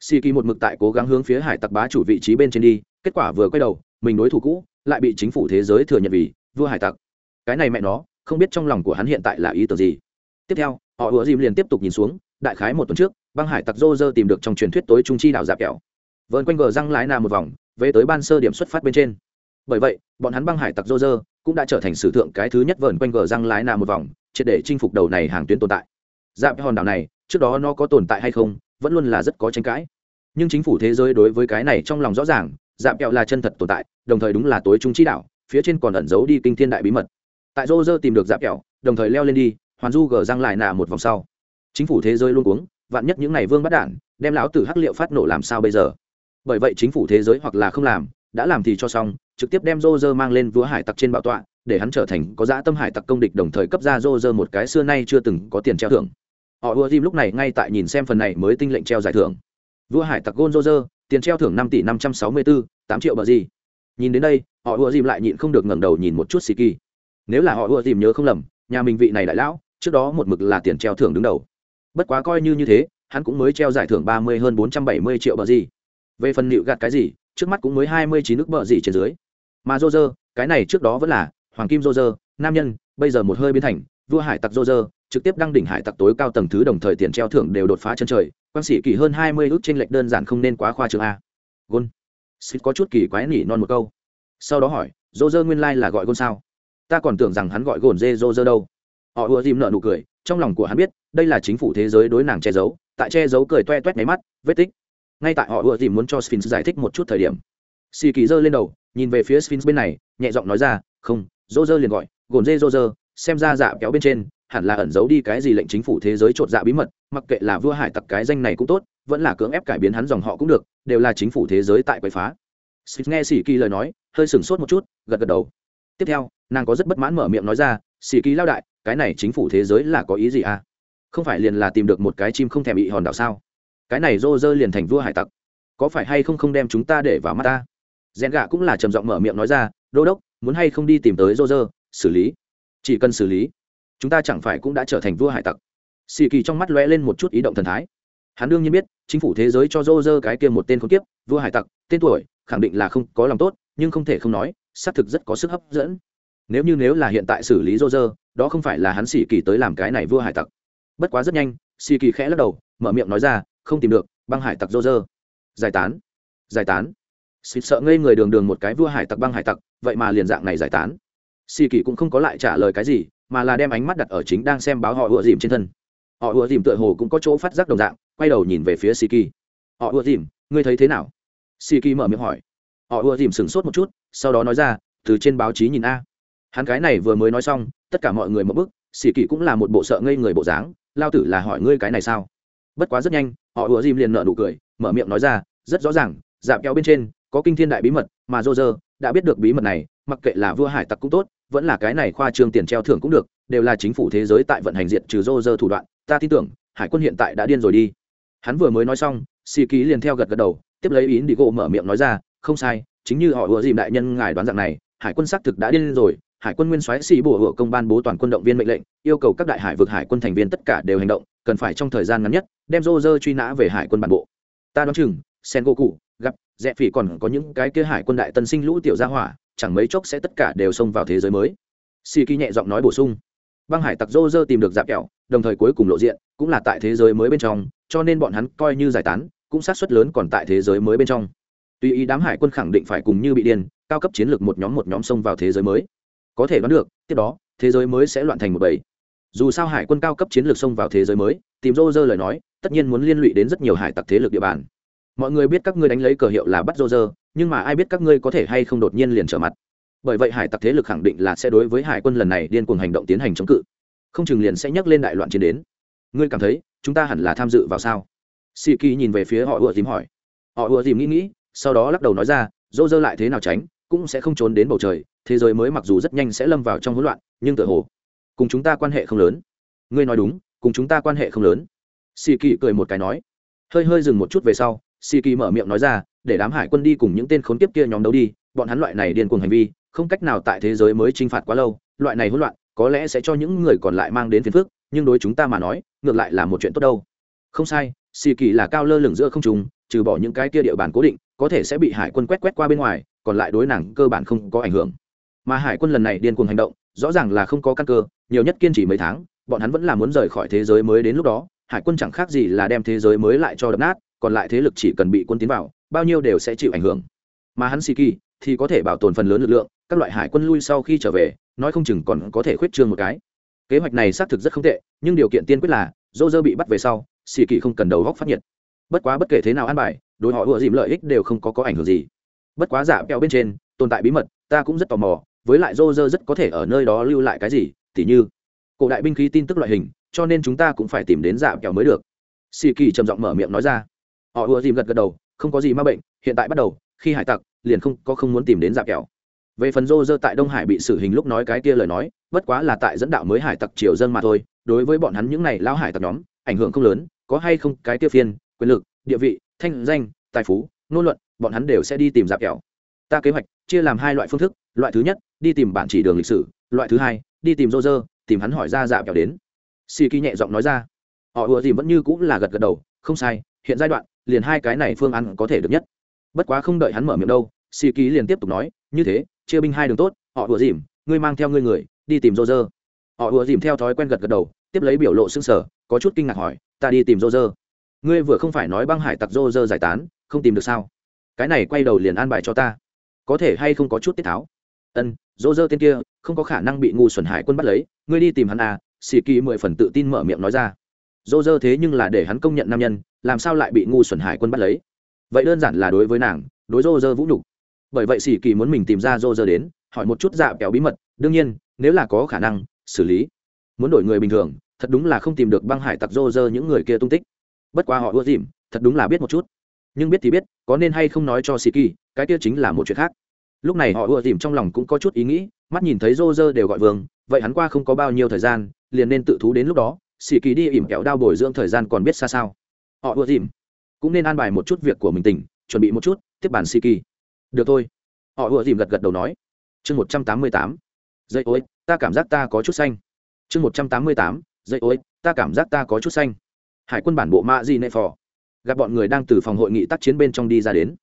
Xì kỳ một mực tại cố gắng hướng phía hải tặc bá chủ vị trí bên trên đi, kết quả vừa quay đầu, mình đối thủ cũ lại bị chính phủ thế giới thừa nhận vì vua hải tặc. Cái này mẹ nó, không biết trong lòng của hắn hiện tại là ý tưởng gì. Tiếp theo, họ ùa dìm liền tiếp tục nhìn xuống, đại khái một tuần trước băng hải tặc rô rơ tìm được trong truyền thuyết tối trung chi đảo dạp kẹo. Vợn quanh gờ răng lái nà một vòng, về tới ban sơ điểm xuất phát bên trên. Bởi vậy, bọn hắn băng hải tặc rô rơ cũng đã trở thành sử thượng cái thứ nhất vợn quanh gờ răng lái nà một vòng, triệt để chinh phục đầu này hàng tuyến tồn tại. Dạp hòn đảo này, trước đó nó có tồn tại hay không, vẫn luôn là rất có tranh cãi. Nhưng chính phủ thế giới đối với cái này trong lòng rõ ràng dạp kẹo là chân thật tồn tại, đồng thời đúng là tối trung chi đạo phía trên còn ẩn giấu đi kinh thiên đại bí mật. Tại rô rơ tìm được dạp kẹo, đồng thời leo lên đi, hoàn du gờ răng lại nà một vòng sau. Chính phủ thế giới luôn uống vạn nhất những này vương bắt đản, đem lão tử hắc liệu phát nổ làm sao bây giờ? Bởi vậy chính phủ thế giới hoặc là không làm, đã làm thì cho xong, trực tiếp đem rô rơ mang lên vúa hải tặc trên bảo tọa, để hắn trở thành có dã tâm hải tặc công địch đồng thời cấp ra rô rơ một cái xưa nay chưa từng có tiền treo thưởng. Họ ùa dìm lúc này ngay tại nhìn xem phần này mới tinh lệnh treo giải thưởng. Vua hải tặc gôn rô rơ, tiền treo thưởng năm tỷ năm trăm sáu mươi bốn tám triệu bờ gì? Nhìn đến đây, họ ùa dìm lại nhịn không được ngẩng đầu nhìn một chút xì kỳ nếu là họ ùa dìm nhớ không lầm, nhà mình vị này đại lão, trước đó một mực là tiền treo thưởng đứng đầu bất quá coi như như thế, hắn cũng mới treo giải thưởng ba mươi hơn bốn trăm bảy mươi triệu bờ gì. Về phần nịu gạt cái gì, trước mắt cũng mới hai mươi chín nước bờ gì trên dưới. Mà dô dơ cái này trước đó vẫn là hoàng kim dô dơ nam nhân, bây giờ một hơi biến thành vua hải tặc dô dơ trực tiếp đăng đỉnh hải tặc tối cao tầng thứ đồng thời tiền treo thưởng đều đột phá chân trời quan sĩ kỳ hơn hai mươi ước trên lệch đơn giản không nên quá khoa trường a. Gôn. Xịt có chút kỳ quái nỉ non một câu. Sau đó hỏi dô dơ nguyên lai、like、là gọi gôn sao? Ta còn tưởng rằng hắn gọi gồn dê dô dơ đâu. Họ ùa dìm nợ nụ cười trong lòng của hắn biết, đây là chính phủ thế giới đối nàng che giấu, tại che giấu cười toe toét máy mắt, vết tích. Ngay tại họ ưa dìm muốn cho sphinx giải thích một chút thời điểm, xì kỳ giơ lên đầu, nhìn về phía sphinx bên này, nhẹ giọng nói ra, không dô dơ liền gọi gồn dê dô dơ xem ra dạ kéo bên trên, hẳn là ẩn giấu đi cái gì lệnh chính phủ thế giới chột dạ bí mật, mặc kệ là vua hải tặc cái danh này cũng tốt, vẫn là cưỡng ép cải biến hắn dòng họ cũng được, đều là chính phủ thế giới tại quậy phá. Sphinx nghe xì kỳ lời nói, hơi sửng sốt một chút, gật gật đầu. Tiếp theo, nàng có rất bất mãn mở miệng nói ra, xì kỳ lao đại cái này chính phủ thế giới là có ý gì à? Không phải liền là tìm được một cái chim không thèm bị hòn đảo sao? Cái này rô rơ liền thành vua hải tặc. Có phải hay không không đem chúng ta để vào mắt ta? Rèn gạ cũng là trầm giọng mở miệng nói ra, đô đốc, muốn hay không đi tìm tới rô rơ, xử lý? Chỉ cần xử lý, chúng ta chẳng phải cũng đã trở thành vua hải tặc. Xì kỳ trong mắt lóe lên một chút ý động thần thái. Hắn đương nhiên biết, chính phủ thế giới cho rô rơ cái kia một tên khốn kiếp, vua hải tặc, tên tuổi, khẳng định là không có lòng tốt, nhưng không thể không nói, xác thực rất có sức hấp dẫn. Nếu như nếu là hiện tại xử lý rô rơ đó không phải là hắn xì kỳ tới làm cái này vua hải tặc. Bất quá rất nhanh xì kỳ khẽ lắc đầu, mở miệng nói ra, không tìm được, băng hải tặc dô dơ giải tán. Giải tán. Xịt sợ ngây người đường đường một cái vua hải tặc băng hải tặc, vậy mà liền dạng này giải tán. Xì kỳ cũng không có lại trả lời cái gì, mà là đem ánh mắt đặt ở chính đang xem báo họ ùa dìm trên thân. Họ ùa dìm tựa hồ cũng có chỗ phát giác đồng dạng, quay đầu nhìn về phía xì kỳ. Họ ùa dìm, ngươi thấy thế nào? Xì kỳ mở miệng hỏi. Họ ùa dìm sửng sốt một chút, sau đó nói ra, từ trên báo chí nhìn a. Hắn cái này vừa mới nói xong tất cả mọi người một bức xì kỳ cũng là một bộ sợ ngây người bộ dáng, lao tử là hỏi ngươi cái này sao? Bất quá rất nhanh, họ ùa dìm liền nợ nụ cười, mở miệng nói ra, rất rõ ràng, dạp kéo bên trên, có kinh thiên đại bí mật, mà dô dơ đã biết được bí mật này, mặc kệ là vua hải tặc cũng tốt, vẫn là cái này khoa trương tiền treo thưởng cũng được, đều là chính phủ thế giới tại vận hành diện trừ dô dơ thủ đoạn, ta tin tưởng, hải quân hiện tại đã điên rồi đi. Hắn vừa mới nói xong xì ký liền theo gật gật đầu, tiếp lấy ý đi gỗ mở miệng nói ra, không sai, chính như họ ùa dìm đại nhân ngài đoán dạng này, hải quân xác thực đã điên rồi hải quân nguyên soái sĩ bộ hựa công ban bố toàn quân động viên mệnh lệnh, yêu cầu các đại hải vực hải quân thành viên tất cả đều hành động, cần phải trong thời gian ngắn nhất, đem rô rơ truy nã về hải quân bản bộ. Ta đoán chừng, sen gỗ cụ gặp rẽ phỉ còn có những cái kia hải quân đại tân sinh lũ tiểu gia hỏa, chẳng mấy chốc sẽ tất cả đều xông vào thế giới mới. Si kỳ nhẹ giọng nói bổ sung. Băng hải tặc rô rơ tìm được dạp kẹo, đồng thời cuối cùng lộ diện, cũng là tại thế giới mới bên trong, cho nên bọn hắn coi như giải tán, cũng sát suất lớn còn tại thế giới mới bên trong. Tuy ý đám hải quân khẳng định phải cùng như bị điên, cao cấp chiến lược một nhóm một nhóm xông vào thế giới mới có thể đoán được, tiếp đó, thế giới mới sẽ loạn thành một bầy. Dù sao hải quân cao cấp chiến lược xông vào thế giới mới, tìm rô rơ lời nói, tất nhiên muốn liên lụy đến rất nhiều hải tặc thế lực địa bàn. Mọi người biết các ngươi đánh lấy cờ hiệu là bắt rô rơ nhưng mà ai biết các ngươi có thể hay không đột nhiên liền trở mặt. Bởi vậy hải tặc thế lực khẳng định là sẽ đối với hải quân lần này điên cuồng hành động tiến hành chống cự. Không chừng liền sẽ nhắc lên đại loạn chiến đến. Ngươi cảm thấy, chúng ta hẳn là tham dự vào sao? Sĩ kỳ nhìn về phía họ ùa dìm hỏi. Họ ùa dìm nghĩ nghĩ, sau đó lắc đầu nói ra dô dơ lại thế nào tránh, cũng sẽ không trốn đến bầu trời thế giới mới mặc dù rất nhanh sẽ lâm vào trong hỗn loạn, nhưng tựa hồ, cùng chúng ta quan hệ không lớn. Ngươi nói đúng, cùng chúng ta quan hệ không lớn. Xì kỳ cười một cái nói. Hơi hơi dừng một chút về sau xì kỳ mở miệng nói ra, để đám hải quân đi cùng những tên khốn kiếp kia nhóm đấu đi, bọn hắn loại này điên cuồng hành vi, không cách nào tại thế giới mới chinh phạt quá lâu, loại này hỗn loạn, có lẽ sẽ cho những người còn lại mang đến phiền phức, nhưng đối chúng ta mà nói, ngược lại là một chuyện tốt đâu. Không sai xì kỳ là cao lơ lửng giữa không trùng trừ bỏ những cái kia địa bàn cố định, có thể sẽ bị hải quân quét quét qua bên ngoài, còn lại đối nàng cơ bản không có ảnh hưởng mà hải quân lần này điên cuồng hành động rõ ràng là không có căn cơ nhiều nhất kiên trì mấy tháng bọn hắn vẫn là muốn rời khỏi thế giới mới đến lúc đó hải quân chẳng khác gì là đem thế giới mới lại cho đập nát còn lại thế lực chỉ cần bị quân tiến vào bao nhiêu đều sẽ chịu ảnh hưởng. Mà hắn xì kỳ thì có thể bảo tồn phần lớn lực lượng các loại hải quân lui sau khi trở về nói không chừng còn có thể khuyết trương một cái. Kế hoạch này xác thực rất không tệ nhưng điều kiện tiên quyết là dô dơ bị bắt về sau xì kỳ không cần đầu góc phát nhiệt. Bất quá bất kể thế nào an bài đối họ ùa dìm lợi ích đều không có, có ảnh hưởng gì. Bất quá giả kẹo bên trên tồn tại bí mật ta cũng rất tò mò với lại rô rơ rất có thể ở nơi đó lưu lại cái gì, tỉ như, cổ đại binh khí tin tức loại hình, cho nên chúng ta cũng phải tìm đến giả kẹo mới được. Xì kỳ trầm giọng mở miệng nói ra. Họ ùa dìm gật gật đầu, không có gì ma bệnh, hiện tại bắt đầu, khi hải tặc, liền không có không muốn tìm đến giả kẹo. Về phần rô rơ tại đông hải bị xử hình lúc nói cái kia lời nói, bất quá là tại dẫn đạo mới hải tặc triều dân mà thôi, đối với bọn hắn những này lao hải tặc nhóm, ảnh hưởng không lớn, có hay không cái kia phiên quyền lực, địa vị, thanh danh, tài phú, ngôn luận, bọn hắn đều sẽ đi tìm dạp kẹo. Ta kế hoạch, chia làm hai loại phương thức, loại thứ nhất đi tìm bản chỉ đường lịch sử, loại thứ hai, đi tìm rô rơ tìm hắn hỏi ra dạ kẹo đến. Si kỳ nhẹ giọng nói ra. Họ ùa dìm vẫn như cũng là gật gật đầu, không sai, hiện giai đoạn, liền hai cái này phương ăn có thể được nhất. Bất quá không đợi hắn mở miệng đâu si kỳ liền tiếp tục nói, như thế, chia binh hai đường tốt, họ ùa dìm ngươi mang theo ngươi người, đi tìm rô rơ họ ùa dìm theo thói quen gật gật đầu, tiếp lấy biểu lộ xương sở có chút kinh ngạc hỏi, ta đi tìm rô rơ ngươi vừa không phải nói băng hải tặc rô rơ giải tán, không tìm được sao? Cái này quay đầu liền an bài cho ta. Có thể hay không có chút tiết tháo? Ân rô rơ tên kia, không có khả năng bị ngu xuẩn hải quân bắt lấy, ngươi đi tìm hắn à xì kỳ mười phần tự tin mở miệng nói ra. Rô rơ thế nhưng là để hắn công nhận nam nhân, làm sao lại bị ngu xuẩn hải quân bắt lấy? Vậy đơn giản là đối với nàng, đối rô rơ vũ nhục. Bởi vậy xì kỳ muốn mình tìm ra rô rơ đến, hỏi một chút dạ kéo bí mật, đương nhiên, nếu là có khả năng, xử lý. Muốn đổi người bình thường, thật đúng là không tìm được băng hải tặc rô rơ những người kia tung tích. Bất quá họ ưa dìm, thật đúng là biết một chút. Nhưng biết thì biết, có nên hay không nói cho sĩ kỳ, cái kia chính là một chuyện khác lúc này họ ưa tìm trong lòng cũng có chút ý nghĩ, mắt nhìn thấy rô rơ đều gọi vương, vậy hắn qua không có bao nhiêu thời gian, liền nên tự thú đến lúc đó xì kỳ đi ỉm kẹo đao bồi dưỡng thời gian còn biết xa sao. Họ ưa tìm cũng nên an bài một chút việc của mình tỉnh, chuẩn bị một chút, tiếp bàn xì kỳ. Được thôi. Họ ưa tìm gật gật đầu nói. Chương một trăm tám mươi tám. Dây ối, ta cảm giác ta có chút xanh. Chương một trăm tám mươi tám. Dây ối, ta cảm giác ta có chút xanh. Hải quân bản bộ ma di nệ phò. Gặp bọn người đang từ phòng hội nghị tác chiến bên trong đi ra đến.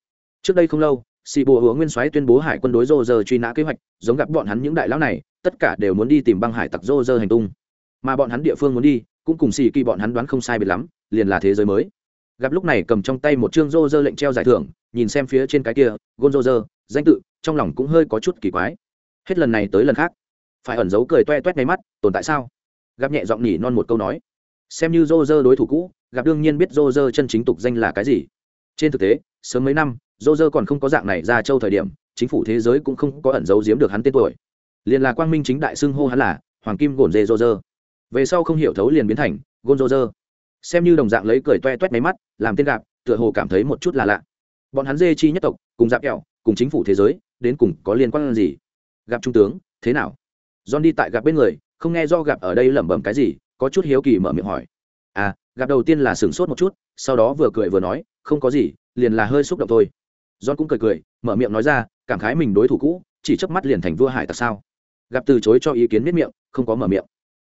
Trước đây không lâu xì bộ hứa nguyên soái tuyên bố hải quân đối rô rơ truy nã kế hoạch, giống gặp bọn hắn những đại lão này, tất cả đều muốn đi tìm băng hải tặc rô rơ hành tung. Mà bọn hắn địa phương muốn đi, cũng cùng xì kỳ bọn hắn đoán không sai biệt lắm, liền là thế giới mới. Gặp lúc này cầm trong tay một chương rô rơ lệnh treo giải thưởng, nhìn xem phía trên cái kia, gôn rô rơ danh tự, trong lòng cũng hơi có chút kỳ quái. Hết lần này tới lần khác. Phải ẩn giấu cười toe toét ngay mắt, tồn tại sao? Gặp nhẹ giọng nhỉ non một câu nói. Xem như dô đối thủ cũ, gặp đương nhiên biết dô chân chính tục danh là cái gì trên thực tế, sớm mấy năm dô dơ còn không có dạng này ra châu thời điểm, chính phủ thế giới cũng không có ẩn giấu giếm được hắn tên tuổi. Liền là quang minh chính đại xưng hô hắn là hoàng kim gồn dê dô dơ về sau không hiểu thấu liền biến thành gôn dô dơ xem như đồng dạng lấy cười toe toét máy mắt, làm tên gạp tựa hồ cảm thấy một chút là lạ. Bọn hắn dê chi nhất tộc, cùng dạp kẹo, cùng chính phủ thế giới, đến cùng có liên quan gì? Gặp trung tướng, thế nào? John đi tại gặp bên người, không nghe do gặp ở đây lẩm bẩm cái gì, có chút hiếu kỳ mở miệng hỏi gặp đầu tiên là sửng sốt một chút, sau đó vừa cười vừa nói, không có gì, liền là hơi xúc động thôi. John cũng cười cười, mở miệng nói ra, cảm khái mình đối thủ cũ, chỉ chớp mắt liền thành vua hải tặc sao? Gặp từ chối cho ý kiến miết miệng, không có mở miệng.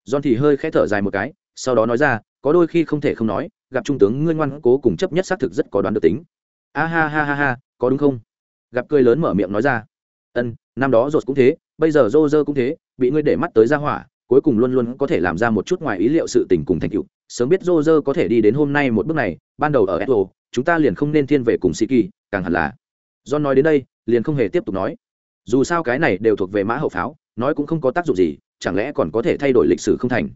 John thì hơi khẽ thở dài một cái, sau đó nói ra, có đôi khi không thể không nói, gặp trung tướng ngươi ngoan cố cùng chấp nhất xác thực rất có đoán được tính. A ha ha ha ha, có đúng không? Gặp cười lớn mở miệng nói ra, ân, năm đó rột cũng thế, bây giờ rô rơ cũng thế, bị ngươi để mắt tới ra hỏa cuối cùng luôn luôn có thể làm ra một chút ngoài ý liệu sự tình cùng thành tựu. Sớm biết rô rơ có thể đi đến hôm nay một bước này ban đầu ở etlo chúng ta liền không nên thiên về cùng sĩ kỳ càng hẳn là. Do nói đến đây liền không hề tiếp tục nói. Dù sao cái này đều thuộc về mã hậu pháo nói cũng không có tác dụng gì chẳng lẽ còn có thể thay đổi lịch sử không thành?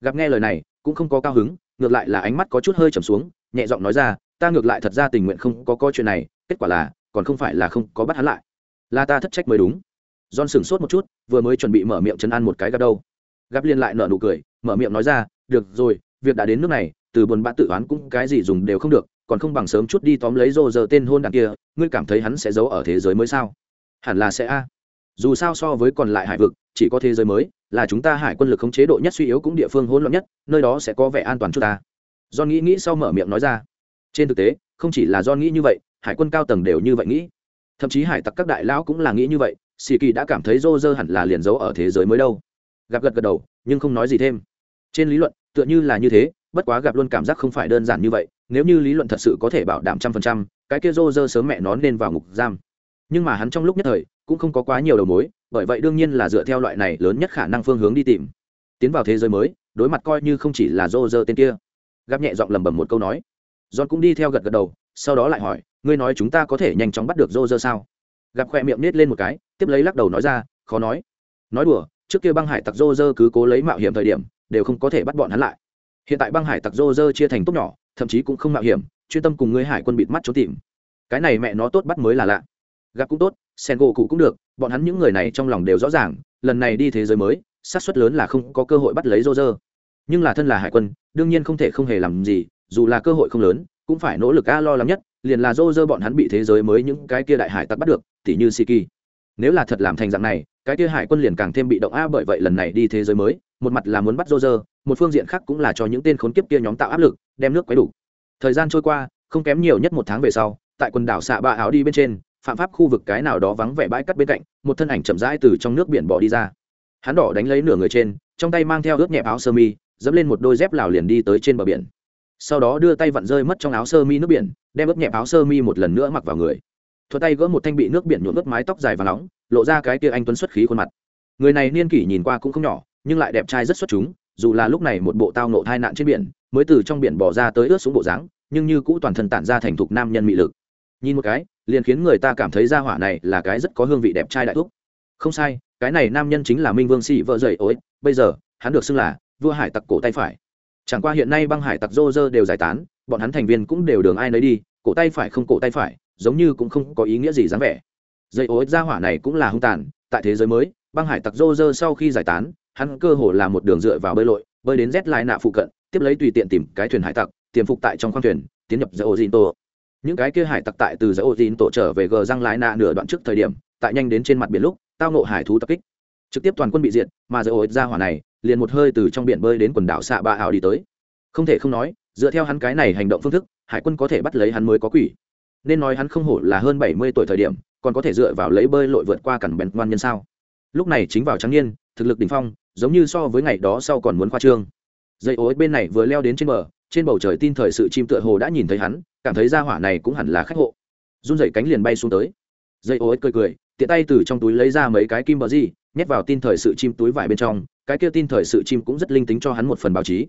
Gặp nghe lời này cũng không có cao hứng ngược lại là ánh mắt có chút hơi trầm xuống nhẹ giọng nói ra ta ngược lại thật ra tình nguyện không có coi chuyện này kết quả là còn không phải là không có bắt hắn lại. Là ta thất trách mới đúng. John sửng sốt một chút, vừa mới chuẩn bị mở miệng chấn an một cái gặp đâu. Gặp liên lại nở nụ cười, mở miệng nói ra, "Được rồi, việc đã đến nước này, từ buồn bã tự oán cũng cái gì dùng đều không được, còn không bằng sớm chút đi tóm lấy rô giờ tên hôn đàn kia, ngươi cảm thấy hắn sẽ giấu ở thế giới mới sao?" Hẳn là sẽ a. Dù sao so với còn lại hải vực, chỉ có thế giới mới là chúng ta hải quân lực không chế độ nhất suy yếu cũng địa phương hỗn loạn nhất, nơi đó sẽ có vẻ an toàn chút ta. do nghĩ nghĩ sau mở miệng nói ra. Trên thực tế, không chỉ là do nghĩ như vậy, hải quân cao tầng đều như vậy nghĩ. Thậm chí hải tặc các đại lão cũng là nghĩ như vậy, sĩ kỳ đã cảm thấy rô rơ hẳn là liền giấu ở thế giới mới đâu gặp gật gật đầu, nhưng không nói gì thêm. Trên lý luận, tựa như là như thế, bất quá gặp luôn cảm giác không phải đơn giản như vậy, nếu như lý luận thật sự có thể bảo đảm trăm phần trăm, cái kia rô rơ sớm mẹ nó nên vào ngục giam. Nhưng mà hắn trong lúc nhất thời, cũng không có quá nhiều đầu mối, bởi vậy đương nhiên là dựa theo loại này lớn nhất khả năng phương hướng đi tìm. Tiến vào thế giới mới, đối mặt coi như không chỉ là rô rơ tên kia. Gặp nhẹ giọng lầm bầm một câu nói. John cũng đi theo gật gật đầu, sau đó lại hỏi, ngươi nói chúng ta có thể nhanh chóng bắt được rô rơ sao? Gặp khoe miệng nết lên một cái, tiếp lấy lắc đầu nói ra, khó nói. Nói đùa trước kia băng hải tặc rô rơ cứ cố lấy mạo hiểm thời điểm, đều không có thể bắt bọn hắn lại. Hiện tại băng hải tặc rô rơ chia thành tốt nhỏ, thậm chí cũng không mạo hiểm, chuyên tâm cùng ngươi hải quân bịt mắt trốn tìm. Cái này mẹ nó tốt bắt mới là lạ. Gặp cũng tốt, sen gỗ cụ cũng được, bọn hắn những người này trong lòng đều rõ ràng, lần này đi thế giới mới, xác suất lớn là không có cơ hội bắt lấy rô rơ. Nhưng là thân là hải quân, đương nhiên không thể không hề làm gì, dù là cơ hội không lớn, cũng phải nỗ lực a lo lắm nhất, liền là rô rơ bọn hắn bị thế giới mới những cái kia đại hải tặc bắt được, tỉ như siki nếu là thật làm thành dạng này, cái kia hải quân liền càng thêm bị động a bởi vậy lần này đi thế giới mới, một mặt là muốn bắt rô rơ một phương diện khác cũng là cho những tên khốn kiếp kia nhóm tạo áp lực, đem nước quấy đủ. Thời gian trôi qua, không kém nhiều nhất một tháng về sau, tại quần đảo xạ ba áo đi bên trên, phạm pháp khu vực cái nào đó vắng vẻ bãi cắt bên cạnh, một thân ảnh chậm rãi từ trong nước biển bỏ đi ra. Hắn đỏ đánh lấy nửa người trên, trong tay mang theo ướt nhẹp áo sơ mi, dẫm lên một đôi dép lào liền đi tới trên bờ biển. Sau đó đưa tay vặn rơi mất trong áo sơ mi nước biển, đem ướt nhẹp áo sơ mi một lần nữa mặc vào người thuật tay gỡ một thanh bị nước biển nhuộm ướt mái tóc dài và nóng, lộ ra cái kia anh tuấn xuất khí khuôn mặt. Người này niên kỷ nhìn qua cũng không nhỏ, nhưng lại đẹp trai rất xuất chúng, dù là lúc này một bộ tao nộ tai nạn trên biển, mới từ trong biển bỏ ra tới ướt xuống bộ dáng, nhưng như cũ toàn thân tản ra thành thục nam nhân mị lực. Nhìn một cái, liền khiến người ta cảm thấy ra hỏa này là cái rất có hương vị đẹp trai đại thúc. Không sai, cái này nam nhân chính là minh vương sĩ vợ dậy ối bây giờ, hắn được xưng là vua hải tặc cổ tay phải. Chẳng qua hiện nay băng hải tặc rô rơ đều giải tán, bọn hắn thành viên cũng đều đường ai nấy đi, cổ tay phải không cổ tay phải giống như cũng không có ý nghĩa gì dáng vẻ. Dây ối ra hỏa này cũng là hung tàn, tại thế giới mới, băng hải tặc rô rơ sau khi giải tán, hắn cơ hồ là một đường dựa vào bơi lội, bơi đến rét lại nạ phụ cận, tiếp lấy tùy tiện tìm cái thuyền hải tặc, tiềm phục tại trong khoang thuyền, tiến nhập dây ô dìn tổ những cái kia hải tặc tại từ dây ô dìn tổ trở về gờ răng lái nạ nửa đoạn trước thời điểm, tại nhanh đến trên mặt biển lúc, tao nộ hải thú tập kích. Trực tiếp toàn quân bị diệt, mà dây ô ra hỏa này, liền một hơi từ trong biển bơi đến quần đảo xạ ba ảo đi tới. Không thể không nói, dựa theo hắn cái này hành động phương thức, hải quân có thể bắt lấy hắn mới có quỷ nên nói hắn không hổ là hơn bảy mươi tuổi thời điểm còn có thể dựa vào lấy bơi lội vượt qua cản bèn ngoan nhân sao? Lúc này chính vào trắng niên thực lực đỉnh phong giống như so với ngày đó sau còn muốn khoa trương. Dây ối bên này vừa leo đến trên bờ trên bầu trời tin thời sự chim tựa hồ đã nhìn thấy hắn cảm thấy ra hỏa này cũng hẳn là khách hộ. Run dậy cánh liền bay xuống tới. Dây ối cười cười tiện tay từ trong túi lấy ra mấy cái kim bờ gì, nhét vào tin thời sự chim túi vải bên trong cái kia tin thời sự chim cũng rất linh tính cho hắn một phần báo chí.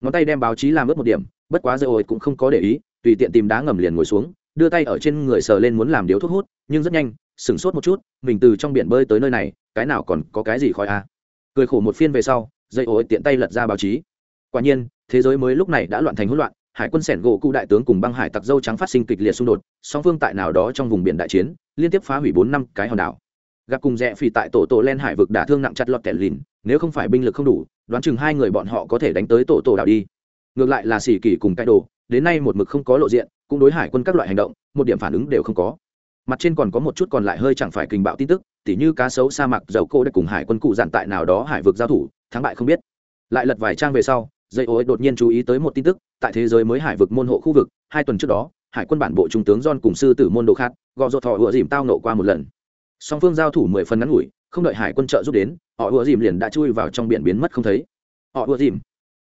Ngón tay đem báo chí làm ướt một điểm bất quá dây ối cũng không có để ý tùy tiện tìm đá ngầm liền ngồi xuống đưa tay ở trên người sờ lên muốn làm điếu thuốc hút, nhưng rất nhanh, sửng sốt một chút, mình từ trong biển bơi tới nơi này, cái nào còn có cái gì khói a à. cười khổ một phiên về sau, dây ối tiện tay lật ra báo chí. Quả nhiên, thế giới mới lúc này đã loạn thành hỗn loạn, hải quân sẻn gỗ cụ đại tướng cùng băng hải tặc dâu trắng phát sinh kịch liệt xung đột, song phương tại nào đó trong vùng biển đại chiến, liên tiếp phá hủy bốn năm cái hòn đảo. Gặp cùng rẽ phì tại tổ tổ len hải vực đả thương nặng chặt lọt kẹt lìn, nếu không phải binh lực không đủ, đoán chừng hai người bọn họ có thể đánh tới tổ tổ đảo đi. Ngược lại là xỉ kỳ cùng cái đồ, đến nay một mực không có lộ diện cũng đối hải quân các loại hành động, một điểm phản ứng đều không có. Mặt trên còn có một chút còn lại hơi chẳng phải kình bạo tin tức, tỉ như cá sấu sa mạc dầu cô đã cùng hải quân cụ dặn tại nào đó hải vực giao thủ, thắng bại không biết. Lại lật vài trang về sau, dây ô đột nhiên chú ý tới một tin tức, tại thế giới mới hải vực môn hộ khu vực, hai tuần trước đó, hải quân bản bộ trung tướng john cùng sư tử môn đồ khát gò dột thọ ựa dìm tao nộ qua một lần. Song phương giao thủ mười phần ngắn ngủi, không đợi hải quân trợ giúp đến, họ ựa dìm liền đã chui vào trong biển biến mất không thấy. Họ ựa dìm,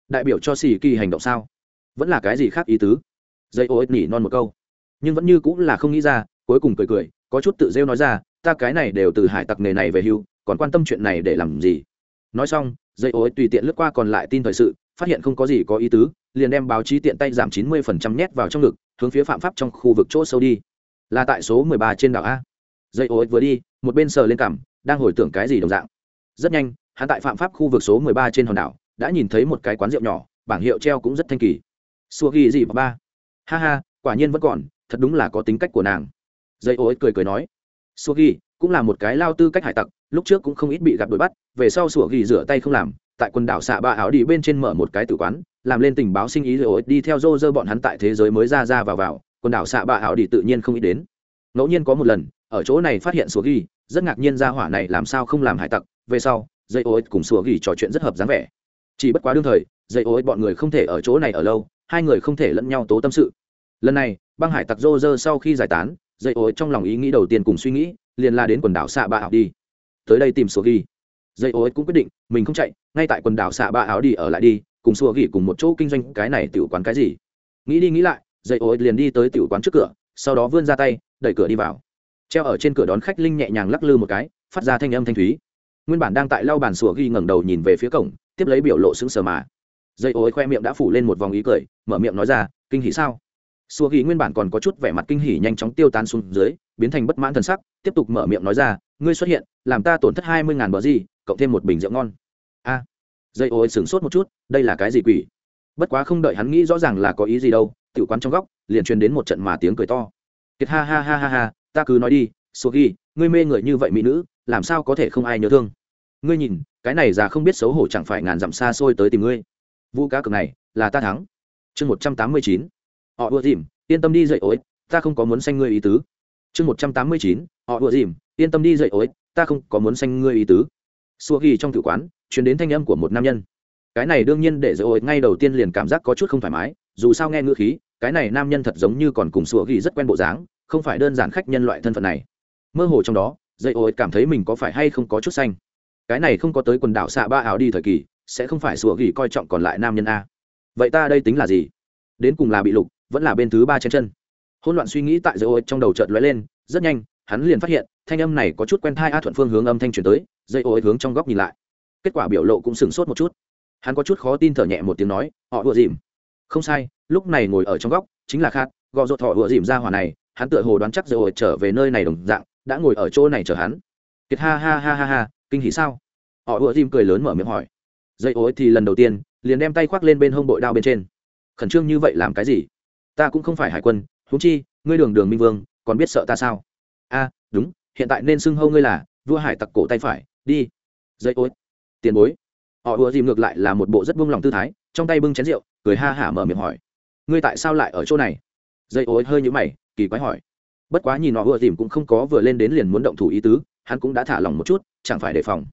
đại biểu cho xì kỳ hành động sao? Vẫn là cái gì khác ý tứ? Dây ô ích nỉ non một câu. Nhưng vẫn như cũng là không nghĩ ra, cuối cùng cười cười, có chút tự rêu nói ra, ta cái này đều từ hải tặc nghề này về hưu, còn quan tâm chuyện này để làm gì? Nói xong, dây ô ích tùy tiện lướt qua còn lại tin thời sự, phát hiện không có gì có ý tứ, liền đem báo chí tiện tay giảm chín mươi phần trăm nhét vào trong ngực, hướng phía phạm pháp trong khu vực chỗ sâu đi. Là tại số mười ba trên đảo a. Dây ô ích vừa đi, một bên sờ lên cằm đang hồi tưởng cái gì đồng dạng. Rất nhanh, hắn tại phạm pháp khu vực số mười ba trên hòn đảo, đã nhìn thấy một cái quán rượu nhỏ, bảng hiệu treo cũng rất thanh kỳ. Xua ghi gì ba? Ha ha, quả nhiên vẫn còn, thật đúng là có tính cách của nàng. Dây ô ích cười cười nói sùa ghi, cũng là một cái lao tư cách hải tặc, lúc trước cũng không ít bị gặp đuổi bắt, về sau sùa ghi rửa tay không làm, tại quần đảo xạ ba áo đi bên trên mở một cái tử quán, làm lên tình báo sinh ý rồi đi theo dô dơ bọn hắn tại thế giới mới ra ra vào vào, quần đảo xạ ba áo đi tự nhiên không ít đến. Ngẫu nhiên có một lần, ở chỗ này phát hiện sùa ghi, rất ngạc nhiên ra hỏa này làm sao không làm hải tặc, về sau, dây ô cùng sùa ghi trò chuyện rất hợp dáng vẻ. Chỉ bất quá đương thời, dây ô bọn người không thể ở chỗ này ở lâu hai người không thể lẫn nhau tố tâm sự. Lần này, băng hải tặc rô rơ sau khi giải tán dây ô trong lòng ý nghĩ đầu tiên cùng suy nghĩ, liền la đến quần đảo xạ ba ảo đi. Tới đây tìm sùa ghi dây ô cũng quyết định, mình không chạy, ngay tại quần đảo xạ ba ảo đi ở lại đi, cùng xua ghi cùng một chỗ kinh doanh cái này tiểu quán cái gì. Nghĩ đi nghĩ lại dây ô liền đi tới tiểu quán trước cửa, sau đó vươn ra tay, đẩy cửa đi vào. Treo ở trên cửa đón khách linh nhẹ nhàng lắc lư một cái, phát ra thanh âm thanh thúy. Nguyên bản đang tại lau bàn sùa ghi ngẩng đầu nhìn về phía cổng, tiếp lấy biểu lộ sững sờ mà dây ô khoe miệng đã phủ lên một vòng ý cười, mở miệng nói ra, kinh hỉ sao? Xua ghi nguyên bản còn có chút vẻ mặt kinh hỉ nhanh chóng tiêu tan xuống dưới, biến thành bất mãn thần sắc, tiếp tục mở miệng nói ra, ngươi xuất hiện, làm ta tổn thất hai mươi ngàn bờ gì, cộng thêm một bình rượu ngon. A. Dây ô sửng sốt một chút, đây là cái gì quỷ? Bất quá không đợi hắn nghĩ rõ ràng là có ý gì đâu tự quán trong góc, liền truyền đến một trận mà tiếng cười to. Kiệt ha ha ha ha ha, ta cứ nói đi xua ghi ngươi mê người như vậy mỹ nữ, làm sao có thể không ai nhớ thương? Ngươi nhìn, cái này già không biết xấu hổ chẳng phải ngàn dặm xa xôi tới tìm ngươi vụ cá cược này, là ta thắng. Chương một trăm tám mươi chín. Họ ưa dìm, yên tâm đi dậy ối ta không có muốn xanh ngươi ý tứ. Chương một trăm tám mươi chín. Họ ưa dìm, yên tâm đi dậy ối ta không có muốn xanh ngươi ý tứ. Xua ghi trong tử quán chuyển đến thanh âm của một nam nhân. Cái này đương nhiên để dậy ối ngay đầu tiên liền cảm giác có chút không thoải mái, dù sao nghe ngữ khí, cái này nam nhân thật giống như còn cùng xua ghi rất quen bộ dáng, không phải đơn giản khách nhân loại thân phận này. Mơ hồ trong đó, dậy ối cảm thấy mình có phải hay không có chút xanh cái này không có tới quần đảo xạ ba áo đi thời kỳ sẽ không phải sủa gỉ coi trọng còn lại nam nhân a. Vậy ta đây tính là gì? Đến cùng là bị lục, vẫn là bên thứ ba trên chân. Hỗn loạn suy nghĩ tại dây ô trong đầu chợt lóe lên, rất nhanh, hắn liền phát hiện, thanh âm này có chút quen thai a thuận phương hướng âm thanh chuyển tới, dây ô hướng trong góc nhìn lại. Kết quả biểu lộ cũng sửng sốt một chút. Hắn có chút khó tin thở nhẹ một tiếng nói, họ ùa dìm. Không sai, lúc này ngồi ở trong góc, chính là khát, gò rột họ ùa dìm ra hỏa này, hắn tựa hồ đoán chắc dây ô trở về nơi này đồng dạng, đã ngồi ở chỗ này chờ hắn. Kiệt ha ha ha ha ha, kinh hỉ sao? Họ ùa dìm cười lớn mở miệng hỏi dây ối thì lần đầu tiên, liền đem tay khoác lên bên hông bội đao bên trên. Khẩn trương như vậy làm cái gì? Ta cũng không phải hải quân húng chi, ngươi đường đường minh vương, còn biết sợ ta sao? A, đúng, hiện tại nên xưng hâu ngươi là vua hải tặc cổ tay phải, đi. Dây ối. Tiền bối. Họ ùa dìm ngược lại là một bộ rất buông lòng tư thái, trong tay bưng chén rượu, cười ha hả mở miệng hỏi. Ngươi tại sao lại ở chỗ này? Dây ối hơi nhũ mày, kỳ quái hỏi. Bất quá nhìn họ ùa dìm cũng không có vừa lên đến liền muốn động thủ ý tứ, hắn cũng đã thả lòng một chút, chẳng phải đề phòng.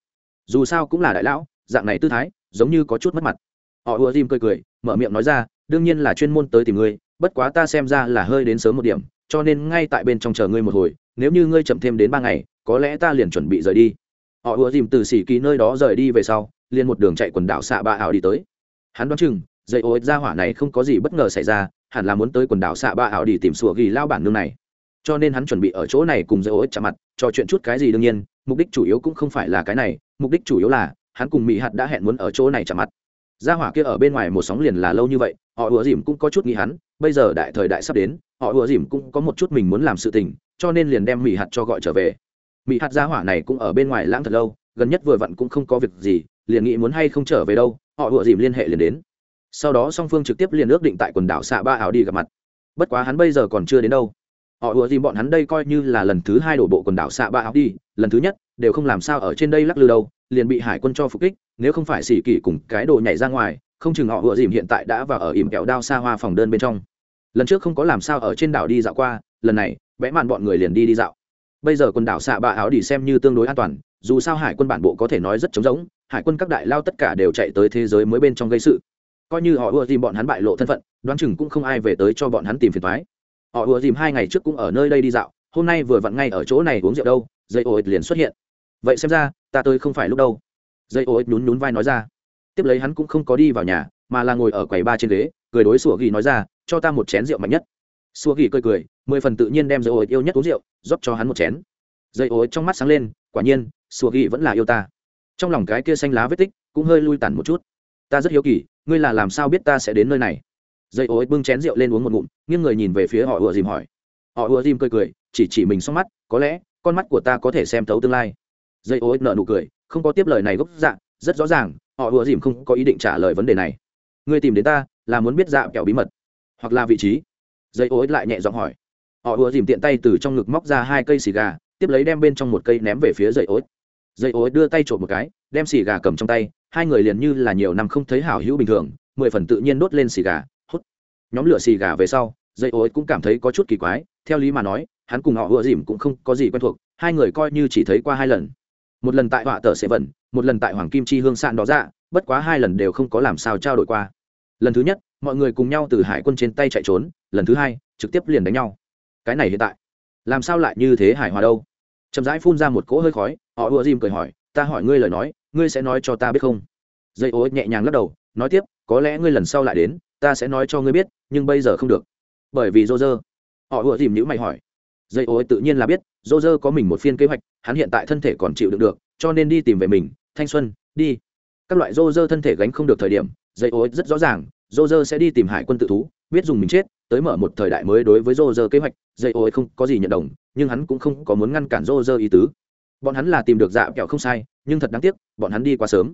Dù sao cũng là đại lão dạng này tư thái, giống như có chút mất mặt. Họ ùa dìm cười cười, mở miệng nói ra, đương nhiên là chuyên môn tới tìm ngươi, bất quá ta xem ra là hơi đến sớm một điểm, cho nên ngay tại bên trong chờ ngươi một hồi, nếu như ngươi chậm thêm đến ba ngày, có lẽ ta liền chuẩn bị rời đi. Họ ùa dìm từ xỉ kỳ nơi đó rời đi về sau, liền một đường chạy quần đảo xạ ba ảo đi tới. Hắn đoán chừng, dây ô ra hỏa này không có gì bất ngờ xảy ra, hẳn là muốn tới quần đảo xạ ba ảo đi tìm sủa ghi lao bản nương này. Cho nên hắn chuẩn bị ở chỗ này cùng dây ô chạm mặt, trò chuyện chút cái gì đương nhiên, mục đích chủ yếu cũng không phải là cái này, mục đích chủ yếu là hắn cùng mỹ hạt đã hẹn muốn ở chỗ này chạm mặt. Gia hỏa kia ở bên ngoài một sóng liền là lâu như vậy, họ ùa dìm cũng có chút nghĩ hắn, bây giờ đại thời đại sắp đến, họ ùa dìm cũng có một chút mình muốn làm sự tình, cho nên liền đem mỹ hạt cho gọi trở về. Mỹ hạt gia hỏa này cũng ở bên ngoài lãng thật lâu, gần nhất vừa vặn cũng không có việc gì, liền nghĩ muốn hay không trở về đâu, họ ùa dìm liên hệ liền đến. Sau đó song phương trực tiếp liền ước định tại quần đảo xạ ba ảo đi gặp mặt. Bất quá hắn bây giờ còn chưa đến đâu. Họ ùa dìm bọn hắn đây coi như là lần thứ hai đổ bộ quần đảo xạ ba ảo đi, lần thứ nhất đều không làm sao ở trên đây lắc lư đâu, liền bị hải quân cho phục kích, nếu không phải xỉ kỳ cùng cái đồ nhảy ra ngoài, không chừng họ vừa dìm hiện tại đã vào ở ỉm kẹo đao xa hoa phòng đơn bên trong. Lần trước không có làm sao ở trên đảo đi dạo qua, lần này, vẽ màn bọn người liền đi đi dạo. Bây giờ quần đảo xạ bạ áo đi xem như tương đối an toàn, dù sao hải quân bản bộ có thể nói rất trống rỗng, hải quân các đại lao tất cả đều chạy tới thế giới mới bên trong gây sự. Coi như họ ưa dìm bọn hắn bại lộ thân phận, đoán chừng cũng không ai về tới cho bọn hắn tìm phiền thoái họ ưa dìm hai ngày trước cũng ở nơi đây đi dạo, hôm nay vừa vặn ngay ở chỗ này uống rượu đâu, dây ổi liền xuất hiện vậy xem ra, ta tới không phải lúc đâu. Dây ô ích nhún nhún vai nói ra. Tiếp lấy hắn cũng không có đi vào nhà, mà là ngồi ở quầy ba trên ghế, cười đối sủa ghi nói ra, cho ta một chén rượu mạnh nhất. Sủa ghi cười cười, mười phần tự nhiên đem dây ô ích yêu nhất uống rượu, rót cho hắn một chén. Dây ô ích trong mắt sáng lên, quả nhiên, sủa ghi vẫn là yêu ta. Trong lòng cái kia xanh lá vết tích cũng hơi lui tản một chút. Ta rất hiếu kỳ, ngươi là làm sao biết ta sẽ đến nơi này? Dây ô ích bưng chén rượu lên uống một ngụm, nghiêng người nhìn về phía họ ùa dìm hỏi. Họ ùa dìm cười cười, chỉ chỉ mình xong mắt, có lẽ, con mắt của ta có thể xem thấu tương lai dây ô ích nợ nụ cười, không có tiếp lời này gốc dạng rất rõ ràng, họ ùa dìm không có ý định trả lời vấn đề này. Ngươi tìm đến ta, là muốn biết dạ kẹo bí mật, hoặc là vị trí. Dây ô ích lại nhẹ giọng hỏi. Họ ùa dìm tiện tay từ trong ngực móc ra hai cây xì gà, tiếp lấy đem bên trong một cây ném về phía dây ô ích. Dây ô ích đưa tay trộm một cái, đem xì gà cầm trong tay, hai người liền như là nhiều năm không thấy hảo hữu bình thường, mười phần tự nhiên đốt lên xì gà, hút. Nhóm lửa xì gà về sau, dây ô ích cũng cảm thấy có chút kỳ quái, theo lý mà nói, hắn cùng họ ùa dìm cũng không có gì quen thuộc, hai người coi như chỉ thấy qua hai lần một lần tại họa tờ sẽ vẩn một lần tại hoàng kim chi hương sạn đó ra dạ, bất quá hai lần đều không có làm sao trao đổi qua. Lần thứ nhất, mọi người cùng nhau từ hải quân trên tay chạy trốn, lần thứ hai, trực tiếp liền đánh nhau. Cái này hiện tại, làm sao lại như thế hải hòa đâu? Chậm rãi phun ra một cỗ hơi khói, họ ùa dìm cười hỏi, ta hỏi ngươi lời nói, ngươi sẽ nói cho ta biết không? Dây ối nhẹ nhàng lắc đầu, nói tiếp, có lẽ ngươi lần sau lại đến, ta sẽ nói cho ngươi biết, nhưng bây giờ không được. Bởi vì dô dơ họ ùa dìm nhữ mày hỏi dây ô tự nhiên là biết dô dơ có mình một phiên kế hoạch, hắn hiện tại thân thể còn chịu đựng được, cho nên đi tìm về mình, thanh xuân, đi. Các loại dô dơ thân thể gánh không được thời điểm, dây ô rất rõ ràng dô dơ sẽ đi tìm hải quân tự thú, biết dùng mình chết, tới mở một thời đại mới đối với dô dơ kế hoạch, dây ô không có gì nhận đồng, nhưng hắn cũng không có muốn ngăn cản dô dơ ý tứ. Bọn hắn là tìm được dạ kẹo không sai, nhưng thật đáng tiếc, bọn hắn đi quá sớm.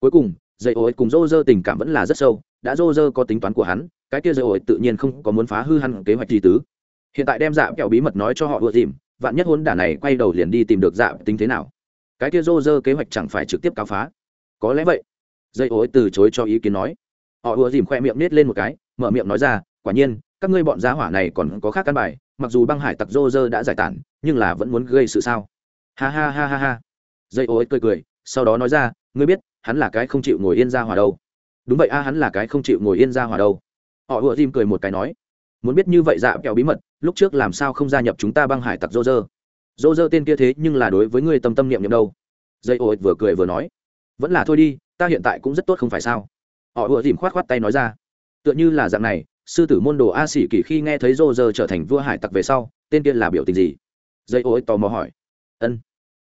Cuối cùng, dây ô cùng dô dơ tình cảm vẫn là rất sâu, đã dô dơ có tính toán của hắn, cái kia dây ô tự nhiên không có muốn phá hư hắn kế hoạch gì tứ hiện tại đem dạ kẹo bí mật nói cho họ ưa dìm, vạn nhất hôn đả này quay đầu liền đi tìm được dạ tính thế nào. Cái kia rô rơ kế hoạch chẳng phải trực tiếp cáo phá. Có lẽ vậy. Dây ối từ chối cho ý kiến nói. Họ ưa dìm khoe miệng nết lên một cái, mở miệng nói ra, quả nhiên, các ngươi bọn giá hỏa này còn có khác căn bài, mặc dù băng hải tặc rô rơ đã giải tản, nhưng là vẫn muốn gây sự sao? Ha ha ha ha ha. Dây ối cười cười, sau đó nói ra, ngươi biết, hắn là cái không chịu ngồi yên ra hòa đâu. Đúng vậy a, hắn là cái không chịu ngồi yên ra hòa đâu. Họ ùa dìm cười một cái nói muốn biết như vậy dạ kẹo bí mật, lúc trước làm sao không gia nhập chúng ta băng hải tặc dô dơ dô dơ tên kia thế nhưng là đối với ngươi tâm tâm niệm niệm đâu? Dây ô vừa cười vừa nói, vẫn là thôi đi, ta hiện tại cũng rất tốt không phải sao? Họ ùa dìm khoát khoát tay nói ra, tựa như là dạng này, sư tử môn đồ a sĩ kỷ khi nghe thấy dô dơ trở thành vua hải tặc về sau, tên kia là biểu tình gì? Dây ô tò mò hỏi, ân.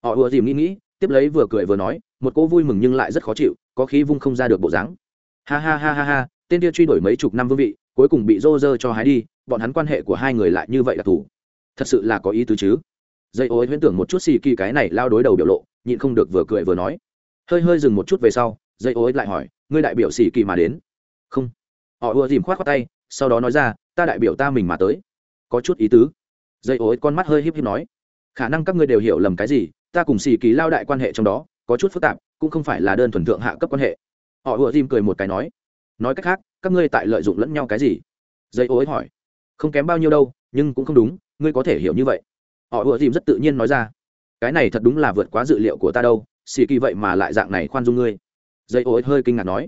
Họ ùa dìm nghĩ nghĩ, tiếp lấy vừa cười vừa nói, một cô vui mừng nhưng lại rất khó chịu, có khí vung không ra được bộ dáng. Ha ha ha ha ha, tên kia truy đuổi mấy chục năm vương vị cuối cùng bị rô rơ cho hái đi, bọn hắn quan hệ của hai người lại như vậy là thủ. thật sự là có ý tứ chứ? Dây ô huyễn tưởng một chút xì kỳ cái này lao đối đầu biểu lộ, nhịn không được vừa cười vừa nói. Hơi hơi dừng một chút về sau, dây ô lại hỏi, ngươi đại biểu xì kỳ mà đến? Không. Họ ùa dìm khoát khoát tay, sau đó nói ra, ta đại biểu ta mình mà tới. Có chút ý tứ. Dây ô con mắt hơi híp híp nói, khả năng các ngươi đều hiểu lầm cái gì, ta cùng xì kỳ lao đại quan hệ trong đó, có chút phức tạp, cũng không phải là đơn thuần thượng hạ cấp quan hệ. Họ ùa dìm cười một cái nói nói cách khác các ngươi tại lợi dụng lẫn nhau cái gì? Dây ô ấy hỏi. Không kém bao nhiêu đâu, nhưng cũng không đúng, ngươi có thể hiểu như vậy. Họ ùa dìm rất tự nhiên nói ra. Cái này thật đúng là vượt quá dự liệu của ta đâu xì kỳ vậy mà lại dạng này khoan dung ngươi. Dây ô ấy hơi kinh ngạc nói.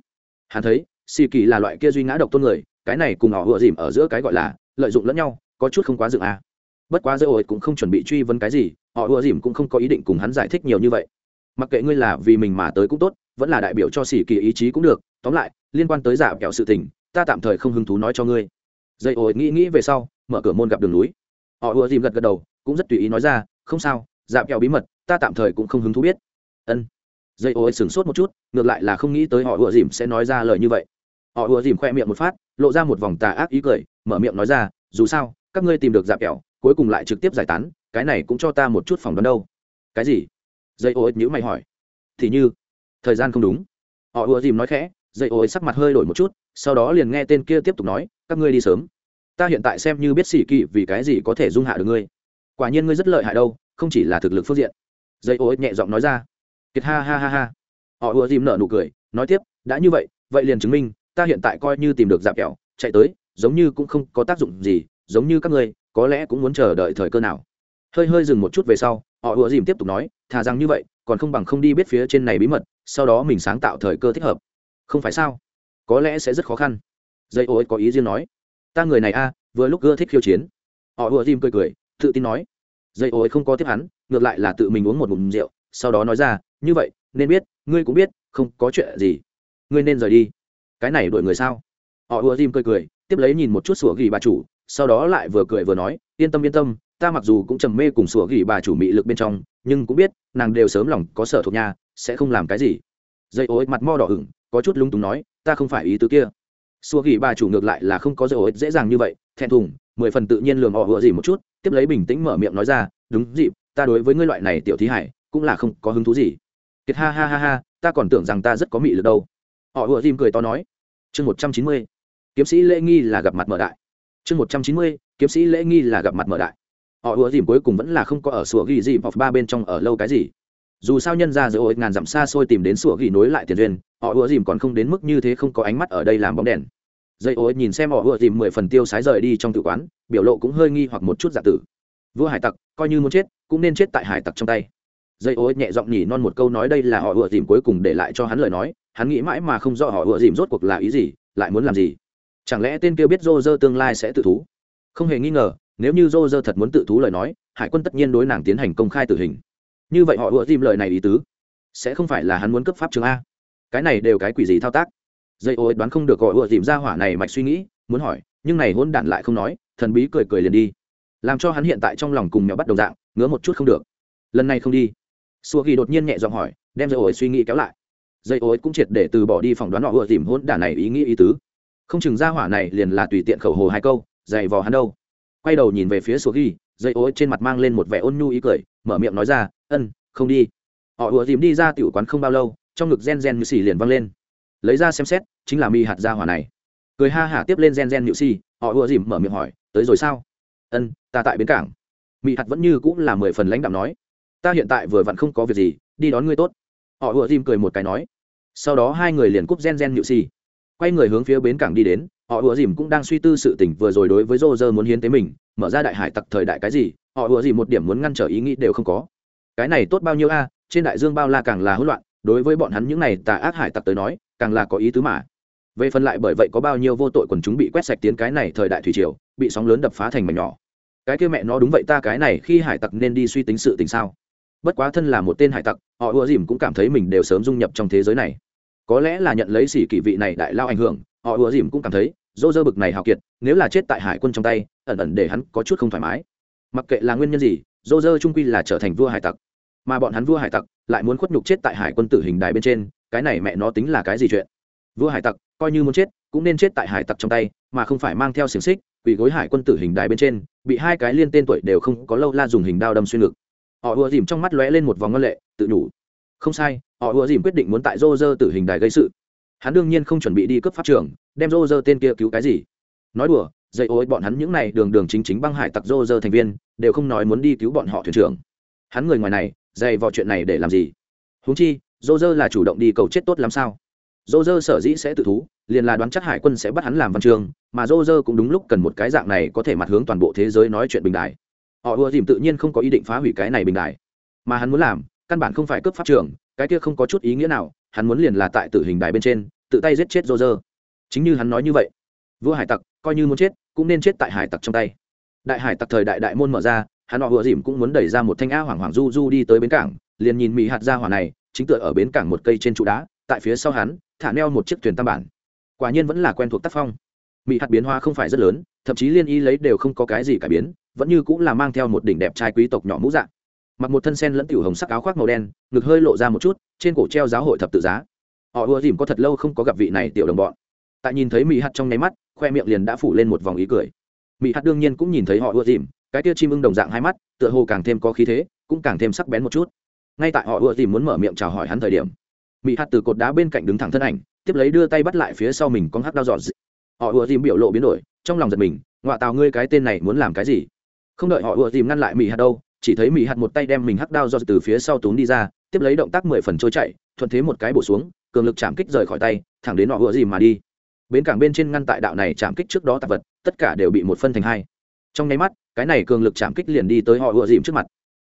Hắn thấy xì kỳ là loại kia duy ngã độc tôn người, cái này cùng họ ùa dìm ở giữa cái gọi là lợi dụng lẫn nhau, có chút không quá dựng à. bất quá dây ô ấy cũng không chuẩn bị truy vấn cái gì, họ ùa dìm cũng không có ý định cùng hắn giải thích nhiều như vậy. Mặc kệ ngươi là vì mình mà tới cũng tốt, vẫn là đại biểu cho xỉ kỳ ý chí cũng được tóm lại, liên quan tới giả kẹo sự tình, ta tạm thời không hứng thú nói cho ngươi. Dây ổi nghĩ nghĩ về sau, mở cửa môn gặp đường núi. Họ ùa dìm gật gật đầu, cũng rất tùy ý nói ra, không sao, giả kẹo bí mật, ta tạm thời cũng không hứng thú biết. Ân. Dây ổi sửng sốt một chút, ngược lại là không nghĩ tới họ ùa dìm sẽ nói ra lời như vậy. Họ ùa dìm khoe miệng một phát, lộ ra một vòng tà ác ý cười, mở miệng nói ra, dù sao, các ngươi tìm được giả kẹo, cuối cùng lại trực tiếp giải tán, cái này cũng cho ta một chút phỏng đoán đâu. Cái gì? Dây ô ích nhữ mày hỏi. Thì như, thời gian không đúng. Họ ùa dìm nói khẽ dây ô sắc mặt hơi đổi một chút, sau đó liền nghe tên kia tiếp tục nói, các ngươi đi sớm. Ta hiện tại xem như biết xì kỳ vì cái gì có thể dung hạ được ngươi. Quả nhiên ngươi rất lợi hại đâu, không chỉ là thực lực phương diện. Dây ô nhẹ giọng nói ra. Kiệt ha ha ha ha. Họ ùa dìm nở nụ cười, nói tiếp, đã như vậy vậy liền chứng minh, ta hiện tại coi như tìm được dạp kẹo, chạy tới, giống như cũng không có tác dụng gì, giống như các ngươi, có lẽ cũng muốn chờ đợi thời cơ nào. Hơi hơi dừng một chút về sau, họ ùa dìm tiếp tục nói, thà rằng như vậy, còn không bằng không đi biết phía trên này bí mật, sau đó mình sáng tạo thời cơ thích hợp không phải sao? Có lẽ sẽ rất khó khăn. Dây ô có ý riêng nói. Ta người này a, vừa lúc ưa thích khiêu chiến. Họ ùa tim cười cười, tự tin nói. Dây ô không có tiếp hắn, ngược lại là tự mình uống một ngụm rượu, sau đó nói ra, như vậy, nên biết, ngươi cũng biết, không có chuyện gì. Ngươi nên rời đi. Cái này đổi người sao? Họ ùa tim cười cười, tiếp lấy nhìn một chút sủa gỉ bà chủ, sau đó lại vừa cười vừa nói, yên tâm yên tâm, ta mặc dù cũng trầm mê cùng sủa gỉ bà chủ mị lực bên trong, nhưng cũng biết, nàng đều sớm lòng có sở thuộc nhà sẽ không làm cái gì. Dây ối mặt mo đỏ ửng có chút lung túng nói, ta không phải ý tứ kia. Xua gỉ bà chủ ngược lại là không có dấu ích dễ dàng như vậy, thẹn thùng, mười phần tự nhiên lường họ vừa gì một chút, tiếp lấy bình tĩnh mở miệng nói ra, đúng dịp, ta đối với ngươi loại này tiểu thí hải, cũng là không có hứng thú gì. Kiệt ha ha ha ha, ta còn tưởng rằng ta rất có mị lực đâu. Họ vừa dìm cười to nói. Chương một trăm chín mươi, kiếm sĩ lễ nghi là gặp mặt mở đại. Chương một trăm chín mươi, kiếm sĩ lễ nghi là gặp mặt mở đại. Họ ùa dìm cuối cùng vẫn là không có ở sủa ghi dìm hoặc ba bên trong ở lâu cái gì dù sao nhân ra giữa ổi ngàn dặm xa xôi tìm đến sủa ghi nối lại tiền duyên, họ ùa dìm còn không đến mức như thế không có ánh mắt ở đây làm bóng đèn. Dây ôi nhìn xem họ ùa dìm mười phần tiêu sái rời đi trong tự quán, biểu lộ cũng hơi nghi hoặc một chút giả tử. Vua hải tặc, coi như muốn chết, cũng nên chết tại hải tặc trong tay. Dây ôi nhẹ giọng nhỉ non một câu nói đây là họ ùa dìm cuối cùng để lại cho hắn lời nói, hắn nghĩ mãi mà không rõ họ ùa dìm rốt cuộc là ý gì, lại muốn làm gì. Chẳng lẽ tên kia biết rô rơ tương lai sẽ tự thú? Không hề nghi ngờ, nếu như Rô Rơ thật muốn tự thú lời nói, hải quân tất nhiên đối nàng tiến hành công khai tử hình như vậy họ ủa tìm lời này ý tứ. Sẽ không phải là hắn muốn cấp pháp trường a. Cái này đều cái quỷ gì thao tác? Dây ô đoán không được gọi ủa tìm ra hỏa này mạch suy nghĩ, muốn hỏi, nhưng này hôn đản lại không nói, thần bí cười cười liền đi. Làm cho hắn hiện tại trong lòng cùng mèo bắt đồng dạng, ngứa một chút không được. Lần này không đi. Xua ghi đột nhiên nhẹ giọng hỏi, đem dây ô suy nghĩ kéo lại. Dây ô cũng triệt để từ bỏ đi phỏng đoán họ ủa tìm hôn đản này ý nghĩ ý tứ. Không chừng ra hỏa này liền là tùy tiện khẩu hồ hai câu, dày vò hắn đâu. Quay đầu nhìn về phía xua ghi dây ối trên mặt mang lên một vẻ ôn nhu ý cười, mở miệng nói ra, ân, không đi. Họ ùa dìm đi ra tiểu quán không bao lâu, trong ngực gen gen như xì liền văng lên. Lấy ra xem xét, chính là mi hạt ra hỏa này. Cười ha hả tiếp lên gen gen nhự xì, họ ùa dìm mở miệng hỏi, tới rồi sao? Ân, ta tại bến cảng. Mi hạt vẫn như cũng là mười phần lãnh đạo nói, ta hiện tại vừa vặn không có việc gì, đi đón ngươi tốt. Họ ùa dìm cười một cái nói. Sau đó hai người liền cúp gen gen nhự xì, quay người hướng phía bến cảng đi đến họ ùa dìm cũng đang suy tư sự tình vừa rồi đối với rô rơ muốn hiến tế mình, mở ra đại hải tặc thời đại cái gì, họ ùa dìm một điểm muốn ngăn trở ý nghĩ đều không có. Cái này tốt bao nhiêu a, trên đại dương bao la càng là hỗn loạn, đối với bọn hắn những này tà ác hải tặc tới nói, càng là có ý tứ mà. Về phần lại bởi vậy có bao nhiêu vô tội quần chúng bị quét sạch tiến cái này thời đại thủy triều, bị sóng lớn đập phá thành mảnh nhỏ. Cái kia mẹ nó đúng vậy ta cái này khi hải tặc nên đi suy tính sự tình sao? Bất quá thân là một tên hải tặc, họ ùa dìm cũng cảm thấy mình đều sớm dung nhập trong thế giới này. Có lẽ là nhận lấy xỉ kỳ vị này đại lao ảnh hưởng họ ùa dìm cũng cảm thấy dô dơ bực này hào kiệt nếu là chết tại hải quân trong tay ẩn ẩn để hắn có chút không thoải mái. Mặc kệ là nguyên nhân gì dô dơ trung quy là trở thành vua hải tặc. Mà bọn hắn vua hải tặc lại muốn khuất nhục chết tại hải quân tử hình đài bên trên cái này mẹ nó tính là cái gì chuyện? Vua hải tặc coi như muốn chết cũng nên chết tại hải tặc trong tay mà không phải mang theo xiềng xích quỷ gối hải quân tử hình đài bên trên bị hai cái liên tên tuổi đều không có lâu la dùng hình đao đâm xuyên ngực. Họ ùa dìm trong mắt lóe lên một vòng ngân lệ tự nhủ, không sai họ ùa dìm quyết định muốn tại rô rơ tử hình đài gây sự hắn đương nhiên không chuẩn bị đi cướp pháp trường, đem rô rơ tên kia cứu cái gì. Nói đùa dây ối bọn hắn những này đường đường chính chính băng hải tặc rô rơ thành viên, đều không nói muốn đi cứu bọn họ thuyền trưởng. Hắn người ngoài này, dày vào chuyện này để làm gì? Húng chi rô rơ là chủ động đi cầu chết tốt làm sao? Rô rơ sở dĩ sẽ tự thú, liền là đoán chắc hải quân sẽ bắt hắn làm văn trường, mà rô rơ cũng đúng lúc cần một cái dạng này có thể mặt hướng toàn bộ thế giới nói chuyện bình đại. Họ ùa dìm tự nhiên không có ý định phá hủy cái này bình đại. Mà hắn muốn làm, căn bản không phải cướp pháp trường, cái kia không có chút ý nghĩa nào hắn muốn liền là tại tử hình đài bên trên, tự tay giết chết Rô dơ chính như hắn nói như vậy, vua hải tặc coi như muốn chết, cũng nên chết tại hải tặc trong tay. Đại hải tặc thời đại đại môn mở ra, hắn họ vừa dìm cũng muốn đẩy ra một thanh a hoảng hoảng du du đi tới bến cảng, liền nhìn mỹ hạt ra hỏa này, chính tựa ở bến cảng một cây trên trụ đá, tại phía sau hắn, thả neo một chiếc thuyền tam bản. Quả nhiên vẫn là quen thuộc tác phong. Mỹ hạt biến hoa không phải rất lớn, thậm chí liên y lấy đều không có cái gì cải biến, vẫn như cũng là mang theo một đỉnh đẹp trai quý tộc nhỏ mũ dạng mặc một thân sen lẫn tiểu hồng sắc áo khoác màu đen, ngực hơi lộ ra một chút, trên cổ treo giáo hội thập tự giá. Họ ùa dìm có thật lâu không có gặp vị này tiểu đồng bọn. Tại nhìn thấy mỹ hạt trong nháy mắt, khoe miệng liền đã phủ lên một vòng ý cười. Mỹ hạt đương nhiên cũng nhìn thấy họ ùa dìm, cái tia chim ưng đồng dạng hai mắt, tựa hồ càng thêm có khí thế, cũng càng thêm sắc bén một chút. Ngay tại họ ùa dìm muốn mở miệng chào hỏi hắn thời điểm mỹ hạt từ cột đá bên cạnh đứng thẳng thân ảnh, tiếp lấy đưa tay bắt lại phía sau mình con hắc đao dọn họ ùa dìm biểu lộ biến đổi, trong lòng giật mình, ngoại tào ngươi cái tên này muốn làm cái gì? Không đợi họ ùa dìm ngăn lại mỹ hạt đâu chỉ thấy mỹ hạt một tay đem mình hắc đao do từ phía sau túm đi ra, tiếp lấy động tác mười phần trôi chạy, thuận thế một cái bổ xuống, cường lực chạm kích rời khỏi tay, thẳng đến họ vừa dìm mà đi. Bến cảng bên trên ngăn tại đạo này chạm kích trước đó tạp vật, tất cả đều bị một phân thành hai. Trong nháy mắt, cái này cường lực chạm kích liền đi tới họ ùa dìm trước mặt.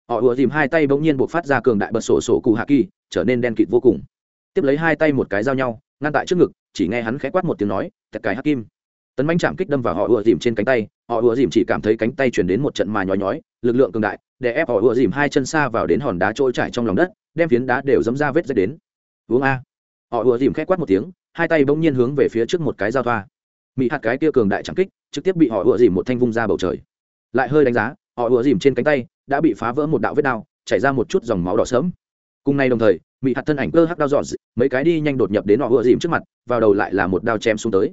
Họ ùa dìm hai tay bỗng nhiên buộc phát ra cường đại bật sổ sổ cụ hạ kỳ, trở nên đen kịt vô cùng. Tiếp lấy hai tay một cái giao nhau, ngăn tại trước ngực, chỉ nghe hắn khẽ quát một tiếng nói thật cái hắc kim tấn bánh chạm kích đâm vào họ ùa dìm trên cánh tay, họ ùa dìm chỉ cảm thấy cánh tay chuyển đến một trận mà nhói nhói, lực lượng cường đại để ép họ ùa dìm hai chân xa vào đến hòn đá trôi trải trong lòng đất, đem phiến đá đều dấm ra vết rết đến. Uống a. Họ ùa dìm khẽ quát một tiếng, hai tay bỗng nhiên hướng về phía trước một cái giao thoa. Mỹ hạt cái kia cường đại trắng kích, trực tiếp bị họ ùa dìm một thanh vung ra bầu trời. Lại hơi đánh giá, họ ùa dìm trên cánh tay đã bị phá vỡ một đạo vết đao, chảy ra một chút dòng máu đỏ sớm cùng ngày đồng thời mỹ hạt thân ảnh cơ hắc đao dọn mấy cái đi nhanh đột nhập đến họ ùa dìm trước mặt, vào đầu lại là một đao chém xuống tới.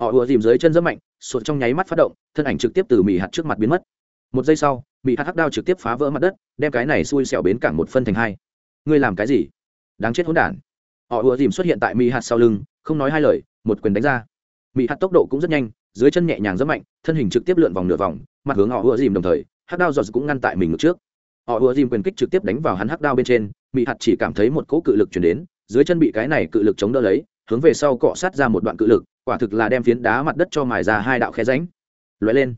Họ ùa dìm dưới chân rất mạnh, sụt trong nháy mắt phát động, thân ảnh trực tiếp từ mỹ hạt trước mặt biến mất. Một giây sau Bị hạt hắc đao trực tiếp phá vỡ mặt đất, đem cái này xui xẻo bến cảng một phân thành hai. Ngươi làm cái gì? Đáng chết hỗn đản. Họ ùa dìm xuất hiện tại mỹ hạt sau lưng, không nói hai lời, một quyền đánh ra. Mỹ hạt tốc độ cũng rất nhanh, dưới chân nhẹ nhàng rất mạnh, thân hình trực tiếp lượn vòng nửa vòng, mặt hướng họ ùa dìm đồng thời, hắc đao giọt cũng ngăn tại mình ngược trước. Họ ùa dìm quyền kích trực tiếp đánh vào hắn hắc đao bên trên mỹ hạt chỉ cảm thấy một cỗ cự lực chuyển đến, dưới chân bị cái này cự lực chống đỡ lấy, hướng về sau cọ sát ra một đoạn cự lực, quả thực là đem phiến đá mặt đất cho mài ra hai đạo khe ránh lóe lên.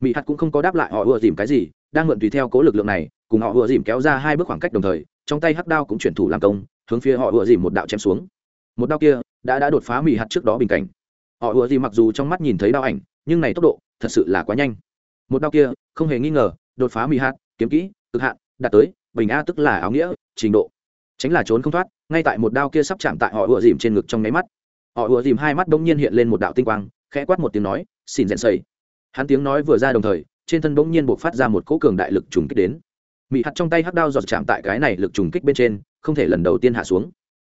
Mỹ hạt cũng không có đáp lại họ ùa dìm cái gì đang mượn tùy theo cố lực lượng này, cùng họ vừa dìm kéo ra hai bước khoảng cách đồng thời, trong tay hắc đao cũng chuyển thủ làm công, hướng phía họ vừa dìm một đạo chém xuống. Một đao kia đã đã đột phá mì hạt trước đó bình cảnh. Họ vừa dìm mặc dù trong mắt nhìn thấy đao ảnh, nhưng này tốc độ thật sự là quá nhanh. Một đao kia không hề nghi ngờ, đột phá mì hạt, kiếm kỹ, cực hạn, đạt tới bình a tức là áo nghĩa, trình độ. Tránh là trốn không thoát, ngay tại một đao kia sắp chạm tại họ ùa dìm trên ngực trong nháy mắt. Họ ùa dìm hai mắt bỗng nhiên hiện lên một đạo tinh quang, khẽ quát một tiếng nói xin rèn xây hắn tiếng nói vừa ra đồng thời trên thân bỗng nhiên buộc phát ra một cỗ cường đại lực trùng kích đến. Mị hạt trong tay hắc đao giọt chạm tại cái này lực trùng kích bên trên, không thể lần đầu tiên hạ xuống.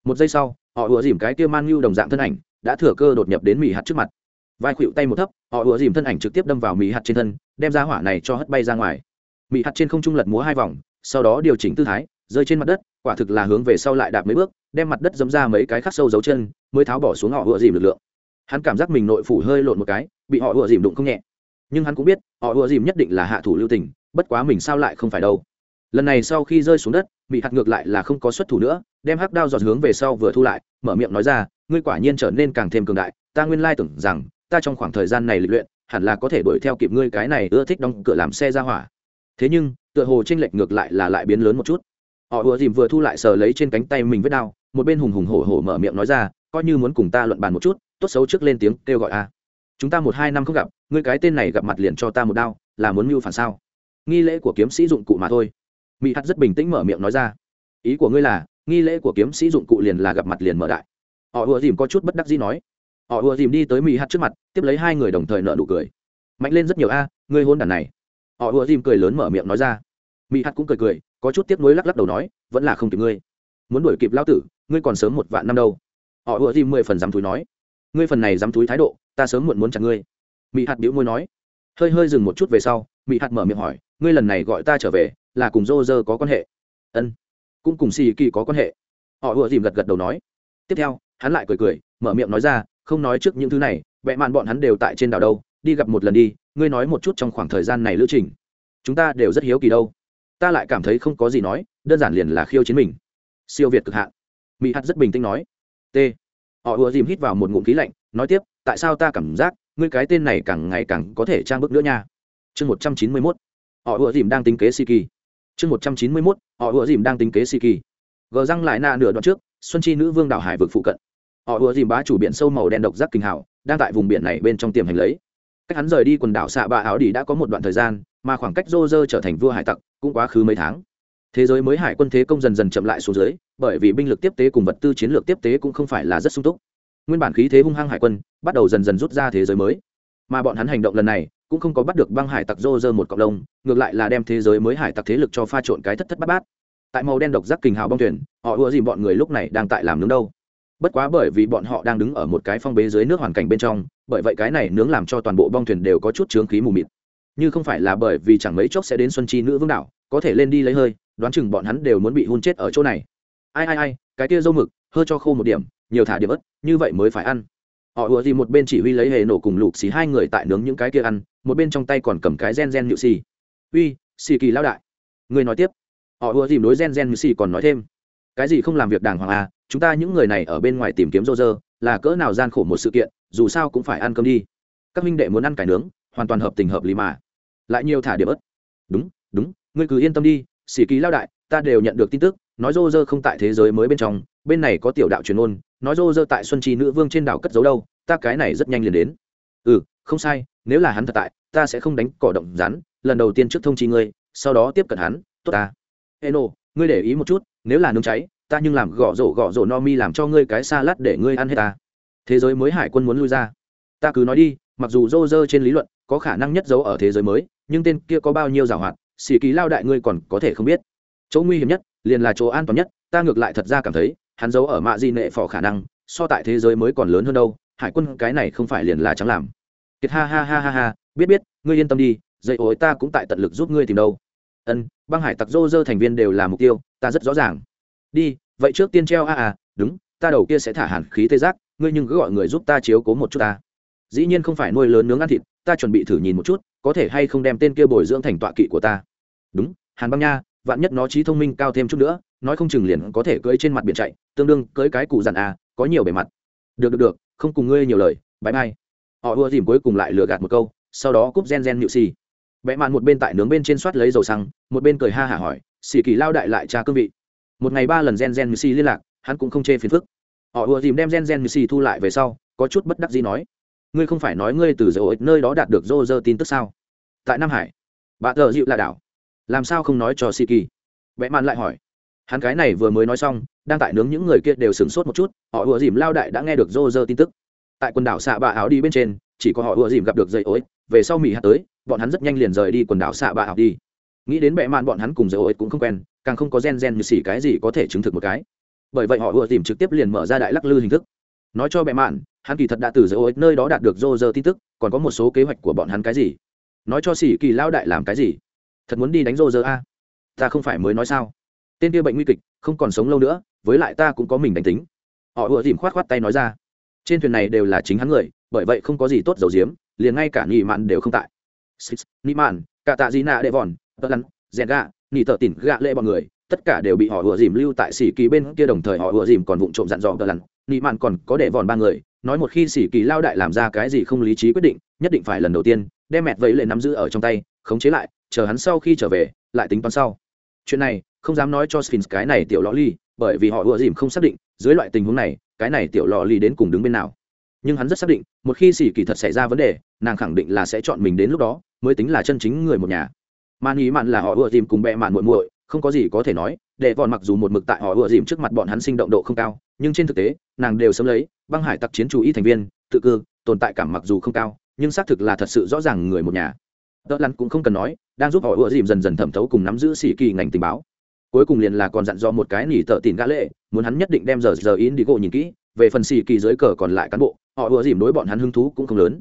Một giây sau, họ ùa dìm cái kia man nhu đồng dạng thân ảnh đã thừa cơ đột nhập đến mị hạt trước mặt. Vai khuỵu tay một thấp, họ ùa dìm thân ảnh trực tiếp đâm vào mị hạt trên thân, đem ra hỏa này cho hất bay ra ngoài. Mị hạt trên không trung lật múa hai vòng, sau đó điều chỉnh tư thái, rơi trên mặt đất, quả thực là hướng về sau lại đạp mấy bước, đem mặt đất dấm ra mấy cái khắc sâu dấu chân, mới tháo bỏ xuống họ ùa dìm lực lượng. Hắn cảm giác mình nội phủ hơi lộn một cái, bị họ ùa dìm đụng không nhẹ nhưng hắn cũng biết, họ ùa dìm nhất định là hạ thủ lưu tình, bất quá mình sao lại không phải đâu. Lần này sau khi rơi xuống đất, bị hạt ngược lại là không có xuất thủ nữa, đem hắc đao giọt hướng về sau vừa thu lại, mở miệng nói ra, ngươi quả nhiên trở nên càng thêm cường đại, ta nguyên lai tưởng rằng, ta trong khoảng thời gian này lịch luyện, hẳn là có thể đuổi theo kịp ngươi cái này ưa thích đóng cửa làm xe ra hỏa. Thế nhưng, tựa hồ tranh lệch ngược lại là lại biến lớn một chút. Họ ùa dìm vừa thu lại sờ lấy trên cánh tay mình vết đao, một bên hùng hùng hổ hổ mở miệng nói ra, coi như muốn cùng ta luận bàn một chút, tốt xấu trước lên tiếng kêu gọi a chúng ta một hai năm không gặp, ngươi cái tên này gặp mặt liền cho ta một đao, là muốn mưu phản sao? Nghi lễ của kiếm sĩ dụng cụ mà thôi. Mỹ hắt rất bình tĩnh mở miệng nói ra. Ý của ngươi là, nghi lễ của kiếm sĩ dụng cụ liền là gặp mặt liền mở đại. Họ ùa dìm có chút bất đắc dĩ nói. Họ ùa dìm đi tới mỹ hắt trước mặt, tiếp lấy hai người đồng thời nợ nụ cười. Mạnh lên rất nhiều a, ngươi hôn đàn này. Họ ùa dìm cười lớn mở miệng nói ra. Mỹ hắt cũng cười cười, có chút tiếc nuối lắc lắc đầu nói, vẫn là không kịp ngươi. Muốn đuổi kịp lao tử, ngươi còn sớm một vạn năm đâu. Họ ùa dìm mười phần dám thúi nói. Ngươi phần này dám thúi thái độ ta sớm muộn muốn chặt ngươi. Mỹ hạt biểu môi nói. Hơi hơi dừng một chút về sau mỹ hạt mở miệng hỏi, ngươi lần này gọi ta trở về, là cùng dô dơ có quan hệ? Ân, cũng cùng xì kỳ có quan hệ. Họ ùa dìm gật gật đầu nói. Tiếp theo, hắn lại cười cười, mở miệng nói ra, không nói trước những thứ này vẽ mạn bọn hắn đều tại trên đảo đâu, đi gặp một lần đi, ngươi nói một chút trong khoảng thời gian này lữ trình. Chúng ta đều rất hiếu kỳ đâu. Ta lại cảm thấy không có gì nói, đơn giản liền là khiêu chiến mình. Siêu việt cực hạn. Mỹ hạt rất bình tĩnh nói. T. Họ ùa dìm hít vào một ngụm khí lạnh nói tiếp, tại sao ta cảm giác, ngươi cái tên này càng ngày càng có thể trang bức nữa nha? Chương một trăm chín mươi mốt, họ ùa dìm đang tính kế si kỳ chương một trăm chín mươi mốt, họ ùa dìm đang tính kế si kỳ gờ răng lại nạ nửa đoạn trước, xuân chi nữ vương đảo hải vực phụ cận. Họ ùa dìm bá chủ biển sâu màu đen độc giác kinh hảo, đang tại vùng biển này bên trong tiềm hành lấy. Cách hắn rời đi quần đảo xạ bạ áo đi đã có một đoạn thời gian, mà khoảng cách rô rơ trở thành vua hải tặc cũng quá khứ mấy tháng. Thế giới mới hải quân thế công dần dần chậm lại xuống dưới, bởi vì binh lực tiếp tế cùng vật tư chiến lược tiếp tế cũng không phải là rất sung túc nguyên bản khí thế hung hăng hải quân bắt đầu dần dần rút ra thế giới mới. Mà bọn hắn hành động lần này cũng không có bắt được băng hải tặc rô rơ một cộng đồng ngược lại là đem thế giới mới hải tặc thế lực cho pha trộn cái thất thất bát bát. Tại màu đen độc giác kình hào bong thuyền, họ ưa dìm bọn người lúc này đang tại làm nướng đâu. Bất quá bởi vì bọn họ đang đứng ở một cái phong bế dưới nước hoàn cảnh bên trong, bởi vậy cái này nướng làm cho toàn bộ bong thuyền đều có chút chướng khí mù mịt. Như không phải là bởi vì chẳng mấy chốc sẽ đến xuân chi nữ vương đảo, có thể lên đi lấy hơi, đoán chừng bọn hắn đều muốn bị hôn chết ở chỗ này. Ai ai ai, cái kia dâu mực hơi cho khô một điểm nhiều thả điểm ớt, như vậy mới phải ăn. Họ ùa gì một bên chỉ huy lấy hề nổ cùng lục xì hai người tại nướng những cái kia ăn, một bên trong tay còn cầm cái gen gen nhự xì. Uy, xì kỳ lao đại. Người nói tiếp. Họ ùa dìm đối gen gen nhự xì còn nói thêm. Cái gì không làm việc đàng hoàng à chúng ta những người này ở bên ngoài tìm kiếm rô rơ, là cỡ nào gian khổ một sự kiện, dù sao cũng phải ăn cơm đi. Các minh đệ muốn ăn cải nướng, hoàn toàn hợp tình hợp lý mà. Lại nhiều thả điểm ớt. Đúng đúng, ngươi cứ yên tâm đi, xì kỳ lao đại, ta đều nhận được tin tức, nói rô rơ không tại thế giới mới bên trong, bên này có tiểu đạo truyền ôn nói rô rơ tại xuân trì nữ vương trên đảo cất giấu đâu, ta cái này rất nhanh liền đến. Ừ không sai, nếu là hắn thật tại, ta sẽ không đánh cỏ động rắn, lần đầu tiên trước thông chi ngươi, sau đó tiếp cận hắn, tốt ta. Eno, ngươi để ý một chút, nếu là nướng cháy, ta nhưng làm gõ rổ gõ rổ no mi làm cho ngươi cái xa lát để ngươi ăn hết ta. Thế giới mới hải quân muốn lui ra. Ta cứ nói đi, mặc dù rô rơ trên lý luận có khả năng nhất giấu ở thế giới mới, nhưng tên kia có bao nhiêu giảo hoạt xì ký lao đại ngươi còn có thể không biết. Chỗ nguy hiểm nhất, liền là chỗ an toàn nhất, ta ngược lại thật ra cảm thấy hắn giấu ở mạ di nệ phò khả năng, so tại thế giới mới còn lớn hơn đâu, hải quân cái này không phải liền là chẳng làm. Kiệt ha ha ha ha ha, biết biết, ngươi yên tâm đi dây ối ta cũng tại tận lực giúp ngươi tìm đâu. Ân, băng hải tặc dô dơ thành viên đều là mục tiêu, ta rất rõ ràng. Đi, vậy trước tiên treo a à đúng, ta đầu kia sẽ thả hàn khí tê giác, ngươi nhưng cứ gọi người giúp ta chiếu cố một chút ta. Dĩ nhiên không phải nuôi lớn nướng ăn thịt, ta chuẩn bị thử nhìn một chút, có thể hay không đem tên kia bồi dưỡng thành tọa kỵ của ta. Đúng, hàn băng nha, vạn nhất nó trí thông minh cao thêm chút nữa nói không chừng liền có thể cưỡi trên mặt biển chạy, tương đương cưỡi cái cụ dặn à có nhiều bề mặt. Được được được, không cùng ngươi nhiều lời bãi mai họ ưa dìm cuối cùng lại lừa gạt một câu, sau đó cúp gen gen nhự xì. Vẽ mạn một bên tại nướng bên trên soát lấy dầu xăng, một bên cười ha hả hỏi, xì kỳ lao đại lại tra cương vị. Một ngày ba lần gen gen nhự xì liên lạc, hắn cũng không chê phiền phức. Họ ưa dìm đem gen gen nhự xì thu lại về sau, có chút bất đắc gì nói, ngươi không phải nói ngươi từ dầu nơi đó đạt được rô rơ tin tức sao? Tại nam hải, bà thợ dịu là đảo. Làm sao không nói cho xì kỳ? Vẽ mạn lại hỏi hắn cái này vừa mới nói xong, đang tại nướng những người kia đều sửng sốt một chút, họ ùa dìm lao đại đã nghe được rô rơ tin tức. Tại quần đảo xạ bạ áo đi bên trên, chỉ có họ ùa dìm gặp được dây ối, về sau mỹ hạt tới, bọn hắn rất nhanh liền rời đi quần đảo xạ bạ áo đi. Nghĩ đến bệ mạn bọn hắn cùng dây ối cũng không quen, càng không có gen gen như xỉ cái gì có thể chứng thực một cái. Bởi vậy họ ùa dìm trực tiếp liền mở ra đại lắc lư hình thức. Nói cho bệ mạn, hắn kỳ thật đã từ dây ối nơi đó đạt được rô rơ tin tức, còn có một số kế hoạch của bọn hắn cái gì? Nói cho xỉ kỳ lao đại làm cái gì? Thật muốn đi đánh rô rơ a? Ta không phải mới nói sao? Tên kia bệnh nguy kịch, không còn sống lâu nữa, với lại ta cũng có mình đánh tính. Họ ùa dìm khoát khoát tay nói ra. Trên thuyền này đều là chính hắn người, bởi vậy không có gì tốt dầu diếm liền ngay cả nhị mạn đều không tại. Nhị mạn cả tạ di nạ đệ vòn tớ lắn rèn gạ nhị tờ tỉn gạ lệ bọn người, tất cả đều bị họ ùa dìm lưu tại xỉ kỳ bên kia đồng thời họ ùa dìm còn vụng trộm dặn dò tờ lắn nhị mạn còn có đệ vòn ba người, nói một khi xỉ kỳ lao đại làm ra cái gì không lý trí quyết định, nhất định phải lần đầu tiên đem mẹt vẫy lệ nắm giữ ở trong tay, khống chế lại, chờ hắn sau khi trở về, lại tính toán sau chuyện này, không dám nói cho sphinx cái này tiểu lò ly, bởi vì họ ùa dìm không xác định, dưới loại tình huống này, cái này tiểu lò ly đến cùng đứng bên nào. Nhưng hắn rất xác định, một khi xỉ kỳ thật xảy ra vấn đề, nàng khẳng định là sẽ chọn mình đến lúc đó, mới tính là chân chính người một nhà. Man ý mạn là họ ùa dìm cùng bẹ mạn muội muội, không có gì có thể nói, để vòn mặc dù một mực tại họ ùa dìm trước mặt bọn hắn sinh động độ không cao, nhưng trên thực tế, nàng đều sớm lấy, băng hải tặc chiến chủ y thành viên, tự cư, tồn tại cảm mặc dù không cao, nhưng xác thực là thật sự rõ ràng người một nhà tợ lặn cũng không cần nói, đang giúp họ ùa dìm dần dần thẩm thấu cùng nắm giữ sĩ kỳ ngành tình báo. Cuối cùng liền là còn dặn dò một cái nỉ tợ tìm gã lệ, muốn hắn nhất định đem giờ giờ in đi gỗ nhìn kỹ, về phần sĩ kỳ dưới cờ còn lại cán bộ, họ ùa dìm đối bọn hắn hứng thú cũng không lớn.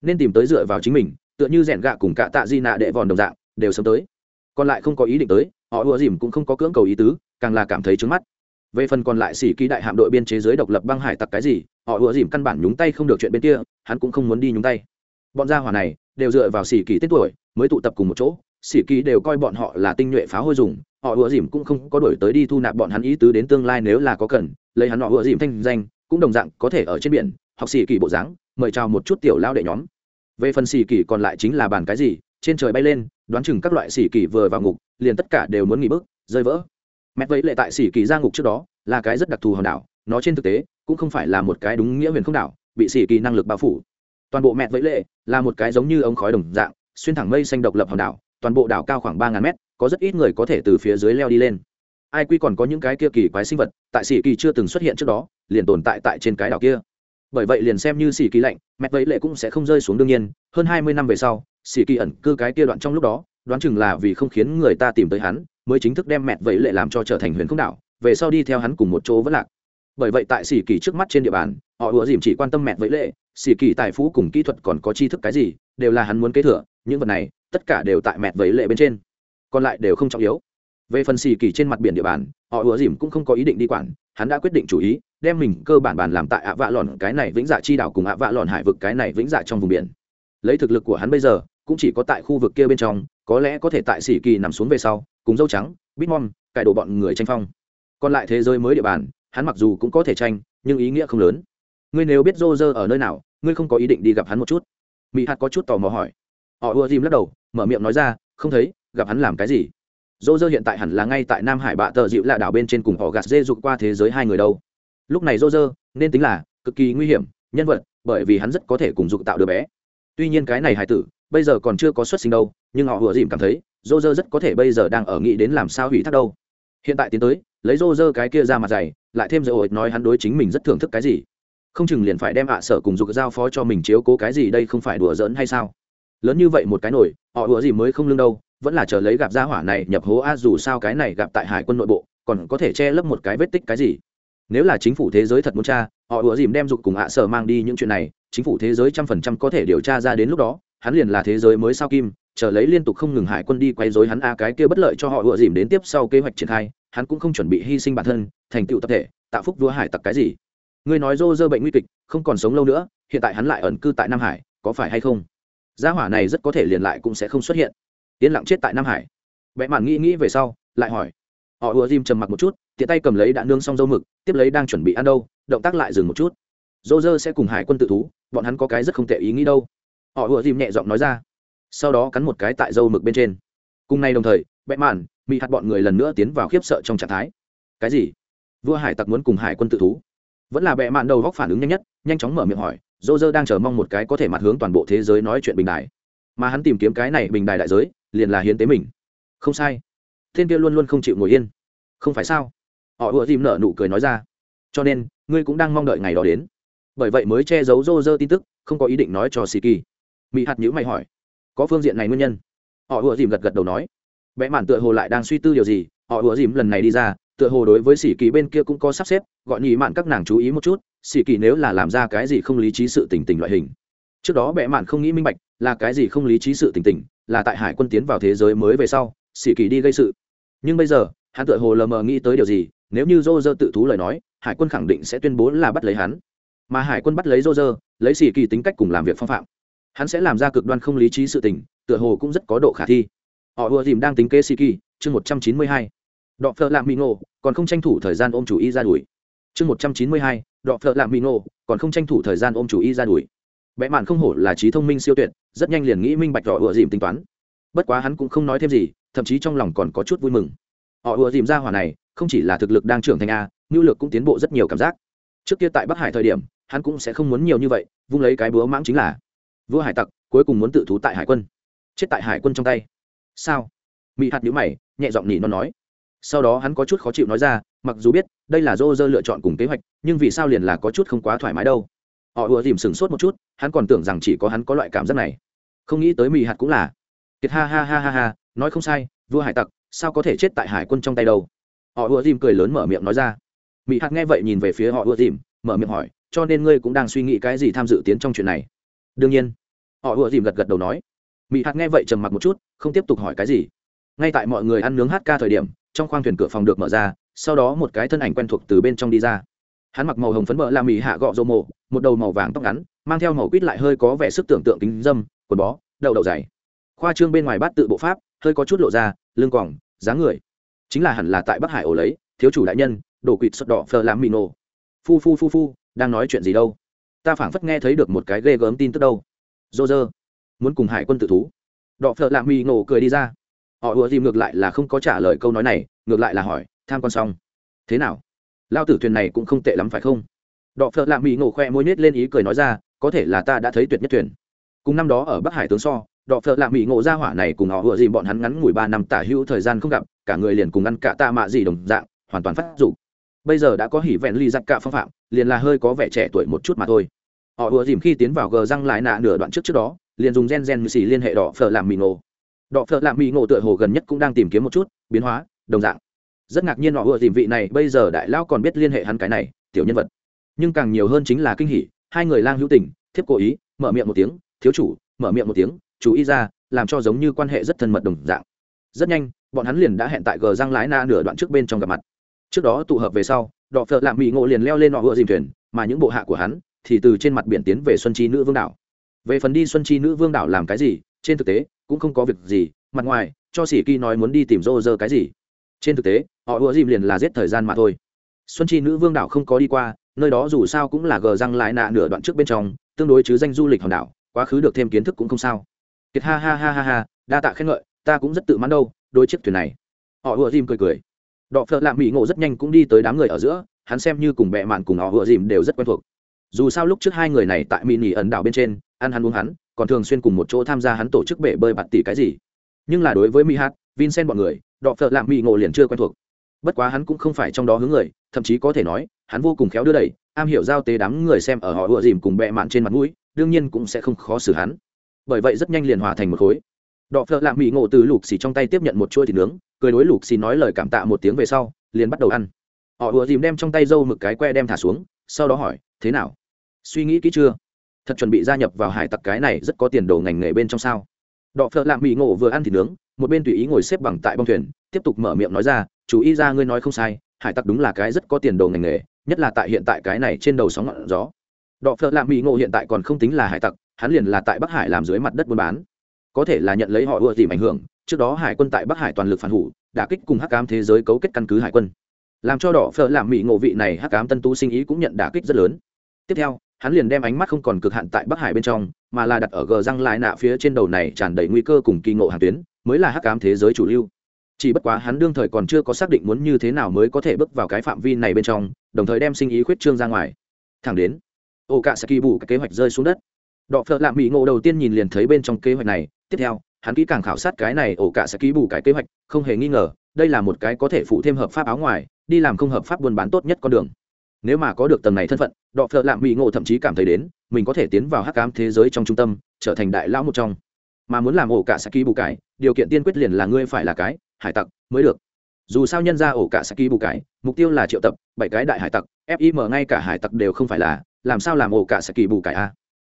Nên tìm tới dựa vào chính mình, tựa như rèn gạ cùng cả tạ di nạ đệ vòn đồng dạng, đều sớm tới. Còn lại không có ý định tới, họ ùa dìm cũng không có cưỡng cầu ý tứ, càng là cảm thấy trứng mắt. Về phần còn lại xỉ ký đại hạm đội biên chế giới độc lập băng hải tặc cái gì, họ ùa dìm căn bản nhúng tay không được chuyện bên kia, hắn cũng không muốn đi nhúng tay bọn gia hỏa này đều dựa vào xỉ kỳ tết tuổi mới tụ tập cùng một chỗ xỉ kỳ đều coi bọn họ là tinh nhuệ phá hôi dùng, họ ủa dìm cũng không có đổi tới đi thu nạp bọn hắn ý tứ đến tương lai nếu là có cần, lấy hắn họ ủa dìm thanh danh, cũng đồng dạng có thể ở trên biển, học xỉ kỳ bộ dáng, mời chào một chút tiểu lao đệ nhóm. Về phần xỉ kỳ còn lại chính là bàn cái gì, trên trời bay lên, đoán chừng các loại xỉ kỳ vừa vào ngục, liền tất cả đều muốn nghỉ bước, rơi vỡ. Mẹ vẫy lệ tại xỉ kỳ ra ngục trước đó, là cái rất đặc thù hòn đảo, nó trên thực tế cũng không phải là một cái đúng nghĩa huyền không đảo, bị xỉ kỳ năng lực bao phủ. Toàn bộ mẹ vẫy lệ là một cái giống như ống khói đồng dạng, xuyên thẳng mây xanh độc lập hòn đảo, toàn bộ đảo cao khoảng ba ngàn mét, có rất ít người có thể từ phía dưới leo đi lên. Ai quy còn có những cái kia kỳ quái sinh vật, tại sĩ kỳ chưa từng xuất hiện trước đó, liền tồn tại tại trên cái đảo kia. Bởi vậy liền xem như sĩ kỳ lạnh, mẹ vẫy lệ cũng sẽ không rơi xuống đương nhiên, hơn hai mươi năm về sau sĩ kỳ ẩn cư cái kia đoạn trong lúc đó, đoán chừng là vì không khiến người ta tìm tới hắn, mới chính thức đem mẹ vẫy lệ làm cho trở thành huyền không đảo, về sau đi theo hắn cùng một chỗ vẫn lạc. Bởi vậy tại sĩ kỳ trước mắt trên địa bàn, họ ủa dìm chỉ quan tâm mẹ vẫy lệ xỉ kỳ tài phú cùng kỹ thuật còn có tri thức cái gì, đều là hắn muốn kế thừa, những vật này, tất cả đều tại mẹt vấy lệ bên trên. Còn lại đều không trọng yếu. Về phần xỉ kỳ trên mặt biển địa bàn, họ ùa dìm cũng không có ý định đi quản, hắn đã quyết định chủ ý, đem mình cơ bản bàn làm tại ạ vạ lòn, cái này vĩnh dạ chi đảo cùng ạ vạ lòn hải vực, cái này vĩnh dạ trong vùng biển. Lấy thực lực của hắn bây giờ, cũng chỉ có tại khu vực kia bên trong, có lẽ có thể tại xỉ kỳ nằm xuống về sau, cùng dâu trắng bitmom cải đổ bọn người tranh phong. Còn lại thế giới mới địa bàn, hắn mặc dù cũng có thể tranh, nhưng ý nghĩa không lớn. Ngươi nếu biết rô rơ ở nơi nào ngươi không có ý định đi gặp hắn một chút? Mỹ hạt có chút tò mò hỏi. Họ ùa dìm lắc đầu, mở miệng nói ra, không thấy, gặp hắn làm cái gì? Rô rơ hiện tại hẳn là ngay tại nam hải bạ tờ dịu lạ đảo bên trên cùng họ gạt dê dục qua thế giới hai người đâu. Lúc này rô rơ nên tính là cực kỳ nguy hiểm, nhân vật, bởi vì hắn rất có thể cùng dục tạo đứa bé. Tuy nhiên cái này hải tử, bây giờ còn chưa có xuất sinh đâu, nhưng họ ùa dìm cảm thấy rô rơ rất có thể bây giờ đang ở nghĩ đến làm sao hủy thác đâu. Hiện tại tiến tới, lấy rô rơ cái kia ra mặt dày, lại thêm dầu ổi nói hắn đối chính mình rất thưởng thức cái gì không chừng liền phải đem ạ sở cùng dục giao phó cho mình chiếu cố cái gì đây không phải đùa giỡn hay sao? Lớn như vậy một cái nổi, họ đùa gì mới không lương đâu, vẫn là chờ lấy gặp gia hỏa này nhập hố a, dù sao cái này gặp tại hải quân nội bộ, còn có thể che lấp một cái vết tích cái gì? Nếu là chính phủ thế giới thật muốn tra, họ đùa dìm đem dục cùng ạ sở mang đi những chuyện này, chính phủ thế giới trăm phần trăm có thể điều tra ra đến lúc đó, hắn liền là thế giới mới sao kim, chờ lấy liên tục không ngừng hải quân đi quay dối hắn a, cái kia bất lợi cho họ đùa dìm đến tiếp sau kế hoạch triển khai, hắn cũng không chuẩn bị hy sinh bản thân, thành tựu tập thể, tạo phúc vua hải tặc cái gì? Ngươi nói dô dơ bệnh nguy kịch, không còn sống lâu nữa, hiện tại hắn lại ẩn cư tại nam hải, có phải hay không? Gia hỏa này rất có thể liền lại cũng sẽ không xuất hiện. Yên lặng chết tại nam hải. Vẽ mạn nghĩ nghĩ về sau, lại hỏi. Họ ùa dìm trầm mặc một chút, tiện tay cầm lấy đạn nương xong dâu mực, tiếp lấy đang chuẩn bị ăn đâu, động tác lại dừng một chút. Dô dơ sẽ cùng hải quân tự thú, bọn hắn có cái rất không tệ ý nghĩ đâu. Họ ùa dìm nhẹ giọng nói ra. Sau đó cắn một cái tại dâu mực bên trên. Cùng nay đồng thời vẽ mạn bị hạt bọn người lần nữa tiến vào khiếp sợ trong trạng thái. Cái gì? Vua hải tặc muốn cùng hải quân tự thú vẫn là bệ mạn đầu góc phản ứng nhanh nhất, nhanh chóng mở miệng hỏi, dô dơ đang chờ mong một cái có thể mặt hướng toàn bộ thế giới nói chuyện bình đại mà hắn tìm kiếm cái này bình đại đại giới, liền là hiến tế mình. Không sai. Thiên kia luôn luôn không chịu ngồi yên. Không phải sao? Họ ùa dìm nở nụ cười nói ra. Cho nên, ngươi cũng đang mong đợi ngày đó đến. Bởi vậy mới che giấu dô dơ tin tức, không có ý định nói cho xì kỳ mỹ hạt nhữ mày hỏi, có phương diện này nguyên nhân? Họ ùa dìm gật gật đầu nói vẽ mạn tựa hồ lại đang suy tư điều gì, họ ùa dìm lần này đi ra tựa hồ đối với sĩ kỳ bên kia cũng có sắp xếp, gọi nhị mạn các nàng chú ý một chút sĩ kỳ nếu là làm ra cái gì không lý trí sự tình tình loại hình. Trước đó bệ mạn không nghĩ minh bạch, là cái gì không lý trí sự tình tình, là tại hải quân tiến vào thế giới mới về sau sĩ kỳ đi gây sự. Nhưng bây giờ, hắn tựa hồ lờ mờ nghĩ tới điều gì, nếu như dô dơ tự thú lời nói, hải quân khẳng định sẽ tuyên bố là bắt lấy hắn. Mà hải quân bắt lấy dô dơ lấy sĩ kỳ tính cách cùng làm việc phong phạm. Hắn sẽ làm ra cực đoan không lý trí sự tình, tựa hồ cũng rất có độ khả thi. Họ ùa dìm đang tính kế sĩ kỳ, chương một trăm chín mươi hai đọ phợ lạ mỹ ngộ, còn không tranh thủ thời gian ôm chủ y ra đuổi. Chương một trăm chín mươi hai, đọ phợ lạ mỹ ngộ, còn không tranh thủ thời gian ôm chủ y ra đuổi. Vẽ mạn không hổ là trí thông minh siêu tuyệt, rất nhanh liền nghĩ minh bạch họ ựa dìm tính toán. Bất quá hắn cũng không nói thêm gì, thậm chí trong lòng còn có chút vui mừng. Họ ựa dìm ra hỏa này, không chỉ là thực lực đang trưởng thành a nhu lực cũng tiến bộ rất nhiều cảm giác. Trước kia tại bắc hải thời điểm, hắn cũng sẽ không muốn nhiều như vậy, vung lấy cái búa mãng chính là vua hải tặc, cuối cùng muốn tự thú tại hải quân. Chết tại hải quân trong tay. Sao? Mỹ hạt nhữ mày, nhẹ giọng nỉ nó nói sau đó hắn có chút khó chịu nói ra, mặc dù biết, đây là dô dơ lựa chọn cùng kế hoạch, nhưng vì sao liền là có chút không quá thoải mái đâu. Họ ùa dìm sửng sốt một chút, hắn còn tưởng rằng chỉ có hắn có loại cảm giác này. Không nghĩ tới mì hạt cũng là. Kiệt ha ha ha ha ha, nói không sai, vua hải tặc, sao có thể chết tại hải quân trong tay đâu? Họ ùa dìm cười lớn mở miệng nói ra. Mì hạt nghe vậy nhìn về phía họ ùa dìm, mở miệng hỏi, cho nên ngươi cũng đang suy nghĩ cái gì tham dự tiến trong chuyện này? Đương nhiên. Họ ùa dìm gật gật đầu nói. Mị hạt nghe vậy trầm mặc một chút, không tiếp tục hỏi cái gì. Ngay tại mọi người ăn nướng hát ca thời điểm trong khoang thuyền cửa phòng được mở ra, sau đó một cái thân ảnh quen thuộc từ bên trong đi ra. Hắn mặc màu hồng phấn mỡ la mì hạ gọ rô mộ, một đầu màu vàng tóc ngắn, mang theo màu quýt lại hơi có vẻ sức tưởng tượng kính dâm, quần bó, đậu đậu dày. Khoa trương bên ngoài bát tự bộ pháp, hơi có chút lộ ra, lưng quòng, dáng người. Chính là hẳn là tại bắc hải ổ lấy, thiếu chủ đại nhân, đổ quỵt sọt đỏ phờ làm mì nổ. Phu phu phu phu, đang nói chuyện gì đâu? Ta phảng phất nghe thấy được một cái ghê gớm tin tức đâu. Dô dơ muốn cùng hải quân tự thú. Đỏ phờ lạ mì nổ cười đi ra họ ùa dìm ngược lại là không có trả lời câu nói này, ngược lại là hỏi, tham quan xong, thế nào? Lao tử thuyền này cũng không tệ lắm phải không? Đọ phợ lạ mỹ nổ khoe môi nết lên ý cười nói ra, có thể là ta đã thấy tuyệt nhất thuyền. Cùng năm đó ở bắc hải tướng so, đọ phợ lạ mỹ ngộ ra hỏa này cùng họ ùa dìm bọn hắn ngắn ngủi ba năm tả hữu thời gian không gặp, cả người liền cùng ăn cả ta mạ gì đồng dạng, hoàn toàn phát dục. Bây giờ đã có hỉ vẹn ly giặc cả phong phạm, liền là hơi có vẻ trẻ tuổi một chút mà thôi. Họ ùa dìm khi tiến vào gờ răng lại nạ nửa đoạn trước trước đó, liền dùng gen gen xì liên hệ đỏ phở làm mì ngộ đọ phợ lạ mỹ ngộ tựa hồ gần nhất cũng đang tìm kiếm một chút, biến hóa, đồng dạng. Rất ngạc nhiên họ ùa dìm vị này, bây giờ đại lao còn biết liên hệ hắn cái này, tiểu nhân vật. Nhưng càng nhiều hơn chính là kinh hỉ, hai người lang hữu tình, thiếp cố ý, mở miệng một tiếng, thiếu chủ, mở miệng một tiếng, chú ý ra, làm cho giống như quan hệ rất thân mật đồng dạng. Rất nhanh, bọn hắn liền đã hẹn tại gờ giang lái na nửa đoạn trước bên trong gặp mặt. Trước đó tụ hợp về sau, đọ phợ lạ mỹ ngộ liền leo lên họ ựa dìm thuyền, mà những bộ hạ của hắn thì từ trên mặt biển tiến về xuân chi nữ vương đảo. Về phần đi xuân chi nữ vương đảo làm cái gì, trên thực tế cũng không có việc gì, mặt ngoài, cho sĩ kỳ nói muốn đi tìm rô rơ cái gì. Trên thực tế, họ ùa dìm liền là giết thời gian mà thôi. Xuân chi nữ vương đảo không có đi qua, nơi đó dù sao cũng là gờ răng lại nạ nửa đoạn trước bên trong, tương đối chứ danh du lịch hòn đảo, quá khứ được thêm kiến thức cũng không sao. Kiệt ha ha ha ha ha, đa tạ khen ngợi, ta cũng rất tự mãn đâu, đôi chiếc thuyền này. Họ ùa dìm cười cười. Đọ phợ lạ mỹ ngộ rất nhanh cũng đi tới đám người ở giữa, hắn xem như cùng bẹ mạn cùng họ ùa dìm đều rất quen thuộc. Dù sao lúc trước hai người này tại mỹ nỉ ẩn đảo bên trên, ăn hắn uống hắn còn thường xuyên cùng một chỗ tham gia hắn tổ chức bể bơi bạt tỷ cái gì. Nhưng là đối với mỹ hát, vincent bọn người, đọ phợ lạm mỹ ngộ liền chưa quen thuộc. Bất quá hắn cũng không phải trong đó hướng người, thậm chí có thể nói, hắn vô cùng khéo đưa đẩy, am hiểu giao tế đám người xem ở họ ựa dìm cùng bẹ mạn trên mặt mũi, đương nhiên cũng sẽ không khó xử hắn. Bởi vậy rất nhanh liền hòa thành một khối. Đọ phợ lạm mỹ ngộ từ lục xì trong tay tiếp nhận một chuôi thịt nướng, cười đối lục xì nói lời cảm tạ một tiếng về sau, liền bắt đầu ăn. Họ ựa dìm đem trong tay dâu mực cái que đem thả xuống, sau đó hỏi, thế nào? Suy nghĩ kỹ chưa? Thật chuẩn bị gia nhập vào hải tặc cái này rất có tiền đồ ngành nghề bên trong sao. Đọ phợ lạ mỹ ngộ vừa ăn thịt nướng, một bên tùy ý ngồi xếp bằng tại bông thuyền, tiếp tục mở miệng nói ra, chú ý ra ngươi nói không sai, hải tặc đúng là cái rất có tiền đồ ngành nghề, nhất là tại hiện tại cái này trên đầu sóng ngọn gió. Đọ phợ lạ mỹ ngộ hiện tại còn không tính là hải tặc, hắn liền là tại bắc hải làm dưới mặt đất buôn bán. Có thể là nhận lấy họ ưa tìm ảnh hưởng, trước đó hải quân tại bắc hải toàn lực phản hủ đã kích cùng hắc cám thế giới cấu kết căn cứ hải quân. Làm cho đỏ phở làm mỹ ngộ vị này hắc cám tân tu sinh ý cũng nhận đả kích rất lớn. Tiếp theo hắn liền đem ánh mắt không còn cực hạn tại bắc hải bên trong, mà là đặt ở gờ răng lại nạ phía trên đầu này tràn đầy nguy cơ cùng kỳ ngộ hàng tuyến, mới là hắc cám thế giới chủ lưu. Chỉ bất quá hắn đương thời còn chưa có xác định muốn như thế nào mới có thể bước vào cái phạm vi này bên trong, đồng thời đem sinh ý khuyết trương ra ngoài. Thẳng đến ô cả sẽ kỳ bù cái kế hoạch rơi xuống đất. Đọ phợ lạ mỹ ngộ đầu tiên nhìn liền thấy bên trong kế hoạch này. Tiếp theo, hắn kỹ càng khảo sát cái này ổ cả sẽ ký bù cái kế hoạch, không hề nghi ngờ, đây là một cái có thể phụ thêm hợp pháp áo ngoài, đi làm không hợp pháp buôn bán tốt nhất con đường nếu mà có được tầng này thân phận đọ phợ lạm mỹ ngộ thậm chí cảm thấy đến mình có thể tiến vào hắc cám thế giới trong trung tâm trở thành đại lão một trong. Mà muốn làm ổ cả saki bù cải, điều kiện tiên quyết liền là ngươi phải là cái hải tặc mới được. Dù sao nhân ra ổ cả saki bù cải, mục tiêu là triệu tập bảy cái đại hải tặc fim ngay cả hải tặc đều không phải là làm sao làm ổ cả saki bù cải a?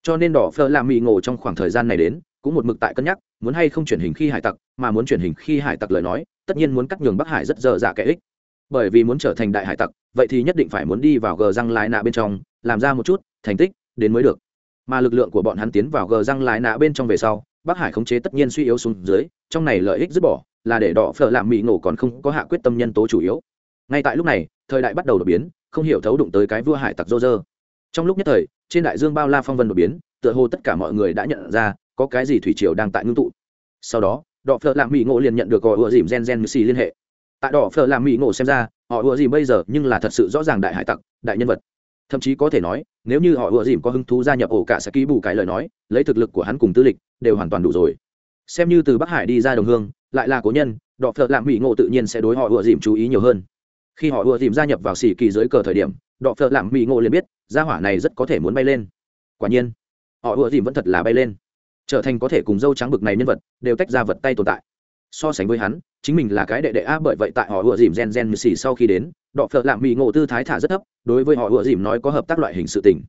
Cho nên đỏ phơ làm mì ngộ trong khoảng thời gian này đến cũng một mực tại cân nhắc muốn hay không chuyển hình khi hải tặc mà muốn chuyển hình khi hải tặc lời nói tất nhiên muốn cắt nhường bắc hải rất dở dạ kẻ ích. Bởi vì muốn trở thành đại hải tặc vậy thì nhất định phải muốn đi vào gờ răng lái nạ bên trong, làm ra một chút, thành tích, đến mới được. Mà lực lượng của bọn hắn tiến vào gờ răng lái nạ bên trong về sau, bắc hải khống chế tất nhiên suy yếu xuống dưới, trong này lợi ích dứt bỏ, là để đỏ phở làm mỹ ngộ còn không có hạ quyết tâm nhân tố chủ yếu. Ngay tại lúc này, thời đại bắt đầu đột biến, không hiểu thấu đụng tới cái vua hải tặc rô rơ trong lúc nhất thời, trên đại dương bao la phong vân đột biến, tựa hồ tất cả mọi người đã nhận ra, có cái gì thủy triều đang tại ngưng tụ. Sau đó, đỏ phở làm mỹ ngộ liền nhận được gọi ựa dìm gen gen xì liên hệ tại đỏ phở làm mỹ ngộ xem ra, họ ủa dìm bây giờ nhưng là thật sự rõ ràng đại hải tặc, đại nhân vật. Thậm chí có thể nói, nếu như họ ủa dìm có hứng thú gia nhập ổ cả sẽ ký bù cái lời nói, lấy thực lực của hắn cùng tư lịch, đều hoàn toàn đủ rồi. Xem như từ bắc hải đi ra đồng hương, lại là cố nhân đọ phợ lạm mỹ ngộ tự nhiên sẽ đối họ ủa dìm chú ý nhiều hơn. Khi họ ủa dìm gia nhập vào xỉ kỳ dưới cờ thời điểm đọ phợ lạm mỹ ngộ liền biết, gia hỏa này rất có thể muốn bay lên. Quả nhiên, họ ủa dìm vẫn thật là bay lên. Trở thành có thể cùng dâu trắng bực này nhân vật, đều tách ra vật tay tồn tại so sánh với hắn, chính mình là cái đệ đệ a bởi vậy tại họ ủa dìm gen gen xỉ sau khi đến, đọ phợ lạm mỹ ngộ tư thái thả rất thấp, đối với họ ủa dìm nói có hợp tác loại hình sự tình.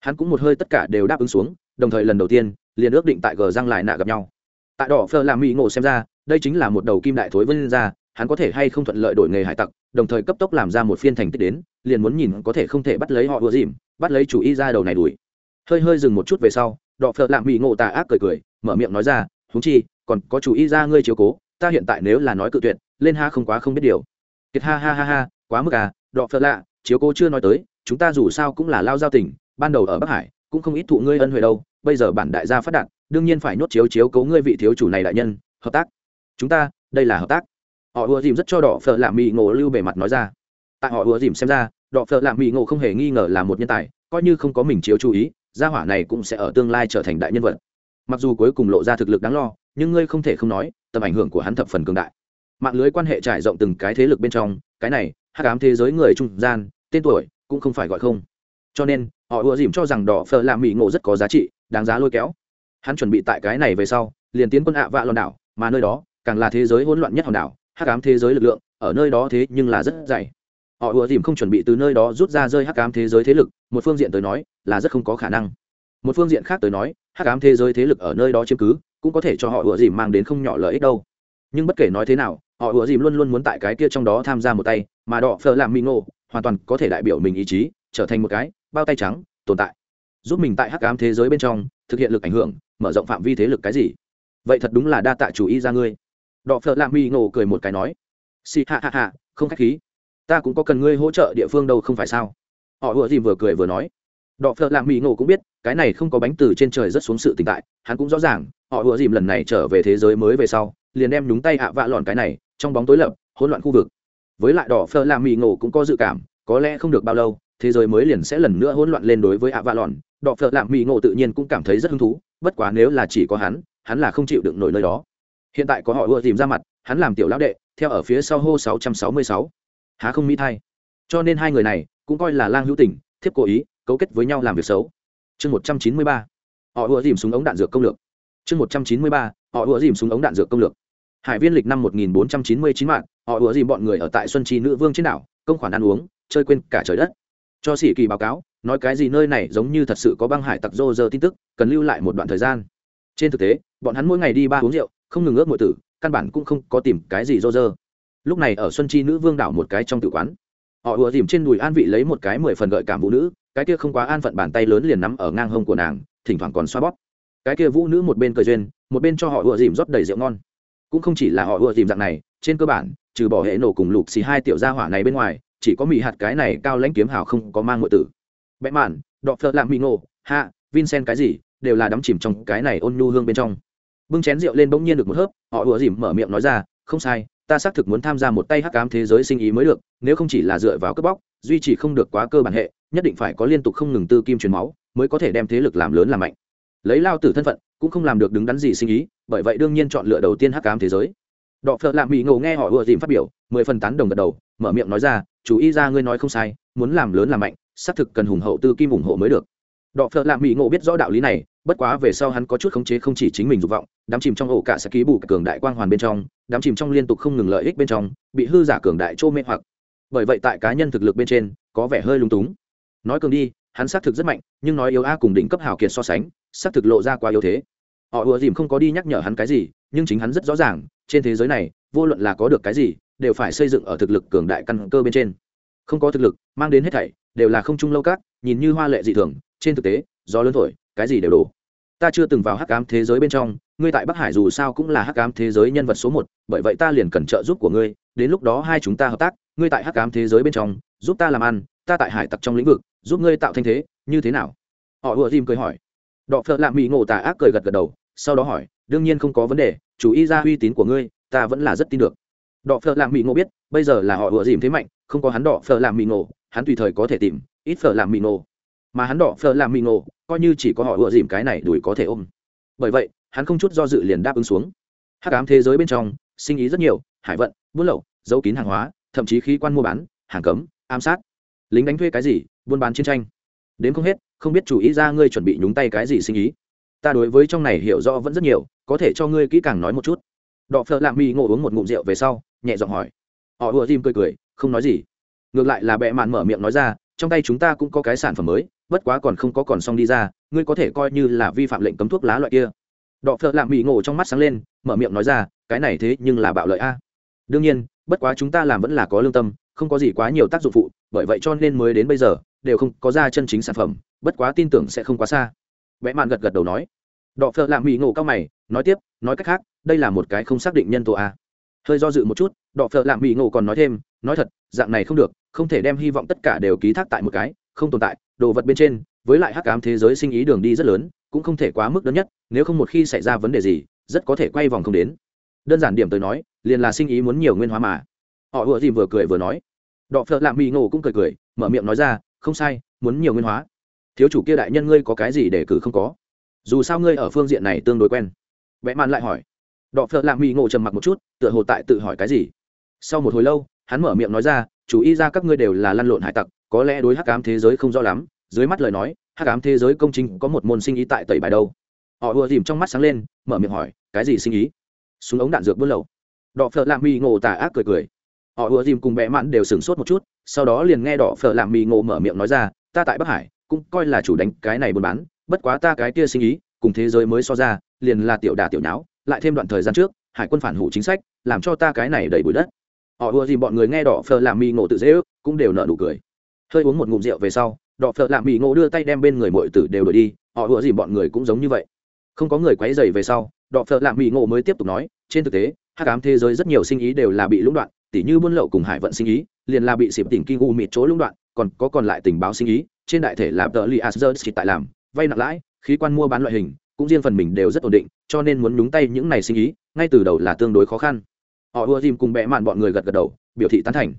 Hắn cũng một hơi tất cả đều đáp ứng xuống, đồng thời lần đầu tiên, liền ước định tại gờ răng lại nạ gặp nhau. Tại đỏ phờ làm mỹ ngộ xem ra, đây chính là một đầu kim đại thối vân ra, hắn có thể hay không thuận lợi đổi nghề hải tặc, đồng thời cấp tốc làm ra một phiên thành tích đến, liền muốn nhìn có thể không thể bắt lấy họ ùa dìm, bắt lấy chủ y ra đầu này đuổi. Hơi hơi dừng một chút về sau, đọ phờ lạm mỹ ngộ tà ác cười cười, mở miệng nói ra húng chi, còn có chủ y ra ngươi chiếu cố ta hiện tại nếu là nói cự tuyệt, lên ha không quá không biết điều. Kiệt ha ha ha ha, quá mức à đọ phật lạ, chiếu cố chưa nói tới, chúng ta dù sao cũng là lao giao tình, ban đầu ở bắc hải, cũng không ít thụ ngươi ân huệ đâu, bây giờ bản đại gia phát đạt, đương nhiên phải nhốt chiếu chiếu cấu ngươi vị thiếu chủ này đại nhân, hợp tác. Chúng ta, đây là hợp tác. Họ ùa dìm rất cho đỏ phở lạ mì ngộ lưu bề mặt nói ra. Tại họ ùa dìm xem ra đỏ phở lạ mì ngộ không hề nghi ngờ là một nhân tài, coi như không có mình chiếu chú ý, gia hỏa này cũng sẽ ở tương lai trở thành đại nhân vật. Mặc dù cuối cùng lộ ra thực lực đáng lo nhưng ngươi không thể không nói, tầm ảnh hưởng của hắn thập phần cường đại. Mạng lưới quan hệ trải rộng từng cái thế lực bên trong, cái này hát cám thế giới người trung gian, tên tuổi cũng không phải gọi không. Cho nên, họ ùa dìm cho rằng đỏ phở lạ mỹ ngộ rất có giá trị, đáng giá lôi kéo. Hắn chuẩn bị tại cái này về sau, liền tiến quân ạ vạ lòn đảo, mà nơi đó, càng là thế giới hỗn loạn nhất hòn đảo, hắc ám thế giới lực lượng, ở nơi đó thế nhưng là rất dày. Họ ùa dìm không chuẩn bị từ nơi đó rút ra rơi hắc ám thế giới thế lực, một phương diện tới nói, là rất không có khả năng. Một phương diện khác tới nói, hắc ám thế giới thế lực ở nơi đó chiếm cứ cũng có thể cho họ ủa dìm mang đến không nhỏ lợi ích đâu. Nhưng bất kể nói thế nào, họ ủa dìm luôn luôn muốn tại cái kia trong đó tham gia một tay, mà đỏ phờ làm minh ngộ, hoàn toàn có thể đại biểu mình ý chí, trở thành một cái bao tay trắng, tồn tại. Giúp mình tại hắc ám thế giới bên trong, thực hiện lực ảnh hưởng, mở rộng phạm vi thế lực cái gì? Vậy thật đúng là đa tạ chủ ý ra ngươi. Đọ phợ lạ mi ngộ cười một cái nói, xì hạ hạ hạ không k h á c h khí. Ta cũng có cần ngươi hỗ trợ địa phương đâu không phải sao? Họ vừa gì vừa cười vừa nói đọ phợ lạ mỹ ngộ cũng biết, cái này không có bánh từ trên trời rất xuống sự tỉnh tại, hắn cũng rõ ràng, họ ùa dìm lần này trở về thế giới mới về sau, liền đem nhúng tay hạ vạ lòn cái này, trong bóng tối lập, hỗn loạn khu vực. Với lại đỏ phơ làm mì ngộ cũng có dự cảm, có lẽ không được bao lâu, thế giới mới liền sẽ lần nữa hỗn loạn lên đối với hạ vạ lòn. đỏ phơ làm mì ngộ tự nhiên cũng cảm thấy rất hứng thú, bất quá nếu là chỉ có hắn hắn là không chịu đựng nổi nơi đó. Hiện tại có họ ùa dìm ra mặt, hắn làm tiểu lão đệ, theo ở phía sau hô sáu trăm sáu mươi sáu. Há không mỹ thay. Cho nên hai người này, cũng coi là lang hữu tình, thiếp cố ý cấu kết với nhau làm việc xấu. Chương một trăm chín mươi ba, họ ưa dìm súng ống đạn dược công lược. Chương một trăm chín mươi ba, họ ưa dìm súng ống đạn dược công lược. Hải viên lịch năm một nghìn bốn trăm chín mươi chín mạng, họ ưa dìm bọn người ở tại xuân trì nữ vương trên đảo, công khoản ăn uống, chơi quên cả trời đất. Cho sĩ kỳ báo cáo, nói cái gì nơi này giống như thật sự có băng hải tặc rô rơ tin tức, cần lưu lại một đoạn thời gian. Trên thực tế, bọn hắn mỗi ngày đi ba uống rượu, không ngừng ước mọi tử, căn bản cũng không có tìm cái gì rô rơ. Lúc này ở xuân chi nữ vương đảo một cái trong tự quán, họ ùa dìm trên đùi an vị lấy một cái mười phần gợi cảm vũ nữ cái kia không quá an phận bàn tay lớn liền nắm ở ngang hông của nàng, thỉnh thoảng còn xoa bóp. Cái kia vũ nữ một bên cười duyên, một bên cho họ ùa dìm rót đầy rượu ngon. Cũng không chỉ là họ ùa dìm dạng này, trên cơ bản, trừ bỏ hệ nổ cùng lục xì hai tiểu gia hỏa này bên ngoài, chỉ có mỹ hạt cái này cao lãnh kiếm hào không có mang ngụy tử. Bẽ mạn, đọ phợ làm mỹ ngộ, hạ, vincent cái gì, đều là đắm chìm trong cái này ôn nhu hương bên trong. Bưng chén rượu lên bỗng nhiên được một hớp, họ ùa dìm mở miệng nói ra, không sai, ta xác thực muốn tham gia một tay hắc cám thế giới sinh ý mới được, nếu không chỉ là dựa vào cướp bóc, duy trì không được quá cơ bản hệ nhất định phải có liên tục không ngừng tư kim truyền máu, mới có thể đem thế lực làm lớn làm mạnh. Lấy lao tử thân phận, cũng không làm được đứng đắn gì sinh ý, bởi vậy đương nhiên chọn lựa đầu tiên hắc cám thế giới. Đọ phợ lạ mỹ ngộ nghe họ ùa dìm phát biểu, mười phần tán đồng gật đầu, mở miệng nói ra, chú ý ra ngươi nói không sai, muốn làm lớn làm mạnh, xác thực cần hùng hậu tư kim ủng hộ mới được. Đọ phợ lạ mỹ ngộ biết rõ đạo lý này, bất quá về sau hắn có chút khống chế không chỉ chính mình dục vọng đám chìm trong ổ cả sẽ ký bù cường đại quang hoàn bên trong đám chìm trong liên tục không ngừng lợi ích bên trong, bị hư giả cường đại trô mê hoặc. Bởi vậy tại cá nhân thực lực bên trên, có vẻ hơi lung túng nói cường đi, hắn xác thực rất mạnh, nhưng nói yếu a cùng đỉnh cấp hào kiệt so sánh, xác thực lộ ra quá yếu thế. Họ ùa dìm không có đi nhắc nhở hắn cái gì, nhưng chính hắn rất rõ ràng, trên thế giới này, vô luận là có được cái gì, đều phải xây dựng ở thực lực cường đại căn cơ bên trên. Không có thực lực, mang đến hết thảy, đều là không trung lâu các nhìn như hoa lệ dị thường, trên thực tế do lớn thổi, cái gì đều đổ. Ta chưa từng vào hắc ám thế giới bên trong, ngươi tại bắc hải dù sao cũng là hắc ám thế giới nhân vật số một, bởi vậy ta liền cần trợ giúp của ngươi, đến lúc đó hai chúng ta hợp tác, ngươi tại hắc ám thế giới bên trong, giúp ta làm ăn, ta tại hải tặc trong lĩnh vực giúp ngươi tạo thanh thế, như thế nào? Họ ùa dìm cười hỏi. Đọ phợ lạ mỹ ngộ tà ác cười gật gật đầu, sau đó hỏi, đương nhiên không có vấn đề chú ý ra uy tín của ngươi, ta vẫn là rất tin được. Đọ phợ lạ mỹ ngộ biết, bây giờ là họ ùa dìm thế mạnh, không có hắn đọ phợ lạ mỹ ngộ, hắn tùy thời có thể tìm, ít phở làm mỹ ngộ. Mà hắn đỏ phở làm mỹ ngộ, coi như chỉ có họ ùa dìm cái này đùi có thể ôm. Bởi vậy, hắn không chút do dự liền đáp ứng xuống. Hắc ám thế giới bên trong, sinh ý rất nhiều, hải vận, buôn lậu, giấu kín hàng hóa, thậm chí khí quan mua bán, hàng cấm, ám sát. Lính đánh thuê cái gì buôn bán chiến tranh. Đến không hết, không biết chủ ý ra ngươi chuẩn bị nhúng tay cái gì sinh ý. Ta đối với trong này hiểu rõ vẫn rất nhiều, có thể cho ngươi kỹ càng nói một chút. Đọ phợ lạ mỹ ngộ uống một ngụm rượu về sau, nhẹ giọng hỏi. Họ ùa dìm cười cười, không nói gì. Ngược lại là bẹ mạn mở miệng nói ra, trong tay chúng ta cũng có cái sản phẩm mới, bất quá còn không có còn xong đi ra, ngươi có thể coi như là vi phạm lệnh cấm thuốc lá loại kia. Đọ phợ lạ mỹ ngộ trong mắt sáng lên, mở miệng nói ra, cái này thế nhưng là bạo lợi a. Đương nhiên, bất quá chúng ta làm vẫn là có lương tâm, không có gì quá nhiều tác dụng phụ, bởi vậy cho nên mới đến bây giờ đều không có ra chân chính sản phẩm, bất quá tin tưởng sẽ không quá xa. Vẽ mạn gật gật đầu nói. Đọ phợ lạ mỹ ngộ cao mày, nói tiếp, nói cách khác, đây là một cái không xác định nhân tố a. Hơi do dự một chút, đọ phợ lạ mỹ ngộ còn nói thêm, nói thật, dạng này không được, không thể đem hy vọng tất cả đều ký thác tại một cái, không tồn tại, đồ vật bên trên, với lại hắc ám thế giới sinh ý đường đi rất lớn, cũng không thể quá mức đơn nhất, nếu không một khi xảy ra vấn đề gì, rất có thể quay vòng không đến. Đơn giản điểm tới nói, liền là sinh ý muốn nhiều nguyên hóa mà. Họ vừa gì vừa cười vừa nói. Đọ phợ lạ mỹ ngộ cũng cười cười, mở miệng nói ra không sai, muốn nhiều nguyên hóa. Thiếu chủ kia đại nhân ngươi có cái gì để cử không có? Dù sao ngươi ở phương diện này tương đối quen. Vẽ mạn lại hỏi. Đọ phợ lạng mỹ ngộ trầm mặc một chút, tựa hồ tại tự hỏi cái gì. Sau một hồi lâu, hắn mở miệng nói ra, chủ ý ra các ngươi đều là lăn lộn hải tặc, có lẽ đối hắc ám thế giới không rõ lắm. Dưới mắt lời nói, hắc ám thế giới công trình có một môn sinh ý tại tẩy bài đâu. Họ ùa dìm trong mắt sáng lên, mở miệng hỏi, cái gì sinh ý? Súng ống đạn dược buôn lậu. Đọ phợ lạng mì ngộ tà ác cười cười họ ùa dìm cùng bẽ mạn đều sửng sốt một chút, sau đó liền nghe đỏ phở làm mì ngộ mở miệng nói ra, ta tại bắc hải, cũng coi là chủ đánh cái này buôn bán, bất quá ta cái kia sinh ý, cùng thế giới mới so ra, liền là tiểu đà tiểu nháo, lại thêm đoạn thời gian trước, hải quân phản hủ chính sách, làm cho ta cái này đầy bụi đất. Họ ùa dìm bọn người nghe đỏ phở làm mì ngộ tự dễ ước, cũng đều nợ nụ cười. Hơi uống một ngụm rượu về sau, đỏ phở làm mì ngộ đưa tay đem bên người mọi tử đều đổi đi, họ ùa dìm bọn người cũng giống như vậy. Không có người quấy dày về sau, đỏ phở làm mì ngộ mới tiếp tục nói, trên thực tế, hắc ám thế giới rất nhiều sinh ý đều là bị lũng đoạn tỉ như buôn lậu cùng hải vận sinh ý, liền là bị xịp tỉnh kinh u mịt chỗ lũng đoạn, còn có còn lại tình báo sinh ý, trên đại thể là tờ li asher tại làm, vay nặng lãi, khí quan mua bán loại hình, cũng riêng phần mình đều rất ổn định, cho nên muốn nhúng tay những này sinh ý, ngay từ đầu là tương đối khó khăn. Họ ưa dìm cùng bẽ mạn bọn người gật gật đầu, biểu thị tán thành.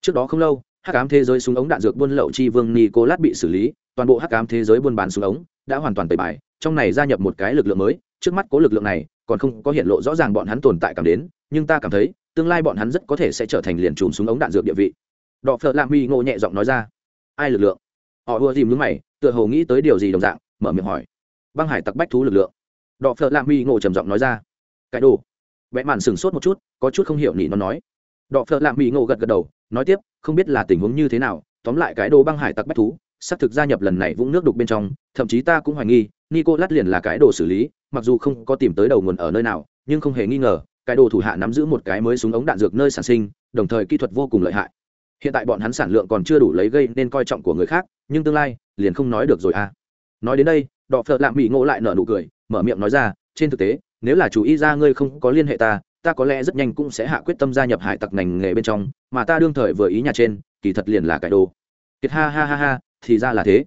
Trước đó không lâu, hắc ám thế giới súng ống đạn dược buôn lậu chi vương nicolas bị xử lý, toàn bộ hắc ám thế giới buôn bán súng ống đã hoàn toàn tẩy bài, trong này gia nhập một cái lực lượng mới, trước mắt cố lực lượng này còn không có hiện lộ rõ ràng bọn hắn tồn tại cảm đến, nhưng ta cảm thấy tương lai bọn hắn rất có thể sẽ trở thành liền chùm súng ống đạn dược địa vị. Đọ phợ lạ mi ngộ nhẹ giọng nói ra. Ai lực lượng? Họ ưa dìm nhướng mày, tựa hồ nghĩ tới điều gì đồng dạng, mở miệng hỏi. Băng hải tặc bách thú lực lượng. Đọ phợ lạ mi ngộ trầm giọng nói ra. Cái đồ. Vẽ màn sửng sốt một chút, có chút không hiểu nỉ nó nói. Đọ phợ lạ mi ngộ gật gật đầu, nói tiếp, không biết là tình huống như thế nào, tóm lại cái đồ băng hải tặc bách thú xác thực gia nhập lần này vũng nước đục bên trong, thậm chí ta cũng hoài nghi nico lát liền là cái đồ xử lý, mặc dù không có tìm tới đầu nguồn ở nơi nào, nhưng không hề nghi ngờ cái đồ thủ hạ nắm giữ một cái mới súng ống đạn dược nơi sản sinh, đồng thời kỹ thuật vô cùng lợi hại. Hiện tại bọn hắn sản lượng còn chưa đủ lấy gây nên coi trọng của người khác, nhưng tương lai, liền không nói được rồi à. Nói đến đây, đọ phợ lạm bị ngộ lại nở nụ cười, mở miệng nói ra, trên thực tế, nếu là chủ ý ra ngươi không có liên hệ ta ta có lẽ rất nhanh cũng sẽ hạ quyết tâm gia nhập hải tặc ngành nghề bên trong, mà ta đương thời vừa ý nhà trên, kỳ thật liền là cái đồ. Kiệt ha ha ha ha, thì ra là thế.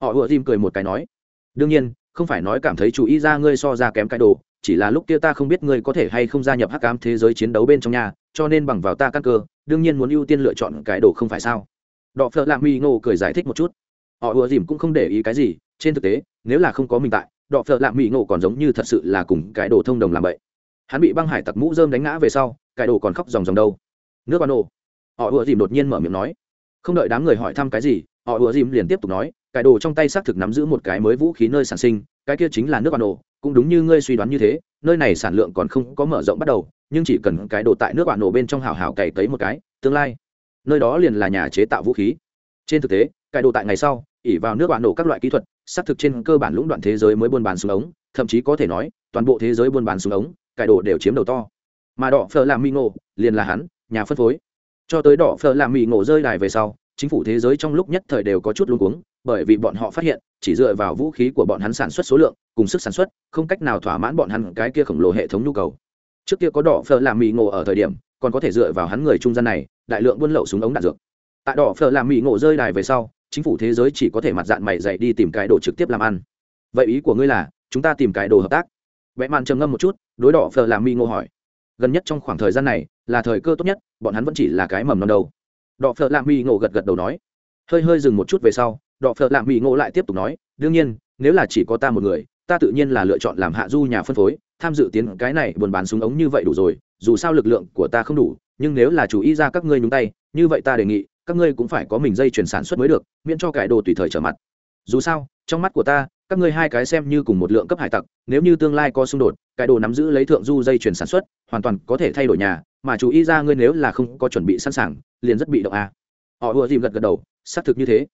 Họ ùa tim cười một cái nói, đương nhiên, không phải nói cảm thấy chủ ý ra ngươi so ra kém cái đồ chỉ là lúc kia ta không biết ngươi có thể hay không gia nhập hắc ám thế giới chiến đấu bên trong nhà, cho nên bằng vào ta căn cơ, đương nhiên muốn ưu tiên lựa chọn cái đồ không phải sao? Đọ phợ lạ mi ngô cười giải thích một chút. Họ ùa dìm cũng không để ý cái gì, trên thực tế, nếu là không có mình tại, đọ phợ lạ mi ngô còn giống như thật sự là cùng cái đồ thông đồng làm vậy. Hắn bị băng hải tặc mũ dơm đánh ngã về sau, cái đồ còn khóc dòng dòng đâu. Nước ban nổ họ ùa dìm đột nhiên mở miệng nói. Không đợi đám người hỏi thăm cái gì, họ ùa dìm liền tiếp tục nói, cái đồ trong tay xác thực nắm giữ một cái mới vũ khí nơi sản sinh, cái kia chính là nước ban nổ cũng đúng như ngươi suy đoán như thế, nơi này sản lượng còn không có mở rộng bắt đầu, nhưng chỉ cần cái đồ tại nước bạn nổ bên trong hào hào cày cấy một cái, tương lai, nơi đó liền là nhà chế tạo vũ khí. Trên thực tế, cái đồ tại ngày sau, ỉ vào nước bạn nổ các loại kỹ thuật, xác thực trên cơ bản lũng đoạn thế giới mới buôn bán súng ống, thậm chí có thể nói, toàn bộ thế giới buôn bán súng ống cải đồ đều chiếm đầu to. Mà đỏ phở làm mì ngộ liền là hắn, nhà phân phối. Cho tới đỏ phở làm mì ngộ rơi đài về sau chính phủ thế giới trong lúc nhất thời đều có chút luống cuống, bởi vì bọn họ phát hiện, chỉ dựa vào vũ khí của bọn hắn sản xuất số lượng, cùng sức sản xuất, không cách nào thỏa mãn bọn hắn cái kia khổng lồ hệ thống nhu cầu. Trước kia có đỏ phở làm mì ngộ ở thời điểm, còn có thể dựa vào hắn người trung gian này, đại lượng buôn lậu súng ống đạn dược. Tại đỏ phở làm mì ngộ rơi đài về sau, chính phủ thế giới chỉ có thể mặt dạng mày dày đi tìm cái đồ trực tiếp làm ăn. Vậy ý của ngươi là, chúng ta tìm cái đồ hợp tác? Bẽ màn trầm ngâm một chút, đối đỏ phở làm mì ngộ hỏi. Gần nhất trong khoảng thời gian này, là thời cơ tốt nhất, bọn hắn vẫn chỉ là cái mầm non đầu đọ phợ lạ mỹ ngộ gật gật đầu nói. Hơi hơi dừng một chút về sau, đọ phợ lạ mỹ ngộ lại tiếp tục nói, đương nhiên, nếu là chỉ có ta một người, ta tự nhiên là lựa chọn làm hạ du nhà phân phối. Tham dự tiến cái này buôn bán súng ống như vậy đủ rồi, dù sao lực lượng của ta không đủ, nhưng nếu là chủ ý ra các ngươi nhúng tay, như vậy ta đề nghị, các ngươi cũng phải có mình dây chuyển sản xuất mới được, miễn cho cải đồ tùy thời trở mặt. Dù sao, trong mắt của ta, các ngươi hai cái xem như cùng một lượng cấp hải tặc, nếu như tương lai có xung đột, cải đồ nắm giữ lấy thượng du dây chuyển sản xuất, hoàn toàn có thể thay đổi nhà mà chú ý ra ngươi nếu là không có chuẩn bị sẵn sàng, liền rất bị động à. họ ùa dìm gật gật đầu, xác thực như thế.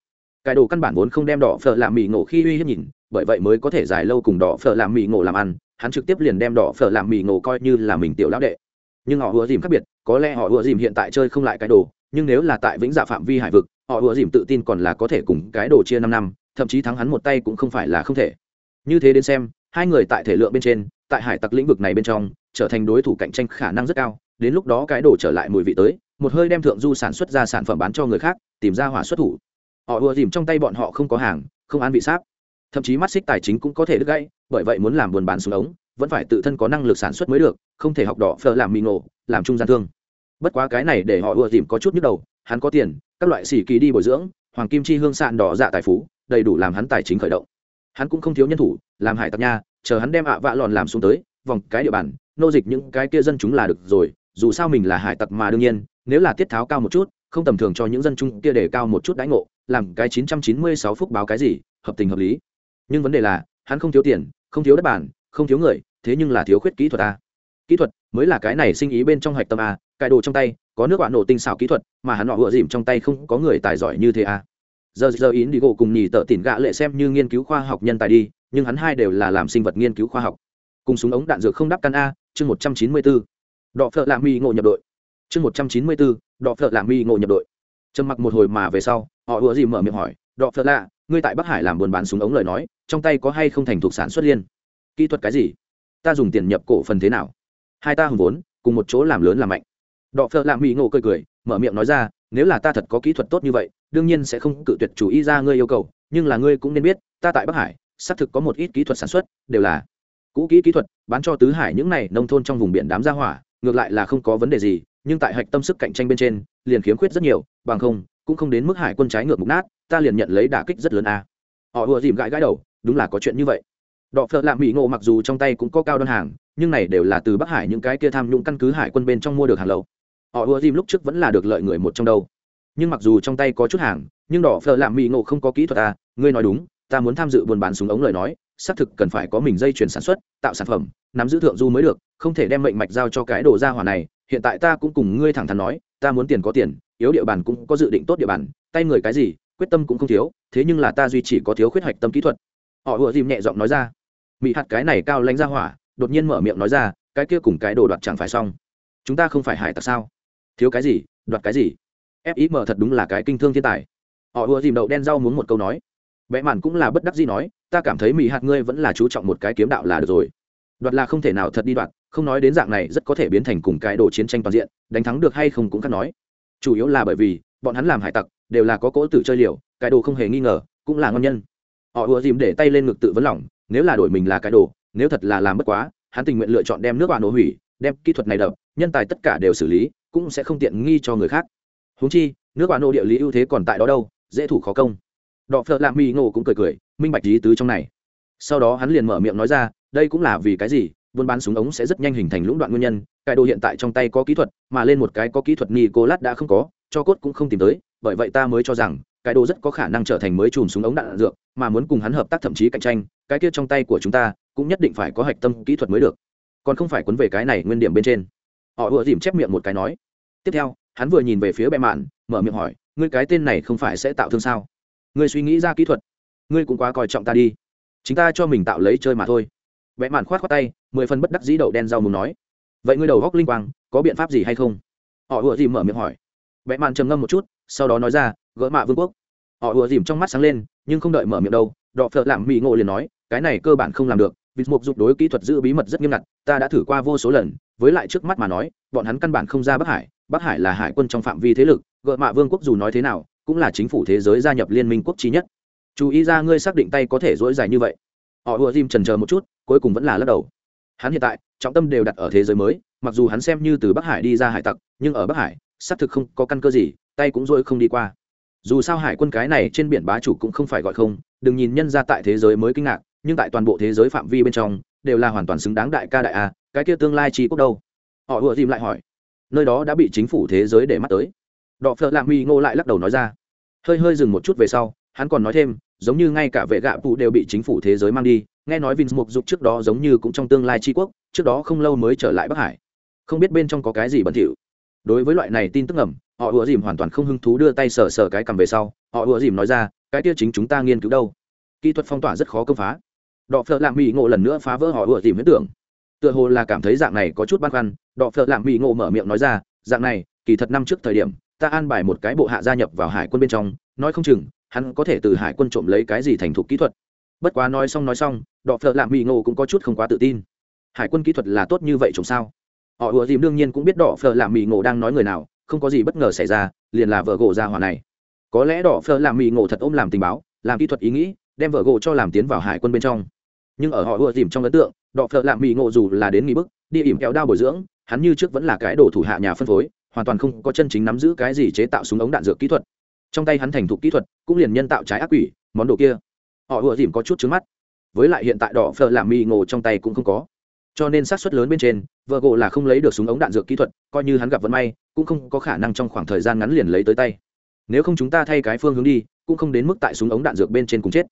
Cải đồ căn bản vốn không đem đỏ phở làm mì ngộ khi uy hiếp nhìn, bởi vậy mới có thể dài lâu cùng đỏ phở làm mì ngộ làm ăn, hắn trực tiếp liền đem đỏ phở làm mì ngộ coi như là mình tiểu lão đệ. Nhưng họ ùa dìm khác biệt, có lẽ họ ùa dìm hiện tại chơi không lại cái đồ, nhưng nếu là tại vĩnh dạ phạm vi hải vực, họ ùa dìm tự tin còn là có thể cùng cái đồ chia năm năm, thậm chí thắng hắn một tay cũng không phải là không thể. Như thế đến xem, hai người tại thể lượng bên trên, tại hải tặc lĩnh vực này bên trong, trở thành đối thủ cạnh tranh khả năng rất cao đến lúc đó cái đồ trở lại mùi vị tới, một hơi đem thượng du sản xuất ra sản phẩm bán cho người khác, tìm ra hỏa xuất thủ. Họ ùa dìm trong tay bọn họ không có hàng, không an vị sáp. Thậm chí mắt xích tài chính cũng có thể đứt gãy, bởi vậy muốn làm buôn bán xuống ống, vẫn phải tự thân có năng lực sản xuất mới được, không thể học đỏ phờ làm mì ngộ, làm trung gian thương. Bất quá cái này để họ ùa dìm có chút nhức đầu, hắn có tiền, các loại xỉ kỳ đi bồi dưỡng, hoàng kim chi hương sạn đỏ dạ tài phú, đầy đủ làm hắn tài chính khởi động. Hắn cũng không thiếu nhân thủ, làm hải tặc nha, chờ hắn đem ạ vạ lòn làm xuống tới, vòng cái địa bàn, nô dịch những cái kia dân chúng là được rồi dù sao mình là hải tặc mà đương nhiên, nếu là tiết tháo cao một chút, không tầm thường cho những dân trung kia để cao một chút đãi ngộ, làm cái chín trăm chín mươi sáu phúc báo cái gì, hợp tình hợp lý. Nhưng vấn đề là, hắn không thiếu tiền, không thiếu đất bản không thiếu người, thế nhưng là thiếu khuyết kỹ thuật a kỹ thuật mới là cái này sinh ý bên trong hạch tâm à, a cài đồ trong tay, có nước bạn nổ tinh xảo kỹ thuật, mà hắn họ vừa dìm trong tay không có người tài giỏi như thế a giờ giờ ý đi gỗ cùng nhì tợ tỉn gạ lệ xem như nghiên cứu khoa học nhân tài đi, nhưng hắn hai đều là làm sinh vật nghiên cứu khoa học. Cùng súng ống đạn dược không đắp căn a, chương một trăm chín mươi bốn đọ phợ lạ mi ngộ nhập đội. Chương một trăm chín mươi bốn đọ phợ lạ mi ngộ nhập đội. Trầm mặc một hồi mà về sau, họ ùa gì mở miệng hỏi, đọ phợ lạ, ngươi tại bắc hải làm buôn bán súng ống lời nói, trong tay có hay không thành thuộc sản xuất liên? Kỹ thuật cái gì? Ta dùng tiền nhập cổ phần thế nào? Hai ta hùng vốn, cùng một chỗ làm lớn làm mạnh. Đọ phợ lạ mỹ ngộ cười cười, mở miệng nói ra, nếu là ta thật có kỹ thuật tốt như vậy, đương nhiên sẽ không cự tuyệt chủ ý ra ngươi yêu cầu, nhưng là ngươi cũng nên biết, ta tại bắc hải, xác thực có một ít kỹ thuật sản xuất, đều là cũ kỹ kỹ thuật, bán cho tứ hải những này nông thôn trong vùng biển đám gia hỏa ngược lại là không có vấn đề gì, nhưng tại hạch tâm sức cạnh tranh bên trên, liền khiếm khuyết rất nhiều, bằng không, cũng không đến mức hải quân trái ngược mục nát, ta liền nhận lấy đả kích rất lớn a. À. họ ùa dìm gãi gãi đầu, đúng là có chuyện như vậy. Đọ phợ lạ mỹ ngộ mặc dù trong tay cũng có cao đơn hàng, nhưng này đều là từ bắc hải những cái kia tham nhũng căn cứ hải quân bên trong mua được hàng lậu. Họ ùa dìm lúc trước vẫn là được lợi người một trong đâu. Nhưng mặc dù trong tay có chút hàng, nhưng đỏ phở làm mỹ ngộ không có kỹ thuật ta ngươi nói đúng, ta muốn tham dự buôn bán súng ống lời nói xác thực cần phải có mình dây chuyển sản xuất, tạo sản phẩm, nắm giữ thượng du mới được, không thể đem mệnh mạch giao cho cái đồ gia hỏa này. Hiện tại ta cũng cùng ngươi thẳng thắn nói, ta muốn tiền có tiền, yếu địa bàn cũng có dự định tốt địa bàn, tay người cái gì, quyết tâm cũng không thiếu, thế nhưng là ta duy chỉ có thiếu khuyết hạch tâm kỹ thuật. Họ ùa dìm nhẹ giọng nói ra. Mỹ hạt cái này cao lãnh ra hỏa, đột nhiên mở miệng nói ra, cái kia cùng cái đồ đoạt chẳng phải xong. Chúng ta không phải hải tặc sao? Thiếu cái gì, đoạt cái gì? Fim thật đúng là cái kinh thương thiên tài. Họ ùa dìm đậu đen rau muốn một câu nói vẽ màn cũng là bất đắc gì nói, ta cảm thấy mỹ hạt ngươi vẫn là chú trọng một cái kiếm đạo là được rồi. Đoạt là không thể nào thật đi đoạt, không nói đến dạng này rất có thể biến thành cùng cái đồ chiến tranh toàn diện, đánh thắng được hay không cũng khác nói. Chủ yếu là bởi vì, bọn hắn làm hải tặc, đều là có cỗ tử chơi liều, cái đồ không hề nghi ngờ, cũng là ngon nhân. Họ ùa dìm để tay lên ngực tự vấn lỏng nếu là đổi mình là cái đồ, nếu thật là làm bất quá, hắn tình nguyện lựa chọn đem nước bạn nổ hủy, đem kỹ thuật này đập, nhân tài tất cả đều xử lý, cũng sẽ không tiện nghi cho người khác. Húng chi, nước bạn nổ địa lý ưu thế còn tại đó đâu, dễ thủ khó công đọ phợ lạ mỹ ngộ cũng cười cười, minh bạch lý tứ trong này. Sau đó hắn liền mở miệng nói ra, đây cũng là vì cái gì? Buôn bán súng ống sẽ rất nhanh hình thành lũng đoạn nguyên nhân cái đồ hiện tại trong tay có kỹ thuật, mà lên một cái có kỹ thuật nicolas đã không có, cho cốt cũng không tìm tới, bởi vậy ta mới cho rằng cái đồ rất có khả năng trở thành mới chùm súng ống đạn dược, mà muốn cùng hắn hợp tác thậm chí cạnh tranh, cái kia trong tay của chúng ta, cũng nhất định phải có hạch tâm kỹ thuật mới được. Còn không phải quấn về cái này nguyên điểm bên trên. Họ vừa dìm chép miệng một cái nói. Tiếp theo, hắn vừa nhìn về phía bệ mạn, mở miệng hỏi, ngươi cái tên này không phải sẽ tạo thương sao? Ngươi suy nghĩ ra kỹ thuật, ngươi cũng quá coi trọng ta đi. Chính ta cho mình tạo lấy chơi mà thôi. Vẽ mạn khoát khoát tay, mười phần bất đắc dĩ đậu đen rau mùng nói. Vậy ngươi đầu góc linh quang, có biện pháp gì hay không? Họ ùa dìm mở miệng hỏi. Vẽ mạn trầm ngâm một chút, sau đó nói ra, gỡ mạ vương quốc. Họ ùa dìm trong mắt sáng lên, nhưng không đợi mở miệng đâu, đọ phợ lạm mỹ ngộ liền nói, cái này cơ bản không làm được, vì mục dục đối kỹ thuật giữ bí mật rất nghiêm ngặt, ta đã thử qua vô số lần, với lại trước mắt mà nói, bọn hắn căn bản không ra bắc hải bắc hải là hải quân trong phạm vi thế lực gợ mạ vương quốc dù nói thế nào cũng là chính phủ thế giới gia nhập liên minh quốc chi nhất. Chú ý ra ngươi xác định tay có thể dỗi dài như vậy. Họ ùa dìm trần chờ một chút, cuối cùng vẫn là lắc đầu. Hắn hiện tại, trọng tâm đều đặt ở thế giới mới, mặc dù hắn xem như từ bắc hải đi ra hải tặc, nhưng ở bắc hải, xác thực không có căn cơ gì, tay cũng dỗi không đi qua. Dù sao hải quân cái này trên biển bá chủ cũng không phải gọi không, đừng nhìn nhân ra tại thế giới mới kinh ngạc, nhưng tại toàn bộ thế giới phạm vi bên trong, đều là hoàn toàn xứng đáng đại ca đại a, cái kia tương lai tri quốc đâu? Họ ùa dìm lại hỏi, nơi đó đã bị chính phủ thế giới để mắt tới đọ phở lạ mi ngô lại lắc đầu nói ra. Hơi hơi dừng một chút về sau, hắn còn nói thêm, giống như ngay cả vệ gạ phụ đều bị chính phủ thế giới mang đi. Nghe nói vinh mục dục trước đó giống như cũng trong tương lai tri quốc, trước đó không lâu mới trở lại bắc hải. Không biết bên trong có cái gì bẩn thỉu. Đối với loại này tin tức ẩm họ ùa dìm hoàn toàn không hứng thú đưa tay sờ sờ cái cầm về sau, họ ùa dìm nói ra, cái kia chính chúng ta nghiên cứu đâu? Kỹ thuật phong tỏa rất khó công phá. Đọ phợ lạm mỹ ngộ lần nữa phá vỡ họ ùa dìm huyết tưởng. Tựa hồ là cảm thấy dạng này có chút băn khoăn, đọ phợ lạm mỹ ngộ mở miệng nói ra, dạng này, kỳ thật năm trước thời điểm ta an bài một cái bộ hạ gia nhập vào hải quân bên trong, nói không chừng, hắn có thể từ hải quân trộm lấy cái gì thành thục kỹ thuật. Bất quá nói xong nói xong, đọ phợ lạm mỹ ngộ cũng có chút không quá tự tin. Hải quân kỹ thuật là tốt như vậy trộm sao? Họ ùa dìm đương nhiên cũng biết đỏ phở làm mì ngộ đang nói người nào, không có gì bất ngờ xảy ra, liền là vợ gỗ ra hỏa này. Có lẽ đỏ phở làm mì ngộ thật ôm làm tình báo, làm kỹ thuật ý nghĩ, đem vợ gỗ cho làm tiến vào hải quân bên trong. Nhưng ở họ ùa dìm trong ấn tượng đỏ phở làm mì ngộ dù là đến nghỉ bức, đi ỉm kéo đao bồi dưỡng hắn như trước vẫn là cái đồ thủ hạ nhà phân phối, hoàn toàn không có chân chính nắm giữ cái gì chế tạo súng ống đạn dược kỹ thuật. Trong tay hắn thành thục kỹ thuật, cũng liền nhân tạo trái ác quỷ, món đồ kia. Họ ùa dìm có chút trứng mắt. Với lại hiện tại đỏ phở làm mì ngộ trong tay cũng không có. Cho nên sát suất lớn bên trên vợ gỗ là không lấy được súng ống đạn dược kỹ thuật, coi như hắn gặp vận may, cũng không có khả năng trong khoảng thời gian ngắn liền lấy tới tay. Nếu không chúng ta thay cái phương hướng đi, cũng không đến mức tại súng ống đạn dược bên trên cùng chết.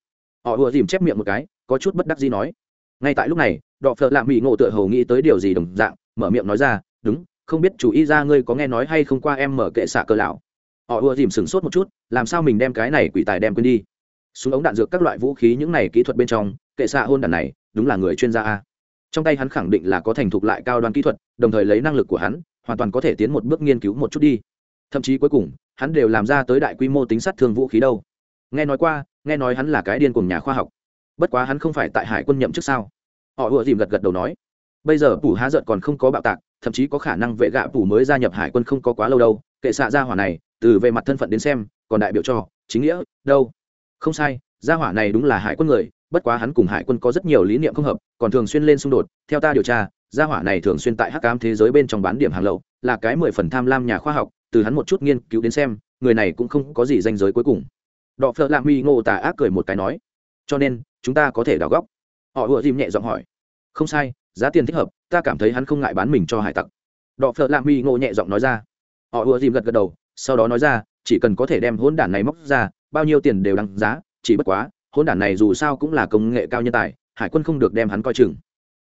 Họ ùa dìm chép miệng một cái, có chút bất đắc gì nói. Ngay tại lúc này đọ phợ lạ mỹ ngộ tựa hầu nghĩ tới điều gì đồng dạng mở miệng nói ra, đúng, không biết chủ y ra ngươi có nghe nói hay không qua em mở kệ xạ cờ lão. Họ ùa dìm sửng sốt một chút, làm sao mình đem cái này quỷ tài đem quên đi? Súng ống đạn dược các loại vũ khí những này kỹ thuật bên trong, kệ xạ hôn đàn này, đúng là người chuyên gia a. Trong tay hắn khẳng định là có thành thục lại cao đoan kỹ thuật, đồng thời lấy năng lực của hắn, hoàn toàn có thể tiến một bước nghiên cứu một chút đi. Thậm chí cuối cùng, hắn đều làm ra tới đại quy mô tính sát thương vũ khí đâu. Nghe nói qua, nghe nói hắn là cái điên cùng nhà khoa học. Bất quá hắn không phải tại hải quân nhậm chức sao? Họ ùa dìm gật gật đầu nói bây giờ phủ há giận còn không có bạo tạc, thậm chí có khả năng vệ gạ phủ mới gia nhập hải quân không có quá lâu đâu. Kệ xạ gia hỏa này, từ về mặt thân phận đến xem, còn đại biểu cho chính nghĩa, đâu? Không sai, gia hỏa này đúng là hải quân người, bất quá hắn cùng hải quân có rất nhiều lý niệm không hợp, còn thường xuyên lên xung đột. Theo ta điều tra, gia hỏa này thường xuyên tại hắc cám thế giới bên trong bán điểm hàng lậu, là cái mười phần tham lam nhà khoa học, từ hắn một chút nghiên cứu đến xem, người này cũng không có gì danh giới cuối cùng. Đọ phợ lạ huy ngô tà ác cười một cái nói, cho nên, chúng ta có thể đào góc. Họ ùa dìm nhẹ giọng hỏi, không sai giá tiền thích hợp, ta cảm thấy hắn không ngại bán mình cho hải tặc. Đọ phợ lạ huy ngộ nhẹ giọng nói ra. Họ ùa dìm gật gật đầu, sau đó nói ra, chỉ cần có thể đem hỗn đản này móc ra, bao nhiêu tiền đều đăng giá, chỉ bất quá hôn đản này dù sao cũng là công nghệ cao nhân tài, hải quân không được đem hắn coi chừng.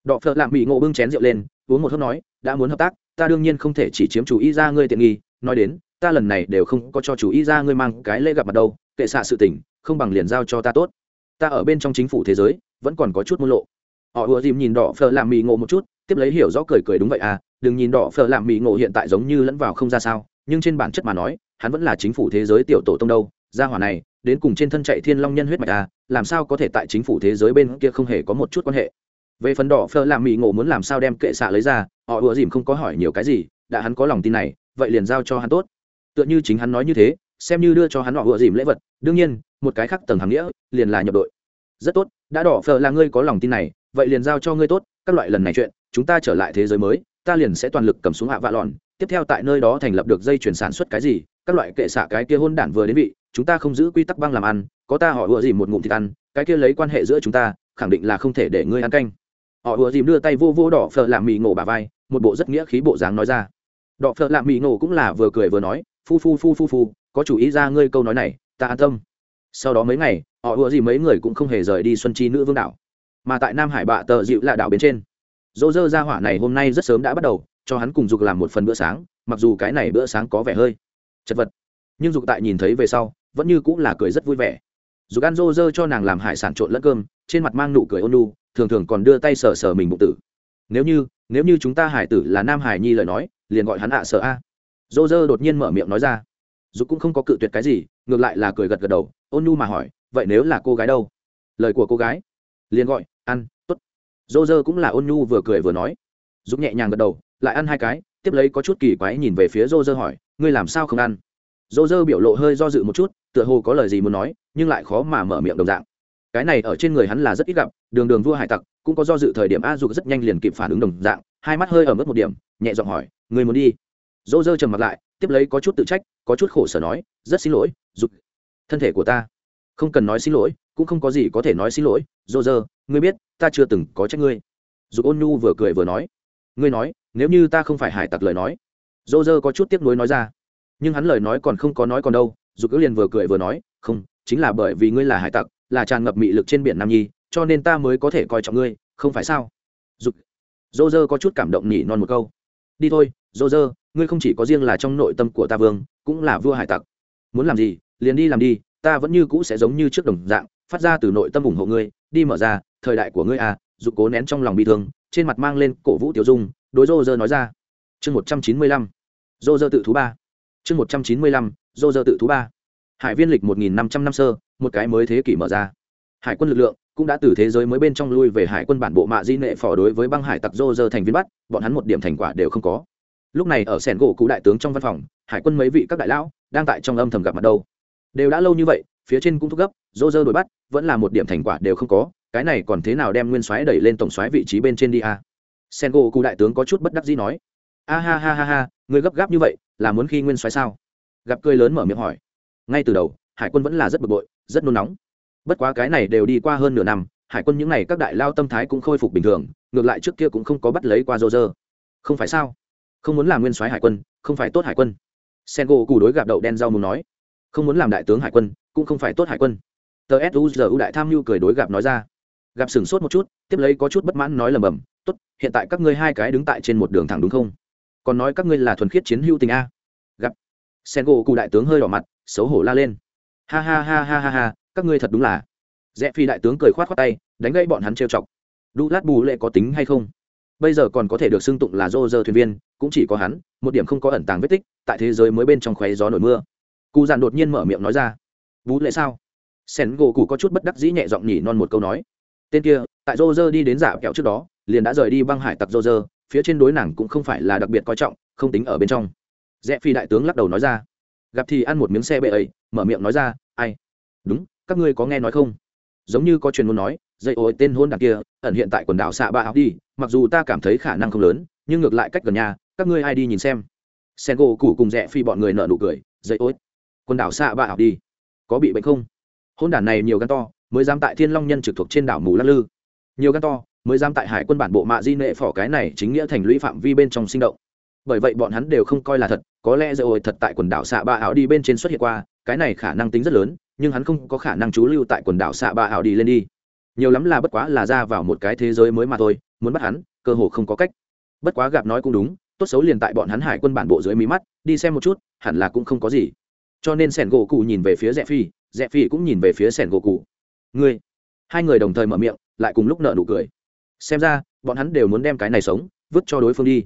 Đọ phợ lạm bị ngộ bưng chén rượu lên, uống một hớp nói, đã muốn hợp tác, ta đương nhiên không thể chỉ chiếm chủ ý ra ngươi tiện nghi, nói đến, ta lần này đều không có cho chủ ý ra ngươi mang cái lễ gặp mặt đâu, kệ xạ sự tình, không bằng liền giao cho ta tốt. Ta ở bên trong chính phủ thế giới, vẫn còn có chút môn lộ họ ùa dìm nhìn đỏ phở làm mì ngộ một chút, tiếp lấy hiểu rõ cười cười đúng vậy à đừng nhìn đỏ phở làm mì ngộ hiện tại giống như lẫn vào không ra sao, nhưng trên bản chất mà nói, hắn vẫn là chính phủ thế giới tiểu tổ tông đâu, gia hỏa này, đến cùng trên thân chạy thiên long nhân huyết mạch à làm sao có thể tại chính phủ thế giới bên kia không hề có một chút quan hệ. Về phần đỏ phờ làm mì ngộ muốn làm sao đem kệ xạ lấy ra, họ ùa dìm không có hỏi nhiều cái gì, đã hắn có lòng tin này, vậy liền giao cho hắn tốt. Tựa như chính hắn nói như thế, xem như đưa cho hắn họ ùa dìm lễ vật, đương nhiên, một cái khác tầng hàng nghĩa, liền là nhập đội. Rất tốt, đã đỏ phờ là ngươi có lòng tin này vậy liền giao cho ngươi tốt, các loại lần này chuyện, chúng ta trở lại thế giới mới, ta liền sẽ toàn lực cầm xuống hạ vạ lòn tiếp theo tại nơi đó thành lập được dây chuyển sản xuất cái gì, các loại kệ xạ cái kia hôn đản vừa đến vị, chúng ta không giữ quy tắc băng làm ăn, có ta họ ủa dìm một ngụm thịt ăn, cái kia lấy quan hệ giữa chúng ta, khẳng định là không thể để ngươi ăn canh. Họ ủa dìm đưa tay vô vô đỏ phở làm mì ngộ bà vai, một bộ rất nghĩa khí bộ dáng nói ra. Đỏ phở làm mì ngộ cũng là vừa cười vừa nói, phu phu phu phu phu, có chủ ý ra ngươi câu nói này, ta an tâm. Sau đó mấy ngày, họ ủa dìm mấy người cũng không hề rời đi xuân chi nữ vương đảo mà tại nam hải bạ tờ dịu là đảo bên trên. Dỗ dơ ra hỏa này hôm nay rất sớm đã bắt đầu, cho hắn cùng dục làm một phần bữa sáng, mặc dù cái này bữa sáng có vẻ hơi chật vật, nhưng dục tại nhìn thấy về sau, vẫn như cũng là cười rất vui vẻ. Dục ăn dô dơ cho nàng làm hải sản trộn lẫn cơm, trên mặt mang nụ cười ôn lu thường thường còn đưa tay sờ sờ mình bụng tử. Nếu như nếu như chúng ta hải tử là nam hải nhi lời nói, liền gọi hắn ạ sợ a. Dô dơ đột nhiên mở miệng nói ra. Dục cũng không có cự tuyệt cái gì, ngược lại là cười gật gật đầu, ôn nhu mà hỏi, vậy nếu là cô gái đâu? Lời của cô gái. Liền gọi ăn t ố t dô dơ cũng là ôn nhu vừa cười vừa nói. Giúp nhẹ nhàng gật đầu, lại ăn hai cái, tiếp lấy có chút kỳ quái nhìn về phía dô dơ hỏi, ngươi làm sao không ăn? Dô dơ biểu lộ hơi do dự một chút, tựa hồ có lời gì muốn nói, nhưng lại khó mà mở miệng đồng dạng. Cái này ở trên người hắn là rất ít gặp, đường đường vua hải tặc, cũng có do dự thời điểm a dục rất nhanh liền kịp phản ứng đồng dạng, hai mắt hơi ở mức một điểm, nhẹ giọng hỏi người muốn đi? Dô dơ trầm mặt lại, tiếp lấy có chút tự trách, có chút khổ sở nói, rất xin lỗi, dục, thân thể của ta, không cần nói xin lỗi cũng không có gì có thể nói xin lỗi dô dơ ngươi biết ta chưa từng có trách ngươi. Dù ôn nhu vừa cười vừa nói ngươi nói nếu như ta không phải hải tặc lời nói. Dô dơ có chút tiếc nuối nói ra nhưng hắn lời nói còn không có nói còn đâu dù cứ liền vừa cười vừa nói không chính là bởi vì ngươi là hải tặc là tràn ngập mị lực trên biển nam nhi cho nên ta mới có thể coi trọng ngươi không phải sao? Dù, dô dơ có chút cảm động nhỉ non một câu đi thôi dô dơ ngươi không chỉ có riêng là trong nội tâm của ta vương cũng là vua hải tặc. Muốn làm gì liền đi làm đi ta vẫn như cũ sẽ giống như trước đồng dạng phát ra từ nội tâm ủng hộ ngươi, đi mở ra, thời đại của ngươi à dục cố nén trong lòng bị thương, trên mặt mang lên cổ vũ tiểu dung, đối rô rơ nói ra. Chương một trăm chín mươi lăm, rô rơ tự thú ba. Chương một trăm chín mươi lăm, rô rơ tự thú ba. Hải viên lịch một nghìn năm trăm năm sơ, một cái mới thế kỷ mở ra. Hải quân lực lượng cũng đã từ thế giới mới bên trong lui về hải quân bản bộ mạ di nệ phò đối với băng hải tặc rô rơ thành viên bắt, bọn hắn một điểm thành quả đều không có. Lúc này ở sẻn gỗ cụ đại tướng trong văn phòng, hải quân mấy vị các đại lão đang tại trong âm thầm gặp mặt đâu. Đều đã lâu như vậy phía trên cũng thúc gấp, dô dơ đuổi bắt, vẫn là một điểm thành quả đều không có, cái này còn thế nào đem nguyên soái đẩy lên tổng soái vị trí bên trên đi a à? sen gỗ cụ đại tướng có chút bất đắc dĩ nói. A ha ha ha ha, người gấp gáp như vậy, là muốn khi nguyên soái sao? Gặp cười lớn mở miệng hỏi. Ngay từ đầu, hải quân vẫn là rất bực bội, rất nôn nóng. Bất quá cái này đều đi qua hơn nửa năm, hải quân những n à y các đại lao tâm thái cũng khôi phục bình thường, ngược lại trước kia cũng không có bắt lấy qua dô dơ. Không phải sao? Không muốn làm nguyên soái hải quân, không phải tốt hải quân. Sen gỗ cù đối gặp đậu đen rau muốn nói. Không muốn làm đại tướng hải quân cũng không phải tốt hải quân. Tờ suzu đại tham mưu cười đối gặp nói ra. Gặp sửng sốt một chút, tiếp lấy có chút bất mãn nói lầm bầm, tốt, hiện tại các ngươi hai cái đứng tại trên một đường thẳng đúng không? Còn nói các ngươi là thuần khiết chiến hữu tình a. Gặp sen gỗ cụ đại tướng hơi đỏ mặt, xấu hổ la lên. Ha ha ha ha ha ha, các ngươi thật đúng là. Rẽ phi đại tướng cười khoát khoát tay, đánh gây bọn hắn trêu chọc. Đu lát bù lệ có tính hay không? Bây giờ còn có thể được xưng tụng là dô dơ thuyền viên, cũng chỉ có hắn, một điểm không có ẩn tàng vết tích, tại thế giới mới bên trong khoáy gió nổi mưa. Cụ dàn đột nhiên mở miệng nói ra vũ lệ sao? Sen gỗ cụ có chút bất đắc dĩ nhẹ giọng nhỉ non một câu nói. Tên kia, tại rô rơ đi đến giả kẹo trước đó, liền đã rời đi băng hải tặc rô rơ phía trên đối nàng cũng không phải là đặc biệt coi trọng, không tính ở bên trong. Rẽ phi đại tướng lắc đầu nói ra. Gặp thì ăn một miếng xe bệ ấy, mở miệng nói ra, ai? Đúng, các ngươi có nghe nói không? Giống như có truyền muốn nói, dây ôi tên hôn đằng kia, ẩn hiện tại quần đảo xạ ba áo đi, mặc dù ta cảm thấy khả năng không lớn, nhưng ngược lại cách gần nhà, các ngươi ai đi nhìn xem? Sen gỗ củ cùng rẽ phi bọn người nợ nụ cười, dây ôi, quần đảo xạ ba áo đi có bị bệnh không? Hôn đản này nhiều gan to, mới dám tại thiên long nhân trực thuộc trên đảo mù lắc lư. Nhiều gan to, mới dám tại hải quân bản bộ mạ di nệ phỏ cái này chính nghĩa thành lũy phạm vi bên trong sinh động. Bởi vậy bọn hắn đều không coi là thật, có lẽ dây ôi thật tại quần đảo xạ ba Ảo đi bên trên xuất hiện qua, cái này khả năng tính rất lớn, nhưng hắn không có khả năng trú lưu tại quần đảo xạ ba ảo đi lên đi. Nhiều lắm là bất quá là ra vào một cái thế giới mới mà thôi, muốn bắt hắn, cơ hồ không có cách. Bất quá gặp nói cũng đúng, tốt xấu liền tại bọn hắn hải quân bản bộ dưới mí mắt, đi xem một chút, hẳn là cũng không có gì cho nên sẻn gỗ cụ nhìn về phía rẽ phi rẽ phi cũng nhìn về phía sẻn gỗ cụ. Ngươi, hai người đồng thời mở miệng, lại cùng lúc nợ nụ cười. Xem ra, bọn hắn đều muốn đem cái này sống, vứt cho đối phương đi.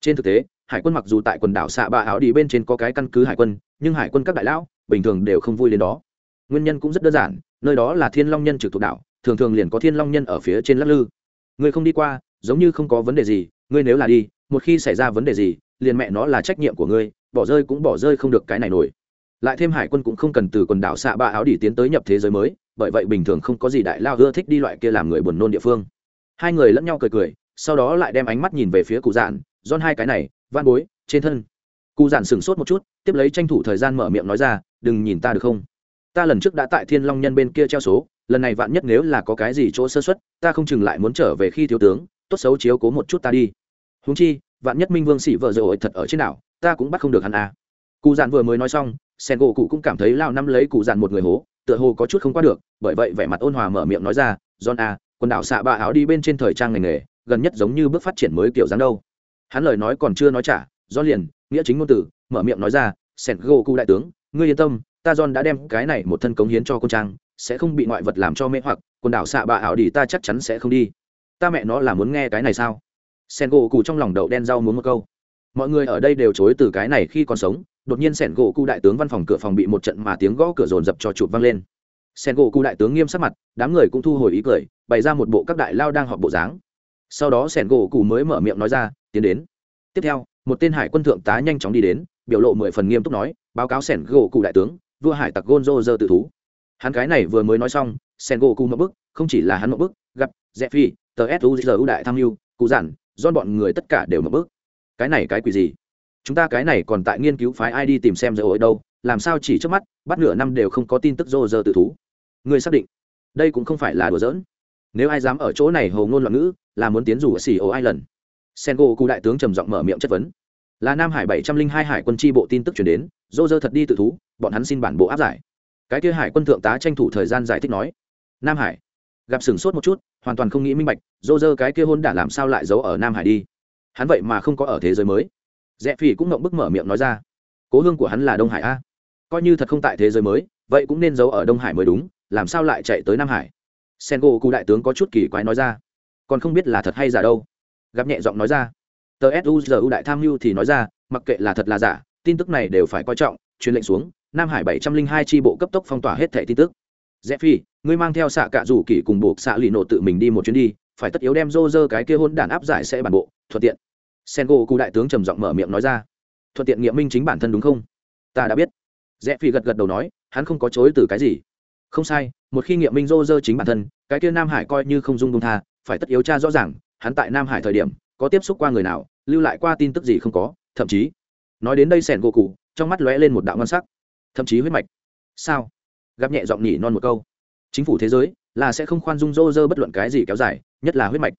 Trên thực tế, hải quân mặc dù tại quần đảo xạ ba áo đi bên trên có cái căn cứ hải quân, nhưng hải quân các đại lão, bình thường đều không vui đến đó. Nguyên nhân cũng rất đơn giản, nơi đó là thiên long nhân trực thuộc đảo, thường thường liền có thiên long nhân ở phía trên lắc lư. Ngươi không đi qua, giống như không có vấn đề gì, ngươi nếu là đi, một khi xảy ra vấn đề gì, liền mẹ nó là trách nhiệm của ngươi, bỏ rơi cũng bỏ rơi không được cái này nổi lại thêm hải quân cũng không cần từ quần đảo xạ ba áo đỉ tiến tới nhập thế giới mới, bởi vậy bình thường không có gì đại lao ưa thích đi loại kia làm người buồn nôn địa phương. Hai người lẫn nhau cười cười, sau đó lại đem ánh mắt nhìn về phía cụ dạn don hai cái này van bối, trên thân. Cụ dạn sửng sốt một chút, tiếp lấy tranh thủ thời gian mở miệng nói ra, đừng nhìn ta được không? Ta lần trước đã tại thiên long nhân bên kia treo số, lần này vạn nhất nếu là có cái gì chỗ sơ xuất ta không chừng lại muốn trở về khi thiếu tướng, tốt xấu chiếu cố một chút ta đi. Húng chi, vạn nhất minh vương sĩ vợ rồi thật ở trên đảo, ta cũng bắt không được hắn à. cụ dạn vừa mới nói xong sen gỗ cụ cũng cảm thấy lao năm lấy cụ dặn một người hố tựa hồ có chút không qua được bởi vậy vẻ mặt ôn hòa mở miệng nói ra john a quần đảo xạ ba áo đi bên trên thời trang ngành nghề gần nhất giống như bước phát triển mới kiểu dáng đâu. Hắn lời nói còn chưa nói trả do liền nghĩa chính ngôn tử mở miệng nói ra sen gỗ cụ đại tướng ngươi yên tâm ta John đã đem cái này một thân cống hiến cho cô trang, sẽ không bị ngoại vật làm cho mê hoặc, quần đảo xạ bạ ảo đi ta chắc chắn sẽ không đi. ta mẹ nó là muốn nghe cái này sao? Sen gỗ cụ trong lòng đậu đen rau muốn một câu. Mọi người ở đây đều chối từ cái này khi còn sống đột nhiên sẻn gỗ cụ đại tướng văn phòng cửa phòng bị một trận mà tiếng gõ cửa rồn rập cho chụp vang lên. Sẻn gỗ cụ đại tướng nghiêm sắc mặt, đám người cũng thu hồi ý cười, bày ra một bộ các đại lao đang họp bộ dáng. Sau đó sẻn gỗ cụ mới mở miệng nói ra, tiến đến. Tiếp theo, một tên hải quân thượng tá nhanh chóng đi đến, biểu lộ mười phần nghiêm túc nói, báo cáo sẻn gỗ cụ đại tướng, vua hải tặc gôn rô dơ tự thú. Hắn cái này vừa mới nói xong sen gỗ cụ một bức, không chỉ là hắn một bức, gặp dẹp phi tờ suzu đại tham mưu, cụ giản do bọn người tất cả đều một bức. Cái này cái quỷ gì? Chúng ta cái này còn tại nghiên cứu phái ai đi tìm xem dỡ ở đâu, làm sao chỉ trước mắt, bắt nửa năm đều không có tin tức dô dơ tự thú. Người xác định, đây cũng không phải là đùa giỡn. Nếu ai dám ở chỗ này hầu ngôn loạn ngữ, là muốn tiến rủ ở xì ô ai lần sen gỗ cụ đại tướng trầm giọng mở miệng chất vấn. Là nam hải bảy trăm linh hai hải quân tri bộ tin tức chuyển đến dô dơ thật đi tự thú, bọn hắn xin bản bộ áp giải. Cái kia hải quân thượng tá tranh thủ thời gian giải thích nói. Nam hải, gặp sửng sốt một chút, hoàn toàn không nghĩ minh bạch dô dơ cái kia hôn đã làm sao lại giấu ở nam hải đi. Hắn vậy mà không có ở thế giới mới rẽ phi cũng ngậm bức mở miệng nói ra. Cố hương của hắn là đông hải a. Coi như thật không tại thế giới mới, vậy cũng nên giấu ở đông hải mới đúng, làm sao lại chạy tới nam hải? Sen gỗ cụ đại tướng có chút kỳ quái nói ra. Còn không biết là thật hay giả đâu. Gặp nhẹ giọng nói ra. Tờ suzu đại tham mưu thì nói ra, mặc kệ là thật là giả, tin tức này đều phải coi trọng, truyền lệnh xuống, nam hải bảy trăm linh hai tri bộ cấp tốc phong tỏa hết thẻ tin tức. Rẽ phi ngươi mang theo xạ cạ rủ kỷ cùng buộc xạ lì nộ tự mình đi một chuyến đi, phải tất yếu đem rô rơ cái kia hôn đản áp giải sẽ bản bộ, thuận tiện sen gỗ cụ đại tướng trầm giọng mở miệng nói ra. Thuận tiện nghiệm minh chính bản thân đúng không? Ta đã biết. Rẽ phi gật gật đầu nói, hắn không có chối từ cái gì. Không sai, một khi nghiệm minh rô rơ chính bản thân, cái kia nam hải coi như không dung đông tha, phải tất yếu tra rõ ràng, hắn tại nam hải thời điểm, có tiếp xúc qua người nào, lưu lại qua tin tức gì không có, thậm chí, nói đến đây sẻn gỗ cụ trong mắt lóe lên một đạo ngon sắc, thậm chí huyết mạch. Sao? Gặp nhẹ giọng nhỉ non một câu. Chính phủ thế giới, là sẽ không khoan dung dô dơ bất luận cái gì kéo dài, nhất là huyết mạch.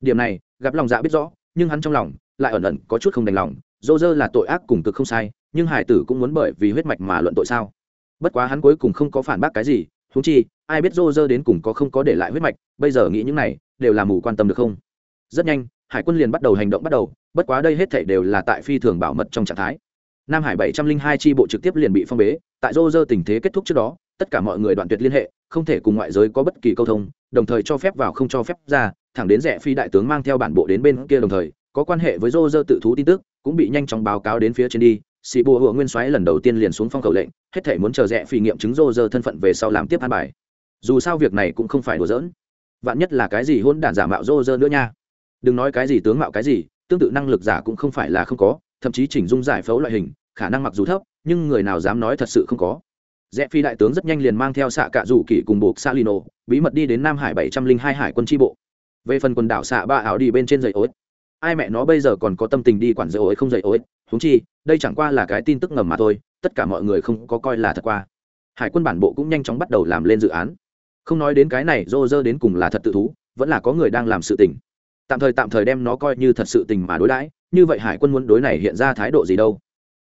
Điểm này, gặp lòng dạ biết rõ, nhưng hắn trong lòng lại ẩn ẩn có chút không đành lòng, dô dơ là tội ác cùng cực không sai, nhưng hải tử cũng muốn bởi vì huyết mạch mà luận tội sao? Bất quá hắn cuối cùng không có phản bác cái gì thú chi, ai biết dô dơ đến cùng có không có để lại huyết mạch, bây giờ nghĩ những này, đều là mù quan tâm được không? Rất nhanh, hải quân liền bắt đầu hành động bắt đầu, bất quá đây hết thảy đều là tại phi thường bảo mật trong trạng thái. Nam hải bảy trăm linh hai tri bộ trực tiếp liền bị phong bế, tại dô dơ tình thế kết thúc trước đó, tất cả mọi người đoạn tuyệt liên hệ, không thể cùng ngoại giới có bất kỳ câu thông, đồng thời cho phép vào không cho phép ra, thẳng đến rẻ phi đại tướng mang theo bản bộ đến bên kia đồng thời có quan hệ với dô tự thú tin tức, cũng bị nhanh chóng báo cáo đến phía trên đi. Sĩ bùa hựa nguyên soái lần đầu tiên liền xuống phong khẩu lệnh, hết thể muốn chờ rẽ phi nghiệm chứng dô thân phận về sau làm tiếp an bài. Dù sao việc này cũng không phải đùa giỡn. Vạn nhất là cái gì hôn đản giả mạo dô nữa nha. Đừng nói cái gì tướng mạo cái gì, tương tự năng lực giả cũng không phải là không có, thậm chí chỉnh dung giải phẫu loại hình, khả năng mặc dù thấp, nhưng người nào dám nói thật sự không có. Rẽ phi đại tướng rất nhanh liền mang theo xạ cạ rủ kỷ cùng buộc salino, bí mật đi đến nam hải bảy trăm linh hai hải quân tri bộ. Về phần quần đảo xạ ba áo đi bên trên dây ối ai mẹ nó bây giờ còn có tâm tình đi quản dây ối không dây ối húng chi, đây chẳng qua là cái tin tức ngầm mà thôi, tất cả mọi người không có coi là thật qua. Hải quân bản bộ cũng nhanh chóng bắt đầu làm lên dự án. Không nói đến cái này dô dơ đến cùng là thật tự thú, vẫn là có người đang làm sự tình. Tạm thời tạm thời đem nó coi như thật sự tình mà đối đãi, như vậy hải quân muốn đối này hiện ra thái độ gì đâu.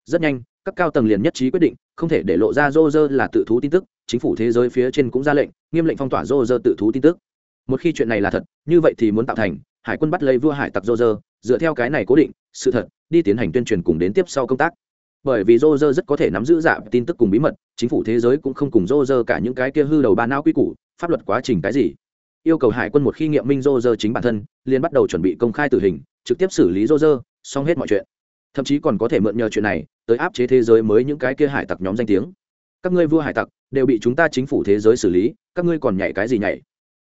Rất nhanh, các cao tầng liền nhất trí quyết định, không thể để lộ ra rô rơ là tự thú tin tức, chính phủ thế giới phía trên cũng ra lệnh, nghiêm lệnh phong tỏa rô rơ tự thú tin tức. Một khi chuyện này là thật, như vậy thì muốn tạo thành hải quân bắt lấy vua hải tặc rô rơ dựa theo cái này cố định, sự thật, đi tiến hành tuyên truyền cùng đến tiếp sau công tác. Bởi vì rô rơ rất có thể nắm giữ giả tin tức cùng bí mật, chính phủ thế giới cũng không cùng rô rơ cả những cái kia hư đầu ba não quy củ, pháp luật quá trình cái gì. Yêu cầu hải quân một khi nghiệm minh rô rơ chính bản thân, liền bắt đầu chuẩn bị công khai tử hình, trực tiếp xử lý rô rơ xong hết mọi chuyện. Thậm chí còn có thể mượn nhờ chuyện này, tới áp chế thế giới mới những cái kia hải tặc nhóm danh tiếng. Các ngươi vua hải tặc, đều bị chúng ta chính phủ thế giới xử lý, các ngươi còn nhảy cái gì nhảy?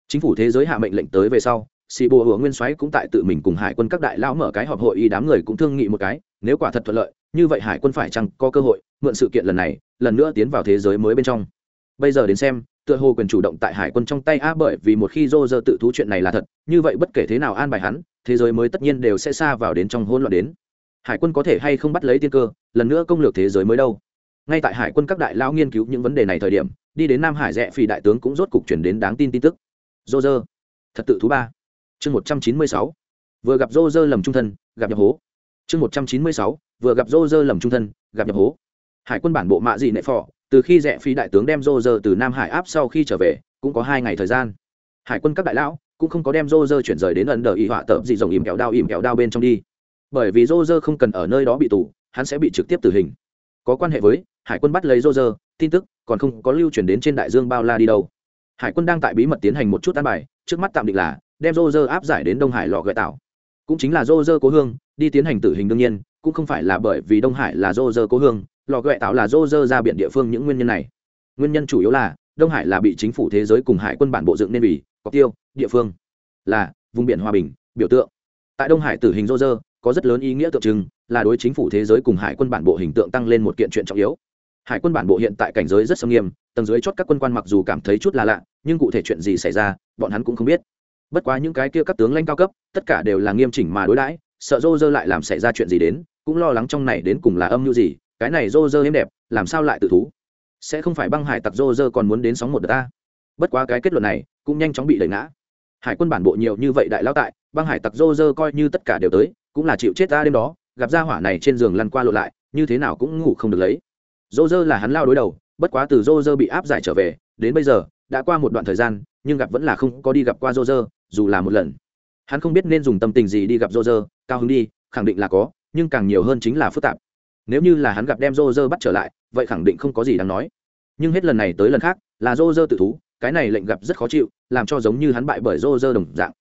Chính phủ thế giới hạ mệnh lệnh tới về sau xì bồ hùa nguyên soái cũng tại tự mình cùng hải quân các đại lão mở cái họp hội y đám người cũng thương nghị một cái, nếu quả thật thuận lợi, như vậy hải quân phải chăng có cơ hội mượn sự kiện lần này, lần nữa tiến vào thế giới mới bên trong. Bây giờ đến xem, tựa hồ quyền chủ động tại hải quân trong tay a bởi vì một khi dô dơ tự thú chuyện này là thật, như vậy bất kể thế nào an bài hắn, thế giới mới tất nhiên đều sẽ xa vào đến trong hỗn loạn đến. Hải quân có thể hay không bắt lấy tiên cơ, lần nữa công lược thế giới mới đâu. Ngay tại hải quân các đại lão nghiên cứu những vấn đề này thời điểm, đi đến nam hải rẽ phi đại tướng cũng rốt cục chuyển đến đáng tin tin tức. Dô dơ thật tự thú ba chương một trăm chín mươi sáu. Vừa gặp roger lầm trung thân, gặp nhập hố. Chương một trăm chín mươi sáu. Vừa gặp roger lầm trung thân, gặp nhập hố. Hải quân bản bộ mạ dị nệ phò, từ khi rẽ phi đại tướng đem roger từ nam hải áp sau khi trở về, cũng có hai ngày thời gian. Hải quân các đại lão cũng không có đem roger chuyển rời đến ẩn đờ y họa tợp dị dòng ìm kéo đao ìm kéo đao bên trong đi. Bởi vì roger không cần ở nơi đó bị tù, hắn sẽ bị trực tiếp tử hình. Có quan hệ với, hải quân bắt lấy roger tin tức còn không có lưu chuyển đến trên đại dương bao la đi đâu. Hải quân đang tại bí mật tiến hành một chút an bài, trước mắt tạm định là đem rô rơ áp giải đến đông hải lò gợi tạo. Cũng chính là rô rơ cố hương, đi tiến hành tử hình đương nhiên, cũng không phải là bởi vì đông hải là rô rơ cố hương, lò gợi tạo là rô rơ ra biển địa phương những nguyên nhân này. Nguyên nhân chủ yếu là, đông hải là bị chính phủ thế giới cùng hải quân bản bộ dựng nên vì, có tiêu, địa phương, là, vùng biển hòa bình, biểu tượng. Tại đông hải tử hình rô rơ, có rất lớn ý nghĩa tượng trưng, là đối chính phủ thế giới cùng hải quân bản bộ hình tượng tăng lên một kiện chuyện trọng yếu. Hải quân bản bộ hiện tại cảnh giới rất sâm nghiêm, tầng dưới chót các quân quan mặc dù cảm thấy chút là lạ, nhưng cụ thể chuyện gì xảy ra, bọn hắn cũng không biết bất quá những cái kia các tướng lãnh cao cấp, tất cả đều là nghiêm chỉnh mà đối đãi, sợ rô rơ lại làm xảy ra chuyện gì đến, cũng lo lắng trong này đến cùng là âm mưu gì, cái này rô rơ êm đẹp, làm sao lại tự thú? Sẽ không phải băng hải tặc rô rơ còn muốn đến sóng một đợt ta? Bất quá cái kết luận này, cũng nhanh chóng bị đẩy ngã. Hải quân bản bộ nhiều như vậy đại lao tại, băng hải tặc rô rơ coi như tất cả đều tới, cũng là chịu chết ta đêm đó, gặp ra hỏa này trên giường lăn qua lộ lại, như thế nào cũng ngủ không được lấy. Rô rơ là hắn lao đối đầu, bất quá từ rô rơ bị áp giải trở về, đến bây giờ, đã qua một đoạn thời gian nhưng gặp vẫn là không có đi gặp qua rô rơ dù là một lần. Hắn không biết nên dùng tâm tình gì đi gặp rô rơ cao hứng đi khẳng định là có nhưng càng nhiều hơn chính là phức tạp. Nếu như là hắn gặp đem rô rơ bắt trở lại vậy khẳng định không có gì đáng nói. Nhưng hết lần này tới lần khác là rô rơ tự thú cái này lệnh gặp rất khó chịu làm cho giống như hắn bại bởi rô rơ đồng dạng.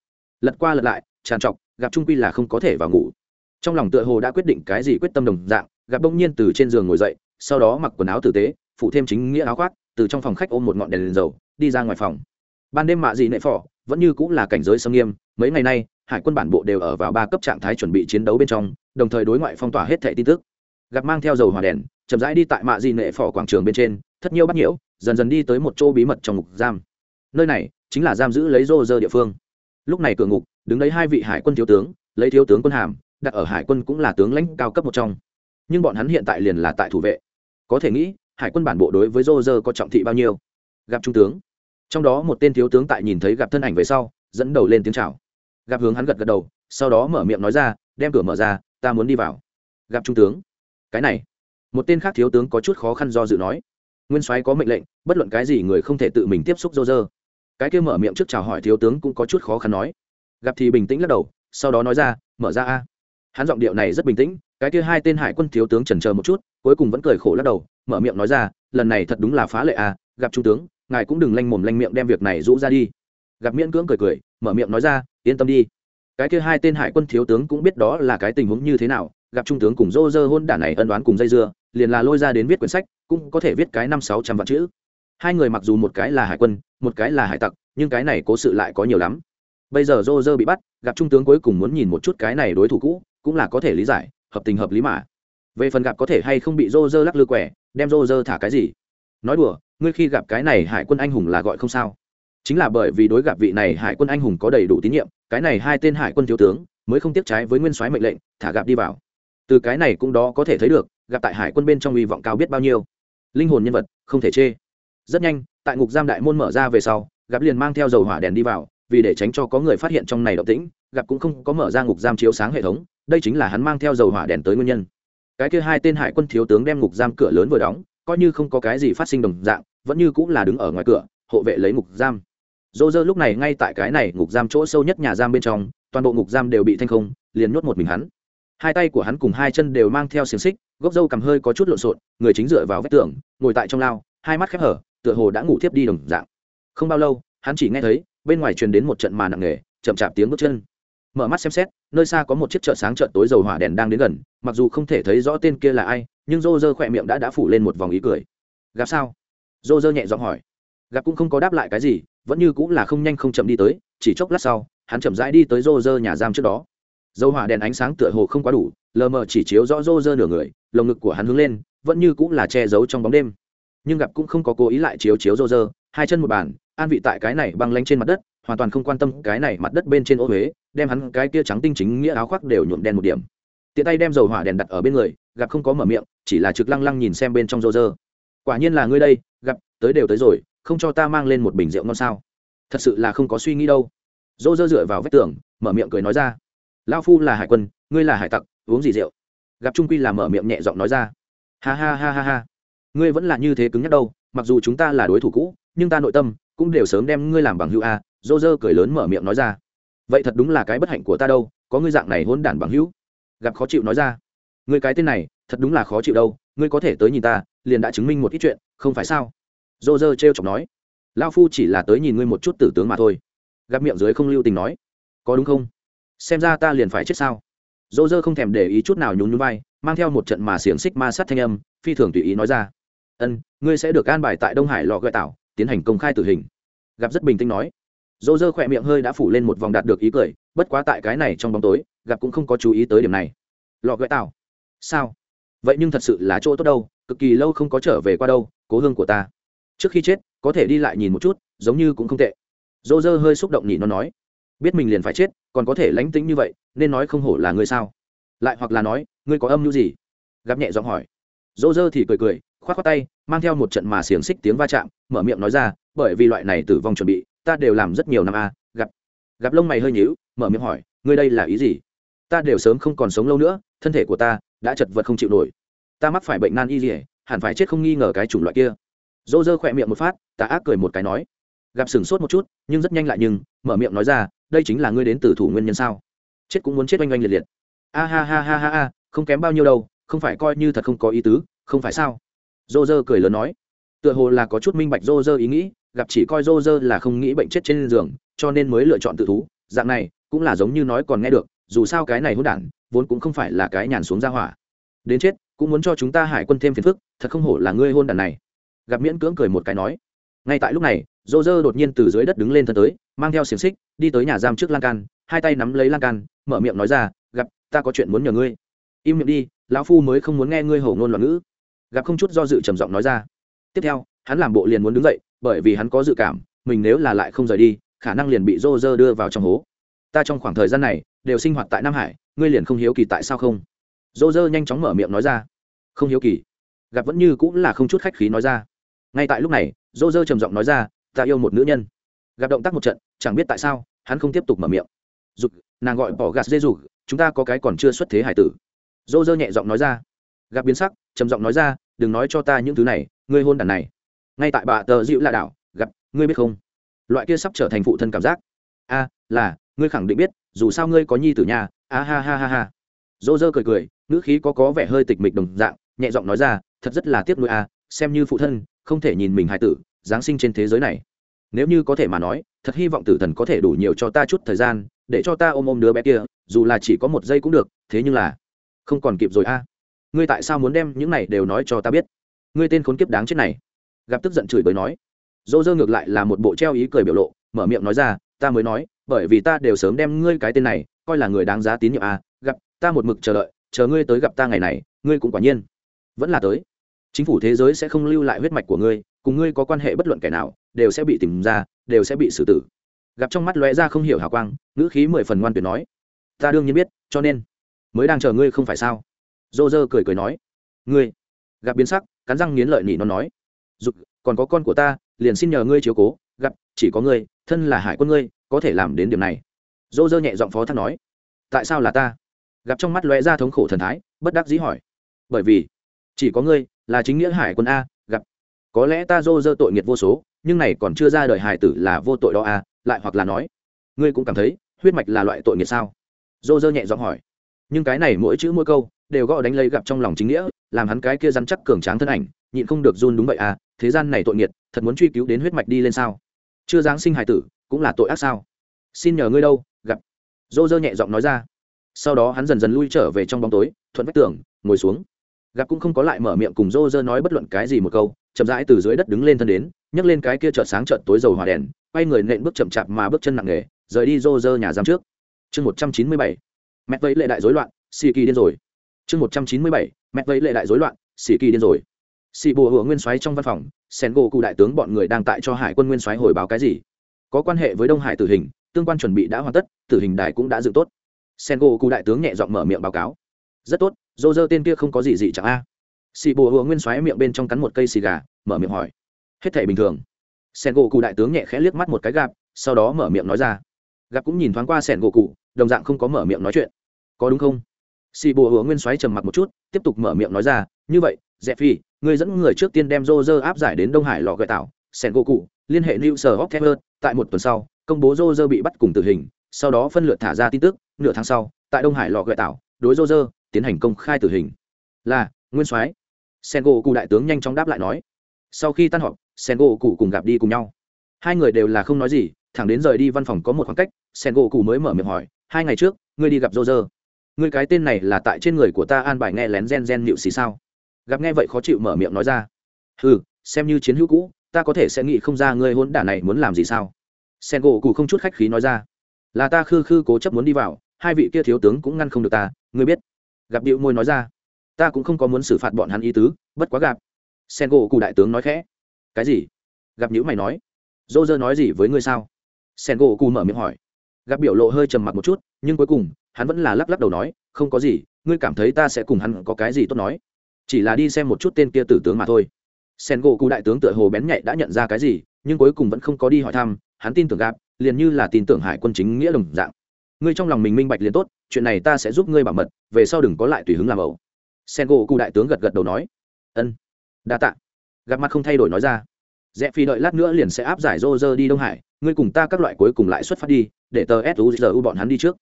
Lật qua lật lại tràn trọc gặp trung quy là không có thể vào ngủ. Trong lòng tựa hồ đã quyết định cái gì quyết tâm đồng dạng gặp bỗng nhiên từ trên giường ngồi dậy sau đó mặc quần áo tử tế phụ thêm chính nghĩa áo khoác từ trong phòng khách ôm một ngọn đèn, đèn dầu đi ra ngoài phòng ban đêm mạ dị nệ phỏ, vẫn như cũng là cảnh giới sâm nghiêm, mấy ngày nay, hải quân bản bộ đều ở vào ba cấp trạng thái chuẩn bị chiến đấu bên trong, đồng thời đối ngoại phong tỏa hết thẻ tin tức. Gặp mang theo dầu hỏa đèn, chậm rãi đi tại mạ dị nệ phỏ quảng trường bên trên, thất nhiêu bắt nhiễu, dần dần đi tới một chỗ bí mật trong ngục giam. Nơi này chính là giam giữ lấy rô rơ địa phương. Lúc này cửa ngục, đứng đấy hai vị hải quân thiếu tướng, lấy thiếu tướng quân hàm, đặt ở hải quân cũng là tướng lãnh cao cấp một trong. Nhưng bọn hắn hiện tại liền là tại thủ vệ. Có thể nghĩ, hải quân bản bộ đối với rô rơ có trọng thị bao nhiêu? Gặp trung tướng trong đó một tên thiếu tướng tại nhìn thấy gặp thân ảnh về sau, dẫn đầu lên tiếng chào. Gặp hướng hắn gật gật đầu, sau đó mở miệng nói ra, đem cửa mở ra, ta muốn đi vào. Gặp trung tướng, cái này. Một tên khác thiếu tướng có chút khó khăn do dự nói, nguyên soái có mệnh lệnh, bất luận cái gì người không thể tự mình tiếp xúc dô dơ cái kia mở miệng trước chào hỏi thiếu tướng cũng có chút khó khăn nói, gặp thì bình tĩnh lắc đầu, sau đó nói ra, mở ra a. Hắn giọng điệu này rất bình tĩnh, cái kia hai tên hải quân thiếu tướng trần chờ một chút, cuối cùng vẫn cười khổ lắc đầu, mở miệng nói ra, lần này thật đúng là phá lệ a, gặp trung tướng ngài cũng đừng lanh mồm lanh miệng đem việc này rũ ra đi. Gặp miễn cưỡng cười cười, mở miệng nói ra, yên tâm đi. Cái kia hai tên hải quân thiếu tướng cũng biết đó là cái tình huống như thế nào, gặp trung tướng cùng dô dơ hôn đản này ân đoán cùng dây dưa, liền là lôi ra đến viết quyển sách, cũng có thể viết cái năm sáu trăm vạn chữ. Hai người mặc dù một cái là hải quân, một cái là hải tặc, nhưng cái này cố sự lại có nhiều lắm. Bây giờ dô dơ bị bắt, gặp trung tướng cuối cùng muốn nhìn một chút cái này đối thủ cũ, cũng là có thể lý giải, hợp tình hợp lý mà. Về phần gặp có thể hay không bị dô dơ lắc lư quẻ, đem dô dơ thả cái gì? Nói đùa ngươi khi gặp cái này hải quân anh hùng là gọi không sao. Chính là bởi vì đối gặp vị này hải quân anh hùng có đầy đủ tín nhiệm, cái này hai tên hải quân thiếu tướng mới không tiếp trái với nguyên soái mệnh lệnh, thả gặp đi vào. Từ cái này cũng đó có thể thấy được, gặp tại hải quân bên trong hy vọng cao biết bao nhiêu. Linh hồn nhân vật, không thể chê. Rất nhanh, tại ngục giam đại môn mở ra về sau, gặp liền mang theo dầu hỏa đèn đi vào, vì để tránh cho có người phát hiện trong này động tĩnh, gặp cũng không có mở ra ngục giam chiếu sáng hệ thống, đây chính là hắn mang theo dầu hỏa đèn tới nguyên nhân. Cái kia hai tên hải quân thiếu tướng đem ngục giam cửa lớn vừa đóng, coi như không có cái gì phát sinh đồng dạng vẫn như cũng là đứng ở ngoài cửa, hộ vệ lấy ngục giam. Dô dơ lúc này ngay tại cái này ngục giam chỗ sâu nhất nhà giam bên trong, toàn bộ ngục giam đều bị thanh không, liền nhốt một mình hắn. Hai tay của hắn cùng hai chân đều mang theo xiềng xích, gốc râu cầm hơi có chút lộn xộn, người chính dựa vào vách tường, ngồi tại trong lao, hai mắt khép hở, tựa hồ đã ngủ thiếp đi đồng dạng. Không bao lâu, hắn chỉ nghe thấy, bên ngoài truyền đến một trận mà nặng nề, chậm chạp tiếng bước chân. Mở mắt xem xét, nơi xa có một chiếc chợ sáng chợ tối dầu hỏa đèn đang đến gần, mặc dù không thể thấy rõ tên kia là ai, nhưng rô rơ khỏe miệng đã đã phủ lên một vòng ý cười. Gặp sao? Dô dơ nhẹ giọng hỏi. Gặp cũng không có đáp lại cái gì, vẫn như cũng là không nhanh không chậm đi tới, chỉ chốc lát sau, hắn chậm rãi đi tới rô rơ nhà giam trước đó. Dầu hỏa đèn ánh sáng tựa hồ không quá đủ, lờ mờ chỉ chiếu rõ rô rơ nửa người, lồng ngực của hắn hướng lên, vẫn như cũng là che giấu trong bóng đêm. Nhưng gặp cũng không có cố ý lại chiếu chiếu rô rơ hai chân một bàn, an vị tại cái này băng lanh trên mặt đất, hoàn toàn không quan tâm cái này mặt đất bên trên ô huế, đem hắn cái kia trắng tinh chính nghĩa áo khoác đều nhuộm đen một điểm. Tiện tay đem dầu hỏa đèn đặt ở bên người, gặp không có mở miệng, chỉ là trực lăng lăng nhìn xem bên trong rô rơ quả nhiên là ngươi đây tới đều tới rồi, không cho ta mang lên một bình rượu ngon sao? Thật sự là không có suy nghĩ đâu. Dô Dơ dựa vào vách tường, mở miệng cười nói ra. Lao phu là hải quân, ngươi là hải tặc, uống gì rượu? Gặp trung quy là mở miệng nhẹ giọng nói ra. Ha ha ha ha ha. Ngươi vẫn là như thế cứng nhắc đâu, mặc dù chúng ta là đối thủ cũ, nhưng ta nội tâm cũng đều sớm đem ngươi làm bằng hữu a dô dơ cười lớn mở miệng nói ra. Vậy thật đúng là cái bất hạnh của ta đâu, có ngươi dạng này hôn đản bằng hữu. Gặp khó chịu nói ra. Ngươi cái tên này, thật đúng là khó chịu đâu, ngươi có thể tới nhìn ta, liền đã chứng minh một ít chuyện, không phải sao? Dô dơ t r e o chọc nói lao phu chỉ là tới nhìn ngươi một chút tử tướng mà thôi. Gặp miệng dưới không lưu tình nói, có đúng không? Xem ra ta liền phải chết sao? Dô dơ không thèm để ý chút nào nhún nhún vai, mang theo một trận mà xiềng xích ma sát thanh âm, phi thường tùy ý nói ra, ân, ngươi sẽ được an bài tại đông hải lò gợi tảo, tiến hành công khai tử hình. Gặp rất bình tĩnh nói, dô dơ khỏe miệng hơi đã phủ lên một vòng đạt được ý cười, bất quá tại cái này trong bóng tối, gặp cũng không có chú ý tới điểm này. Lò gợi tảo, sao? Vậy nhưng thật sự là chỗ tốt đâu, cực kỳ lâu không có trở về qua đâu, cố hương của ta trước khi chết có thể đi lại nhìn một chút giống như cũng không tệ. Dô dơ hơi xúc động nhỉ nó nói biết mình liền phải chết còn có thể lánh tính như vậy nên nói không hổ là ngươi sao? Lại hoặc là nói ngươi có âm mưu gì? Gặp nhẹ giọng hỏi. Dô dơ thì cười cười k h o á t k tay mang theo một trận mà xiềng xích tiếng va chạm mở miệng nói ra bởi vì loại này tử vong chuẩn bị ta đều làm rất nhiều năm a à, gặp gặp lông mày hơi nhíu mở miệng hỏi ngươi đây là ý gì? Ta đều sớm không còn sống lâu nữa thân thể của ta đã chật vật không chịu nổi. Ta mắc phải bệnh nan y dỉa hẳn phải chết không nghi ngờ cái chủng loại kia dô dơ khỏe miệng một phát, tà ác cười một cái nói. Gặp sửng sốt một chút, nhưng rất nhanh lại nhưng, mở miệng nói ra, đây chính là ngươi đến từ thủ nguyên nhân sao? Chết cũng muốn chết oanh oanh liệt liệt. A ha ha ha ha ha, không kém bao nhiêu đâu, không phải coi như thật không có ý tứ, không phải sao? Dô dơ cười lớn nói. Tựa hồ là có chút minh bạch dô dơ ý nghĩ, gặp chỉ coi dô dơ là không nghĩ bệnh chết trên giường, cho nên mới lựa chọn tự thú. Dạng này, cũng là giống như nói còn nghe được, dù sao cái này hôn đản, vốn cũng không phải là cái nhàn xuống ra hỏa. Đến chết, cũng muốn cho chúng ta hải quân thêm phiền phức, thật không hổ là ngươi hôn đản này gặp miễn cưỡng cười một cái nói. Ngay tại lúc này dô dơ đột nhiên từ dưới đất đứng lên thân tới, mang theo xiềng xích, đi tới nhà giam trước lan can, hai tay nắm lấy lan can, mở miệng nói ra, gặp, ta có chuyện muốn nhờ ngươi. Im miệng đi, lão phu mới không muốn nghe ngươi hổ ngôn loạn ngữ. Gặp không chút do dự trầm giọng nói ra. Tiếp theo, hắn làm bộ liền muốn đứng dậy, bởi vì hắn có dự cảm, mình nếu là lại không rời đi, khả năng liền bị rô rơ đưa vào trong hố. Ta trong khoảng thời gian này, đều sinh hoạt tại nam hải, ngươi liền không hiếu kỳ tại sao không? Rô rơ nhanh chóng mở miệng nói ra. Không hiếu kỳ. Gặp vẫn như cũng là không chút khách khí nói ra ngay tại lúc này, dô dơ trầm giọng nói ra, ta yêu một nữ nhân. Gặp động tác một trận, chẳng biết tại sao, hắn không tiếp tục mở miệng. Dục, nàng gọi bỏ gạt dê dục, chúng ta có cái còn chưa xuất thế hải tử. Dô dơ nhẹ giọng nói ra. Gặp biến sắc, trầm giọng nói ra, đừng nói cho ta những thứ này, ngươi hôn đàn này. Ngay tại bà tờ dịu lạ đảo, gặp, ngươi biết không? Loại kia sắp trở thành phụ thân cảm giác. A, là, ngươi khẳng định biết, dù sao ngươi có nhi tử nhà, a ha ha ha ha. Dô dơ cười cười, ngữ khí có có vẻ hơi tịch mịch đồng dạng, nhẹ giọng nói ra, thật rất là tiếc nuôi a, xem như phụ thân không thể nhìn mình hài tử, giáng sinh trên thế giới này. Nếu như có thể mà nói, thật hy vọng tử thần có thể đủ nhiều cho ta chút thời gian, để cho ta ôm ôm đứa bé kia, dù là chỉ có một giây cũng được, thế nhưng là, không còn kịp rồi a. Ngươi tại sao muốn đem những này đều nói cho ta biết? Ngươi tên khốn kiếp đáng chết này. Gặp tức giận chửi bới nói. Dô dơ ngược lại là một bộ treo ý cười biểu lộ, mở miệng nói ra, ta mới nói, bởi vì ta đều sớm đem ngươi cái tên này, coi là người đáng giá tín nhiệm a. Gặp, ta một mực chờ đợi, chờ ngươi tới gặp ta ngày này, ngươi cũng quả nhiên, vẫn là tới chính phủ thế giới sẽ không lưu lại huyết mạch của ngươi, cùng ngươi có quan hệ bất luận kẻ nào, đều sẽ bị tìm ra, đều sẽ bị xử tử. Gặp trong mắt lóe ra không hiểu hào quang, ngữ khí mười phần ngoan tuyệt nói, ta đương nhiên biết, cho nên mới đang chờ ngươi không phải sao? Dô dơ cười cười nói, ngươi. Gặp biến sắc, cắn răng nghiến lợi nỉ nó nói, dục, còn có con của ta, liền xin nhờ ngươi chiếu cố, gặp, chỉ có ngươi, thân là hải quân ngươi, có thể làm đến điểm này. Dô dơ nhẹ giọng phó thác nói, tại sao là ta? Gặp trong mắt lóe ra thống khổ thần thái, bất đắc dĩ hỏi, bởi vì chỉ có ngươi là chính nghĩa hải quân a, gặp. Có lẽ ta dô dơ tội nghiệt vô số, nhưng này còn chưa ra đời hải tử là vô tội đó a, lại hoặc là nói, ngươi cũng cảm thấy, huyết mạch là loại tội nghiệt sao? Dô dơ nhẹ giọng hỏi. Nhưng cái này mỗi chữ mỗi câu, đều gõ đánh lấy gặp trong lòng chính nghĩa, làm hắn cái kia rắn chắc cường tráng thân ảnh, nhịn không được run đúng vậy à thế gian này tội nghiệt, thật muốn truy cứu đến huyết mạch đi lên sao? Chưa giáng sinh hải tử, cũng là tội ác sao? Xin nhờ ngươi đâu, gặp. Dô dơ nhẹ giọng nói ra. Sau đó hắn dần dần lui trở về trong bóng tối, thuận vách tường, ngồi xuống gặp cũng không có lại mở miệng cùng rô rơ nói bất luận cái gì một câu, chậm rãi từ dưới đất đứng lên thân đến, nhấc lên cái kia chợt sáng chợt tối dầu hỏa đèn, quay người nện bước chậm chạp mà bước chân nặng nề, rời đi rô rơ nhà giam trước. Chương một trăm chín mươi bảy, mẹ vẫy lệ đại rối loạn, xì kỳ điên rồi. Chương một trăm chín mươi bảy, mẹ vẫy lệ đại rối loạn, xì kỳ điên rồi. Xì bùa hựa nguyên soái trong văn phòng, sen gỗ cụ đại tướng bọn người đang tại cho hải quân nguyên soái hồi báo cái gì? Có quan hệ với đông hải tử hình, tương quan chuẩn bị đã hoàn tất, tử hình đài cũng đã dựng tốt. Sen gỗ cụ đại tướng nhẹ giọng mở miệng báo cáo. Rất tốt dô dơ tên kia không có gì gì chẳng a. À. xì bồ hùa nguyên xoáy miệng bên trong cắn một cây xì gà, mở miệng hỏi. Hết thể bình thường. Sẻn gỗ cụ đại tướng nhẹ khẽ liếc mắt một cái gạp, sau đó mở miệng nói ra. Gạp cũng nhìn thoáng qua sẻn gỗ cụ, đồng dạng không có mở miệng nói chuyện. Có đúng không? Xì bồ hùa nguyên xoáy trầm mặc một chút, tiếp tục mở miệng nói ra. Như vậy dẹp phi người dẫn người trước tiên đem rô rơ áp giải đến đông hải lò gợi tạo. Sẻn gỗ cụ, liên hệ new sở hóc thép tại một tuần sau, công bố rô rơ bị bắt cùng tử hình, sau đó phân lượt thả ra tin tức, nửa tháng sau, tại đông hải lò gợi tạo, đối rô rơ tiến hành công khai tử hình. Là, nguyên soái. Sen gỗ cụ đại tướng nhanh chóng đáp lại nói. Sau khi tan họp sen gỗ cụ cùng gặp đi cùng nhau. Hai người đều là không nói gì, thẳng đến rời đi văn phòng có một khoảng cách sen gỗ cụ mới mở miệng hỏi, hai ngày trước, ngươi đi gặp dô dơ ngươi cái tên này là tại trên người của ta an bài nghe lén gen gen nịu xì sao? Gặp nghe vậy khó chịu mở miệng nói ra ừ xem như chiến hữu cũ, ta có thể sẽ nghĩ không ra ngươi hôn đả này muốn làm gì sao? Sen gỗ cụ không chút khách khí nói ra, là ta khư khư cố chấp muốn đi vào, hai vị kia thiếu tướng cũng ngăn không được ta, ngươi biết gặp điệu môi nói ra ta cũng không có muốn xử phạt bọn hắn ý tứ bất quá gặp. Sen gỗ cụ đại tướng nói khẽ cái gì? Gặp nhữ mày nói dô dơ nói gì với ngươi sao? Sen gỗ cụ mở miệng hỏi. Gặp biểu lộ hơi trầm mặc một chút nhưng cuối cùng hắn vẫn là lắc lắc đầu nói không có gì ngươi cảm thấy ta sẽ cùng hắn có cái gì tốt nói? Chỉ là đi xem một chút tên kia tử tướng mà thôi. Sen gỗ cụ đại tướng tựa hồ bén nhạy đã nhận ra cái gì nhưng cuối cùng vẫn không có đi hỏi thăm hắn tin tưởng gặp, liền như là tin tưởng hải quân chính nghĩa đồng dạng. Ngươi trong lòng mình minh bạch liền tốt chuyện này ta sẽ giúp ngươi bảo mật, về sau đừng có lại tùy hứng làm ẩu. Sen gỗ cụ đại tướng gật gật đầu nói. Ân, đa tạ. Gặp mặt không thay đổi nói ra. Rẽ phi đợi lát nữa liền sẽ áp giải rô rơ đi đông hải, ngươi cùng ta các loại cuối cùng lại xuất phát đi, để tờ suzu bọn hắn đi trước.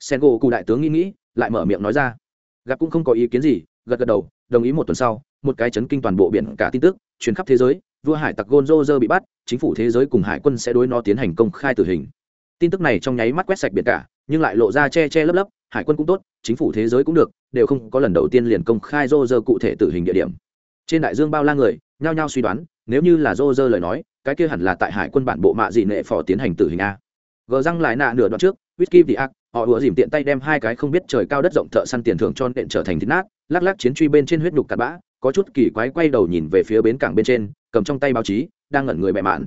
Sen gỗ cụ đại tướng nghĩ nghĩ, lại mở miệng nói ra. Gặp cũng không có ý kiến gì, gật gật đầu, đồng ý một tuần sau, một cái chấn kinh toàn bộ biển cả tin tức, truyền khắp thế giới, vua hải tặc gôn rô rơ bị bắt, chính phủ thế giới cùng hải quân sẽ đối nó tiến hành công khai tử hình. Tin tức này trong nháy mắt quét sạch biển cả nhưng lại lộ ra che che lấp lấp, hải quân cũng tốt, chính phủ thế giới cũng được, đều không có lần đầu tiên liền công khai rô rơ cụ thể tử hình địa điểm. Trên đại dương bao la người, nhao nhao suy đoán, nếu như là rô rơ lời nói, cái kia hẳn là tại hải quân bản bộ mạ dị nệ phò tiến hành tử hình a. Gờ răng lại nạ nửa đoạn trước, whisky the ác, họ ủa dìm tiện tay đem hai cái không biết trời cao đất rộng thợ săn tiền thưởng cho nện trở thành thịt nát, lắc lắc chiến truy bên trên huyết nhục cặn bã, có chút kỳ quái quay đầu nhìn về phía bến cảng bên trên, cầm trong tay báo chí, đang ngẩn người bẹ mạn.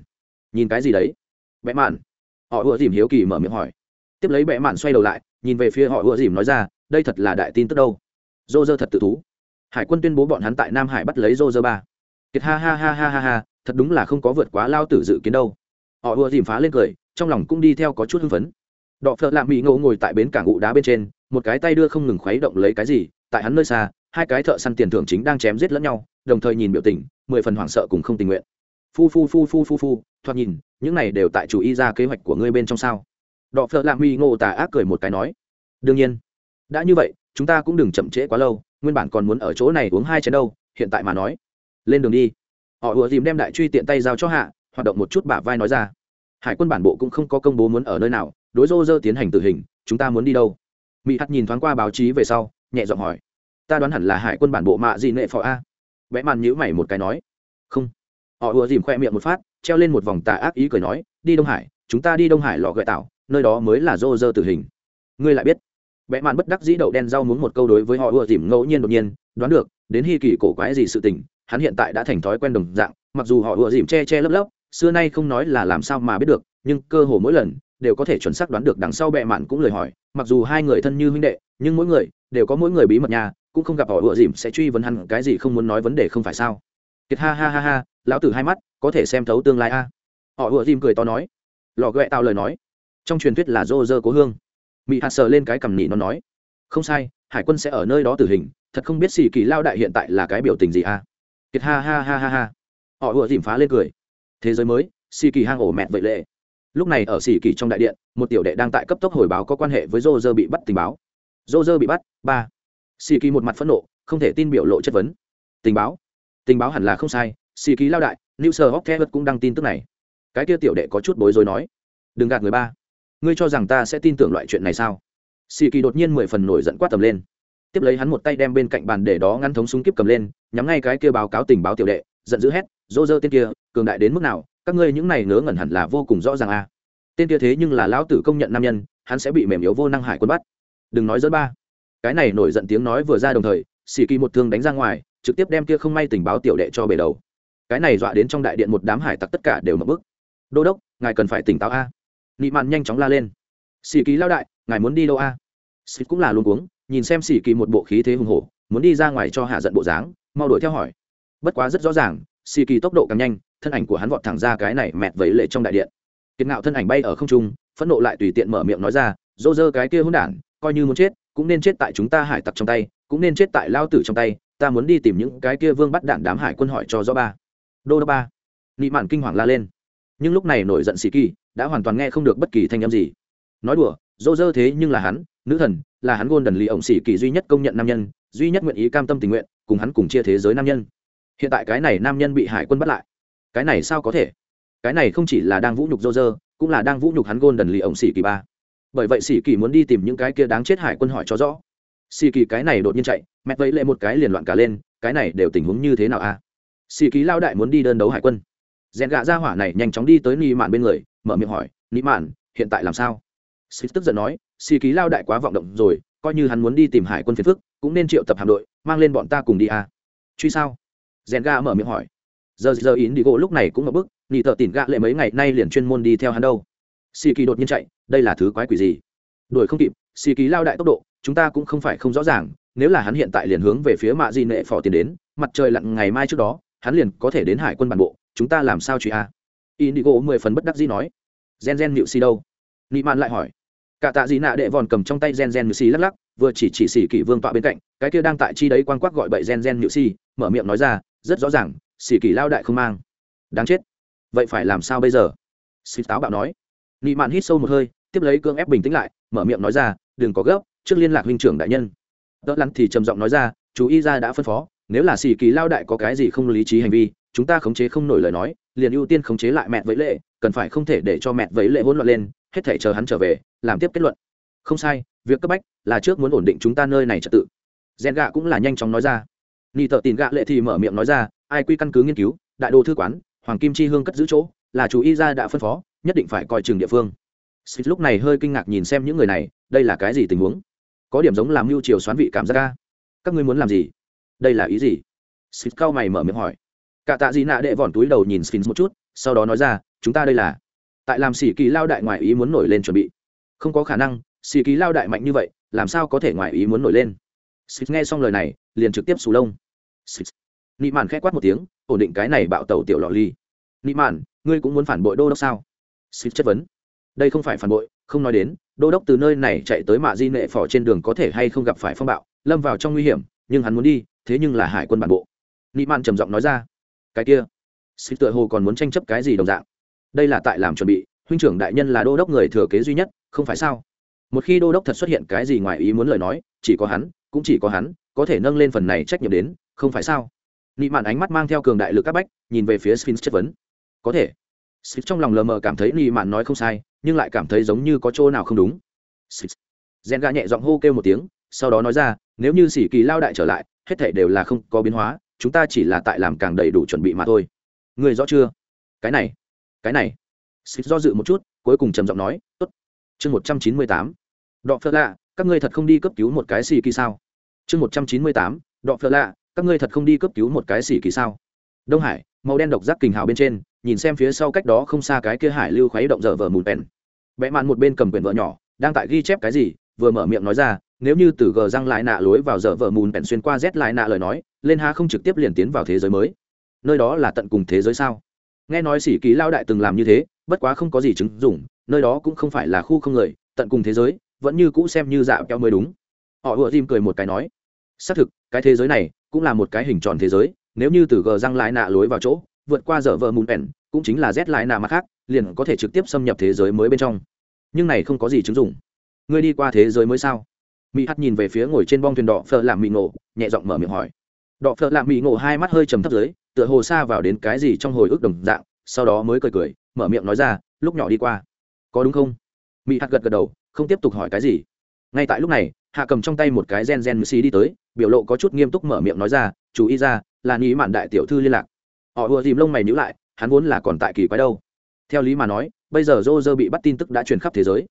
Nhìn cái gì đấy? Bẹ mạn. Họ ủa dìm hiếu kỳ mở miệng hỏi tiếp lấy bệ mạn xoay đầu lại, nhìn về phía họ ủa dìm nói ra, đây thật là đại tin tức đâu. Dô dơ thật tự thú. Hải quân tuyên bố bọn hắn tại nam hải bắt lấy dô dơ ba. Kiệt ha ha ha ha ha ha, thật đúng là không có vượt quá lao tử dự kiến đâu. Họ ùa dìm phá lên cười, trong lòng cũng đi theo có chút hưng phấn. Đọ phợ lạ mỹ ngộ ngồi tại bến cảng ngụ đá bên trên, một cái tay đưa không ngừng khuấy động lấy cái gì, tại hắn nơi xa, hai cái thợ săn tiền thưởng chính đang chém giết lẫn nhau, đồng thời nhìn biểu tình, mười phần hoảng sợ cùng không tình nguyện. Phu phu phu phu phu phu, thoạt nhìn, những này đều tại chủ y ra kế hoạch của ngươi bên trong sao? Đọ phợ lạ mi ngộ tà ác cười một cái nói, đương nhiên, đã như vậy, chúng ta cũng đừng chậm trễ quá lâu, nguyên bản còn muốn ở chỗ này uống hai chén đâu, hiện tại mà nói, lên đường đi. Họ ùa dìm đem đại truy tiện tay giao cho hạ, hoạt động một chút bả vai nói ra, hải quân bản bộ cũng không có công bố muốn ở nơi nào, đối rô dơ tiến hành tử hình, chúng ta muốn đi đâu? Mỹ hắt nhìn thoáng qua báo chí về sau, nhẹ giọng hỏi, ta đoán hẳn là hải quân bản bộ mạ gì nệ phò a? Vẽ màn nhữ mày một cái nói, không. Họ ùa dìm khoe miệng một phát, treo lên một vòng tà ác ý cười nói, đi đông hải, chúng ta đi đông hải lò gợi tạo nơi đó mới là rô rơ tử hình. Ngươi lại biết. Vẽ Mạn bất đắc dĩ đậu đen rau muốn một câu đối với họ ưa dìm ngẫu nhiên đột nhiên, đoán được, đến hy kỳ cổ quái gì sự tình, hắn hiện tại đã thành thói quen đồng dạng, mặc dù họ ưa dìm che che lấp lấp, xưa nay không nói là làm sao mà biết được, nhưng cơ hồ mỗi lần, đều có thể chuẩn xác đoán được đằng sau bệ mạn cũng lời hỏi, mặc dù hai người thân như huynh đệ, nhưng mỗi người, đều có mỗi người bí mật nhà cũng không gặp họ ùa dìm sẽ truy vấn hắn cái gì không muốn nói vấn đề không phải sao. Kiệt ha ha ha ha, lão tử hai mắt, có thể xem thấu tương lai a. Họ ùa dìm cười to nói. Lò ghẹ tao lời nói trong truyền thuyết là dô dơ cố hương. Mỹ hạt sờ lên cái cằm nỉ nó nói, không sai, hải quân sẽ ở nơi đó tử hình, thật không biết xì kỳ lao đại hiện tại là cái biểu tình gì à? Kiệt ha ha ha ha ha. Họ vừa dìm phá lên cười. Thế giới mới, xì kỳ hang ổ mẹt vậy lệ. Lúc này ở xì kỳ trong đại điện, một tiểu đệ đang tại cấp tốc hồi báo có quan hệ với dô dơ bị bắt tình báo. Dô dơ bị bắt, ba. Xì kỳ một mặt phẫn nộ, không thể tin biểu lộ chất vấn. Tình báo. Tình báo hẳn là không sai, xì kỳ lao đại, new sơ hóc thép cũng đăng tin tức này. Cái kia tiểu đệ có chút bối rối nói. Đừng gạt người ba ngươi cho rằng ta sẽ tin tưởng loại chuyện này sao? Xì kỳ đột nhiên mười phần nổi giận quát tầm lên. Tiếp lấy hắn một tay đem bên cạnh bàn để đó ngăn thống súng kíp cầm lên, nhắm ngay cái kia báo cáo tình báo tiểu đệ, giận dữ hét dỗ dơ tên kia, cường đại đến mức nào, các ngươi những này ngớ ngẩn hẳn là vô cùng rõ ràng a à. tên kia thế nhưng là lão tử công nhận nam nhân, hắn sẽ bị mềm yếu vô năng hải quân bắt. Đừng nói dẫn ba. Cái này nổi giận tiếng nói vừa ra đồng thời xì kỳ một thương đánh ra ngoài, trực tiếp đem kia không may tình báo tiểu đệ cho bể đầu. Cái này dọa đến trong đại điện một đám hải tặc tất cả đều mập bức đô đốc, ngài cần phải tỉnh táo a nị mạn nhanh chóng la lên. Xì kỳ lao đại, ngài muốn đi đâu a? Xì cũng là luôn cuống, nhìn xem xì kỳ một bộ khí thế hùng hổ, muốn đi ra ngoài cho hạ giận bộ dáng, mau đuổi theo hỏi. Bất quá rất rõ ràng xì kỳ tốc độ càng nhanh, thân ảnh của hắn vọt thẳng ra cái này mẹt vẫy lệ trong đại điện. Kiệt ngạo thân ảnh bay ở không trung, phẫn nộ lại tùy tiện mở miệng nói ra, dô dơ cái kia hỗn đản, coi như muốn chết, cũng nên chết tại chúng ta hải tặc trong tay, cũng nên chết tại lao tử trong tay, ta muốn đi tìm những cái kia vương bắt đạn đám hải quân hỏi cho rõ ba. Đô đô ba. Nị mạn kinh hoàng la lên. Nhưng lúc này nổi giận xì kỳ đã hoàn toàn nghe không được bất kỳ thanh âm gì. Nói đùa, dô dơ thế nhưng là hắn, nữ thần, là hắn gôn đần lì ổng xì kỳ duy nhất công nhận nam nhân, duy nhất nguyện ý cam tâm tình nguyện, cùng hắn cùng chia thế giới nam nhân. Hiện tại cái này nam nhân bị hải quân bắt lại. Cái này sao có thể? Cái này không chỉ là đang vũ nhục dô dơ, cũng là đang vũ nhục hắn gôn đần lì ổng xì kỳ ba. Bởi vậy sĩ kỳ muốn đi tìm những cái kia đáng chết hải quân hỏi cho rõ. Sĩ kỳ cái này đột nhiên chạy, mẹ vẫy lệ một cái liền loạn cả lên, cái này đều tình huống như thế nào a sĩ kỳ lao đại muốn đi đơn đấu hải quân. Rèn gạ ra hỏa này nhanh chóng đi tới nghi mạn bên người mở miệng hỏi, nị mạn, hiện tại làm sao? Sĩ tức giận nói, xì ký lao đại quá vọng động rồi, coi như hắn muốn đi tìm hải quân phiền phức, cũng nên triệu tập hạm đội, mang lên bọn ta cùng đi à? truy sao? Rèn ga mở miệng hỏi. Giờ giờ ý đi gỗ lúc này cũng ngập bức, nị thợ tìm gạ lệ mấy ngày nay liền chuyên môn đi theo hắn đâu. Xì kỳ đột nhiên chạy, đây là thứ quái quỷ gì? Đuổi không kịp, xì kỳ lao đại tốc độ, chúng ta cũng không phải không rõ ràng, nếu là hắn hiện tại liền hướng về phía mạ di nệ phò tiền đến, mặt trời lặn ngày mai trước đó, hắn liền có thể đến hải quân bản bộ, chúng ta làm sao truy a? Indigo mười phần bất đắc dĩ nói. Gen gen nịu xì đâu? Nị mạn lại hỏi. Cả tạ dị nạ đệ vòn cầm trong tay gen gen nịu xì lắc lắc, vừa chỉ chỉ xì kỳ vương tọa bên cạnh, cái kia đang tại chi đấy quan quắc gọi bậy gen gen nịu xì, mở miệng nói ra, rất rõ ràng xì kỳ lao đại không mang. Đáng chết. Vậy phải làm sao bây giờ? Xì táo bạo nói. Nị mạn hít sâu một hơi, tiếp lấy cương ép bình tĩnh lại, mở miệng nói ra, đừng có gấp, trước liên lạc huynh trưởng đại nhân. Đỡ lắn thì trầm giọng nói ra, chú y ra đã phân phó, nếu là xì kỳ lao đại có cái gì không lý trí hành vi, chúng ta khống chế không nổi lời nói liền ưu tiên khống chế lại mẹ vẫy lệ, cần phải không thể để cho mẹ vẫy lệ hỗn loạn lên, hết thể chờ hắn trở về, làm tiếp kết luận. Không sai, việc cấp bách là trước muốn ổn định chúng ta nơi này trật tự. Rèn gạ cũng là nhanh chóng nói ra. Ni tợ tin gạ lệ thì mở miệng nói ra, ai quy căn cứ nghiên cứu, đại đô thư quán, hoàng kim chi hương cất giữ chỗ, là chú y ra đã phân phó, nhất định phải coi chừng địa phương. Smith lúc này hơi kinh ngạc nhìn xem những người này, đây là cái gì tình huống? Có điểm giống làm mưu chiều xoán vị cảm giác ca các ngươi muốn làm gì? Đây là ý gì? Smith cao mày mở miệng hỏi cả tạ gì nạ đệ vòn túi đầu nhìn Sphinx một chút, sau đó nói ra, chúng ta đây là. Tại làm sĩ kỳ lao đại ngoại ý muốn nổi lên chuẩn bị. Không có khả năng, sĩ kỳ lao đại mạnh như vậy, làm sao có thể ngoại ý muốn nổi lên? Sphinx nghe xong lời này, liền trực tiếp sù lông. Sphinx. Nị mạn khẽ quát một tiếng, ổn định cái này bạo tẩu tiểu lọ ly. Nị mạn, ngươi cũng muốn phản bội đô đốc sao? Sphinx chất vấn. Đây không phải phản bội, không nói đến, đô đốc từ nơi này chạy tới mạ di nệ phò trên đường có thể hay không gặp phải phong bạo, lâm vào trong nguy hiểm, nhưng hắn muốn đi, thế nhưng là hải quân bản bộ. Nị mạn trầm giọng nói ra cái kia. Xích tựa hồ còn muốn tranh chấp cái gì đồng dạng. Đây là tại làm chuẩn bị, huynh trưởng đại nhân là đô đốc người thừa kế duy nhất, không phải sao? Một khi đô đốc thật xuất hiện cái gì ngoài ý muốn lời nói, chỉ có hắn, cũng chỉ có hắn, có thể nâng lên phần này trách nhiệm đến, không phải sao? Nị mạn ánh mắt mang theo cường đại lực các bách, nhìn về phía sphinx chất vấn. Có thể. Sphinx trong lòng lờ mờ cảm thấy nị mạn nói không sai, nhưng lại cảm thấy giống như có chỗ nào không đúng. Gen gà nhẹ giọng hô kêu một tiếng, sau đó nói ra, nếu như sĩ kỳ lao đại trở lại, hết thể đều là không có biến hóa chúng ta chỉ là tại làm càng đầy đủ chuẩn bị mà thôi. Người rõ chưa? Cái này cái này. Xịt do dự một chút, cuối cùng trầm giọng nói, tốt. Chương một trăm chín mươi tám. Đọ phật lạ, các ngươi thật không đi cấp cứu một cái xì kỳ sao? Chương một trăm chín mươi tám. Đọ phật lạ, các ngươi thật không đi cấp cứu một cái xì kỳ sao? Đông hải, màu đen độc giác kình hào bên trên, nhìn xem phía sau cách đó không xa cái kia hải lưu khuấy động dở vở mùn pèn. Vẽ mạn một bên cầm quyển vợ nhỏ, đang tại ghi chép cái gì, vừa mở miệng nói ra, nếu như từ gờ răng lại nạ lối vào dở vở mùn pèn xuyên qua rét lại nạ lời nói lên há không trực tiếp liền tiến vào thế giới mới. Nơi đó là tận cùng thế giới sao? Nghe nói sĩ ký lao đại từng làm như thế, bất quá không có gì chứng dụng, nơi đó cũng không phải là khu không người, tận cùng thế giới, vẫn như cũ xem như dạo keo mới đúng. Họ ùa tim cười một cái nói, xác thực, cái thế giới này cũng là một cái hình tròn thế giới, nếu như từ gờ răng lại nạ lối vào chỗ, vượt qua dở vợ mùn pèn cũng chính là rét lại nạ mặt khác, liền có thể trực tiếp xâm nhập thế giới mới bên trong. Nhưng này không có gì chứng dụng. Ngươi đi qua thế giới mới sao? Mỹ hắt nhìn về phía ngồi trên bong thuyền đỏ phờ làm mị ngộ, nhẹ giọng mở miệng hỏi đọ phợ làm mị ngộ hai mắt hơi trầm thấp dưới, tựa hồ xa vào đến cái gì trong hồi ức đồng dạng, sau đó mới cười cười, mở miệng nói ra, lúc nhỏ đi qua, có đúng không? Mỹ hạt gật gật đầu, không tiếp tục hỏi cái gì. Ngay tại lúc này, hạ cầm trong tay một cái gen gen mc đi tới, biểu lộ có chút nghiêm túc mở miệng nói ra, chú ý ra, là nghĩ mạn đại tiểu thư liên lạc. Họ ùa dìm lông mày nhữ lại, hắn vốn là còn tại kỳ quái đâu. Theo lý mà nói, bây giờ dô dơ bị bắt tin tức đã truyền khắp thế giới.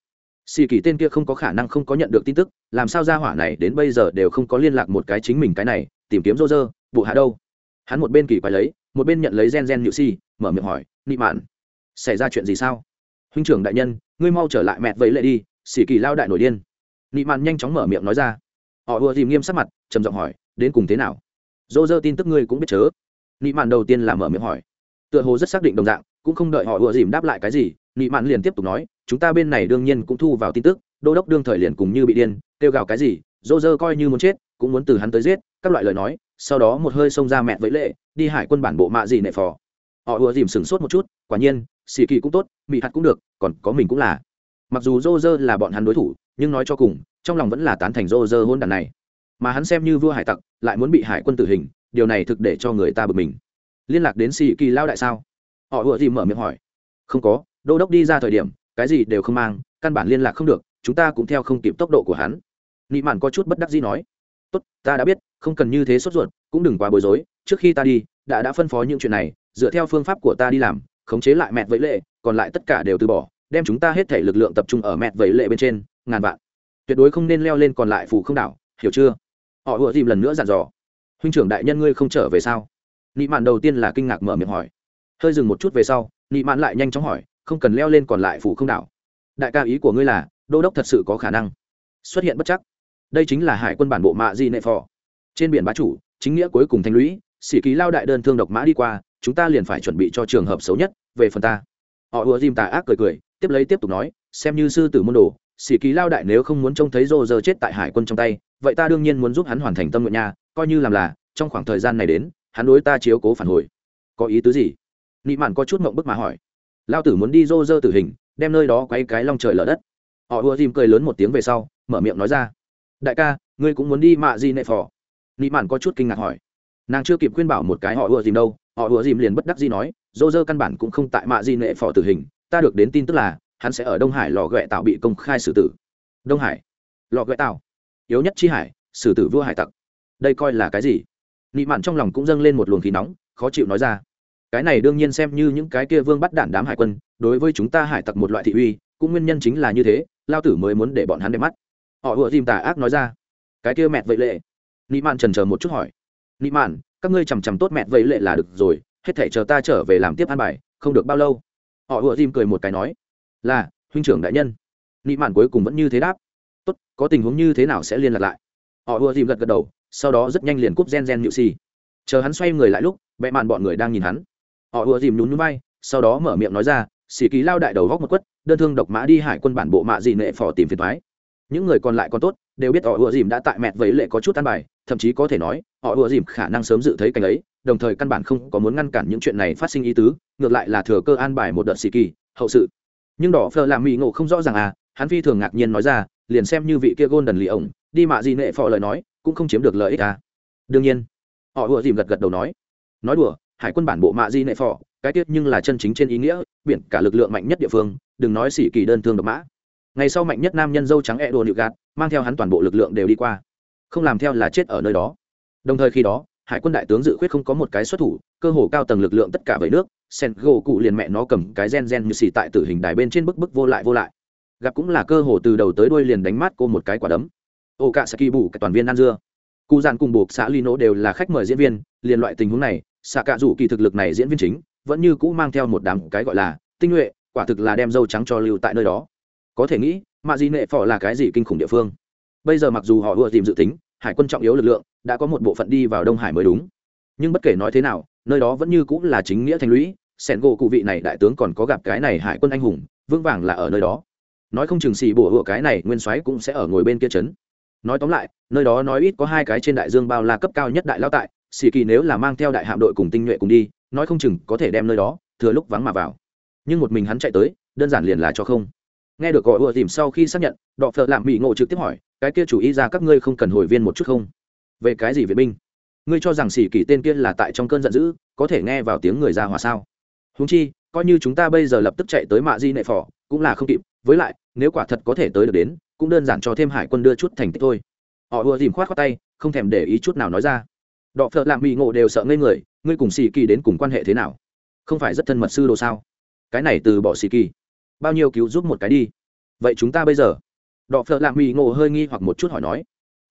Xì kỳ tên kia không có khả năng không có nhận được tin tức, làm sao ra hỏa này đến bây giờ đều không có liên lạc một cái chính mình cái này tìm kiếm rô rơ, bộ hạ đâu? Hắn một bên kỳ quái lấy một bên nhận lấy gen gen nhự si mở miệng hỏi nị mạn xảy ra chuyện gì sao? Huynh trưởng đại nhân ngươi mau trở lại mẹ vẫy lệ đi xỉ kỳ lao đại nổi điên. Nị mạn nhanh chóng mở miệng nói ra. Họ ùa dìm nghiêm sắc mặt trầm giọng hỏi đến cùng thế nào? Dô dơ tin tức ngươi cũng biết chớ. Nị mạn đầu tiên là mở miệng hỏi. Tựa hồ rất xác định đồng dạng cũng không đợi họ ùa dìm đáp lại cái gì nị mạn liền tiếp tục nói chúng ta bên này đương nhiên cũng thu vào tin tức đô đốc đương thời liền cùng như bị điên kêu gào cái gì dô dơ coi như muốn chết cũng muốn từ hắn tới giết, các loại lời nói, sau đó một hơi xông ra mẹ với lệ, đi hải quân bản bộ mạ gì nệ phò. Họ ùa dìm sừng sốt một chút, quả nhiên, xì kỳ cũng tốt, mị hạt cũng được, còn có mình cũng là. Mặc dù dô dơ là bọn hắn đối thủ, nhưng nói cho cùng, trong lòng vẫn là tán thành dô dơ hôn đàn này. Mà hắn xem như vua hải tặc, lại muốn bị hải quân tử hình, điều này thực để cho người ta bực mình. Liên lạc đến xì kỳ lao đại sao? Họ ùa dìm mở miệng hỏi. Không có, đô đốc đi ra thời điểm, cái gì đều không mang, căn bản liên lạc không được, chúng ta cũng theo không kịp tốc độ của hắn. Nị mạn có chút bất đắc dĩ nói tốt, ta đã biết, không cần như thế sốt ruột, cũng đừng quá bối rối, trước khi ta đi, đã đã phân phó những chuyện này, dựa theo phương pháp của ta đi làm, khống chế lại mẹt vẫy lệ, còn lại tất cả đều từ bỏ, đem chúng ta hết thể lực lượng tập trung ở mẹt vẫy lệ bên trên, ngàn vạn. Tuyệt đối không nên leo lên còn lại Phủ không đảo, hiểu chưa? Họ ùa dìm lần nữa dặn dò. Huynh trưởng đại nhân ngươi không trở về sao? Nị mạn đầu tiên là kinh ngạc mở miệng hỏi. Hơi dừng một chút về sau, nị mạn lại nhanh chóng hỏi, không cần leo lên còn lại Phủ không đảo. Đại ca ý của ngươi là, đô đốc thật sự có khả năng. Xuất hiện bất chắc đây chính là hải quân bản bộ mạ di nệ phò. Trên biển bá chủ, chính nghĩa cuối cùng thanh lũy, sĩ ký lao đại đơn thương độc mã đi qua, chúng ta liền phải chuẩn bị cho trường hợp xấu nhất, về phần ta. Họ ùa dìm tà ác cười cười, tiếp lấy tiếp tục nói, xem như sư tử môn đồ, sĩ ký lao đại nếu không muốn trông thấy rô rơ chết tại hải quân trong tay, vậy ta đương nhiên muốn giúp hắn hoàn thành tâm nguyện nhà coi như làm là, trong khoảng thời gian này đến, hắn đối ta chiếu cố phản hồi. Có ý tứ gì? Nị mạn có chút mộng bức mà hỏi. Lao tử muốn đi rô rơ tử hình, đem nơi đó quay cái long trời lở đất. Họ ùa dìm cười lớn một tiếng về sau, mở miệng nói ra đại ca, ngươi cũng muốn đi mạ di nệ phò? Nị mạn có chút kinh ngạc hỏi. Nàng chưa kịp khuyên bảo một cái họ ùa dìm đâu, họ ùa dìm liền bất đắc di nói, dô dơ căn bản cũng không tại mạ di nệ phò tử hình, ta được đến tin tức là, hắn sẽ ở đông hải lò ghẹ tạo bị công khai xử tử. Đông hải? Lò ghẹ tạo? Yếu nhất chi hải, xử tử vua hải tặc. Đây coi là cái gì? Nị mạn trong lòng cũng dâng lên một luồng khí nóng, khó chịu nói ra. Cái này đương nhiên xem như những cái kia vương bắt đản đám hải quân, đối với chúng ta hải tặc một loại thị uy, cũng nguyên nhân chính là như thế, lao tử mới muốn để bọn hắn đẹp mắt họ ùa dìm tà ác nói ra. Cái kia mẹ vậy lệ. Nị mạn trần chờ một chút hỏi. Nị mạn, các ngươi chằm chằm tốt mẹ vậy lệ là được rồi, hết thể chờ ta trở về làm tiếp ăn bài, không được bao lâu. Họ ùa dìm cười một cái nói. Là, huynh trưởng đại nhân. Nị mạn cuối cùng vẫn như thế đáp. Tốt, có tình huống như thế nào sẽ liên lạc lại? Họ ùa dìm gật gật đầu, sau đó rất nhanh liền cúp gen gen nhự xì chờ hắn xoay người lại lúc vẽ mạn bọn người đang nhìn hắn. Họ ùa dìm nhún nhún bay sau đó mở miệng nói ra xì ký lao đại đầu góc một quất, đơn thương độc mã đi hải quân bản bộ mạ dị nệ phò tìm phiền thoái những người còn lại còn tốt, đều biết họ ùa dìm đã tại mẹt với lệ có chút ăn bài, thậm chí có thể nói, họ ùa dìm khả năng sớm dự thấy cảnh ấy, đồng thời căn bản không có muốn ngăn cản những chuyện này phát sinh ý tứ, ngược lại là thừa cơ an bài một đợt xì kỳ, hậu sự. Nhưng đỏ phờ làm mỹ ngộ không rõ ràng à hắn phi thường ngạc nhiên nói ra, liền xem như vị kia gôn đần lì ổng, đi mạ gì nệ phò lời nói, cũng không chiếm được lợi ích à. Đương nhiên, họ ùa dìm gật gật đầu nói. Nói đùa, hải quân bản bộ mạ di nệ phò, cái tiết nhưng là chân chính trên ý nghĩa, biển cả lực lượng mạnh nhất địa phương, đừng nói xỉ kỳ đơn thương độc mã ngày sau mạnh nhất nam nhân dâu trắng e đồ nịu gạt mang theo hắn toàn bộ lực lượng đều đi qua. Không làm theo là chết ở nơi đó. Đồng thời khi đó, hải quân đại tướng dự khuyết không có một cái xuất thủ, cơ hồ cao tầng lực lượng tất cả về nước, sen gỗ cụ liền mẹ nó cầm cái gen gen như xì tại tử hình đài bên trên bức bức vô lại vô lại. Gặp cũng là cơ hồ từ đầu tới đuôi liền đánh mát cô một cái quả đấm. Ô cả saki bù cả toàn viên ăn dưa. Cụ giàn cùng buộc xã lino đều là khách mời diễn viên, liền loại tình huống này xạ cạ rủ kỳ thực lực này diễn viên chính, vẫn như cũ mang theo một đám cái gọi là tinh nhuệ, quả thực là đem dâu trắng cho lưu tại nơi đó có thể nghĩ, mạ di nệ phò là cái gì kinh khủng địa phương? Bây giờ mặc dù họ ưa tìm dự tính, hải quân trọng yếu lực lượng đã có một bộ phận đi vào đông hải mới đúng. Nhưng bất kể nói thế nào, nơi đó vẫn như cũng là chính nghĩa thành lũy sẻn gỗ cụ vị này đại tướng còn có gặp cái này hải quân anh hùng, vững vàng là ở nơi đó. Nói không chừng xì bổ hựa cái này nguyên soái cũng sẽ ở ngồi bên kia trấn. Nói tóm lại, nơi đó nói ít có hai cái trên đại dương bao la cấp cao nhất đại lao tại, xì kỳ nếu là mang theo đại hạm đội cùng tinh nhuệ cùng đi, nói không chừng có thể đem nơi đó, thừa lúc vắng mà vào. Nhưng một mình hắn chạy tới, đơn giản liền là cho không nghe được gọi ùa tìm sau khi xác nhận, đọ phợ làm mỹ ngộ trực tiếp hỏi, cái kia chủ ý ra các ngươi không cần hồi viên một chút không? Về cái gì viện binh? Ngươi cho rằng xỉ kỳ tên kia là tại trong cơn giận dữ, có thể nghe vào tiếng người ra hòa sao? Húng chi, coi như chúng ta bây giờ lập tức chạy tới mạ di nệ phỏ cũng là không kịp, với lại, nếu quả thật có thể tới được đến, cũng đơn giản cho thêm hải quân đưa chút thành tích thôi. Họ ùa dìm khoát khoát tay, không thèm để ý chút nào nói ra. Đọ phợ làm mỹ ngộ đều sợ ngây người, ngươi cùng xì kỳ đến cùng quan hệ thế nào? Không phải rất thân mật sư đồ sao? Cái này từ bỏ xì kỳ bao nhiêu cứu giúp một cái đi. Vậy chúng ta bây giờ? Đọ phợ lạ mỹ ngộ hơi nghi hoặc một chút hỏi nói.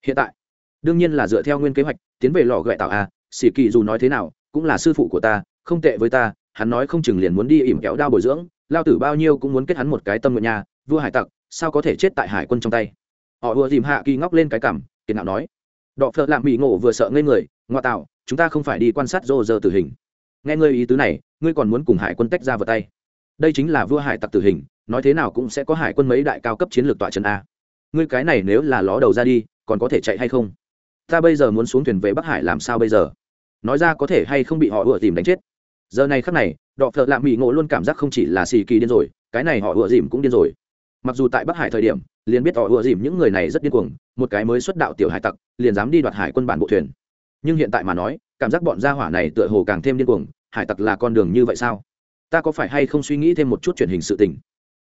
Hiện tại, đương nhiên là dựa theo nguyên kế hoạch, tiến về lò gậy tạo a, sĩ kỳ dù nói thế nào, cũng là sư phụ của ta, không tệ với ta, hắn nói không chừng liền muốn đi ỉm kéo đao bồi dưỡng, lao tử bao nhiêu cũng muốn kết hắn một cái tâm nguyện nhà vua hải tặc, sao có thể chết tại hải quân trong tay? Họ ùa dìm hạ kỳ ngóc lên cái cảm kiệt nạo nói. Đọ phợ lạ mỹ ngộ vừa sợ ngây người, ngoa tạo, chúng ta không phải đi quan sát rô rơ tử hình. Nghe ngươi ý tứ này, ngươi còn muốn cùng hải quân tách ra vào tay đây chính là vua hải tặc tử hình, nói thế nào cũng sẽ có hải quân mấy đại cao cấp chiến lược tọa trần a. Ngươi cái này nếu là ló đầu ra đi, còn có thể chạy hay không? Ta bây giờ muốn xuống thuyền về bắc hải làm sao bây giờ? Nói ra có thể hay không bị họ ủa tìm đánh chết? Giờ này khắc này, đọ phợ lạ mỹ ngộ luôn cảm giác không chỉ là xì kỳ điên rồi, cái này họ ủa dìm cũng điên rồi. Mặc dù tại bắc hải thời điểm, liền biết họ ủa dìm những người này rất điên cuồng, một cái mới xuất đạo tiểu hải tặc, liền dám đi đoạt hải quân bản bộ thuyền. Nhưng hiện tại mà nói, cảm giác bọn gia hỏa này tựa hồ càng thêm điên cuồng, hải tặc là con đường như vậy sao? Ta có phải hay không suy nghĩ thêm một chút truyền hình sự tình?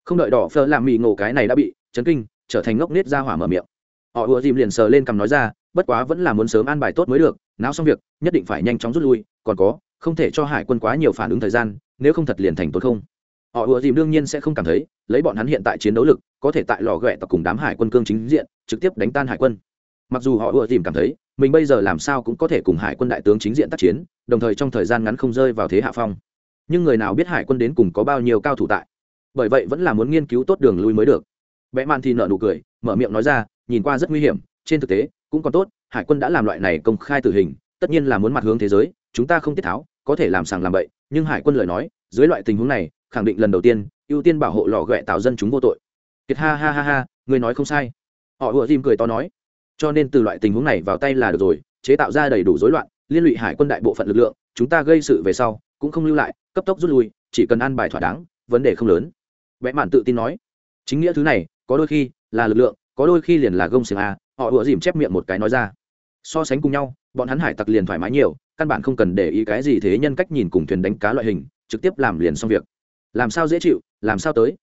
Không đợi đỏ phơ làm mì ngộ cái này đã bị chấn kinh, trở thành ngốc nết ra hỏa mở miệng. Họ ùa dìm liền sờ lên cằm nói ra, bất quá vẫn là muốn sớm an bài tốt mới được não xong việc, nhất định phải nhanh chóng rút lui, còn có, không thể cho hải quân quá nhiều phản ứng thời gian, nếu không thật liền thành tốt không. Họ ùa dìm đương nhiên sẽ không cảm thấy, lấy bọn hắn hiện tại chiến đấu lực, có thể tại lò ghẹ tập cùng đám hải quân cương chính diện, trực tiếp đánh tan hải quân. Mặc dù họ ùa dìm cảm thấy, mình bây giờ làm sao cũng có thể cùng hải quân đại tướng chính diện tác chiến, đồng thời trong thời gian ngắn không rơi vào thế hạ phong nhưng người nào biết hải quân đến cùng có bao nhiêu cao thủ tại? Bởi vậy vẫn là muốn nghiên cứu tốt đường lui mới được. Vẽ man thì nợ nụ cười, mở miệng nói ra, nhìn qua rất nguy hiểm, trên thực tế, cũng còn tốt, hải quân đã làm loại này công khai tử hình, tất nhiên là muốn mặt hướng thế giới, chúng ta không tiết tháo, có thể làm sàng làm bậy, nhưng hải quân lời nói, dưới loại tình huống này, khẳng định lần đầu tiên, ưu tiên bảo hộ lò ghẹ tạo dân chúng vô tội. Kiệt ha ha ha ha, người nói không sai. Họ ùa dìm cười to nói. Cho nên từ loại tình huống này vào tay là được rồi, chế tạo ra đầy đủ rối loạn, liên lụy hải quân đại bộ phận lực lượng, chúng ta gây sự về sau, cũng không lưu lại cấp tốc rút lui, chỉ cần ăn bài thỏa đáng, vấn đề không lớn. Vẽ mạn tự tin nói, chính nghĩa thứ này, có đôi khi là lực lượng, có đôi khi liền là gông xiềng a, họ ủa dìm chép miệng một cái nói ra. So sánh cùng nhau, bọn hắn hải tặc liền thoải mái nhiều, căn bản không cần để ý cái gì thế nhân cách nhìn cùng thuyền đánh cá loại hình, trực tiếp làm liền xong việc. Làm sao dễ chịu, làm sao tới?